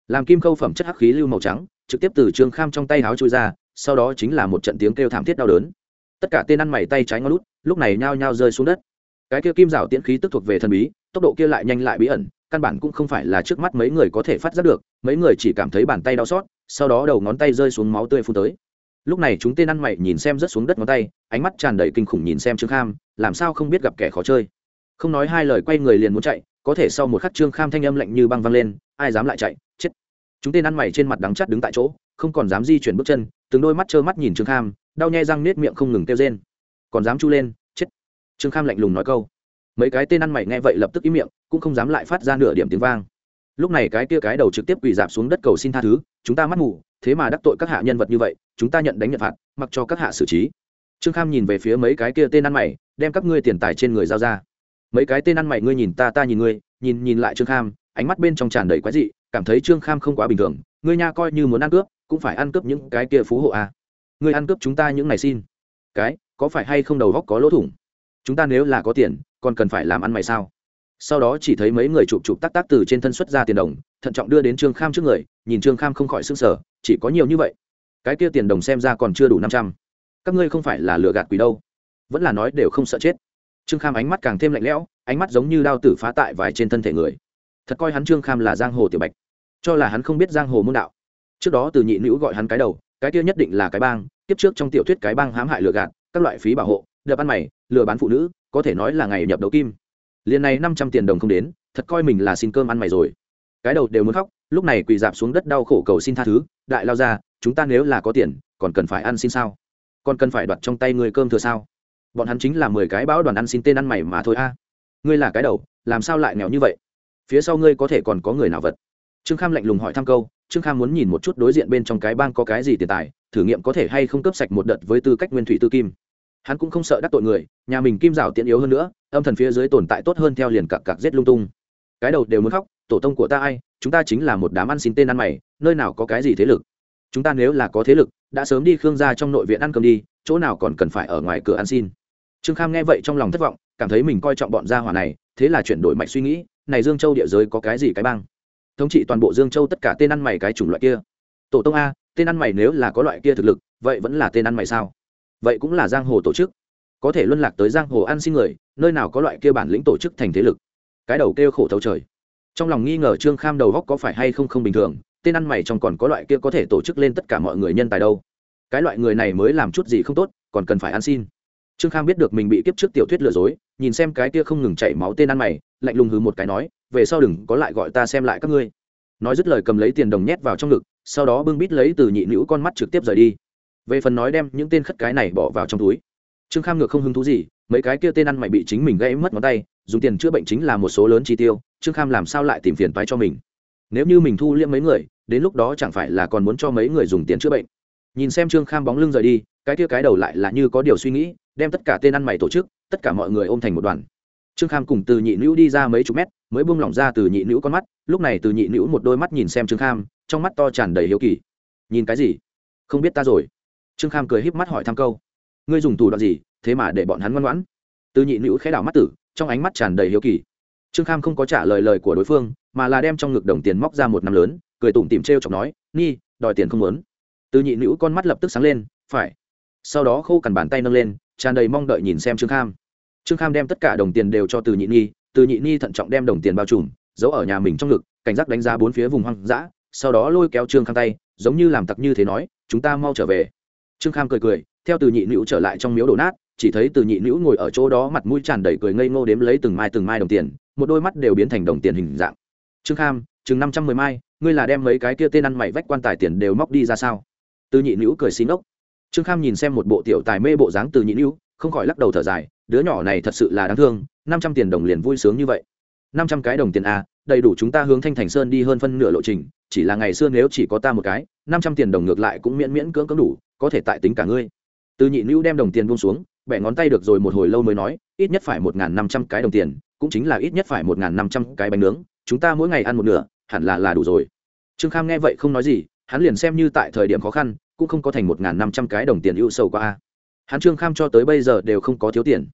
Làm kim khâu phẩm chất hắc khí lưu màu trắng, trực tiếp từ trương kham trong tay háo trôi ra, sau đó chính là một trận tiếng kêu thảm thiết đau đớn. Tất cả tên ăn mày tay trái ngó lút lúc này nhao nhao rơi xuống đất. Cái kia kim rào tiễn khí tức thuộc về thần bí, tốc độ kia lại nhanh lại bí ẩn căn bản cũng không phải là trước mắt mấy người có thể phát giác được, mấy người chỉ cảm thấy bàn tay đau xót, sau đó đầu ngón tay rơi xuống máu tươi phun tới. Lúc này chúng tên ăn mày nhìn xem rất xuống đất ngón tay, ánh mắt tràn đầy kinh khủng nhìn xem trương kham, làm sao không biết gặp kẻ khó chơi. Không nói hai lời quay người liền muốn chạy, có thể sau một khắc trương kham thanh âm lạnh như băng văng lên, ai dám lại chạy, chết. Chúng tên ăn mày trên mặt đắng chắt đứng tại chỗ, không còn dám di chuyển bước chân, từng đôi mắt trơ mắt nhìn trương kham, đau nhai răng nết miệng không ngừng kêu rên. Còn dám chu lên, chết. Trương kham lạnh lùng nói câu mấy cái tên ăn mày nghe vậy lập tức ý miệng, cũng không dám lại phát ra nửa điểm tiếng vang. Lúc này cái kia cái đầu trực tiếp quỳ dạp xuống đất cầu xin tha thứ, chúng ta mắt mù, thế mà đắc tội các hạ nhân vật như vậy, chúng ta nhận đánh nhận phạt, mặc cho các hạ xử trí. Trương kham nhìn về phía mấy cái kia tên ăn mày, đem các ngươi tiền tài trên người giao ra. Mấy cái tên ăn mày ngươi nhìn ta ta nhìn ngươi, nhìn nhìn lại trương kham, ánh mắt bên trong tràn đầy quái dị, cảm thấy trương kham không quá bình thường, ngươi nha coi như muốn ăn cướp, cũng phải ăn cướp những cái kia phú hộ à. ngươi ăn cướp chúng ta những này xin. Cái, có phải hay không đầu góc có lỗ thủng? Chúng ta nếu là có tiền, còn cần phải làm ăn mày sao? Sau đó chỉ thấy mấy người chụp chụp tắc tắc từ trên thân xuất ra tiền đồng, thận trọng đưa đến trương kham trước người, nhìn trương kham không khỏi s ư n g sở chỉ có nhiều như vậy. Cái kia tiền đồng xem ra còn chưa đủ năm trăm. Các ngươi không phải là lừa gạt quỷ đâu. Vẫn là nói đều không sợ chết. Trương kham ánh mắt càng thêm lạnh lẽo, ánh mắt giống như đao tử phá tại vài trên thân thể người. Thật coi hắn trương kham là giang hồ tiểu bạch, cho là hắn không biết giang hồ môn đạo. Trước đó từ nhị nữ gọi hắn cái đầu, cái kia nhất định là cái bang tiếp trước trong tiểu thuyết cái bang hãm hại lừa gạt, các loại phí bảo hộ đập ăn mày, lừa bán phụ nữ, có thể nói là ngày nhập đấu kim. Liền này năm trăm tiền đồng không đến, thật coi mình là xin cơm ăn mày rồi. Cái đầu đều muốn khóc, lúc này quỳ dạp xuống đất đau khổ cầu xin tha thứ, đại lao ra chúng ta nếu là có tiền, còn cần phải ăn xin sao? Còn cần phải đoạt trong tay người cơm thừa sao? Bọn hắn chính là mười cái bão đoàn ăn xin tên ăn mày mà thôi a. Ngươi là cái đầu, làm sao lại nghèo như vậy? Phía sau ngươi có thể còn có người nào vật? Trương kham lạnh lùng hỏi thăm câu, trương kham muốn nhìn một chút đối diện bên trong cái bang có cái gì tiền tài, thử nghiệm có thể hay không cấp sạch một đợt với tư cách nguyên thủy tư kim hắn cũng không sợ đắc tội người, nhà mình kim rào tiện yếu hơn nữa, âm thần phía dưới tồn tại tốt hơn theo liền cặp cặp giết lung tung. Cái đầu đều muốn khóc, tổ tông của ta ai, chúng ta chính là một đám ăn xin tên ăn mày, nơi nào có cái gì thế lực? Chúng ta nếu là có thế lực, đã sớm đi khương gia trong nội viện ăn cơm đi, chỗ nào còn cần phải ở ngoài cửa ăn xin? Trương kham nghe vậy trong lòng thất vọng, cảm thấy mình coi trọng bọn gia hỏa này, thế là chuyển đổi mạch suy nghĩ, này dương châu địa giới có cái gì cái băng thống trị toàn bộ dương châu tất cả tên ăn mày cái chủng loại kia. Tổ tông a, tên ăn mày nếu là có loại kia thực lực, vậy vẫn là tên ăn mày sao? Vậy cũng là giang hồ tổ chức. Có thể luân lạc tới giang hồ ăn xin người, nơi nào có loại kia bản lĩnh tổ chức thành thế lực. Cái đầu kêu khổ thấu trời. Trong lòng nghi ngờ trương kham đầu góc có phải hay không không bình thường, tên ăn mày trong còn có loại kia có thể tổ chức lên tất cả mọi người nhân tài đâu. Cái loại người này mới làm chút gì không tốt, còn cần phải ăn xin. Trương kham biết được mình bị kiếp trước tiểu thuyết lừa dối, nhìn xem cái kia không ngừng chảy máu tên ăn mày, lạnh lùng hứ một cái nói, về sau đừng có lại gọi ta xem lại các ngươi. Nói dứt lời cầm lấy tiền đồng nhét vào trong ngực, sau đó bưng bít lấy từ nhị nữ con mắt trực tiếp rời đi về phần nói đem những tên khất cái này bỏ vào trong túi. Trương kham ngược không hứng thú gì, mấy cái kia tên ăn mày bị chính mình gãy mất ngón tay, dùng tiền chữa bệnh chính là một số lớn chi tiêu, trương kham làm sao lại tìm phiền toái cho mình? Nếu như mình thu liễm mấy người, đến lúc đó chẳng phải là còn muốn cho mấy người dùng tiền chữa bệnh? Nhìn xem trương kham bóng lưng rời đi, cái kia cái đầu lại là như có điều suy nghĩ, đem tất cả tên ăn mày tổ chức, tất cả mọi người ôm thành một đoàn. Trương kham cùng từ nhị nữ đi ra mấy chục mét, mới buông lỏng ra từ nhị nữ con mắt, lúc này từ nhị nữ một đôi mắt nhìn xem trương kham, trong mắt to tràn đầy hiếu kỳ. Nhìn cái gì? Không biết ta rồi trương kham cười híp mắt hỏi thăm câu, ngươi dùng thủ đoạn gì, thế mà để bọn hắn ngoan ngoãn? Từ nhị nữ khẽ đảo mắt tử, trong ánh mắt tràn đầy hiếu kỳ. Trương kham không có trả lời lời của đối phương, mà là đem trong ngực đồng tiền móc ra một năm lớn, cười tủm tìm t r e o chọc nói, ni, đòi tiền không muốn. Từ nhị nữ con mắt lập tức sáng lên, phải. Sau đó khô cằn bàn tay nâng lên, tràn đầy mong đợi nhìn xem trương kham. Trương kham đem tất cả đồng tiền đều cho từ nhị ni, từ nhị ni thận trọng đem đồng tiền bao trùm, giấu ở nhà mình trong ngực, cảnh giác đánh giá bốn phía vùng hoang dã, sau đó lôi kéo trương kham tay, giống như làm tặc như thế nói, chúng ta mau trở về trương kham cười cười, theo từ nhị nữ trở lại trong miếu đổ nát, chỉ thấy từ nhị nữ ngồi ở chỗ đó mặt mũi tràn đầy cười ngây ngô đếm lấy từng mai từng mai đồng tiền, một đôi mắt đều biến thành đồng tiền hình dạng. Trương kham, chừng năm trăm mười mai, ngươi là đem mấy cái kia tên ăn mày vách quan tài tiền đều móc đi ra sao? Từ nhị nữ cười xin ốc trương kham nhìn xem một bộ tiểu tài mê bộ dáng từ nhị nữ không khỏi lắc đầu thở dài, đứa nhỏ này thật sự là đáng thương, năm trăm tiền đồng liền vui sướng như vậy. Năm trăm cái đồng tiền a đầy đủ chúng ta hướng thanh thành sơn đi hơn phân nửa lộ trình, chỉ là ngày xưa nếu chỉ có ta một cái, năm trăm tiền đồng ngược lại cũng miễn miễn cưỡng cưỡng đủ, có thể tại tính cả ngươi. Từ nhị nữ đem đồng tiền buông xuống, bẻ ngón tay được rồi một hồi lâu mới nói, ít nhất phải một n g h n năm trăm cái đồng tiền, cũng chính là ít nhất phải một n g h n năm trăm cái bánh nướng, chúng ta mỗi ngày ăn một nửa, hẳn là là đủ rồi. Trương kham nghe vậy không nói gì, hắn liền xem như tại thời điểm khó khăn, cũng không có thành một n g h n năm trăm cái đồng tiền ưu sầu qua. A hắn trương kham cho tới bây giờ đều không có thiếu tiền.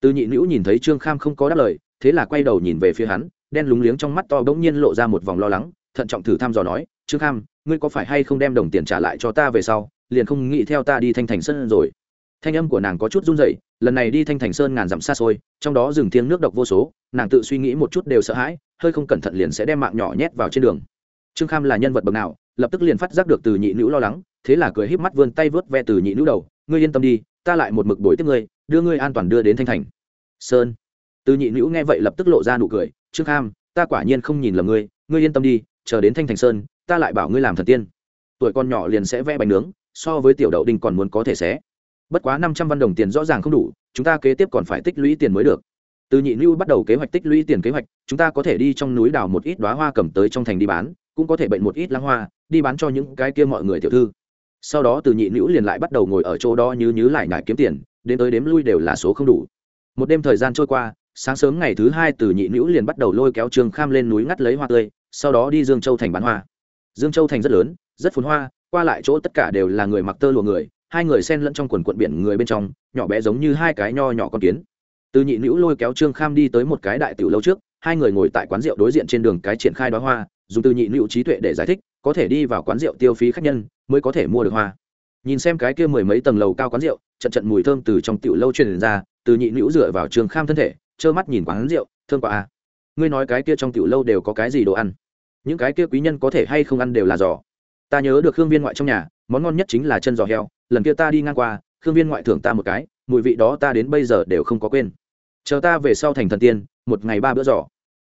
Từ nhị nữ nhìn thấy trương kham không có đáp lời, thế là quay đầu nhìn về phía hắn đen lúng liếng trong mắt to bỗng nhiên lộ ra một vòng lo lắng, thận trọng thử thăm dò nói, trương kham, ngươi có phải hay không đem đồng tiền trả lại cho ta về sau, liền không nghĩ theo ta đi thanh thành sơn rồi? Thanh âm của nàng có chút run rẩy, lần này đi thanh thành sơn ngàn dặm xa xôi, trong đó rừng thiêng nước độc vô số, nàng tự suy nghĩ một chút đều sợ hãi, hơi không cẩn thận liền sẽ đem mạng nhỏ nhét vào trên đường. Trương kham là nhân vật bậc nào, lập tức liền phát giác được từ nhị nữ lo lắng, thế là cười híp mắt vươn tay vớt ve từ nhị nữ đầu, ngươi yên tâm đi, ta lại một mực đổi tiếp ngươi, đưa ngươi an toàn đưa đến thanh thành. Sơn. Từ nhị nữ nghe vậy lập tức lộ ra nụ cười trương kham, ta quả nhiên không nhìn lầm ngươi ngươi yên tâm đi, chờ đến thanh thành sơn, ta lại bảo ngươi làm thần tiên. Tuổi con nhỏ liền sẽ vẽ bánh nướng, so với tiểu đậu đinh còn muốn có thể xé. Bất quá năm trăm văn đồng tiền rõ ràng không đủ, chúng ta kế tiếp còn phải tích lũy tiền mới được. Từ nhị lưu bắt đầu kế hoạch tích lũy tiền kế hoạch, chúng ta có thể đi trong núi đào một ít đoá hoa cầm tới trong thành đi bán, cũng có thể bệnh một ít lăng hoa, đi bán cho những cái kia mọi người tiểu thư. Sau đó từ nhị lưu liền lại bắt đầu ngồi ở chỗ đó như nhứ lại ngại kiếm tiền, đến tới đếm lui đều là số không đủ. Một đêm thời gian trôi qua sáng sớm ngày thứ hai từ nhị nữ liền bắt đầu lôi kéo trương kham lên núi ngắt lấy hoa tươi, sau đó đi dương châu thành bán hoa. Dương châu thành rất lớn, rất phồn hoa, qua lại chỗ tất cả đều là người mặc tơ lụa người, hai người xen lẫn trong quần quận biển người bên trong, nhỏ bé giống như hai cái nho nhỏ con kiến. Từ nhị nữ lôi kéo trương kham đi tới một cái đại tiểu lâu trước, hai người ngồi tại quán rượu đối diện trên đường cái triển khai đoá hoa, dùng từ nhị nữ trí tuệ để giải thích, có thể đi vào quán rượu tiêu phí khách nhân, mới có thể mua được hoa. Nhìn xem cái kia mười mấy tầng lầu cao quán rượu, trận trận mùi thơm từ trong tiểu lâu truyền ra, từ nhị nữ dựa vào trương kham thân thể trơ mắt nhìn quán rượu thương quá a ngươi nói cái kia trong tiểu lâu đều có cái gì đồ ăn? Những cái kia quý nhân có thể hay không ăn đều là giò. Ta nhớ được hương viên ngoại trong nhà, món ngon nhất chính là chân giò heo, lần kia ta đi ngang qua hương viên ngoại thưởng ta một cái, mùi vị đó ta đến bây giờ đều không có quên. Chờ ta về sau thành thần tiên, một ngày ba bữa giò.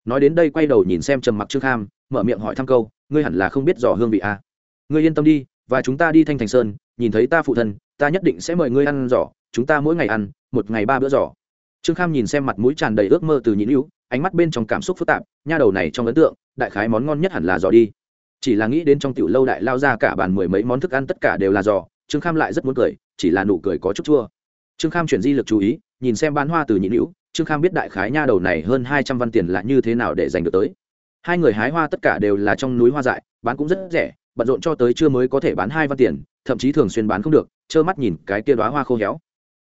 Nói đến đây quay đầu nhìn xem trầm mặc trương kham, mở miệng hỏi thăm câu, ngươi hẳn là không biết giò hương vị à. ngươi yên tâm đi, và chúng ta đi thanh thành sơn, nhìn thấy ta phụ thân, ta nhất định sẽ mời ngươi ăn giò, chúng ta mỗi ngày ăn, một ngày ba bữa giò trương kham nhìn xem mặt mũi tràn đầy ước mơ từ nhịn hữu ánh mắt bên trong cảm xúc phức tạp, nha đầu này trong ấn tượng, đại khái món ngon nhất hẳn là giò đi. Chỉ là nghĩ đến trong tiểu lâu đại lao ra cả bàn mười mấy món thức ăn tất cả đều là giò, trương kham lại rất muốn cười, chỉ là nụ cười có chút chua. Trương kham chuyển di lực chú ý, nhìn xem bán hoa từ nhị hữu trương kham biết đại khái nha đầu này hơn hai trăm văn tiền là như thế nào để giành được tới. Hai người hái hoa tất cả đều là trong núi hoa dại, bán cũng rất rẻ, bận rộn cho tới trưa mới có thể bán hai văn tiền, thậm chí thường xuyên bán không được, trơ mắt nhìn cái kia đoá hoa khô héo.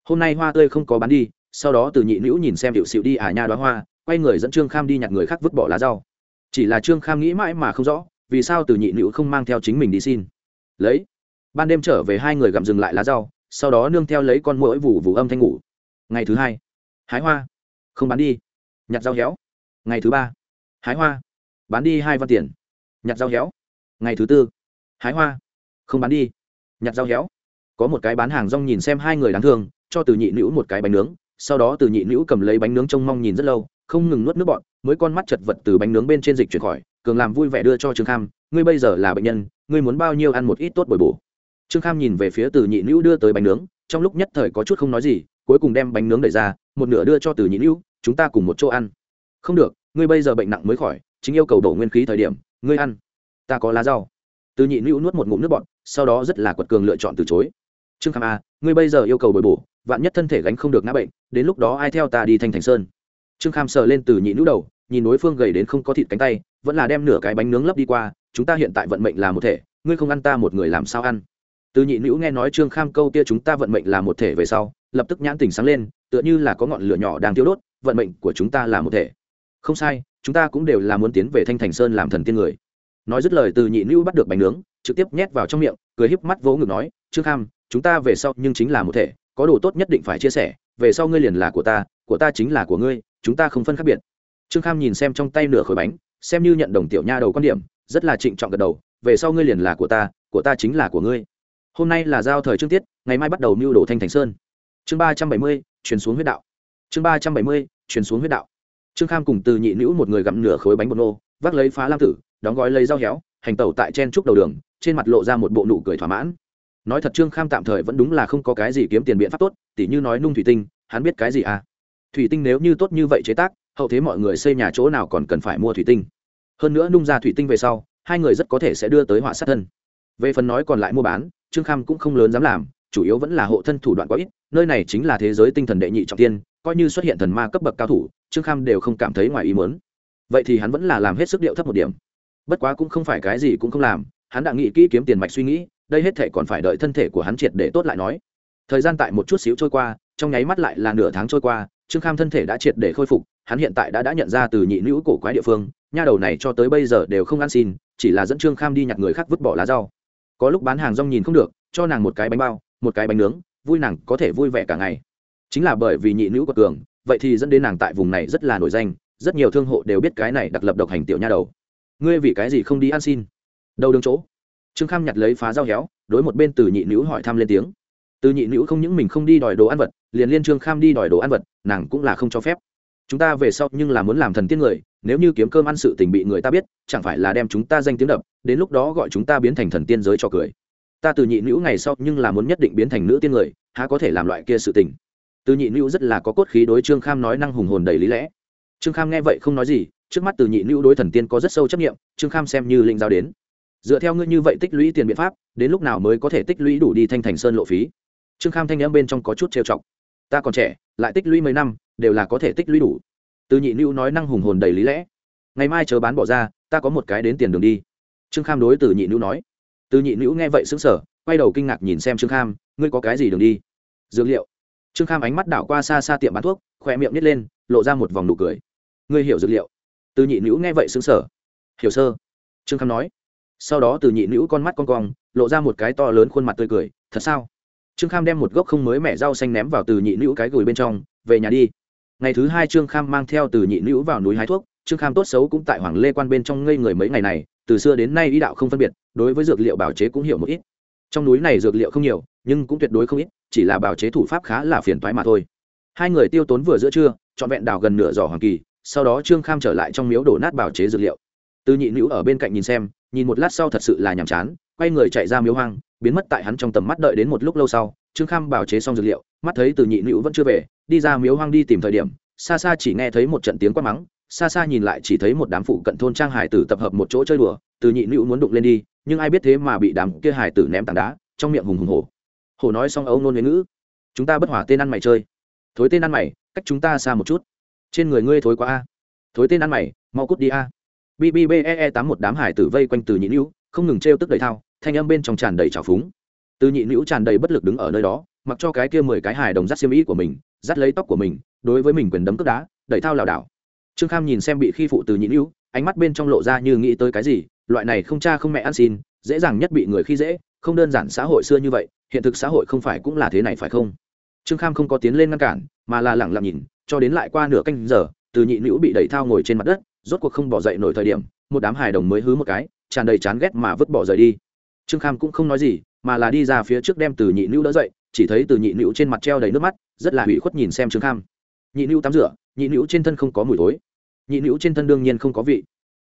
Hôm nay hoa tươi không có bán đi sau đó từ nhị nữ nhìn xem hiệu xịu đi à nha đoá hoa, quay người dẫn trương kham đi nhặt người khác vứt bỏ lá rau. Chỉ là trương kham nghĩ mãi mà không rõ, vì sao từ nhị nữ không mang theo chính mình đi xin. Lấy. Ban đêm trở về hai người gặm dừng lại lá rau, sau đó nương theo lấy con mũi vụ vụ âm thanh ngủ. Ngày thứ hai. Hái hoa. Không bán đi. Nhặt rau héo. Ngày thứ ba. Hái hoa. Bán đi hai văn tiền. Nhặt rau héo. Ngày thứ tư. Hái hoa. Không bán đi. Nhặt rau héo. Có một cái bán hàng rong nhìn xem hai người đáng thương, cho từ nhị nữ một cái bánh nướng sau đó từ nhị nữ cầm lấy bánh nướng trông mong nhìn rất lâu, không ngừng nuốt nước bọn mới con mắt chật vật từ bánh nướng bên trên dịch chuyển khỏi, cường làm vui vẻ đưa cho trương kham, ngươi bây giờ là bệnh nhân, ngươi muốn bao nhiêu ăn một ít tốt bồi bổ. Trương kham nhìn về phía từ nhị nữ đưa tới bánh nướng, trong lúc nhất thời có chút không nói gì, cuối cùng đem bánh nướng đẩy ra, một nửa đưa cho từ nhị nữ, chúng ta cùng một chỗ ăn. Không được, ngươi bây giờ bệnh nặng mới khỏi, chính yêu cầu đổ nguyên khí thời điểm, ngươi ăn. Ta có lá rau. Từ nhị nữ nuốt một ngụm nước bọt, sau đó rất là quật cường lựa chọn từ chối. Trương kham a ngươi bây giờ yêu cầu bồi bổ vạn nhất thân thể gánh không được ngã bệnh, đến lúc đó ai theo ta đi thanh thành sơn? Trương kham sờ lên từ nhị nữ đầu, nhìn đối phương gầy đến không có thịt cánh tay, vẫn là đem nửa cái bánh nướng lấp đi qua, chúng ta hiện tại vận mệnh là một thể, ngươi không ăn ta một người làm sao ăn? Từ nhị nữ nghe nói trương kham câu kia chúng ta vận mệnh là một thể về sau, lập tức nhãn tình sáng lên, tựa như là có ngọn lửa nhỏ đang tiêu đốt, vận mệnh của chúng ta là một thể. Không sai, chúng ta cũng đều là muốn tiến về thanh thành sơn làm thần tiên người. Nói dứt lời từ nhị nữ bắt được bánh nướng, trực tiếp nhét vào trong miệng, cười híp mắt vỗ ngực nói, trương kham, chúng ta về sau nhưng chính là một thể có đồ tốt nhất định phải chia sẻ, về sau ngươi liền là của ta của ta chính là của ngươi, chúng ta không phân khác biệt. Trương kham nhìn xem trong tay nửa khối bánh, xem như nhận đồng tiểu nha đầu quan điểm, rất là trịnh trọng gật đầu, về sau ngươi liền là của ta của ta chính là của ngươi. Hôm nay là giao thời trương tiết, ngày mai bắt đầu mưu đồ thanh thành sơn. Chương ba trăm bảy mươi truyền xuống huyết đạo. Chương ba trăm bảy mươi truyền xuống huyết đạo. Trương kham cùng từ nhị nữ một người gặm nửa khối bánh bột nô, vác lấy phá lam tử, đóng gói lấy rau héo, hành tẩu tại chen trúc đầu đường, trên mặt lộ ra một bộ nụ cười thỏa mãn nói thật trương kham tạm thời vẫn đúng là không có cái gì kiếm tiền biện pháp tốt, tỉ như nói nung thủy tinh, hắn biết cái gì à? Thủy tinh nếu như tốt như vậy chế tác, hậu thế mọi người xây nhà chỗ nào còn cần phải mua thủy tinh. Hơn nữa nung ra thủy tinh về sau, hai người rất có thể sẽ đưa tới họa sát thân. Về phần nói còn lại mua bán, trương kham cũng không lớn dám làm, chủ yếu vẫn là hộ thân thủ đoạn quá ít, nơi này chính là thế giới tinh thần đệ nhị trọng tiên coi như xuất hiện thần ma cấp bậc cao thủ, trương kham đều không cảm thấy ngoài ý muốn. Vậy thì hắn vẫn là làm hết sức điệu thấp một điểm. Bất quá cũng không phải cái gì cũng không làm, hắn đã nghĩ kỹ kiếm tiền mạch suy nghĩ đây hết thể còn phải đợi thân thể của hắn triệt để tốt lại nói. Thời gian tại một chút xíu trôi qua, trong nháy mắt lại là nửa tháng trôi qua, trương kham thân thể đã triệt để khôi phục, hắn hiện tại đã đã nhận ra từ nhị nữ cổ quái địa phương, nha đầu này cho tới bây giờ đều không ăn xin, chỉ là dẫn trương kham đi nhặt người khác vứt bỏ lá rau. Có lúc bán hàng rong nhìn không được, cho nàng một cái bánh bao, một cái bánh nướng, vui nàng có thể vui vẻ cả ngày. Chính là bởi vì nhị nữ của cường, vậy thì dẫn đến nàng tại vùng này rất là nổi danh, rất nhiều thương hộ đều biết cái này đặc lập độc hành tiểu nha đầu. Ngươi vì cái gì không đi ăn xin? Đâu đứng chỗ? Trương kham nhặt lấy phá dao héo, đối một bên từ nhị nữ hỏi thăm lên tiếng. Từ nhị nữ không những mình không đi đòi đồ ăn vật, liền liên trương kham đi đòi đồ ăn vật, nàng cũng là không cho phép. Chúng ta về sau nhưng là muốn làm thần tiên người, nếu như kiếm cơm ăn sự tình bị người ta biết, chẳng phải là đem chúng ta danh tiếng đập, đến lúc đó gọi chúng ta biến thành thần tiên giới cho cười. Ta từ nhị nữ ngày sau nhưng là muốn nhất định biến thành nữ tiên người, há có thể làm loại kia sự tình. Từ nhị nữ rất là có cốt khí đối trương kham nói năng hùng hồn đầy lý lẽ. Trương kham nghe vậy không nói gì, trước mắt từ nhị nữ đối thần tiên có rất sâu chấp nghiệm trương kham xem như linh giao đến dựa theo ngươi như vậy tích lũy tiền biện pháp, đến lúc nào mới có thể tích lũy đủ đi thanh thành sơn lộ phí? Trương kham thanh n bên trong có chút trêu chọc. Ta còn trẻ, lại tích lũy mấy năm, đều là có thể tích lũy đủ. Từ nhị lưu nói năng hùng hồn đầy lý lẽ. Ngày mai chờ bán bỏ ra, ta có một cái đến tiền đường đi. Trương kham đối từ nhị lưu nói. Từ nhị lưu nghe vậy xứng sở quay đầu kinh ngạc nhìn xem trương kham, ngươi có cái gì đường đi? Dược liệu. Trương kham ánh mắt đảo qua xa xa tiệm bán thuốc, khỏe miệng nhét lên, lộ ra một vòng nụ cười. Ngươi hiểu dược liệu. Từ nhị nữ nghe vậy xứng sở hiểu sơ. Trương kham nói sau đó từ nhị nữ con mắt con cong, lộ ra một cái to lớn khuôn mặt tươi cười, thật sao? Trương kham đem một gốc không mới mẻ rau xanh ném vào từ nhị nữ cái gửi bên trong, về nhà đi. Ngày thứ hai trương kham mang theo từ nhị nữ vào núi hái thuốc, trương kham tốt xấu cũng tại hoàng lê quan bên trong ngây người mấy ngày này, từ xưa đến nay ý đạo không phân biệt, đối với dược liệu bảo chế cũng hiểu một ít. Trong núi này dược liệu không nhiều, nhưng cũng tuyệt đối không ít, chỉ là bảo chế thủ pháp khá là phiền toái mà thôi. Hai người tiêu tốn vừa giữa trưa, trọn vẹn đào gần nửa giỏ hoàng kỳ, sau đó trương kham trở lại trong miếu đổ nát bảo chế dược liệu. Từ nhị nữ ở bên cạnh nhìn xem nhìn một lát sau thật sự là nhàm chán, quay người chạy ra miếu hoang, biến mất tại hắn trong tầm mắt đợi đến một lúc lâu sau, trương kham bảo chế xong dược liệu, mắt thấy từ nhị nữ vẫn chưa về, đi ra miếu hoang đi tìm thời điểm, xa xa chỉ nghe thấy một trận tiếng quát mắng, xa xa nhìn lại chỉ thấy một đám phụ cận thôn trang hải tử tập hợp một chỗ chơi đùa, từ nhị nữ muốn đụng lên đi, nhưng ai biết thế mà bị đám kia hải tử ném tảng đá, trong miệng hùng hùng hổ. Hổ nói xong âu nôn với ngữ, chúng ta bất hỏa tên ăn mày chơi. Thối tên ăn mày, cách chúng ta xa một chút. Trên người ngươi thối quá a. Thối tên ăn mày, mau cút đi a bbbee tám một đám hải tử vây quanh từ nhị nữ, không ngừng trêu tức đầy thao, thanh âm bên trong tràn đầy trào phúng. Từ nhị nữ tràn đầy bất lực đứng ở nơi đó, mặc cho cái kia mười cái hài đồng dắt xiêm ý của mình, dắt lấy tóc của mình, đối với mình quyền đấm cướp đá, đẩy thao lảo đảo. Trương kham nhìn xem bị khi phụ từ nhị nữ, ánh mắt bên trong lộ ra như nghĩ tới cái gì, loại này không cha không mẹ ăn xin, dễ dàng nhất bị người khi dễ, không đơn giản xã hội xưa như vậy, hiện thực xã hội không phải cũng là thế này phải không? Trương kham không có tiến lên ngăn cản, mà là lẳng lặng nhìn, cho đến lại qua nửa canh giờ, từ nhị nữ bị đẩy thao ngồi trên mặt đất rốt cuộc không bỏ dậy nổi thời điểm một đám hài đồng mới hứ một cái tràn đầy chán ghét mà vứt bỏ rời đi. Trương kham cũng không nói gì mà là đi ra phía trước đem từ nhị nữ đỡ dậy chỉ thấy từ nhị nữ trên mặt treo đầy nước mắt rất là hủy khuất nhìn xem trương kham. Nhị nữ tắm rửa nhị nữ trên thân không có mùi tối, nhị nữ trên thân đương nhiên không có vị.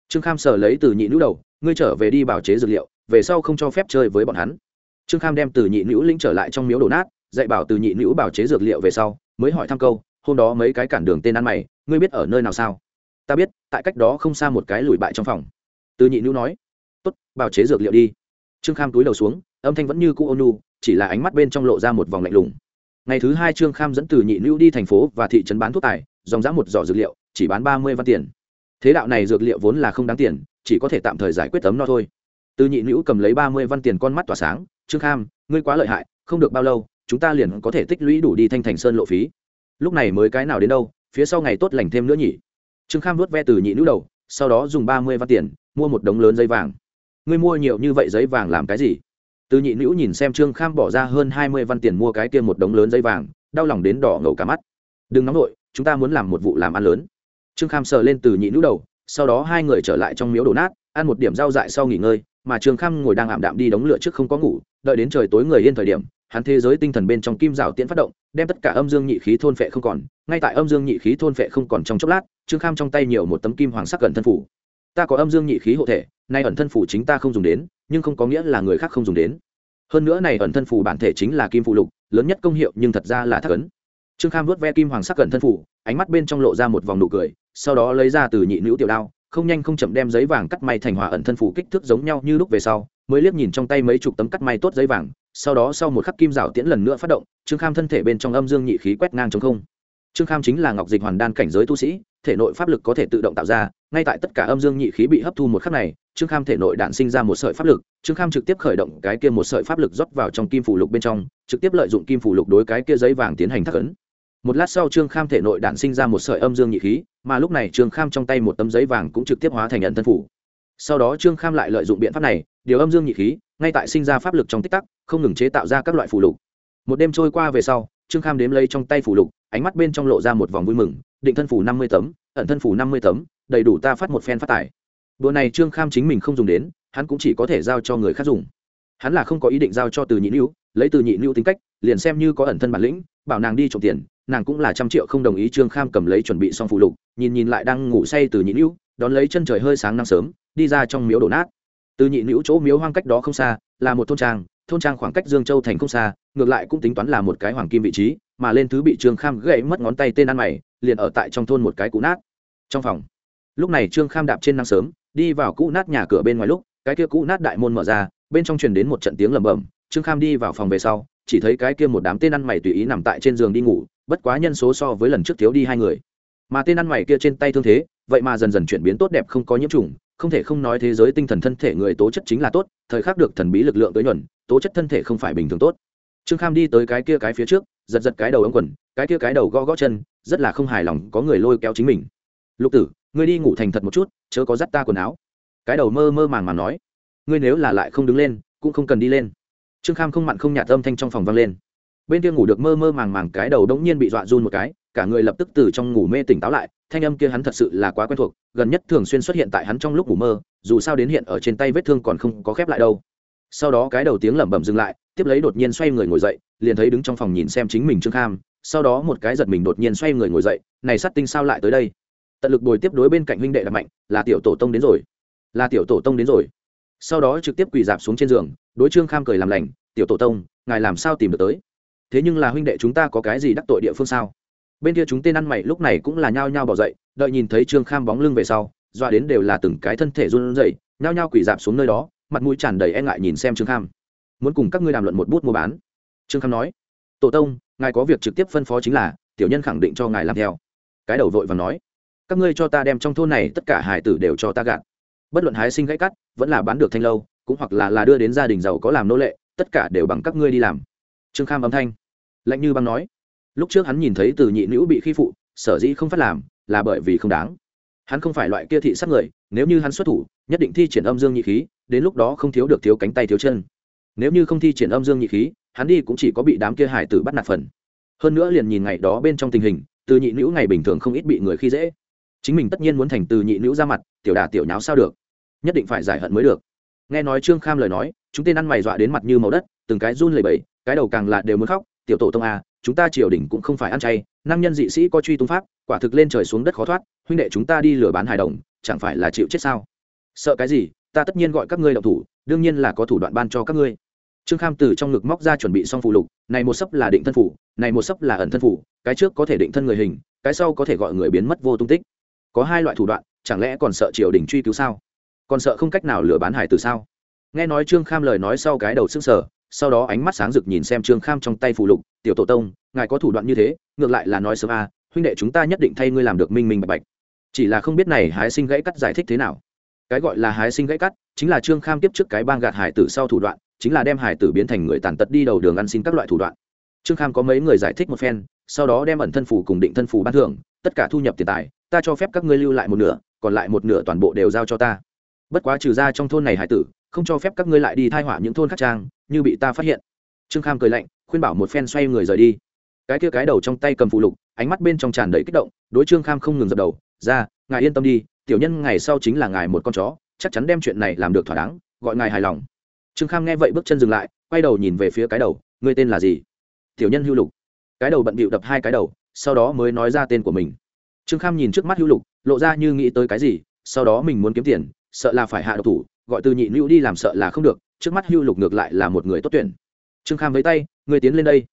Trương kham sờ lấy từ nhị nữ đầu ngươi trở về đi bảo chế dược liệu về sau không cho phép chơi với bọn hắn. Trương kham đem từ nhị nữ lĩnh trở lại trong miếu đổ nát dạy bảo từ nhị nữ bảo chế dược liệu về sau mới hỏi thăm câu hôm đó mấy cái cản đường tên ăn mày ngươi biết ở nơi nào sao? Ta biết, tại cách đó không xa một cái lùi bại trong phòng. Từ nhị nữ nói, tốt bảo chế dược liệu đi. Trương kham túi đầu xuống, âm thanh vẫn như cũ ônu chỉ là ánh mắt bên trong lộ ra một vòng lạnh lùng. Ngày thứ hai trương kham dẫn từ nhị nữ đi thành phố và thị trấn bán thuốc tài dòng dã một giỏ dược liệu, chỉ bán ba mươi văn tiền. Thế đạo này dược liệu vốn là không đáng tiền, chỉ có thể tạm thời giải quyết tấm no thôi. Từ nhị nữ cầm lấy ba mươi văn tiền con mắt tỏa sáng, trương kham, ngươi quá lợi hại, không được bao lâu, chúng ta liền có thể tích lũy đủ đi thanh thành sơn lộ phí. Lúc này mới cái nào đến đâu, phía sau ngày tốt lành thêm nữa nhỉ trương kham vuốt ve từ nhị nữ đầu, sau đó dùng ba mươi văn tiền, mua một đống lớn giấy vàng. Ngươi mua nhiều như vậy giấy vàng làm cái gì? Từ nhị nữ nhìn xem trương kham bỏ ra hơn hai mươi văn tiền mua cái kia một đống lớn giấy vàng, đau lòng đến đỏ ngầu cả mắt. Đừng nóng nổi chúng ta muốn làm một vụ làm ăn lớn. Trương kham sờ lên từ nhị nữ đầu, sau đó hai người trở lại trong miếu đổ nát, ăn một điểm rau dại sau nghỉ ngơi, mà trương kham ngồi đang ảm đạm đi đóng lửa trước không có ngủ, đợi đến trời tối người yên thời điểm hắn thế giới tinh thần bên trong kim rào tiễn phát động, đem tất cả âm dương nhị khí thôn phệ không còn, ngay tại âm dương nhị khí thôn phệ không còn trong chốc lát, trương kham trong tay nhiều một tấm kim hoàng sắc gần thân phủ. Ta có âm dương nhị khí hộ thể, nay ẩn thân phủ chính ta không dùng đến, nhưng không có nghĩa là người khác không dùng đến. Hơn nữa này ẩn thân phủ bản thể chính là kim phụ lục, lớn nhất công hiệu nhưng thật ra là thắc ấn. Trương kham vớt ve kim hoàng sắc gần thân phủ, ánh mắt bên trong lộ ra một vòng nụ cười, sau đó lấy ra từ nhị nữ tiểu đao, không nhanh không chậm đem giấy vàng cắt may thành hòa ẩn thân phủ kích thước giống nhau như lúc về sau, mới liếc nhìn trong tay mấy chục tấm cắt may tốt giấy vàng sau đó sau một khắc kim rào tiễn lần nữa phát động, trương kham thân thể bên trong âm dương nhị khí quét ngang chống không. Trương kham chính là ngọc dịch hoàn đan cảnh giới tu sĩ, thể nội pháp lực có thể tự động tạo ra, ngay tại tất cả âm dương nhị khí bị hấp thu một khắc này, trương kham thể nội đạn sinh ra một sợi pháp lực, trương kham trực tiếp khởi động cái kia một sợi pháp lực rót vào trong kim phủ lục bên trong, trực tiếp lợi dụng kim phủ lục đối cái kia giấy vàng tiến hành thắc ấn. Một lát sau trương kham thể nội đạn sinh ra một sợi âm dương nhị khí, mà lúc này trương kham trong tay một tấm giấy vàng cũng trực tiếp hóa thành nhận thân phủ. Sau đó trương kham lại lợi dụng biện pháp này, điều âm dương nhị khí ngay tại sinh ra pháp lực trong tích tắc, không ngừng chế tạo ra các loại phù lục. Một đêm trôi qua về sau, trương kham đếm lấy trong tay phù lục, ánh mắt bên trong lộ ra một vòng vui mừng, định thân phủ năm mươi tấm, ẩn thân phủ năm mươi tấm, đầy đủ ta phát một phen phát tải đùa này trương kham chính mình không dùng đến, hắn cũng chỉ có thể giao cho người khác dùng. Hắn là không có ý định giao cho từ nhị nữ lấy từ nhị nữ tính cách, liền xem như có ẩn thân bản lĩnh, bảo nàng đi trộm tiền, nàng cũng là trăm triệu không đồng ý trương kham cầm lấy chuẩn bị xong phụ lục, nhìn nhìn lại đang ngủ say từ nhị nữ đón lấy chân trời hơi sáng nắng sớm, đi ra trong miếu đổ nát từ nhị nữ chỗ miếu hoang cách đó không xa, là một thôn trang thôn trang khoảng cách dương châu thành không xa, ngược lại cũng tính toán là một cái hoàng kim vị trí, mà lên thứ bị trương kham gãy mất ngón tay tên ăn mày, liền ở tại trong thôn một cái cũ nát. Trong phòng, lúc này trương kham đạp trên nắng sớm, đi vào cũ nát nhà cửa bên ngoài lúc, cái kia cũ nát đại môn mở ra, bên trong truyền đến một trận tiếng lẩm bẩm, trương kham đi vào phòng về sau, chỉ thấy cái kia một đám tên ăn mày tùy ý nằm tại trên giường đi ngủ, bất quá nhân số so với lần trước thiếu đi hai người. Mà tên ăn mày kia trên tay thương thế, vậy mà dần dần chuyển biến tốt đẹp không có nhiễm trùng không thể không nói thế giới tinh thần thân thể người tố chất chính là tốt, thời khắc được thần bí lực lượng tới nhuần, tố chất thân thể không phải bình thường tốt. Trương kham đi tới cái kia cái phía trước, giật giật cái đầu ông quần, cái kia cái đầu gõ gõ chân, rất là không hài lòng có người lôi kéo chính mình. Lục tử, ngươi đi ngủ thành thật một chút, chớ có dắt ta quần áo. Cái đầu mơ mơ màng màng nói. Ngươi nếu là lại không đứng lên, cũng không cần đi lên. Trương kham không mặn không nhạt âm thanh trong phòng vang lên. Bên kia ngủ được mơ mơ màng màng cái đầu đống nhiên bị dọa run một cái, cả người lập tức từ trong ngủ mê tỉnh táo lại thanh âm kia hắn thật sự là quá quen thuộc, gần nhất thường xuyên xuất hiện tại hắn trong lúc ngủ mơ, dù sao đến hiện ở trên tay vết thương còn không có khép lại đâu. Sau đó cái đầu tiếng lẩm bẩm dừng lại, tiếp lấy đột nhiên xoay người ngồi dậy, liền thấy đứng trong phòng nhìn xem chính mình trương kham, sau đó một cái giật mình đột nhiên xoay người ngồi dậy, này sát tinh sao lại tới đây? Tận lực bồi tiếp đối bên cạnh huynh đệ là mạnh, là tiểu tổ tông đến rồi. Là tiểu tổ tông đến rồi. Sau đó trực tiếp quỳ dạp xuống trên giường, đối trương kham cười làm lành, tiểu tổ tông, ngài làm sao tìm được tới? Thế nhưng là huynh đệ chúng ta có cái gì đắc tội địa phương sao? Bên kia chúng tên ăn mày lúc này cũng là nhao nhao bỏ dậy, đợi nhìn thấy trương kham bóng lưng về sau, dọa đến đều là từng cái thân thể run rẩy, nhao nhao quỳ dạp xuống nơi đó, mặt mũi tràn đầy e ngại nhìn xem trương kham. Muốn cùng các ngươi đàm luận một bút mua bán? Trương kham nói. Tổ tông, ngài có việc trực tiếp phân phó chính là, tiểu nhân khẳng định cho ngài làm theo. Cái đầu vội và nói. Các ngươi cho ta đem trong thôn này tất cả hải tử đều cho ta gạt. Bất luận hái sinh gãy cắt, vẫn là bán được thanh lâu, cũng hoặc là là đưa đến gia đình giàu có làm nô lệ, tất cả đều bằng các ngươi đi làm. Trương kham âm thanh lạnh như băng nói lúc trước hắn nhìn thấy từ nhị nữ bị khi phụ, sở dĩ không phát làm, là bởi vì không đáng. Hắn không phải loại kia thị sát người, nếu như hắn xuất thủ, nhất định thi triển âm dương nhị khí, đến lúc đó không thiếu được thiếu cánh tay thiếu chân. Nếu như không thi triển âm dương nhị khí, hắn đi cũng chỉ có bị đám kia hải tử bắt nạt phần. Hơn nữa liền nhìn ngày đó bên trong tình hình, từ nhị nữ ngày bình thường không ít bị người khi dễ. Chính mình tất nhiên muốn thành từ nhị nữ ra mặt, tiểu đà tiểu nháo sao được? Nhất định phải giải hận mới được. Nghe nói trương kham lời nói, chúng tên ăn mày dọa đến mặt như màu đất, từng cái run lầy bẫy cái đầu càng lạ đều muốn khóc, tiểu tổ tông a chúng ta triều đình cũng không phải ăn chay, nam nhân dị sĩ có truy tung pháp, quả thực lên trời xuống đất khó thoát, huynh đệ chúng ta đi lừa bán hài đồng, chẳng phải là chịu chết sao? Sợ cái gì? Ta tất nhiên gọi các ngươi động thủ, đương nhiên là có thủ đoạn ban cho các ngươi. Trương kham từ trong ngực móc ra chuẩn bị xong phụ lục, này một sấp là định thân phủ này một sấp là ẩn thân phủ cái trước có thể định thân người hình, cái sau có thể gọi người biến mất vô tung tích. Có hai loại thủ đoạn, chẳng lẽ còn sợ triều đình truy cứu sao? Còn sợ không cách nào lừa bán hải từ sao? Nghe nói trương kham lời nói sau cái đầu sức sở sau đó ánh mắt sáng rực nhìn xem trương kham trong tay phụ lục, tiểu tổ tông, ngài có thủ đoạn như thế, ngược lại là nói sớm a huynh đệ chúng ta nhất định thay ngươi làm được minh minh bạch bạch. Chỉ là không biết này hái sinh gãy cắt giải thích thế nào. Cái gọi là hái sinh gãy cắt chính là trương kham tiếp trước cái bang gạt hải tử sau thủ đoạn, chính là đem hải tử biến thành người tàn tật đi đầu đường ăn xin các loại thủ đoạn. Trương kham có mấy người giải thích một phen, sau đó đem ẩn thân phủ cùng định thân phủ ban thưởng, tất cả thu nhập tiền tài, ta cho phép các ngươi lưu lại một nửa, còn lại một nửa toàn bộ đều giao cho ta. Bất quá trừ ra trong thôn này hải tử, không cho phép các ngươi lại đi thai họa những thôn khác trang như bị ta phát hiện. Trương kham cười lạnh, khuyên bảo một phen xoay người rời đi. Cái kia cái đầu trong tay cầm phụ lục, ánh mắt bên trong tràn đầy kích động, đối trương kham không ngừng dập đầu, ra, ngài yên tâm đi, tiểu nhân ngày sau chính là ngài một con chó, chắc chắn đem chuyện này làm được thỏa đáng, gọi ngài hài lòng. Trương kham nghe vậy bước chân dừng lại, quay đầu nhìn về phía cái đầu, ngươi tên là gì? Tiểu nhân hưu lục. Cái đầu bận bịu đập hai cái đầu, sau đó mới nói ra tên của mình. Trương kham nhìn trước mắt hưu lục, lộ ra như nghĩ tới cái gì, sau đó mình muốn kiếm tiền, sợ là phải hạ độc thủ, gọi từ nhị lưu đi làm sợ là không được trước mắt hưu lục ngược lại là một người tốt tuyển. Trương kham với tay người tiến lên đây.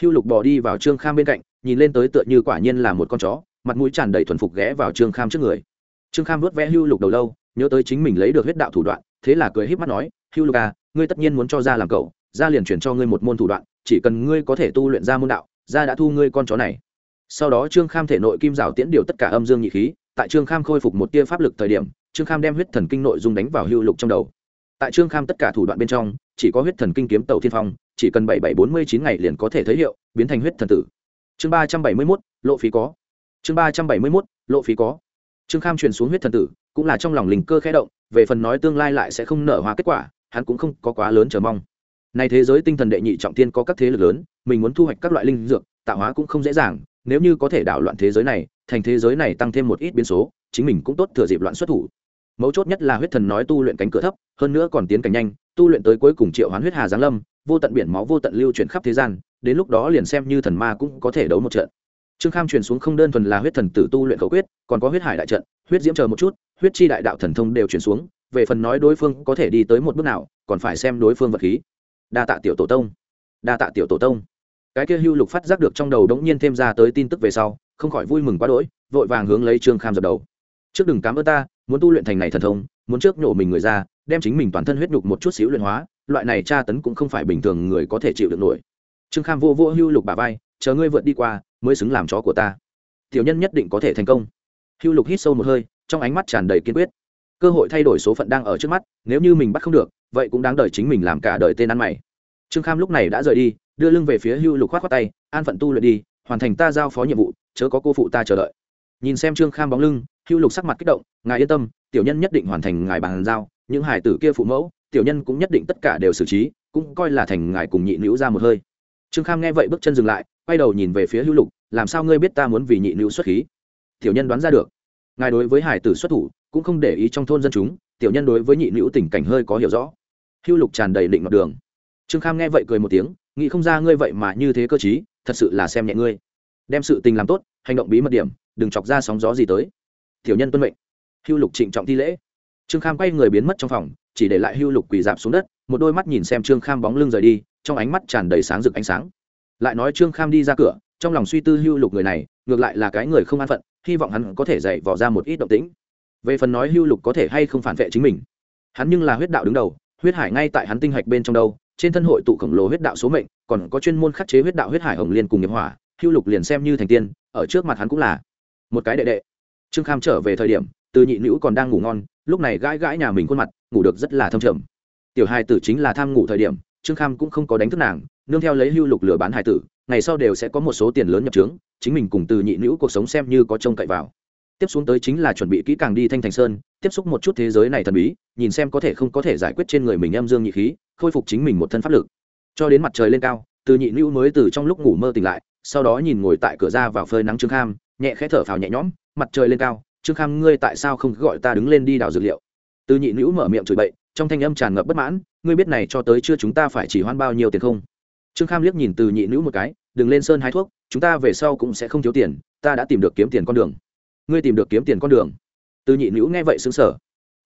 Hưu lục bỏ đi vào trương kham bên cạnh, nhìn lên tới tựa như quả nhiên là một con chó, mặt mũi tràn đầy thuần phục ghé vào trương kham trước người. Trương kham vớt vẽ hưu lục đầu lâu, nhớ tới chính mình lấy được huyết đạo thủ đoạn, thế là cười h í p mắt nói, hưu lục à ngươi tất nhiên muốn cho ra làm cậu, ra liền chuyển cho ngươi một môn thủ đoạn, chỉ cần ngươi có thể tu luyện ra môn đạo, ra đã thu ngươi con chó này. Sau đó trương kham thể nội kim rào tiễn điều tất cả âm dương nhị khí, tại trương kham khôi phục một tia pháp lực thời điểm, trương kham đem huyết thần kinh nội dung đánh vào hưu lục trong đầu tại trương kham tất cả thủ đoạn bên trong, chỉ có huyết thần kinh kiếm tàu thiên phong, chỉ cần bảy bảy bốn mươi chín ngày liền có thể thấy hiệu, biến thành huyết thần tử. Chương ba trăm bảy mươi mốt, lộ phí có. Chương ba trăm bảy mươi mốt, lộ phí có. Trương kham truyền xuống huyết thần tử, cũng là trong lòng linh cơ khẽ động, về phần nói tương lai lại sẽ không nở hóa kết quả, hắn cũng không có quá lớn chờ mong. Nay thế giới tinh thần đệ nhị trọng tiên có các thế lực lớn, mình muốn thu hoạch các loại linh dược, tạo hóa cũng không dễ dàng, nếu như có thể đảo loạn thế giới này, thành thế giới này tăng thêm một ít biến số, chính mình cũng tốt thừa dịp loạn xuất thủ mấu chốt nhất là huyết thần nói tu luyện cánh cửa thấp, hơn nữa còn tiến cảnh nhanh, tu luyện tới cuối cùng triệu hoán huyết hà giáng lâm, vô tận biển máu vô tận lưu chuyển khắp thế gian, đến lúc đó liền xem như thần ma cũng có thể đấu một trận. Trương kham truyền xuống không đơn thuần là huyết thần tử tu luyện khẩu quyết, còn có huyết hải đại trận, huyết diễm chờ một chút, huyết chi đại đạo thần thông đều truyền xuống, về phần nói đối phương có thể đi tới một bước nào, còn phải xem đối phương vật khí. Đa tạ tiểu tổ tông. Đa tạ tiểu tổ tông. Cái kia hưu lục phát giác được trong đầu đống nhiên thêm ra tới tin tức về sau, không khỏi vui mừng quá đỗi, vội vàng hướng lấy trương kham dập đầu. Trước đừng cám ơn ta muốn tu luyện thành này thần thông, muốn trước nhổ mình người ra, đem chính mình toàn thân huyết nhục một chút xíu luyện hóa, loại này tra tấn cũng không phải bình thường người có thể chịu được nổi. Trương kham vô vô hưu lục bà vai, chờ ngươi vượt đi qua, mới xứng làm chó của ta. Tiểu nhân nhất định có thể thành công. Hưu lục hít sâu một hơi, trong ánh mắt tràn đầy kiên quyết. Cơ hội thay đổi số phận đang ở trước mắt, nếu như mình bắt không được, vậy cũng đáng đợi chính mình làm cả đời tên ăn mày. Trương kham lúc này đã rời đi, đưa lưng về phía hưu lục khoát khoát tay, an phận tu luyện đi, hoàn thành ta giao phó nhiệm vụ, chớ có cô phụ ta chờ đợi. Nhìn xem trương kham bóng lưng hưu lục sắc mặt kích động, ngài yên tâm, tiểu nhân nhất định hoàn thành ngài bàn giao, những hải tử kia phụ mẫu, tiểu nhân cũng nhất định tất cả đều xử trí, cũng coi là thành ngài cùng nhị nữ ra một hơi. Trương kham nghe vậy bước chân dừng lại, quay đầu nhìn về phía hữu lục, làm sao ngươi biết ta muốn vì nhị nữ xuất khí? Tiểu nhân đoán ra được. Ngài đối với hải tử xuất thủ, cũng không để ý trong thôn dân chúng, tiểu nhân đối với nhị nữ tình cảnh hơi có hiểu rõ. Hữu lục tràn đầy định mặt đường. Trương kham nghe vậy cười một tiếng, nghĩ không ra ngươi vậy mà như thế cơ chí thật sự là xem nhẹ ngươi. Đem sự tình làm tốt, hành động bí mật điểm, đừng chọc ra sóng gió gì tới tiểu nhân tuân mệnh. Hưu lục trịnh trọng thi lễ. Trương kham quay người biến mất trong phòng, chỉ để lại hưu lục quỳ dạp xuống đất, một đôi mắt nhìn xem trương kham bóng lưng rời đi, trong ánh mắt tràn đầy sáng rực ánh sáng. Lại nói trương kham đi ra cửa, trong lòng suy tư hưu lục người này, ngược lại là cái người không an phận, hy vọng hắn có thể dạy vỏ ra một ít động tĩnh. Về phần nói hưu lục có thể hay không phản vệ chính mình, hắn nhưng là huyết đạo đứng đầu, huyết hải ngay tại hắn tinh hạch bên trong đâu, trên thân hội tụ khổng lồ huyết đạo số mệnh, còn có chuyên môn khắc chế huyết đạo huyết hải hồng liên cùng nghiệp hỏa, hưu lục liền xem như thành tiên, ở trước mặt hắn cũng là một cái đệ đệ trương kham trở về thời điểm, từ nhị nữ còn đang ngủ ngon, lúc này gãi gãi nhà mình khuôn mặt, ngủ được rất là thâm trầm. Tiểu hai tử chính là tham ngủ thời điểm, trương kham cũng không có đánh thức nàng, nương theo lấy hưu lục lừa bán hai tử, ngày sau đều sẽ có một số tiền lớn nhập trướng, chính mình cùng từ nhị nữ cuộc sống xem như có trông cậy vào. Tiếp xuống tới chính là chuẩn bị kỹ càng đi thanh thành sơn, tiếp xúc một chút thế giới này thần bí, nhìn xem có thể không có thể giải quyết trên người mình âm dương nhị khí, khôi phục chính mình một thân pháp lực. Cho đến mặt trời lên cao, từ nhị nữ mới từ trong lúc ngủ mơ tỉnh lại, sau đó nhìn ngồi tại cửa ra vào phơi nắng trương kham, nhẹ khẽ thở phào nhẹ nhõm mặt trời lên cao, trương kham, ngươi tại sao không gọi ta đứng lên đi đào dược liệu? Từ nhị nữ mở miệng chửi bậy, trong thanh âm tràn ngập bất mãn, ngươi biết này cho tới chưa chúng ta phải chỉ hoan bao nhiêu tiền không? Trương kham liếc nhìn từ nhị nữ một cái, đừng lên sơn hái thuốc, chúng ta về sau cũng sẽ không thiếu tiền, ta đã tìm được kiếm tiền con đường. Ngươi tìm được kiếm tiền con đường? Từ nhị nữ nghe vậy xứng sở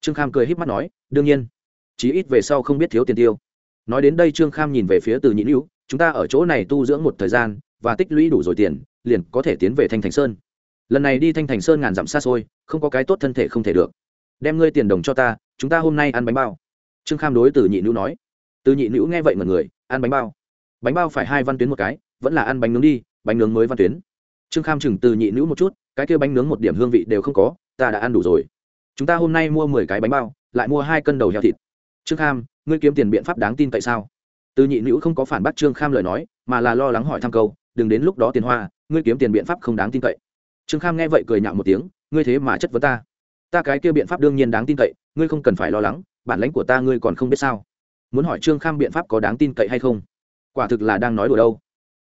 trương kham cười híp mắt nói, đương nhiên, chí ít về sau không biết thiếu tiền tiêu. Nói đến đây trương kham nhìn về phía từ nhị nữ, chúng ta ở chỗ này tu dưỡng một thời gian, và tích lũy đủ rồi tiền, liền có thể tiến về thanh thành sơn lần này đi thanh thành sơn ngàn dặm xa xôi, không có cái tốt thân thể không thể được. Đem ngươi tiền đồng cho ta, chúng ta hôm nay ăn bánh bao. Trương kham đối từ nhị nữ nói. Từ nhị nữ nghe vậy mọi người, ăn bánh bao. Bánh bao phải hai văn tuyến một cái, vẫn là ăn bánh nướng đi, bánh nướng mới văn tuyến. Trương kham chừng từ nhị nữ một chút, cái kia bánh nướng một điểm hương vị đều không có, ta đã ăn đủ rồi. Chúng ta hôm nay mua mười cái bánh bao, lại mua hai cân đầu heo thịt. Trương kham, ngươi kiếm tiền biện pháp đáng tin tại sao? Từ nhị nữ không có phản bác trương kham lời nói, mà là lo lắng hỏi thăm câu, đừng đến lúc đó tiền hoa, ngươi kiếm tiền biện pháp không đáng tin cậy trương kham nghe vậy cười nhạo một tiếng, ngươi thế mà chất vấn ta. Ta cái kia biện pháp đương nhiên đáng tin cậy, ngươi không cần phải lo lắng, bản lãnh của ta ngươi còn không biết sao. Muốn hỏi trương kham biện pháp có đáng tin cậy hay không? Quả thực là đang nói đùa đâu.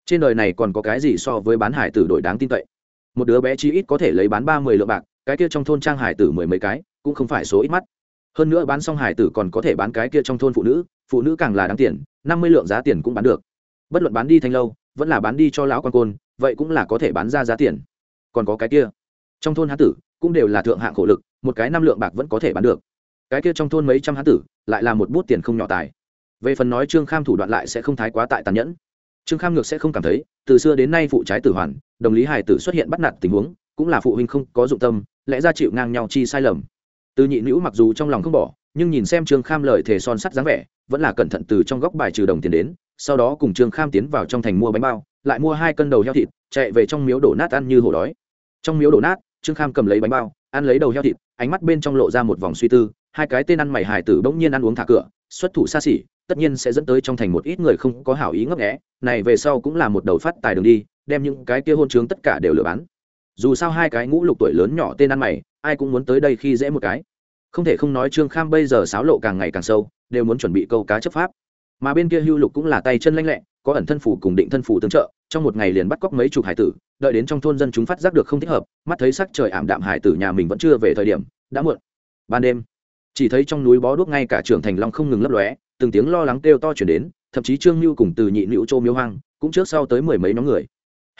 Trên đời này còn có cái gì so với bán hải tử đổi đáng tin cậy? Một đứa bé chí ít có thể lấy bán ba mươi lượng bạc, cái kia trong thôn trang hải tử mười mấy cái, cũng không phải số ít mắt. Hơn nữa bán xong hải tử còn có thể bán cái kia trong thôn phụ nữ phụ nữ càng là đáng tiền, năm mươi lượng giá tiền cũng bán được. Bất luận bán đi thanh lâu, vẫn là bán đi cho lão quan côn, vậy cũng là có thể bán ra giá tiền còn có cái kia. Trong thôn hán tử cũng đều là thượng hạng khổ lực, một cái năm lượng bạc vẫn có thể bán được. Cái kia trong thôn mấy trăm hán tử lại là một bút tiền không nhỏ tài. Về phần nói trương kham thủ đoạn lại sẽ không thái quá tại tàn nhẫn. Trương kham ngược sẽ không cảm thấy, từ xưa đến nay phụ trái tử hoàn, đồng lý hải tử xuất hiện bắt nạt tình huống, cũng là phụ huynh không có dụng tâm, lẽ ra chịu ngang nhau chi sai lầm. Từ nhị nữ mặc dù trong lòng không bỏ, nhưng nhìn xem trương kham lời thề son sắt dáng vẻ, vẫn là cẩn thận từ trong góc bài trừ đồng tiền đến, sau đó cùng trương kham tiến vào trong thành mua bánh bao, lại mua hai cân đầu heo thịt, chạy về trong miếu đổ nát ăn như hổ đói trong miếu đổ nát, trương kham cầm lấy bánh bao, ăn lấy đầu heo thịt, ánh mắt bên trong lộ ra một vòng suy tư, hai cái tên ăn mày hài tử bỗng nhiên ăn uống thả cửa, xuất thủ xa xỉ, tất nhiên sẽ dẫn tới trong thành một ít người không có hảo ý ngấp nghẽ này về sau cũng là một đầu phát tài đường đi, đem những cái kia hôn trướng tất cả đều lừa bán. Dù sao hai cái ngũ lục tuổi lớn nhỏ tên ăn mày, ai cũng muốn tới đây khi dễ một cái. Không thể không nói trương kham bây giờ sáo lộ càng ngày càng sâu, đều muốn chuẩn bị câu cá chấp pháp. Mà bên kia hưu lục cũng là tay chân lanh lẹ, có ẩn thân phủ cùng định thân phủ tương trợ trong một ngày liền bắt cóc mấy chục hải tử, đợi đến trong thôn dân chúng phát giác được không thích hợp, mắt thấy sắc trời ảm đạm hải tử nhà mình vẫn chưa về thời điểm, đã muộn. Ban đêm, chỉ thấy trong núi bó đuốc ngay cả trưởng thành long không ngừng lấp lóe, từng tiếng lo lắng kêu to chuyển đến, thậm chí trương mưu cùng từ nhị nữ châu miếu hoang cũng trước sau tới mười mấy nhóm người.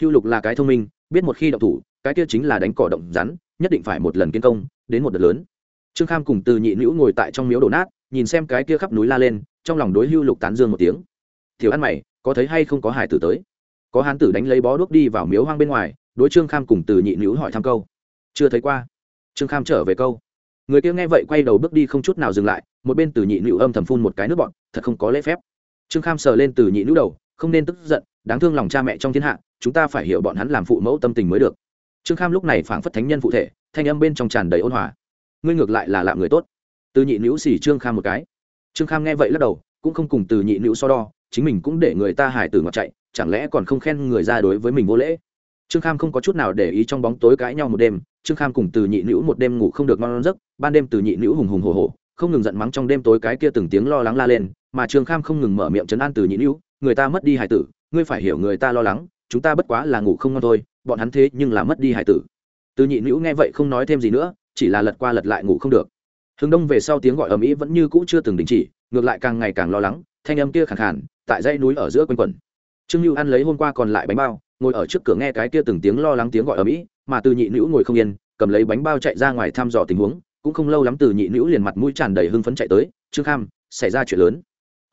Hưu lục là cái thông minh, biết một khi động thủ, cái kia chính là đánh cỏ động rắn, nhất định phải một lần kiến công, đến một đợt lớn. Trương kham cùng từ nhị nữ ngồi tại trong miếu đổ nát, nhìn xem cái kia khắp núi la lên, trong lòng đối hưu lục tán dương một tiếng. Thiếu ăn mày, có thấy hay không có hải tử tới? Có hán tử đánh lấy bó đuốc đi vào miếu hoang bên ngoài, đối trương kham cùng từ nhị nữ hỏi thăm câu. Chưa thấy qua. Trương kham trở về câu. Người kia nghe vậy quay đầu bước đi không chút nào dừng lại, một bên từ nhị nữ âm thầm phun một cái nước bọn thật không có lễ phép. Trương kham sờ lên từ nhị nữ đầu, không nên tức giận, đáng thương lòng cha mẹ trong thiên hạ, chúng ta phải hiểu bọn hắn làm phụ mẫu tâm tình mới được. Trương kham lúc này phảng phất thánh nhân phụ thể, thanh âm bên trong tràn đầy ôn hòa. Ngươi ngược lại là làm người tốt. Từ nhị nữ xỉ trương kham một cái. Trương kham nghe vậy lắc đầu, cũng không cùng từ nhị nữ so đo, chính mình cũng để người ta hải tử ngọt chạy chẳng lẽ còn không khen người ra đối với mình vô lễ? Trương kham không có chút nào để ý trong bóng tối cãi nhau một đêm, trương kham cùng từ nhị nữ một đêm ngủ không được ngon giấc, ban đêm từ nhị nữ hùng hùng hồ hồ không ngừng giận mắng trong đêm tối cái kia từng tiếng lo lắng la lên, mà trương kham không ngừng mở miệng chấn an từ nhị nữ người ta mất đi hải tử, ngươi phải hiểu người ta lo lắng, chúng ta bất quá là ngủ không ngon thôi, bọn hắn thế nhưng là mất đi hải tử. Từ nhị nữ nghe vậy không nói thêm gì nữa, chỉ là lật qua lật lại ngủ không được. Hướng đông về sau tiếng gọi ầm ĩ vẫn như cũ chưa từng đình chỉ, ngược lại càng ngày càng lo lắng, thanh âm kia khẳng khản tại dãy núi ở giữa quanh quẩn trương lưu ăn lấy hôm qua còn lại bánh bao ngồi ở trước cửa nghe cái kia từng tiếng lo lắng tiếng gọi ở mỹ, mà từ nhị nữ ngồi không yên cầm lấy bánh bao chạy ra ngoài thăm dò tình huống cũng không lâu lắm từ nhị nữ liền mặt mũi tràn đầy hưng phấn chạy tới trương kham xảy ra chuyện lớn.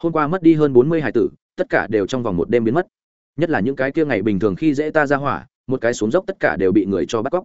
Hôm qua mất đi hơn bốn mươi hải tử tất cả đều trong vòng một đêm biến mất. Nhất là những cái kia ngày bình thường khi dễ ta ra hỏa một cái xuống dốc tất cả đều bị người cho bắt cóc.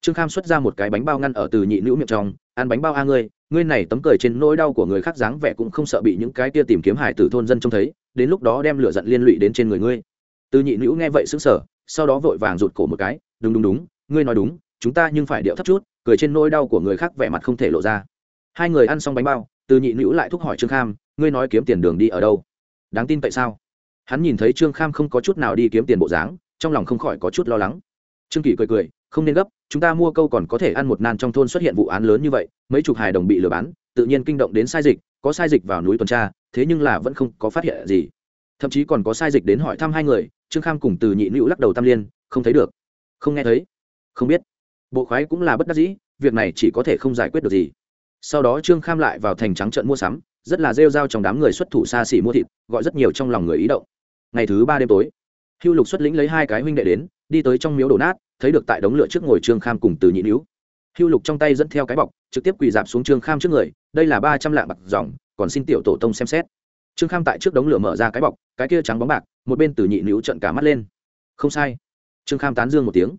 Trương kham xuất ra một cái bánh bao ngăn ở từ nhị nữ miệng trong ăn bánh bao a ngươi ngươi này tấm cười trên nỗi đau của người khác dáng vẻ cũng không sợ bị những cái kia tìm kiếm hải tử thôn dân trông thấy đến lúc đó đem lửa giận liên lụy đến trên người ngươi. Từ nhị nữ nghe vậy sững sờ, sau đó vội vàng rụt cổ một cái, đúng đúng đúng, ngươi nói đúng, chúng ta nhưng phải điệu thấp chút, cười trên nỗi đau của người khác vẻ mặt không thể lộ ra. Hai người ăn xong bánh bao, từ nhị nữ lại thúc hỏi trương kham, ngươi nói kiếm tiền đường đi ở đâu? Đáng tin tại sao? Hắn nhìn thấy trương kham không có chút nào đi kiếm tiền bộ dáng, trong lòng không khỏi có chút lo lắng. Trương kỳ cười cười, không nên gấp, chúng ta mua câu còn có thể ăn một nan trong thôn xuất hiện vụ án lớn như vậy, mấy chục hài đồng bị lừa bán, tự nhiên kinh động đến sai dịch, có sai dịch vào núi tuần tra thế nhưng là vẫn không có phát hiện gì. Thậm chí còn có sai dịch đến hỏi thăm hai người, trương kham cùng từ nhị nữ lắc đầu tam liên, không thấy được. Không nghe thấy. Không biết. Bộ khoái cũng là bất đắc dĩ, việc này chỉ có thể không giải quyết được gì. Sau đó trương kham lại vào thành trắng trận mua sắm, rất là rêu rao trong đám người xuất thủ xa xỉ mua thịt, gọi rất nhiều trong lòng người ý động. Ngày thứ ba đêm tối, hưu lục xuất lĩnh lấy hai cái huynh đệ đến, đi tới trong miếu đổ nát, thấy được tại đống lửa trước ngồi trương kham cùng từ nhị nữ hưu lục trong tay dẫn theo cái bọc, trực tiếp quỳ dạp xuống trương kham trước người, đây là ba trăm lạng bạc dòng còn xin tiểu tổ tông xem xét. Trương kham tại trước đống lửa mở ra cái bọc, cái kia trắng bóng bạc, một bên từ nhị nữ trận cả mắt lên. Không sai. Trương kham tán dương một tiếng.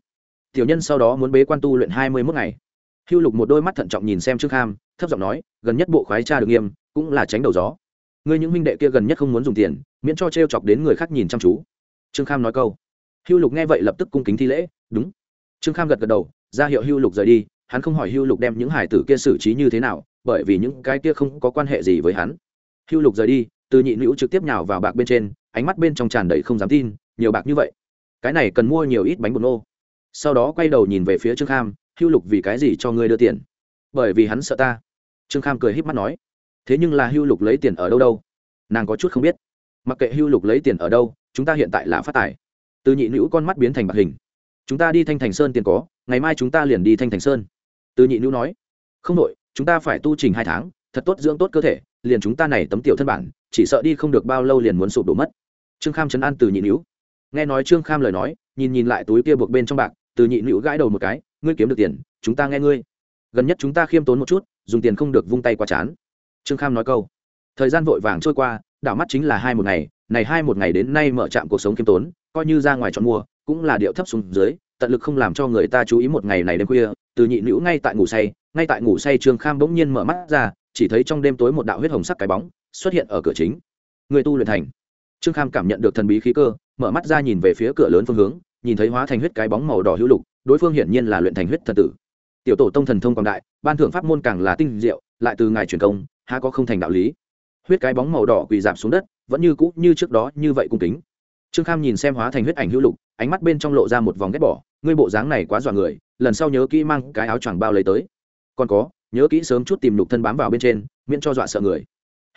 Tiểu nhân sau đó muốn bế quan tu luyện hai mươi mốt ngày. Hưu lục một đôi mắt thận trọng nhìn xem trương kham, thấp giọng nói, gần nhất bộ khoái cha được nghiêm, cũng là tránh đầu gió. Ngươi những minh đệ kia gần nhất không muốn dùng tiền, miễn cho t r e o chọc đến người khác nhìn chăm chú. Trương kham nói câu. Hưu lục nghe vậy lập tức cung kính thi lễ, đúng. Trương kham gật gật đầu, ra hiệu hưu lục rời đi hắn không hỏi hưu lục đem những hải tử kia xử trí như thế nào, bởi vì những cái kia không có quan hệ gì với hắn. Hưu lục rời đi, từ nhị nữ trực tiếp nhào vào bạc bên trên, ánh mắt bên trong tràn đầy không dám tin, nhiều bạc như vậy. Cái này cần mua nhiều ít bánh bột nô. Sau đó quay đầu nhìn về phía trương kham, hưu lục, vì cái gì cho ngươi đưa tiền? Bởi vì hắn sợ ta. Trương kham cười h í p mắt nói, thế nhưng là hưu lục lấy tiền ở đâu đâu? Nàng có chút không biết. Mặc kệ hưu lục lấy tiền ở đâu, chúng ta hiện tại là phát tài. Từ nhị nữ con mắt biến thành bạc hình. Chúng ta đi thanh thành sơn tiền có, ngày mai chúng ta liền đi thanh thành sơn từ nhị nữ nói, không đội chúng ta phải tu trình hai tháng, thật tốt dưỡng tốt cơ thể, liền chúng ta này tấm tiểu thân bản, chỉ sợ đi không được bao lâu liền muốn sụp đổ mất. Trương kham chấn an từ nhị nữ. Nghe nói trương kham lời nói, nhìn nhìn lại túi kia buộc bên trong bạc, từ nhị nữ gãi đầu một cái, ngươi kiếm được tiền, chúng ta nghe ngươi. Gần nhất chúng ta khiêm tốn một chút, dùng tiền không được vung tay qua chán. Trương kham nói câu. Thời gian vội vàng trôi qua, đảo mắt chính là hai một ngày, này hai một ngày đến nay mở trạm cuộc sống khiêm tốn, coi như ra ngoài chọn mua cũng là điệu thấp xuống dưới, tận lực không làm cho người ta chú ý một ngày này đêm khuya từ nhị nữ ngay tại ngủ say, ngay tại ngủ say trương kham bỗng nhiên mở mắt ra, chỉ thấy trong đêm tối một đạo huyết hồng sắc cái bóng xuất hiện ở cửa chính. Người tu luyện thành. Trương kham cảm nhận được thần bí khí cơ, mở mắt ra nhìn về phía cửa lớn phương hướng, nhìn thấy hóa thành huyết cái bóng màu đỏ hữu lục, đối phương hiển nhiên là luyện thành huyết thần tử. Tiểu tổ tông thần thông quảng đại, ban thưởng pháp môn càng là tinh diệu, lại từ ngài truyền công, há có không thành đạo lý. Huyết cái bóng màu đỏ quỳ giảm xuống đất, vẫn như cũ như trước đó như vậy cung kính. Trương kham nhìn xem hóa thành huyết ảnh hữu lục ánh mắt bên trong lộ ra một vòng ghét bỏ, ngươi bộ dáng này quá dọa người, lần sau nhớ kỹ mang cái áo choàng bao lấy tới. Còn có, nhớ kỹ sớm chút tìm lục thân bám vào bên trên, miễn cho dọa sợ người.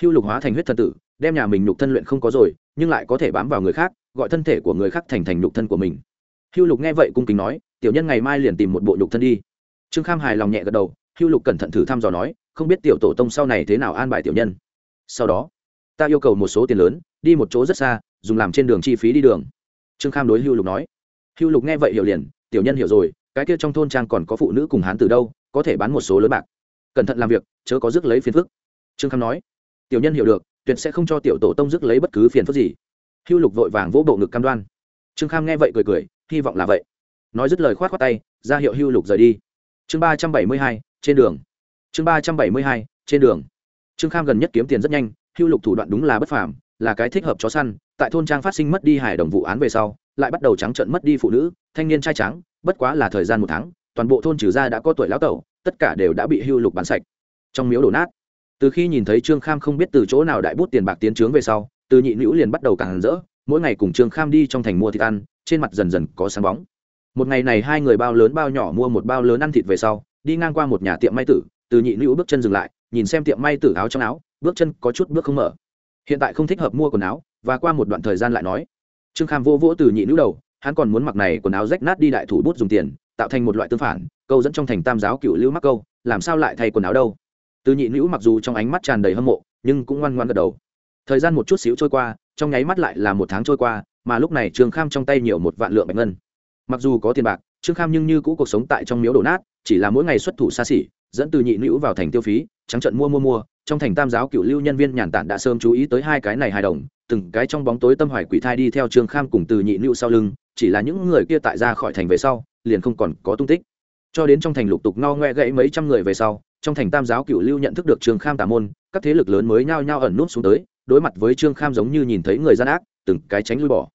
Hưu lục hóa thành huyết thần tử, đem nhà mình lục thân luyện không có rồi, nhưng lại có thể bám vào người khác, gọi thân thể của người khác thành thành lục thân của mình. Hưu lục nghe vậy cung kính nói, tiểu nhân ngày mai liền tìm một bộ lục thân đi. Trương kham hài lòng nhẹ gật đầu, hưu lục cẩn thận thử thăm dò nói, không biết tiểu tổ tông sau này thế nào an bài tiểu nhân. Sau đó, ta yêu cầu một số tiền lớn, đi một chỗ rất xa, dùng làm trên đường chi phí đi đường trương kham đối hưu lục nói. Hưu lục nghe vậy hiểu liền, tiểu nhân hiểu rồi, cái kia trong thôn trang còn có phụ nữ cùng hán từ đâu, có thể bán một số lớn bạc. Cẩn thận làm việc, chớ có rước lấy phiền phức. Trương kham nói. Tiểu nhân hiểu được, tuyệt sẽ không cho tiểu tổ tông rước lấy bất cứ phiền phức gì. Hưu lục vội vàng vỗ bộ ngực cam đoan. Trương kham nghe vậy cười cười, hy vọng là vậy. Nói dứt lời khoát khoát tay, ra hiệu hưu lục rời đi. Chương ba trăm bảy mươi hai, trên đường. Chương ba trăm bảy mươi hai, trên đường. Trương kham gần nhất kiếm tiền rất nhanh, hưu lục thủ đoạn đúng là bất phàm, là cái thích hợp chó săn tại thôn trang phát sinh mất đi hải đồng vụ án về sau, lại bắt đầu trắng trợn mất đi phụ nữ, thanh niên trai trắng, bất quá là thời gian một tháng, toàn bộ thôn trừ gia đã có tuổi lão tẩu, tất cả đều đã bị hưu lục bán sạch. Trong miếu đổ nát, từ khi nhìn thấy trương kham không biết từ chỗ nào đại bút tiền bạc tiến trướng về sau, từ nhị nữ liền bắt đầu càng rỡ, mỗi ngày cùng trương kham đi trong thành mua thịt ăn, trên mặt dần dần có sáng bóng. Một ngày này hai người bao lớn bao nhỏ mua một bao lớn ăn thịt về sau, đi ngang qua một nhà tiệm may tử, từ nhị nữ bước chân dừng lại, nhìn xem tiệm may tử áo trong áo, bước chân có chút bước không mở. Hiện tại không thích hợp mua quần áo và qua một đoạn thời gian lại nói, trương kham vô vỗ từ nhị nữ đầu, hắn còn muốn mặc này quần áo rách nát đi đại thủ bút dùng tiền, tạo thành một loại tương phản, câu dẫn trong thành tam giáo cựu lưu mắc câu, làm sao lại thay quần áo đâu? Từ nhị nữ mặc dù trong ánh mắt tràn đầy hâm mộ, nhưng cũng ngoan ngoan gật đầu. Thời gian một chút xíu trôi qua, trong nháy mắt lại là một tháng trôi qua, mà lúc này trương kham trong tay nhiều một vạn lượng bạch ngân. Mặc dù có tiền bạc, trương kham nhưng như cũ cuộc sống tại trong miếu đổ nát, chỉ là mỗi ngày xuất thủ xa xỉ, dẫn từ nhị nữ vào thành tiêu phí, trắng trận mua mua mua, trong thành tam giáo cựu lưu nhân viên nhàn tản đã sớm chú ý tới hai cái này hài đồng từng cái trong bóng tối tâm hoài quỷ thai đi theo trương kham cùng từ nhị nữu sau lưng, chỉ là những người kia tại ra khỏi thành về sau, liền không còn có tung tích. Cho đến trong thành lục tục no ngoe gãy mấy trăm người về sau, trong thành tam giáo cựu lưu nhận thức được trương kham tà môn, các thế lực lớn mới nhao nhao ẩn nút xuống tới, đối mặt với trương kham giống như nhìn thấy người gian ác, từng cái tránh lui bỏ.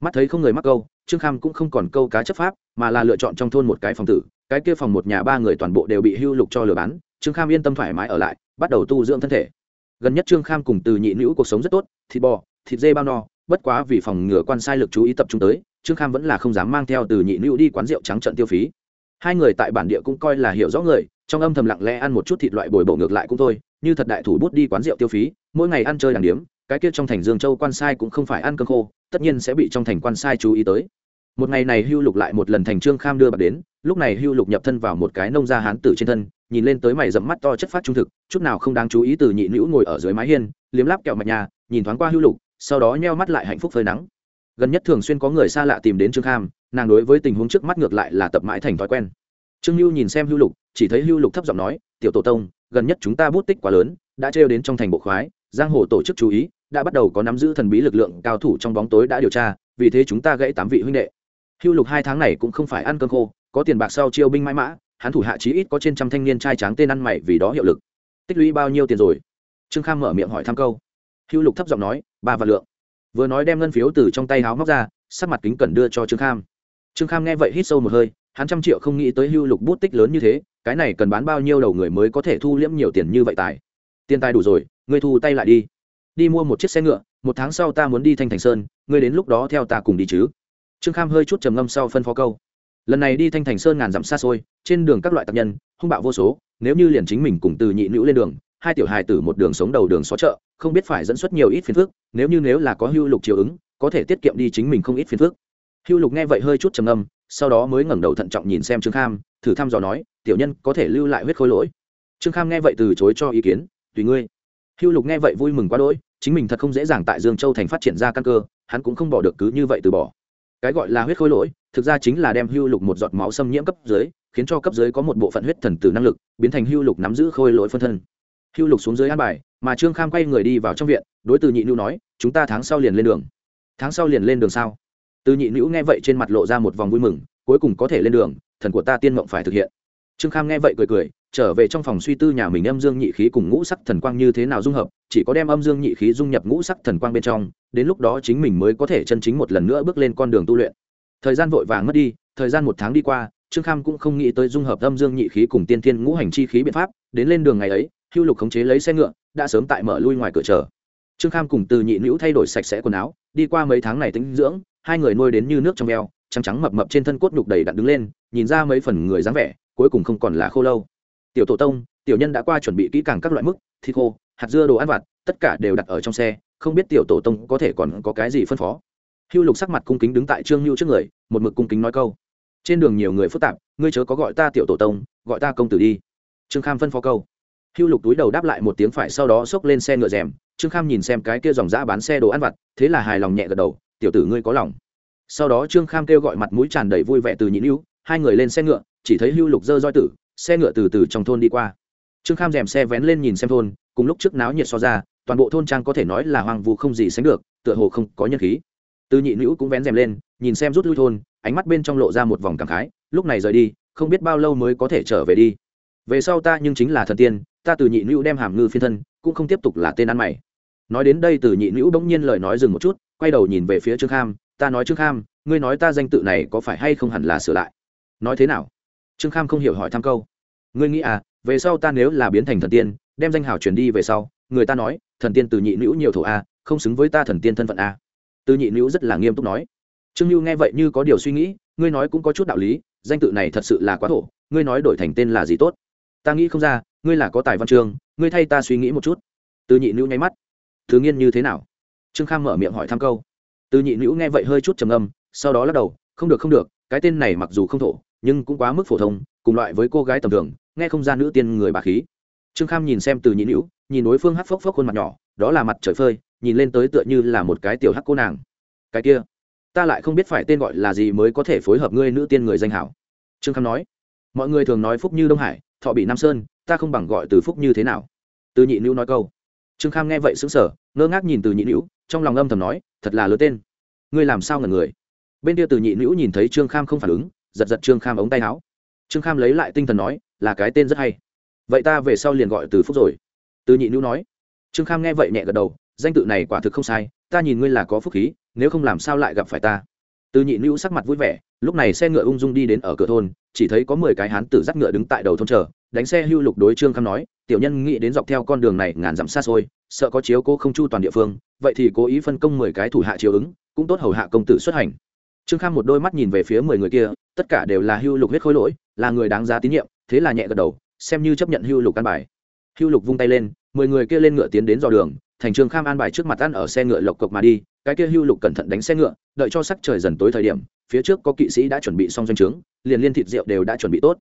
Mắt thấy không người mắc câu, trương kham cũng không còn câu cá chấp pháp, mà là lựa chọn trong thôn một cái phòng tử, cái kia phòng một nhà ba người toàn bộ đều bị hưu lục cho lừa bán, trương kham yên tâm thoải mái ở lại, bắt đầu tu dưỡng thân thể. Gần nhất trương kham cùng từ nhị nữ cuộc sống rất tốt, thịt bò thịt dê bao no, bất quá vì phòng ngừa quan sai lực chú ý tập trung tới, trương kham vẫn là không dám mang theo từ nhị nữ đi quán rượu trắng trận tiêu phí. Hai người tại bản địa cũng coi là hiểu rõ người, trong âm thầm lặng lẽ ăn một chút thịt loại bồi bổ ngược lại cũng thôi, như thật đại thủ bút đi quán rượu tiêu phí, mỗi ngày ăn chơi đàng điếm, cái kia trong thành dương châu quan sai cũng không phải ăn cơm khô, tất nhiên sẽ bị trong thành quan sai chú ý tới. Một ngày này hưu lục lại một lần thành trương kham đưa bạc đến, lúc này hưu lục nhập thân vào một cái nông gia hán tử trên thân, nhìn lên tới mày dẫm mắt to chất phát trung thực, chút nào không đáng chú ý từ nhị nữ ngồi ở dưới mái hiên, liếm láp kẹo mạch nhà, nhìn thoáng qua hưu lục sau đó nheo mắt lại hạnh phúc phơi nắng. Gần nhất thường xuyên có người xa lạ tìm đến trương kham, nàng đối với tình huống trước mắt ngược lại là tập mãi thành thói quen. Trương lưu nhìn xem hưu lục, chỉ thấy hưu lục thấp giọng nói, tiểu tổ tông, gần nhất chúng ta bút tích quá lớn, đã trêu đến trong thành bộ khoái, giang hồ tổ chức chú ý, đã bắt đầu có nắm giữ thần bí lực lượng cao thủ trong bóng tối đã điều tra, vì thế chúng ta gãy tám vị huynh đệ. Hưu lục hai tháng này cũng không phải ăn cơm khô, có tiền bạc sau chiêu binh mãi mã, hắn thủ hạ chí ít có trên trăm thanh niên trai tráng tên ăn mày vì đó hiệu lực. Tích lũy bao nhiêu tiền rồi? Trương kham mở miệng hỏi thăm câu hưu lục thấp giọng nói, ba vạn lượng. Vừa nói đem ngân phiếu từ trong tay háo móc ra, sắc mặt kính cẩn đưa cho trương kham. Trương kham nghe vậy hít sâu một hơi, hắn trăm triệu không nghĩ tới hưu lục bút tích lớn như thế, cái này cần bán bao nhiêu đầu người mới có thể thu liễm nhiều tiền như vậy tài? Tiền tài đủ rồi, ngươi thu tay lại đi. Đi mua một chiếc xe ngựa, một tháng sau ta muốn đi thanh thành sơn, ngươi đến lúc đó theo ta cùng đi chứ. Trương kham hơi chút trầm ngâm sau phân phó câu. Lần này đi thanh thành sơn ngàn dặm xa xôi, trên đường các loại tạp nhân, hung bạo vô số, nếu như liền chính mình cùng từ nhị nữ lên đường hai tiểu hài tử một đường sống đầu đường xó chợ, không biết phải dẫn xuất nhiều ít phiền phức, nếu như nếu là có hưu lục chiều ứng, có thể tiết kiệm đi chính mình không ít phiền phức. Hưu lục nghe vậy hơi chút trầm âm sau đó mới ngẩng đầu thận trọng nhìn xem trương kham, thử thăm dò nói, tiểu nhân, có thể lưu lại huyết khối lỗi? Trương kham nghe vậy từ chối cho ý kiến, tùy ngươi. Hưu lục nghe vậy vui mừng quá đỗi, chính mình thật không dễ dàng tại dương châu thành phát triển ra căn cơ, hắn cũng không bỏ được cứ như vậy từ bỏ. Cái gọi là huyết khối lỗi, thực ra chính là đem hưu lục một giọt máu xâm nhiễm cấp dưới, khiến cho cấp dưới có một bộ phận huyết thần tử năng lực, biến thành hưu lục nắm giữ khôi lỗi phân thân hưu lục xuống dưới an bài, mà trương kham quay người đi vào trong viện, đối từ nhị nữ nói, chúng ta tháng sau liền lên đường. Tháng sau liền lên đường sao? Từ nhị nữ nghe vậy trên mặt lộ ra một vòng vui mừng, cuối cùng có thể lên đường, thần của ta tiên mộng phải thực hiện. Trương kham nghe vậy cười cười, trở về trong phòng suy tư nhà mình âm dương nhị khí cùng ngũ sắc thần quang như thế nào dung hợp, chỉ có đem âm dương nhị khí dung nhập ngũ sắc thần quang bên trong, đến lúc đó chính mình mới có thể chân chính một lần nữa bước lên con đường tu luyện. Thời gian vội vàng mất đi, thời gian một tháng đi qua, trương kham cũng không nghĩ tới dung hợp âm dương nhị khí cùng tiên thiên ngũ hành chi khí biện pháp, đến lên đường ngày ấy hưu lục khống chế lấy xe ngựa, đã sớm tại mở lui ngoài cửa chờ. Trương kham cùng từ nhị nữ thay đổi sạch sẽ quần áo, đi qua mấy tháng này tính dưỡng, hai người nuôi đến như nước trong veo, trắng trắng mập mập trên thân cốt nhục đầy đặn đứng lên, nhìn ra mấy phần người dáng vẻ, cuối cùng không còn là khô lâu. Tiểu tổ tông, tiểu nhân đã qua chuẩn bị kỹ càng các loại mức, thịt khô, hạt dưa đồ ăn vặt, tất cả đều đặt ở trong xe, không biết tiểu tổ tông có thể còn có cái gì phân phó. Hưu lục sắc mặt cung kính đứng tại trương hưu trước người, một mực cung kính nói câu. Trên đường nhiều người phức tạp, ngươi chớ có gọi ta tiểu tổ tông, gọi ta công tử đi. Trương kham phân phó câu hưu lục túi đầu đáp lại một tiếng phải sau đó xốc lên xe ngựa rèm, trương kham nhìn xem cái kia dòng dã bán xe đồ ăn vặt, thế là hài lòng nhẹ gật đầu, tiểu tử ngươi có lòng. Sau đó trương kham kêu gọi mặt mũi tràn đầy vui vẻ từ nhị hữu hai người lên xe ngựa, chỉ thấy hưu lục dơ roi tử, xe ngựa từ từ trong thôn đi qua. Trương kham rèm xe vén lên nhìn xem thôn, cùng lúc trước náo nhiệt so ra, toàn bộ thôn trang có thể nói là hoang vu không gì sánh được, tựa hồ không có nhân khí. Từ nhị nữ cũng vén rèm lên, nhìn xem rút lui thôn, ánh mắt bên trong lộ ra một vòng cảm khái, lúc này rời đi, không biết bao lâu mới có thể trở về đi. Về sau ta nhưng chính là thần tiên ta từ nhị nữ đem hàm ngư phiên thân, cũng không tiếp tục là tên ăn mày. Nói đến đây từ nhị nữ bỗng nhiên lời nói dừng một chút, quay đầu nhìn về phía trương kham, ta nói trương kham, ngươi nói ta danh tự này có phải hay không hẳn là sửa lại? Nói thế nào? Trương kham không hiểu hỏi thăm câu. Ngươi nghĩ à về sau ta nếu là biến thành thần tiên, đem danh hào truyền đi về sau, người ta nói, thần tiên từ nhị nữ nhiều thổ a, không xứng với ta thần tiên thân phận a. Từ nhị nữ rất là nghiêm túc nói. Trương lưu nghe vậy như có điều suy nghĩ, ngươi nói cũng có chút đạo lý, danh tự này thật sự là quá thổ, ngươi nói đổi thành tên là gì tốt? Ta nghĩ không ra ngươi là có tài văn chương, ngươi thay ta suy nghĩ một chút. Từ nhị nữ nháy mắt. Thứ nghiên như thế nào? Trương kham mở miệng hỏi thăm câu. Từ nhị nữ nghe vậy hơi chút trầm âm sau đó lắc đầu, không được không được, cái tên này mặc dù không thổ, nhưng cũng quá mức phổ thông, cùng loại với cô gái tầm thường, nghe không gian nữ tiên người bà khí. Trương kham nhìn xem từ nhị nữ, nhìn đối phương hắc phốc phốc khuôn mặt nhỏ, đó là mặt trời phơi, nhìn lên tới tựa như là một cái tiểu hắc cô nàng. Cái kia, ta lại không biết phải tên gọi là gì mới có thể phối hợp ngươi nữ tiên người danh hảo. Trương kham nói, mọi người thường nói phúc như đông hải, thọ bị nam sơn ta không bằng gọi từ phúc như thế nào? Từ nhị nữ nói câu. Trương kham nghe vậy xứng sở ngơ ngác nhìn từ nhị nữ, trong lòng âm thầm nói, thật là lớn tên. Ngươi làm sao ngần người? Bên kia từ nhị nữ nhìn thấy trương kham không phản ứng, giật giật trương kham ống tay áo. Trương kham lấy lại tinh thần nói, là cái tên rất hay. Vậy ta về sau liền gọi từ phúc rồi. Từ nhị nữ nói. Trương kham nghe vậy nhẹ gật đầu, danh tự này quả thực không sai, ta nhìn ngươi là có phúc khí, nếu không làm sao lại gặp phải ta? Từ nhị nữ sắc mặt vui vẻ, lúc này xe ngựa ung dung đi đến ở cửa thôn, chỉ thấy có mười cái hán tử dắt ngựa đứng tại đầu thôn chờ, đánh xe hưu lục đối trương kham nói, tiểu nhân nghĩ đến dọc theo con đường này ngàn dặm xa xôi, sợ có chiếu cố không chu toàn địa phương, vậy thì cố ý phân công mười cái thủ hạ chiếu ứng, cũng tốt hầu hạ công tử xuất hành. Trương kham một đôi mắt nhìn về phía mười người kia, tất cả đều là hưu lục huyết khối lỗi, là người đáng giá tín nhiệm, thế là nhẹ gật đầu, xem như chấp nhận hưu lục căn bài. Hưu lục vung tay lên, mười người kia lên ngựa tiến đến dò đường thành Trường kham an bài trước mặt ăn ở xe ngựa lộc cộc mà đi, cái kia hưu lục cẩn thận đánh xe ngựa, đợi cho sắc trời dần tối thời điểm, phía trước có kỵ sĩ đã chuẩn bị xong doanh trướng, liền liên thịt rượu đều đã chuẩn bị tốt.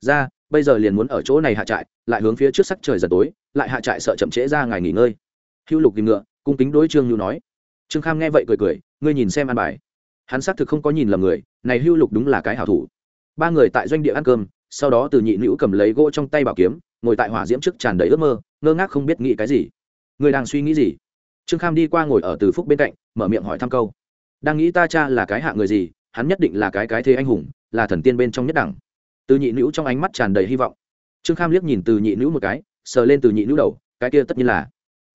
Ra, bây giờ liền muốn ở chỗ này hạ trại, lại hướng phía trước sắc trời dần tối, lại hạ trại sợ chậm trễ ra ngày nghỉ ngơi. Hưu lục tìm ngựa, cung kính đối trương nhu nói. Trương kham nghe vậy cười cười, ngươi nhìn xem ăn bài. Hắn xác thực không có nhìn lầm người, này hưu lục đúng là cái hảo thủ. Ba người tại doanh địa ăn cơm, sau đó từ nhị nữ cầm lấy gỗ trong tay bảo kiếm, ngồi tại hỏa diễm trước tràn đầy ước mơ, ngơ ngác không biết nghĩ cái gì người đang suy nghĩ gì? Trương kham đi qua ngồi ở từ phúc bên cạnh, mở miệng hỏi thăm câu. Đang nghĩ ta cha là cái hạ người gì, hắn nhất định là cái cái thế anh hùng, là thần tiên bên trong nhất đẳng. Từ nhị nữ trong ánh mắt tràn đầy hy vọng. Trương kham liếc nhìn từ nhị nữ một cái, sờ lên từ nhị nữ đầu, cái kia tất nhiên là.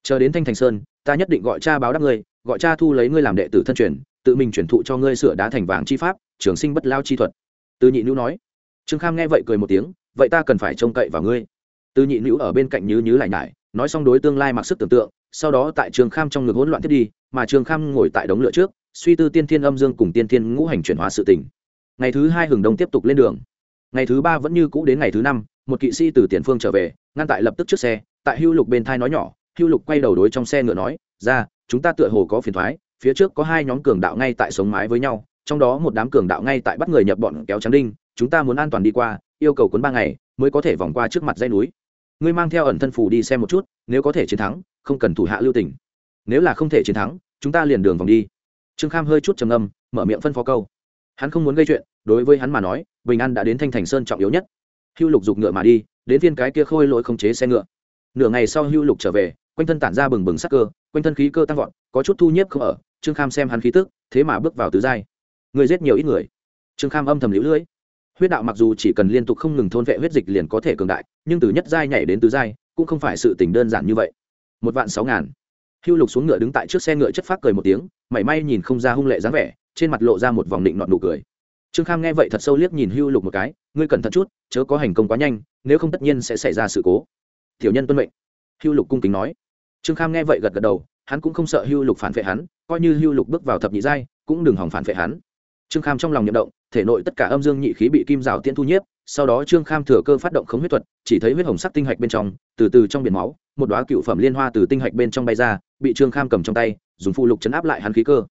Chờ đến thanh thành sơn, ta nhất định gọi cha báo đáp ngươi, gọi cha thu lấy ngươi làm đệ tử thân truyền, tự mình chuyển thụ cho ngươi sửa đá thành vàng chi pháp, trường sinh bất lao chi thuật. Từ nhị nữ nói. Trương kham nghe vậy cười một tiếng, vậy ta cần phải trông cậy vào ngươi. Từ nhị nữ ở bên cạnh nhứ nhứ lại nhải nói xong đối tương lai mặc sức tưởng tượng, sau đó tại trường kham trong ngực hỗn loạn thiết đi, mà trường kham ngồi tại đống lửa trước, suy tư tiên thiên âm dương cùng tiên thiên ngũ hành chuyển hóa sự tình. ngày thứ hai hừng đông tiếp tục lên đường ngày thứ ba vẫn như cũ đến ngày thứ năm, một kỵ sĩ từ tiền phương trở về, ngăn tại lập tức trước xe, tại hưu lục bên thai nói nhỏ, hưu lục quay đầu đối trong xe ngựa nói, ra, chúng ta tựa hồ có phiền thoái, phía trước có hai nhóm cường đạo ngay tại sống mái với nhau, trong đó một đám cường đạo ngay tại bắt người nhập bọn kéo trắng đinh, chúng ta muốn an toàn đi qua, yêu cầu cuốn ba ngày, mới có thể vòng qua trước mặt dây núi ngươi mang theo ẩn thân phủ đi xem một chút, nếu có thể chiến thắng, không cần thủ hạ lưu tình. Nếu là không thể chiến thắng, chúng ta liền đường vòng đi. Trương kham hơi chút trầm âm mở miệng phân phó câu. Hắn không muốn gây chuyện, đối với hắn mà nói, bình an đã đến thanh thành sơn trọng yếu nhất. Hưu lục giục ngựa mà đi, đến viên cái kia khôi lỗi không chế xe ngựa. Nửa ngày sau hưu lục trở về, quanh thân tản ra bừng bừng sắc cơ, quanh thân khí cơ tăng vọt, có chút thu nhiếp không ở, trương kham xem hắn khí tức, thế mà bước vào tứ giai. Người giết nhiều ít người? Trương kham âm thầm lũ lưỡi huyết đạo mặc dù chỉ cần liên tục không ngừng thôn vệ huyết dịch liền có thể cường đại, nhưng từ nhất giai nhảy đến tứ giai, cũng không phải sự tình đơn giản như vậy. Một vạn sáu ngàn. Hưu lục xuống ngựa đứng tại trước xe ngựa chất phát cười một tiếng, mảy may nhìn không ra hung lệ dáng vẻ, trên mặt lộ ra một vòng định nọn nụ cười. Trương kham nghe vậy thật sâu liếc nhìn hưu lục một cái, ngươi cẩn thận chút, chớ có hành công quá nhanh, nếu không tất nhiên sẽ xảy ra sự cố. Tiểu nhân tuân mệnh. Hưu lục cung kính nói. Trương kham nghe vậy gật gật đầu, hắn cũng không sợ hưu lục phản vệ hắn, coi như hưu lục bước vào thập nhị giai, cũng đừng hỏng phản vệ hắn. Trương kham trong lòng nhậm động thể nội tất cả âm dương nhị khí bị kim rào tiễn thu nhiếp, sau đó trương kham thừa cơ phát động khống huyết thuật, chỉ thấy huyết hồng sắc tinh hạch bên trong, từ từ trong biển máu, một đoá cựu phẩm liên hoa từ tinh hạch bên trong bay ra, bị trương kham cầm trong tay, dùng phụ lục chấn áp lại hắn khí cơ.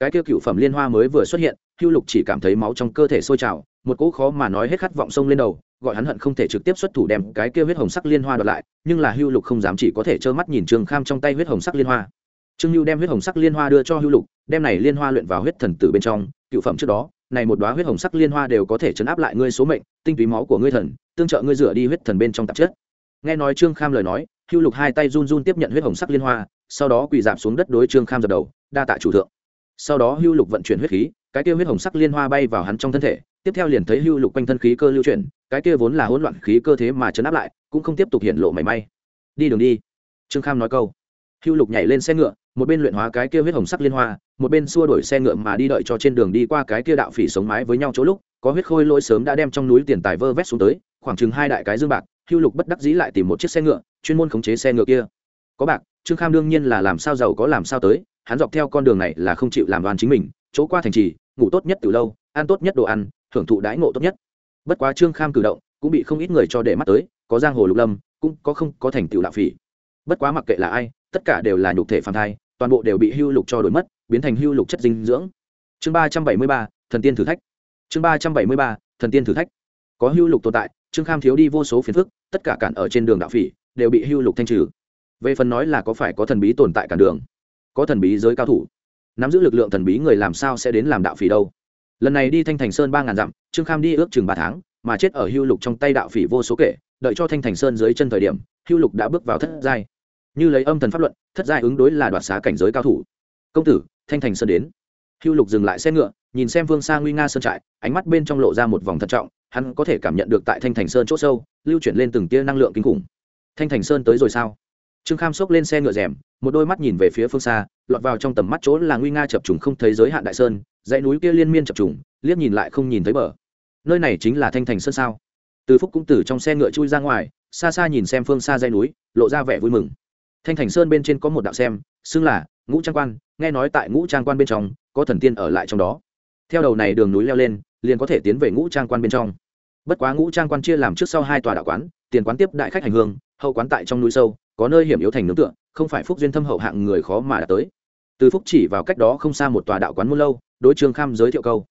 Cái kia cựu phẩm liên hoa mới vừa xuất hiện, hưu lục chỉ cảm thấy máu trong cơ thể sôi trào, một cỗ khó mà nói hết khát vọng sông lên đầu, gọi hắn hận không thể trực tiếp xuất thủ đem cái kia huyết hồng sắc liên hoa đoạt lại, nhưng là hưu lục không dám chỉ có thể trơ mắt nhìn trương kham trong tay huyết hồng sắc liên hoa. Trương lưu đem huyết hồng sắc liên hoa đưa cho hưu lục, đem này liên hoa luyện vào huyết thần tử bên trong, cựu phẩm trước đó này một đóa huyết hồng sắc liên hoa đều có thể chấn áp lại ngươi số mệnh, tinh túy máu của ngươi thần, tương trợ ngươi rửa đi huyết thần bên trong tạp chất. Nghe nói trương kham lời nói, hưu lục hai tay run run tiếp nhận huyết hồng sắc liên hoa, sau đó quỳ dạp xuống đất đối trương kham dập đầu, đa tạ chủ thượng. Sau đó hưu lục vận chuyển huyết khí, cái kia huyết hồng sắc liên hoa bay vào hắn trong thân thể, tiếp theo liền thấy hưu lục quanh thân khí cơ lưu chuyển, cái kia vốn là hỗn loạn khí cơ thế mà chấn áp lại, cũng không tiếp tục hiện lộ mảy may. Đi đường đi. Trương kham nói câu hưu lục nhảy lên xe ngựa, một bên luyện hóa cái kia huyết hồng sắc liên hoa, một bên xua đổi xe ngựa mà đi đợi cho trên đường đi qua cái kia đạo phỉ sống mái với nhau chỗ lúc, có huyết khôi lỗi sớm đã đem trong núi tiền tài vơ vét xuống tới, khoảng chừng hai đại cái dương bạc, hưu lục bất đắc dĩ lại tìm một chiếc xe ngựa, chuyên môn khống chế xe ngựa kia. Có bạc, trương kham đương nhiên là làm sao giàu có làm sao tới, hắn dọc theo con đường này là không chịu làm đoan chính mình, chỗ qua thành trì, ngủ tốt nhất từ lâu, ăn tốt nhất đồ ăn, thưởng thụ đãi ngộ tốt nhất. Bất quá trương kham cử động cũng bị không ít người cho để mắt tới, có giang hồ lục lâm, cũng có không có thành tựu đạo phỉ. Bất quá mặc kệ là ai tất cả đều là nhục thể phàm thai, toàn bộ đều bị hưu lục cho đổi mất, biến thành hưu lục chất dinh dưỡng. Chương ba trăm bảy mươi ba, thần tiên thử thách. Chương ba trăm bảy mươi ba, thần tiên thử thách. Có hưu lục tồn tại, trương kham thiếu đi vô số phiền phức, tất cả cản ở trên đường đạo phỉ, đều bị hưu lục thanh trừ. Về phần nói là có phải có thần bí tồn tại cản đường, có thần bí giới cao thủ, nắm giữ lực lượng thần bí người làm sao sẽ đến làm đạo phỉ đâu? Lần này đi thanh thành sơn ba ngàn dặm, trương kham đi ước chừng ba tháng, mà chết ở hưu lục trong tay đạo phỉ vô số kể, đợi cho thanh thành sơn dưới chân thời điểm, hưu lục đã bước vào thất giai như lấy âm thần pháp luận, thất giai ứng đối là đoạt xá cảnh giới cao thủ. Công tử, thanh thành sơn đến. Hưu lục dừng lại xe ngựa, nhìn xem phương xa nguy nga sơn trại, ánh mắt bên trong lộ ra một vòng thận trọng, hắn có thể cảm nhận được tại thanh thành sơn c h ỗ sâu, lưu chuyển lên từng tia năng lượng kinh khủng. Thanh thành sơn tới rồi sao? Trương kham xốc lên xe ngựa rèm, một đôi mắt nhìn về phía phương xa, lọt vào trong tầm mắt chỗ là nguy nga chập trùng không thấy giới hạn đại sơn, dãy núi kia liên miên chập trùng, liếc nhìn lại không nhìn thấy bờ. Nơi này chính là thanh thành sơn sao? Từ phúc cũng từ trong xe ngựa chui ra ngoài, xa xa nhìn xem phương xa dãy núi, lộ ra vẻ vui mừng thanh thành sơn bên trên có một đạo xem, xưng là ngũ trang quan, nghe nói tại ngũ trang quan bên trong, có thần tiên ở lại trong đó. Theo đầu này đường núi leo lên, liền có thể tiến về ngũ trang quan bên trong. Bất quá ngũ trang quan chia làm trước sau hai tòa đạo quán, tiền quán tiếp đại khách hành hương, hậu quán tại trong núi sâu, có nơi hiểm yếu thành nướng tượng không phải phúc duyên thâm hậu hạng người khó mà đã tới. Từ phúc chỉ vào cách đó không xa một tòa đạo quán môn lâu, đối trương kham giới thiệu câu.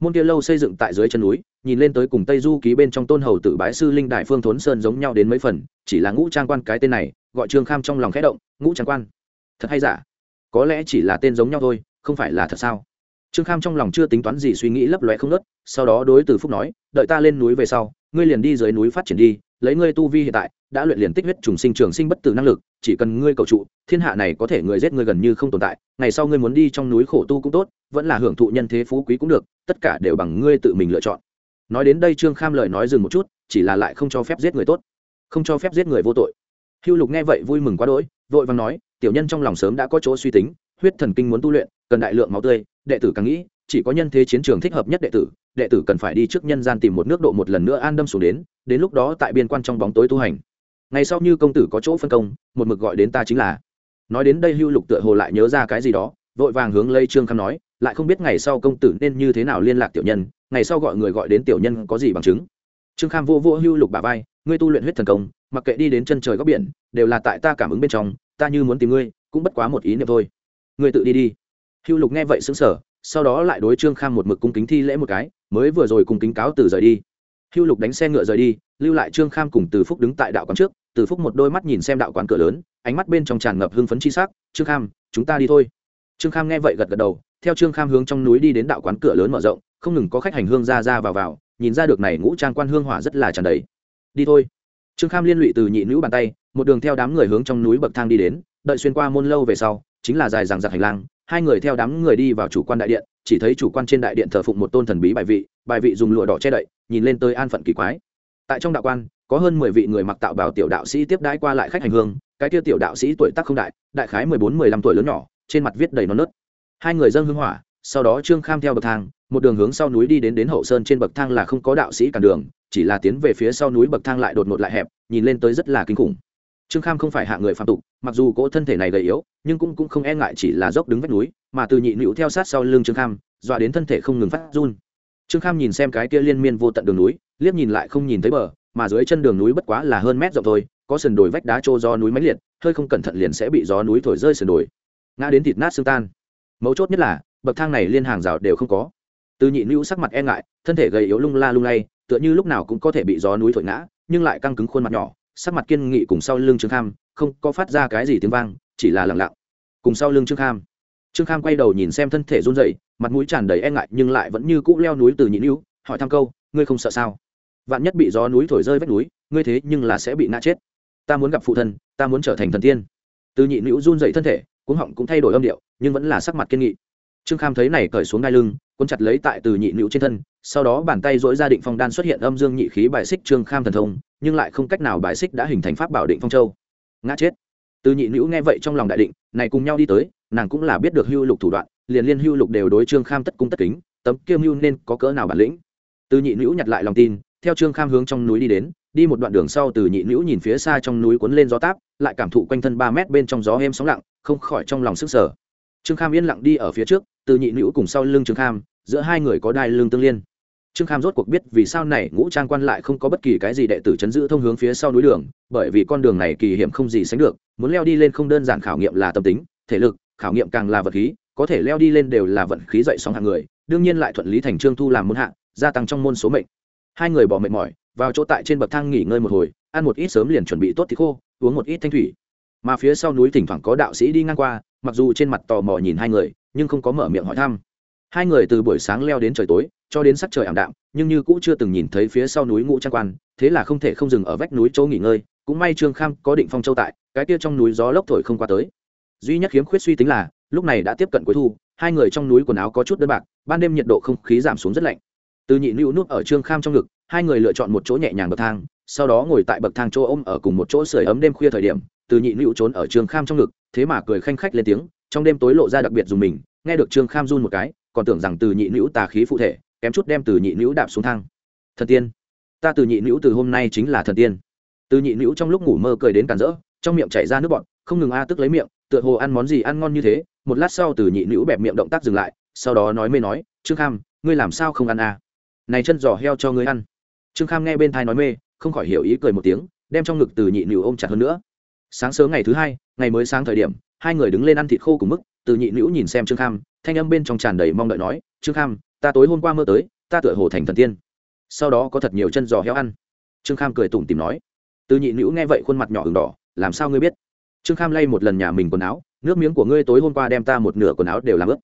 Môn kia lâu xây dựng tại dưới chân núi, nhìn lên tới cùng tây du ký bên trong tôn hầu tử bái sư linh đại phương thốn sơn giống nhau đến mấy phần, chỉ là ngũ trang quan cái tên này gọi trương kham trong lòng khẽ động, ngũ trang quan. Thật hay giả? Có lẽ chỉ là tên giống nhau thôi, không phải là thật sao? Trương kham trong lòng chưa tính toán gì suy nghĩ lấp lóe không nớt sau đó đối từ phúc nói, đợi ta lên núi về sau, ngươi liền đi dưới núi phát triển đi, lấy ngươi tu vi hiện tại, đã luyện liền tích huyết trùng sinh trường sinh bất tử năng lực, chỉ cần ngươi cầu trụ, thiên hạ này có thể người giết ngươi gần như không tồn tại, ngày sau ngươi muốn đi trong núi khổ tu cũng tốt, vẫn là hưởng thụ nhân thế phú quý cũng được, tất cả đều bằng ngươi tự mình lựa chọn. Nói đến đây trương kham lời nói dừng một chút, chỉ là lại không cho phép giết người tốt. Không cho phép giết người vô tội hưu lục nghe vậy vui mừng quá đỗi, vội vàng nói, tiểu nhân trong lòng sớm đã có chỗ suy tính, huyết thần kinh muốn tu luyện, cần đại lượng máu tươi, đệ tử càng nghĩ, chỉ có nhân thế chiến trường thích hợp nhất đệ tử đệ tử cần phải đi trước nhân gian tìm một nước độ một lần nữa an đâm xuống đến đến lúc đó tại biên quan trong bóng tối tu hành. Ngày sau như công tử có chỗ phân công, một mực gọi đến ta chính là. Nói đến đây hưu lục tựa hồ lại nhớ ra cái gì đó, vội vàng hướng lây trương kham nói, lại không biết ngày sau công tử nên như thế nào liên lạc tiểu nhân, ngày sau gọi người gọi đến tiểu nhân có gì bằng chứng? Trương kham vô vô hưu lục bà vai, ngươi tu luyện huyết thần công mặc kệ đi đến chân trời góc biển, đều là tại ta cảm ứng bên trong, ta như muốn tìm ngươi, cũng bất quá một ý niệm thôi. Ngươi tự đi đi. Hưu lục nghe vậy xứng sở sau đó lại đối trương kham một mực cung kính thi lễ một cái, mới vừa rồi cung kính cáo từ rời đi. Hưu lục đánh xe ngựa rời đi, lưu lại trương kham cùng từ phúc đứng tại đạo quán trước, từ phúc một đôi mắt nhìn xem đạo quán cửa lớn, ánh mắt bên trong tràn ngập hưng phấn chi sắc, trương kham, chúng ta đi thôi. Trương kham nghe vậy gật gật đầu, theo trương kham hướng trong núi đi đến đạo quán cửa lớn mở rộng, không ngừng có khách hành hương ra ra vào vào, nhìn ra được này ngũ trang quan hương hỏa rất là tràn đầy. Đi thôi trương kham liên lụy từ nhị nữ bàn tay, một đường theo đám người hướng trong núi bậc thang đi đến, đợi xuyên qua môn lâu về sau, chính là dài dằng giặc hành lang, hai người theo đám người đi vào chủ quan đại điện, chỉ thấy chủ quan trên đại điện thờ phụng một tôn thần bí bài vị bài vị dùng lụa đỏ che đậy, nhìn lên tới an phận kỳ quái. Tại trong đạo quan, có hơn mười vị người mặc tạo bào tiểu đạo sĩ tiếp đãi qua lại khách hành hương, cái kia tiểu đạo sĩ tuổi tác không đại đại khái mười bốn, mười lăm tuổi lớn nhỏ, trên mặt viết đầy non nớt. Hai người dâng hương hỏa, sau đó trương kham theo bậc thang một đường hướng sau núi đi đến đến hậu sơn trên bậc thang là không có đạo sĩ cản đường chỉ là tiến về phía sau núi bậc thang lại đột ngột lại hẹp nhìn lên tới rất là kinh khủng. Trương kham không phải hạ người phạm tục mặc dù cỗ thân thể này gầy yếu nhưng cũng, cũng không e ngại chỉ là dốc đứng vách núi mà từ nhị nữu theo sát sau lưng trương kham dọa đến thân thể không ngừng phát run. Trương kham nhìn xem cái kia liên miên vô tận đường núi liếc nhìn lại không nhìn thấy bờ mà dưới chân đường núi bất quá là hơn mét rộng thôi có sườn đồi vách đá trô do núi máy liệt hơi không cẩn thận liền sẽ bị gió núi thổi rơi sườn đồi. Ngã đến thịt nát xương tan. Mấu chốt nhất là bậc thang này liên hàng rào đều không có từ nhị nữu sắc mặt e ngại, thân thể gầy yếu lung la lung lay, tựa như lúc nào cũng có thể bị gió núi thổi ngã, nhưng lại căng cứng khuôn mặt nhỏ, sắc mặt kiên nghị cùng sau lưng trương kham, không có phát ra cái gì tiếng vang, chỉ là lặng lặng. Cùng sau lưng trương kham. Trương kham quay đầu nhìn xem thân thể run rẩy, mặt mũi tràn đầy e ngại, nhưng lại vẫn như cũ leo núi từ nhị nữu hỏi thăm câu, ngươi không sợ sao? Vạn nhất bị gió núi thổi rơi vách núi, ngươi thế nhưng là sẽ bị ngã chết. Ta muốn gặp phụ thân, ta muốn trở thành thần tiên. Từ nhị nữu run dậy thân thể, cuống họng cũng thay đổi âm điệu, nhưng vẫn là sắc mặt kiên nghị. Trương kham thấy này cởi xuống đai lưng cuốn chặt lấy tại từ nhị nữu trên thân, sau đó bàn tay dỗi ra định phong đan xuất hiện âm dương nhị khí bài xích trương kham thần thông, nhưng lại không cách nào bài xích đã hình thành pháp bảo định phong châu. Ngã chết. Từ nhị nữu nghe vậy trong lòng đại định, này cùng nhau đi tới, nàng cũng là biết được hưu lục thủ đoạn, liền liên hưu lục đều đối trương kham tất cung tất kính, tấm kiêm hưu nên có cỡ nào bản lĩnh. Từ nhị nữu nhặt lại lòng tin, theo trương kham hướng trong núi đi đến, đi một đoạn đường sau từ nhị nữu nhìn phía xa trong núi cuốn lên gió táp, lại cảm thụ quanh thân ba mét bên trong gió êm sóng lặng, không khỏi trong lòng sức sở trương kham yên lặng đi ở phía trước từ nhị nữ cùng sau lưng trương kham, giữa hai người có đai lương tương liên. Trương kham rốt cuộc biết vì sao này ngũ trang quan lại không có bất kỳ cái gì đệ tử chấn giữ thông hướng phía sau núi đường, bởi vì con đường này kỳ hiểm không gì sánh được, muốn leo đi lên không đơn giản khảo nghiệm là tâm tính, thể lực, khảo nghiệm càng là vật khí, có thể leo đi lên đều là vận khí dậy sóng hạng người, đương nhiên lại thuận lý thành trương thu làm môn hạng gia tăng trong môn số mệnh. Hai người bỏ mệt mỏi, vào chỗ tại trên bậc thang nghỉ ngơi một hồi, ăn một ít sớm liền chuẩn bị tốt thì khô, uống một ít thanh thủy. Mà phía sau núi thỉnh thoảng có đạo sĩ đi ngang qua, mặc dù trên mặt tò mò nhìn hai người nhưng không có mở miệng hỏi thăm. Hai người từ buổi sáng leo đến trời tối, cho đến sắc trời ảm đạm, nhưng như cũ chưa từng nhìn thấy phía sau núi ngũ trang quan, thế là không thể không dừng ở vách núi chỗ nghỉ ngơi. Cũng may trương kham có định phong châu tại, cái kia trong núi gió lốc thổi không qua tới. Duy nhất khiếm khuyết suy tính là, lúc này đã tiếp cận cuối thu, hai người trong núi quần áo có chút đơn bạc, ban đêm nhiệt độ không khí giảm xuống rất lạnh. Từ nhị lưu nút ở trương kham trong ngực, hai người lựa chọn một chỗ nhẹ nhàng bậc thang, sau đó ngồi tại bậc thang chỗ ôm ở cùng một chỗ sưởi ấm đêm khuya thời điểm, từ nhị lưu trốn ở trương kham trong ngực, thế mà cười khanh khách lên tiếng, trong đêm tối lộ ra đặc biệt dùng mình nghe được trương kham run một cái, còn tưởng rằng từ nhị nữ tà khí phụ thể, kém chút đem từ nhị nữ đạp xuống thang. Thần tiên, ta từ nhị nữ từ hôm nay chính là thần tiên. Từ nhị nữ trong lúc ngủ mơ cười đến cản rỡ, trong miệng chảy ra nước bọt, không ngừng a tức lấy miệng, tựa hồ ăn món gì ăn ngon như thế, một lát sau từ nhị nữ bẹp miệng động tác dừng lại, sau đó nói mê nói, trương kham, ngươi làm sao không ăn a này chân giò heo cho ngươi ăn. Trương kham nghe bên thai nói mê, không khỏi hiểu ý cười một tiếng, đem trong ngực từ nhị nữu ôm chặt hơn nữa. Sáng sớm ngày thứ hai, ngày mới sáng thời điểm, hai người đứng lên ăn thịt khô cùng mức từ nhị nữ nhìn xem trương kham, thanh âm bên trong tràn đầy mong đợi nói, trương kham, ta tối hôm qua mơ tới, ta tựa hồ thành thần tiên. Sau đó có thật nhiều chân giò heo ăn. Trương kham cười tủm tìm nói. Từ nhị nữ nghe vậy khuôn mặt nhỏ h đỏ, làm sao ngươi biết? Trương kham lay một lần nhà mình quần áo, nước miếng của ngươi tối hôm qua đem ta một nửa quần áo đều làm ướt.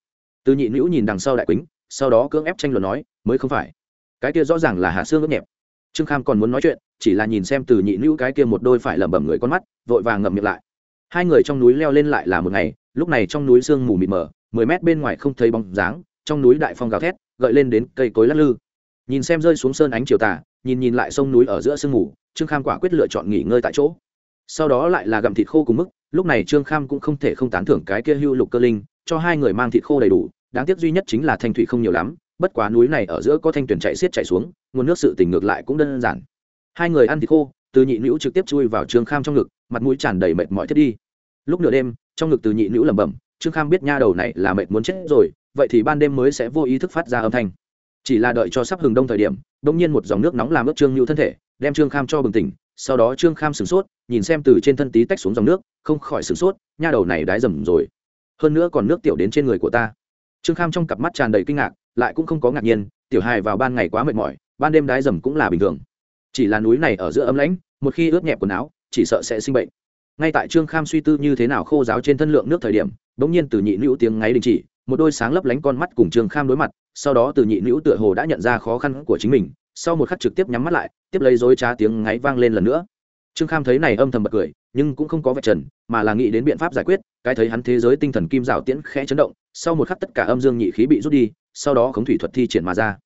Từ nhị nữ nhìn đằng sau đại quýnh sau đó cưỡng ép tranh luận nói, mới không phải. Cái kia rõ ràng là hạ xương ướt nhẹp. Trương kham còn muốn nói chuyện, chỉ là nhìn xem từ nhị nữ cái kia một đôi phải lẩm bẩm người con mắt, vội vàng ngậm miệng lại. Hai người trong núi leo lên lại là một ngày lúc này trong núi sương mù mịt mờ, mười mét bên ngoài không thấy bóng dáng, trong núi đại phong gào thét, gợi lên đến cây cối lắc lư. Nhìn xem rơi xuống sơn ánh chiều tà, nhìn nhìn lại sông núi ở giữa sương mù, trương kham quả quyết lựa chọn nghỉ ngơi tại chỗ. Sau đó lại là gặm thịt khô cùng mức, lúc này trương kham cũng không thể không tán thưởng cái kia hưu lục cơ linh, cho hai người mang thịt khô đầy đủ, đáng tiếc duy nhất chính là thanh thủy không nhiều lắm, bất quá núi này ở giữa có thanh tuyển chạy xiết chạy xuống, nguồn nước sự tình ngược lại cũng đơn giản. Hai người ăn thịt khô, từ nhị nữ trực tiếp chui vào trương kham trong ngực, mặt mũi tràn đầy mệt mỏi thiết đi lúc nửa đêm, trong ngực từ nhị nữ lẩm bẩm, trương kham biết nha đầu này là mệt muốn chết rồi, vậy thì ban đêm mới sẽ vô ý thức phát ra âm thanh. Chỉ là đợi cho sắp hừng đông thời điểm đông nhiên một dòng nước nóng làm ướt trương nhu thân thể, đem trương kham cho bừng tỉnh. Sau đó trương kham sửng sốt, nhìn xem từ trên thân tí tách xuống dòng nước, không khỏi sửng sốt, nha đầu này đái dầm rồi. Hơn nữa còn nước tiểu đến trên người của ta. Trương kham trong cặp mắt tràn đầy kinh ngạc, lại cũng không có ngạc nhiên, tiểu hài vào ban ngày quá mệt mỏi, ban đêm đái dầm cũng là bình thường. Chỉ là núi này ở giữa ấm lãnh, một khi ướt nhẹp quần áo, chỉ sợ sẽ sinh bệnh ngay tại trương kham suy tư như thế nào khô giáo trên thân lượng nước thời điểm, bỗng nhiên từ nhị nữ tiếng ngáy đình chỉ, một đôi sáng lấp lánh con mắt cùng trương kham đối mặt, sau đó từ nhị nữ tựa hồ đã nhận ra khó khăn của chính mình, sau một khắc trực tiếp nhắm mắt lại, tiếp lấy dối trá tiếng ngáy vang lên lần nữa. Trương kham thấy này âm thầm bật cười, nhưng cũng không có vạch trần, mà là nghĩ đến biện pháp giải quyết, cái thấy hắn thế giới tinh thần kim rào tiễn khẽ chấn động, sau một khắc tất cả âm dương nhị khí bị rút đi, sau đó khống thủy thuật thi triển mà ra.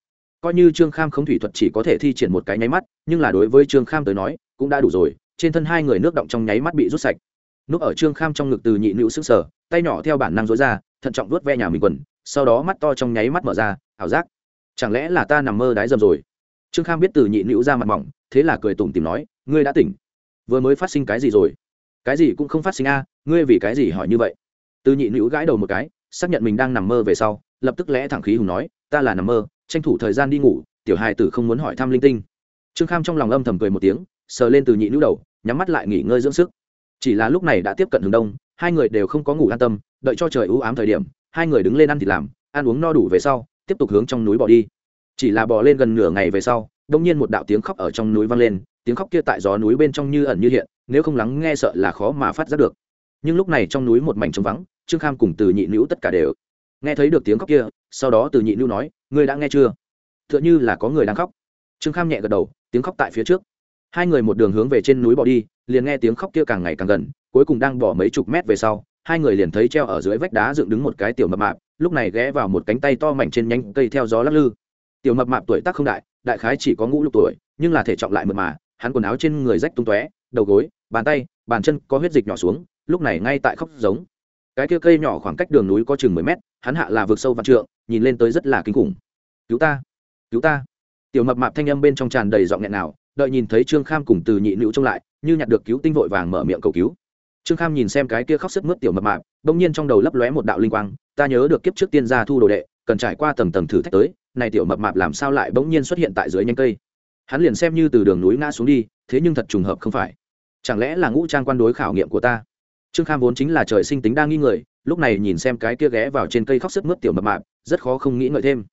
Coi như trương kham khống thủy thuật chỉ có thể thi triển một cái nháy mắt, nhưng là đối với trương kham tới nói, cũng đã đủ rồi trên thân hai người nước động trong nháy mắt bị rút sạch. Núp ở trương kham trong ngực từ nhị nữ sức sở tay nhỏ theo bản năng dối ra, thận trọng vuốt ve nhà mình quần, sau đó mắt to trong nháy mắt mở ra, ảo giác, chẳng lẽ là ta nằm mơ đái dầm rồi? Trương kham biết từ nhị nữ ra mặt mỏng, thế là cười tủm tìm nói, ngươi đã tỉnh. Vừa mới phát sinh cái gì rồi? Cái gì cũng không phát sinh a, ngươi vì cái gì hỏi như vậy? Từ nhị nữ gãi đầu một cái, xác nhận mình đang nằm mơ về sau, lập tức lẽ thẳng khí hùng nói, ta là nằm mơ, tranh thủ thời gian đi ngủ, tiểu hài tử không muốn hỏi thăm linh tinh. Trương kham trong lòng âm thầm cười một tiếng, sờ lên từ nhị nữ đầu nhắm mắt lại nghỉ ngơi dưỡng sức. Chỉ là lúc này đã tiếp cận hướng đông, hai người đều không có ngủ an tâm, đợi cho trời ưu ám thời điểm, hai người đứng lên ăn thịt làm, ăn uống no đủ về sau, tiếp tục hướng trong núi bỏ đi. Chỉ là bỏ lên gần nửa ngày về sau, đông nhiên một đạo tiếng khóc ở trong núi vang lên, tiếng khóc kia tại gió núi bên trong như ẩn như hiện, nếu không lắng nghe sợ là khó mà phát giác được. Nhưng lúc này trong núi một mảnh trống vắng, trương kham cùng từ nhị nữ tất cả đều nghe thấy được tiếng khóc kia, sau đó từ nhị nữ nói, ngươi đã nghe chưa? T h ư ợ n h ư là có người đang khóc. Trương kham nhẹ gật đầu, tiếng khóc tại phía trước hai người một đường hướng về trên núi bỏ đi, liền nghe tiếng khóc kia càng ngày càng gần, cuối cùng đang bỏ mấy chục mét về sau, hai người liền thấy treo ở dưới vách đá dựng đứng một cái tiểu mập mạp, lúc này ghé vào một cánh tay to mảnh trên nhánh cây theo gió lắc lư. Tiểu mập mạp tuổi tác không đại đại khái chỉ có ngũ lục tuổi, nhưng là thể trọng lại mượt mà, hắn quần áo trên người rách tung tóe, đầu gối, bàn tay, bàn chân có huyết dịch nhỏ xuống, lúc này ngay tại khóc giống. Cái kia cây nhỏ khoảng cách đường núi có chừng mười mét, hắn hạ là vực sâu vạn trượng, nhìn lên tới rất là kinh khủng. Cứu ta cứu ta. Tiểu mập mạp thanh âm bên trong tràn đầy giọng nghẹn nào đợi nhìn thấy trương kham cùng từ nhị nữ trông lại, như nhặt được cứu tinh vội vàng mở miệng cầu cứu. Trương kham nhìn xem cái kia khóc sức mướt tiểu mập mạp, bỗng nhiên trong đầu lấp lóe một đạo linh quang, ta nhớ được kiếp trước tiên gia thu đồ đệ, cần trải qua tầng tầng thử thách tới, này tiểu mập mạp làm sao lại bỗng nhiên xuất hiện tại dưới nhánh cây? Hắn liền xem như từ đường núi ngã xuống đi, thế nhưng thật trùng hợp không phải. Chẳng lẽ là ngũ trang quan đối khảo nghiệm của ta? Trương kham vốn chính là trời sinh tính đa nghi người, lúc này nhìn xem cái kia ghé vào trên cây khóc sức mướt tiểu mập mạp, rất khó không nghĩ ngợi thêm.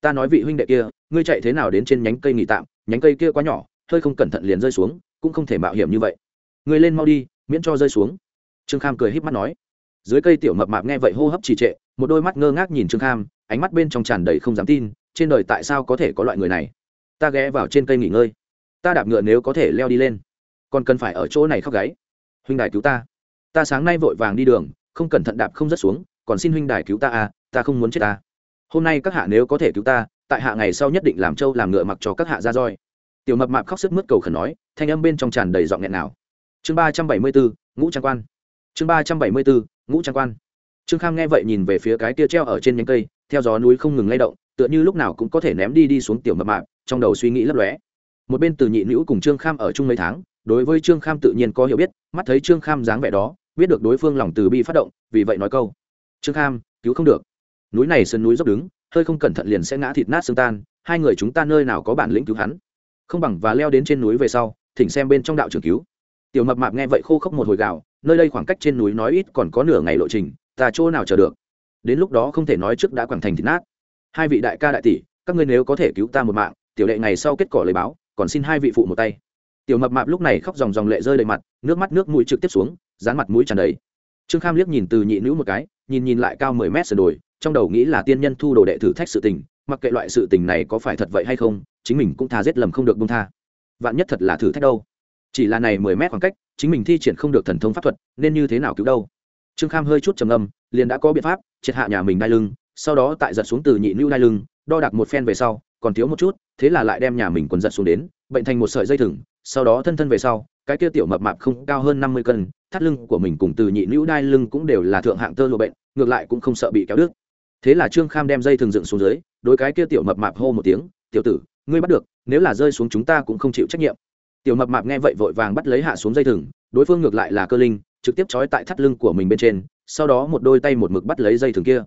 Ta nói vị huynh đệ kia, ngươi chạy thế nào đến trên nhánh cây nghỉ tạm, nhánh cây kia quá nhỏ hơi không cẩn thận liền rơi xuống, cũng không thể mạo hiểm như vậy. Người lên mau đi, miễn cho rơi xuống. Trương kham cười h í p mắt nói. Dưới cây tiểu mập mạp nghe vậy hô hấp trì trệ, một đôi mắt ngơ ngác nhìn trương kham, ánh mắt bên trong tràn đầy không dám tin, trên đời tại sao có thể có loại người này? Ta ghé vào trên cây nghỉ ngơi. Ta đạp ngựa nếu có thể leo đi lên. Còn cần phải ở chỗ này khóc gáy. Huynh đài cứu ta. Ta sáng nay vội vàng đi đường, không cẩn thận đạp không rớt xuống, còn xin huynh đài cứu ta à ta không muốn chết ta. Hôm nay các hạ nếu có thể cứu ta, tại hạ ngày sau nhất định làm trâu làm ngựa mặc cho các hạ ra roi tiểu mập mạp khóc sức mướt cầu khẩn nói, thanh âm bên trong tràn đầy giọng nghẹn nào chương ba trăm bảy mươi bốn ngũ trang quan. Chương ba trăm bảy mươi bốn ngũ trang quan. Trương kham nghe vậy nhìn về phía cái tia treo ở trên nhánh cây, theo gió núi không ngừng lay động, tựa như lúc nào cũng có thể ném đi đi xuống tiểu mập mạp, trong đầu suy nghĩ lấp lóe. Một bên từ nhị nữ cùng trương kham ở chung mấy tháng, đối với trương kham tự nhiên có hiểu biết, mắt thấy trương kham dáng vẻ đó, biết được đối phương lòng từ bi phát động, vì vậy nói câu. Trương kham, cứu không được. Núi này sân núi dốc đứng, hơi không cẩn thận liền sẽ ngã thịt nát xương tan, hai người chúng ta nơi nào có bản lĩnh cứu hắn? Không bằng và leo đến trên núi về sau, thỉnh xem bên trong đạo trưởng cứu. Tiểu mập mạp nghe vậy khô khốc một hồi gạo nơi đây khoảng cách trên núi nói ít còn có nửa ngày lộ trình, ta chỗ nào chờ được? Đến lúc đó không thể nói trước đã quảng thành thịt nát. Hai vị đại ca đại tỷ, các ngươi nếu có thể cứu ta một mạng, tiểu đệ ngày sau kết cỏ lời báo, còn xin hai vị phụ một tay. Tiểu mập mạp lúc này khóc dòng dòng lệ rơi đầy mặt, nước mắt nước mũi trực tiếp xuống, dán mặt mũi tràn đầy. Trương kham liếc nhìn từ nhị nữ một cái, nhìn nhìn lại cao mười mét sườn đồi, trong đầu nghĩ là tiên nhân thu đồ đệ thử thách sự tình, mặc kệ loại sự tình này có phải thật vậy hay không chính mình cũng tha giết lầm không được bông tha. Vạn nhất thật là thử thách đâu? Chỉ là này mười mét khoảng cách, chính mình thi triển không được thần thông pháp thuật, nên như thế nào cứu đâu? Trương kham hơi chút trầm âm liền đã có biện pháp, triệt hạ nhà mình đai lưng, sau đó tại giật xuống từ nhị nữ đai lưng, đo đạc một phen về sau, còn thiếu một chút, thế là lại đem nhà mình quần giật xuống đến, bệnh thành một sợi dây thừng, sau đó thân thân về sau, cái kia tiểu mập mạp không cao hơn năm mươi cân, thắt lưng của mình cùng từ nhị nữ đai lưng cũng đều là thượng hạng tơ lụa bệnh, ngược lại cũng không sợ bị kéo đứt. Thế là trương kham đem dây thừng dựng xuống dưới, đối cái kia tiểu mập mạp hô một tiếng, tiểu tử ngươi bắt được, nếu là rơi xuống chúng ta cũng không chịu trách nhiệm. Tiểu mập mạp nghe vậy vội vàng bắt lấy hạ xuống dây thừng, đối phương ngược lại là cơ linh, trực tiếp trói tại thắt lưng của mình bên trên, sau đó một đôi tay một mực bắt lấy dây thừng kia.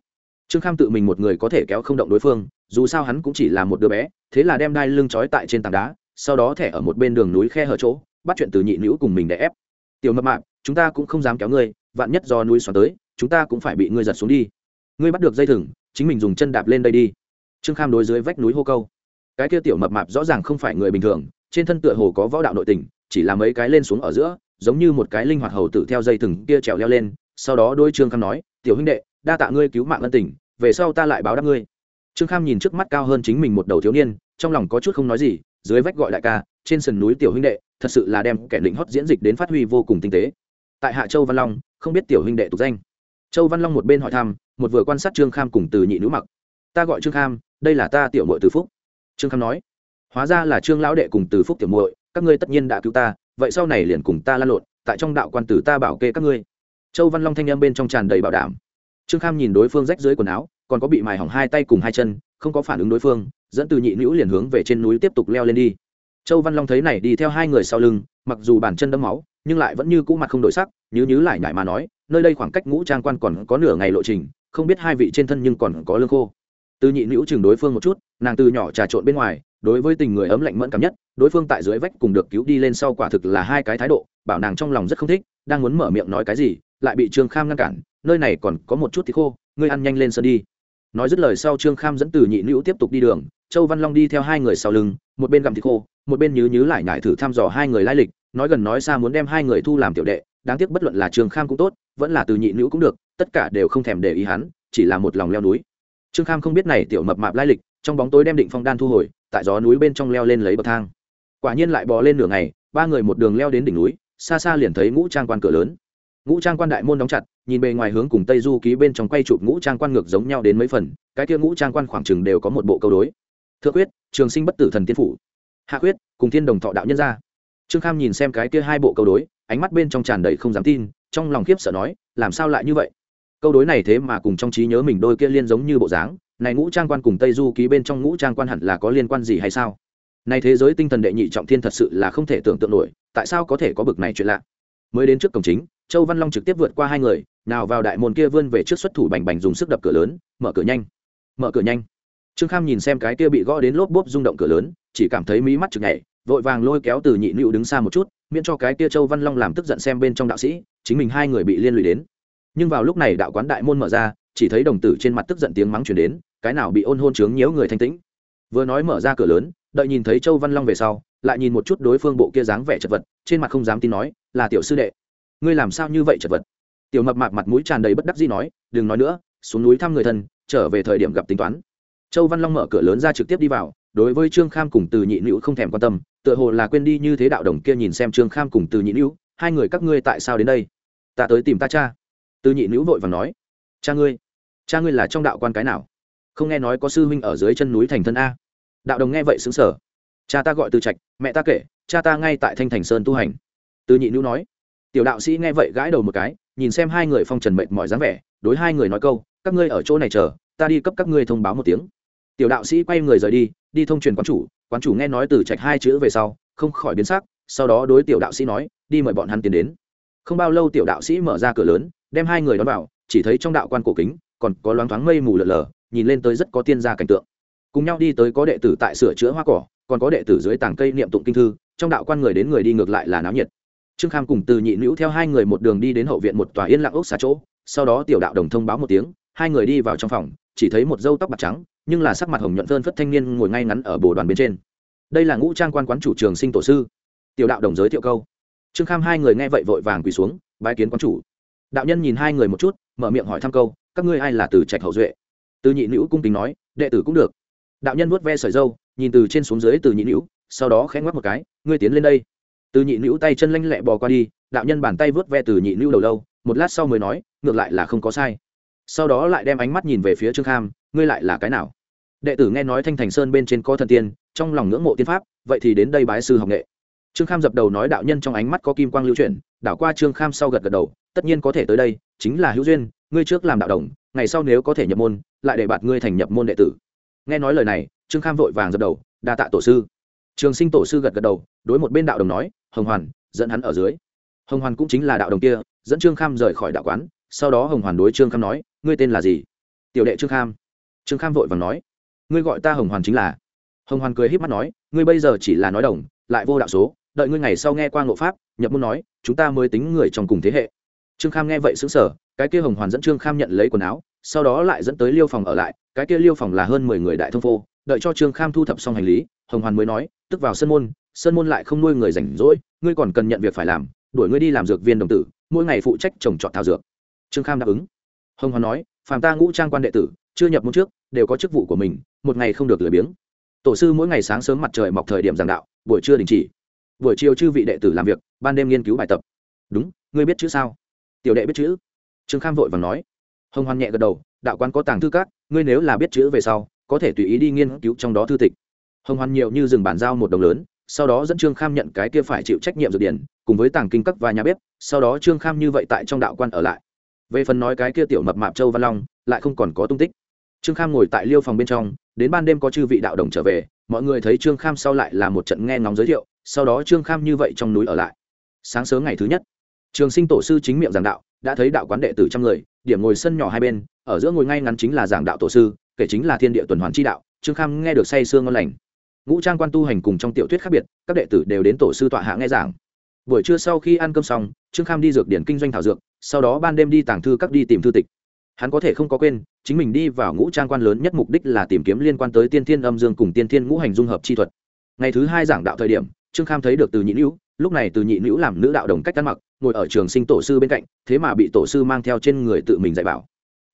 Trương kham tự mình một người có thể kéo không động đối phương, dù sao hắn cũng chỉ là một đứa bé, thế là đem đai lưng trói tại trên tảng đá, sau đó thẻ ở một bên đường núi khe hở chỗ, bắt chuyện từ nhị nữ cùng mình để ép. Tiểu mập mạp, chúng ta cũng không dám kéo ngươi, vạn nhất do núi xoắn tới, chúng ta cũng phải bị ngươi giật xuống đi. Ngươi bắt được dây thừng, chính mình dùng chân đạp lên đây đi. Trương kham đối dưới vách núi hô câu cái kia tiểu mập mạp rõ ràng không phải người bình thường, trên thân tựa hồ có võ đạo nội tình, chỉ là mấy cái lên xuống ở giữa, giống như một cái linh hoạt hầu tử theo dây thừng kia trèo leo lên, sau đó đôi trương kham nói, tiểu huynh đệ, đa tạ ngươi cứu mạng ân tình, về sau ta lại báo đáp ngươi. Trương kham nhìn trước mắt cao hơn chính mình một đầu thiếu niên, trong lòng có chút không nói gì, dưới vách gọi đại ca, trên sườn núi tiểu huynh đệ, thật sự là đem kẻ định hót diễn dịch đến phát huy vô cùng tinh tế. Tại hạ châu văn long, không biết tiểu huynh đệ tục danh. Châu văn long một bên hỏi thăm, một vừa quan sát trương kham cùng từ nhị nữ mặc. Ta gọi trương kham đây là ta tiểu mội từ phúc trương kham nói, hóa ra là trương lão đệ cùng từ phúc tiểu muội, các ngươi tất nhiên đã cứu ta, vậy sau này liền cùng ta lan lộn, tại trong đạo quan tử ta bảo kê các ngươi. Châu văn long thanh em bên trong tràn đầy bảo đảm. Trương kham nhìn đối phương rách dưới quần áo, còn có bị mài hỏng hai tay cùng hai chân, không có phản ứng đối phương, dẫn từ nhị nữ liền hướng về trên núi tiếp tục leo lên đi. Châu văn long thấy này đi theo hai người sau lưng, mặc dù bàn chân đẫm máu, nhưng lại vẫn như cũ mặt không đổi sắc, nhứ nhứ lại nhải mà nói, nơi đây khoảng cách ngũ trang quan còn có nửa ngày lộ trình, không biết hai vị trên thân nhưng còn có lương khô từ nhị nữ chừng đối phương một chút, nàng từ nhỏ trà trộn bên ngoài, đối với tình người ấm lạnh mẫn cảm nhất, đối phương tại dưới vách cùng được cứu đi lên sau quả thực là hai cái thái độ, bảo nàng trong lòng rất không thích, đang muốn mở miệng nói cái gì, lại bị trương kham ngăn cản, nơi này còn có một chút thì khô, ngươi ăn nhanh lên sân đi. Nói dứt lời sau trương kham dẫn từ nhị nữ tiếp tục đi đường, châu văn long đi theo hai người sau lưng, một bên gặm thịt khô, một bên nhứ nhứ lại nhải thử thăm dò hai người lai lịch, nói gần nói xa muốn đem hai người thu làm tiểu đệ, đáng tiếc bất luận là trương kham cũng tốt, vẫn là từ nhị nữ cũng được, tất cả đều không thèm để ý hắn, chỉ là một lòng leo núi trương kham không biết này tiểu mập mạp lai lịch, trong bóng tối đem định phong đan thu hồi, tại gió núi bên trong leo lên lấy bậc thang. Quả nhiên lại bò lên nửa ngày, ba người một đường leo đến đỉnh núi, xa xa liền thấy ngũ trang quan cửa lớn. Ngũ trang quan đại môn đóng chặt, nhìn bề ngoài hướng cùng tây du ký bên trong quay chụp ngũ trang quan ngược giống nhau đến mấy phần, cái kia ngũ trang quan khoảng chừng đều có một bộ câu đối. Thượng quyết trường sinh bất tử thần tiên phủ. Hạ quyết cùng thiên đồng thọ đạo nhân gia. Trương kham nhìn xem cái kia hai bộ câu đối, ánh mắt bên trong tràn đầy không dám tin, trong lòng khiếp sợ nói, làm sao lại như vậy? Câu đối này thế mà cùng trong trí nhớ mình đôi kia liên giống như bộ dáng, này ngũ trang quan cùng tây du ký bên trong ngũ trang quan hẳn là có liên quan gì hay sao? Này thế giới tinh thần đệ nhị trọng thiên thật sự là không thể tưởng tượng nổi, tại sao có thể có bực này chuyện lạ? Mới đến trước cổng chính, châu văn long trực tiếp vượt qua hai người, nào vào đại môn kia vươn về trước xuất thủ bành bành dùng sức đập cửa lớn, mở cửa nhanh. Mở cửa nhanh. Trương kham nhìn xem cái kia bị gõ đến lốp bốp rung động cửa lớn, chỉ cảm thấy mí mắt chực nhảy, vội vàng lôi kéo từ nhị nữu đứng xa một chút, miễn cho cái kia châu văn long làm tức giận xem bên trong đạo sĩ, chính mình hai người bị liên lụy đến nhưng vào lúc này đạo quán đại môn mở ra, chỉ thấy đồng tử trên mặt tức giận tiếng mắng chuyển đến, cái nào bị ôn hôn chướng nhiễu người thanh tĩnh. Vừa nói mở ra cửa lớn, đợi nhìn thấy châu văn long về sau, lại nhìn một chút đối phương bộ kia dáng vẻ chật vật, trên mặt không dám tin nói, là tiểu sư đệ. Ngươi làm sao như vậy chật vật? Tiểu mập mạp mặt mũi tràn đầy bất đắc dĩ nói, đừng nói nữa, xuống núi thăm người thân, trở về thời điểm gặp tính toán. Châu văn long mở cửa lớn ra trực tiếp đi vào, đối với trương kham cùng từ nhị nữ không thèm quan tâm, tựa hồ là quên đi như thế đạo đồng kia nhìn xem trương kham cùng từ nhị nữ hai người các ngươi tại sao đến đây? Ta tới tìm ta cha từ nhị nữ vội và nói, cha ngươi cha ngươi là trong đạo quan cái nào? Không nghe nói có sư huynh ở dưới chân núi thành thân a. Đạo đồng nghe vậy xứng sở cha ta gọi từ trạch, mẹ ta kể, cha ta ngay tại thanh thành sơn tu hành. Từ nhị nữ nói. Tiểu đạo sĩ nghe vậy gãi đầu một cái, nhìn xem hai người phong trần mệt mỏi dáng vẻ, đối hai người nói câu, các ngươi ở chỗ này chờ, ta đi cấp các ngươi thông báo một tiếng. Tiểu đạo sĩ quay người rời đi đi thông truyền quán chủ quán chủ nghe nói từ trạch hai chữ về sau, không khỏi biến sắc, sau đó đối tiểu đạo sĩ nói, đi mời bọn hắn tiến đến. Không bao lâu tiểu đạo sĩ mở ra cửa lớn đem hai người đón vào, chỉ thấy trong đạo quan cổ kính còn có loáng thoáng mây mù lờ lờ nhìn lên tới rất có tiên gia cảnh tượng. Cùng nhau đi tới có đệ tử tại sửa chữa hoa cỏ, còn có đệ tử dưới tảng cây niệm tụng kinh thư, trong đạo quan người đến người đi ngược lại là náo nhiệt. Trương kham cùng từ nhị nữ theo hai người một đường đi đến hậu viện một tòa yên lặng ốc xá chỗ, sau đó tiểu đạo đồng thông báo một tiếng, hai người đi vào trong phòng, chỉ thấy một dâu tóc bạc trắng, nhưng là sắc mặt hồng nhuận phơn phất thanh niên ngồi ngay ngắn ở bồ đoàn bên trên. Đây là ngũ trang quan quán chủ trường sinh tổ sư. Tiểu đạo đồng giới thiệu câu. Trương kham hai người nghe vậy vội vàng quỳ xuống, bái kiến quán chủ đạo nhân nhìn hai người một chút, mở miệng hỏi thăm câu, các ngươi ai là từ trạch hậu duệ? Từ nhị nữ cung kính nói, đệ tử cũng được. Đạo nhân vuốt ve sợi dâu nhìn từ trên xuống dưới từ nhị nữ, sau đó khẽ ngoắc một cái, ngươi tiến lên đây. Từ nhị nữ tay chân lanh lẹ bò qua đi, đạo nhân bàn tay vuốt ve từ nhị nữ đầu lâu, một lát sau mới nói, ngược lại là không có sai. Sau đó lại đem ánh mắt nhìn về phía trương kham, ngươi lại là cái nào? Đệ tử nghe nói thanh thành sơn bên trên có thần tiên, trong lòng ngưỡng mộ tiên pháp, vậy thì đến đây bái sư học nghệ. Trương kham dập đầu nói đạo nhân trong ánh mắt có kim quang lưu chuyển, đảo qua trương kham sau gật gật đầu tất nhiên có thể tới đây, chính là hữu duyên, ngươi trước làm đạo đồng, ngày sau nếu có thể nhập môn, lại để bạt ngươi thành nhập môn đệ tử. Nghe nói lời này, trương kham vội vàng dập đầu, đa tạ tổ sư. Trường sinh tổ sư gật gật đầu, đối một bên đạo đồng nói, hồng hoàn, dẫn hắn ở dưới. Hồng hoàn cũng chính là đạo đồng kia, dẫn trương kham rời khỏi đạo quán, sau đó hồng hoàn đối trương kham nói, ngươi tên là gì? Tiểu đệ trương kham. Trương kham vội vàng nói, ngươi gọi ta hồng hoàn chính là. Hồng hoàn cười h í p mắt nói, ngươi bây giờ chỉ là nói đồng, lại vô đạo số, đợi ngươi ngày sau nghe qua ngộ pháp, nhập môn nói, chúng ta mới tính người trong cùng thế hệ trương kham nghe vậy xứng sở cái kia hồng hoàn dẫn trương kham nhận lấy quần áo, sau đó lại dẫn tới liêu phòng ở lại, cái kia liêu phòng là hơn mười người đại thông phô đợi cho trương kham thu thập xong hành lý, hồng hoàn mới nói, tức vào sân môn sân môn lại không nuôi người rảnh rỗi, ngươi còn cần nhận việc phải làm, đuổi ngươi đi làm dược viên đồng tử, mỗi ngày phụ trách trồng trọt thảo dược. Trương kham đáp ứng. Hồng hoàn nói, phàm ta ngũ trang quan đệ tử, chưa nhập môn trước, đều có chức vụ của mình, một ngày không được lười biếng. Tổ sư mỗi ngày sáng sớm mặt trời mọc thời điểm giảng đạo, buổi trưa đình chỉ. Buổi chiều chư vị đệ tử làm việc, ban đêm nghiên cứu bài tập. Đúng, ngươi biết chữ sao? Tiểu đệ biết chữ. Trương kham vội vàng nói. Hồng hoan nhẹ gật đầu, đạo quan có tàng thư cát ngươi nếu là biết chữ về sau, có thể tùy ý đi nghiên cứu trong đó thư tịch. Hồng hoan nhiều như dừng bàn giao một đồng lớn, sau đó dẫn trương kham nhận cái kia phải chịu trách nhiệm dược điển, cùng với tàng kinh các và nhà bếp, sau đó trương kham như vậy tại trong đạo quan ở lại. Về phần nói cái kia tiểu mập mạp châu văn long, lại không còn có tung tích. Trương kham ngồi tại liêu phòng bên trong, đến ban đêm có chư vị đạo đồng trở về, mọi người thấy trương kham sau lại là một trận nghe ngóng giới thiệu, sau đó trương kham như vậy trong núi ở lại. Sáng sớm ngày thứ nhất trường sinh tổ sư chính miệng giảng đạo, đã thấy đạo quán đệ tử trăm người, điểm ngồi sân nhỏ hai bên, ở giữa ngồi ngay ngắn chính là giảng đạo tổ sư, kể chính là thiên địa tuần hoàn chi đạo, trương kham nghe được say sương ngon lành. Ngũ trang quan tu hành cùng trong tiểu thuyết khác biệt, các đệ tử đều đến tổ sư tọa hạ nghe giảng. Buổi trưa sau khi ăn cơm xong, trương kham đi dược điển kinh doanh thảo dược, sau đó ban đêm đi tàng thư các đi tìm thư tịch. Hắn có thể không có quên, chính mình đi vào ngũ trang quan lớn nhất mục đích là tìm kiếm liên quan tới tiên thiên âm dương cùng tiên thiên ngũ hành dung hợp chi thuật. Ngày thứ hai giảng đạo thời điểm, trương kham thấy được từ nhị hữu lúc này từ nhị nữ làm nữ đạo đồng cách ăn mặc, ngồi ở trường sinh tổ sư bên cạnh, thế mà bị tổ sư mang theo trên người tự mình dạy bảo.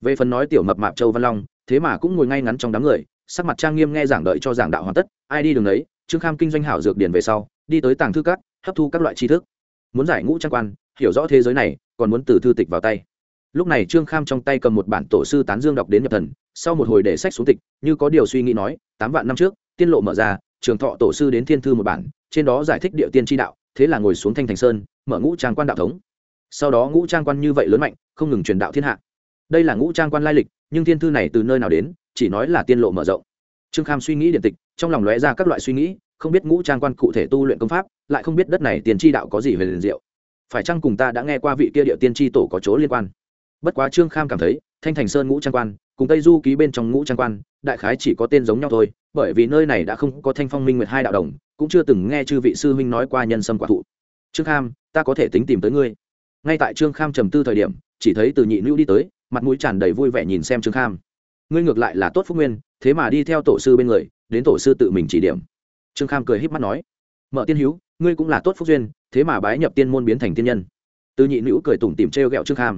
Về phần nói tiểu mập mạp châu văn long, thế mà cũng ngồi ngay ngắn trong đám người, sắc mặt trang nghiêm nghe giảng đợi cho giảng đạo hoàn tất, ai đi đường đấy, trương kham kinh doanh hảo dược điển về sau, đi tới tàng thư các, hấp thu các loại tri thức. Muốn giải ngũ trang quan, hiểu rõ thế giới này, còn muốn từ thư tịch vào tay. Lúc này trương kham trong tay cầm một bản tổ sư tán dương đọc đến nhập thần, sau một hồi để sách xuống tịch, như có điều suy nghĩ nói, tám vạn năm trước, tiên lộ mở ra, trường thọ tổ sư đến thiên thư một bản, trên đó giải thích địa tiên tri đạo thế là ngồi xuống thanh thành sơn, mở ngũ trang quan đạo thống. Sau đó ngũ trang quan như vậy lớn mạnh, không ngừng truyền đạo thiên hạ. Đây là ngũ trang quan lai lịch, nhưng thiên thư này từ nơi nào đến, chỉ nói là tiên lộ mở rộng. Trương kham suy nghĩ điện tịch, trong lòng lóe ra các loại suy nghĩ, không biết ngũ trang quan cụ thể tu luyện công pháp, lại không biết đất này tiền tri đạo có gì về liền diệu. Phải chăng cùng ta đã nghe qua vị kia địa tiên tri tổ có chỗ liên quan? Bất quá trương kham cảm thấy thanh thành sơn ngũ trang quan, cùng tây du ký bên trong ngũ trang quan, đại khái chỉ có tên giống nhau thôi, bởi vì nơi này đã không có thanh phong minh nguyệt hai đạo đồng, cũng chưa từng nghe chư vị sư huynh nói qua nhân sâm quả thụ. Trương kham, ta có thể tính tìm tới ngươi. Ngay tại trương kham trầm tư thời điểm, chỉ thấy từ nhị nữ đi tới, mặt mũi tràn đầy vui vẻ nhìn xem trương kham. Ngươi ngược lại là tốt phúc nguyên, thế mà đi theo tổ sư bên người, đến tổ sư tự mình chỉ điểm. Trương kham cười h í p mắt nói, mở tiên hữu, ngươi cũng là tốt phúc duyên, thế mà bái nhập tiên môn biến thành tiên nhân. Từ nhị nữ cười tủm tìm t r e o g ẹ o trương kham.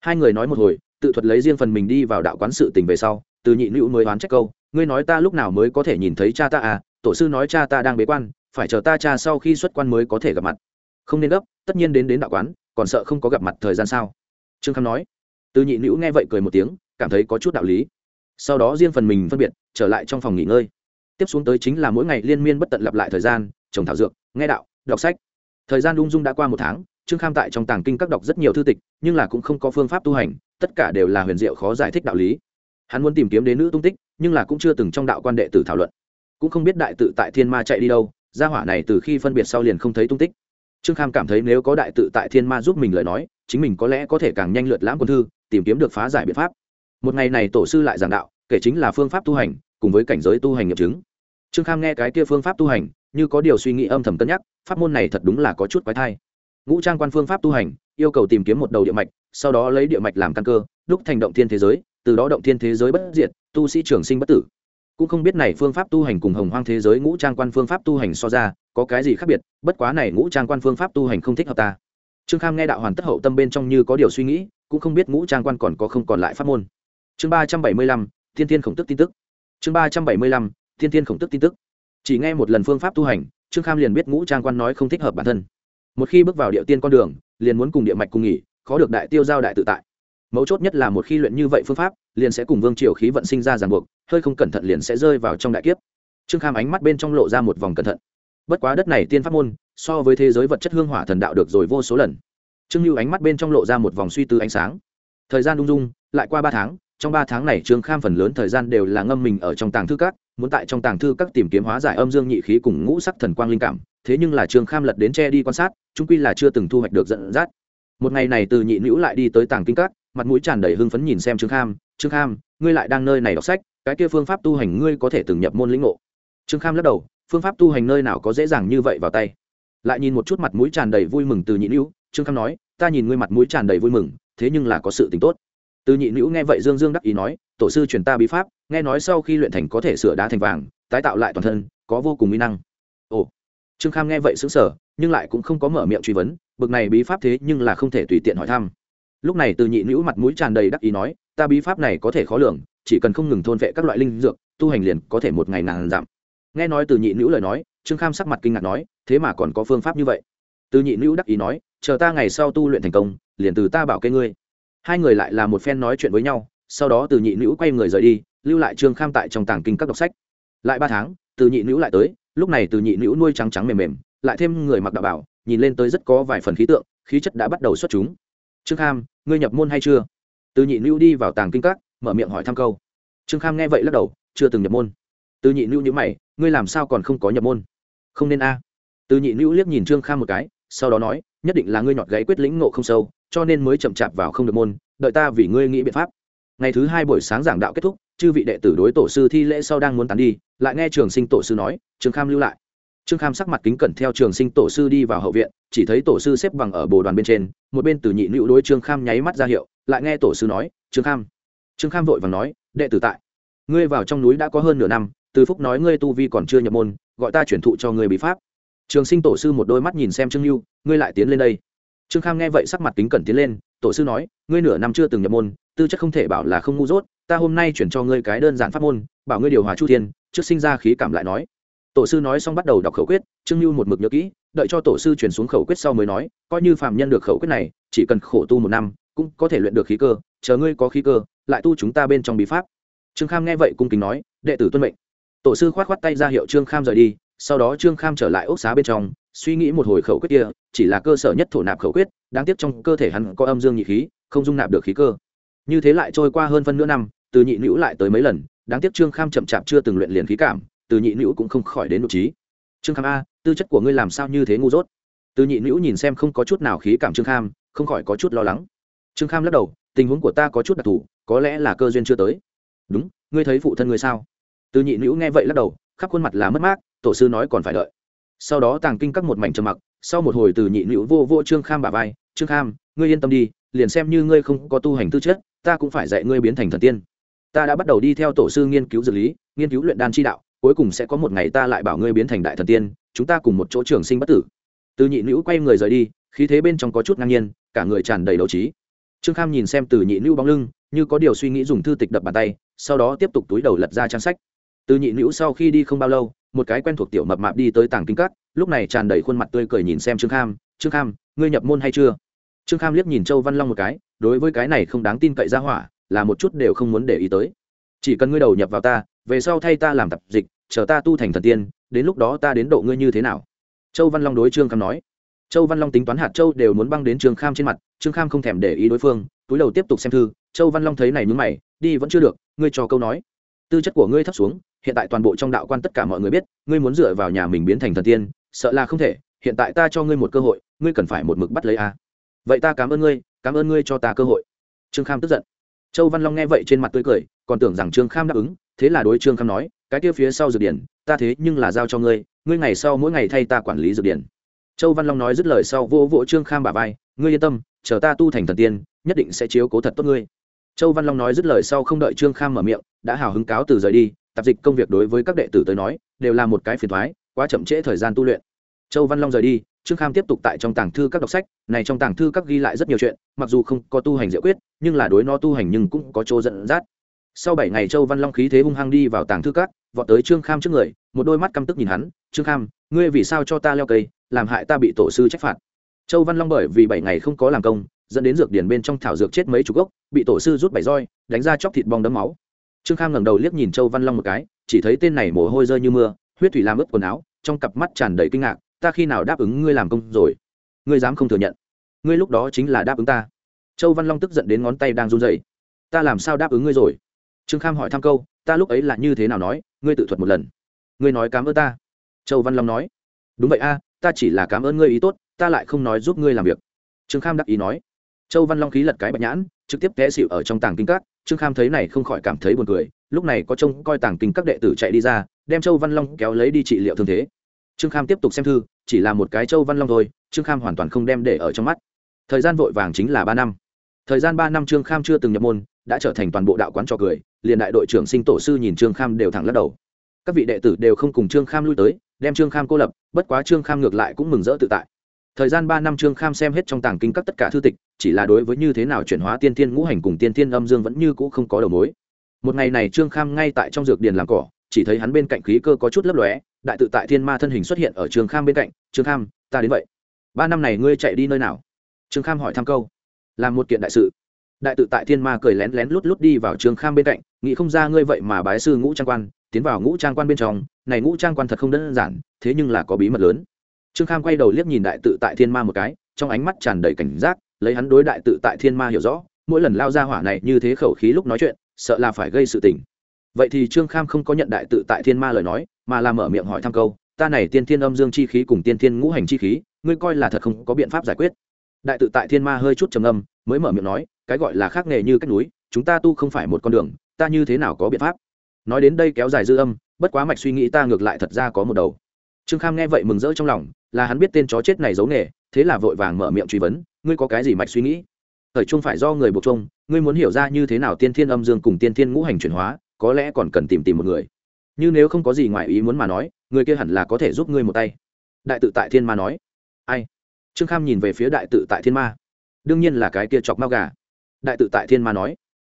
Hai người nói một hồi tự thuật lấy riêng phần mình đi vào đạo quán sự tình về sau, từ nhị nữ mới oán trách câu, ngươi nói ta lúc nào mới có thể nhìn thấy cha ta à? Tổ sư nói cha ta đang bế quan, phải chờ ta cha sau khi xuất quan mới có thể gặp mặt. Không nên gấp, tất nhiên đến đến đạo quán, còn sợ không có gặp mặt thời gian sao? Trương kham nói. Từ nhị nữ nghe vậy cười một tiếng, cảm thấy có chút đạo lý. Sau đó riêng phần mình phân biệt, trở lại trong phòng nghỉ ngơi. Tiếp xuống tới chính là mỗi ngày liên miên bất tận lặp lại thời gian, trồng thảo dược, nghe đạo, đọc sách. Thời gian ung dung đã qua một tháng, trương kham tại trong tàng kinh các đọc rất nhiều thư tịch, nhưng là cũng không có phương pháp tu hành tất cả đều là huyền diệu khó giải thích đạo lý. Hắn muốn tìm kiếm đến nữ tung tích, nhưng là cũng chưa từng trong đạo quan đệ tử thảo luận. Cũng không biết đại tự tại thiên ma chạy đi đâu, gia hỏa này từ khi phân biệt sau liền không thấy tung tích. Trương kham cảm thấy nếu có đại tự tại thiên ma giúp mình lời nói, chính mình có lẽ có thể càng nhanh lượt lãm quân thư, tìm kiếm được phá giải biện pháp. Một ngày này tổ sư lại giảng đạo, kể chính là phương pháp tu hành, cùng với cảnh giới tu hành nghiệm chứng. Trương kham nghe cái kia phương pháp tu hành, như có điều suy nghĩ âm thầm cân nhắc, pháp môn này thật đúng là có chút quái thai. Ngũ trang quan phương pháp tu hành, yêu cầu tìm kiếm một đầu địa mạch sau đó lấy địa mạch làm căn cơ, đúc thành động thiên thế giới, từ đó động thiên thế giới bất diệt, tu sĩ trường sinh bất tử. Cũng không biết này phương pháp tu hành cùng hồng hoang thế giới ngũ trang quan phương pháp tu hành so ra, có cái gì khác biệt, bất quá này ngũ trang quan phương pháp tu hành không thích hợp ta. Trương kham nghe đạo hoàn tất hậu tâm bên trong như có điều suy nghĩ, cũng không biết ngũ trang quan còn có không còn lại pháp môn. Chương ba trăm bảy mươi lăm, thiên thiên khổng tức tin tức. Chương ba trăm bảy mươi lăm, thiên thiên khổng tức tin tức. Chỉ nghe một lần phương pháp tu hành, trương kham liền biết ngũ trang quan nói không thích hợp bản thân. Một khi bước vào địa tiên con đường, liền muốn cùng địa mạch cùng nghỉ khó được đại tiêu giao đại tự tại. Mấu chốt nhất là một khi luyện như vậy phương pháp, liền sẽ cùng vương triều khí vận sinh ra ràng buộc, hơi không cẩn thận liền sẽ rơi vào trong đại kiếp. Trương kham ánh mắt bên trong lộ ra một vòng cẩn thận. Bất quá đất này tiên pháp môn, so với thế giới vật chất hương hỏa thần đạo được rồi vô số lần. Trương lưu ánh mắt bên trong lộ ra một vòng suy tư ánh sáng. Thời gian ung dung, lại qua ba tháng, trong ba tháng này trương kham phần lớn thời gian đều là ngâm mình ở trong tàng thư các, muốn tại trong tàng thư các tìm kiếm hóa giải âm dương nhị khí cùng ngũ sắc thần quang linh cảm. Thế nhưng là trương kham lật đến che đi quan sát trung quy là chưa từng thu hoạch được dẫn dắt một ngày này từ nhị nữ lại đi tới tàng kinh các, mặt mũi tràn đầy hưng phấn nhìn xem trương kham. Trương kham, ngươi lại đang nơi này đọc sách, cái kia phương pháp tu hành ngươi có thể từng nhập môn lĩnh ngộ. Trương kham lắc đầu, phương pháp tu hành nơi nào có dễ dàng như vậy vào tay? Lại nhìn một chút mặt mũi tràn đầy vui mừng từ nhị nữ, trương kham nói, ta nhìn ngươi mặt mũi tràn đầy vui mừng, thế nhưng là có sự tính tốt. Từ nhị nữ nghe vậy dương dương đắc ý nói, tổ sư truyền ta bí pháp, nghe nói sau khi luyện thành có thể sửa đá thành vàng, tái tạo lại toàn thân, có vô cùng mỹ năng. Ồ. Trương kham nghe vậy xứng sở nhưng lại cũng không có mở miệng truy vấn bực này bí pháp thế nhưng là không thể tùy tiện hỏi thăm. Lúc này từ nhị nữ mặt mũi tràn đầy đắc ý nói, ta bí pháp này có thể khó lường, chỉ cần không ngừng thôn vệ các loại linh dược, tu hành liền có thể một ngày nàng giảm. Nghe nói từ nhị nữ lời nói, trương kham sắc mặt kinh ngạc nói, thế mà còn có phương pháp như vậy? Từ nhị nữ đắc ý nói, chờ ta ngày sau tu luyện thành công, liền từ ta bảo kê ngươi. Hai người lại là một phen nói chuyện với nhau, sau đó từ nhị nữ quay người rời đi, lưu lại trương kham tại trong tàng kinh các đọc sách. Lại ba tháng, từ nhị nữ lại tới, lúc này từ nhị nữ nuôi trắng trắng mềm mềm lại thêm người mặc đạo bảo, nhìn lên tới rất có vài phần khí tượng, khí chất đã bắt đầu xuất chúng. Trương kham, ngươi nhập môn hay chưa? Từ nhị lưu đi vào tàng kinh các, mở miệng hỏi thăm câu. Trương kham nghe vậy lắc đầu, chưa từng nhập môn. Từ nhị lưu nhữ mày, ngươi làm sao còn không có nhập môn? Không nên a. Từ nhị lưu liếc nhìn trương kham một cái, sau đó nói, nhất định là ngươi nhọt gáy quyết lĩnh ngộ không sâu, cho nên mới chậm chạp vào không được môn, đợi ta vì ngươi nghĩ biện pháp. Ngày thứ hai buổi sáng giảng đạo kết thúc, chư vị đệ tử đối tổ sư thi lễ sau đang muốn tán đi, lại nghe trường sinh tổ sư nói, trương kham lưu lại trương kham sắc mặt kính cẩn theo trường sinh tổ sư đi vào hậu viện, chỉ thấy tổ sư xếp bằng ở bồ đoàn bên trên, một bên từ nhị nữ đối trương kham nháy mắt ra hiệu, lại nghe tổ sư nói, trương kham. Trương kham vội và nói, đệ tử tại. Ngươi vào trong núi đã có hơn nửa năm, từ phúc nói ngươi tu vi còn chưa nhập môn, gọi ta chuyển thụ cho ngươi bí pháp. Trường sinh tổ sư một đôi mắt nhìn xem trương lưu, ngươi lại tiến lên đây. Trương kham nghe vậy sắc mặt kính cẩn tiến lên, tổ sư nói, ngươi nửa năm chưa từng nhập môn, tư chất không thể bảo là không ngu dốt, ta hôm nay chuyển cho ngươi cái đơn giản pháp môn, bảo ngươi điều hòa chu thiên, trước sinh ra khí cảm lại nói tổ sư nói xong bắt đầu đọc khẩu quyết, trương lưu một mực nhớ kỹ, đợi cho tổ sư chuyển xuống khẩu quyết sau mới nói, coi như phạm nhân được khẩu quyết này, chỉ cần khổ tu một năm, cũng có thể luyện được khí cơ, chờ ngươi có khí cơ, lại tu chúng ta bên trong bí pháp. Trương kham nghe vậy cung kính nói, đệ tử tuân mệnh. Tổ sư khoát khoát tay ra hiệu trương kham rời đi, sau đó trương kham trở lại ốc xá bên trong, suy nghĩ một hồi khẩu quyết kia, chỉ là cơ sở nhất thổ nạp khẩu quyết, đáng tiếc trong cơ thể hắn có âm dương nhị khí, không dung nạp được khí cơ. Như thế lại trôi qua hơn phân nửa năm, từ nhị nữ lại tới mấy lần, đáng tiếc trương kham chậm chạp chưa từng luyện liền khí cảm từ nhị nữ cũng không khỏi đến nội trí. Trương kham a, tư chất của ngươi làm sao như thế ngu dốt? Từ nhị nữ nhìn xem không có chút nào khí cảm trương kham, không khỏi có chút lo lắng. Trương kham lắc đầu, tình huống của ta có chút đặc thù, có lẽ là cơ duyên chưa tới. Đúng, ngươi thấy phụ thân ngươi sao? Từ nhị nữ nghe vậy lắc đầu, khắp khuôn mặt là mất mát, tổ sư nói còn phải đợi. Sau đó tàng kinh các một mảnh trầm mặc, sau một hồi từ nhị nữ vô vô trương kham bà vai, trương kham, ngươi yên tâm đi, liền xem như ngươi không có tu hành tư chất, ta cũng phải dạy ngươi biến thành thần tiên. Ta đã bắt đầu đi theo tổ sư nghiên cứu dược lý, nghiên cứu luyện đan chi đạo cuối cùng sẽ có một ngày ta lại bảo ngươi biến thành đại thần tiên, chúng ta cùng một chỗ trường sinh bất tử. Từ nhị nữ quay người rời đi, khí thế bên trong có chút ngang nhiên, cả người tràn đầy đấu trí. Trương kham nhìn xem từ nhị nữ bóng lưng, như có điều suy nghĩ dùng thư tịch đập bàn tay, sau đó tiếp tục túi đầu lật ra trang sách. Từ nhị nữ sau khi đi không bao lâu, một cái quen thuộc tiểu mập mạp đi tới tàng kinh cắt lúc này tràn đầy khuôn mặt tươi cười nhìn xem trương kham trương kham, ngươi nhập môn hay chưa? Trương kham liếc nhìn châu văn long một cái, đối với cái này không đáng tin cậy ra hỏa, là một chút đều không muốn để ý tới. Chỉ cần ngươi đầu nhập vào ta, về sau thay ta làm tập dịch chờ ta tu thành thần tiên, đến lúc đó ta đến độ ngươi như thế nào? Châu văn long đối trương kham nói. Châu văn long tính toán hạt châu đều muốn băng đến trương kham trên mặt, trương kham không thèm để ý đối phương, túi đầu tiếp tục xem thư. Châu văn long thấy này mướn mày, đi, vẫn chưa được, ngươi cho câu nói. Tư chất của ngươi thấp xuống, hiện tại toàn bộ trong đạo quan tất cả mọi người biết, ngươi muốn dựa vào nhà mình biến thành thần tiên, sợ là không thể, hiện tại ta cho ngươi một cơ hội, ngươi cần phải một mực bắt lấy a. Vậy ta cảm ơn ngươi, cảm ơn ngươi cho ta cơ hội. Trương kham tức giận. Châu văn long nghe vậy trên mặt tươi cười, còn tưởng rằng trương kham đáp ứng, thế là đối trương kham nói cái kia phía sau dược điển, ta thế nhưng là giao cho ngươi ngươi ngày sau mỗi ngày thay ta quản lý dược điển. Châu văn long nói dứt lời sau vô vỗ trương kham bà vai, ngươi yên tâm, chờ ta tu thành thần tiên, nhất định sẽ chiếu cố thật tốt ngươi. Châu văn long nói dứt lời sau không đợi trương kham mở miệng, đã hào hứng cáo từ rời đi, tạp dịch công việc đối với các đệ tử tới nói, đều là một cái phiền thoái, quá chậm trễ thời gian tu luyện. Châu văn long rời đi, trương kham tiếp tục tại trong tàng thư các đọc sách, này trong tàng thư các ghi lại rất nhiều chuyện, mặc dù không có tu hành diệu quyết, nhưng là đối nó tu hành nhưng cũng có chỗ dẫn dắt sau bảy ngày châu văn long khí thế hung hăng đi vào tàng thư cát, vọt tới trương kham trước người một đôi mắt căm tức nhìn hắn trương kham ngươi vì sao cho ta leo cây làm hại ta bị tổ sư trách phạt? Châu văn long bởi vì bảy ngày không có làm công dẫn đến dược điển bên trong thảo dược chết mấy chục gốc bị tổ sư rút bảy roi đánh ra chóc thịt bong đấm máu. Trương kham ngẩng đầu liếc nhìn châu văn long một cái chỉ thấy tên này mồ hôi rơi như mưa huyết thủy làm ướt quần áo trong cặp mắt tràn đầy kinh ngạc ta khi nào đáp ứng ngươi làm công rồi? Ngươi dám không thừa nhận. Ngươi lúc đó chính là đáp ứng ta. Châu văn long tức giận đến ngón tay đang run rẩy. Ta làm sao đáp ứng ngươi rồi? Trương kham hỏi thăm câu, ta lúc ấy là như thế nào nói, ngươi tự thuật một lần. Ngươi nói cảm ơn ta. Châu văn long nói, đúng vậy a, ta chỉ là cảm ơn ngươi ý tốt, ta lại không nói giúp ngươi làm việc. Trương kham đắc ý nói. Châu văn long khí lật cái bạch nhãn, trực tiếp té xịu ở trong tàng kinh các. Trương kham thấy này không khỏi cảm thấy buồn cười, lúc này có trông coi tàng kinh các đệ tử chạy đi ra, đem châu văn long kéo lấy đi trị liệu thương thế. Trương kham tiếp tục xem thư, chỉ là một cái châu văn long thôi, trương kham hoàn toàn không đem để ở trong mắt. Thời gian vội vàng chính là ba năm. Thời gian ba năm trương kham chưa từng nhập môn đã trở thành toàn bộ đạo quán trò cười, liền đại đội trưởng sinh tổ sư nhìn trương kham đều thẳng lắc đầu. Các vị đệ tử đều không cùng trương kham lui tới, đem trương kham cô lập, bất quá trương kham ngược lại cũng mừng rỡ tự tại. Thời gian ba năm trương kham xem hết trong tàng kinh các tất cả thư tịch, chỉ là đối với như thế nào chuyển hóa tiên tiên ngũ hành cùng tiên tiên âm dương vẫn như cũ không có đầu mối. Một ngày này trương kham ngay tại trong dược điền làm cỏ, chỉ thấy hắn bên cạnh khí cơ có chút lấp lóe, đại tự tại thiên ma thân hình xuất hiện ở trương kham bên cạnh, trương kham, ta đến vậy. Ba năm này ngươi chạy đi nơi nào? Trương kham hỏi thăm câu, làm một kiện đại sự đại tự tại thiên ma cười lén lén lút lút đi vào trương kham bên cạnh, nghĩ không ra ngươi vậy mà bái sư ngũ trang quan, tiến vào ngũ trang quan bên trong, này ngũ trang quan thật không đơn giản, thế nhưng là có bí mật lớn. Trương kham quay đầu liếc nhìn đại tự tại thiên ma một cái, trong ánh mắt tràn đầy cảnh giác, lấy hắn đối đại tự tại thiên ma hiểu rõ, mỗi lần lao ra hỏa này như thế khẩu khí lúc nói chuyện, sợ là phải gây sự tình. Vậy thì trương kham không có nhận đại tự tại thiên ma lời nói, mà là mở miệng hỏi thăm câu, ta này tiên thiên âm dương chi khí cùng tiên thiên ngũ hành chi khí, ngươi coi là thật không có biện pháp giải quyết? Đại tự tại thiên ma hơi chút trầm âm mới mở miệng nói cái gọi là khác nghề như cách núi, chúng ta tu không phải một con đường, ta như thế nào có biện pháp? Nói đến đây kéo dài dư âm, bất quá mạch suy nghĩ ta ngược lại thật ra có một đầu. Trương kham nghe vậy mừng rỡ trong lòng, là hắn biết tên chó chết này giấu nghề, thế là vội vàng mở miệng truy vấn, ngươi có cái gì mạch suy nghĩ? Thời trung phải do người buộc trung ngươi muốn hiểu ra như thế nào tiên thiên âm dương cùng tiên thiên ngũ hành chuyển hóa, có lẽ còn cần tìm tìm một người. Như nếu không có gì ngoài ý muốn mà nói, người kia hẳn là có thể giúp ngươi một tay. Đại tự tại thiên ma nói. Ai? Trương kham nhìn về phía đại tự tại thiên ma. Đương nhiên là cái kia chọc mao gà đại tự tại thiên ma nói.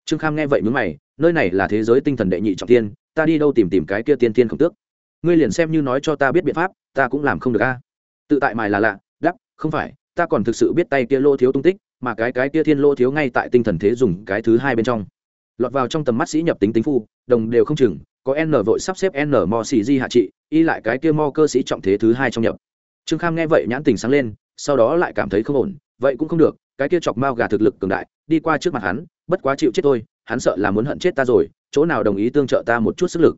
Trương kham nghe vậy mướn mày, nơi này là thế giới tinh thần đệ nhị trọng tiên ta đi đâu tìm tìm cái kia tiên tiên khổng tước? Ngươi liền xem như nói cho ta biết biện pháp, ta cũng làm không được a. Tự tại mài là lạ đắp không phải, ta còn thực sự biết tay kia lô thiếu tung tích, mà cái cái kia thiên lô thiếu ngay tại tinh thần thế dùng cái thứ hai bên trong. Lọt vào trong tầm mắt sĩ nhập tính tính phu, đồng đều không chừng, có n vội sắp xếp n mo xì di hạ trị, y lại cái kia mo cơ sĩ trọng thế thứ hai trong nhập. Trương kham nghe vậy nhãn tình sáng lên, sau đó lại cảm thấy không ổn vậy cũng không được, cái kia chọc mao gà thực lực cường đại, đi qua trước mặt hắn, bất quá chịu chết tôi hắn sợ là muốn hận chết ta rồi, chỗ nào đồng ý tương trợ ta một chút sức lực.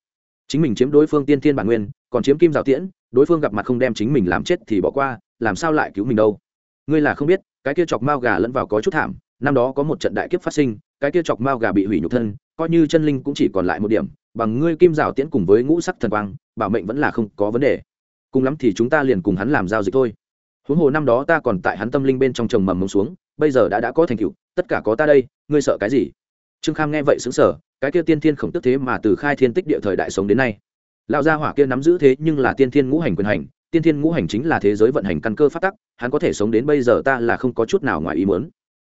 Chính mình chiếm đối phương tiên thiên bản nguyên, còn chiếm kim rào tiễn, đối phương gặp mặt không đem chính mình làm chết thì bỏ qua, làm sao lại cứu mình đâu? Ngươi là không biết, cái kia chọc mao gà lẫn vào có chút thảm, năm đó có một trận đại kiếp phát sinh, cái kia chọc mao gà bị hủy nhục thân, coi như chân linh cũng chỉ còn lại một điểm, bằng ngươi kim rào tiễn cùng với ngũ sắc thần quang, bảo mệnh vẫn là không có vấn đề. Cùng lắm thì chúng ta liền cùng hắn làm giao dịch thôi huống hồ năm đó ta còn tại hắn tâm linh bên trong trồng mầm mông xuống, bây giờ đã đã có thành tựu, tất cả có ta đây, ngươi sợ cái gì? Trương kham nghe vậy xứng sở cái kia tiên thiên khổng tức thế mà từ khai thiên tích địa thời đại sống đến nay. Lão gia hỏa kia nắm giữ thế nhưng là tiên thiên ngũ hành quyền hành, tiên thiên ngũ hành chính là thế giới vận hành căn cơ phát tắc, hắn có thể sống đến bây giờ ta là không có chút nào ngoài ý muốn.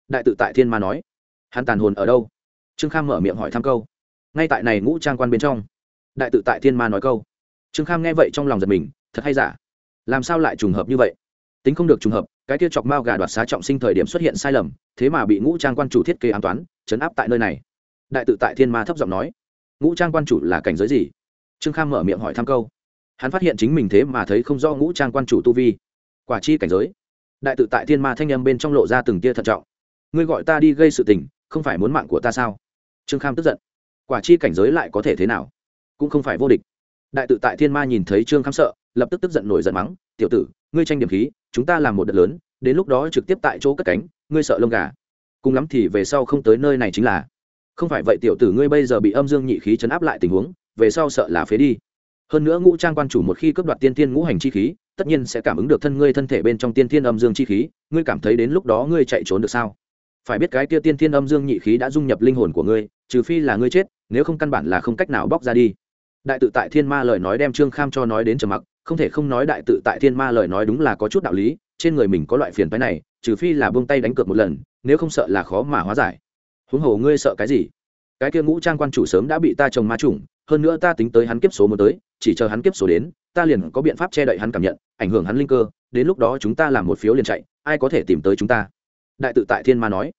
Đại tự tại thiên ma nói, hắn tàn hồn ở đâu? Trương kham mở miệng hỏi thăm câu. Ngay tại này ngũ trang quan bên trong. Đại tự tại thiên ma nói câu. Trương kham nghe vậy trong lòng giật mình, thật hay giả? Làm sao lại trùng hợp như vậy? Tính không được trùng hợp, cái kia chọc mao gà đoạt xá trọng sinh thời điểm xuất hiện sai lầm, thế mà bị ngũ trang quan chủ thiết kế an toán, chấn áp tại nơi này. Đại tự tại thiên ma thấp giọng nói, ngũ trang quan chủ là cảnh giới gì? Trương kham mở miệng hỏi thăm câu. Hắn phát hiện chính mình thế mà thấy không do ngũ trang quan chủ tu vi. Quả chi cảnh giới? Đại tự tại thiên ma thanh â m bên trong lộ ra từng tia thận trọng. Ngươi gọi ta đi gây sự tình, không phải muốn mạng của ta sao? Trương kham tức giận. Quả chi cảnh giới lại có thể thế nào? Cũng không phải vô địch. Đại tự tại thiên ma nhìn thấy trương kham sợ lập tức tức giận nổi giận mắng, tiểu tử, ngươi tranh điểm khí, chúng ta làm một đợt lớn, đến lúc đó trực tiếp tại chỗ cất cánh, ngươi sợ lông gà. Cùng lắm thì về sau không tới nơi này chính là. Không phải vậy tiểu tử ngươi bây giờ bị âm dương nhị khí chấn áp lại tình huống, về sau sợ là phế đi. Hơn nữa ngũ trang quan chủ một khi cướp đoạt tiên tiên ngũ hành chi khí, tất nhiên sẽ cảm ứng được thân ngươi thân thể bên trong tiên tiên âm dương chi khí, ngươi cảm thấy đến lúc đó ngươi chạy trốn được sao? Phải biết cái kia tiên tiên âm dương nhị khí đã dung nhập linh hồn của ngươi, trừ phi là ngươi chết, nếu không căn bản là không cách nào bóc ra đi. Đại tự tại thiên ma lời nói đem trương kham cho nói đến trầm mặc không thể không nói đại tự tại thiên ma lời nói đúng là có chút đạo lý, trên người mình có loại phiền phái này, trừ phi là buông tay đánh cược một lần, nếu không sợ là khó mà hóa giải. Huống hồ ngươi sợ cái gì? Cái kia ngũ trang quan chủ sớm đã bị ta trồng ma trùng hơn nữa ta tính tới hắn kiếp số mới tới, chỉ chờ hắn kiếp số đến, ta liền có biện pháp che đậy hắn cảm nhận, ảnh hưởng hắn linh cơ, đến lúc đó chúng ta làm một phiếu liền chạy, ai có thể tìm tới chúng ta? Đại tự tại thiên ma nói.